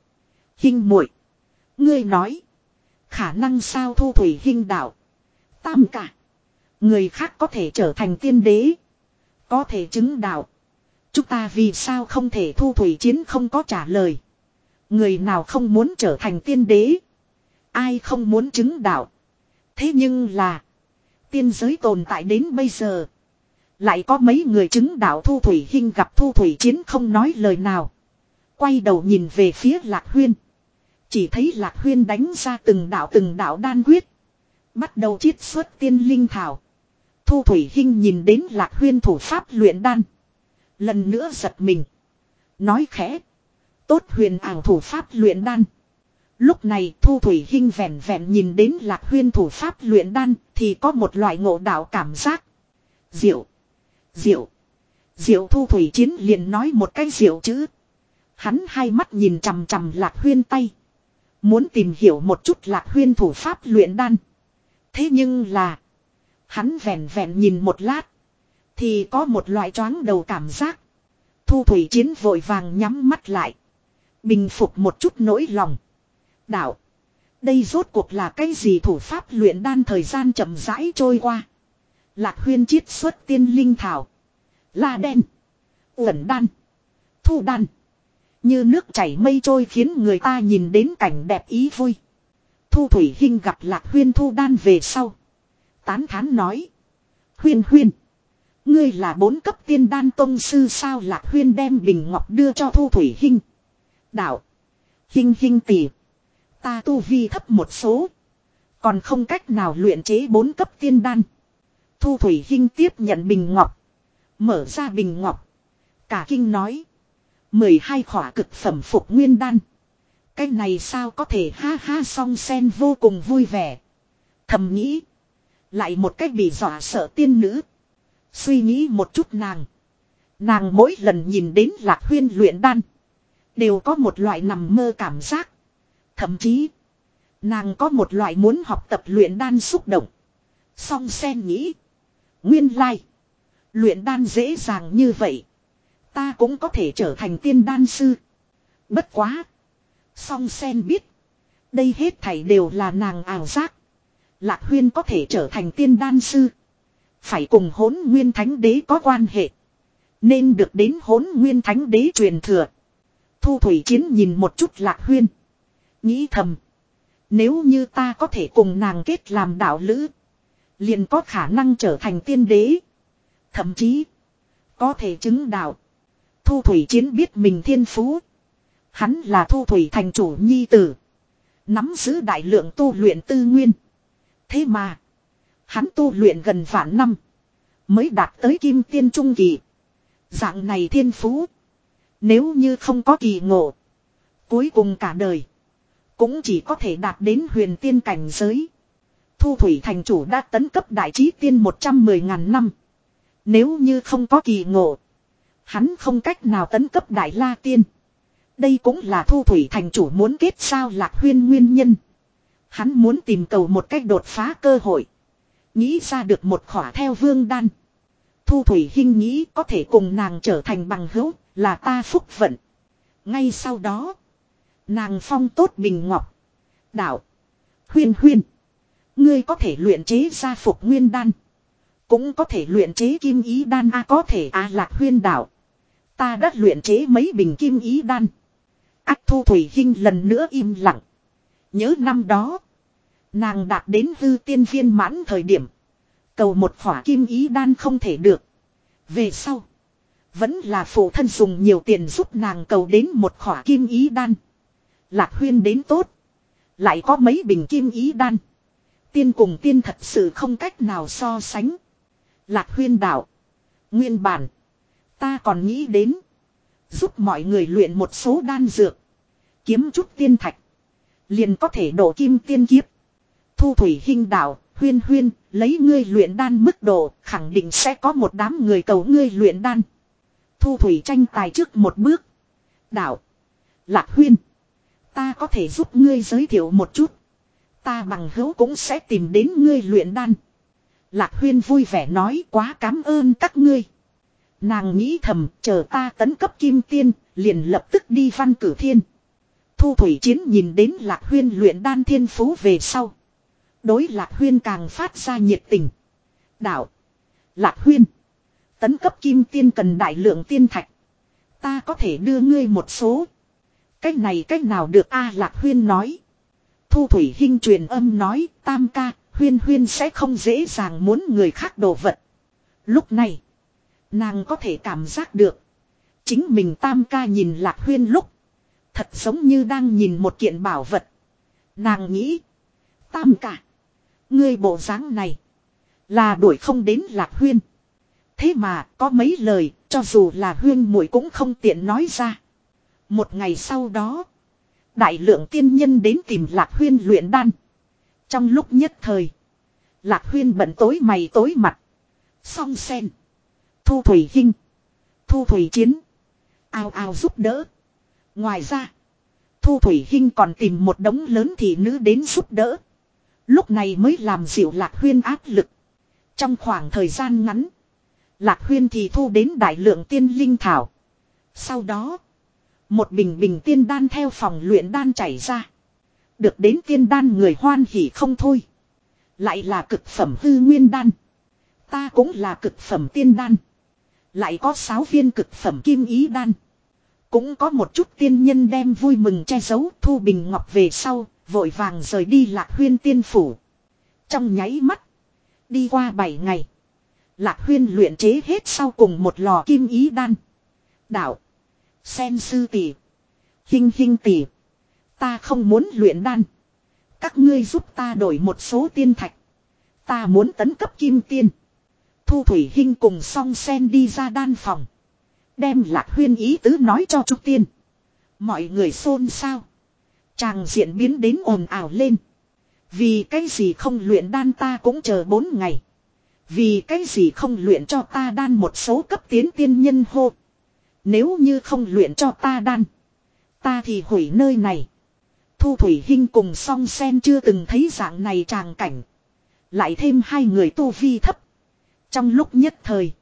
Hinh muội Ngươi nói. Khả năng sao thu thủy hinh đạo. Tam cả. Người khác có thể trở thành tiên đế. Có thể chứng đạo. Chúng ta vì sao không thể thu thủy chiến không có trả lời. Người nào không muốn trở thành tiên đế. Ai không muốn chứng đạo. Thế nhưng là. Tiên giới tồn tại đến bây giờ. Lại có mấy người chứng đạo thu thủy hình gặp thu thủy chiến không nói lời nào. Quay đầu nhìn về phía lạc huyên. Chỉ thấy lạc huyên đánh ra từng đạo từng đạo đan quyết. Bắt đầu chiết xuất tiên linh thảo. Thu thủy Hinh nhìn đến lạc huyên thủ pháp luyện đan. Lần nữa giật mình. Nói khẽ. Tốt huyền ảo thủ pháp luyện đan. Lúc này Thu Thủy Hinh vẹn vẹn nhìn đến lạc huyên thủ pháp luyện đan thì có một loại ngộ đạo cảm giác. Diệu. Diệu. Diệu Thu Thủy Chiến liền nói một cái diệu chữ. Hắn hai mắt nhìn chằm chằm lạc huyên tay. Muốn tìm hiểu một chút lạc huyên thủ pháp luyện đan. Thế nhưng là. Hắn vẹn vẹn nhìn một lát. Thì có một loại choáng đầu cảm giác. Thu Thủy Chiến vội vàng nhắm mắt lại. Bình phục một chút nỗi lòng. Đạo. Đây rốt cuộc là cái gì thủ pháp luyện đan thời gian chậm rãi trôi qua. Lạc huyên chiết xuất tiên linh thảo. La đen. Uẩn đan. Thu đan. Như nước chảy mây trôi khiến người ta nhìn đến cảnh đẹp ý vui. Thu Thủy Hinh gặp Lạc Huyên thu đan về sau. Tán thán nói. Huyên huyên. Ngươi là bốn cấp tiên đan tông sư sao Lạc Huyên đem bình ngọc đưa cho Thu Thủy Hinh. Đạo. Hinh hinh tỷ, Ta tu vi thấp một số. Còn không cách nào luyện chế bốn cấp tiên đan. Thu Thủy Hinh tiếp nhận bình ngọc. Mở ra bình ngọc. Cả kinh nói. mười hai khỏa cực phẩm phục nguyên đan. Cái này sao có thể ha ha song sen vô cùng vui vẻ. Thầm nghĩ. Lại một cách bị dọa sợ tiên nữ. Suy nghĩ một chút nàng. Nàng mỗi lần nhìn đến lạc huyên luyện đan. Đều có một loại nằm mơ cảm giác. Thậm chí. Nàng có một loại muốn học tập luyện đan xúc động. Song sen nghĩ. Nguyên lai. Luyện đan dễ dàng như vậy. Ta cũng có thể trở thành tiên đan sư. Bất quá. Song sen biết. Đây hết thảy đều là nàng ảo giác. Lạc huyên có thể trở thành tiên đan sư. Phải cùng hốn nguyên thánh đế có quan hệ. Nên được đến hốn nguyên thánh đế truyền thừa. Thu thủy chiến nhìn một chút lạc huyên. Nghĩ thầm. Nếu như ta có thể cùng nàng kết làm đạo lữ. Liền có khả năng trở thành tiên đế. Thậm chí. Có thể chứng đạo. Thu thủy chiến biết mình thiên phú. Hắn là thu thủy thành chủ nhi tử. Nắm giữ đại lượng tu luyện tư nguyên. Thế mà. Hắn tu luyện gần vạn năm. Mới đạt tới kim tiên trung kỳ. Dạng này thiên phú. Nếu như không có kỳ ngộ. Cuối cùng cả đời. Cũng chỉ có thể đạt đến huyền tiên cảnh giới. Thu thủy thành chủ đã tấn cấp đại trí tiên 110 ngàn năm. Nếu như không có kỳ ngộ. Hắn không cách nào tấn cấp đại la tiên. Đây cũng là thu thủy thành chủ muốn kết sao lạc huyên nguyên nhân. Hắn muốn tìm cầu một cách đột phá cơ hội. Nghĩ ra được một khỏa theo vương đan. Thu thủy hinh nghĩ có thể cùng nàng trở thành bằng hữu là ta phúc vận. Ngay sau đó. Nàng phong tốt bình ngọc. Đạo. Huyên huyên. Ngươi có thể luyện chế ra phục nguyên đan. Cũng có thể luyện chế kim ý đan a, có thể a, lạc huyên đạo. Ta đã luyện chế mấy bình kim ý đan. Ác thu thủy hinh lần nữa im lặng. Nhớ năm đó. Nàng đạt đến hư tiên viên mãn thời điểm. Cầu một khỏa kim ý đan không thể được. Về sau. Vẫn là phụ thân dùng nhiều tiền giúp nàng cầu đến một khỏa kim ý đan. Lạc huyên đến tốt. Lại có mấy bình kim ý đan. Tiên cùng tiên thật sự không cách nào so sánh. Lạc huyên đạo. Nguyên bản. Ta còn nghĩ đến. Giúp mọi người luyện một số đan dược. Kiếm chút tiên thạch. Liền có thể đổ kim tiên kiếp. Thu thủy hình đạo. Huyên huyên. Lấy ngươi luyện đan mức độ. Khẳng định sẽ có một đám người cầu ngươi luyện đan. Thu thủy tranh tài trước một bước. Đạo. Lạc huyên. Ta có thể giúp ngươi giới thiệu một chút. Ta bằng hữu cũng sẽ tìm đến ngươi luyện đan. Lạc huyên vui vẻ nói quá cảm ơn các ngươi. Nàng nghĩ thầm, chờ ta tấn cấp kim tiên, liền lập tức đi văn cử thiên. Thu Thủy Chiến nhìn đến Lạc Huyên luyện đan thiên phú về sau. Đối Lạc Huyên càng phát ra nhiệt tình. Đạo. Lạc Huyên. Tấn cấp kim tiên cần đại lượng tiên thạch. Ta có thể đưa ngươi một số. Cách này cách nào được a Lạc Huyên nói. Thu Thủy Hinh truyền âm nói, tam ca. Huyên Huyên sẽ không dễ dàng muốn người khác đồ vật. Lúc này. Nàng có thể cảm giác được. Chính mình tam ca nhìn Lạc Huyên lúc. Thật giống như đang nhìn một kiện bảo vật. Nàng nghĩ. Tam cả, Ngươi bộ dáng này. Là đuổi không đến Lạc Huyên. Thế mà có mấy lời cho dù là Huyên muội cũng không tiện nói ra. Một ngày sau đó. Đại lượng tiên nhân đến tìm Lạc Huyên luyện đan. Trong lúc nhất thời. Lạc Huyên bận tối mày tối mặt. Song sen. Thu Thủy Hinh. Thu Thủy Chiến. Ao ao giúp đỡ. Ngoài ra. Thu Thủy Hinh còn tìm một đống lớn thị nữ đến giúp đỡ. Lúc này mới làm dịu Lạc Huyên áp lực. Trong khoảng thời gian ngắn. Lạc Huyên thì thu đến đại lượng tiên linh thảo. Sau đó. Một bình bình tiên đan theo phòng luyện đan chảy ra. Được đến tiên đan người hoan hỉ không thôi. Lại là cực phẩm hư nguyên đan. Ta cũng là cực phẩm tiên đan. Lại có sáu viên cực phẩm kim ý đan. Cũng có một chút tiên nhân đem vui mừng che giấu thu bình ngọc về sau, vội vàng rời đi lạc huyên tiên phủ. Trong nháy mắt, đi qua 7 ngày, lạc huyên luyện chế hết sau cùng một lò kim ý đan. Đạo, sen sư tỷ, hinh hinh tỷ, ta không muốn luyện đan. Các ngươi giúp ta đổi một số tiên thạch. Ta muốn tấn cấp kim tiên. Thu Thủy Hinh cùng song sen đi ra đan phòng. Đem lạc huyên ý tứ nói cho Trúc Tiên. Mọi người xôn xao. Chàng diện biến đến ồn ào lên. Vì cái gì không luyện đan ta cũng chờ bốn ngày. Vì cái gì không luyện cho ta đan một số cấp tiến tiên nhân hô. Nếu như không luyện cho ta đan. Ta thì hủy nơi này. Thu Thủy Hinh cùng song sen chưa từng thấy dạng này tràng cảnh. Lại thêm hai người tu vi thấp. Trong lúc nhất thời.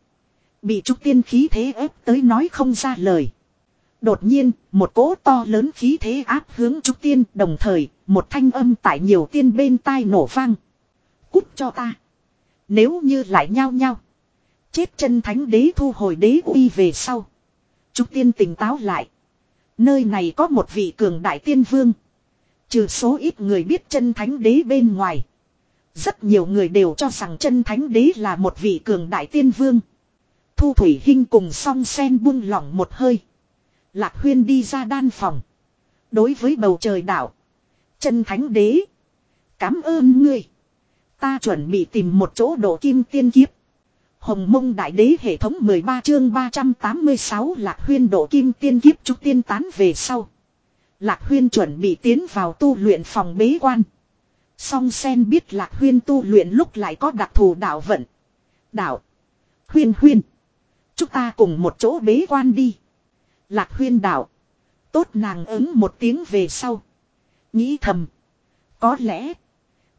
Bị trúc tiên khí thế ép tới nói không ra lời. Đột nhiên, một cỗ to lớn khí thế áp hướng trúc tiên đồng thời, một thanh âm tại nhiều tiên bên tai nổ vang. Cút cho ta. Nếu như lại nhao nhao. Chết chân thánh đế thu hồi đế uy về sau. Trúc tiên tỉnh táo lại. Nơi này có một vị cường đại tiên vương. Trừ số ít người biết chân thánh đế bên ngoài. Rất nhiều người đều cho rằng chân thánh đế là một vị cường đại tiên vương. Thu Thủy Hinh cùng song sen buông lỏng một hơi. Lạc Huyên đi ra đan phòng. Đối với bầu trời đảo. Chân thánh đế. Cảm ơn ngươi. Ta chuẩn bị tìm một chỗ độ kim tiên kiếp. Hồng mông đại đế hệ thống 13 chương 386 Lạc Huyên độ kim tiên kiếp trúc tiên tán về sau. Lạc Huyên chuẩn bị tiến vào tu luyện phòng bế quan. Song sen biết Lạc Huyên tu luyện lúc lại có đặc thù đạo vận. Đạo. Huyên huyên. Chúng ta cùng một chỗ bế quan đi. Lạc huyên đạo. Tốt nàng ứng một tiếng về sau. Nghĩ thầm. Có lẽ.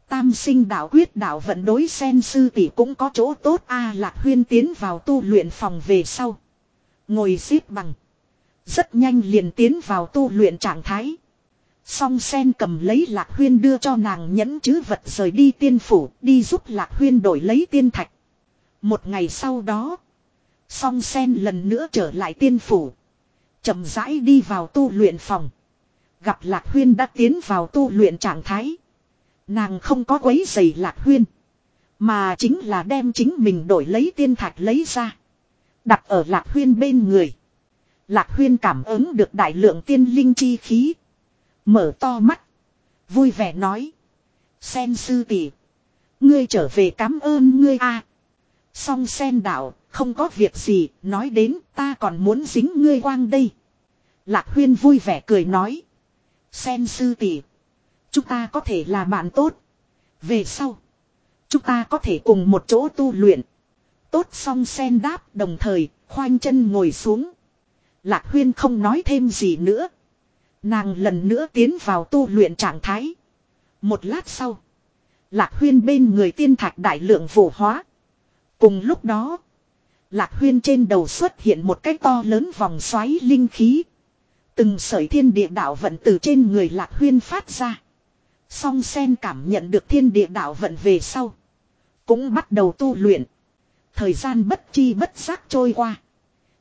Tam sinh đạo quyết đạo vận đối sen sư tỷ cũng có chỗ tốt a lạc huyên tiến vào tu luyện phòng về sau. Ngồi xếp bằng. Rất nhanh liền tiến vào tu luyện trạng thái. Song sen cầm lấy lạc huyên đưa cho nàng nhẫn chứ vật rời đi tiên phủ, đi giúp lạc huyên đổi lấy tiên thạch. Một ngày sau đó. Song sen lần nữa trở lại tiên phủ. chậm rãi đi vào tu luyện phòng. Gặp Lạc Huyên đã tiến vào tu luyện trạng thái. Nàng không có quấy giày Lạc Huyên. Mà chính là đem chính mình đổi lấy tiên thạch lấy ra. Đặt ở Lạc Huyên bên người. Lạc Huyên cảm ứng được đại lượng tiên linh chi khí. Mở to mắt. Vui vẻ nói. Sen sư tỷ, Ngươi trở về cảm ơn ngươi a. Song sen đạo, không có việc gì, nói đến ta còn muốn dính ngươi quang đây. Lạc huyên vui vẻ cười nói. Sen sư tỷ, Chúng ta có thể là bạn tốt. Về sau. Chúng ta có thể cùng một chỗ tu luyện. Tốt xong sen đáp đồng thời, khoanh chân ngồi xuống. Lạc huyên không nói thêm gì nữa. Nàng lần nữa tiến vào tu luyện trạng thái. Một lát sau. Lạc huyên bên người tiên thạch đại lượng vũ hóa. Cùng lúc đó. Lạc huyên trên đầu xuất hiện một cái to lớn vòng xoáy linh khí. Từng sợi thiên địa đạo vận từ trên người lạc huyên phát ra. Song sen cảm nhận được thiên địa đạo vận về sau. Cũng bắt đầu tu luyện. Thời gian bất chi bất giác trôi qua.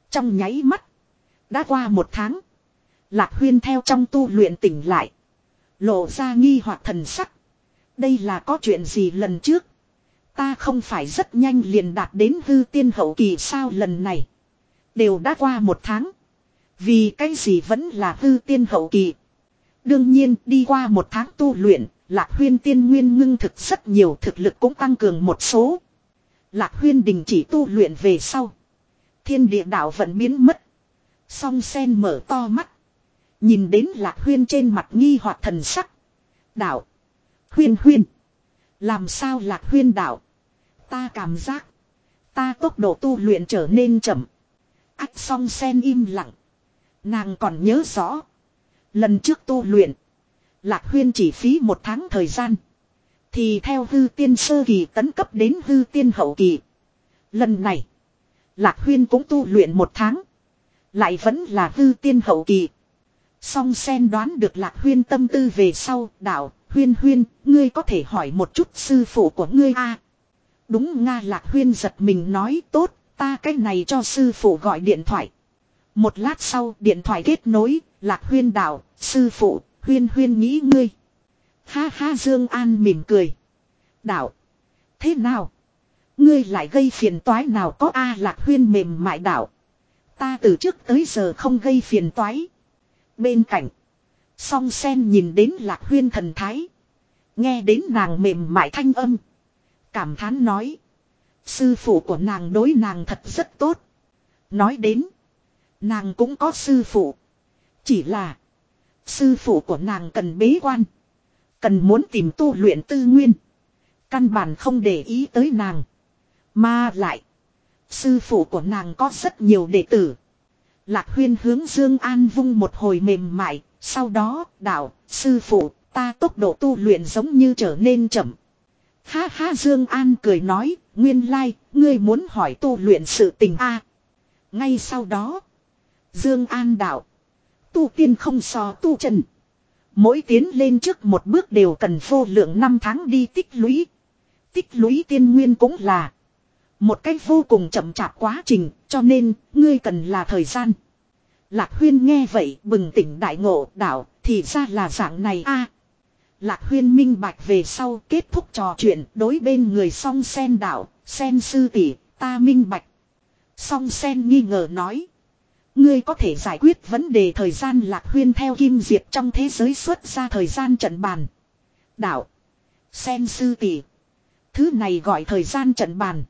Trong nháy mắt. Đã qua một tháng. Lạc huyên theo trong tu luyện tỉnh lại. Lộ ra nghi hoặc thần sắc. Đây là có chuyện gì lần trước. Ta không phải rất nhanh liền đạt đến hư tiên hậu kỳ sao lần này. Đều đã qua một tháng. Vì cái gì vẫn là hư tiên hậu kỳ. Đương nhiên đi qua một tháng tu luyện, Lạc Huyên tiên nguyên ngưng thực rất nhiều thực lực cũng tăng cường một số. Lạc Huyên đình chỉ tu luyện về sau. Thiên địa đạo vẫn biến mất. Song sen mở to mắt. Nhìn đến Lạc Huyên trên mặt nghi hoặc thần sắc. Đạo. Huyên huyên. Làm sao Lạc Huyên đạo. Ta cảm giác. Ta tốc độ tu luyện trở nên chậm. Ách song sen im lặng. Nàng còn nhớ rõ. Lần trước tu luyện. Lạc huyên chỉ phí một tháng thời gian. Thì theo hư tiên sơ kỳ tấn cấp đến hư tiên hậu kỳ. Lần này. Lạc huyên cũng tu luyện một tháng. Lại vẫn là hư tiên hậu kỳ. Song sen đoán được lạc huyên tâm tư về sau. Đạo huyên huyên. Ngươi có thể hỏi một chút sư phụ của ngươi a Đúng Nga lạc huyên giật mình nói tốt. Ta cách này cho sư phụ gọi điện thoại. Một lát sau điện thoại kết nối, lạc huyên đảo sư phụ, huyên huyên nghĩ ngươi. Ha ha Dương An mỉm cười. Đảo Thế nào? Ngươi lại gây phiền toái nào có A lạc huyên mềm mại đảo. Ta từ trước tới giờ không gây phiền toái. Bên cạnh. Song sen nhìn đến lạc huyên thần thái. Nghe đến nàng mềm mại thanh âm. Cảm thán nói. Sư phụ của nàng đối nàng thật rất tốt. Nói đến. Nàng cũng có sư phụ. Chỉ là. Sư phụ của nàng cần bế quan. Cần muốn tìm tu luyện tư nguyên. Căn bản không để ý tới nàng. Mà lại. Sư phụ của nàng có rất nhiều đệ tử. Lạc huyên hướng Dương An vung một hồi mềm mại. Sau đó đạo sư phụ ta tốc độ tu luyện giống như trở nên chậm. Ha ha Dương An cười nói. Nguyên lai ngươi muốn hỏi tu luyện sự tình a Ngay sau đó. Dương An đạo. Tu tiên không so tu trần. Mỗi tiến lên trước một bước đều cần vô lượng năm tháng đi tích lũy. Tích lũy tiên nguyên cũng là. Một cách vô cùng chậm chạp quá trình, cho nên, ngươi cần là thời gian. Lạc huyên nghe vậy bừng tỉnh đại ngộ đạo, thì ra là dạng này a Lạc huyên minh bạch về sau kết thúc trò chuyện đối bên người song sen đạo, sen sư tỷ ta minh bạch. Song sen nghi ngờ nói. Ngươi có thể giải quyết vấn đề thời gian lạc huyên theo kim diệp trong thế giới xuất ra thời gian trận bàn. Đạo. Sen sư tỷ. Thứ này gọi thời gian trận bàn.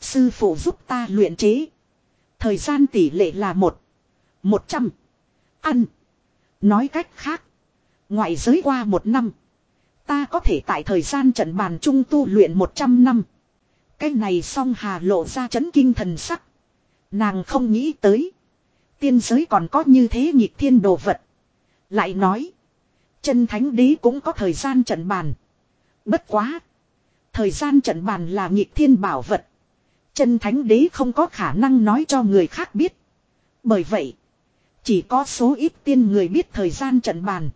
Sư phụ giúp ta luyện chế. Thời gian tỷ lệ là một. Một trăm. Ăn. Nói cách khác. Ngoại giới qua một năm. Ta có thể tại thời gian trận bàn trung tu luyện một trăm năm. Cái này song hà lộ ra chấn kinh thần sắc. Nàng không nghĩ tới. Tiên giới còn có như thế nhịp thiên đồ vật. Lại nói. Chân thánh đế cũng có thời gian trận bàn. Bất quá. Thời gian trận bàn là nhịp thiên bảo vật. Chân thánh đế không có khả năng nói cho người khác biết. Bởi vậy. Chỉ có số ít tiên người biết thời gian trận bàn.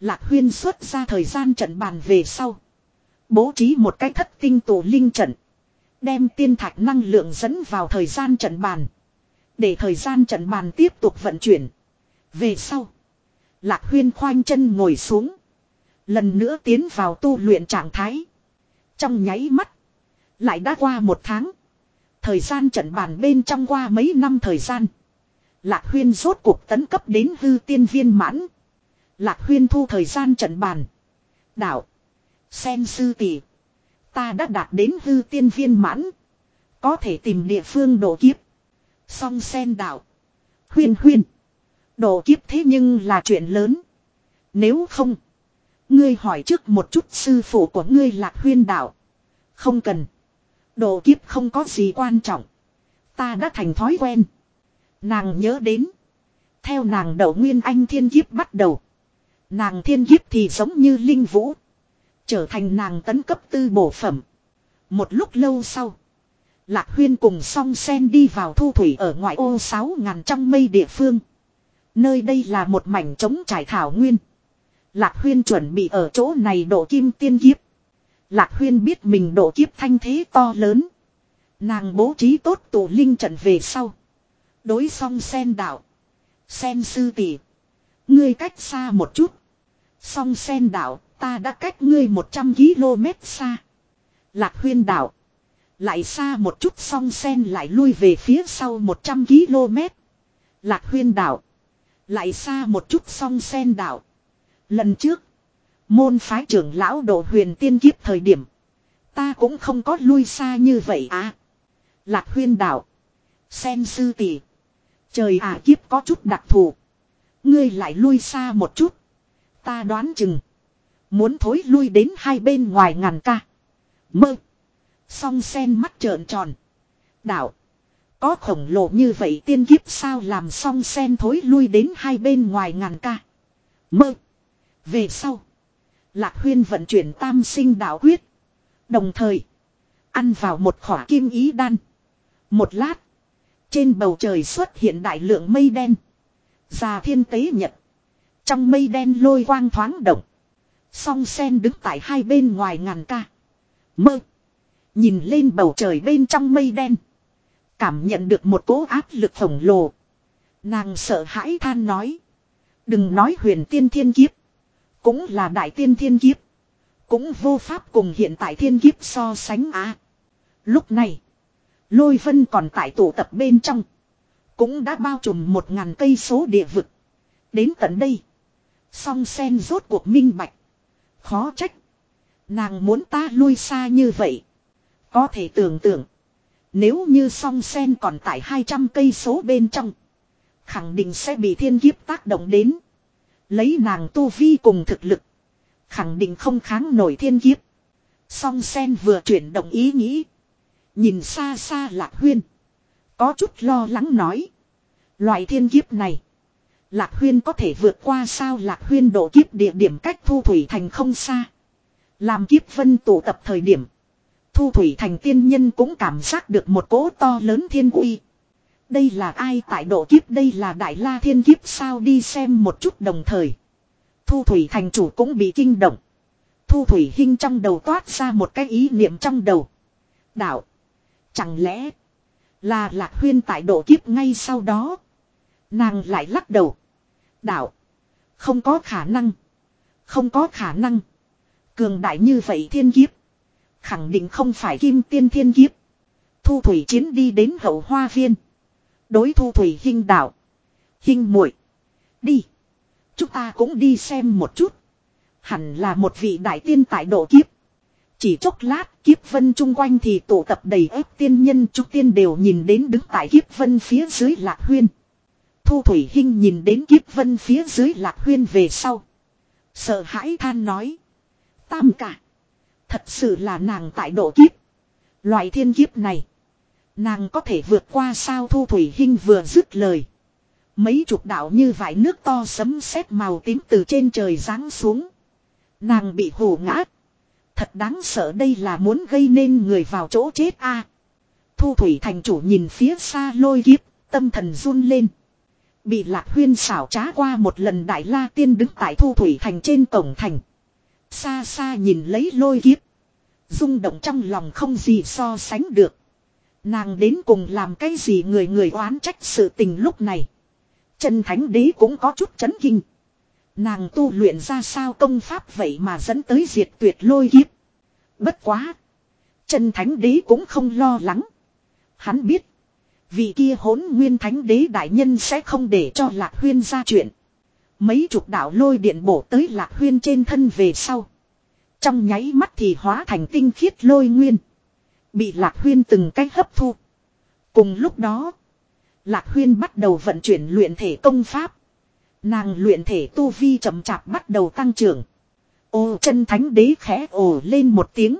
Lạc huyên xuất ra thời gian trận bàn về sau. Bố trí một cái thất tinh tổ linh trận. Đem tiên thạch năng lượng dẫn vào thời gian trận bàn. Để thời gian trận bàn tiếp tục vận chuyển. Về sau. Lạc huyên khoanh chân ngồi xuống. Lần nữa tiến vào tu luyện trạng thái. Trong nháy mắt. Lại đã qua một tháng. Thời gian trận bàn bên trong qua mấy năm thời gian. Lạc huyên rốt cuộc tấn cấp đến hư tiên viên mãn. Lạc huyên thu thời gian trận bàn. Đạo. Sen sư tỷ. Ta đã đạt đến hư tiên viên mãn. Có thể tìm địa phương độ kiếp. Song sen đạo. Huyên huyên. Độ kiếp thế nhưng là chuyện lớn. Nếu không. Ngươi hỏi trước một chút sư phụ của ngươi lạc huyên đạo. Không cần. Độ kiếp không có gì quan trọng. Ta đã thành thói quen. Nàng nhớ đến. Theo nàng đậu nguyên anh thiên kiếp bắt đầu. Nàng thiên kiếp thì giống như linh vũ. Trở thành nàng tấn cấp tư bổ phẩm. Một lúc lâu sau. Lạc huyên cùng song sen đi vào thu thủy ở ngoại ô sáu ngàn trong mây địa phương. Nơi đây là một mảnh trống trải thảo nguyên. Lạc Huyên chuẩn bị ở chỗ này độ kim tiên kiếp. Lạc Huyên biết mình độ kiếp thanh thế to lớn. Nàng bố trí tốt tụ linh trận về sau. Đối song sen đạo. Sen sư tỷ. Ngươi cách xa một chút. Song sen đạo, ta đã cách ngươi 100 km xa. Lạc huyên đạo. Lại xa một chút song sen lại lui về phía sau 100 km. Lạc huyên đạo. Lại xa một chút song sen đạo. Lần trước. Môn phái trưởng lão độ huyền tiên kiếp thời điểm. Ta cũng không có lui xa như vậy à. Lạc huyên đạo. Sen sư tỷ. Trời ả kiếp có chút đặc thù. Ngươi lại lui xa một chút. Ta đoán chừng. Muốn thối lui đến hai bên ngoài ngàn ca. Mơ. Song sen mắt trợn tròn. Đạo. Có khổng lồ như vậy tiên kiếp sao làm song sen thối lui đến hai bên ngoài ngàn ca. Mơ. Về sau. Lạc huyên vận chuyển tam sinh đạo quyết. Đồng thời. Ăn vào một khỏa kim ý đan. Một lát. Trên bầu trời xuất hiện đại lượng mây đen. Già thiên tế nhật. Trong mây đen lôi quang thoáng động. Song sen đứng tại hai bên ngoài ngàn ca. Mơ. Nhìn lên bầu trời bên trong mây đen. Cảm nhận được một cố áp lực khổng lồ. Nàng sợ hãi than nói. Đừng nói huyền tiên thiên kiếp. Cũng là đại tiên thiên kiếp. Cũng vô pháp cùng hiện tại thiên kiếp so sánh á. Lúc này. Lôi vân còn tại tụ tập bên trong. Cũng đã bao trùm một ngàn cây số địa vực. Đến tận đây. Song sen rốt cuộc minh bạch. Khó trách. Nàng muốn ta lui xa như vậy. Có thể tưởng tượng. Nếu như song sen còn tại 200 cây số bên trong. Khẳng định sẽ bị thiên kiếp tác động đến. Lấy nàng tu vi cùng thực lực. Khẳng định không kháng nổi thiên kiếp. Song sen vừa chuyển động ý nghĩ. Nhìn xa xa lạc huyên. Có chút lo lắng nói. Loại thiên kiếp này. Lạc huyên có thể vượt qua sao lạc huyên độ kiếp địa điểm cách thu thủy thành không xa. Làm kiếp vân tụ tập thời điểm. Thu thủy thành tiên nhân cũng cảm giác được một cỗ to lớn thiên uy. Đây là ai tại độ kiếp đây là đại la thiên kiếp sao đi xem một chút đồng thời. Thu thủy thành chủ cũng bị kinh động. Thu thủy hinh trong đầu toát ra một cái ý niệm trong đầu. Đạo. Chẳng lẽ là lạc huyên tại độ kiếp ngay sau đó. Nàng lại lắc đầu. Đạo. Không có khả năng. Không có khả năng. Cường đại như vậy thiên kiếp. Khẳng định không phải kim tiên thiên kiếp. Thu thủy chiến đi đến hậu hoa viên. Đối thu thủy hình đạo. Hình muội, Đi. Chúng ta cũng đi xem một chút. Hẳn là một vị đại tiên tại độ kiếp. Chỉ chốc lát, kiếp vân chung quanh thì tụ tập đầy ếp tiên nhân chúng tiên đều nhìn đến đứng tại kiếp vân phía dưới lạc huyên. Thu Thủy Hinh nhìn đến kiếp vân phía dưới lạc huyên về sau. Sợ hãi than nói. Tam cả. Thật sự là nàng tại độ kiếp. Loại thiên kiếp này. Nàng có thể vượt qua sao Thu Thủy Hinh vừa dứt lời. Mấy chục đạo như vải nước to sấm sét màu tím từ trên trời giáng xuống. Nàng bị hổ ngã. Thật đáng sợ đây là muốn gây nên người vào chỗ chết a. Thu Thủy thành chủ nhìn phía xa lôi kiếp, tâm thần run lên. Bị lạc huyên xảo trá qua một lần đại la tiên đứng tại Thu Thủy thành trên cổng thành. Xa xa nhìn lấy lôi kiếp. rung động trong lòng không gì so sánh được. Nàng đến cùng làm cái gì người người oán trách sự tình lúc này. Chân thánh đế cũng có chút chấn kinh. Nàng tu luyện ra sao công pháp vậy mà dẫn tới diệt tuyệt lôi kiếp. Bất quá. Chân thánh đế cũng không lo lắng. Hắn biết. Vị kia hốn nguyên thánh đế đại nhân sẽ không để cho lạc huyên ra chuyện. Mấy chục đạo lôi điện bổ tới lạc huyên trên thân về sau. Trong nháy mắt thì hóa thành tinh khiết lôi nguyên. Bị lạc huyên từng cách hấp thu. Cùng lúc đó. Lạc huyên bắt đầu vận chuyển luyện thể công pháp. Nàng luyện thể tu vi chậm chạp bắt đầu tăng trưởng. Ô chân thánh đế khẽ ồ lên một tiếng.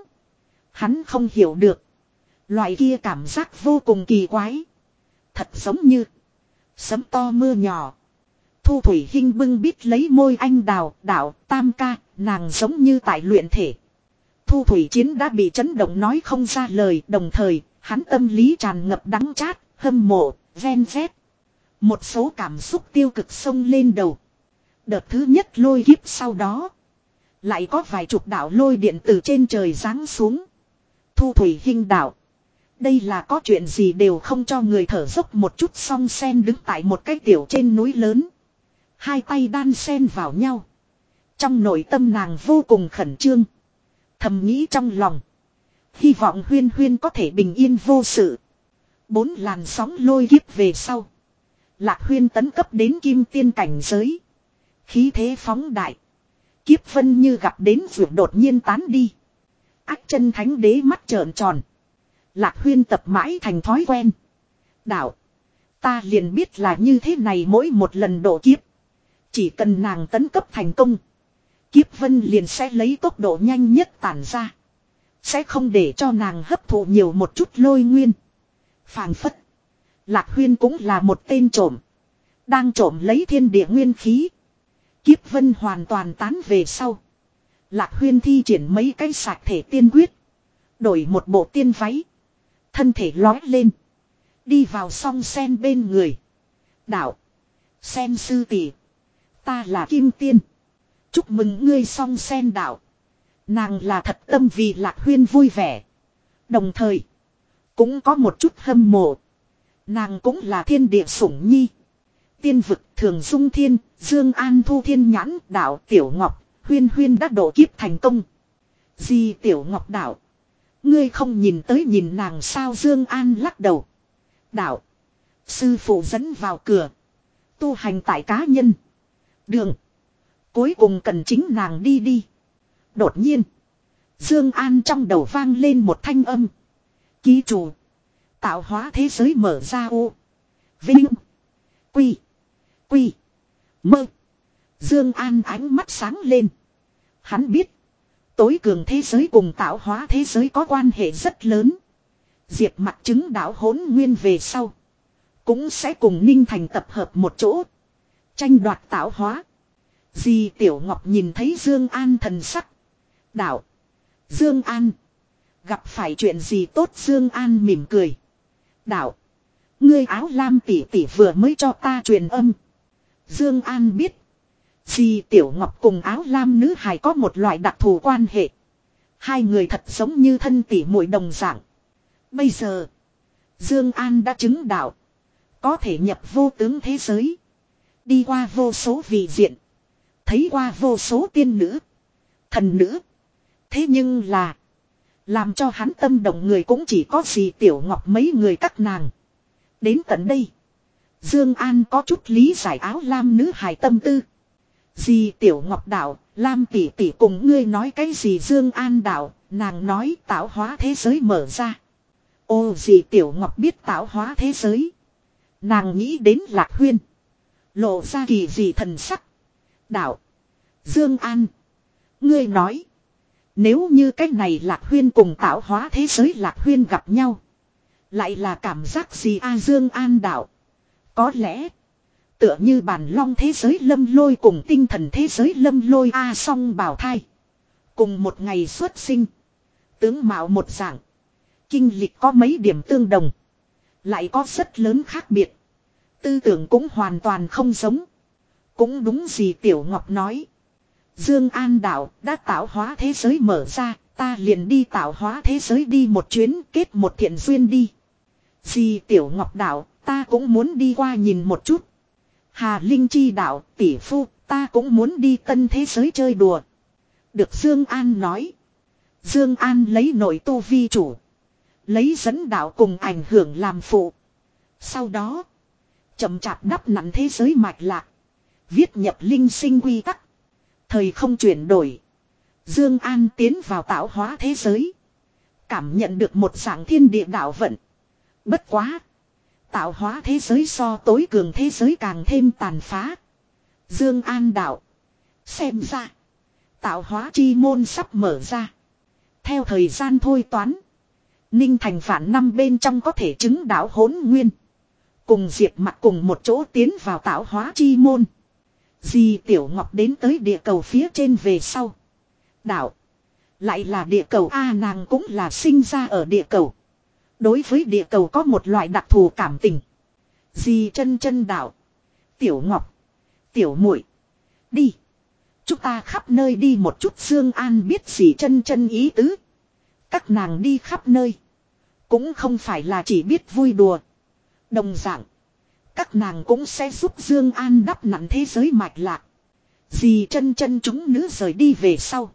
Hắn không hiểu được. Loại kia cảm giác vô cùng kỳ quái. Thật giống như. Sấm to mưa nhỏ. Thu thủy hinh bưng bít lấy môi anh đào, đạo, tam ca, nàng giống như tại luyện thể. Thu thủy chiến đã bị chấn động nói không ra lời, đồng thời, hắn tâm lý tràn ngập đắng chát, hâm mộ, ven vét. Một số cảm xúc tiêu cực sông lên đầu. Đợt thứ nhất lôi kiếp sau đó. Lại có vài chục đạo lôi điện từ trên trời giáng xuống. Thu thủy hình đạo. Đây là có chuyện gì đều không cho người thở dốc một chút song sen đứng tại một cái tiểu trên núi lớn. Hai tay đan sen vào nhau. Trong nội tâm nàng vô cùng khẩn trương. Thầm nghĩ trong lòng. Hy vọng huyên huyên có thể bình yên vô sự. Bốn làn sóng lôi kiếp về sau. Lạc huyên tấn cấp đến kim tiên cảnh giới. Khí thế phóng đại. Kiếp Vân như gặp đến vượt đột nhiên tán đi. Ách chân thánh đế mắt trợn tròn. Lạc huyên tập mãi thành thói quen. Đạo. Ta liền biết là như thế này mỗi một lần độ kiếp. Chỉ cần nàng tấn cấp thành công. Kiếp vân liền sẽ lấy tốc độ nhanh nhất tản ra. Sẽ không để cho nàng hấp thụ nhiều một chút lôi nguyên. Phàng phất. Lạc huyên cũng là một tên trộm. Đang trộm lấy thiên địa nguyên khí. Kiếp vân hoàn toàn tán về sau. Lạc huyên thi triển mấy cái sạc thể tiên quyết. Đổi một bộ tiên váy. Thân thể lói lên. Đi vào song sen bên người. Đạo. Sen sư tỷ. Ta là kim tiên. Chúc mừng ngươi song sen đạo. Nàng là thật tâm vì lạc huyên vui vẻ. Đồng thời. Cũng có một chút hâm mộ. Nàng cũng là thiên địa sủng nhi. Tiên vực thường dung thiên, Dương An thu thiên nhãn, đạo tiểu ngọc, huyên huyên đã độ kiếp thành công. di tiểu ngọc đạo. Ngươi không nhìn tới nhìn nàng sao Dương An lắc đầu. Đạo. Sư phụ dẫn vào cửa. Tu hành tại cá nhân. Đường. Cuối cùng cần chính nàng đi đi. Đột nhiên. Dương An trong đầu vang lên một thanh âm. Ký chủ. Tạo hóa thế giới mở ra ô. Vinh. Quy. Quy. Mơ. Dương An ánh mắt sáng lên. Hắn biết. Tối cường thế giới cùng tạo hóa thế giới có quan hệ rất lớn. Diệt mặt chứng đạo hỗn nguyên về sau. Cũng sẽ cùng Ninh Thành tập hợp một chỗ. Tranh đoạt tạo hóa. Di Tiểu Ngọc nhìn thấy Dương An thần sắc. Đạo. Dương An. Gặp phải chuyện gì tốt Dương An mỉm cười. Đạo. Ngươi áo lam tỷ tỷ vừa mới cho ta truyền âm. Dương An biết. Dì Tiểu Ngọc cùng áo lam nữ hài có một loại đặc thù quan hệ. Hai người thật giống như thân tỷ muội đồng dạng. Bây giờ. Dương An đã chứng đạo. Có thể nhập vô tướng thế giới. Đi qua vô số vị diện. Thấy qua vô số tiên nữ. Thần nữ. Thế nhưng là. Làm cho hắn tâm động người cũng chỉ có gì tiểu ngọc mấy người các nàng. Đến tận đây. Dương An có chút lý giải áo lam nữ hài tâm tư. Dì tiểu ngọc đạo, lam tỷ tỷ cùng ngươi nói cái gì Dương An đạo, nàng nói tạo hóa thế giới mở ra. Ô dì tiểu ngọc biết tạo hóa thế giới. Nàng nghĩ đến lạc huyên. Lộ ra kỳ gì thần sắc. Đạo. Dương An. Ngươi nói. Nếu như cái này lạc huyên cùng tạo hóa thế giới lạc huyên gặp nhau. Lại là cảm giác gì a Dương An đạo. Có lẽ. Tựa như bản long thế giới lâm lôi cùng tinh thần thế giới lâm lôi a song bảo thai. Cùng một ngày xuất sinh. Tướng mạo một dạng. Kinh lịch có mấy điểm tương đồng. Lại có rất lớn khác biệt. Tư tưởng cũng hoàn toàn không giống. Cũng đúng gì Tiểu Ngọc nói. Dương An đạo đã tạo hóa thế giới mở ra, ta liền đi tạo hóa thế giới đi một chuyến kết một thiện duyên đi. Di Tiểu Ngọc đạo, ta cũng muốn đi qua nhìn một chút. Hà Linh Chi đạo, tỷ phu, ta cũng muốn đi tân thế giới chơi đùa. Được Dương An nói. Dương An lấy nội tu vi chủ. Lấy dẫn đạo cùng ảnh hưởng làm phụ. Sau đó, chậm chạp đắp nặn thế giới mạch lạc. Viết nhập linh sinh quy tắc. Thời không chuyển đổi. Dương An tiến vào tạo hóa thế giới. Cảm nhận được một dạng thiên địa đạo vận. Bất quá. Tạo hóa thế giới so tối cường thế giới càng thêm tàn phá. Dương An đạo. Xem ra. Tạo hóa chi môn sắp mở ra. Theo thời gian thôi toán. Ninh thành phản năm bên trong có thể chứng đạo hỗn nguyên. Cùng diệt mặt cùng một chỗ tiến vào tạo hóa chi môn. Di Tiểu Ngọc đến tới địa cầu phía trên về sau. Đạo. Lại là địa cầu A, nàng cũng là sinh ra ở địa cầu. Đối với địa cầu có một loại đặc thù cảm tình. Di chân chân đạo. Tiểu Ngọc. Tiểu muội Đi. Chúng ta khắp nơi đi một chút Dương An biết gì chân chân ý tứ. Các nàng đi khắp nơi. Cũng không phải là chỉ biết vui đùa. Đồng dạng. Các nàng cũng sẽ giúp Dương An đắp nặn thế giới mạch lạc. Dì chân chân chúng nữ rời đi về sau.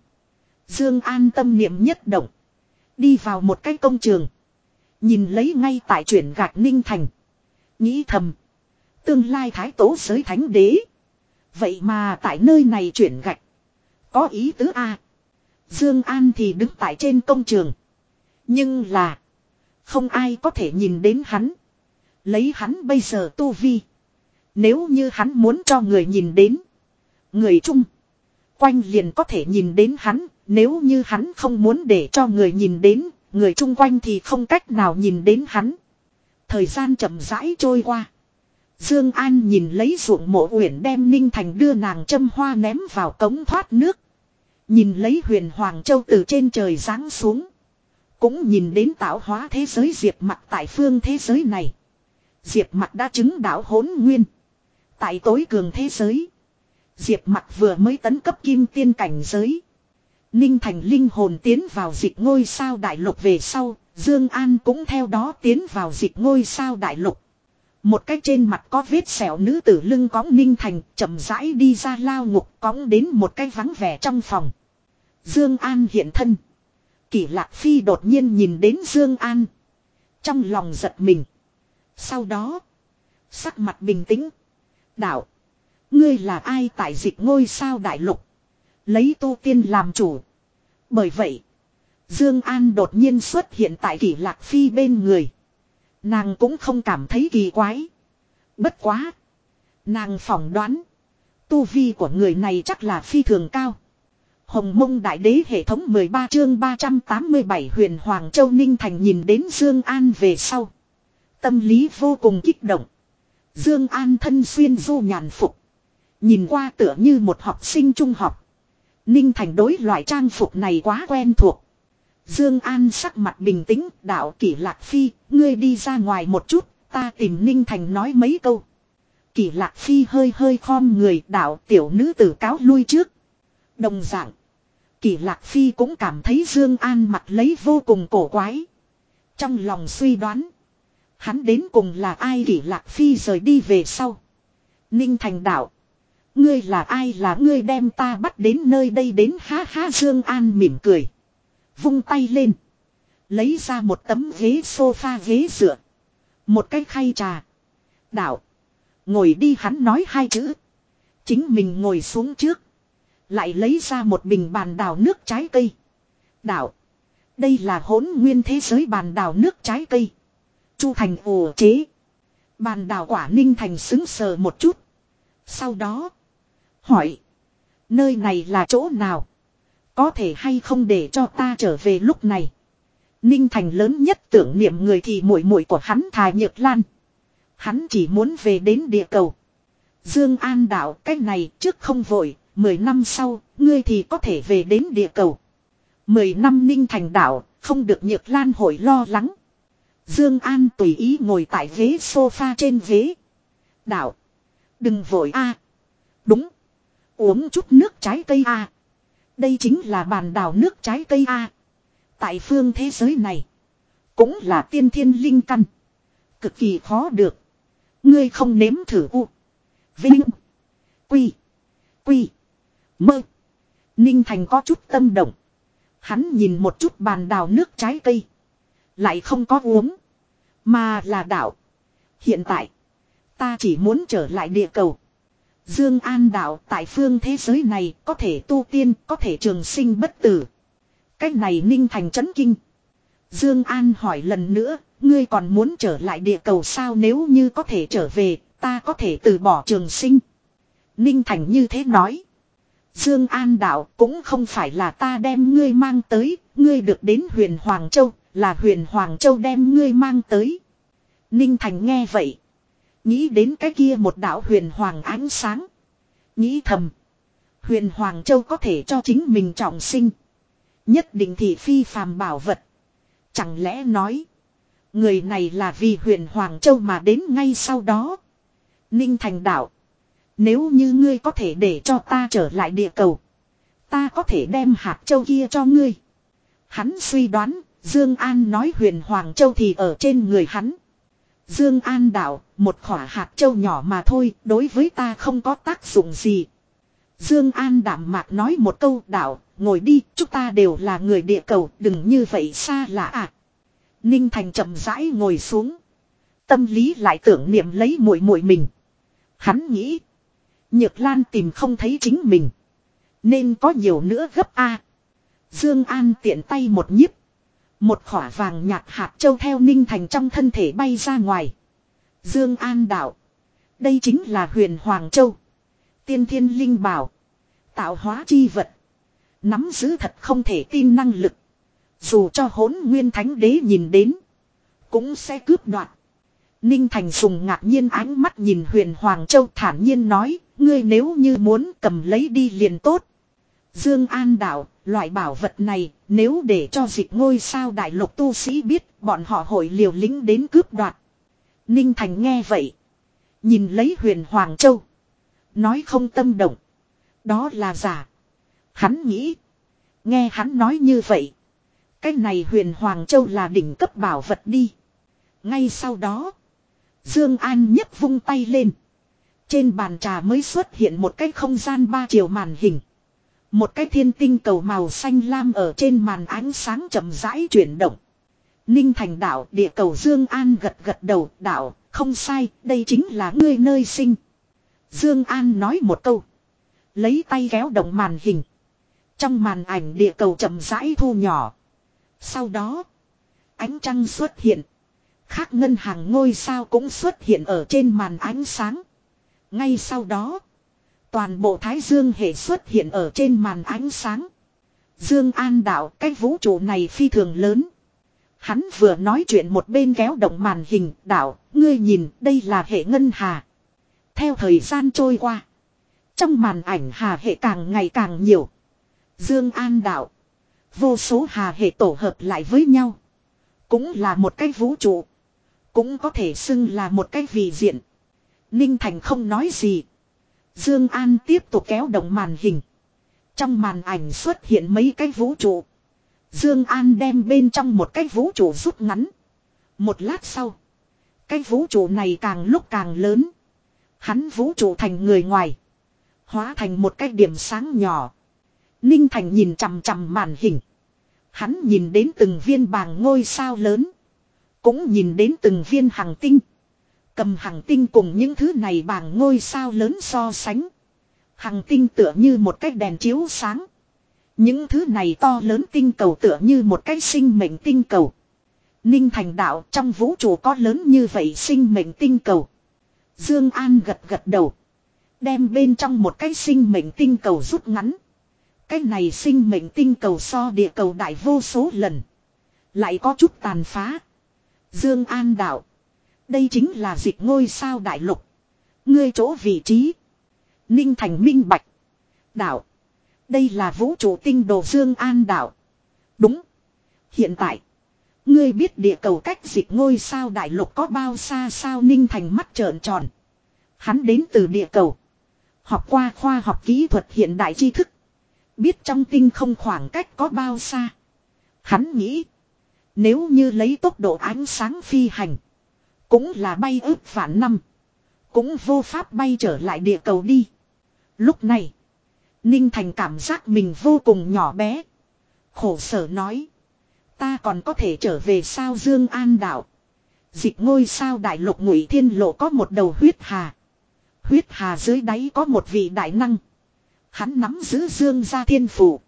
Dương An tâm niệm nhất động. Đi vào một cái công trường. Nhìn lấy ngay tại chuyển gạch Ninh Thành. Nghĩ thầm. Tương lai thái tố giới thánh đế. Vậy mà tại nơi này chuyển gạch. Có ý tứ A. Dương An thì đứng tại trên công trường. Nhưng là. Không ai có thể nhìn đến hắn. Lấy hắn bây giờ tu vi. Nếu như hắn muốn cho người nhìn đến. Người chung. Quanh liền có thể nhìn đến hắn. Nếu như hắn không muốn để cho người nhìn đến. Người chung quanh thì không cách nào nhìn đến hắn. Thời gian chậm rãi trôi qua. Dương An nhìn lấy ruộng mộ uyển đem Ninh Thành đưa nàng châm hoa ném vào cống thoát nước. Nhìn lấy huyền Hoàng Châu từ trên trời giáng xuống. Cũng nhìn đến tạo hóa thế giới diệt mặt tại phương thế giới này. Diệp mặt đã chứng đạo hỗn nguyên. Tại tối cường thế giới. Diệp mặt vừa mới tấn cấp kim tiên cảnh giới. Ninh thành linh hồn tiến vào dịch ngôi sao đại lục về sau. Dương An cũng theo đó tiến vào dịch ngôi sao đại lục. Một cái trên mặt có vết sẹo nữ tử lưng cõng ninh thành chậm rãi đi ra lao ngục cõng đến một cái vắng vẻ trong phòng. Dương An hiện thân. Kỷ Lạc Phi đột nhiên nhìn đến Dương An. Trong lòng giật mình. Sau đó. Sắc mặt bình tĩnh. Đạo. Ngươi là ai tại dịch ngôi sao đại lục. Lấy tu tiên làm chủ. Bởi vậy. Dương An đột nhiên xuất hiện tại kỷ lạc phi bên người. Nàng cũng không cảm thấy kỳ quái. Bất quá. Nàng phỏng đoán. Tu vi của người này chắc là phi thường cao. Hồng mông đại đế hệ thống 13 chương 387 huyền Hoàng Châu Ninh Thành nhìn đến Dương An về sau. Tâm lý vô cùng kích động. Dương An thân xuyên du nhàn phục. Nhìn qua tựa như một học sinh trung học. Ninh Thành đối loại trang phục này quá quen thuộc. Dương An sắc mặt bình tĩnh, đạo kỷ lạc phi, ngươi đi ra ngoài một chút, ta tìm Ninh Thành nói mấy câu. Kỷ lạc phi hơi hơi khom người, đạo tiểu nữ tử cáo lui trước. Đồng dạng, kỷ lạc phi cũng cảm thấy Dương An mặt lấy vô cùng cổ quái. Trong lòng suy đoán, Hắn đến cùng là ai kỷ lạc phi rời đi về sau. Ninh thành đạo. Ngươi là ai là ngươi đem ta bắt đến nơi đây đến ha ha, Dương An mỉm cười. Vung tay lên. Lấy ra một tấm ghế sofa ghế dựa. Một cái khay trà. Đạo. Ngồi đi, hắn nói hai chữ. Chính mình ngồi xuống trước. Lại lấy ra một bình bàn đào nước trái cây. Đạo. Đây là hỗn nguyên thế giới bàn đào nước trái cây. Chu Thành ồ chế. Bàn đào quả ninh thành xứng sờ một chút. Sau đó. Hỏi. Nơi này là chỗ nào? Có thể hay không để cho ta trở về lúc này? Ninh Thành lớn nhất tưởng niệm người thì muội muội của hắn Thà Nhược Lan. Hắn chỉ muốn về đến địa cầu. Dương An đạo cái này trước không vội, 10 năm sau, ngươi thì có thể về đến địa cầu. 10 năm Ninh Thành đạo, không được Nhược Lan hồi lo lắng. Dương An tùy ý ngồi tại ghế sofa trên ghế. Đạo. Đừng vội a. Đúng. Uống chút nước trái cây a. Đây chính là bàn đào nước trái cây a. Tại phương thế giới này. Cũng là tiên thiên linh căn. Cực kỳ khó được. Ngươi không nếm thử u. Vinh. Quy. Quy. Mơ. Ninh Thành có chút tâm động. Hắn nhìn một chút bàn đào nước trái cây. Lại không có uống. Mà là đạo. Hiện tại. Ta chỉ muốn trở lại địa cầu. Dương An đạo tại phương thế giới này có thể tu tiên, có thể trường sinh bất tử. Cách này ninh thành chấn kinh. Dương An hỏi lần nữa, ngươi còn muốn trở lại địa cầu sao nếu như có thể trở về, ta có thể từ bỏ trường sinh. Ninh Thành như thế nói. Dương An đạo cũng không phải là ta đem ngươi mang tới, ngươi được đến huyền Hoàng Châu, là huyền Hoàng Châu đem ngươi mang tới. Ninh Thành nghe vậy. Nghĩ đến cái kia một đạo huyền Hoàng ánh sáng. Nghĩ thầm. Huyền Hoàng Châu có thể cho chính mình trọng sinh. Nhất định thì phi phàm bảo vật. Chẳng lẽ nói. Người này là vì huyền Hoàng Châu mà đến ngay sau đó. Ninh Thành đạo. Nếu như ngươi có thể để cho ta trở lại địa cầu. Ta có thể đem hạt châu kia cho ngươi. Hắn suy đoán, Dương An nói huyền Hoàng Châu thì ở trên người hắn. Dương An đạo, một khỏa hạt châu nhỏ mà thôi, đối với ta không có tác dụng gì. Dương An đạm mạc nói một câu đạo, ngồi đi, chúng ta đều là người địa cầu, đừng như vậy xa lạ à. Ninh Thành chậm rãi ngồi xuống. Tâm lý lại tưởng niệm lấy muội muội mình. Hắn nghĩ, Nhược Lan tìm không thấy chính mình, nên có nhiều nữa gấp a. Dương An tiện tay một nhiếp, một khỏa vàng nhạt hạt châu theo Ninh Thành trong thân thể bay ra ngoài. Dương An đạo, đây chính là Huyền Hoàng Châu, Tiên Thiên Linh Bảo, tạo hóa chi vật. Nắm giữ thật không thể tin năng lực. Dù cho hỗn nguyên thánh đế nhìn đến. Cũng sẽ cướp đoạt. Ninh Thành dùng ngạc nhiên ánh mắt nhìn huyền Hoàng Châu thản nhiên nói. Ngươi nếu như muốn cầm lấy đi liền tốt. Dương An đạo, loại bảo vật này, nếu để cho dịch ngôi sao đại lục tu sĩ biết, bọn họ hội liều lĩnh đến cướp đoạt. Ninh Thành nghe vậy. Nhìn lấy huyền Hoàng Châu. Nói không tâm động. Đó là giả. Hắn nghĩ. Nghe hắn nói như vậy. Cái này huyền Hoàng Châu là đỉnh cấp bảo vật đi. Ngay sau đó. Dương An nhấc vung tay lên. Trên bàn trà mới xuất hiện một cái không gian ba chiều màn hình. Một cái thiên tinh cầu màu xanh lam ở trên màn ánh sáng chậm rãi chuyển động. Ninh thành đảo địa cầu Dương An gật gật đầu đảo, không sai, đây chính là ngươi nơi sinh. Dương An nói một câu. Lấy tay kéo động màn hình. Trong màn ảnh địa cầu chậm rãi thu nhỏ. Sau đó, ánh trăng xuất hiện. Khác ngân hàng ngôi sao cũng xuất hiện ở trên màn ánh sáng. Ngay sau đó, toàn bộ Thái Dương hệ xuất hiện ở trên màn ánh sáng. Dương An đạo cái vũ trụ này phi thường lớn. Hắn vừa nói chuyện một bên kéo động màn hình, đạo, ngươi nhìn, đây là hệ ngân hà. Theo thời gian trôi qua, trong màn ảnh hà hệ càng ngày càng nhiều. Dương An đạo. Vô số hà hệ tổ hợp lại với nhau. Cũng là một cái vũ trụ. Cũng có thể xưng là một cái vị diện. Ninh Thành không nói gì. Dương An tiếp tục kéo động màn hình. Trong màn ảnh xuất hiện mấy cái vũ trụ. Dương An đem bên trong một cái vũ trụ rút ngắn. Một lát sau. Cái vũ trụ này càng lúc càng lớn. Hắn vũ trụ thành người ngoài. Hóa thành một cái điểm sáng nhỏ. Ninh Thành nhìn chằm chằm màn hình. Hắn nhìn đến từng viên bàng ngôi sao lớn. Cũng nhìn đến từng viên hành tinh. Cầm hàng tinh cùng những thứ này bằng ngôi sao lớn so sánh. Hàng tinh tựa như một cái đèn chiếu sáng. Những thứ này to lớn tinh cầu tựa như một cái sinh mệnh tinh cầu. Ninh thành đạo trong vũ trụ có lớn như vậy sinh mệnh tinh cầu. Dương An gật gật đầu. Đem bên trong một cái sinh mệnh tinh cầu rút ngắn. Cái này sinh mệnh tinh cầu so địa cầu đại vô số lần. Lại có chút tàn phá. Dương An đạo. Đây chính là dịch ngôi sao đại lục. Ngươi chỗ vị trí. Ninh Thành minh bạch. đảo Đây là vũ trụ tinh đồ Dương An đảo Đúng. Hiện tại. Ngươi biết địa cầu cách dịch ngôi sao đại lục có bao xa sao Ninh Thành mắt trợn tròn. Hắn đến từ địa cầu. Học qua khoa học kỹ thuật hiện đại tri thức. Biết trong tinh không khoảng cách có bao xa. Hắn nghĩ. Nếu như lấy tốc độ ánh sáng phi hành. Cũng là bay ước vạn năm. Cũng vô pháp bay trở lại địa cầu đi. Lúc này. Ninh Thành cảm giác mình vô cùng nhỏ bé. Khổ sở nói. Ta còn có thể trở về sao Dương An đảo. Dịch ngôi sao đại lục ngụy thiên lộ có một đầu huyết hà. Huyết hà dưới đáy có một vị đại năng. Hắn nắm giữ dương gia thiên phù.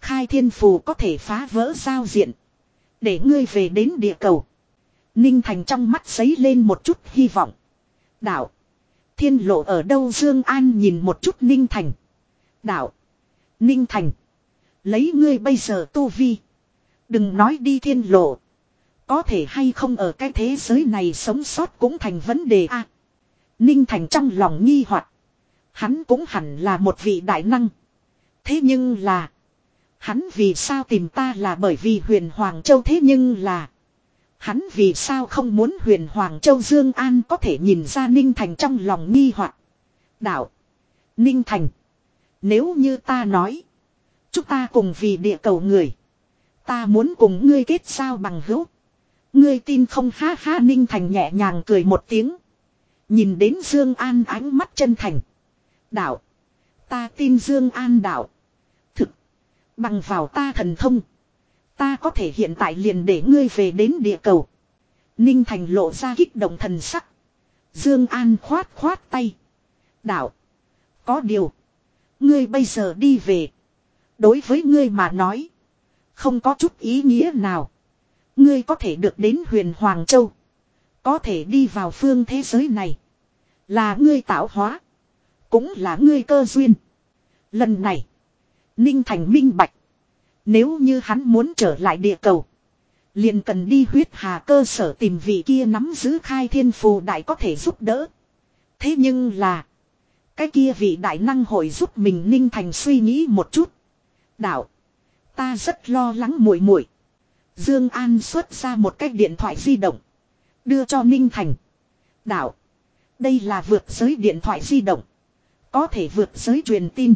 Khai thiên phù có thể phá vỡ giao diện. Để ngươi về đến địa cầu. Ninh Thành trong mắt giấy lên một chút hy vọng. Đạo. Thiên lộ ở đâu Dương An nhìn một chút Ninh Thành. Đạo. Ninh Thành. Lấy ngươi bây giờ tu vi. Đừng nói đi thiên lộ. Có thể hay không ở cái thế giới này sống sót cũng thành vấn đề a. Ninh Thành trong lòng nghi hoặc Hắn cũng hẳn là một vị đại năng. Thế nhưng là. Hắn vì sao tìm ta là bởi vì huyền Hoàng Châu thế nhưng là. Hắn vì sao không muốn huyền Hoàng Châu Dương An có thể nhìn ra Ninh Thành trong lòng nghi hoặc Đạo. Ninh Thành. Nếu như ta nói. Chúng ta cùng vì địa cầu người. Ta muốn cùng ngươi kết sao bằng hữu. Ngươi tin không ha ha, Ninh Thành nhẹ nhàng cười một tiếng. Nhìn đến Dương An ánh mắt chân thành. Đạo. Ta tin Dương An đạo. Thực. Bằng vào ta thần thông. Ta có thể hiện tại liền để ngươi về đến địa cầu. Ninh Thành lộ ra kích động thần sắc. Dương An khoát khoát tay. Đạo. Có điều. Ngươi bây giờ đi về. Đối với ngươi mà nói. Không có chút ý nghĩa nào. Ngươi có thể được đến huyền Hoàng Châu. Có thể đi vào phương thế giới này. Là ngươi tạo hóa. Cũng là ngươi cơ duyên. Lần này. Ninh Thành minh bạch. Nếu như hắn muốn trở lại địa cầu. Liền cần đi huyết hà cơ sở tìm vị kia nắm giữ khai thiên phù đại có thể giúp đỡ. Thế nhưng là. Cái kia vị đại năng hội giúp mình Ninh Thành suy nghĩ một chút. Đạo. Ta rất lo lắng muội muội. Dương An xuất ra một cái điện thoại di động. Đưa cho Ninh Thành. Đạo. Đây là vượt giới điện thoại di động. Có thể vượt giới truyền tin.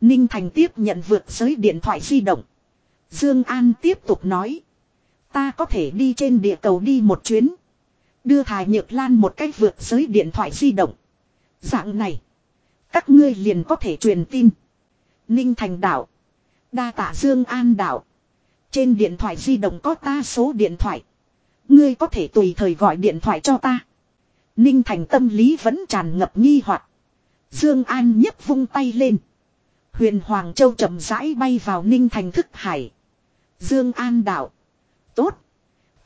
Ninh Thành tiếp nhận vượt giới điện thoại di động. Dương An tiếp tục nói. Ta có thể đi trên địa cầu đi một chuyến. Đưa Thái Nhược Lan một cách vượt giới điện thoại di động. Dạng này. Các ngươi liền có thể truyền tin. Ninh Thành đảo. Đa tạ Dương An đảo. Trên điện thoại di động có ta số điện thoại. Ngươi có thể tùy thời gọi điện thoại cho ta. Ninh Thành tâm lý vẫn tràn ngập nghi hoặc. Dương An nhấc vung tay lên. Huyền Hoàng Châu chậm rãi bay vào Ninh Thành thức hải. Dương An đạo. Tốt.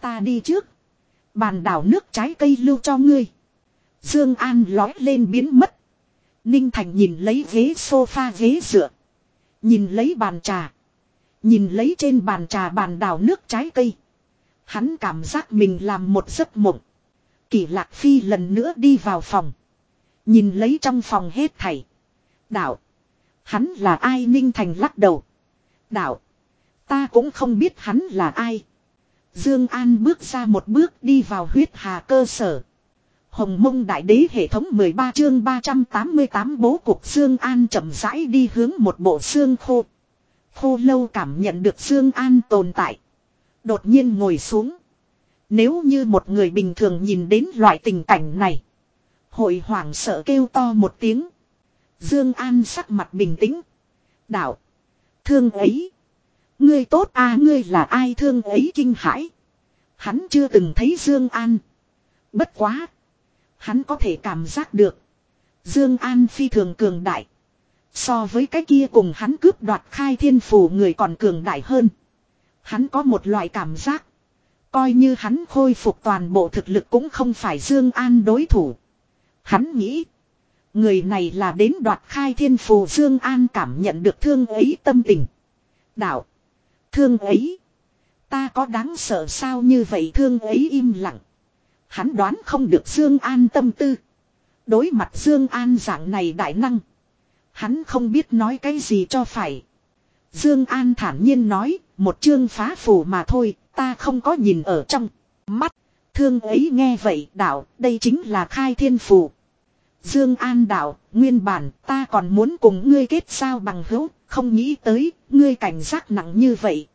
Ta đi trước. Bàn đảo nước trái cây lưu cho ngươi. Dương An lói lên biến mất. Ninh Thành nhìn lấy ghế sofa ghế dựa. Nhìn lấy bàn trà. Nhìn lấy trên bàn trà bàn đảo nước trái cây. Hắn cảm giác mình làm một giấc mộng. Kỷ Lạc Phi lần nữa đi vào phòng. Nhìn lấy trong phòng hết thảy. Đạo. Hắn là ai Ninh Thành lắc đầu. Đạo. Ta cũng không biết hắn là ai. Dương An bước ra một bước đi vào huyết hà cơ sở. Hồng mông đại đế hệ thống 13 chương 388 bố cục Dương An chậm rãi đi hướng một bộ xương khô. Khô lâu cảm nhận được Dương An tồn tại. Đột nhiên ngồi xuống. Nếu như một người bình thường nhìn đến loại tình cảnh này. Hội hoảng sợ kêu to một tiếng. Dương An sắc mặt bình tĩnh. Đạo. Thương ấy. Ngươi tốt à ngươi là ai thương ấy kinh hãi. Hắn chưa từng thấy Dương An. Bất quá. Hắn có thể cảm giác được. Dương An phi thường cường đại. So với cái kia cùng hắn cướp đoạt khai thiên phủ người còn cường đại hơn. Hắn có một loại cảm giác. Coi như hắn khôi phục toàn bộ thực lực cũng không phải Dương An đối thủ. Hắn nghĩ. Người này là đến đoạt khai thiên phù Dương An cảm nhận được thương ấy tâm tình. Đạo. Thương ấy. Ta có đáng sợ sao như vậy thương ấy im lặng. Hắn đoán không được Dương An tâm tư. Đối mặt Dương An dạng này đại năng. Hắn không biết nói cái gì cho phải. Dương An thản nhiên nói, một chương phá phù mà thôi, ta không có nhìn ở trong mắt. Thương ấy nghe vậy, đạo, đây chính là khai thiên phù. Dương An đạo, nguyên bản ta còn muốn cùng ngươi kết giao bằng hữu, không nghĩ tới, ngươi cảnh giác nặng như vậy.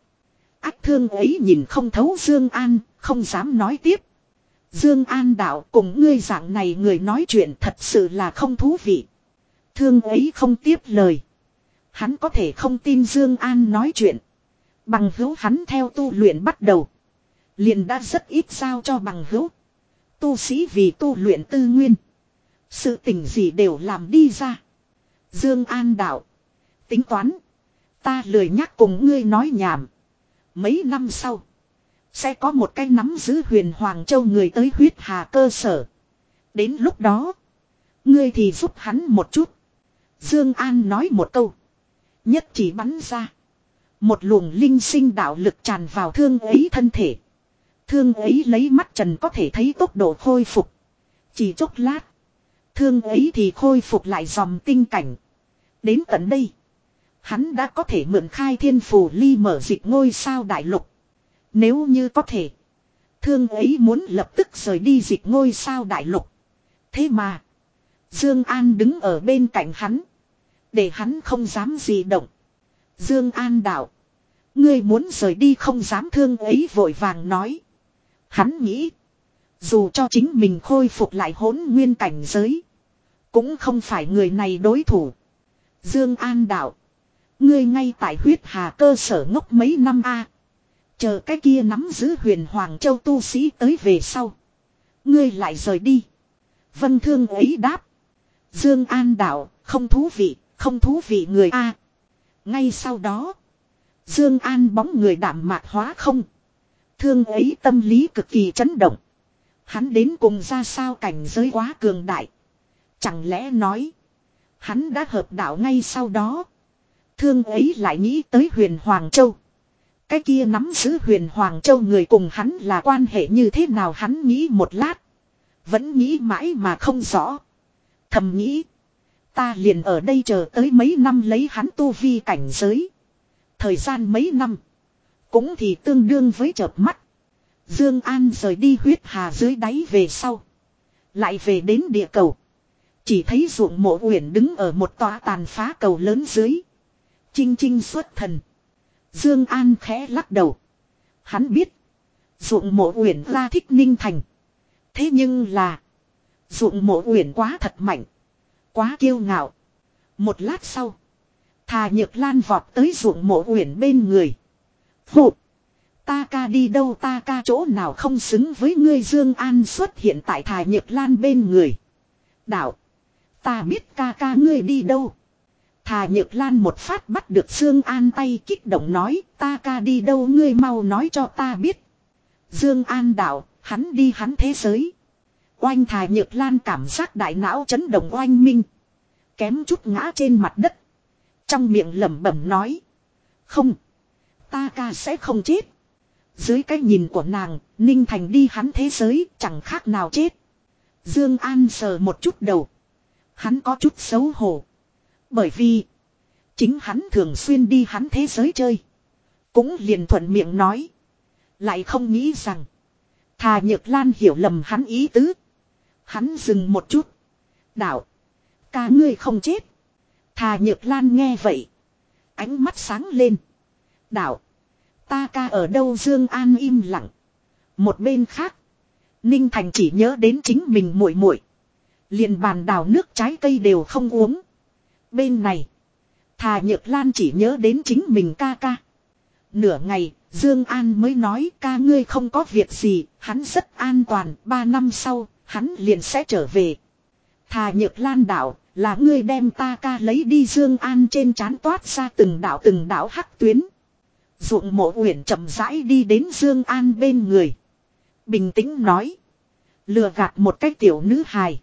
Ách thương ấy nhìn không thấu Dương An, không dám nói tiếp. Dương An đạo cùng ngươi dạng này người nói chuyện thật sự là không thú vị. Thương ấy không tiếp lời. Hắn có thể không tin Dương An nói chuyện. Bằng hữu hắn theo tu luyện bắt đầu. Liền đã rất ít sao cho bằng hữu. Tu sĩ vì tu luyện tư nguyên. Sự tình gì đều làm đi ra. Dương An đạo. Tính toán. Ta lười nhắc cùng ngươi nói nhảm. Mấy năm sau. Sẽ có một cái nắm giữ huyền Hoàng Châu người tới huyết hà cơ sở. Đến lúc đó. Ngươi thì giúp hắn một chút. Dương An nói một câu. Nhất chỉ bắn ra. Một luồng linh sinh đạo lực tràn vào thương ấy thân thể. Thương ấy lấy mắt trần có thể thấy tốc độ khôi phục. Chỉ chốc lát. Thương ấy thì khôi phục lại dòng tinh cảnh. Đến tận đây. Hắn đã có thể mượn khai thiên phù ly mở dịch ngôi sao đại lục. Nếu như có thể. Thương ấy muốn lập tức rời đi dịch ngôi sao đại lục. Thế mà. Dương An đứng ở bên cạnh hắn. Để hắn không dám gì động. Dương An đạo. Ngươi muốn rời đi không dám thương ấy vội vàng nói. Hắn nghĩ. Dù cho chính mình khôi phục lại hỗn nguyên cảnh giới. Cũng không phải người này đối thủ. Dương An đạo. Ngươi ngay tại huyết hà cơ sở ngốc mấy năm a Chờ cái kia nắm giữ huyền Hoàng Châu tu sĩ tới về sau. Ngươi lại rời đi. Vân thương ấy đáp. Dương An đạo, không thú vị, không thú vị người A. Ngay sau đó. Dương An bóng người đảm mạc hóa không. Thương ấy tâm lý cực kỳ chấn động. Hắn đến cùng ra sao cảnh giới quá cường đại. Chẳng lẽ nói. Hắn đã hợp đạo ngay sau đó. Thương ấy lại nghĩ tới huyền Hoàng Châu. Cái kia nắm giữ huyền Hoàng Châu người cùng hắn là quan hệ như thế nào hắn nghĩ một lát. Vẫn nghĩ mãi mà không rõ. Thầm nghĩ. Ta liền ở đây chờ tới mấy năm lấy hắn tu vi cảnh giới. Thời gian mấy năm. Cũng thì tương đương với chợp mắt. Dương An rời đi huyết hà dưới đáy về sau. Lại về đến địa cầu. Chỉ thấy ruộng mộ uyển đứng ở một tòa tàn phá cầu lớn dưới. Chinh chinh xuất thần. Dương An khẽ lắc đầu. Hắn biết. ruộng mộ uyển ra thích ninh thành. Thế nhưng là. ruộng mộ uyển quá thật mạnh. Quá kiêu ngạo. Một lát sau. Thà nhược lan vọt tới ruộng mộ uyển bên người. Phụ. Ta ca đi đâu, ta ca chỗ nào không xứng với ngươi Dương An xuất hiện tại thà nhược lan bên người. Đạo. Ta biết ca ca ngươi đi đâu. Thà nhược lan một phát bắt được Dương An tay kích động nói ta ca đi đâu ngươi mau nói cho ta biết. Dương An đạo, hắn đi hắn thế giới. Oanh thà nhược lan cảm giác đại não chấn động oanh minh. Kém chút ngã trên mặt đất. Trong miệng lẩm bẩm nói. Không. Ta ca sẽ không chết. Dưới cái nhìn của nàng, Ninh Thành đi hắn thế giới chẳng khác nào chết. Dương An sờ một chút đầu. Hắn có chút xấu hổ. Bởi vì. Chính hắn thường xuyên đi hắn thế giới chơi. Cũng liền thuận miệng nói. Lại không nghĩ rằng. Thà Nhược Lan hiểu lầm hắn ý tứ. Hắn dừng một chút. Đạo. Ca ngươi không chết. Thà Nhược Lan nghe vậy. Ánh mắt sáng lên. Đạo. Ta ca ở đâu Dương An im lặng. Một bên khác. Ninh Thành chỉ nhớ đến chính mình muội muội, liền bàn đào nước trái cây đều không uống. Bên này. Thà Nhược Lan chỉ nhớ đến chính mình ca ca. Nửa ngày, Dương An mới nói ca ngươi không có việc gì, hắn rất an toàn, ba năm sau, hắn liền sẽ trở về. Thà Nhược Lan đạo, là ngươi đem ta ca lấy đi Dương An trên trán toát ra từng đạo từng đạo hắc tuyến. Dụng mộ uyển chậm rãi đi đến Dương An bên người. Bình tĩnh nói. Lừa gạt một cái tiểu nữ hài.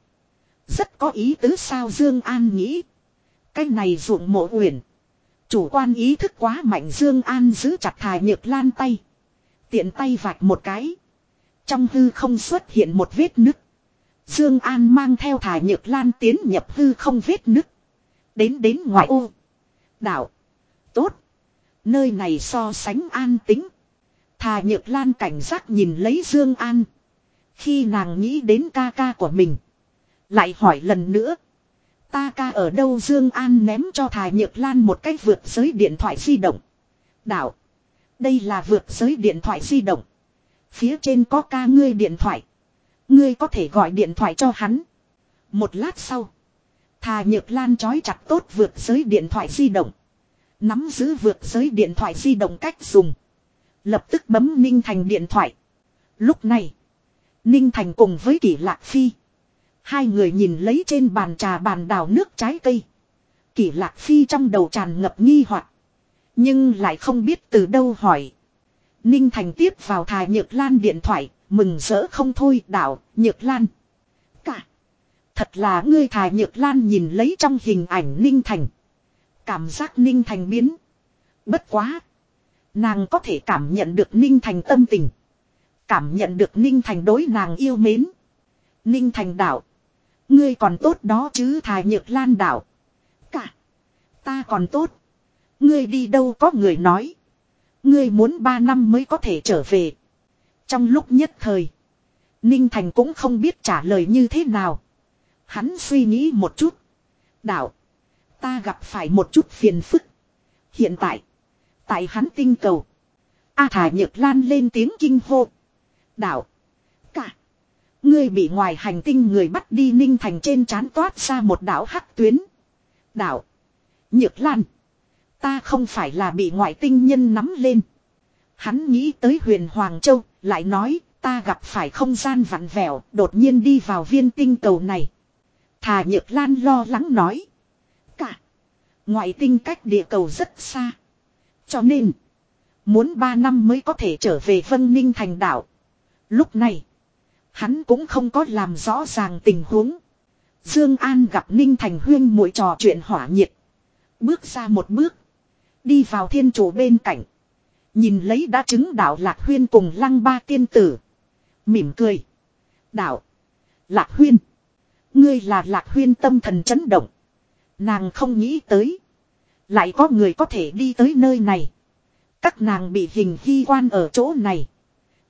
Rất có ý tứ sao Dương An nghĩ. Cái này ruộng mộ uyển. Chủ quan ý thức quá mạnh Dương An giữ chặt thải nhược lan tay. Tiện tay vạch một cái. Trong hư không xuất hiện một vết nứt. Dương An mang theo thải nhược lan tiến nhập hư không vết nứt. Đến đến ngoại ô. Đạo. Tốt. Nơi này so sánh an tính. Thà nhược lan cảnh giác nhìn lấy Dương An. Khi nàng nghĩ đến ca ca của mình. Lại hỏi lần nữa. Ta ca ở đâu Dương An ném cho Thà Nhược Lan một cái vượt giới điện thoại di động. Đạo. Đây là vượt giới điện thoại di động. Phía trên có ca ngươi điện thoại. Ngươi có thể gọi điện thoại cho hắn. Một lát sau. Thà Nhược Lan trói chặt tốt vượt giới điện thoại di động. Nắm giữ vượt giới điện thoại di động cách dùng. Lập tức bấm Ninh Thành điện thoại. Lúc này. Ninh Thành cùng với Kỷ Lạc Phi. Hai người nhìn lấy trên bàn trà bàn đào nước trái cây. Kỷ Lạc Phi trong đầu tràn ngập nghi hoặc Nhưng lại không biết từ đâu hỏi. Ninh Thành tiếp vào thài Nhược Lan điện thoại, mừng rỡ không thôi đảo Nhược Lan. Cả. Thật là ngươi thài Nhược Lan nhìn lấy trong hình ảnh Ninh Thành. Cảm giác Ninh Thành biến. Bất quá. Nàng có thể cảm nhận được Ninh Thành tâm tình. Cảm nhận được Ninh Thành đối nàng yêu mến. Ninh Thành đạo. Ngươi còn tốt đó chứ thài nhược lan đảo Cả. Ta còn tốt. Ngươi đi đâu có người nói. Ngươi muốn ba năm mới có thể trở về. Trong lúc nhất thời. Ninh Thành cũng không biết trả lời như thế nào. Hắn suy nghĩ một chút. Đạo. Ta gặp phải một chút phiền phức. Hiện tại. Tại hắn tinh cầu. A thải nhược lan lên tiếng kinh hô. Đạo. Ngươi bị ngoài hành tinh người bắt đi ninh thành trên trán toát ra một đảo hắc tuyến. đảo. Nhược lan. Ta không phải là bị ngoại tinh nhân nắm lên. Hắn nghĩ tới huyền Hoàng Châu, lại nói, ta gặp phải không gian vặn vẹo, đột nhiên đi vào viên tinh cầu này. Thà Nhược Lan lo lắng nói. Cả. Ngoại tinh cách địa cầu rất xa. Cho nên. Muốn ba năm mới có thể trở về Vân Ninh thành đảo. Lúc này. Hắn cũng không có làm rõ ràng tình huống. Dương An gặp Ninh Thành Huyên mỗi trò chuyện hỏa nhiệt. Bước ra một bước. Đi vào thiên chủ bên cạnh. Nhìn lấy đã chứng đạo Lạc Huyên cùng lăng ba tiên tử. Mỉm cười. Đạo. Lạc Huyên. Ngươi là Lạc Huyên tâm thần chấn động. Nàng không nghĩ tới. Lại có người có thể đi tới nơi này. Các nàng bị hình hy quan ở chỗ này.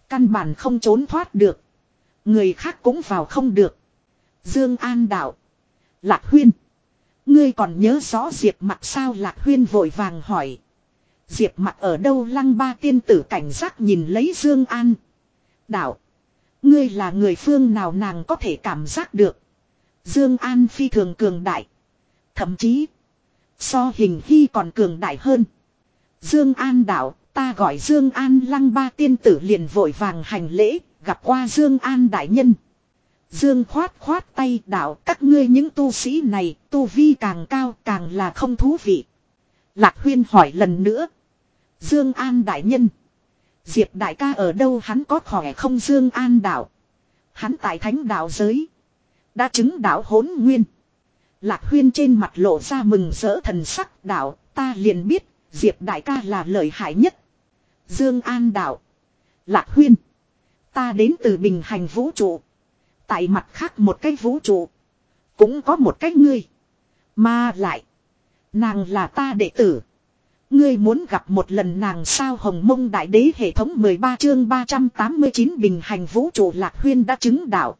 Căn bản không trốn thoát được. Người khác cũng vào không được. Dương An đạo. Lạc Huyên. Ngươi còn nhớ rõ Diệp mặt sao Lạc Huyên vội vàng hỏi. Diệp mặt ở đâu lăng ba tiên tử cảnh giác nhìn lấy Dương An. Đạo. Ngươi là người phương nào nàng có thể cảm giác được. Dương An phi thường cường đại. Thậm chí. So hình hy còn cường đại hơn. Dương An đạo. Ta gọi Dương An, lăng ba tiên tử liền vội vàng hành lễ. Gặp qua Dương An đại nhân. Dương khoát khoát tay đạo, các ngươi những tu sĩ này, tu vi càng cao càng là không thú vị. Lạc Huyên hỏi lần nữa. Dương An đại nhân. Diệp đại ca ở đâu hắn có khỏe không Dương An đạo. Hắn tại thánh đạo giới. Đã chứng đạo hỗn nguyên. Lạc Huyên trên mặt lộ ra mừng rỡ thần sắc, đạo. Ta liền biết Diệp đại ca là lợi hại nhất. Dương An đạo. Lạc Huyên. Ta đến từ bình hành vũ trụ. Tại mặt khác một cái vũ trụ. Cũng có một cái ngươi. Mà lại. Nàng là ta đệ tử. Ngươi muốn gặp một lần nàng sao hồng mông đại đế hệ thống 13 chương 389 bình hành vũ trụ lạc huyên đã chứng đạo.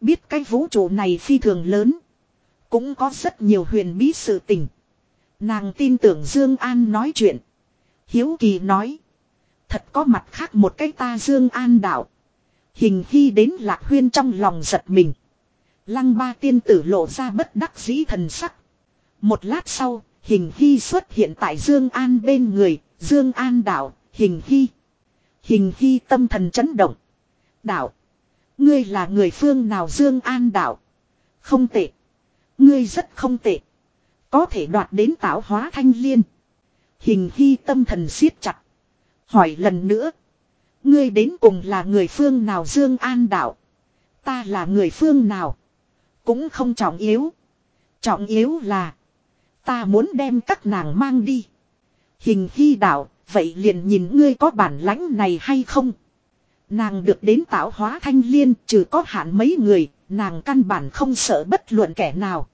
Biết cái vũ trụ này phi thường lớn. Cũng có rất nhiều huyền bí sự tình. Nàng tin tưởng Dương An nói chuyện. Hiếu kỳ nói. Thật có mặt khác một cái ta Dương An đạo. Hình khi đến lạc huyên trong lòng giật mình. Lăng ba tiên tử lộ ra bất đắc dĩ thần sắc. Một lát sau, hình khi xuất hiện tại Dương An bên người, Dương An đạo, hình khi, Hình khi tâm thần chấn động. Đạo. Ngươi là người phương nào Dương An đạo. Không tệ. Ngươi rất không tệ. Có thể đoạt đến tạo hóa thanh liên. Hình khi tâm thần siết chặt. Hỏi lần nữa. Ngươi đến cùng là người phương nào Dương An đạo. Ta là người phương nào. Cũng không trọng yếu. Trọng yếu là. Ta muốn đem các nàng mang đi. Hình hy đạo. Vậy liền nhìn ngươi có bản lãnh này hay không. Nàng được đến tạo hóa thanh liên, trừ có hạn mấy người. Nàng căn bản không sợ bất luận kẻ nào.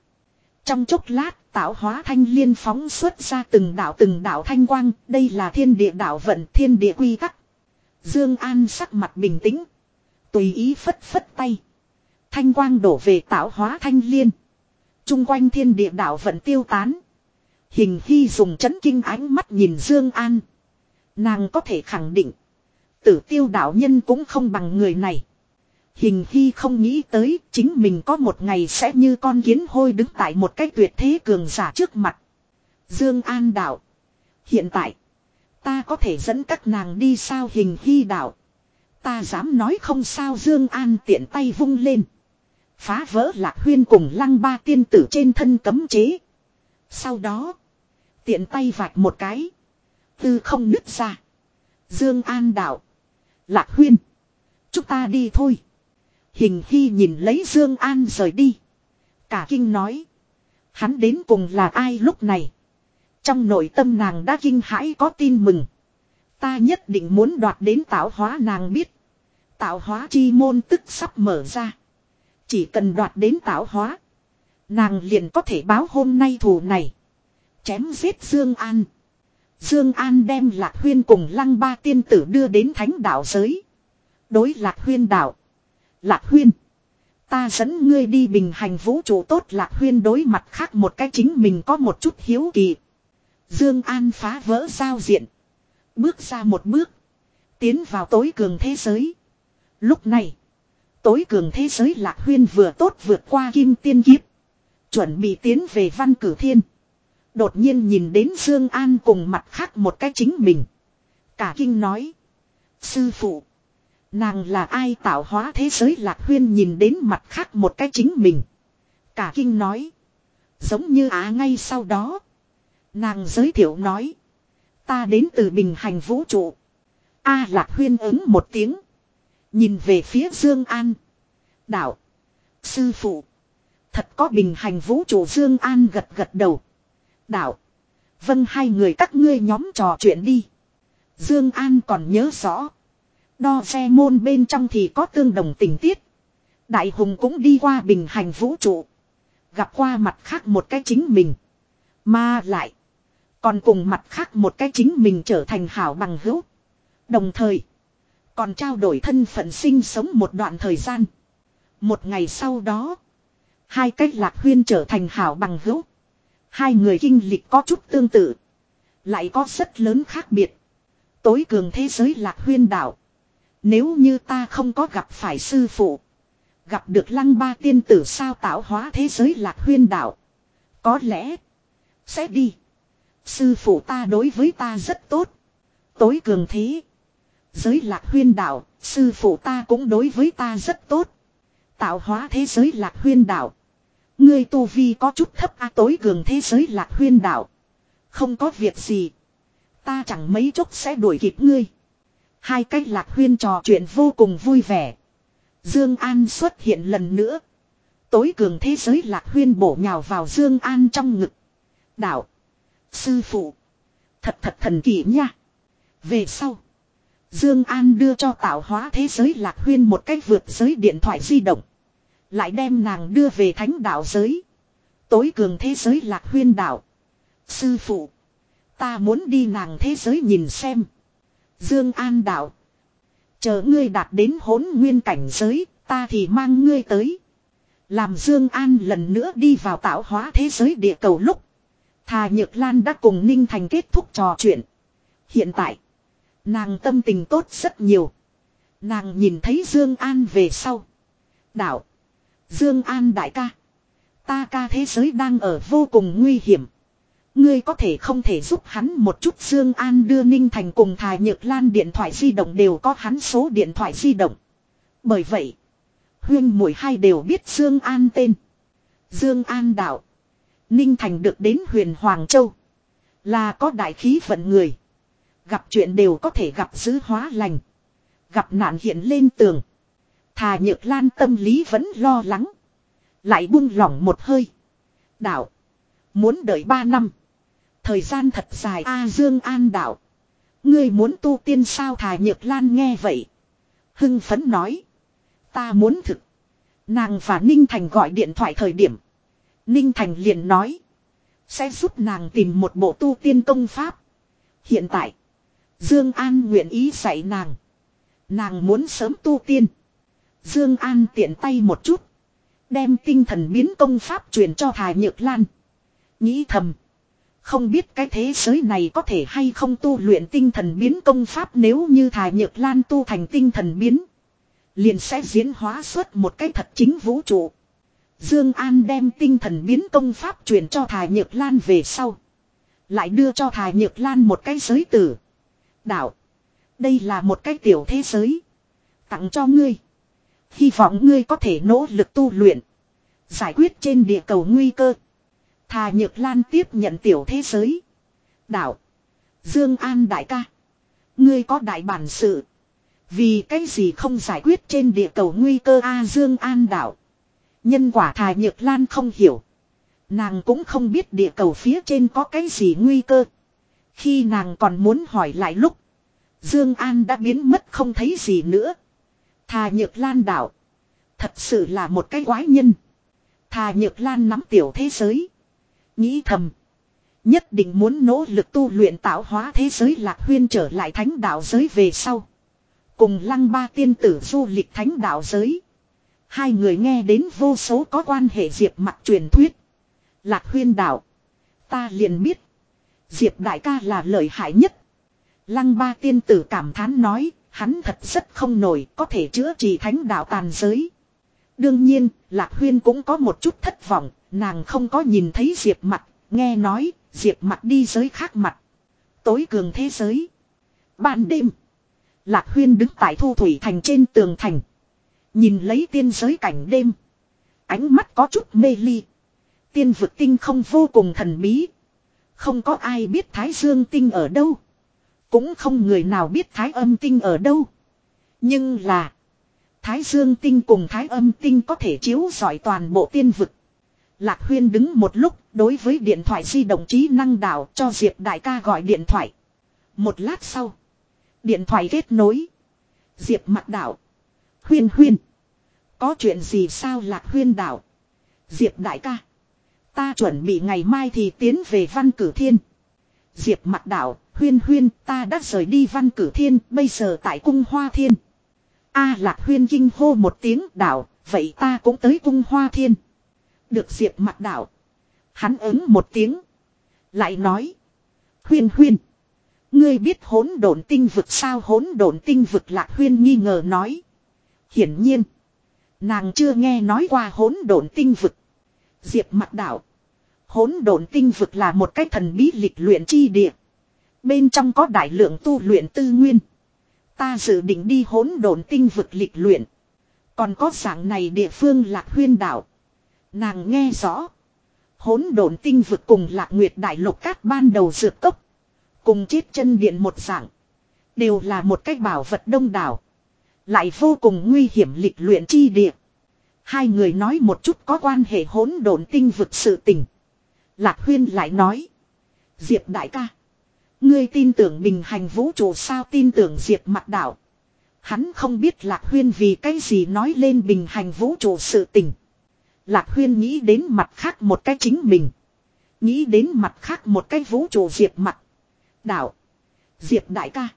Trong chốc lát, tạo hóa thanh liên phóng xuất ra từng đạo từng đạo thanh quang. Đây là thiên địa đạo vận, thiên địa quy tắc Dương An sắc mặt bình tĩnh. Tùy ý phất phất tay. Thanh quang đổ về tạo hóa thanh liên. Trung quanh thiên địa đạo vận tiêu tán. Hình Hy dùng chấn kinh ánh mắt nhìn Dương An. Nàng có thể khẳng định. Tử tiêu đạo nhân cũng không bằng người này. Hình Hy không nghĩ tới chính mình có một ngày sẽ như con kiến hôi đứng tại một cái tuyệt thế cường giả trước mặt. Dương An đạo. Hiện tại. Ta có thể dẫn các nàng đi sao hình hy đạo. Ta dám nói không sao Dương An tiện tay vung lên. Phá vỡ lạc huyên cùng lăng ba tiên tử trên thân cấm chế. Sau đó. Tiện tay vạch một cái. Tư không nứt ra. Dương An đạo. Lạc huyên. Chúng ta đi thôi. Hình hy nhìn lấy Dương An rời đi. Cả kinh nói. Hắn đến cùng là ai lúc này. Trong nội tâm nàng đã kinh hãi có tin mừng. Ta nhất định muốn đoạt đến tạo hóa nàng biết. Tạo hóa chi môn tức sắp mở ra. Chỉ cần đoạt đến tạo hóa. Nàng liền có thể báo hôm nay thù này. Chém giết Dương An. Dương An đem Lạc Huyên cùng Lăng Ba tiên tử đưa đến thánh đạo giới. Đối lạc huyên đạo. Lạc huyên. Ta dẫn ngươi đi bình hành vũ trụ tốt lạc huyên đối mặt khác một cái chính mình có một chút hiếu kỳ. Dương An phá vỡ giao diện. Bước ra một bước. Tiến vào tối cường thế giới. Lúc này. Tối cường thế giới lạc huyên vừa tốt vượt qua kim tiên kiếp. Chuẩn bị tiến về văn cử thiên. Đột nhiên nhìn đến Dương An cùng mặt khác một cái chính mình. Cả kinh nói. Sư phụ. Nàng là ai tạo hóa thế giới lạc huyên nhìn đến mặt khác một cái chính mình. Cả kinh nói. Giống như á ngay sau đó. Nàng giới thiệu nói. Ta đến từ bình hành vũ trụ. A lạc huyên ứng một tiếng. Nhìn về phía Dương An. Đạo. Sư phụ. Thật có bình hành vũ trụ Dương An gật gật đầu. Đạo. Vâng hai người các ngươi nhóm trò chuyện đi. Dương An còn nhớ rõ. Đo xe môn bên trong thì có tương đồng tình tiết. Đại hùng cũng đi qua bình hành vũ trụ. Gặp qua mặt khác một cái chính mình. Mà lại. Còn cùng mặt khác một cái chính mình trở thành hảo bằng hữu. Đồng thời. Còn trao đổi thân phận sinh sống một đoạn thời gian. Một ngày sau đó. Hai cách lạc huyên trở thành hảo bằng hữu. Hai người kinh lịch có chút tương tự. Lại có rất lớn khác biệt. Tối cường thế giới lạc huyên đảo. Nếu như ta không có gặp phải sư phụ. Gặp được lăng ba tiên tử sao tạo hóa thế giới lạc huyên đảo. Có lẽ. Sẽ đi. Sư phụ ta đối với ta rất tốt. Tối cường thế. Giới lạc huyên đạo, Sư phụ ta cũng đối với ta rất tốt. Tạo hóa thế giới lạc huyên đạo, Ngươi tu vi có chút thấp a tối cường thế giới lạc huyên đạo, Không có việc gì. Ta chẳng mấy chốc sẽ đuổi kịp ngươi. Hai cách lạc huyên trò chuyện vô cùng vui vẻ. Dương An xuất hiện lần nữa. Tối cường thế giới lạc huyên bổ nhào vào Dương An trong ngực. Đạo. Sư phụ. Thật thật thần kỳ nha. Về sau. Dương An đưa cho tạo hóa thế giới lạc huyên một cách vượt giới điện thoại di động. Lại đem nàng đưa về thánh đạo giới. Tối cường thế giới lạc huyên đạo. Sư phụ. Ta muốn đi nàng thế giới nhìn xem. Dương An đạo. Chờ ngươi đạt đến hỗn nguyên cảnh giới, ta thì mang ngươi tới. Làm Dương An lần nữa đi vào tạo hóa thế giới địa cầu lúc. Thà Nhược Lan đã cùng Ninh Thành kết thúc trò chuyện. Hiện tại, nàng tâm tình tốt rất nhiều. Nàng nhìn thấy Dương An về sau. Đạo. Dương An đại ca. Ta ca thế giới đang ở vô cùng nguy hiểm. Ngươi có thể không thể giúp hắn một chút Dương An đưa Ninh Thành cùng Thà Nhược Lan điện thoại di động đều có hắn số điện thoại di động. Bởi vậy, Huyên Muội hai đều biết Dương An tên. Dương An đạo. Ninh Thành được đến huyền Hoàng Châu. Là có đại khí vận người. Gặp chuyện đều có thể gặp dữ hóa lành. Gặp nạn hiện lên tường. Thà Nhược Lan tâm lý vẫn lo lắng. Lại buông lỏng một hơi. Đạo. Muốn đợi ba năm. Thời gian thật dài A Dương An đạo. Ngươi muốn tu tiên sao Thà Nhược Lan nghe vậy. Hưng phấn nói. Ta muốn thực. Nàng và Ninh Thành gọi điện thoại thời điểm. Ninh Thành liền nói. Sẽ giúp nàng tìm một bộ tu tiên công pháp. Hiện tại. Dương An nguyện ý dạy nàng. Nàng muốn sớm tu tiên. Dương An tiện tay một chút. Đem tinh thần biến công pháp truyền cho Thà Nhược Lan. Nghĩ thầm. Không biết cái thế giới này có thể hay không tu luyện tinh thần biến công pháp nếu như Thà Nhược Lan tu thành tinh thần biến. Liền sẽ diễn hóa xuất một cái thật chính vũ trụ. Dương An đem tinh thần biến công pháp truyền cho Thà Nhược Lan về sau. Lại đưa cho Thà Nhược Lan một cái giới tử. Đạo. Đây là một cái tiểu thế giới. Tặng cho ngươi. Hy vọng ngươi có thể nỗ lực tu luyện. Giải quyết trên địa cầu nguy cơ. Thà Nhược Lan tiếp nhận tiểu thế giới. Đạo. Dương An đại ca. Ngươi có đại bản sự. Vì cái gì không giải quyết trên địa cầu nguy cơ A Dương An đạo. Nhân quả Thà Nhược Lan không hiểu. Nàng cũng không biết địa cầu phía trên có cái gì nguy cơ. Khi nàng còn muốn hỏi lại lúc. Dương An đã biến mất không thấy gì nữa. Thà Nhược Lan đạo. Thật sự là một cái quái nhân. Thà Nhược Lan nắm tiểu thế giới. Nghĩ thầm. Nhất định muốn nỗ lực tu luyện tạo hóa thế giới lạc huyên trở lại thánh đạo giới về sau. Cùng lăng ba tiên tử du lịch thánh đạo giới. Hai người nghe đến vô số có quan hệ diệp mặt truyền thuyết. Lạc huyên đạo. Ta liền biết. Diệp đại ca là lợi hại nhất. Lăng ba tiên tử cảm thán nói. Hắn thật rất không nổi có thể chữa trị thánh đạo tàn giới. Đương nhiên, Lạc Huyên cũng có một chút thất vọng, nàng không có nhìn thấy Diệp mặt, nghe nói, Diệp mặt đi giới khác mặt. Tối cường thế giới. Ban đêm, Lạc Huyên đứng tại thu thủy thành trên tường thành. Nhìn lấy tiên giới cảnh đêm. Ánh mắt có chút mê ly. Tiên vực tinh không vô cùng thần bí. Không có ai biết Thái Dương tinh ở đâu. Cũng không người nào biết Thái âm tinh ở đâu. Nhưng là. Thái Dương tinh cùng Thái âm tinh có thể chiếu rọi toàn bộ tiên vực. Lạc Huyên đứng một lúc, đối với điện thoại di động trí năng đảo cho Diệp Đại ca gọi điện thoại. Một lát sau. Điện thoại kết nối. Diệp mặt đảo. Huyên huyên. Có chuyện gì sao Lạc Huyên đảo. Diệp Đại ca. Ta chuẩn bị ngày mai thì tiến về văn cử thiên. Diệp mặt đảo. Huyên huyên ta đã rời đi văn cử thiên bây giờ tại cung hoa thiên. A lạc huyên kinh hô một tiếng đảo, vậy ta cũng tới cung hoa thiên. Được diệp mặt đảo. Hắn ứng một tiếng. Lại nói. Huyên huyên. Ngươi biết hỗn độn tinh vực sao hỗn độn tinh vực lạc huyên nghi ngờ nói. Hiển nhiên. Nàng chưa nghe nói qua hỗn độn tinh vực. Diệp mặt đảo. Hỗn độn tinh vực là một cái thần bí lịch luyện chi địa. Bên trong có đại lượng tu luyện tư nguyên. Ta dự định đi hỗn độn tinh vực lịch luyện. Còn có dạng này địa phương lạc huyên đảo. Nàng nghe rõ. Hỗn độn tinh vực cùng lạc nguyệt đại lục cát ban đầu dược cốc. Cùng chết chân điện một dạng. Đều là một cách bảo vật đông đảo. Lại vô cùng nguy hiểm lịch luyện chi địa. Hai người nói một chút có quan hệ hỗn độn tinh vực sự tình. Lạc huyên lại nói. Diệp đại ca. Ngươi tin tưởng bình hành vũ trụ sao tin tưởng diệt mặt đạo. Hắn không biết Lạc Huyên vì cái gì nói lên bình hành vũ trụ sự tình. Lạc Huyên nghĩ đến mặt khác một cái chính mình. Nghĩ đến mặt khác một cái vũ trụ diệt mặt. Đạo. Diệp đại ca.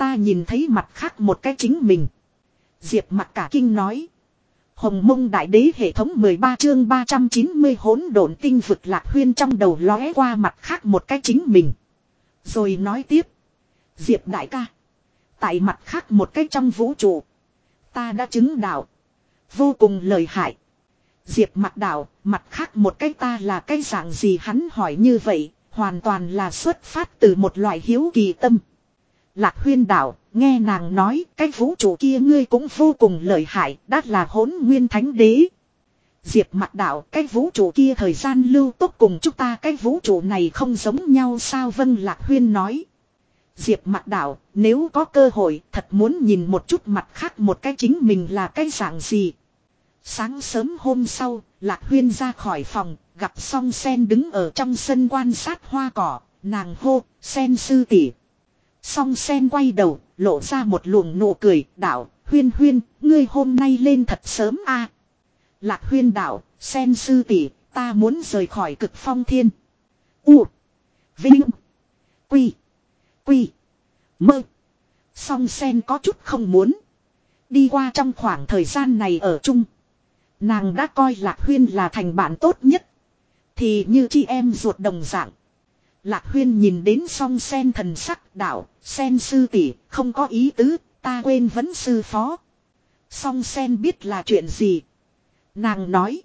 Ta nhìn thấy mặt khác một cái chính mình. Diệp mặt cả kinh nói. Hồng mông đại đế hệ thống 13 chương 390 hỗn độn tinh vực lạc huyên trong đầu lóe qua mặt khác một cái chính mình. Rồi nói tiếp. Diệp đại ca. Tại mặt khác một cách trong vũ trụ. Ta đã chứng đạo. Vô cùng lời hại. Diệp mặt đạo, mặt khác một cách ta là cái dạng gì hắn hỏi như vậy, hoàn toàn là xuất phát từ một loại hiếu kỳ tâm. Lạc huyên đạo, nghe nàng nói, cái vũ trụ kia ngươi cũng vô cùng lợi hại, đã là hỗn nguyên thánh đế. Diệp mặt đạo cái vũ trụ kia thời gian lưu tốt cùng chúng ta cái vũ trụ này không giống nhau sao vân lạc huyên nói. Diệp mặt đạo nếu có cơ hội thật muốn nhìn một chút mặt khác một cái chính mình là cái dạng gì. Sáng sớm hôm sau, Lạc Huyên ra khỏi phòng, gặp song sen đứng ở trong sân quan sát hoa cỏ, nàng hô, sen sư tỷ. Song sen quay đầu, lộ ra một luồng nụ cười, đạo, huyên huyên, ngươi hôm nay lên thật sớm a Lạc huyên đạo, sen sư tỷ, ta muốn rời khỏi cực phong thiên. U. Vinh. Quy. Quy. Mơ. Song sen có chút không muốn. Đi qua trong khoảng thời gian này ở chung. Nàng đã coi Lạc Huyên là thành bạn tốt nhất. Thì như chị em ruột đồng dạng. Lạc Huyên nhìn đến song sen thần sắc đạo, sen sư tỷ không có ý tứ, ta quên vấn sư phó. Song sen biết là chuyện gì, Nàng nói.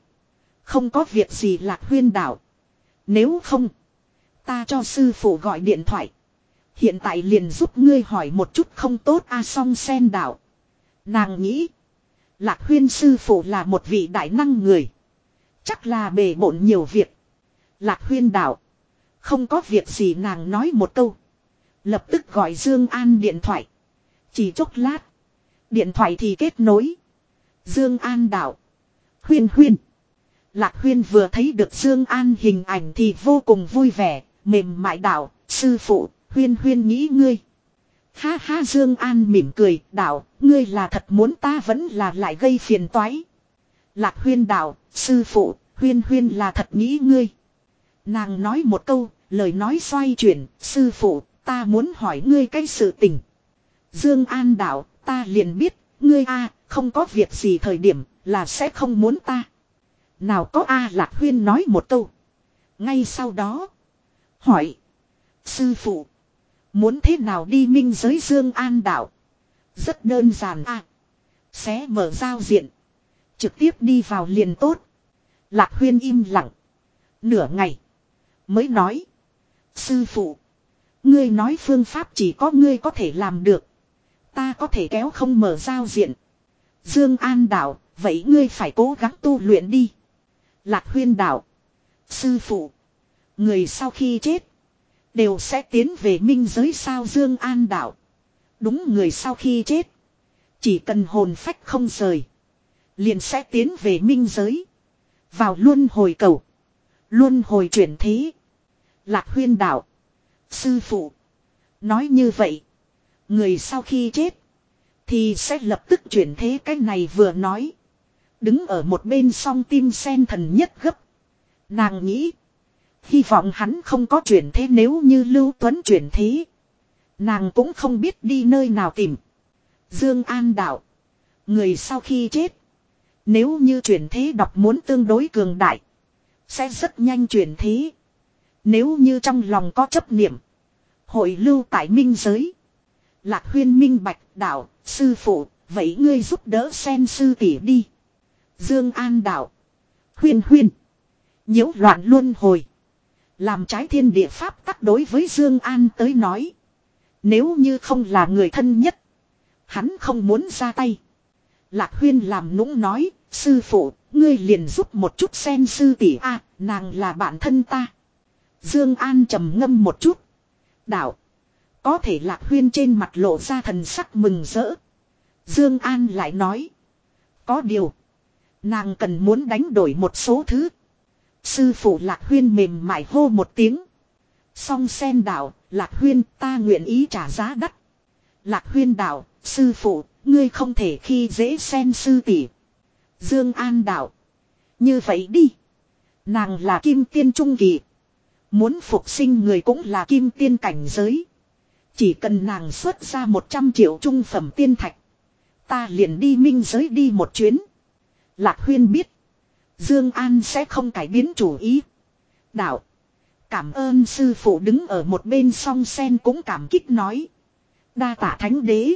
Không có việc gì lạc huyên đạo. Nếu không. Ta cho sư phụ gọi điện thoại. Hiện tại liền giúp ngươi hỏi một chút không tốt a song sen đạo. Nàng nghĩ. Lạc huyên sư phụ là một vị đại năng người. Chắc là bề bộn nhiều việc. Lạc huyên đạo. Không có việc gì nàng nói một câu. Lập tức gọi Dương An điện thoại. Chỉ chốc lát. Điện thoại thì kết nối. Dương An đạo. Huyên huyên. Lạc huyên vừa thấy được Dương An hình ảnh thì vô cùng vui vẻ, mềm mại đạo, sư phụ, huyên huyên nghĩ ngươi. Ha ha Dương An mỉm cười, đạo, ngươi là thật muốn ta vẫn là lại gây phiền toái. Lạc huyên đạo, sư phụ, huyên huyên là thật nghĩ ngươi. Nàng nói một câu, lời nói xoay chuyển, sư phụ, ta muốn hỏi ngươi cái sự tình. Dương An đạo, Ta liền biết, ngươi a không có việc gì thời điểm, là sẽ không muốn ta. Nào có a Lạc Huyên nói một câu. Ngay sau đó. Hỏi. Sư phụ. Muốn thế nào đi minh giới Dương An đạo. Rất đơn giản a Xé mở giao diện. Trực tiếp đi vào liền tốt. Lạc Huyên im lặng. Nửa ngày. Mới nói. Sư phụ. Ngươi nói phương pháp chỉ có ngươi có thể làm được. Ta có thể kéo không mở giao diện. Dương An đạo, vậy ngươi phải cố gắng tu luyện đi. Lạc Huyên đạo. Sư phụ. Người sau khi chết. Đều sẽ tiến về minh giới sao Dương An đạo. Đúng người sau khi chết. Chỉ cần hồn phách không rời. Liền sẽ tiến về minh giới. Vào luân hồi cầu. Luân hồi chuyển thế. Lạc huyên đạo. Sư phụ. Nói như vậy. Người sau khi chết. Thì sẽ lập tức chuyển thế cái này vừa nói. Đứng ở một bên song tim sen thần nhất gấp. Nàng nghĩ. Hy vọng hắn không có chuyển thế nếu như Lưu Tuấn chuyển thế. Nàng cũng không biết đi nơi nào tìm. Dương An đạo. Người sau khi chết. Nếu như chuyển thế đọc muốn tương đối cường đại. Sẽ rất nhanh chuyển thế. Nếu như trong lòng có chấp niệm. Hội lưu tại minh giới. Lạc huyên minh bạch đạo, sư phụ, vậy ngươi giúp đỡ sen sư tỷ đi. Dương An đạo. Huyên huyên. nhiễu loạn luân hồi. Làm trái thiên địa pháp tắc đối với Dương An tới nói. Nếu như không là người thân nhất. Hắn không muốn ra tay. Lạc huyên làm nũng nói. Sư phụ, ngươi liền giúp một chút sen sư tỷ a, nàng là bạn thân ta. Dương An trầm ngâm một chút. Đạo. Có thể lạc huyên trên mặt lộ ra thần sắc mừng rỡ. Dương An lại nói. Có điều. Nàng cần muốn đánh đổi một số thứ. Sư phụ lạc huyên mềm mại hô một tiếng. Song sen đạo, lạc huyên ta nguyện ý trả giá đắt. Lạc huyên đạo, sư phụ, ngươi không thể khi dễ sen sư tỷ. Dương An đạo. Như vậy đi. Nàng là kim tiên trung kỳ. Muốn phục sinh người cũng là kim tiên cảnh giới. Chỉ cần nàng xuất ra 100 triệu trung phẩm tiên thạch. Ta liền đi minh giới đi một chuyến. Lạc huyên biết. Dương An sẽ không cải biến chủ ý. Đạo. Cảm ơn sư phụ đứng ở một bên song sen cũng cảm kích nói. Đa tạ thánh đế.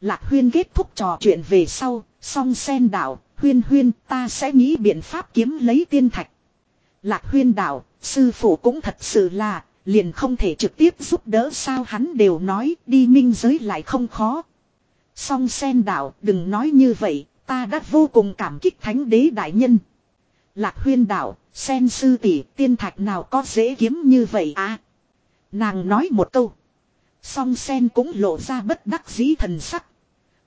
Lạc huyên kết thúc trò chuyện về sau. Song sen đạo. Huyên huyên, ta sẽ nghĩ biện pháp kiếm lấy tiên thạch. Lạc huyên đạo. Sư phụ cũng thật sự là. Liền không thể trực tiếp giúp đỡ sao hắn đều nói đi minh giới lại không khó. Song sen đạo đừng nói như vậy. Ta đã vô cùng cảm kích thánh đế đại nhân. Lạc huyên đạo, sen sư tỷ tiên thạch nào có dễ kiếm như vậy à? Nàng nói một câu. Song sen cũng lộ ra bất đắc dĩ thần sắc.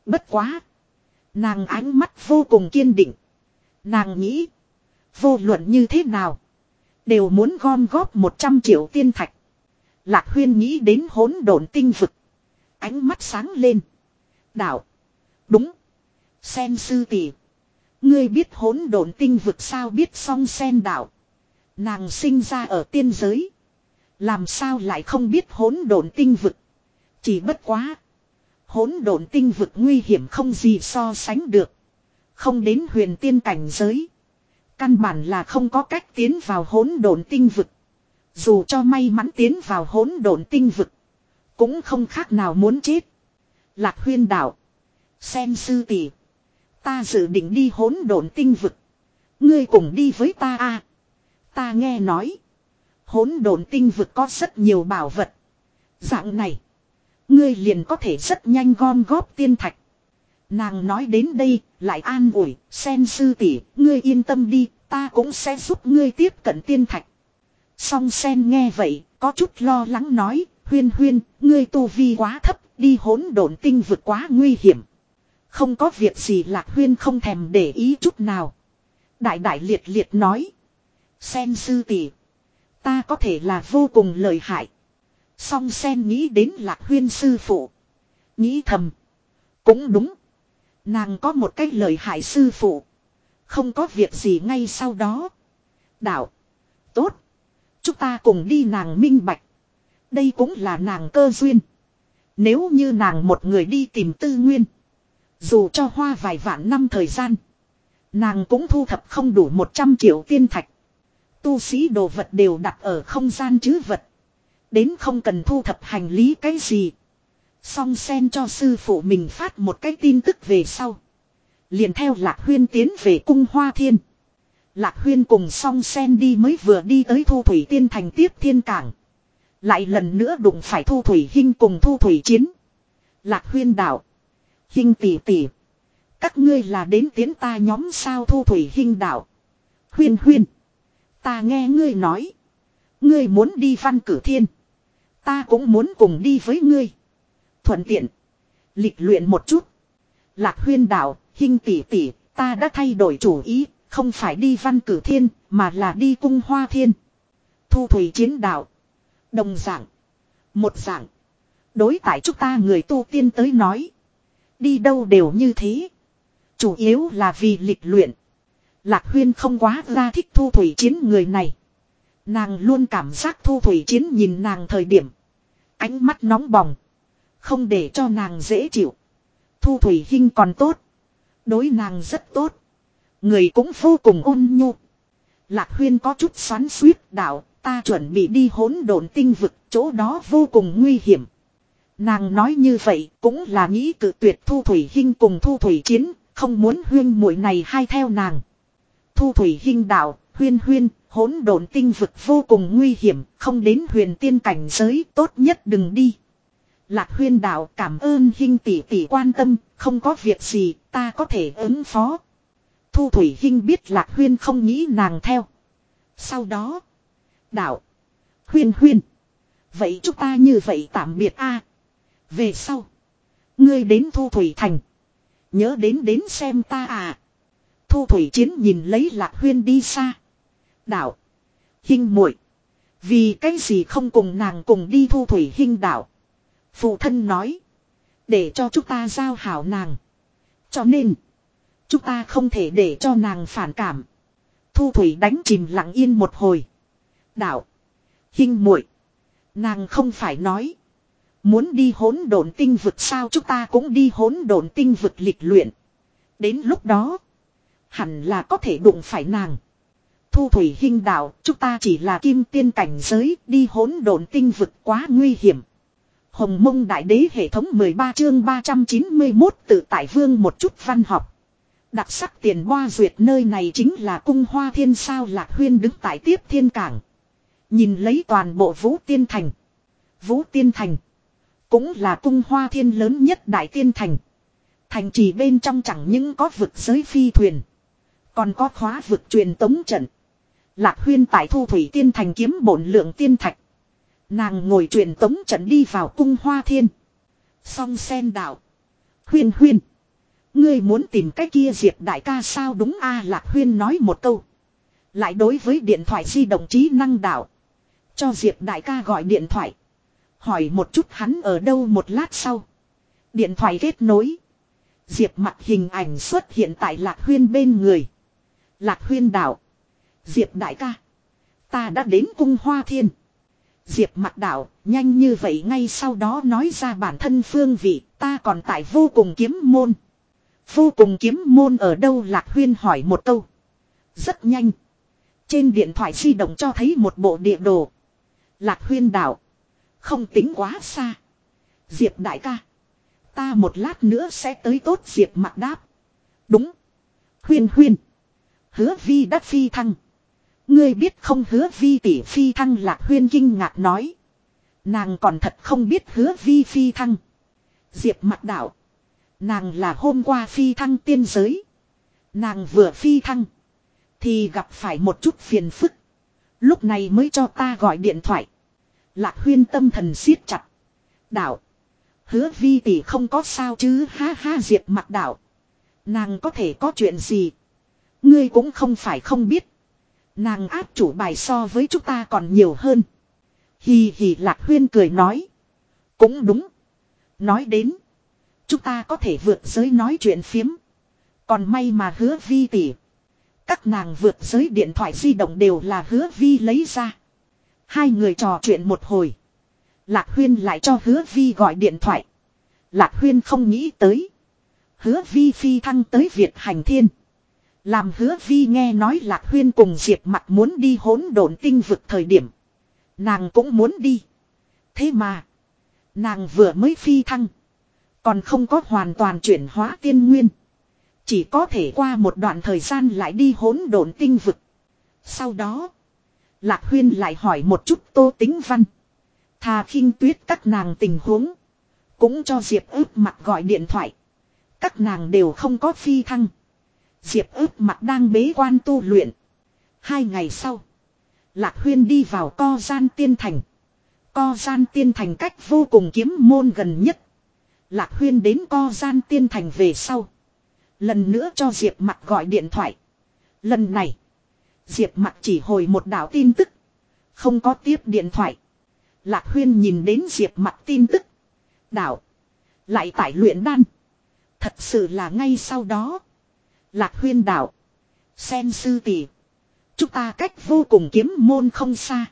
Bất quá. Nàng ánh mắt vô cùng kiên định. Nàng nghĩ. Vô luận như thế nào. Đều muốn gom góp 100 triệu tiên thạch. Lạc huyên nghĩ đến hỗn độn tinh vực. Ánh mắt sáng lên. Đạo. Đúng. Sen sư tỷ. Ngươi biết hỗn độn tinh vực sao biết song sen đạo. Nàng sinh ra ở tiên giới. Làm sao lại không biết hỗn độn tinh vực. Chỉ bất quá. Hỗn độn tinh vực nguy hiểm không gì so sánh được. Không đến huyền tiên cảnh giới. Căn bản là không có cách tiến vào hỗn độn tinh vực. Dù cho may mắn tiến vào hỗn độn tinh vực. Cũng không khác nào muốn chết. Lạc huyên đạo. xem sư tỷ, Ta dự định đi hỗn độn tinh vực. Ngươi cùng đi với ta a. À. Ta nghe nói. Hỗn độn tinh vực có rất nhiều bảo vật. Dạng này. Ngươi liền có thể rất nhanh gom góp tiên thạch. Nàng nói đến đây, lại an ủi, sen sư tỷ, ngươi yên tâm đi, ta cũng sẽ giúp ngươi tiếp cận tiên thạch. Song sen nghe vậy, có chút lo lắng nói, huyên huyên, ngươi tu vi quá thấp, đi hỗn độn tinh vượt quá nguy hiểm. Không có việc gì lạc huyên không thèm để ý chút nào. Đại đại liệt liệt nói. Sen sư tỷ, Ta có thể là vô cùng lợi hại. Song sen nghĩ đến lạc huyên sư phụ. Nghĩ thầm. Cũng đúng. Nàng có một cách lời hại sư phụ. Không có việc gì ngay sau đó. Đạo. Tốt. Chúng ta cùng đi nàng minh bạch. Đây cũng là nàng cơ duyên. Nếu như nàng một người đi tìm tư nguyên. Dù cho hoa vài vạn năm thời gian. Nàng cũng thu thập không đủ 100 triệu tiên thạch. Tu sĩ đồ vật đều đặt ở không gian chứ vật. Đến không cần thu thập hành lý cái gì. Song sen cho sư phụ mình phát một cái tin tức về sau. Liền theo Lạc Huyên tiến về cung Hoa Thiên. Lạc Huyên cùng song sen đi mới vừa đi tới Thu Thủy Tiên thành tiếp thiên cảng. Lại lần nữa đụng phải Thu Thủy Hinh cùng Thu Thủy Chiến. Lạc Huyên đạo. Hinh tỷ tỷ. Các ngươi là đến tiến ta nhóm sao Thu Thủy Hinh đạo. Huyên huyên. Ta nghe ngươi nói. Ngươi muốn đi văn cử thiên. Ta cũng muốn cùng đi với ngươi. Thuận tiện. Lịch luyện một chút. Lạc huyên đạo, hình tỷ tỷ, ta đã thay đổi chủ ý, không phải đi văn cử thiên, mà là đi cung hoa thiên. Thu thủy chiến đạo. Đồng dạng. Một dạng. Đối tại chúng ta người tu tiên tới nói. Đi đâu đều như thế. Chủ yếu là vì lịch luyện. Lạc huyên không quá ra thích thu thủy chiến người này. Nàng luôn cảm giác thu thủy chiến nhìn nàng thời điểm. Ánh mắt nóng bỏng. Không để cho nàng dễ chịu. Thu thủy Hinh còn tốt. Đối nàng rất tốt. Người cũng vô cùng ôn nhu. Lạc huyên có chút xoắn suýt đạo. Ta chuẩn bị đi hỗn độn tinh vực. Chỗ đó vô cùng nguy hiểm. Nàng nói như vậy cũng là nghĩ cự tuyệt thu thủy Hinh cùng thu thủy chiến. Không muốn huyên muội này hay theo nàng. Thu thủy Hinh đạo, huyên huyên, hỗn độn tinh vực vô cùng nguy hiểm, không đến huyền tiên cảnh giới tốt nhất đừng đi. Lạc huyên đạo cảm ơn Hinh tỷ tỷ quan tâm, không có việc gì, ta có thể ứng phó. Thu thủy Hinh biết lạc huyên không nghĩ nàng theo. Sau đó, đạo, huyên huyên. Vậy chúng ta như vậy tạm biệt a Về sau, ngươi đến thu thủy thành. Nhớ đến đến xem ta à. Thu thủy chiến nhìn lấy lạc huyên đi xa. Đạo. Hinh muội Vì cái gì không cùng nàng cùng đi thu thủy hinh đạo. Phụ thân nói. Để cho chúng ta giao hảo nàng. Cho nên. Chúng ta không thể để cho nàng phản cảm. Thu thủy đánh chìm lặng yên một hồi. Đạo. Hinh muội Nàng không phải nói. Muốn đi hỗn độn tinh vực sao chúng ta cũng đi hỗn độn tinh vực lịch luyện. Đến lúc đó. Hẳn là có thể đụng phải nàng. Thu thủy hinh đạo, chúng ta chỉ là kim tiên cảnh giới, đi hỗn độn tinh vực quá nguy hiểm. Hồng mông đại đế hệ thống 13 chương 391 tự tại vương một chút văn học. Đặc sắc tiền hoa duyệt nơi này chính là cung hoa thiên sao lạc huyên đứng tại tiếp thiên cảng. Nhìn lấy toàn bộ vũ tiên thành. Vũ tiên thành. Cũng là cung hoa thiên lớn nhất đại tiên thành. Thành trì bên trong chẳng những có vực giới phi thuyền. Còn có khóa vực truyền tống trận. Lạc huyên tại thu thủy tiên thành kiếm bổn lượng tiên thạch. Nàng ngồi truyền tống trận đi vào cung hoa thiên. Song sen đạo. Huyên huyên. Ngươi muốn tìm cái kia diệp đại ca sao đúng a Lạc huyên nói một câu. Lại đối với điện thoại di động trí năng đạo. Cho diệp đại ca gọi điện thoại. Hỏi một chút hắn ở đâu một lát sau. Điện thoại kết nối. Diệp mặt hình ảnh xuất hiện tại Lạc huyên bên người. Lạc huyên đạo. Diệp đại ca. Ta đã đến cung hoa thiên. Diệp mặt đảo nhanh như vậy ngay sau đó nói ra bản thân phương vị, ta còn tại vô cùng kiếm môn. Vô cùng kiếm môn ở đâu Lạc Huyên hỏi một câu. Rất nhanh. Trên điện thoại di động cho thấy một bộ địa đồ. Lạc Huyên đảo Không tính quá xa. Diệp đại ca. Ta một lát nữa sẽ tới tốt Diệp mặt đáp. Đúng. Huyên huyên. Hứa vi đắc phi thăng. Ngươi biết không hứa vi tỷ phi thăng lạc huyên kinh ngạc nói. Nàng còn thật không biết hứa vi phi thăng. Diệp mặt đạo. Nàng là hôm qua phi thăng tiên giới. Nàng vừa phi thăng. Thì gặp phải một chút phiền phức. Lúc này mới cho ta gọi điện thoại. Lạc huyên tâm thần siết chặt. Đạo. Hứa vi tỷ không có sao chứ, ha ha, diệp mặt đạo. Nàng có thể có chuyện gì. Ngươi cũng không phải không biết. Nàng áp chủ bài so với chúng ta còn nhiều hơn. Hì hì lạc huyên cười nói. Cũng đúng. Nói đến. Chúng ta có thể vượt giới nói chuyện phiếm. Còn may mà hứa vi tỉ. Các nàng vượt giới điện thoại di động đều là hứa vi lấy ra. Hai người trò chuyện một hồi. Lạc huyên lại cho hứa vi gọi điện thoại. Lạc huyên không nghĩ tới. hứa vi phi thăng tới Việt hành thiên. Làm hứa vi nghe nói Lạc Huyên cùng Diệp mặt muốn đi hỗn độn tinh vực thời điểm. Nàng cũng muốn đi. Thế mà. Nàng vừa mới phi thăng. Còn không có hoàn toàn chuyển hóa tiên nguyên. Chỉ có thể qua một đoạn thời gian lại đi hỗn độn tinh vực. Sau đó. Lạc Huyên lại hỏi một chút tô tính văn. Thà khinh tuyết các nàng tình huống. Cũng cho Diệp ướp mặt gọi điện thoại. Các nàng đều không có phi thăng. Diệp ước mặt đang bế quan tu luyện. Hai ngày sau. Lạc Huyên đi vào co gian tiên thành. Co gian tiên thành cách vô cùng kiếm môn gần nhất. Lạc Huyên đến co gian tiên thành về sau. Lần nữa cho Diệp mặt gọi điện thoại. Lần này. Diệp mặt chỉ hồi một đạo tin tức. Không có tiếp điện thoại. Lạc Huyên nhìn đến Diệp mặt tin tức. Đạo. Lại tại luyện đan. Thật sự là ngay sau đó. Lạc Huyên đạo. Sen sư tỷ. Chúng ta cách vô cùng kiếm môn không xa.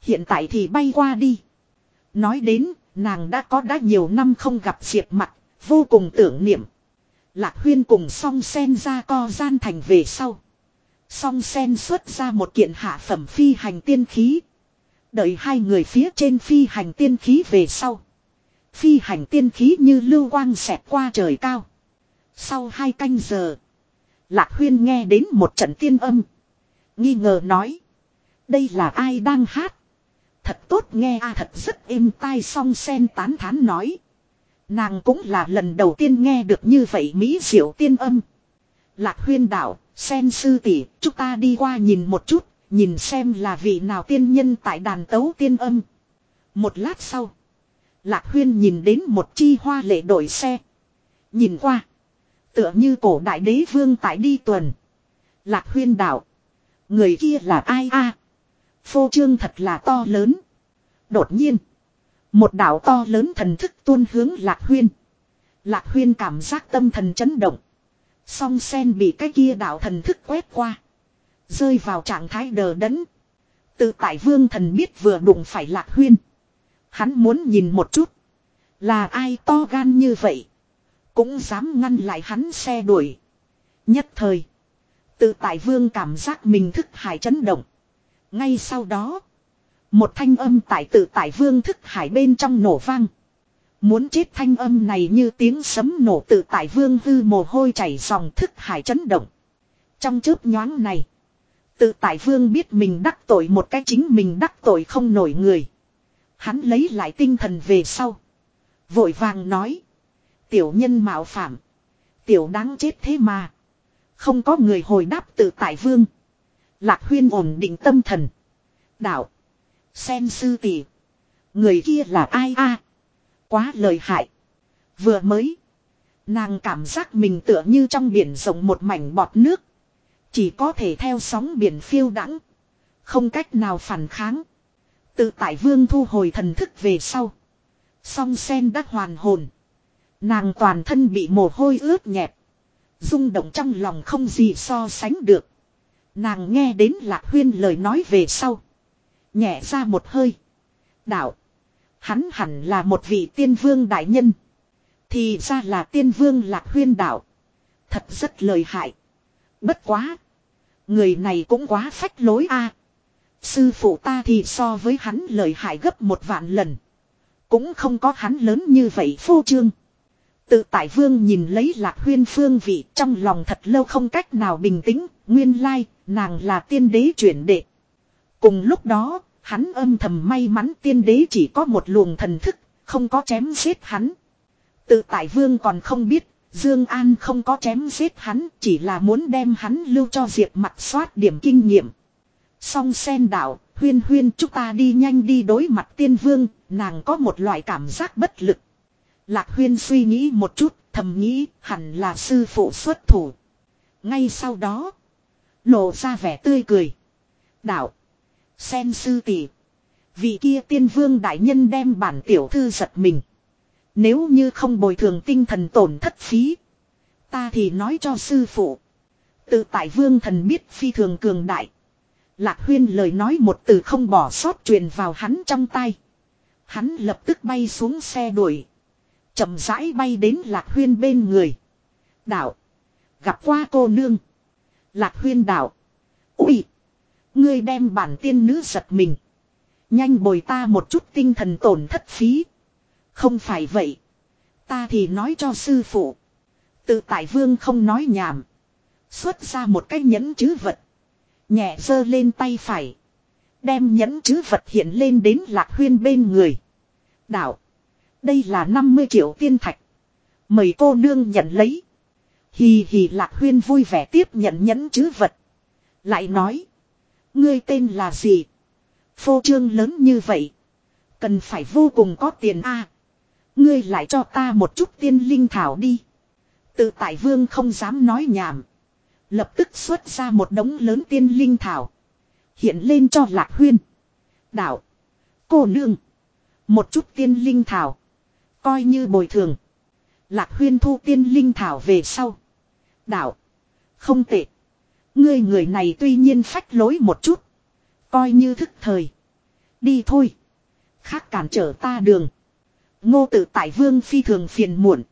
Hiện tại thì bay qua đi. Nói đến, nàng đã có đã nhiều năm không gặp Diệp mặt, vô cùng tưởng niệm. Lạc Huyên cùng song sen ra co gian thành về sau. Song sen xuất ra một kiện hạ phẩm phi hành tiên khí. Đợi hai người phía trên phi hành tiên khí về sau. Phi hành tiên khí như lưu quang xẹt qua trời cao. Sau hai canh giờ. Lạc Huyên nghe đến một trận tiên âm. Nghi ngờ nói. Đây là ai đang hát? Thật tốt nghe a thật rất êm tai song sen tán thán nói. Nàng cũng là lần đầu tiên nghe được như vậy Mỹ diệu tiên âm. Lạc huyên đạo, sen sư tỷ, chúng ta đi qua nhìn một chút, nhìn xem là vị nào tiên nhân tại đàn tấu tiên âm. Một lát sau, Lạc huyên nhìn đến một chi hoa lệ đổi xe. Nhìn qua, tựa như cổ đại đế vương tại đi tuần. Lạc huyên đạo, người kia là ai a? Phô trương thật là to lớn. Đột nhiên. Một đạo to lớn thần thức tuôn hướng Lạc Huyên. Lạc Huyên cảm giác tâm thần chấn động. Song sen bị cái kia đạo thần thức quét qua. Rơi vào trạng thái đờ đẫn. Tự tại vương thần biết vừa đụng phải Lạc Huyên. Hắn muốn nhìn một chút. Là ai to gan như vậy. Cũng dám ngăn lại hắn xe đuổi. Nhất thời. Tự tại vương cảm giác mình thức hải chấn động. Ngay sau đó. Một thanh âm tại tự tại vương thức hải bên trong nổ vang. Muốn chết thanh âm này như tiếng sấm nổ tự tại vương hư mồ hôi chảy dòng thức hải chấn động. Trong chớp nhoáng này. Tự tại vương biết mình đắc tội một cái chính mình đắc tội không nổi người. Hắn lấy lại tinh thần về sau. Vội vàng nói. Tiểu nhân mạo phạm. Tiểu đáng chết thế mà. Không có người hồi đáp tự tại vương. Lạc huyên ổn định tâm thần. Đạo. xem sư tỷ. Người kia là ai a? Quá lời hại. Vừa mới. Nàng cảm giác mình tựa như trong biển rộng một mảnh bọt nước. Chỉ có thể theo sóng biển phiêu đắng. Không cách nào phản kháng. Tự tại vương thu hồi thần thức về sau. Song sen đã hoàn hồn. Nàng toàn thân bị mồ hôi ướt nhẹp. rung động trong lòng không gì so sánh được. Nàng nghe đến lạc huyên lời nói về sau. Nhẹ ra một hơi. Đạo. Hắn hẳn là một vị tiên vương đại nhân. Thì ra là tiên vương lạc huyên đạo. Thật rất lời hại. Bất quá. Người này cũng quá phách lối a. Sư phụ ta thì so với hắn lời hại gấp một vạn lần. Cũng không có hắn lớn như vậy phô trương. Tự tại vương nhìn lấy lạc huyên phương vị trong lòng thật lâu không cách nào bình tĩnh, nguyên lai, nàng là tiên đế chuyển đệ. Cùng lúc đó, hắn âm thầm may mắn tiên đế chỉ có một luồng thần thức, không có chém giết hắn. Tự tại vương còn không biết, Dương An không có chém giết hắn, chỉ là muốn đem hắn lưu cho Diệp mặt soát điểm kinh nghiệm. Song sen đạo, huyên huyên chúng ta đi nhanh đi đối mặt tiên vương, nàng có một loại cảm giác bất lực. Lạc huyên suy nghĩ một chút, thầm nghĩ hẳn là sư phụ xuất thủ. Ngay sau đó, lộ ra vẻ tươi cười. Đạo, Sen sư tỷ. Vị kia tiên vương đại nhân đem bản tiểu thư giật mình. Nếu như không bồi thường tinh thần tổn thất phí. Ta thì nói cho sư phụ. Tự tại vương thần biết phi thường cường đại. Lạc huyên lời nói một từ không bỏ sót truyền vào hắn trong tay. Hắn lập tức bay xuống xe đuổi chậm rãi bay đến lạc huyên bên người. Đạo. Gặp qua cô nương. Lạc huyên đạo. Ui. Ngươi đem bản tiên nữ giật mình. Nhanh bồi ta một chút tinh thần tổn thất phí. Không phải vậy. Ta thì nói cho sư phụ. Tự tại vương không nói nhảm. Xuất ra một cái nhẫn chứ vật. Nhẹ giơ lên tay phải. Đem nhẫn chứ vật hiện lên đến lạc huyên bên người. Đạo. Đây là 50 triệu tiên thạch. Mời cô nương nhận lấy. Hì hì lạc huyên vui vẻ tiếp nhận nhẫn chứ vật. Lại nói. Ngươi tên là gì? Phô trương lớn như vậy. Cần phải vô cùng có tiền a. Ngươi lại cho ta một chút tiên linh thảo đi. Tự tại vương không dám nói nhảm. Lập tức xuất ra một đống lớn tiên linh thảo. Hiện lên cho lạc huyên. Đạo. Cô nương. Một chút tiên linh thảo. Coi như bồi thường. Lạc huyên thu tiên linh thảo về sau. Đạo. Không tệ. Ngươi người này tuy nhiên phách lối một chút. Coi như thức thời. Đi thôi. Khác cản trở ta đường. Ngô tự tại vương phi thường phiền muộn.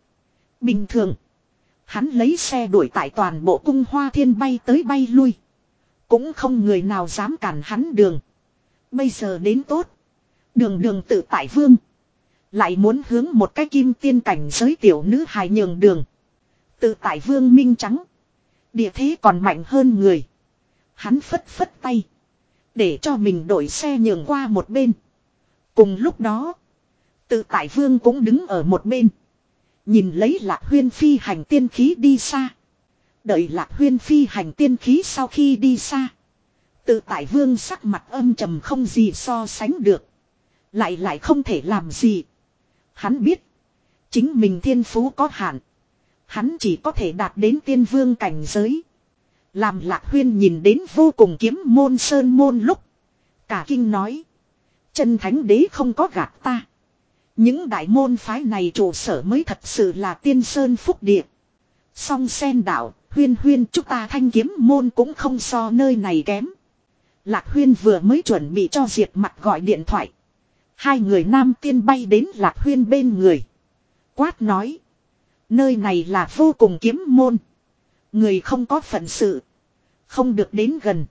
Bình thường. Hắn lấy xe đuổi tại toàn bộ cung hoa thiên bay tới bay lui. Cũng không người nào dám cản hắn đường. Bây giờ đến tốt. Đường đường tự tại vương. Lại muốn hướng một cái kim tiên cảnh giới tiểu nữ hài nhường đường. Tự tại vương minh trắng. Địa thế còn mạnh hơn người. Hắn phất phất tay. Để cho mình đổi xe nhường qua một bên. Cùng lúc đó. Tự tại vương cũng đứng ở một bên. Nhìn lấy lạc huyên phi hành tiên khí đi xa. Đợi lạc huyên phi hành tiên khí sau khi đi xa. Tự tại vương sắc mặt âm trầm không gì so sánh được. Lại lại không thể làm gì. Hắn biết. Chính mình thiên phú có hạn. Hắn chỉ có thể đạt đến tiên vương cảnh giới. Làm lạc huyên nhìn đến vô cùng kiếm môn sơn môn lúc. Cả kinh nói. Chân thánh đế không có gạt ta. Những đại môn phái này trụ sở mới thật sự là tiên sơn phúc địa. Song sen đạo, huyên huyên chúng ta thanh kiếm môn cũng không so nơi này kém. Lạc huyên vừa mới chuẩn bị cho Diệp mặt gọi điện thoại. Hai người nam tiên bay đến lạc huyên bên người. Quát nói. Nơi này là vô cùng kiếm môn. Người không có phận sự. Không được đến gần.